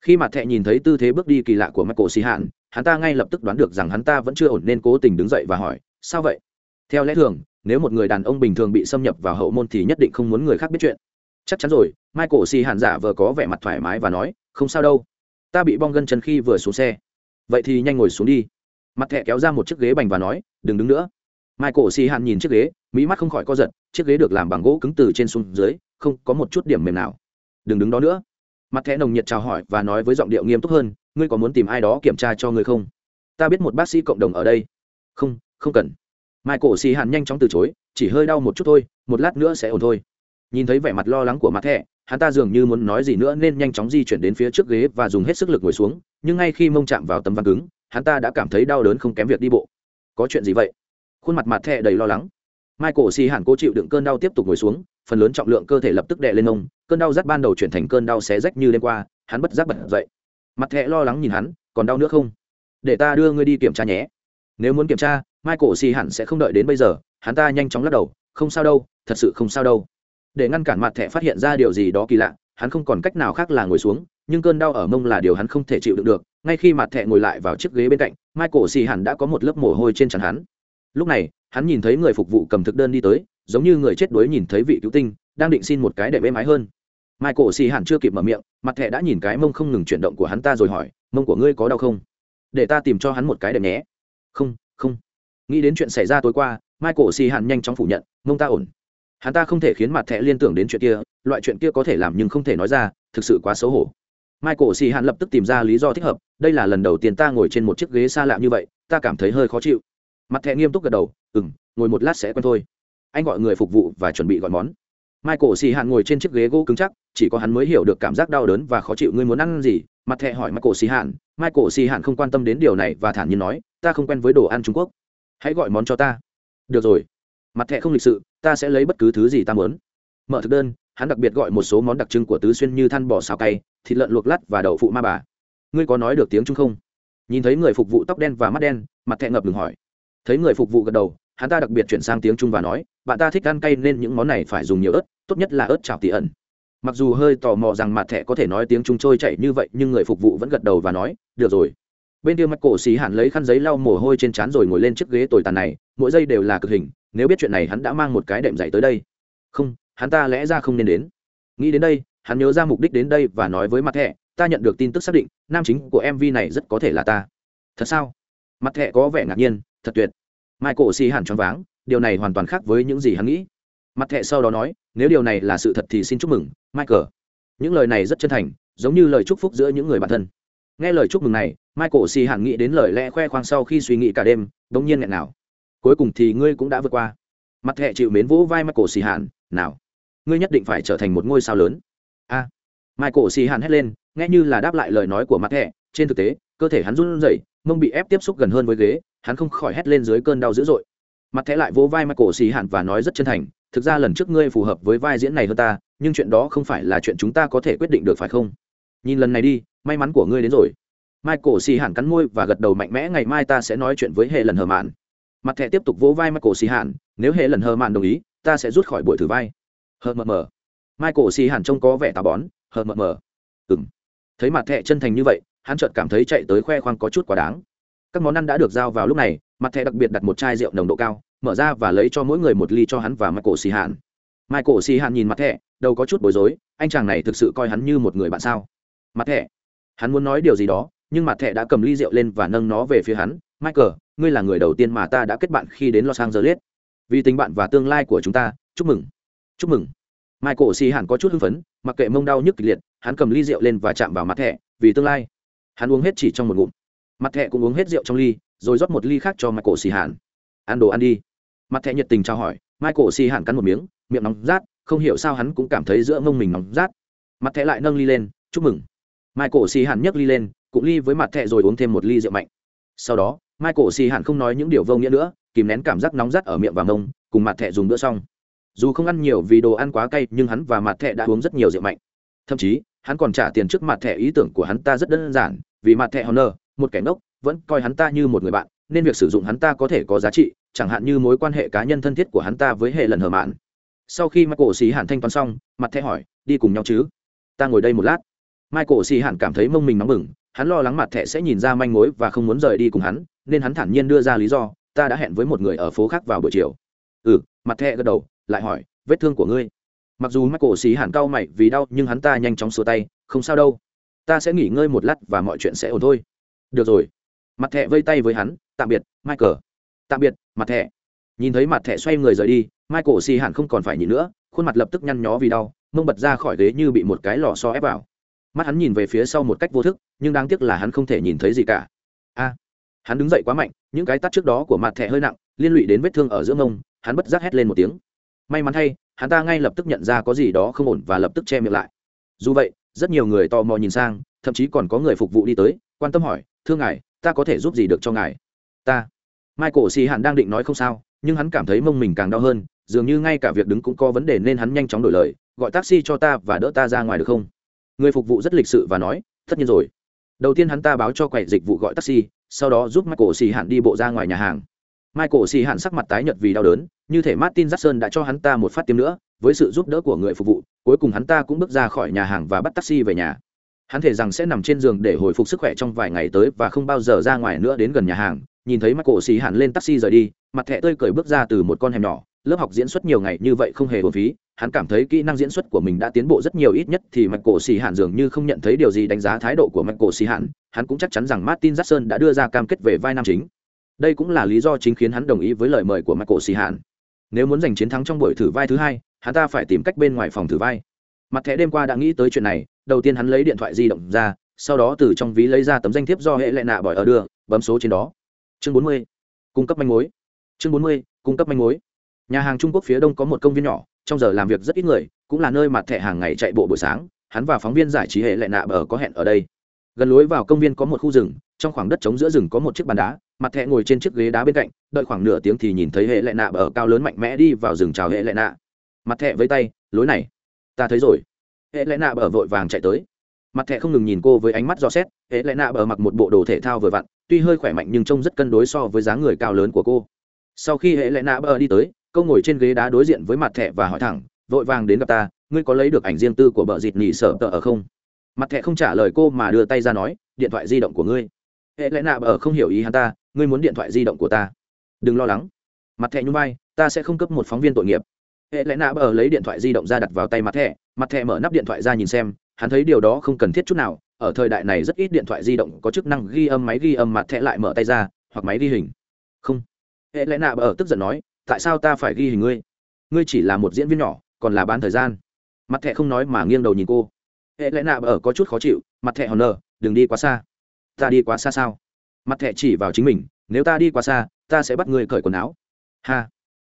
Khi mặt thẹ nhìn thấy tư thế bước đi kỳ lạ của michael xì hẳn hắn ta ngay lập tức đoán được rằng hắn ta vẫn chưa ổn nên cố tình đứng dậy và hỏi, sao vậy? Theo lẽ thường, nếu một người đàn ông bình thường bị xâm nhập vào hậu môn thì nhất định không muốn người khác biết chuyện. Chắc chắn rồi, michael xì hẳn giả vờ có vẻ mặt thoải mái và nói, không sao đâu. Ta bị bong gân chân khi vừa xuống xe vậy thì nhanh ngồi xuống đi. Mặt thẹ kéo ra một chiếc ghế bành và nói, đừng đứng nữa. Michael xì hàn nhìn chiếc ghế, mỹ mắt không khỏi co giật, chiếc ghế được làm bằng gỗ cứng từ trên xuống dưới, không có một chút điểm mềm nào. Đừng đứng đó nữa. Mặt thẻ nồng nhiệt chào hỏi và nói với giọng điệu nghiêm túc hơn, ngươi có muốn tìm ai đó kiểm tra cho ngươi không? Ta biết một bác sĩ cộng đồng ở đây. Không không cần. Michael xì hàn nhanh chóng từ chối, chỉ hơi đau một chút thôi, một lát nữa sẽ ổn thôi nhìn thấy vẻ mặt lo lắng của mặt thẻ, hắn ta dường như muốn nói gì nữa nên nhanh chóng di chuyển đến phía trước ghế và dùng hết sức lực ngồi xuống, nhưng ngay khi mông chạm vào tấm văn cứng, hắn ta đã cảm thấy đau đớn không kém việc đi bộ. Có chuyện gì vậy? Khuôn mặt mặt thẻ đầy lo lắng. Michael xì hẳn cố chịu đựng cơn đau tiếp tục ngồi xuống, phần lớn trọng lượng cơ thể lập tức đè lên ông, cơn đau rát ban đầu chuyển thành cơn đau xé rách như đêm qua, hắn bất giác bật dậy. Mặt thẹ lo lắng nhìn hắn, còn đau nữa không? Để ta đưa ngươi đi kiểm tra nhé. Nếu muốn kiểm tra, michael xì hẳn sẽ không đợi đến bây giờ, hắn ta nhanh chóng lắc đầu, không sao đâu, thật sự không sao đâu để ngăn cản mặt thẻ phát hiện ra điều gì đó kỳ lạ, hắn không còn cách nào khác là ngồi xuống, nhưng cơn đau ở mông là điều hắn không thể chịu đựng được. Ngay khi mặt thẻ ngồi lại vào chiếc ghế bên cạnh, michael xì hẳn đã có một lớp mồ hôi trên trán hắn. Lúc này, hắn nhìn thấy người phục vụ cầm thực đơn đi tới, giống như người chết đuối nhìn thấy vị cứu tinh, đang định xin một cái để êm ái hơn. Michael xì hẳn chưa kịp mở miệng, mặt thẻ đã nhìn cái mông không ngừng chuyển động của hắn ta rồi hỏi, mông của ngươi có đau không? Để ta tìm cho hắn một cái đệm nhé. Không không. Nghĩ đến chuyện xảy ra tối qua, michael xì hẳn nhanh chóng phủ nhận, mông ta ổn hắn ta không thể khiến mặt thẻ liên tưởng đến chuyện kia, loại chuyện kia có thể làm nhưng không thể nói ra, thực sự quá xấu hổ. Michael xì hẳn lập tức tìm ra lý do thích hợp, đây là lần đầu tiên ta ngồi trên một chiếc ghế xa lạ như vậy, ta cảm thấy hơi khó chịu. Mặt thẻ nghiêm túc gật đầu ừ m ngồi một lát sẽ quen thôi. Anh gọi người phục vụ và chuẩn bị gọi món. Michael xì hạn ngồi trên chiếc ghế gỗ cứng chắc, chỉ có hắn mới hiểu được cảm giác đau đớn và khó chịu ngươi muốn ăn gì. Mặt thẹ hỏi michael xì hạn michael xì hạn không quan tâm đến điều này và thản nhiên nói, ta không quen với đồ ăn trung quốc. Hãy gọi món cho ta. Được rồi. Mặt thẹ không lịch sự ta sẽ lấy bất cứ thứ gì ta muốn. Mở thực đơn, hắn đặc biệt gọi một số món đặc trưng của tứ xuyên như than bò xào cay, thịt lợn luộc lắt và đậu phụ ma bà. Ngươi có nói được tiếng trung không? Nhìn thấy người phục vụ tóc đen và mắt đen, mặt thẹn ngập ngừng hỏi. Thấy người phục vụ gật đầu, hắn ta đặc biệt chuyển sang tiếng trung và nói, bạn ta thích ăn cay nên những món này phải dùng nhiều ớt, tốt nhất là ớt chảo tỉ ẩn. Mặc dù hơi tò mò rằng mặt thẻ có thể nói tiếng trung trôi chảy như vậy, nhưng người phục vụ vẫn gật đầu và nói, được rồi. Bên kia mặt cổ xì hẳn lấy khăn giấy lau mồ hôi trên trán rồi ngồi lên chiếc ghế tồi tàn này mỗi giây đều là cực hình, nếu biết chuyện này hắn đã mang một cái đệm dày tới đây. Không, hắn ta lẽ ra không nên đến. Nghĩ đến đây, hắn nhớ ra mục đích đến đây và nói với mặt thẻ ta nhận được tin tức xác định, nam chính của mv này rất có thể là ta. Thật sao? Mặt thẻ có vẻ ngạc nhiên, thật tuyệt. Michael xì hẳn choáng váng, điều này hoàn toàn khác với những gì hắn nghĩ. Mặt thẻ sau đó nói, nếu điều này là sự thật thì xin chúc mừng, michael. Những lời này rất chân thành, giống như lời chúc phúc giữa những người bạn thân. Nghe lời chúc mừng này, michael xì hẳn nghĩ đến lời lẽ khoe khoang sau khi suy nghĩ cả đêm đ ỗ n g nhiên nghẹn nào cuối cùng thì ngươi cũng đã vượt qua. Mặt hệ chịu mến vỗ vai michael xì hàn, nào ngươi nhất định phải trở thành một ngôi sao lớn. A à, michael xì hàn hét lên nghe như là đáp lại lời nói của mặt hệ. trên thực tế cơ thể hắn run rẩy mông bị ép tiếp xúc gần hơn với ghế hắn không khỏi hét lên dưới cơn đau dữ dội. Mặt hệ lại vỗ vai michael xì hàn và nói rất chân thành thực ra lần trước ngươi phù hợp với vai diễn này hơn ta nhưng chuyện đó không phải là chuyện chúng ta có thể quyết định được phải không? Nhìn lần này đi may mắn của ngươi đến rồi. Michael xì hàn cắn môi và gật đầu mạnh mẽ ngày mai ta sẽ nói chuyện với hệ lần hờ mạn mặt thẻ tiếp tục vỗ vai michael xì Hạn. nếu hệ lần hờ mạn đồng ý, ta sẽ rút khỏi buổi thử vai. Hờ mờ mờ. Michael xì Hạn trông có vẻ tà bón, hờ mờ mờ. Ừng thấy mặt thẻ chân thành như vậy, hắn chợt cảm thấy chạy tới khoe khoang có chút quá đáng. Các món ăn đã được giao vào lúc này, mặt thẻ đặc biệt đặt một chai rượu nồng độ cao, mở ra và lấy cho mỗi người một ly cho hắn và michael xì hạn michael xì Hạn nhìn mặt thẻ, đầu có chút bối rối, anh chàng này thực sự coi hắn như một người bạn sao? Mặt thẻ. Hắn muốn nói điều gì đó, nhưng mặt thẻ đã cầm ly rượu lên và nâng nó về phía hắn. Michael ngươi là người đầu tiên mà ta đã kết bạn khi đến los angeles. Vì tình bạn và tương lai của chúng ta, chúc mừng. Chúc mừng. Michael xì hẳn có chút hưng phấn, mặc kệ mông đau nhức kịch liệt, hắn cầm ly rượu lên và chạm vào mặt thẻ, vì tương lai. Hắn uống hết chỉ trong một ngụm. Mặt thẻ cũng uống hết rượu trong ly, rồi rót một ly khác cho michael xì hẳn ăn đồ ăn đi. Mặt thẻ nhiệt tình trao hỏi, michael xì hẳn cắn một miếng, miệng nóng rát, không hiểu sao hắn cũng cảm thấy giữa mông mình nóng rát. Mặt thẻ lại nâng ly lên, chúc mừng. Michael xì hẳn nhấc ly lên, cụng ly với mặt thẻ rồi uống thêm một ly rượu mạnh. Sau đó michael xì hẳn không nói những điều vô nghĩa nữa, kìm nén cảm giác nóng rát ở miệng và mông, cùng mặt thẻ dùng bữa xong. Dù không ăn nhiều vì đồ ăn quá cay, nhưng hắn và mặt thẻ đã uống rất nhiều rượu mạnh. Thậm chí, hắn còn trả tiền trước mặt thẻ ý tưởng của hắn ta rất đơn giản, vì mặt thẻ honor, một kẻ ngốc, vẫn coi hắn ta như một người bạn, nên việc sử dụng hắn ta có thể có giá trị, chẳng hạn như mối quan hệ cá nhân thân thiết của hắn ta với hệ lần hờ mạn. Sau khi michael xì hẳn thanh toán xong, mặt thẻ hỏi, đi cùng nhau chứ? Ta ngồi đây một lát. Michael xì hẳn cảm thấy mông mình nóng bừng, hắn lo lắng mặt thẻ sẽ nhìn ra manh mối và không muốn rời đi cùng hắn nên hắn thản nhiên đưa ra lý do, ta đã hẹn với một người ở phố khác vào buổi chiều. Ừ mặt thẻ gật đầu, lại hỏi, vết thương của ngươi? Mặc dù michael xì hẳn cau mày vì đau, nhưng hắn ta nhanh chóng xua tay, không sao đâu. Ta sẽ nghỉ ngơi một lát và mọi chuyện sẽ ổn thôi. Được rồi. Mặt thẻ vây tay với hắn, tạm biệt, michael. Tạm biệt, mặt thẻ nhìn thấy mặt thẻ xoay người rời đi, michael xì hẳn không còn phải nhìn nữa, khuôn mặt lập tức nhăn nhó vì đau, mông bật ra khỏi ghế như bị một cái lò xo ép vào. Mắt hắn nhìn về phía sau một cách vô thức, nhưng đáng tiếc là hắn không thể nhìn thấy gì cả. A hắn đứng dậy quá mạnh, những cái tắt trước đó của mặt thẻ hơi nặng, liên lụy đến vết thương ở giữa mông, hắn bất giác hét lên một tiếng. May mắn thay, hắn ta ngay lập tức nhận ra có gì đó không ổn và lập tức che miệng lại. Dù vậy, rất nhiều người tò mò nhìn sang, thậm chí còn có người phục vụ đi tới, quan tâm hỏi, thưa ngài, ta có thể giúp gì được cho ngài? Ta. Michael xì hạn đang định nói không sao, nhưng hắn cảm thấy mông mình càng đau hơn, dường như ngay cả việc đứng cũng có vấn đề nên hắn nhanh chóng đổi lời, gọi taxi cho ta và đỡ ta ra ngoài được không? Người phục vụ rất lịch sự và nói, tất nhiên rồi đầu tiên hắn ta báo cho quầy dịch vụ gọi taxi, sau đó giúp michael xì hạn đi bộ ra ngoài nhà hàng. Michael xì hạn sắc mặt tái nhợt vì đau đớn, như thể martin jackson đã cho hắn ta một phát tiêm nữa, với sự giúp đỡ của người phục vụ, cuối cùng hắn ta cũng bước ra khỏi nhà hàng và bắt taxi về nhà. Hắn thể rằng sẽ nằm trên giường để hồi phục sức khỏe trong vài ngày tới và không bao giờ ra ngoài nữa đến gần nhà hàng, nhìn thấy michael xì hạn lên taxi rời đi, mặt thẹ tươi cười bước ra từ một con hẻm nhỏ lớp học diễn xuất nhiều ngày như vậy không hề hồn phí, hắn cảm thấy kỹ năng diễn xuất của mình đã tiến bộ rất nhiều ít nhất thì mạch cổ xì hạn dường như không nhận thấy điều gì đánh giá thái độ của mạch cổ xì hạn hắn cũng chắc chắn rằng martin jackson đã đưa ra cam kết về vai nam chính. Đây cũng là lý do chính khiến hắn đồng ý với lời mời của mạch cổ xì hạn nếu muốn giành chiến thắng trong buổi thử vai thứ hai, hắn ta phải tìm cách bên ngoài phòng thử vai. Mặt thẻ đêm qua đã nghĩ tới chuyện này, đầu tiên hắn lấy điện thoại di động ra, sau đó từ trong ví lấy ra tấm danh thiếp do hệ lệ nạ bỏi ở đưa, bấm số trên đó. Chương bốn mươi, cung cấp manh mối. Chương bốn mươi, cung cấp manh mối nhà hàng trung quốc phía đông có một công viên nhỏ, trong giờ làm việc rất ít người, cũng là nơi mà thẻ hàng ngày chạy bộ buổi sáng, hắn và phóng viên giải trí hệ lệ nạ bờ có hẹn ở đây. Gần lối vào công viên có một khu rừng, trong khoảng đất trống giữa rừng có một chiếc bàn đá, mặt thẹ ngồi trên chiếc ghế đá bên cạnh, đợi khoảng nửa tiếng thì nhìn thấy hệ lệ nạ bờ cao lớn mạnh mẽ đi vào rừng chào hệ lệ nạ. Mặt Thẹ với tay, lối này, ta thấy rồi. Hệ lệ nạ bờ vội vàng chạy tới. Mặt Thẹ không ngừng nhìn cô với ánh mắt dò xét, hệ lệ nạ bờ mặc một bộ đồ thể thao vừa vặn, tuy hơi khỏe mạnh nhưng trông rất cân đối so với dáng người cao lớn của cô. Sau khi hệ lệ nạ bờ đi tới câu ngồi trên ghế đá đối diện với mặt thẻ và hỏi thẳng, vội vàng đến gặp ta, ngươi có lấy được ảnh riêng tư của bờ dịt nỉ sở tờ ở không? Mặt thẻ không trả lời cô mà đưa tay ra nói, điện thoại di động của ngươi. Hệ lẽ nạ bờ không hiểu ý hắn ta, ngươi muốn điện thoại di động của ta? Đừng lo lắng. Mặt thẻ nhung vai, ta sẽ không cấp một phóng viên tội nghiệp. Hệ lẽ nạ bờ lấy điện thoại di động ra đặt vào tay mặt thẻ? Mặt thẻ mở nắp điện thoại ra nhìn xem, hắn thấy điều đó không cần thiết chút nào, ở thời đại này rất ít điện thoại di động có chức năng ghi âm máy ghi âm, mặt thẻ lại mở tay ra, hoặc máy ghi hình. Không. Hệ lẽ nạ bờ tức giận nói tại sao ta phải ghi hình ngươi? Ngươi chỉ là một diễn viên nhỏ, còn là bán thời gian. Mặt thẹ không nói mà nghiêng đầu nhìn cô. Hệ lẽ nạ ở có chút khó chịu, mặt thẹ hòn nờ đừng đi quá xa. Ta đi quá xa sao? Mặt thẹ chỉ vào chính mình, nếu ta đi quá xa, ta sẽ bắt ngươi cởi quần áo. Ha.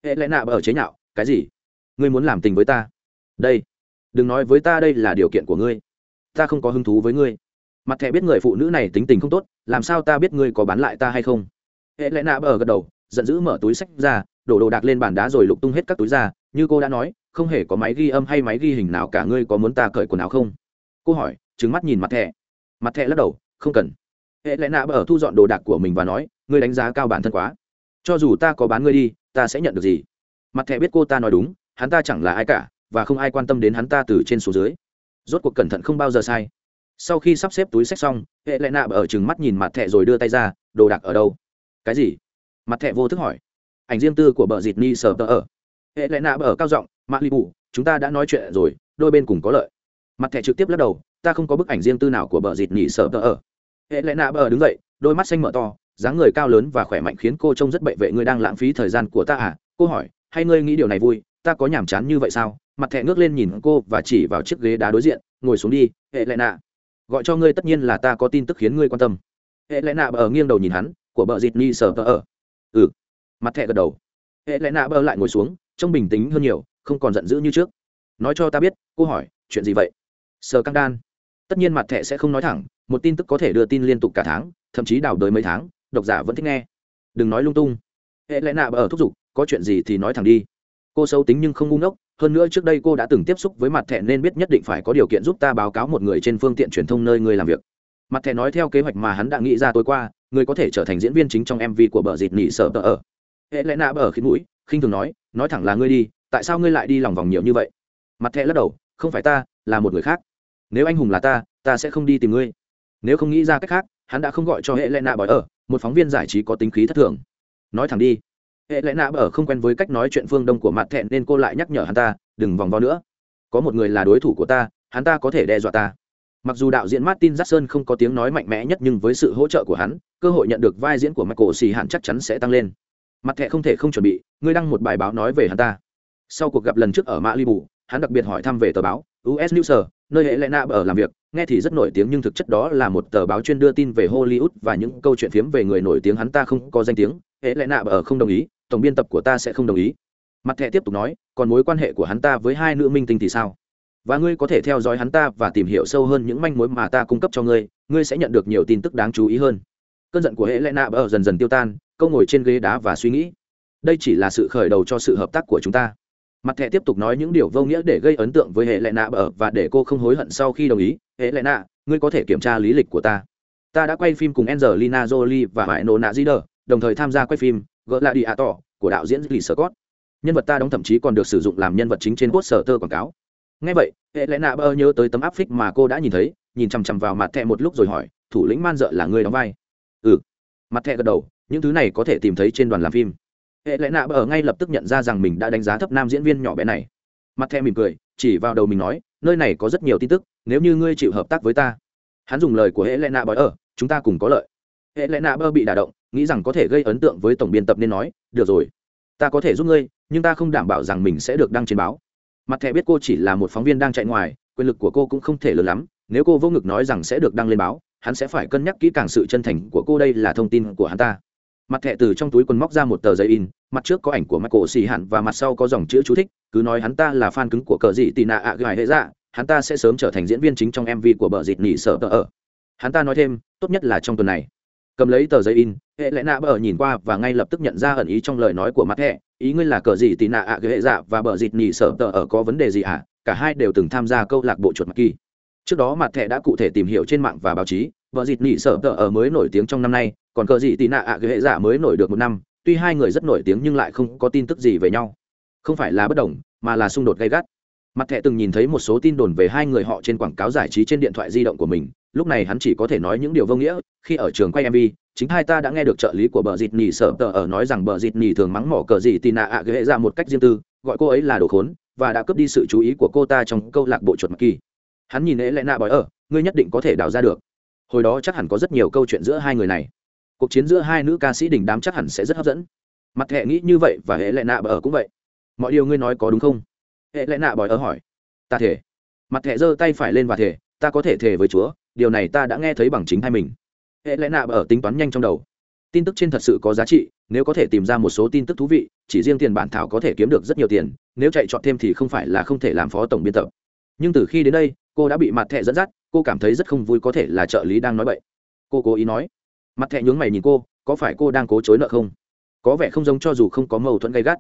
Hệ lẽ nạ ở chế nhạo, cái gì? Ngươi muốn làm tình với ta? Đây. Đừng nói với ta đây là điều kiện của ngươi. Ta không có hứng thú với ngươi. Mặt thẹ biết người phụ nữ này tính tình không tốt, làm sao ta biết ngươi có bán lại ta hay không? Hệ lẽ nạ ở gật đầu giận dữ mở túi sách ra, đổ đồ đạc lên bàn đá rồi lục tung hết các túi ra, như cô đã nói, không hề có máy ghi âm hay máy ghi hình nào cả, ngươi có muốn ta cởi quần áo không? Cô hỏi trứng mắt nhìn mặt thẹ mặt thẹ lắc đầu, không cần. Hệ lẽ nạ ở thu dọn đồ đạc của mình và nói, ngươi đánh giá cao bản thân quá. Cho dù ta có bán ngươi đi, ta sẽ nhận được gì? Mặt thẹ biết cô ta nói đúng, hắn ta chẳng là ai cả, và không ai quan tâm đến hắn ta từ trên xuống dưới. Rốt cuộc cẩn thận không bao giờ sai. Sau khi sắp xếp túi sách xong, hệ lẽ nạ ở chừng mắt nhìn mặt thẹ rồi đưa tay ra, đồ đạc ở đâu? Cái gì? Mặt thẻ vô thức hỏi. Ảnh riêng tư của bờ dịt ni sờ tờ ở. Hệ lẽ nạ ở cao giọng, mã li bù, chúng ta đã nói chuyện rồi, đôi bên cùng có lợi. Mặt thẻ trực tiếp lắc đầu, ta không có bức ảnh riêng tư nào của bờ dịt ni sờ tờ ở. Hệ lẽ nạ ở đứng dậy, đôi mắt xanh mở to, dáng người cao lớn và khỏe mạnh khiến cô trông rất bệ vệ ngươi đang lãng phí thời gian của ta à? Cô hỏi, hay ngươi nghĩ điều này vui? Ta có nhàm chán như vậy sao? Mặt thẻ ngước lên nhìn cô và chỉ vào chiếc ghế đá đối diện, ngồi xuống đi, hệ lẽ nạ. Gọi cho ngươi tất nhiên là ta có tin tức khiến ngươi quan tâm. Hệ lẽ nạ ở nghiêng đầu nhìn hắn, của bờ dịt ni sờ tờ ở ừ. Mặt thẻ gật đầu. Hệ lẽ nạ bơ lại ngồi xuống, trông bình tĩnh hơn nhiều, không còn giận dữ như trước. Nói cho ta biết, cô hỏi, chuyện gì vậy? Sờ căng đan. Tất nhiên mặt thẻ sẽ không nói thẳng, một tin tức có thể đưa tin liên tục cả tháng, thậm chí đào đời mấy tháng, độc giả vẫn thích nghe. Đừng nói lung tung. Hệ lẽ nạ ở thúc giục, có chuyện gì thì nói thẳng đi. Cô xấu tính nhưng không ngu ngốc, hơn nữa trước đây cô đã từng tiếp xúc với mặt thẻ nên biết nhất định phải có điều kiện giúp ta báo cáo một người trên phương tiện truyền thông nơi người làm việc mặt thẻ nói theo kế hoạch mà hắn đã nghĩ ra tối qua, người có thể trở thành diễn viên chính trong mv của bờ dịt nỉ sợ tờ ở. Hệ lẽ nạ bờ khít mũi, khinh thường nói nói thẳng là ngươi đi, tại sao ngươi lại đi lòng vòng nhiều như vậy? Mặt thẻ lắc đầu, không phải ta, là một người khác. Nếu anh hùng là ta ta sẽ không đi tìm ngươi. Nếu không nghĩ ra cách khác, hắn đã không gọi cho hệ lẽ nạ bờ ở, một phóng viên giải trí có tính khí thất thường. Nói thẳng đi, hệ lẽ nạ bờ không quen với cách nói chuyện phương đông của mặt thẹn nên cô lại nhắc nhở hắn ta, đừng vòng vo nữa. Có một người là đối thủ của ta, hắn ta có thể đe dọa ta mặc dù đạo diễn martin jackson không có tiếng nói mạnh mẽ nhất nhưng với sự hỗ trợ của hắn, cơ hội nhận được vai diễn của michael xì hạn chắc chắn sẽ tăng lên. Mặt thẻ không thể không chuẩn bị, ngươi đăng một bài báo nói về hắn ta. Sau cuộc gặp lần trước ở malibu, hắn đặc biệt hỏi thăm về tờ báo us news nơi hệ lẽ nạ ở làm việc, nghe thì rất nổi tiếng nhưng thực chất đó là một tờ báo chuyên đưa tin về hollywood và những câu chuyện phiếm về người nổi tiếng hắn ta không có danh tiếng, hệ lẽ nạ ở không đồng ý, tổng biên tập của ta sẽ không đồng ý. Mặt thẻ tiếp tục nói, còn mối quan hệ của hắn ta với hai nữ minh tinh thì sao? Và ngươi có thể theo dõi hắn ta và tìm hiểu sâu hơn những manh mối mà ta cung cấp cho ngươi ngươi sẽ nhận được nhiều tin tức đáng chú ý hơn. Cơn giận của hệ lẽ nạ bờ dần dần tiêu tan, câu ngồi trên ghế đá và suy nghĩ. Đây chỉ là sự khởi đầu cho sự hợp tác của chúng ta. Mặt thẻ tiếp tục nói những điều vô nghĩa để gây ấn tượng với hệ lệ nạ bờ và để cô không hối hận sau khi đồng ý. Hệ lệ nạ, ngươi có thể kiểm tra lý lịch của ta. Ta đã quay phim cùng angelina jolie và mãi nô nạ zider, đồng thời tham gia quay phim gỡ lại đi ạ tỏ của đạo diễn lee scott. Nhân vật ta đóng thậm chí còn được sử dụng làm nhân vật chính trên poster tơ quảng cáo ngay vậy hệ lẽ nạ bơ nhớ tới tấm áp phích mà cô đã nhìn thấy, nhìn chằm chằm vào mặt thẹ một lúc rồi hỏi, thủ lĩnh man dợ là người đóng vai? Ừ. Mặt thẹ gật đầu, những thứ này có thể tìm thấy trên đoàn làm phim. Hệ lẽ nạ bơ ngay lập tức nhận ra rằng mình đã đánh giá thấp nam diễn viên nhỏ bé này. Mặt thẹ mỉm cười, chỉ vào đầu mình nói, nơi này có rất nhiều tin tức, nếu như ngươi chịu hợp tác với ta. Hắn dùng lời của hệ lẽ nạ bơ ở chúng ta cùng có lợi. Hệ lẽ nạ bơ bị đả động, nghĩ rằng có thể gây ấn tượng với tổng biên tập nên nói, được rồi, ta có thể giúp ngươi, nhưng ta không đảm bảo rằng mình sẽ được đăng trên báo mặt thẻ biết cô chỉ là một phóng viên đang chạy ngoài, quyền lực của cô cũng không thể lớn lắm, nếu cô vô ngực nói rằng sẽ được đăng lên báo, hắn sẽ phải cân nhắc kỹ càng sự chân thành của cô đây là thông tin của hắn ta. Mặt thẻ từ trong túi quần móc ra một tờ giấy in, mặt trước có ảnh của michael xì hẳn và mặt sau có dòng chữ chú thích, cứ nói hắn ta là fan cứng của cờ dị tị nạ ạ gài hệ dạ hắn ta sẽ sớm trở thành diễn viên chính trong mv của bờ dịt nỉ sợ tờ ở. Hắn ta nói thêm, tốt nhất là trong tuần này cầm lấy tờ giấy in hệ lẽ nạ bờ nhìn qua và ngay lập tức nhận ra ẩn ý trong lời nói của mặt hệ, ý ngươi là cờ gì tì nạ ạ à hệ dạ và bờ dịt nhì sở tờ ở có vấn đề gì ạ? À? cả hai đều từng tham gia câu lạc bộ chuột mặt kỳ. Trước đó mặt thẻ đã cụ thể tìm hiểu trên mạng và báo chí vợ dịt nhì sở tờ ở mới nổi tiếng trong năm nay còn cờ gì tì nạ ạ à hệ dạ mới nổi được một năm. Tuy hai người rất nổi tiếng nhưng lại không có tin tức gì về nhau. Không phải là bất đồng mà là xung đột gay gắt mặt thẻ từng nhìn thấy một số tin đồn về hai người họ trên quảng cáo giải trí trên điện thoại di động của mình, lúc này hắn chỉ có thể nói những điều vô nghĩa, khi ở trường quay mv chính hai ta đã nghe được trợ lý của bờ dịt nhì sợ tờ ở nói rằng bờ dịt nhì thường mắng mỏ cờ gì tì nạ ạ ghệ ra một cách riêng tư, gọi cô ấy là đồ khốn, và đã cướp đi sự chú ý của cô ta trong câu lạc bộ chuột mặc kỳ. Hắn nhìn ế lẽ nạ bói ở, ngươi nhất định có thể đào ra được. Hồi đó chắc hẳn có rất nhiều câu chuyện giữa hai người này. Cuộc chiến giữa hai nữ ca sĩ đình đám chắc hẳn sẽ rất hấp dẫn. Mặt hệ nghĩ như vậy và hệ lẽ nạ bờ ở cũng vậy. Mọi điều ngươi nói có đúng không? Hệ lẽ nạ bòi ở hỏi. Ta thể mặt thẻ giơ tay phải lên và thể ta có thể thể với chúa, điều này ta đã nghe thấy bằng chính hai mình. Hệ lẽ nạ ở tính toán nhanh trong đầu. Tin tức trên thật sự có giá trị, nếu có thể tìm ra một số tin tức thú vị, chỉ riêng tiền bản thảo có thể kiếm được rất nhiều tiền, nếu chạy chọn thêm thì không phải là không thể làm phó tổng biên tập. Nhưng từ khi đến đây, cô đã bị mặt thẹ dẫn dắt, cô cảm thấy rất không vui có thể là trợ lý đang nói bậy. Cô cố ý nói. Mặt thẹ nhướng mày nhìn cô, có phải cô đang cố chối nợ không? Có vẻ không giống cho dù không có mâu thuẫn gay gắt.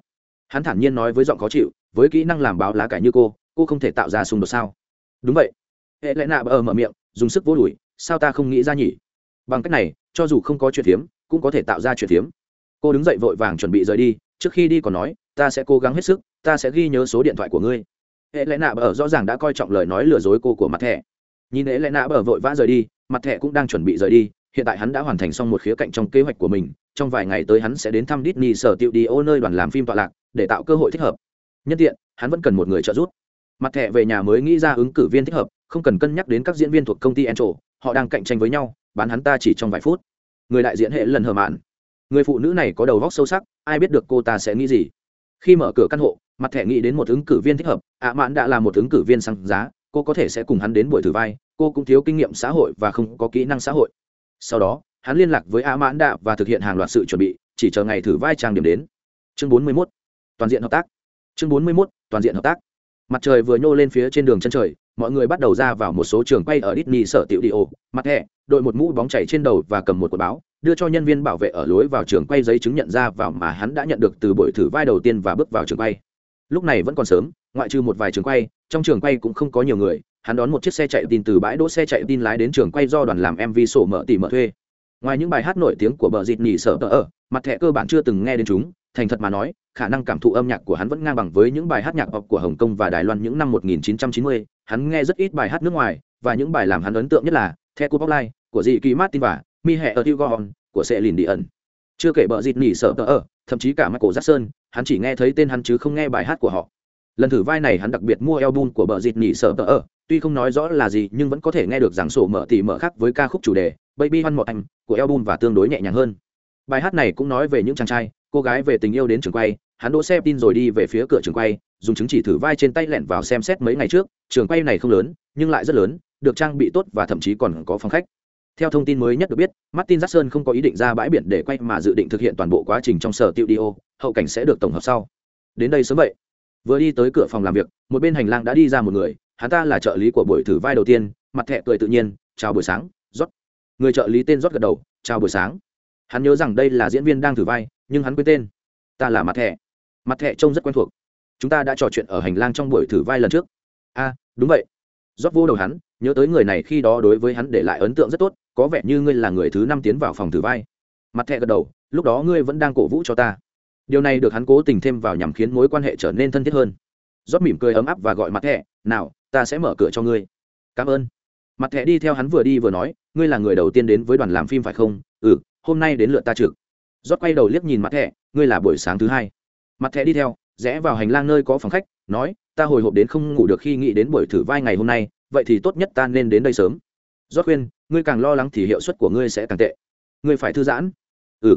Hắn thản nhiên nói với giọng khó chịu với kỹ năng làm báo lá cải như cô cô không thể tạo ra xung đột sao? Đúng vậy. Hệ lẽ nạ bờ mở miệng, dùng sức vô đùi sao ta không nghĩ ra nhỉ? Bằng cách này, cho dù không có chuyện phiếm, cũng có thể tạo ra chuyện phiếm. Cô đứng dậy vội vàng chuẩn bị rời đi, trước khi đi còn nói, ta sẽ cố gắng hết sức, ta sẽ ghi nhớ số điện thoại của ngươi. Hệ lẽ nạ bờ rõ ràng đã coi trọng lời nói lừa dối cô của mặt thẻ. Nhìn hệ lẽ nạ bờ vội vã rời đi, mặt thẻ cũng đang chuẩn bị rời đi, hiện tại hắn đã hoàn thành xong một khía cạnh trong kế hoạch của mình, trong vài ngày tới hắn sẽ đến thăm Disney sở tiệu đi ô nơi đoàn làm phim tọa lạc, để tạo cơ hội thích hợp nhân tiện, hắn vẫn cần một người trợ giúp. Mặt thẻ về nhà mới nghĩ ra ứng cử viên thích hợp, không cần cân nhắc đến các diễn viên thuộc công ty entro họ đang cạnh tranh với nhau, bán hắn ta chỉ trong vài phút. Người đại diện hệ lần hờ mạn. Người phụ nữ này có đầu góc sâu sắc, ai biết được cô ta sẽ nghĩ gì. Khi mở cửa căn hộ, mặt thẻ nghĩ đến một ứng cử viên thích hợp, ạ mạn đã là một ứng cử viên sang giá, cô có thể sẽ cùng hắn đến buổi thử vai, cô cũng thiếu kinh nghiệm xã hội và không có kỹ năng xã hội. Sau đó, hắn liên lạc với ạ mãn đạ và thực hiện hàng loạt sự chuẩn bị, chỉ chờ ngày thử vai trang điểm đến. Chương 41. toàn diện hợp tác chương 41. toàn diện hợp tác. Mặt trời vừa nhô lên phía trên đường chân trời, mọi người bắt đầu ra vào một số trường quay ở Disney sở tiểu đi ô mặt hệ đội một mũ bóng chảy trên đầu và cầm một quả báo, đưa cho nhân viên bảo vệ ở lối vào trường quay giấy chứng nhận ra vào mà hắn đã nhận được từ buổi thử vai đầu tiên và bước vào trường quay. Lúc này vẫn còn sớm, ngoại trừ một vài trường quay, trong trường quay cũng không có nhiều người, hắn đón một chiếc xe chạy tin từ bãi đỗ xe chạy tin lái đến trường quay do đoàn làm mv sổ mở tỉ mở thuê. Ngoài những bài hát nổi tiếng của bờ dịt nhỉ sở tờ ở, mặt thẻ cơ bản chưa từng nghe đến chúng thành thật mà nói khả năng cảm thụ âm nhạc của hắn vẫn ngang bằng với những bài hát nhạc pop của hồng kông và đài loan những năm 1990, hắn nghe rất ít bài hát nước ngoài và những bài làm hắn ấn tượng nhất là The Cup of Life của dị kỳ Martin và Mi Hệ ở Tigon của sẽ lìn đi ẩn chưa kể bờ dịt nỉ sợ tờ ở thậm chí cả michael jackson hắn chỉ nghe thấy tên hắn chứ không nghe bài hát của họ. Lần thử vai này hắn đặc biệt mua album của bờ dịt nỉ sợ tờ ở tuy không nói rõ là gì nhưng vẫn có thể nghe được rằng sổ mở tỉ mở khác với ca khúc chủ đề baby one một anh của album và tương đối nhẹ nhàng hơn. Bài hát này cũng nói về những chàng trai cô gái về tình yêu đến trường quay hắn đỗ xe tin rồi đi về phía cửa trường quay dùng chứng chỉ thử vai trên tay lẹn vào xem xét mấy ngày trước trường quay này không lớn nhưng lại rất lớn được trang bị tốt và thậm chí còn có phòng khách theo thông tin mới nhất được biết, Martin Jackson không có ý định ra bãi biển để quay mà dự định thực hiện toàn bộ quá trình trong sở studio, hậu cảnh sẽ được tổng hợp sau. Đến đây sớm vậy. Vừa đi tới cửa phòng làm việc, một bên hành lang đã đi ra một người, hắn ta là trợ lý của buổi thử vai đầu tiên, mặt thẻ cười tự nhiên, "Chào buổi sáng, rót Người trợ lý tên rót gật đầu, "Chào buổi sáng." Hắn nhớ rằng đây là diễn viên đang thử vai, nhưng hắn quên tên. "Ta là mặt thẻ." Mặt thẻ trông rất quen thuộc. Chúng ta đã trò chuyện ở hành lang trong buổi thử vai lần trước. "A, đúng vậy." rót vô đầu hắn, nhớ tới người này khi đó đối với hắn để lại ấn tượng rất tốt có vẻ như ngươi là người thứ năm tiến vào phòng thử vai mặt thẹ gật đầu lúc đó ngươi vẫn đang cổ vũ cho ta điều này được hắn cố tình thêm vào nhằm khiến mối quan hệ trở nên thân thiết hơn rót mỉm cười ấm áp và gọi mặt thẹ nào ta sẽ mở cửa cho ngươi cảm ơn mặt thẹ đi theo hắn vừa đi vừa nói ngươi là người đầu tiên đến với đoàn làm phim phải không ừ hôm nay đến lượt ta trực rót quay đầu liếc nhìn mặt thẻ, ngươi là buổi sáng thứ hai. Mặt thẻ đi theo rẽ vào hành lang nơi có phòng khách nói ta hồi hộp đến không ngủ được khi nghĩ đến buổi thử vai ngày hôm nay vậy thì tốt nhất ta nên đến đây sớm. Rót khuyên ngươi càng lo lắng thì hiệu suất của ngươi sẽ càng tệ. Ngươi phải thư giãn. Ừ.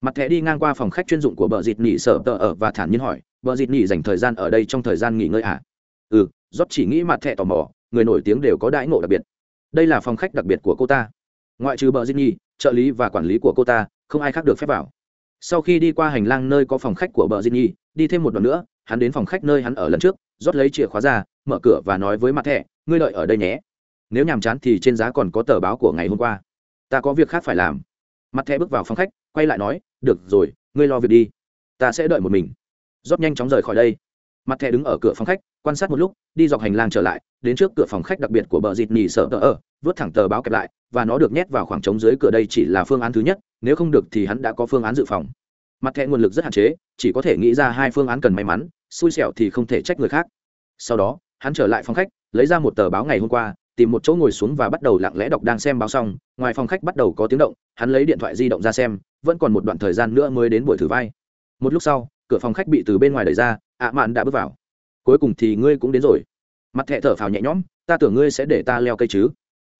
Mặt thẻ đi ngang qua phòng khách chuyên dụng của bờ dịt nghỉ sở tờ ở và thản nhiên hỏi bờ dịt nghỉ dành thời gian ở đây trong thời gian nghỉ ngơi à? Ừ. Rót chỉ nghĩ mặt thẻ tò mò người nổi tiếng đều có đãi ngộ đặc biệt. Đây là phòng khách đặc biệt của cô ta. Ngoại trừ bờ dịt nghỉ trợ lý và quản lý của cô ta không ai khác được phép vào. Sau khi đi qua hành lang nơi có phòng khách của bờ dịt nghỉ đi thêm một đoạn nữa, hắn đến phòng khách nơi hắn ở lần trước, rót lấy chìa khóa ra, mở cửa và nói với mặt thẻ, ngươi đợi ở đây nhé. Nếu nhàm chán thì trên giá còn có tờ báo của ngày hôm qua. Ta có việc khác phải làm. Mặt thẻ bước vào phòng khách, quay lại nói, được rồi, ngươi lo việc đi. Ta sẽ đợi một mình. Rót nhanh chóng rời khỏi đây. Mặt thẻ đứng ở cửa phòng khách quan sát một lúc, đi dọc hành lang trở lại, đến trước cửa phòng khách đặc biệt của bờ dịt nỉ sợ tờ ở vớt thẳng tờ báo kẹp lại, và nó được nhét vào khoảng trống dưới cửa đây chỉ là phương án thứ nhất, nếu không được thì hắn đã có phương án dự phòng. Mặt thẻ nguồn lực rất hạn chế, chỉ có thể nghĩ ra hai phương án cần may mắn, xui xẻo thì không thể trách người khác. Sau đó, hắn trở lại phòng khách, lấy ra một tờ báo ngày hôm qua, tìm một chỗ ngồi xuống và bắt đầu lặng lẽ đọc đang xem báo xong. Ngoài phòng khách bắt đầu có tiếng động, hắn lấy điện thoại di động ra xem, vẫn còn một đoạn thời gian nữa mới đến buổi thử vai. Một lúc sau, cửa phòng khách bị từ bên ngoài đẩy ra, ạ mạn đã bước vào cuối cùng thì ngươi cũng đến rồi. Mặt thẹ thở phào nhẹ nhõm, ta tưởng ngươi sẽ để ta leo cây chứ.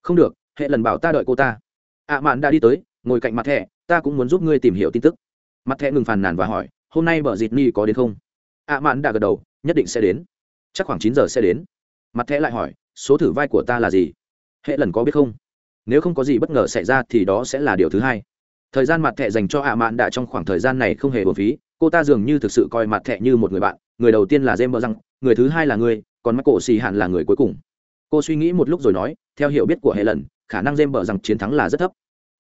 Không được, hệ lần bảo ta đợi cô ta. Ạ mạn đã đi tới, ngồi cạnh mặt thẹ ta cũng muốn giúp ngươi tìm hiểu tin tức. Mặt thẹ ngừng phàn nàn và hỏi, hôm nay bờ dịt ni có đến không? Ạ mạn đã gật đầu, nhất định sẽ đến. Chắc khoảng chín giờ sẽ đến. Mặt thẹ lại hỏi, số thử vai của ta là gì? Hệ lần có biết không? Nếu không có gì bất ngờ xảy ra thì đó sẽ là điều thứ hai. Thời gian mặt thẹ dành cho ạ mạn đã trong khoảng thời gian này không hề bổn phí, cô ta dường như thực sự coi mặt thẹ như một người bạn. Người đầu tiên là jem bờ răng người thứ hai là ngươi, còn mắc cổ xì hạn là người cuối cùng. Cô suy nghĩ một lúc rồi nói theo hiểu biết của hệ lần khả năng dêm bờ rằng chiến thắng là rất thấp.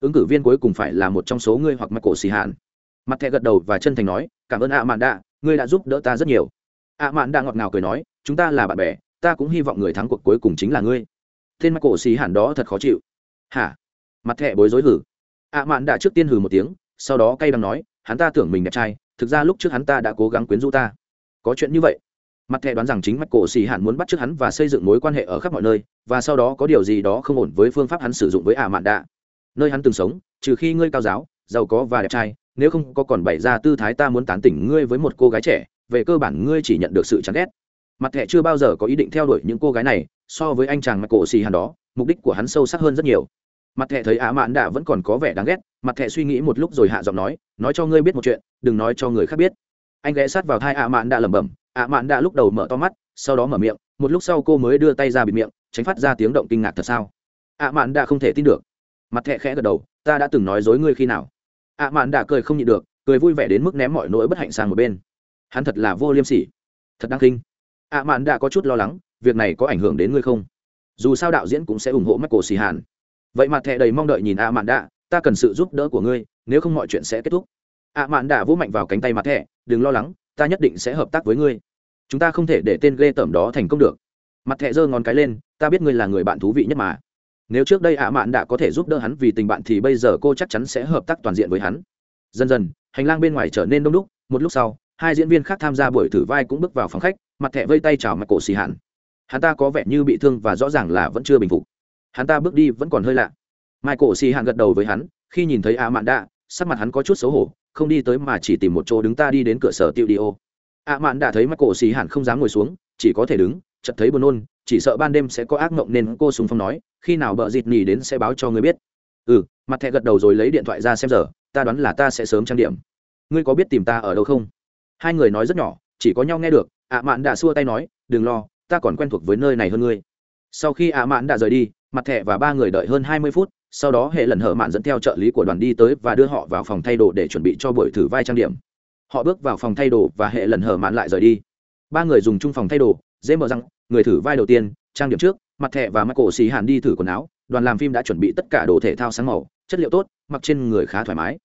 Ứng cử viên cuối cùng phải là một trong số ngươi hoặc mắc cổ xì hạn mặt thẹ gật đầu và chân thành nói cảm ơn ạ mạn đạ ngươi đã giúp đỡ ta rất nhiều. Ạ mạn đạ ngọt ngào cười nói chúng ta là bạn bè ta cũng hy vọng người thắng cuộc cuối cùng chính là ngươi. Tên mắc cổ xì hạn đó thật khó chịu. Hả? Mặt thẹ bối rối hử. Ạ mạn đạ trước tiên hử một tiếng sau đó cay đắng nói hắn ta tưởng mình đẹp trai thực ra lúc trước hắn ta đã cố gắng quyến rũ ta. Có chuyện như vậy? Mặt thẻ đoán rằng chính mắt cổ xì hạn muốn bắt trước hắn và xây dựng mối quan hệ ở khắp mọi nơi, và sau đó có điều gì đó không ổn với phương pháp hắn sử dụng với ả mạn đạ. Nơi hắn từng sống, trừ khi ngươi cao giáo, giàu có và đẹp trai, nếu không có còn bày ra tư thái ta muốn tán tỉnh ngươi với một cô gái trẻ, về cơ bản ngươi chỉ nhận được sự chán ghét. Mặt thẻ chưa bao giờ có ý định theo đuổi những cô gái này, so với anh chàng mạch cổ xì hàn đó, mục đích của hắn sâu sắc hơn rất nhiều. Mặt thẻ thấy ả mạn đạ vẫn còn có vẻ đáng ghét, mặt thẻ suy nghĩ một lúc rồi hạ giọng nói nói cho ngươi biết một chuyện, đừng nói cho người khác biết. Anh ghé sát vào thai ả mạn đạ lẩm bẩm ạ mạn đã lúc đầu mở to mắt, sau đó mở miệng, một lúc sau cô mới đưa tay ra bịt miệng, tránh phát ra tiếng động kinh ngạc thật sao? ạ mạn đã không thể tin được. Mặt thẹ khẽ gật đầu, ta đã từng nói dối ngươi khi nào? ạ mạn đã cười không nhịn được, cười vui vẻ đến mức ném mọi nỗi bất hạnh sang một bên. Hắn thật là vô liêm sỉ. Thật đáng kinh. ạ mạn đã có chút lo lắng, việc này có ảnh hưởng đến ngươi không? Dù sao đạo diễn cũng sẽ ủng hộ mắt cổ xì hàn vậy mặt thẹ đầy mong đợi nhìn ạ mạn đã, ta cần sự giúp đỡ của ngươi, nếu không mọi chuyện sẽ kết thúc. ạ mạn đã vỗ mạnh vào cánh tay mặt thẹ đừng lo lắng ta nhất định sẽ hợp tác với ngươi. Chúng ta không thể để tên ghê tởm đó thành công được. Mặt thẹ giơ ngón cái lên, ta biết ngươi là người bạn thú vị nhất mà. Nếu trước đây ạ mạn đã có thể giúp đỡ hắn vì tình bạn thì bây giờ cô chắc chắn sẽ hợp tác toàn diện với hắn. Dần dần, hành lang bên ngoài trở nên đông đúc. Một lúc sau, hai diễn viên khác tham gia buổi thử vai cũng bước vào phòng khách, mặt thẹ vây tay chào mặt cổ xì hạn hắn ta có vẻ như bị thương và rõ ràng là vẫn chưa bình phục. Hắn ta bước đi vẫn còn hơi lạ. Michael xì hạn gật đầu với hắn, khi nhìn thấy ạ mạn đã, sắc mặt hắn có chút xấu hổ không đi tới mà chỉ tìm một chỗ đứng ta đi đến cửa sở tiêu đi ô. Ạ mạn đã thấy mắt cổ xì hẳn không dám ngồi xuống, chỉ có thể đứng, chợt thấy buồn nôn, chỉ sợ ban đêm sẽ có ác mộng nên cô sùng phong nói, khi nào bợ dịt nhì đến sẽ báo cho ngươi biết. Ừ mặt thẹ gật đầu rồi lấy điện thoại ra xem giờ, ta đoán là ta sẽ sớm trang điểm. Ngươi có biết tìm ta ở đâu không? Hai người nói rất nhỏ, chỉ có nhau nghe được ạ mạn đã xua tay nói, đừng lo, ta còn quen thuộc với nơi này hơn ngươi. Sau khi ạ mạn đã rời đi, mặt thẹ và ba người đợi hơn hai mươi phút sau đó hệ lần hở mạn dẫn theo trợ lý của đoàn đi tới và đưa họ vào phòng thay đồ để chuẩn bị cho buổi thử vai trang điểm. Họ bước vào phòng thay đồ và hệ lần hở mạn lại rời đi. Ba người dùng chung phòng thay đồ, dễ mở răng, người thử vai đầu tiên, trang điểm trước, mặt thẹ và mắt cổ xì hàn đi thử quần áo, đoàn làm phim đã chuẩn bị tất cả đồ thể thao sáng màu, chất liệu tốt, mặc trên người khá thoải mái.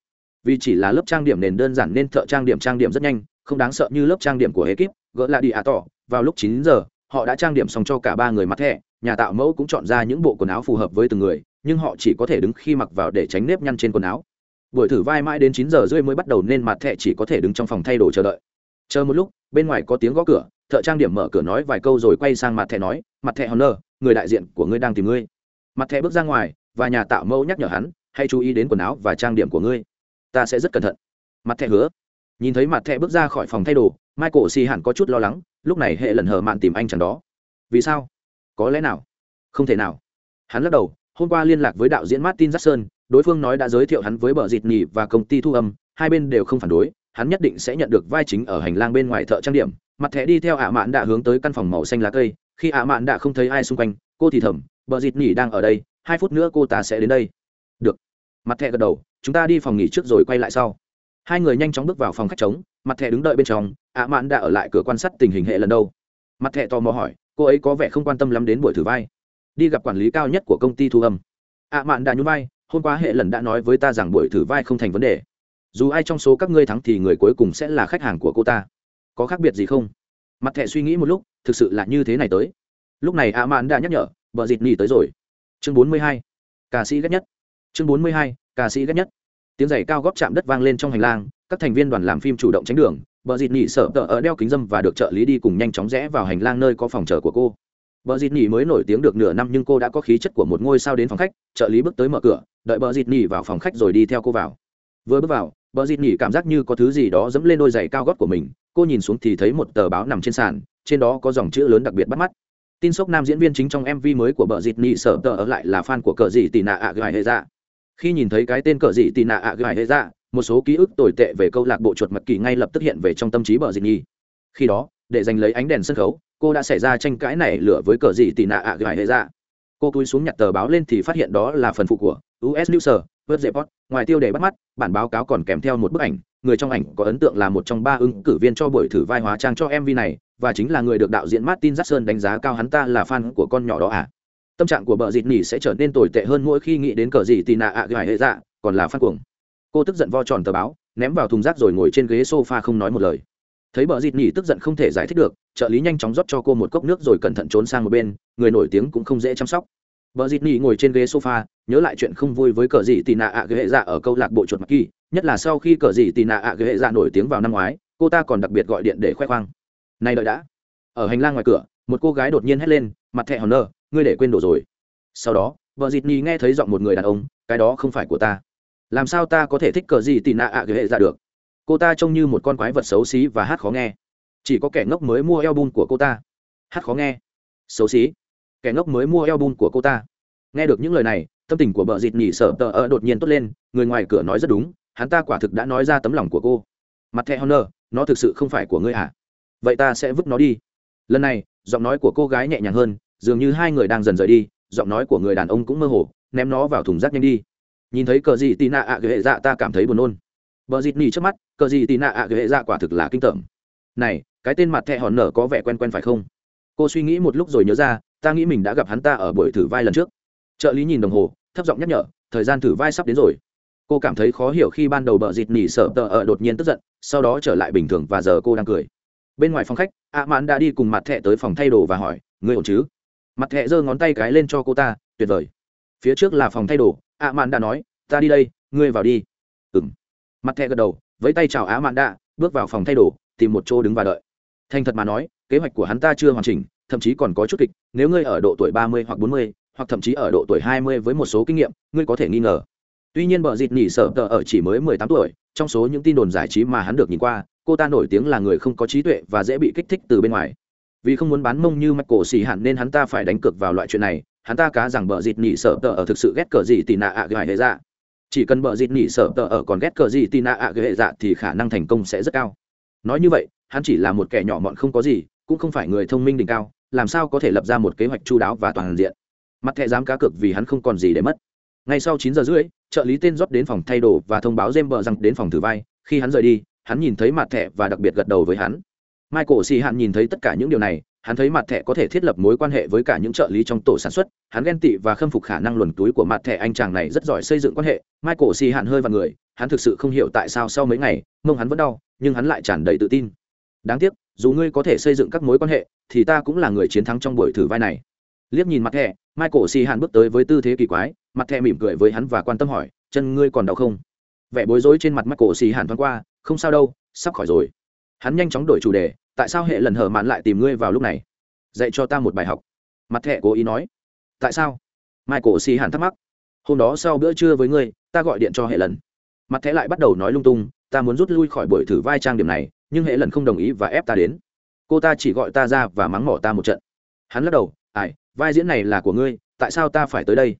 Vì chỉ là lớp trang điểm nền đơn giản nên thợ trang điểm trang điểm rất nhanh, không đáng sợ như lớp trang điểm của ekip, gỡ lại đi à tỏ. Vào lúc chín giờ, họ đã trang điểm xong cho cả ba người mặt thẻ, nhà tạo mẫu cũng chọn ra những bộ quần áo phù hợp với từng người nhưng họ chỉ có thể đứng khi mặc vào để tránh nếp nhăn trên quần áo. Buổi thử vai mãi đến chín giờ rưỡi mới bắt đầu nên mặt thẹ chỉ có thể đứng trong phòng thay đồ chờ đợi. Chờ một lúc, bên ngoài có tiếng gõ cửa, thợ trang điểm mở cửa nói vài câu rồi quay sang mặt thẹ nói, mặt thẹ honor, người đại diện của ngươi đang tìm ngươi. Mặt thẹ bước ra ngoài, và nhà tạo mẫu nhắc nhở hắn, hãy chú ý đến quần áo và trang điểm của ngươi. Ta sẽ rất cẩn thận. Mặt thẹ hứa. Nhìn thấy mặt thẹ bước ra khỏi phòng thay đồ, michael xì hẳn có chút lo lắng, lúc này hệ lần hờ mạn tìm anh chẳng đó. Vì sao? Có lẽ nào? Không thể nào. Hắn lắc đầu hôm qua liên lạc với đạo diễn martin jackson, đối phương nói đã giới thiệu hắn với bờ dịt nhì và công ty thu âm, hai bên đều không phản đối, hắn nhất định sẽ nhận được vai chính ở hành lang bên ngoài thợ trang điểm. Mặt thẻ đi theo ả mạn đã hướng tới căn phòng màu xanh lá cây, khi ả mạn đã không thấy ai xung quanh, cô thì thầm, bờ dịt nhì đang ở đây, hai phút nữa cô ta sẽ đến đây. Được. Mặt thẻ gật đầu, chúng ta đi phòng nghỉ trước rồi quay lại sau. Hai người nhanh chóng bước vào phòng khách trống, mặt thẻ đứng đợi bên trong ả mạn đã ở lại cửa quan sát tình hình hệ lần đâu mặt thẻ tò mò hỏi, cô ấy có vẻ không quan tâm lắm đến buổi thử vai? Đi gặp quản lý cao nhất của công ty thu âm. Ạ mạn đã nhún vai, hôm qua hệ lần đã nói với ta rằng buổi thử vai không thành vấn đề. Dù ai trong số các ngươi thắng thì người cuối cùng sẽ là khách hàng của cô ta. Có khác biệt gì không? Mặt thẹ suy nghĩ một lúc, thực sự là như thế này tới. Lúc này ạ mạn đã nhắc nhở vợ dịt nỉ tới rồi. Chương bốn mươi hai, ca sĩ ghét nhất. Chương bốn mươi hai, ca sĩ ghét nhất. Tiếng giày cao góp chạm đất vang lên trong hành lang, các thành viên đoàn làm phim chủ động tránh đường. Vợ dịt nỉ sợ tờ ở đeo kính dâm và được trợ lý đi cùng nhanh chóng rẽ vào hành lang nơi có phòng chờ của cô. Bờ Dịt Nỉ mới nổi tiếng được nửa năm nhưng cô đã có khí chất của một ngôi sao đến phòng khách, trợ lý bước tới mở cửa, đợi Bờ Dịt Nỉ vào phòng khách rồi đi theo cô vào. Vừa bước vào, Bờ Dịt Nỉ cảm giác như có thứ gì đó dẫm lên đôi giày cao gót của mình, cô nhìn xuống thì thấy một tờ báo nằm trên sàn, trên đó có dòng chữ lớn đặc biệt bắt mắt. Tin sốc nam diễn viên chính trong MV mới của Bờ Dịt Nỉ sở tờ ở lại là fan của cờ dị tỉ nạ ạ dạ. Khi nhìn thấy cái tên cờ dị tỉ nạ ạ dạ, một số ký ức tồi tệ về câu lạc bộ chuột mật kỳ ngay lập tức hiện về trong tâm trí Bờ Dịt Nỉ. Khi đó, để giành lấy ánh đèn sân khấu, cô đã xảy ra tranh cãi này lửa với cờ gì tị nạ ạ gài hệ ra cô cúi xuống nhặt tờ báo lên thì phát hiện đó là phần phụ của us news vớt dẹp ngoài tiêu đề bắt mắt bản báo cáo còn kèm theo một bức ảnh người trong ảnh có ấn tượng là một trong ba ứng cử viên cho buổi thử vai hóa trang cho mv này và chính là người được đạo diễn martin jackson đánh giá cao hắn ta là fan của con nhỏ đó à. Tâm trạng của bờ dịt nỉ sẽ trở nên tồi tệ hơn mỗi khi nghĩ đến cờ gì tì nạ ạ gài hệ dạ còn là fan cuồng. Cô tức giận vo tròn tờ báo ném vào thùng rác rồi ngồi trên ghế sofa không nói một lời thấy bờ dịt nhỉ tức giận không thể giải thích được trợ lý nhanh chóng rót cho cô một cốc nước rồi cẩn thận trốn sang một bên người nổi tiếng cũng không dễ chăm sóc. Bờ dịt nhỉ ngồi trên ghế sofa nhớ lại chuyện không vui với cờ dị tì nạ ạ ghế dạ ở câu lạc bộ chuột mặc kỳ nhất là sau khi cờ dị tì nạ ạ ghế dạ nổi tiếng vào năm ngoái cô ta còn đặc biệt gọi điện để khoe khoang. Này đợi đã. Ở hành lang ngoài cửa một cô gái đột nhiên hét lên mặt thẹ hờn, nơ ngươi để quên đồ rồi. Sau đó vợ dịt nhì nghe thấy giọng một người đàn ông cái đó không phải của ta. Làm sao ta có thể thích cờ gì tì nạ ạ ghế dạ được? Cô ta trông như một con quái vật xấu xí và hát khó nghe. Chỉ có kẻ ngốc mới mua album của cô ta. Hát khó nghe. Xấu xí. Kẻ ngốc mới mua album của cô ta. Nghe được những lời này, tâm tình của bờ dịt nhỉ sợ tờ ơ đột nhiên tốt lên, người ngoài cửa nói rất đúng, hắn ta quả thực đã nói ra tấm lòng của cô. Mặt thẹ honor, nó thực sự không phải của ngươi à? Vậy ta sẽ vứt nó đi. Lần này, giọng nói của cô gái nhẹ nhàng hơn, dường như hai người đang dần rời đi, giọng nói của người đàn ông cũng mơ hồ, ném nó vào thùng rác nhanh đi. Nhìn thấy cờ gì tì nạ ạ ghệ dạ ta cảm thấy buồn nôn. Bờ dịt nỉ trước mắt, cờ gì tì nạ ạ ghệ dạ quả thực là kinh tởm. Này, cái tên mặt thẹ hòn nở có vẻ quen quen phải không? Cô suy nghĩ một lúc rồi nhớ ra, ta nghĩ mình đã gặp hắn ta ở buổi thử vai lần trước. Trợ lý nhìn đồng hồ, thấp giọng nhắc nhở, thời gian thử vai sắp đến rồi. Cô cảm thấy khó hiểu khi ban đầu bờ dịt nỉ sợ tờ ở đột nhiên tức giận, sau đó trở lại bình thường và giờ cô đang cười. Bên ngoài phòng khách, ạ Mạn đã đi cùng mặt thẹ tới phòng thay đồ và hỏi, ngươi ổn chứ? Mặt thẹ giơ ngón tay cái lên cho cô ta, tuyệt vời. Phía trước là phòng thay đồ, ạ Mạn đã nói, ta đi đây, ngươi vào đi. Ừm mặt thẹ gật đầu với tay chào á mạn đạ, bước vào phòng thay đồ, tìm một chỗ đứng và đợi. Thành thật mà nói, kế hoạch của hắn ta chưa hoàn chỉnh, thậm chí còn có chút kịch, nếu ngươi ở độ tuổi ba mươi hoặc bốn mươi, hoặc thậm chí ở độ tuổi hai mươi với một số kinh nghiệm, ngươi có thể nghi ngờ. Tuy nhiên bờ dịt nhỉ sở tờ ở chỉ mới mười tám tuổi, trong số những tin đồn giải trí mà hắn được nhìn qua, cô ta nổi tiếng là người không có trí tuệ và dễ bị kích thích từ bên ngoài. Vì không muốn bán mông như mạch cổ xì hẳn nên hắn ta phải đánh cược vào loại chuyện này, hắn ta cá rằng bờ dịt nhỉ sở tờ ở thực sự ghét cờ gì tì nạ ạ gài hệ ra chỉ cần bờ dịt nỉ sợ tờ ở còn ghét cờ gì tin nạ ạ ghệ dạ thì khả năng thành công sẽ rất cao. Nói như vậy, hắn chỉ là một kẻ nhỏ mọn không có gì, cũng không phải người thông minh đỉnh cao, làm sao có thể lập ra một kế hoạch chu đáo và toàn diện. Mặt thẻ dám cá cược vì hắn không còn gì để mất. Ngay sau chín giờ rưỡi, trợ lý tên rót đến phòng thay đồ và thông báo jem bờ rằng đến phòng thử vai. Khi hắn rời đi, hắn nhìn thấy mặt thẻ và đặc biệt gật đầu với hắn. Michael xì hạn nhìn thấy tất cả những điều này hắn thấy mặt thẻ có thể thiết lập mối quan hệ với cả những trợ lý trong tổ sản xuất, hắn ghen tị và khâm phục khả năng luồn túi của mặt thẻ anh chàng này rất giỏi xây dựng quan hệ. Michael xì hạn hơi vào người, hắn thực sự không hiểu tại sao sau mấy ngày, mông hắn vẫn đau, nhưng hắn lại tràn đầy tự tin. Đáng tiếc, dù ngươi có thể xây dựng các mối quan hệ, thì ta cũng là người chiến thắng trong buổi thử vai này. Liếc nhìn mặt thẻ, michael xì hạn bước tới với tư thế kỳ quái, mặt thẻ mỉm cười với hắn và quan tâm hỏi, chân ngươi còn đau không? Vẻ bối rối trên mặt michael xì hạn thoáng qua, không sao đâu, sắp khỏi rồi hắn nhanh chóng đổi chủ đề, tại sao hệ lần hở mạn lại tìm ngươi vào lúc này? Dạy cho ta một bài học. Mặt thẹ cố ý nói. Tại sao? Michael xì hàn thắc mắc. Hôm đó sau bữa trưa với ngươi, ta gọi điện cho hệ lần. Mặt thẹ lại bắt đầu nói lung tung, ta muốn rút lui khỏi buổi thử vai trang điểm này, nhưng hệ lần không đồng ý và ép ta đến. Cô ta chỉ gọi ta ra và mắng mỏ ta một trận. Hắn lắc đầu, ai, vai diễn này là của ngươi, tại sao ta phải tới đây?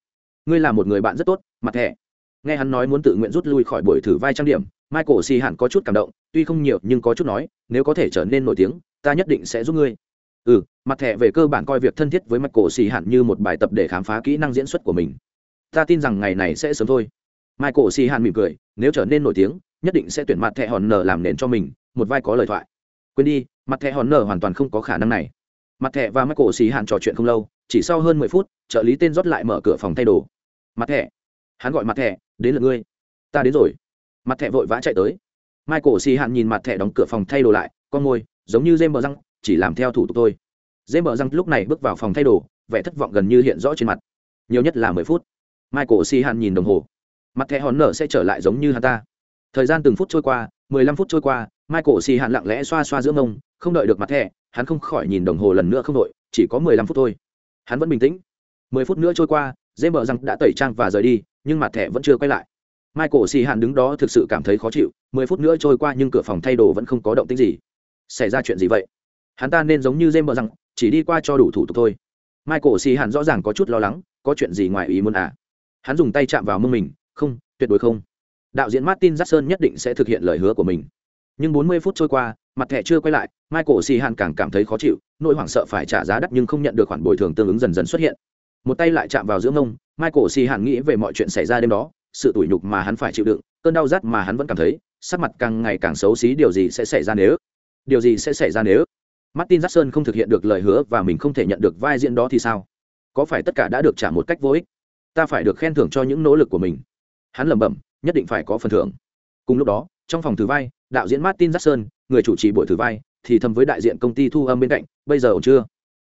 Ngươi là một người bạn rất tốt, mặt thẻ. Nghe hắn nói muốn tự nguyện rút lui khỏi buổi thử vai trang điểm michael xì hẳn có chút cảm động, tuy không nhiều nhưng có chút nói, nếu có thể trở nên nổi tiếng, ta nhất định sẽ giúp ngươi. Ừ mặt thẻ về cơ bản coi việc thân thiết với michael xì hẳn như một bài tập để khám phá kỹ năng diễn xuất của mình. Ta tin rằng ngày này sẽ sớm thôi. Michael xì hẳn mỉm cười, nếu trở nên nổi tiếng, nhất định sẽ tuyển mặt thẻ hòn nở làm nền cho mình, một vai có lời thoại. Quên đi, mặt thẻ hòn nở hoàn toàn không có khả năng này. Mặt thẻ và michael xì hẳn trò chuyện không lâu, chỉ sau hơn mười phút, trợ lý tên rót lại mở cửa phòng thay đồ. Mặt thẻ. Hắn gọi mặt thẻ, đến lượt ngươi. Ta đến rồi mặt thẻ vội vã chạy tới. Michael xì hạn nhìn mặt thẻ đóng cửa phòng thay đồ lại, con môi, giống như dêm bờ răng chỉ làm theo thủ tục thôi. Dêm bờ răng lúc này bước vào phòng thay đồ, vẻ thất vọng gần như hiện rõ trên mặt. Nhiều nhất là mười phút. Michael xì hạn nhìn đồng hồ. Mặt thẻ hòn nở sẽ trở lại giống như hắn ta. Thời gian từng phút trôi qua, mười lăm phút trôi qua, michael xì hạn lặng lẽ xoa xoa giữa mông, không đợi được mặt thẻ, hắn không khỏi nhìn đồng hồ lần nữa không đội chỉ có mười lăm phút thôi. Hắn vẫn bình tĩnh. Mười phút nữa trôi qua dê mở rằng đã tẩy trang và rời đi, nhưng mặt thẻ vẫn chưa quay lại michael xì hạn đứng đó thực sự cảm thấy khó chịu, mười phút nữa trôi qua nhưng cửa phòng thay đồ vẫn không có động tĩnh gì. Xảy ra chuyện gì vậy? Hắn ta nên giống như dê bờ rằng, chỉ đi qua cho đủ thủ tục thôi. Michael xì hạn rõ ràng có chút lo lắng, có chuyện gì ngoài ý muốn à? Hắn dùng tay chạm vào mông mình, không, tuyệt đối không. Đạo diễn martin jackson nhất định sẽ thực hiện lời hứa của mình. Nhưng 40 phút trôi qua, mặt thẻ chưa quay lại, michael xì hạn càng cảm thấy khó chịu, nỗi hoảng sợ phải trả giá đắt nhưng không nhận được khoản bồi thường tương ứng dần dần xuất hiện. Một tay lại chạm vào giữa ngông michael xì hạn nghĩ về mọi chuyện xảy ra đêm đó sự tủi nhục mà hắn phải chịu đựng, cơn đau rát mà hắn vẫn cảm thấy, sắc mặt càng ngày càng xấu xí, điều gì sẽ xảy ra nếu? Điều gì sẽ xảy ra nếu? Martin jackson không thực hiện được lời hứa và mình không thể nhận được vai diễn đó thì sao? Có phải tất cả đã được trả một cách vô ích? Ta phải được khen thưởng cho những nỗ lực của mình. Hắn lẩm bẩm, nhất định phải có phần thưởng. Cùng lúc đó, trong phòng thử vai, đạo diễn martin jackson, người chủ trì buổi thử vai, thì thầm với đại diện công ty thu âm bên cạnh, bây giờ ổn chưa?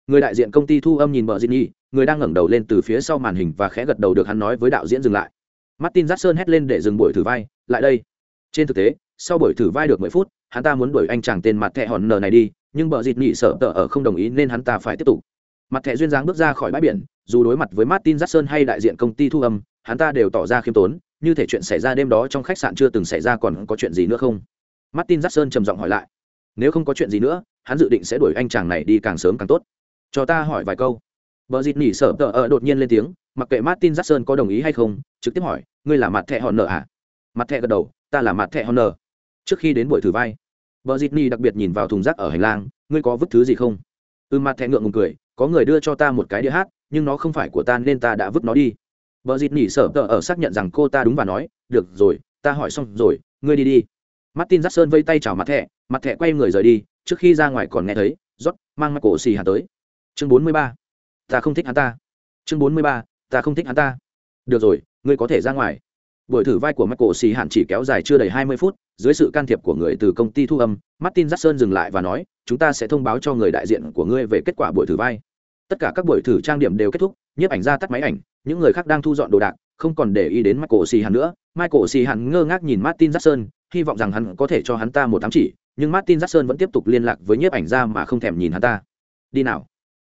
Người đại diện công ty thu âm nhìn bờ nhi người đang ngẩng đầu lên từ phía sau màn hình và khẽ gật đầu được hắn nói với đạo diễn dừng lại martin jackson hét lên để dừng buổi thử vai lại đây. Trên thực tế sau buổi thử vai được mười phút hắn ta muốn đuổi anh chàng tên mặt thẹ hòn nờ này đi nhưng bờ dịt nhị sợ tờ ở không đồng ý nên hắn ta phải tiếp tục. Mặt thẻ duyên dáng bước ra khỏi bãi biển dù đối mặt với martin jackson hay đại diện công ty thu âm hắn ta đều tỏ ra khiêm tốn như thể chuyện xảy ra đêm đó trong khách sạn chưa từng xảy ra còn có chuyện gì nữa không? Martin jackson trầm giọng hỏi lại nếu không có chuyện gì nữa hắn dự định sẽ đuổi anh chàng này đi càng sớm càng tốt. Cho ta hỏi vài câu. Bờ dịt nỉ sợ tờ ở đột nhiên lên tiếng, mặc kệ Martin Jackson có đồng ý hay không, trực tiếp hỏi, ngươi là mặt thẻ hòn nợ à? Mặt thẻ gật đầu, ta là mặt thẻ hòn nợ. Trước khi đến buổi thử vai, vợ dịt đặc biệt nhìn vào thùng rác ở hành lang, ngươi có vứt thứ gì không? Ừ mặt thẻ ngượng ngùng cười, có người đưa cho ta một cái đĩa hát, nhưng nó không phải của ta nên ta đã vứt nó đi. vợ dịt nỉ sợ tờ ở xác nhận rằng cô ta đúng và nói, được rồi, ta hỏi xong rồi, ngươi đi đi. Martin Jackson vây tay chào mặt thẻ, mặt thẻ quay người rời đi, trước khi ra ngoài còn nghe thấy, rót mang Michael xì hà tới. Chương 43 ta không thích hắn ta chương bốn mươi ba ta không thích hắn ta. Được rồi, ngươi có thể ra ngoài. Buổi thử vai của michael xì hạn chỉ kéo dài chưa đầy hai mươi phút, dưới sự can thiệp của người từ công ty thu âm, martin jackson dừng lại và nói, chúng ta sẽ thông báo cho người đại diện của ngươi về kết quả buổi thử vai. Tất cả các buổi thử trang điểm đều kết thúc, nhiếp ảnh ra tắt máy ảnh, những người khác đang thu dọn đồ đạc, không còn để ý đến michael xì hạn nữa. Michael xì hạn ngơ ngác nhìn martin jackson, hy vọng rằng hắn có thể cho hắn ta một tám chỉ, nhưng martin jackson vẫn tiếp tục liên lạc với nhiếp ảnh ra mà không thèm nhìn hắn ta. Đi nào.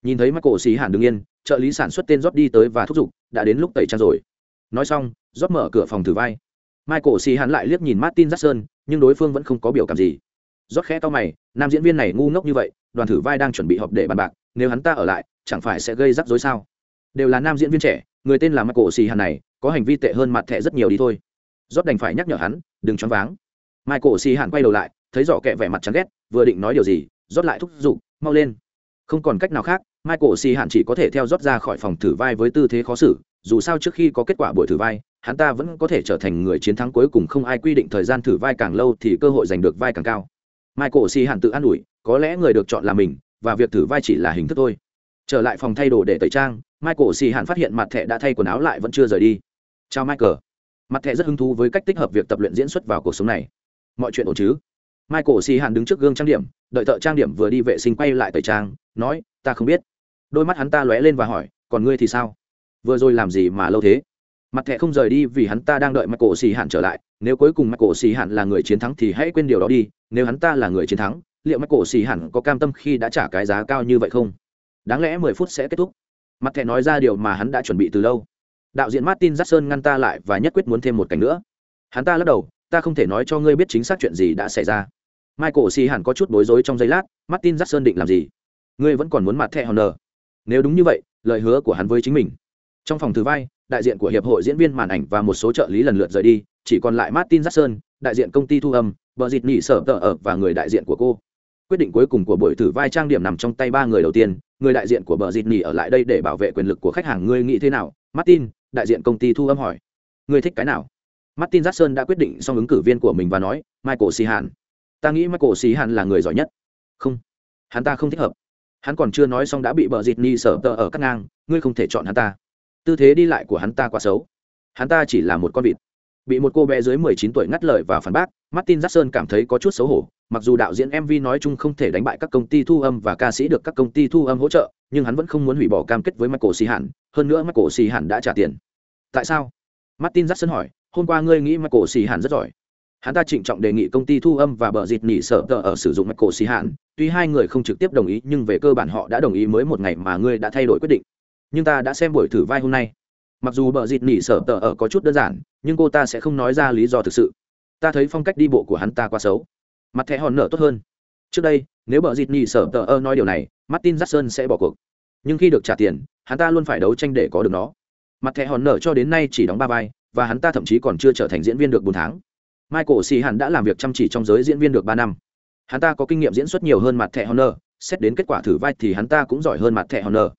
Nhìn thấy mắt cổ xì hàn đứng yên trợ lý sản xuất tên rót đi tới và thúc giục, đã đến lúc tẩy trang rồi. Nói xong, rót mở cửa phòng thử vai. Michael xì hàn lại liếc nhìn martin jackson, nhưng đối phương vẫn không có biểu cảm gì. Rót khẽ to mày, nam diễn viên này ngu ngốc như vậy, đoàn thử vai đang chuẩn bị họp để bàn bạc, nếu hắn ta ở lại, chẳng phải sẽ gây rắc rối sao? Đều là nam diễn viên trẻ, người tên là michael xì hàn này, có hành vi tệ hơn mặt thẻ rất nhiều đi thôi. Rót đành phải nhắc nhở hắn, đừng choáng váng. Michael xì hàn quay đầu lại, thấy rõ kẹ vẻ mặt chán ghét, vừa định nói điều gì, rót lại thúc giục, mau lên không còn cách nào khác, michael xì hạn chỉ có thể theo rót ra khỏi phòng thử vai với tư thế khó xử, dù sao trước khi có kết quả buổi thử vai, hắn ta vẫn có thể trở thành người chiến thắng cuối cùng không ai quy định thời gian thử vai càng lâu thì cơ hội giành được vai càng cao. Michael xì hạn tự an ủi, có lẽ người được chọn là mình, và việc thử vai chỉ là hình thức thôi. Trở lại phòng thay đồ để tẩy trang, michael xì hạn phát hiện mặt thẻ đã thay quần áo lại vẫn chưa rời đi. Chào michael. Mặt thẻ rất hứng thú với cách tích hợp việc tập luyện diễn xuất vào cuộc sống này. Mọi chuyện ổn chứ? Michael xì hàn đứng trước gương trang điểm, đợi thợ trang điểm vừa đi vệ sinh quay lại tẩy trang, nói, ta không biết. Đôi mắt hắn ta lóe lên và hỏi, còn ngươi thì sao? Vừa rồi làm gì mà lâu thế? Mặt thẻ không rời đi vì hắn ta đang đợi michael cổ xì hàn trở lại, nếu cuối cùng michael cổ xì hàn là người chiến thắng thì hãy quên điều đó đi, nếu hắn ta là người chiến thắng, liệu michael cổ xì hàn có cam tâm khi đã trả cái giá cao như vậy không? Đáng lẽ mười phút sẽ kết thúc. Mặt thẻ nói ra điều mà hắn đã chuẩn bị từ lâu. Đạo diễn martin jackson ngăn ta lại và nhất quyết muốn thêm một cảnh nữa. Hắn ta lắc đầu, ta không thể nói cho ngươi biết chính xác chuyện gì đã xảy ra michael xì hẳn có chút bối rối trong giây lát, martin jackson định làm gì? Ngươi vẫn còn muốn mặt thẻ honor. Nếu đúng như vậy, lời hứa của hắn với chính mình. Trong phòng thứ vai, đại diện của hiệp hội diễn viên màn ảnh và một số trợ lý lần lượt rời đi, chỉ còn lại martin jackson, đại diện công ty thu âm, vợ dịt nỉ sở tờ ở và người đại diện của cô. Quyết định cuối cùng của buổi thử vai trang điểm nằm trong tay ba người đầu tiên, người đại diện của bờ dịt nỉ ở lại đây để bảo vệ quyền lực của khách hàng, ngươi nghĩ thế nào? Martin, đại diện công ty thu âm hỏi. Ngươi thích cái nào? Martin jackson đã quyết định xong ứng cử viên của mình và nói, michael sihan ta nghĩ michael hàn là người giỏi nhất. không, hắn ta không thích hợp. hắn còn chưa nói xong đã bị bờ dịt ni sở tờ ở cắt ngang, ngươi không thể chọn hắn ta. tư thế đi lại của hắn ta quá xấu. hắn ta chỉ là một con vịt. bị một cô bé dưới mười chín tuổi ngắt lời và phản bác, martin jackson cảm thấy có chút xấu hổ. mặc dù đạo diễn mv nói chung không thể đánh bại các công ty thu âm và ca sĩ được các công ty thu âm hỗ trợ, nhưng hắn vẫn không muốn hủy bỏ cam kết với michael xì hạn hơn nữa michael xì hạn đã trả tiền. tại sao? Martin jackson hỏi, hôm qua ngươi nghĩ michael xì hạn rất giỏi? Hắn ta trịnh trọng đề nghị công ty thu âm và bờ dịt nỉ sợ tờ ở sử dụng mạch cổ xì hạn. Tuy hai người không trực tiếp đồng ý, nhưng về cơ bản họ đã đồng ý mới một ngày mà ngươi đã thay đổi quyết định. Nhưng ta đã xem buổi thử vai hôm nay. Mặc dù bờ dịt nỉ sở tờ ở có chút đơn giản, nhưng cô ta sẽ không nói ra lý do thực sự. Ta thấy phong cách đi bộ của hắn ta quá xấu. Mặt thẻ hòn nở tốt hơn. Trước đây, nếu bờ dịt nỉ sở tờ ở nói điều này, martin jackson sẽ bỏ cuộc. Nhưng khi được trả tiền, hắn ta luôn phải đấu tranh để có được nó. Mặt thẻ hòn nở cho đến nay chỉ đóng ba vai, và hắn ta thậm chí còn chưa trở thành diễn viên được bốn tháng michael xì hẳn đã làm việc chăm chỉ trong giới diễn viên được ba năm. Hắn ta có kinh nghiệm diễn xuất nhiều hơn mặt thẻ honor, xét đến kết quả thử vai thì hắn ta cũng giỏi hơn mặt thẻ honor.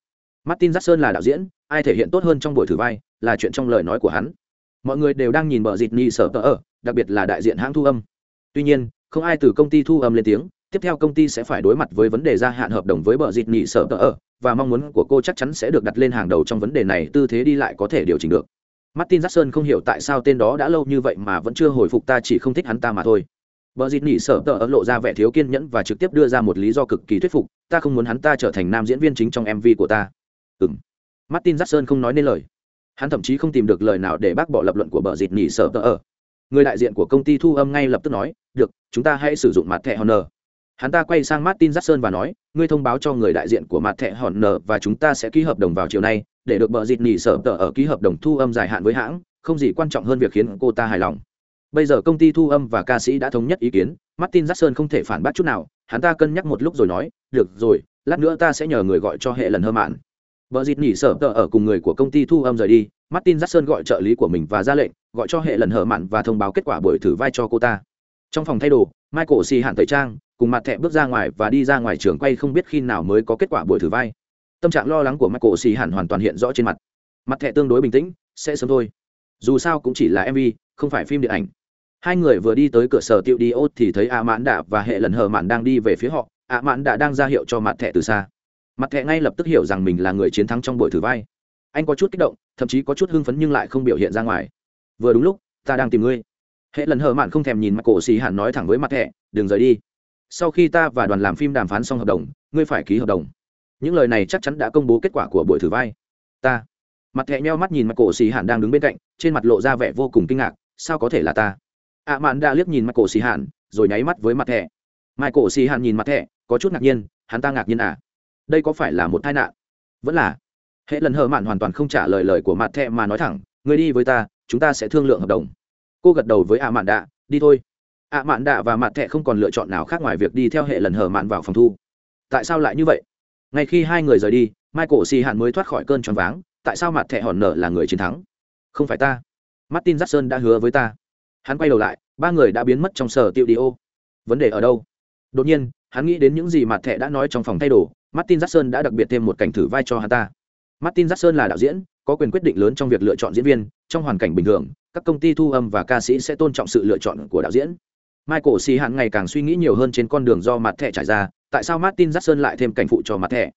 Martin jackson là đạo diễn, ai thể hiện tốt hơn trong buổi thử vai là chuyện trong lời nói của hắn. Mọi người đều đang nhìn bờ dịt ni sở tờ ở, đặc biệt là đại diện hãng thu âm. Tuy nhiên, không ai từ công ty thu âm lên tiếng, tiếp theo công ty sẽ phải đối mặt với vấn đề gia hạn hợp đồng với bờ dịt nhị sở tờ ở, và mong muốn của cô chắc chắn sẽ được đặt lên hàng đầu trong vấn đề này, tư thế đi lại có thể điều chỉnh được martin jackson không hiểu tại sao tên đó đã lâu như vậy mà vẫn chưa hồi phục ta chỉ không thích hắn ta mà thôi Bờ dịt nỉ sợ tờ lộ ra vẻ thiếu kiên nhẫn và trực tiếp đưa ra một lý do cực kỳ thuyết phục, ta không muốn hắn ta trở thành nam diễn viên chính trong MV của ta. Ừm. Martin Jackson không nói nên lời. Hắn thậm chí không tìm được lời nào để bác bỏ lập luận của bờ dịt nỉ sợ tờ ở. Người đại diện của công ty thu âm ngay lập tức nói, được, chúng ta hãy sử dụng mặt thẻ Honor. Hắn ta quay sang Martin Jackson và nói, ngươi thông báo cho người đại diện của mặt thẻ nở và chúng ta sẽ ký hợp đồng vào chiều nay, để được bờ dịt nỉ sở tờ ở ký hợp đồng thu âm dài hạn với hãng, không gì quan trọng hơn việc khiến cô ta hài lòng. Bây giờ công ty thu âm và ca sĩ đã thống nhất ý kiến martin jackson không thể phản bác chút nào hắn ta cân nhắc một lúc rồi nói được rồi lát nữa ta sẽ nhờ người gọi cho hệ lần hơ mạn. Vợ dịt nghỉ sở tờ ở cùng người của công ty thu âm rời đi martin jackson gọi trợ lý của mình và ra lệnh gọi cho hệ lần hở mạn và thông báo kết quả buổi thử vai cho cô ta. Trong phòng thay đồ michael xì hạn tẩy trang, cùng mặt thẹ bước ra ngoài và đi ra ngoài trường quay không biết khi nào mới có kết quả buổi thử vai. Tâm trạng lo lắng của michael xì hạn hoàn toàn hiện rõ trên mặt. Mặt thẹ tương đối bình tĩnh, sẽ sớm thôi. Dù sao cũng chỉ là mv không phải phim điện ảnh. Hai người vừa đi tới cửa sở tiệu đi ốt thì thấy a mãn đạ và hệ lần hờ mạn đang đi về phía họ. A mãn đạ đang ra hiệu cho mặt thẻ từ xa. Mặt thẻ ngay lập tức hiểu rằng mình là người chiến thắng trong buổi thử vai. Anh có chút kích động, thậm chí có chút hưng phấn nhưng lại không biểu hiện ra ngoài. Vừa đúng lúc, ta đang tìm ngươi hệ lần hờ mạn không thèm nhìn mặt cổ xì hẳn nói thẳng với mặt thẻ đừng rời đi. Sau khi ta và đoàn làm phim đàm phán xong hợp đồng, ngươi phải ký hợp đồng. Những lời này chắc chắn đã công bố kết quả của buổi thử vai. Ta. Mặt thẻ nheo mắt nhìn mặt cổ xì hẳn đang đứng bên cạnh, trên mặt lộ ra vẻ vô cùng kinh ngạc, sao có thể là ta? Ạ mạn đã liếc nhìn mặt cổ xì hạn rồi nháy mắt với mặt thẻ mai cổ xì hạn nhìn mặt thẻ có chút ngạc nhiên, hắn ta ngạc nhiên à? Đây có phải là một tai nạn? Vẫn là. Hệ lần hờ mạn hoàn toàn không trả lời lời của mặt thẻ mà nói thẳng người đi với ta, chúng ta sẽ thương lượng hợp đồng cô gật đầu với ạ mạn đạ đi thôi. Ạ mạn đạ và mặt thẹ không còn lựa chọn nào khác ngoài việc đi theo hệ lần hở mạn vào phòng thu. Tại sao lại như vậy? Ngay khi hai người rời đi, michael xì hạn mới thoát khỏi cơn tròn váng, tại sao mặt thẹ hòn nở là người chiến thắng? Không phải ta. Martin jackson đã hứa với ta. Hắn quay đầu lại, ba người đã biến mất trong sở tiệu đi ô. Vấn đề ở đâu? Đột nhiên, hắn nghĩ đến những gì mặt thẹ đã nói trong phòng thay đồ, martin jackson đã đặc biệt thêm một cảnh thử vai cho hắn ta. Martin jackson là đạo diễn có quyền quyết định lớn trong việc lựa chọn diễn viên, trong hoàn cảnh bình thường, các công ty thu âm và ca sĩ sẽ tôn trọng sự lựa chọn của đạo diễn. Michael xì hạn ngày càng suy nghĩ nhiều hơn trên con đường do mặt thẻ trải ra, tại sao martin jackson lại thêm cảnh phụ cho mặt thẻ?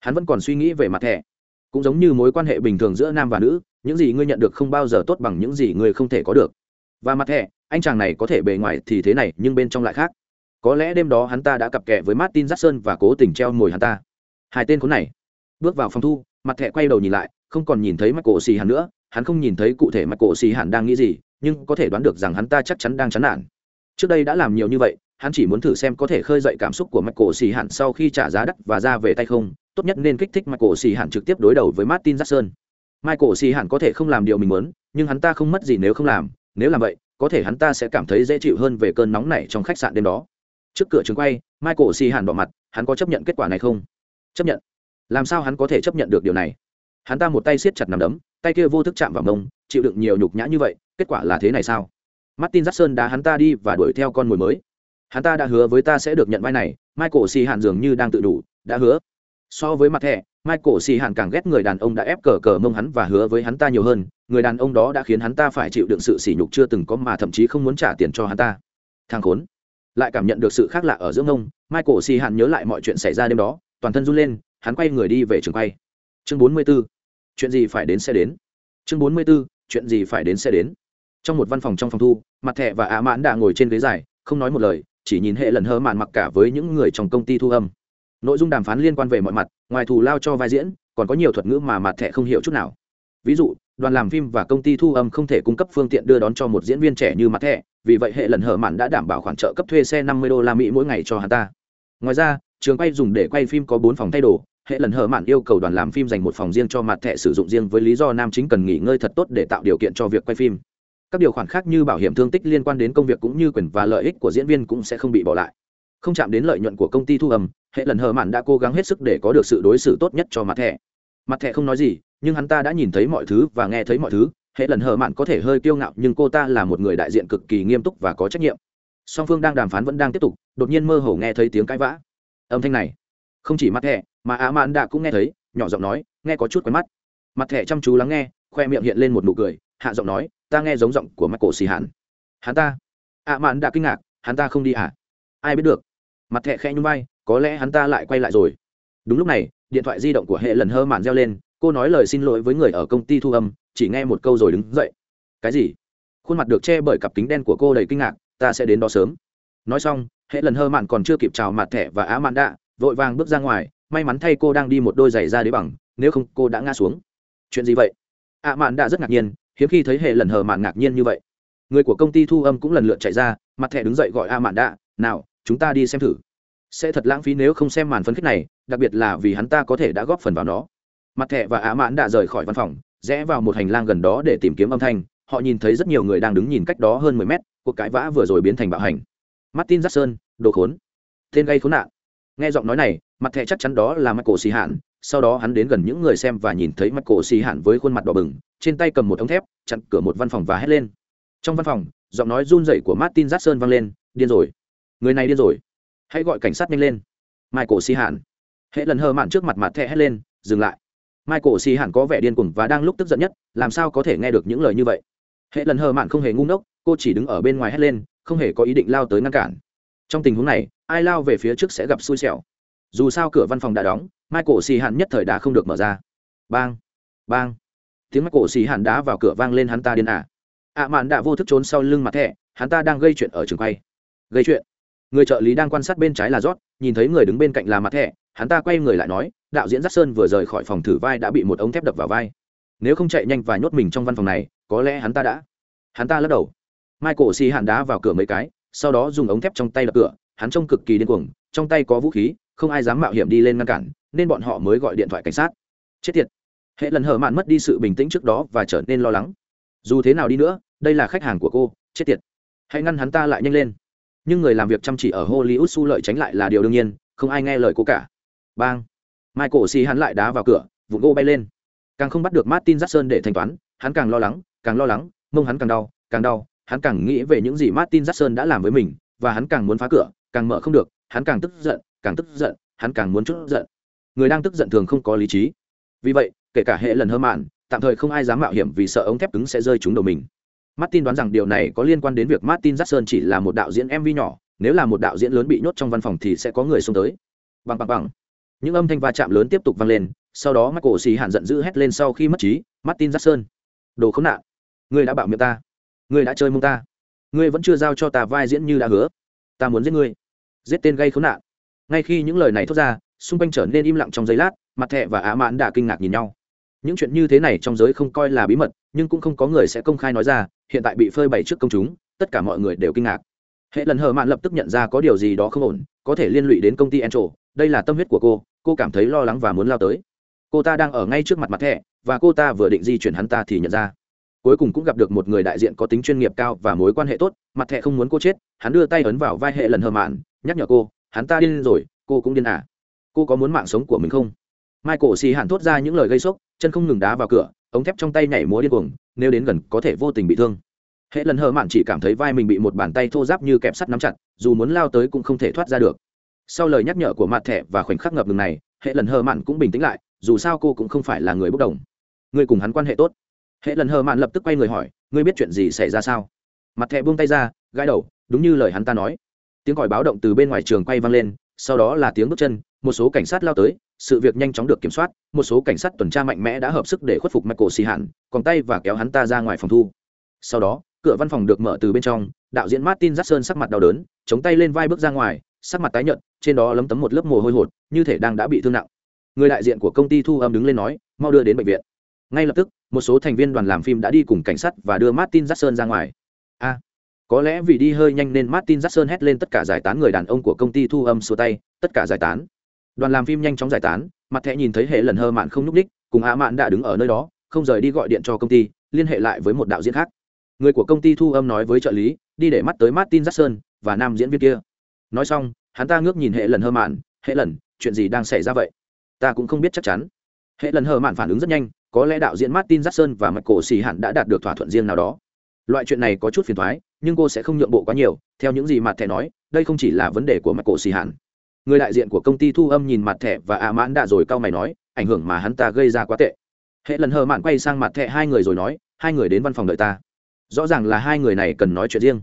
Hắn vẫn còn suy nghĩ về mặt thẻ. Cũng giống như mối quan hệ bình thường giữa nam và nữ, những gì ngươi nhận được không bao giờ tốt bằng những gì ngươi không thể có được. Và mặt thẻ, anh chàng này có thể bề ngoài thì thế này, nhưng bên trong lại khác. Có lẽ đêm đó hắn ta đã cặp kè với martin jackson và cố tình treo mồi hắn ta. Hai tên khốn này. Bước vào phòng thu, mặt thẻ quay đầu nhìn lại không còn nhìn thấy mặt cổ xì hẳn nữa, hắn không nhìn thấy cụ thể mặt cổ xì hẳn đang nghĩ gì, nhưng có thể đoán được rằng hắn ta chắc chắn đang chán nản. Trước đây đã làm nhiều như vậy, hắn chỉ muốn thử xem có thể khơi dậy cảm xúc của mặt cổ xì hẳn sau khi trả giá đắt và ra về tay không, tốt nhất nên kích thích mặt cổ xì hẳn trực tiếp đối đầu với martin jackson. Michael xì hẳn có thể không làm điều mình muốn, nhưng hắn ta không mất gì nếu không làm, nếu làm vậy, có thể hắn ta sẽ cảm thấy dễ chịu hơn về cơn nóng này trong khách sạn đêm đó. Trước cửa trường quay, michael xì hàn bỏ mặt, hắn có chấp nhận kết quả này không? Chấp nhận. Làm sao hắn có thể chấp nhận được điều này? Hắn ta một tay siết chặt nằm đấm, tay kia vô thức chạm vào mông, chịu đựng nhiều nhục nhã như vậy, kết quả là thế này sao? Martin jackson đã hắn ta đi và đuổi theo con mồi mới. Hắn ta đã hứa với ta sẽ được nhận vai này, michael xì hàn dường như đang tự đủ, đã hứa. So với mặt thẻ, michael xì hàn càng ghét người đàn ông đã ép cờ cờ mông hắn và hứa với hắn ta nhiều hơn, người đàn ông đó đã khiến hắn ta phải chịu đựng sự sỉ nhục chưa từng có mà thậm chí không muốn trả tiền cho hắn ta. Thang khốn. Lại cảm nhận được sự khác lạ ở giữa mông, michael xì hàn nhớ lại mọi chuyện xảy ra đêm đó, toàn thân run lên, hắn quay người đi về trường quay chương bốn mươi 44. chuyện gì phải đến sẽ đến chương bốn mươi 44. chuyện gì phải đến sẽ đến trong một văn phòng trong phòng thu, mặt thẻ và ạ mãn đã ngồi trên ghế dài, không nói một lời, chỉ nhìn hệ lần hơ mạn mặc cả với những người trong công ty thu âm nội dung đàm phán liên quan về mọi mặt, ngoài thù lao cho vai diễn, còn có nhiều thuật ngữ mà mặt thẻ không hiểu chút nào ví dụ, đoàn làm phim và công ty thu âm không thể cung cấp phương tiện đưa đón cho một diễn viên trẻ như mặt thẻ, vì vậy hệ lần hở mạn đã đảm bảo khoản trợ cấp thuê xe năm mươi đô la mỹ mỗi ngày cho hắn ta ngoài ra, trường quay dùng để quay phim có bốn phòng thay đồ hệ lần hờ mạn yêu cầu đoàn làm phim dành một phòng riêng cho mặt thẻ sử dụng riêng với lý do nam chính cần nghỉ ngơi thật tốt để tạo điều kiện cho việc quay phim. Các điều khoản khác như bảo hiểm thương tích liên quan đến công việc cũng như quyền và lợi ích của diễn viên cũng sẽ không bị bỏ lại. Không chạm đến lợi nhuận của công ty thu âm, hệ lần hờ mạn đã cố gắng hết sức để có được sự đối xử tốt nhất cho mặt thẻ. Mặt thẻ không nói gì, nhưng hắn ta đã nhìn thấy mọi thứ và nghe thấy mọi thứ. Hệ lần hờ mạn có thể hơi kiêu ngạo, nhưng cô ta là một người đại diện cực kỳ nghiêm túc và có trách nhiệm. Song phương đang đàm phán vẫn đang tiếp tục, đột nhiên mơ hồ nghe thấy tiếng cãi vã. Âm thanh này, không chỉ mặt thẻ mà á mạn đã cũng nghe thấy, nhỏ giọng nói, nghe có chút quen mắt. Mặt thẻ chăm chú lắng nghe, khoe miệng hiện lên một nụ cười, hạ giọng nói, ta nghe giống giọng của mắt cổ xì hẳn. Hắn ta? Ạ mạn đã kinh ngạc, hắn ta không đi hả ai biết được? Mặt thẻ khẽ nhung bay có lẽ hắn ta lại quay lại rồi. Đúng lúc này, điện thoại di động của hệ lần hơ mạn reo lên, cô nói lời xin lỗi với người ở công ty thu âm, chỉ nghe một câu rồi đứng dậy. Cái gì? Khuôn mặt được che bởi cặp kính đen của cô đầy kinh ngạc, ta sẽ đến đó sớm. Nói xong, hệ lần hơ mạn còn chưa kịp chào mặt thẻ và á mạn đạ, vội vàng bước ra ngoài may mắn thay cô đang đi một đôi giày ra đế bằng, nếu không cô đã ngã xuống. Chuyện gì vậy? Ạ mạn đã rất ngạc nhiên, hiếm khi thấy hệ lần hờ mạn ngạc nhiên như vậy. Người của công ty thu âm cũng lần lượt chạy ra, mặt thẻ đứng dậy gọi a mạn đã. nào, chúng ta đi xem thử. Sẽ thật lãng phí nếu không xem màn phấn khích này, đặc biệt là vì hắn ta có thể đã góp phần vào nó. Mặt thẻ và á Mạn đã rời khỏi văn phòng, rẽ vào một hành lang gần đó để tìm kiếm âm thanh. Họ nhìn thấy rất nhiều người đang đứng nhìn cách đó hơn mười mét, cuộc cãi vã vừa rồi biến thành bạo hành. Martin jackson, đồ khốn. Tên gây khốn nạn. Nghe giọng nói này mặt thẻ chắc chắn đó là michael xì hạn sau đó hắn đến gần những người xem và nhìn thấy michael xì hạn với khuôn mặt đỏ bừng, trên tay cầm một ống thép, chặn cửa một văn phòng và hét lên. Trong văn phòng, giọng nói run rẩy của martin jackson vang lên, điên rồi. Người này điên rồi. Hãy gọi cảnh sát nhanh lên. Michael xì hạn hệ lần hờ mạn trước mặt mặt thẻ hét lên, dừng lại. Michael xì hạn có vẻ điên cuồng và đang lúc tức giận nhất, làm sao có thể nghe được những lời như vậy? Hệ lần hờ mạn không hề ngu ngốc, cô chỉ đứng ở bên ngoài hét lên, không hề có ý định lao tới ngăn cản. Trong tình huống này, ai lao về phía trước sẽ gặp xui xẻo dù sao cửa văn phòng đã đóng, michael xì hạn nhất thời đã không được mở ra. Bang bang. Tiếng michael xì hạn đá vào cửa vang lên hắn ta điên ả ạ mạn đã vô thức trốn sau lưng mặt thẻ, hắn ta đang gây chuyện ở trường quay. Gây chuyện? Người trợ lý đang quan sát bên trái là rót nhìn thấy người đứng bên cạnh là mặt thẻ, hắn ta quay người lại nói, đạo diễn giác sơn vừa rời khỏi phòng thử vai đã bị một ống thép đập vào vai. Nếu không chạy nhanh và nhốt mình trong văn phòng này, có lẽ hắn ta đã. Hắn ta lắc đầu. Michael xì hạn đá vào cửa mấy cái, sau đó dùng ống thép trong tay đập cửa, hắn trông cực kỳ điên cuồng, trong tay có vũ khí không ai dám mạo hiểm đi lên ngăn cản, nên bọn họ mới gọi điện thoại cảnh sát. Chết tiệt. Hệ lần hở mạn mất đi sự bình tĩnh trước đó và trở nên lo lắng. Dù thế nào đi nữa, đây là khách hàng của cô, chết tiệt. Hãy ngăn hắn ta lại nhanh lên. Nhưng người làm việc chăm chỉ ở hollywood su lợi tránh lại là điều đương nhiên, không ai nghe lời cô cả. Bang. Michael xì hắn lại đá vào cửa vụ gỗ bay lên. Càng không bắt được martin jackson để thanh toán, hắn càng lo lắng, càng lo lắng, mông hắn càng đau càng đau, hắn càng nghĩ về những gì martin jackson đã làm với mình, và hắn càng muốn phá cửa, càng mở không được, hắn càng tức giận càng tức giận, hắn càng muốn chút giận. Người đang tức giận thường không có lý trí. Vì vậy, kể cả hệ lần hơ mạn, tạm thời không ai dám mạo hiểm vì sợ ống thép cứng sẽ rơi trúng đầu mình. Martin đoán rằng điều này có liên quan đến việc martin jackson chỉ là một đạo diễn mv nhỏ, nếu là một đạo diễn lớn bị nhốt trong văn phòng thì sẽ có người xông tới. Bằng bằng bằng những âm thanh va chạm lớn tiếp tục vang lên, sau đó michael xì hạn giận dữ hét lên sau khi mất trí, martin jackson, đồ khốn nạn. Ngươi đã bạo miệng ta. Ngươi đã chơi mông ta. Ngươi vẫn chưa giao cho ta vai diễn như đã hứa. Ta muốn giết ngươi. Giết tên gây khốn nạn ngay khi những lời này thốt ra, xung quanh trở nên im lặng trong giây lát, mặt thẹ và á mãn đã kinh ngạc nhìn nhau. Những chuyện như thế này trong giới không coi là bí mật, nhưng cũng không có người sẽ công khai nói ra, hiện tại bị phơi bày trước công chúng, tất cả mọi người đều kinh ngạc. Hệ lần hờ mạn lập tức nhận ra có điều gì đó không ổn, có thể liên lụy đến công ty encho đây là tâm huyết của cô cô cảm thấy lo lắng và muốn lao tới. Cô ta đang ở ngay trước mặt mặt thẻ, và cô ta vừa định di chuyển hắn ta thì nhận ra. Cuối cùng cũng gặp được một người đại diện có tính chuyên nghiệp cao và mối quan hệ tốt, mặt thẻ không muốn cô chết, hắn đưa tay ấn vào vai hệ lần hờ mạn, nhắc nhở cô hắn ta điên rồi, cô cũng điên à. Cô có muốn mạng sống của mình không? Michael xì hẳn thốt ra những lời gây sốc, chân không ngừng đá vào cửa, ống thép trong tay nhảy múa điên cuồng, nếu đến gần có thể vô tình bị thương. Hệ lần hờ mạn chỉ cảm thấy vai mình bị một bàn tay thô giáp như kẹp sắt nắm chặt, dù muốn lao tới cũng không thể thoát ra được. Sau lời nhắc nhở của mặt thẻ và khoảnh khắc ngập ngừng này, hệ lần hờ mạn cũng bình tĩnh lại, dù sao cô cũng không phải là người bốc đồng. Người cùng hắn quan hệ tốt. Hệ lần hờ mạn lập tức quay người hỏi, ngươi biết chuyện gì xảy ra sao? Mặt thẻ buông tay ra, gãi đầu, đúng như lời hắn ta nói tiếng còi báo động từ bên ngoài trường quay vang lên, sau đó là tiếng bước chân, một số cảnh sát lao tới, sự việc nhanh chóng được kiểm soát, một số cảnh sát tuần tra mạnh mẽ đã hợp sức để khuất phục michael xì hạn còn tay và kéo hắn ta ra ngoài phòng thu. Sau đó, cửa văn phòng được mở từ bên trong, đạo diễn martin jackson sắc mặt đau đớn, chống tay lên vai bước ra ngoài, sắc mặt tái nhợt, trên đó lấm tấm một lớp mồ hôi hột, như thể đang đã bị thương nặng. Người đại diện của công ty thu âm đứng lên nói, mau đưa đến bệnh viện. Ngay lập tức, một số thành viên đoàn làm phim đã đi cùng cảnh sát và đưa martin jackson ra ngoài. A! Có lẽ vì đi hơi nhanh nên martin jackson hét lên tất cả giải tán người đàn ông của công ty thu âm số tay, tất cả giải tán. Đoàn làm phim nhanh chóng giải tán, mặt thẻ nhìn thấy hệ lần hơ mạn không nhúc ních cùng hạ mạn đã đứng ở nơi đó, không rời đi gọi điện cho công ty, liên hệ lại với một đạo diễn khác. Người của công ty thu âm nói với trợ lý, đi để mắt tới martin jackson và nam diễn viên kia. Nói xong, hắn ta ngước nhìn hệ lần hơ mạn, hệ lần, chuyện gì đang xảy ra vậy? Ta cũng không biết chắc chắn. Hệ lần hơ mạn phản ứng rất nhanh, có lẽ đạo diễn martin jackson và michael xì hẳn đã đạt được thỏa thuận riêng nào đó. Loại chuyện này có chút phiền thoái nhưng cô sẽ không nhượng bộ quá nhiều, theo những gì mặt thẻ nói, đây không chỉ là vấn đề của michael xì hẳn. Người đại diện của công ty thu âm nhìn mặt thẻ và ạ mãn đã rồi cau mày nói, ảnh hưởng mà hắn ta gây ra quá tệ. Hệ lần hờ mạn quay sang mặt thẻ hai người rồi nói, hai người đến văn phòng đợi ta. Rõ ràng là hai người này cần nói chuyện riêng.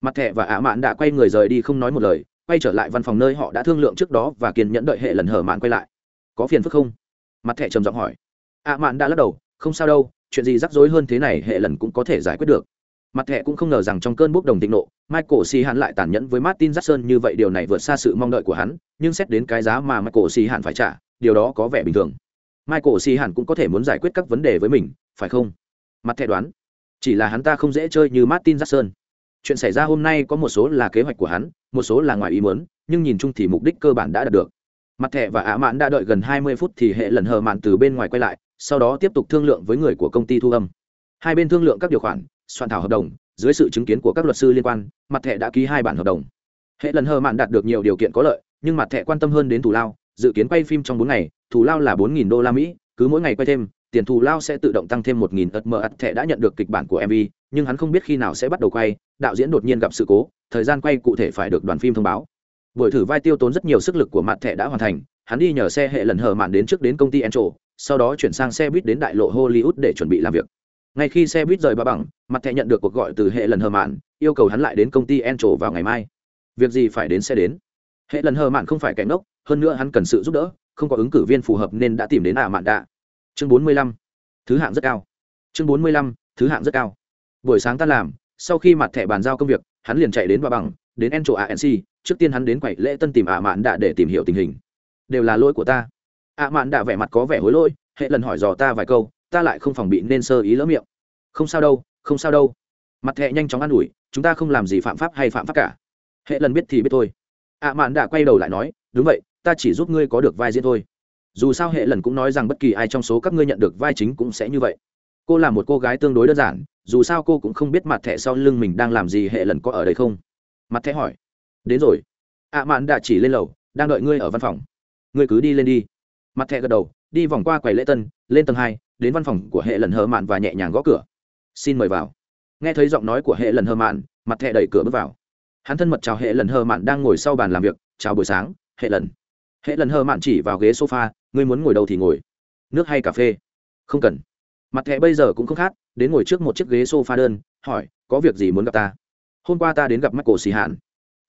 Mặt thẻ và ạ mãn đã quay người rời đi không nói một lời, quay trở lại văn phòng nơi họ đã thương lượng trước đó và kiên nhẫn đợi hệ lần hờ mạn quay lại. Có phiền phức không? Mặt thẻ trầm giọng hỏi. Ạ mạn đã lắc đầu, không sao đâu, chuyện gì rắc rối hơn thế này hệ lần cũng có thể giải quyết được mặt thẻ cũng không ngờ rằng trong cơn bốc đồng thịnh nộ, michael xi hắn lại tàn nhẫn với martin jackson như vậy, điều này vượt xa sự mong đợi của hắn, nhưng xét đến cái giá mà michael xi hắn phải trả, điều đó có vẻ bình thường. Michael xi hắn cũng có thể muốn giải quyết các vấn đề với mình, phải không? Mặt thẻ đoán. Chỉ là hắn ta không dễ chơi như martin jackson. Chuyện xảy ra hôm nay có một số là kế hoạch của hắn, một số là ngoài ý muốn, nhưng nhìn chung thì mục đích cơ bản đã đạt được. Mặt thẻ và ả mạn đã đợi gần hai mươi phút thì hệ lần hờ mạn từ bên ngoài quay lại, sau đó tiếp tục thương lượng với người của công ty thu âm. Hai bên thương lượng các điều khoản soạn thảo hợp đồng dưới sự chứng kiến của các luật sư liên quan mặt thẻ đã ký hai bản hợp đồng. Hệ lần hờ mạn đạt được nhiều điều kiện có lợi nhưng mặt thẻ quan tâm hơn đến thù lao dự kiến quay phim trong bốn ngày thù lao là bốn nghìn đô la mỹ cứ mỗi ngày quay thêm tiền thù lao sẽ tự động tăng thêm một nghìn ật mờ ắt thẻ đã nhận được kịch bản của mv nhưng hắn không biết khi nào sẽ bắt đầu quay đạo diễn đột nhiên gặp sự cố thời gian quay cụ thể phải được đoàn phim thông báo. Buổi thử vai tiêu tốn rất nhiều sức lực của mặt thẻ đã hoàn thành hắn đi nhờ xe hệ lần hờ mạn đến trước đến công ty Encho, sau đó chuyển sang xe buýt đến đại lộ Hollywood để chuẩn bị làm việc ngay khi xe buýt rời ba bằng, mặt thẻ nhận được cuộc gọi từ hệ lần hờ mạn, yêu cầu hắn lại đến công ty en trổ vào ngày mai. Việc gì phải đến xe đến. Hệ lần hờ mạn không phải kẻ ngốc, hơn nữa hắn cần sự giúp đỡ, không có ứng cử viên phù hợp nên đã tìm đến ả mạn đạ. Chương bốn mươi lăm, thứ hạng rất cao. Chương bốn mươi lăm, thứ hạng rất cao. Buổi sáng ta làm, sau khi mặt thẻ bàn giao công việc, hắn liền chạy đến ba bằng, đến en trổ anc trước tiên hắn đến quậy lễ tân tìm ả mạn đạ để tìm hiểu tình hình. Đều là lỗi của ta. ả mạn đạ vẻ mặt có vẻ hối lỗi, hệ lần hỏi dò ta vài câu ta lại không phòng bị nên sơ ý lỡ miệng. Không sao đâu, không sao đâu. Mặt thẹ nhanh chóng an ủi, chúng ta không làm gì phạm pháp hay phạm pháp cả. Hệ lần biết thì biết thôi. Ạ mạn đã quay đầu lại nói, đúng vậy, ta chỉ giúp ngươi có được vai diễn thôi. Dù sao hệ lần cũng nói rằng bất kỳ ai trong số các ngươi nhận được vai chính cũng sẽ như vậy. Cô là một cô gái tương đối đơn giản, dù sao cô cũng không biết mặt thẻ sau lưng mình đang làm gì, hệ lần có ở đây không? Mặt thẻ hỏi. Đến rồi. Ạ mạn đã chỉ lên lầu, đang đợi ngươi ở văn phòng. Ngươi cứ đi lên đi. Mặt thẻ gật đầu, đi vòng qua quầy lễ tân, lên tầng hai đến văn phòng của hệ lần hờ mạn và nhẹ nhàng gõ cửa. Xin mời vào. Nghe thấy giọng nói của hệ lần hờ mạn, mặt thẹ đẩy cửa bước vào. Hắn thân mật chào hệ lần hờ mạn đang ngồi sau bàn làm việc, chào buổi sáng, hệ lần. Hệ lần hờ mạn chỉ vào ghế sofa, ngươi muốn ngồi đâu thì ngồi. Nước hay cà phê? Không cần. Mặt thẹ bây giờ cũng không khát đến ngồi trước một chiếc ghế sofa đơn, hỏi, có việc gì muốn gặp ta? Hôm qua ta đến gặp mắt cổ xì hạn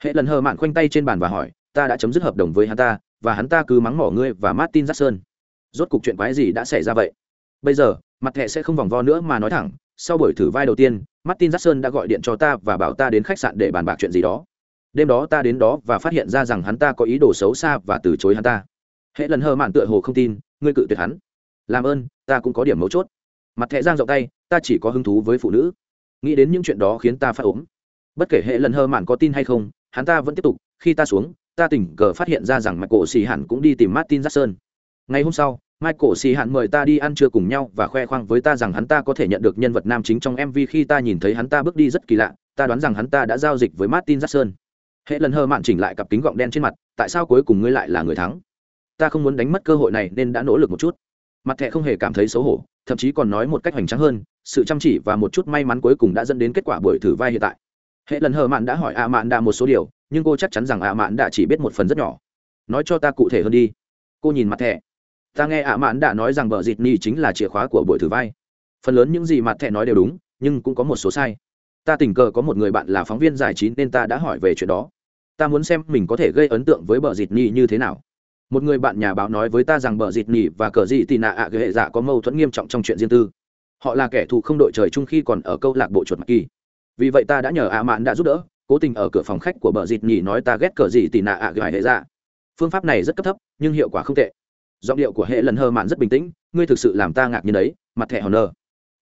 hệ lần hờ mạn khoanh tay trên bàn và hỏi, ta đã chấm dứt hợp đồng với hắn ta, và hắn ta cứ mắng mỏ ngươi và martin jackson. Rốt cục chuyện quái gì đã xảy ra vậy? Bây giờ, mặt thẻ sẽ không vòng vo nữa mà nói thẳng, sau buổi thử vai đầu tiên, martin jackson đã gọi điện cho ta và bảo ta đến khách sạn để bàn bạc chuyện gì đó. Đêm đó ta đến đó và phát hiện ra rằng hắn ta có ý đồ xấu xa và từ chối hắn ta. Hệ lần hờ mạn tựa hồ không tin, ngươi cự tuyệt hắn. Làm ơn, ta cũng có điểm mấu chốt. Mặt thẻ giang rộng tay, ta chỉ có hứng thú với phụ nữ. Nghĩ đến những chuyện đó khiến ta phát ốm. Bất kể hệ lần hơ mạn có tin hay không, hắn ta vẫn tiếp tục, khi ta xuống, ta tình cờ phát hiện ra rằng mặt cổ xì hẳn cũng đi tìm martin jackson. Ngày hôm sau Michael xì hạn mời ta đi ăn trưa cùng nhau và khoe khoang với ta rằng hắn ta có thể nhận được nhân vật nam chính trong MV khi ta nhìn thấy hắn ta bước đi rất kỳ lạ, ta đoán rằng hắn ta đã giao dịch với Martin Jackson. Hệ lần hờ mạn chỉnh lại cặp kính gọng đen trên mặt, tại sao cuối cùng ngươi lại là người thắng? Ta không muốn đánh mất cơ hội này nên đã nỗ lực một chút. Mặt thẻ không hề cảm thấy xấu hổ, thậm chí còn nói một cách hoành tráng hơn, sự chăm chỉ và một chút may mắn cuối cùng đã dẫn đến kết quả buổi thử vai hiện tại. Hệ lần hờ mạn đã hỏi A Mạn đã một số điều, nhưng cô chắc chắn rằng A Mạn đã chỉ biết một phần rất nhỏ. Nói cho ta cụ thể hơn đi. Cô nhìn mặt thẻ ta nghe ạ mạn đã nói rằng vợ dịt ni chính là chìa khóa của buổi thử vai. Phần lớn những gì mặt thẹ nói đều đúng, nhưng cũng có một số sai. Ta tình cờ có một người bạn là phóng viên giải trí nên ta đã hỏi về chuyện đó. Ta muốn xem mình có thể gây ấn tượng với bờ dịt ni như thế nào. Một người bạn nhà báo nói với ta rằng bờ dịt ni và cờ dị tị nạ ạ ghệ hệ dạ có mâu thuẫn nghiêm trọng trong chuyện riêng tư. Họ là kẻ thù không đội trời chung khi còn ở câu lạc bộ chuột mặc kỳ. Vì vậy ta đã nhờ ạ mạn đã giúp đỡ, cố tình ở cửa phòng khách của bờ dịt nhì nói ta ghét cờ dị tị nạ ạ ghệ hệ dạ. Phương pháp này rất cấp thấp, nhưng hiệu quả không tệ giọng điệu của hệ lần hơ mạn rất bình tĩnh, ngươi thực sự làm ta ngạc nhiên đấy, mặt thẻ hòn nơ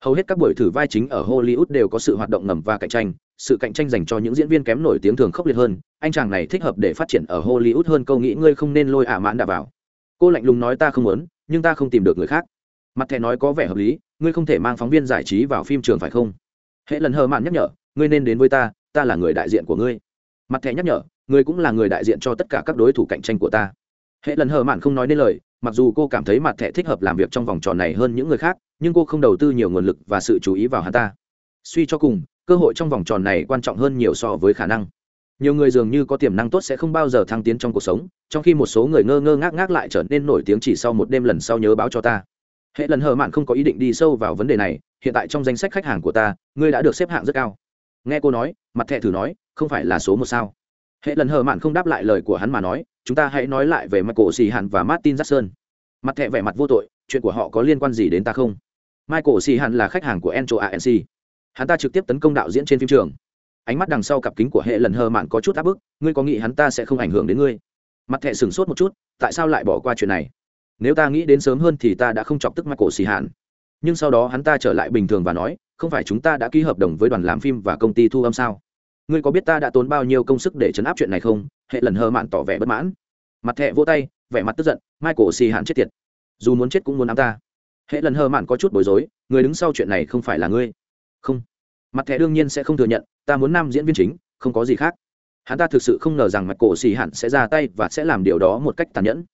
hầu hết các buổi thử vai chính ở hollywood đều có sự hoạt động ngầm và cạnh tranh, sự cạnh tranh dành cho những diễn viên kém nổi tiếng thường khốc liệt hơn, anh chàng này thích hợp để phát triển ở hollywood hơn câu nghĩ ngươi không nên lôi ả mãn đã vào. Cô lạnh lùng nói ta không muốn, nhưng ta không tìm được người khác. Mặt thẻ nói có vẻ hợp lý, ngươi không thể mang phóng viên giải trí vào phim trường phải không? Hệ lần hờ mạn nhắc nhở, ngươi nên đến với ta ta là người đại diện của ngươi. Mặt thẻ nhắc nhở, ngươi cũng là người đại diện cho tất cả các đối thủ cạnh tranh của ta. Hệ lần hờ mạn không nói nên lời mặc dù cô cảm thấy mặt thẻ thích hợp làm việc trong vòng tròn này hơn những người khác, nhưng cô không đầu tư nhiều nguồn lực và sự chú ý vào hắn ta. Suy cho cùng, cơ hội trong vòng tròn này quan trọng hơn nhiều so với khả năng. Nhiều người dường như có tiềm năng tốt sẽ không bao giờ thăng tiến trong cuộc sống, trong khi một số người ngơ ngơ ngác ngác lại trở nên nổi tiếng chỉ sau một đêm lần sau nhớ báo cho ta. Hệ lần hờ mạn không có ý định đi sâu vào vấn đề này, hiện tại trong danh sách khách hàng của ta, ngươi đã được xếp hạng rất cao. Nghe cô nói, mặt thẹ thử nói, không phải là số một sao. Hệ lần hờ mạn không đáp lại lời của hắn mà nói chúng ta hãy nói lại về michael xì hàn và martin jackson. Mặt thẻ vẻ mặt vô tội, chuyện của họ có liên quan gì đến ta không? Michael xì hàn là khách hàng của encho anc hắn ta trực tiếp tấn công đạo diễn trên phim trường. Ánh mắt đằng sau cặp kính của hệ lần hờ mạn có chút áp bức, ngươi có nghĩ hắn ta sẽ không ảnh hưởng đến ngươi? Mặt thẻ sửng sốt một chút, tại sao lại bỏ qua chuyện này? Nếu ta nghĩ đến sớm hơn thì ta đã không chọc tức michael xì hàn. Nhưng sau đó hắn ta trở lại bình thường và nói, không phải chúng ta đã ký hợp đồng với đoàn làm phim và công ty thu âm sao? Ngươi có biết ta đã tốn bao nhiêu công sức để chấn áp chuyện này không? Hệ lần hờ mạn tỏ vẻ bất mãn. Mặt thẹ vô tay, vẻ mặt tức giận, michael xì hạn chết tiệt. Dù muốn chết cũng muốn ám ta. Hệ lần hờ mạn có chút bối rối, người đứng sau chuyện này không phải là ngươi. Không. Mặt thẻ đương nhiên sẽ không thừa nhận, ta muốn nam diễn viên chính, không có gì khác. Hắn ta thực sự không ngờ rằng mặt cổ xì hạn sẽ ra tay và sẽ làm điều đó một cách tàn nhẫn.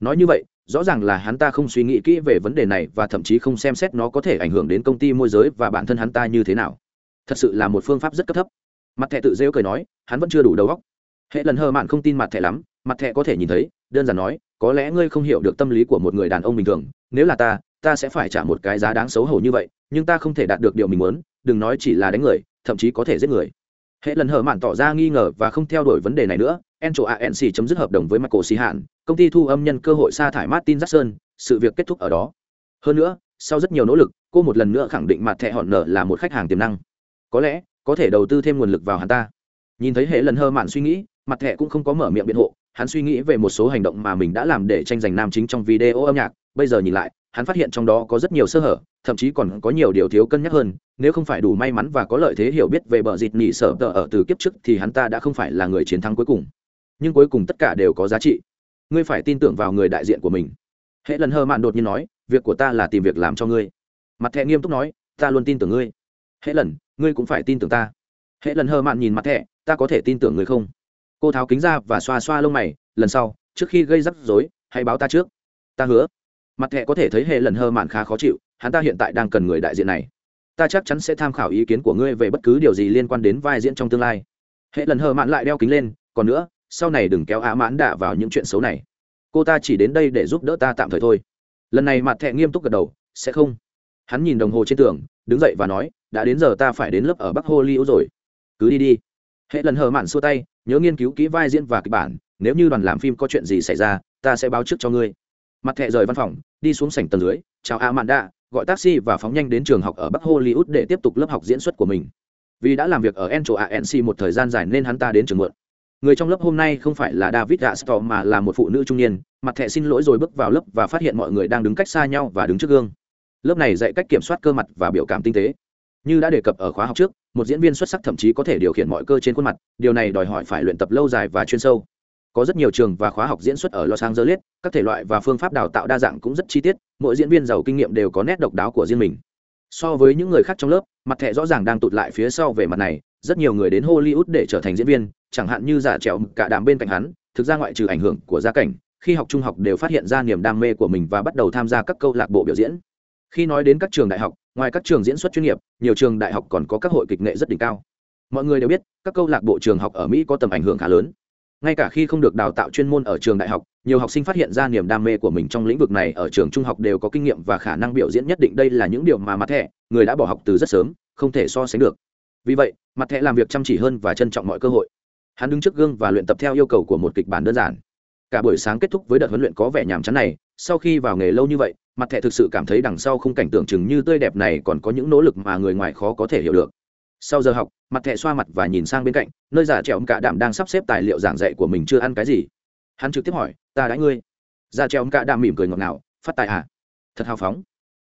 Nói như vậy, rõ ràng là hắn ta không suy nghĩ kỹ về vấn đề này và thậm chí không xem xét nó có thể ảnh hưởng đến công ty môi giới và bản thân hắn ta như thế nào. Thật sự là một phương pháp rất cấp thấp. Mặt thẻ tự rêu cười nói, hắn vẫn chưa đủ đầu óc hệ lần hờ mạn không tin mặt thẻ lắm, mặt thẻ có thể nhìn thấy, đơn giản nói, có lẽ ngươi không hiểu được tâm lý của một người đàn ông bình thường, nếu là ta ta sẽ phải trả một cái giá đáng xấu hổ như vậy, nhưng ta không thể đạt được điều mình muốn, đừng nói chỉ là đánh người, thậm chí có thể giết người. Hệ lần hờ mạn tỏ ra nghi ngờ và không theo đuổi vấn đề này nữa encho anc chấm dứt hợp đồng với michael xì hạn công ty thu âm nhân cơ hội sa thải martin jackson, sự việc kết thúc ở đó. Hơn nữa, sau rất nhiều nỗ lực, cô một lần nữa khẳng định mặt thẻ hòn nở là một khách hàng tiềm năng. Có lẽ, có thể đầu tư thêm nguồn lực vào hắn ta nhìn thấy hệ lần hơ mạn suy nghĩ, mặt thẻ cũng không có mở miệng biện hộ, hắn suy nghĩ về một số hành động mà mình đã làm để tranh giành nam chính trong video âm nhạc. Bây giờ nhìn lại, hắn phát hiện trong đó có rất nhiều sơ hở, thậm chí còn có nhiều điều thiếu cân nhắc hơn. Nếu không phải đủ may mắn và có lợi thế hiểu biết về bờ dịt nỉ sở tờ ở từ kiếp trước thì hắn ta đã không phải là người chiến thắng cuối cùng. Nhưng cuối cùng tất cả đều có giá trị. Ngươi phải tin tưởng vào người đại diện của mình. Hệ lần hơ mạn đột nhiên nói, việc của ta là tìm việc làm cho ngươi. Mặt thẹ nghiêm túc nói, ta luôn tin tưởng ngươi. Hệ lần, ngươi cũng phải tin tưởng ta. Hệ lần hơ mạn nhìn mặt thẹ ta có thể tin tưởng người không? Cô tháo kính ra và xoa xoa lông mày, lần sau, trước khi gây rắc rối, hãy báo ta trước. Ta hứa. Mặt thẹ có thể thấy hệ lần hơ mạn khá khó chịu, hắn ta hiện tại đang cần người đại diện này. Ta chắc chắn sẽ tham khảo ý kiến của ngươi về bất cứ điều gì liên quan đến vai diễn trong tương lai. Hệ lần hờ mạn lại đeo kính lên, còn nữa, sau này đừng kéo á mãn đạ vào những chuyện xấu này. Cô ta chỉ đến đây để giúp đỡ ta tạm thời thôi. Lần này mặt thẹ nghiêm túc gật đầu, sẽ không. Hắn nhìn đồng hồ trên tường, đứng dậy và nói, đã đến giờ ta phải đến lớp ở bắc hollywood rồi. Cứ đi đi hệ lần hờ mạn xua tay, nhớ nghiên cứu kỹ vai diễn và kịch bản, nếu như đoàn làm phim có chuyện gì xảy ra, ta sẽ báo trước cho ngươi. Mặt thẹ rời văn phòng, đi xuống sảnh tầng dưới, chào a mạn đạ, gọi taxi và phóng nhanh đến trường học ở bắc hollywood để tiếp tục lớp học diễn xuất của mình. Vì đã làm việc ở encho anc một thời gian dài nên hắn ta đến trường mượn người trong lớp hôm nay không phải là david gastor mà là một phụ nữ trung niên, mặt thẹ xin lỗi rồi bước vào lớp và phát hiện mọi người đang đứng cách xa nhau và đứng trước gương. Lớp này dạy cách kiểm soát cơ mặt và biểu cảm tinh tế như đã đề cập ở khóa học trước, một diễn viên xuất sắc thậm chí có thể điều khiển mọi cơ trên khuôn mặt, điều này đòi hỏi phải luyện tập lâu dài và chuyên sâu. Có rất nhiều trường và khóa học diễn xuất ở los angeles, các thể loại và phương pháp đào tạo đa dạng cũng rất chi tiết, mỗi diễn viên giàu kinh nghiệm đều có nét độc đáo của riêng mình. So với những người khác trong lớp, mặt thẻ rõ ràng đang tụt lại phía sau về mặt này, rất nhiều người đến hollywood để trở thành diễn viên, chẳng hạn như giả trèo cả đàm bên cạnh hắn, thực ra ngoại trừ ảnh hưởng của gia cảnh, khi học trung học đều phát hiện ra niềm đam mê của mình và bắt đầu tham gia các câu lạc bộ biểu diễn. Khi nói đến các trường đại học ngoài các trường diễn xuất chuyên nghiệp, nhiều trường đại học còn có các hội kịch nghệ rất đỉnh cao. Mọi người đều biết, các câu lạc bộ trường học ở mỹ có tầm ảnh hưởng khá lớn. Ngay cả khi không được đào tạo chuyên môn ở trường đại học, nhiều học sinh phát hiện ra niềm đam mê của mình trong lĩnh vực này ở trường trung học đều có kinh nghiệm và khả năng biểu diễn nhất định. Đây là những điều mà mặt thẻ, người đã bỏ học từ rất sớm, không thể so sánh được. Vì vậy mặt thẻ làm việc chăm chỉ hơn và trân trọng mọi cơ hội. Hắn đứng trước gương và luyện tập theo yêu cầu của một kịch bản đơn giản. Cả buổi sáng kết thúc với đợt huấn luyện có vẻ nhàm chán này sau khi vào nghề lâu như vậy, mặt thẻ thực sự cảm thấy đằng sau không cảnh tưởng chừng như tươi đẹp này còn có những nỗ lực mà người ngoài khó có thể hiểu được. Sau giờ học, mặt thẻ xoa mặt và nhìn sang bên cạnh, nơi giả trèo cả đạm đang sắp xếp tài liệu giảng dạy của mình chưa ăn cái gì. Hắn trực tiếp hỏi, ta đãi ngươi? Giả trèo cả đạm mỉm cười ngọt ngào, phát tài à? Thật hào phóng.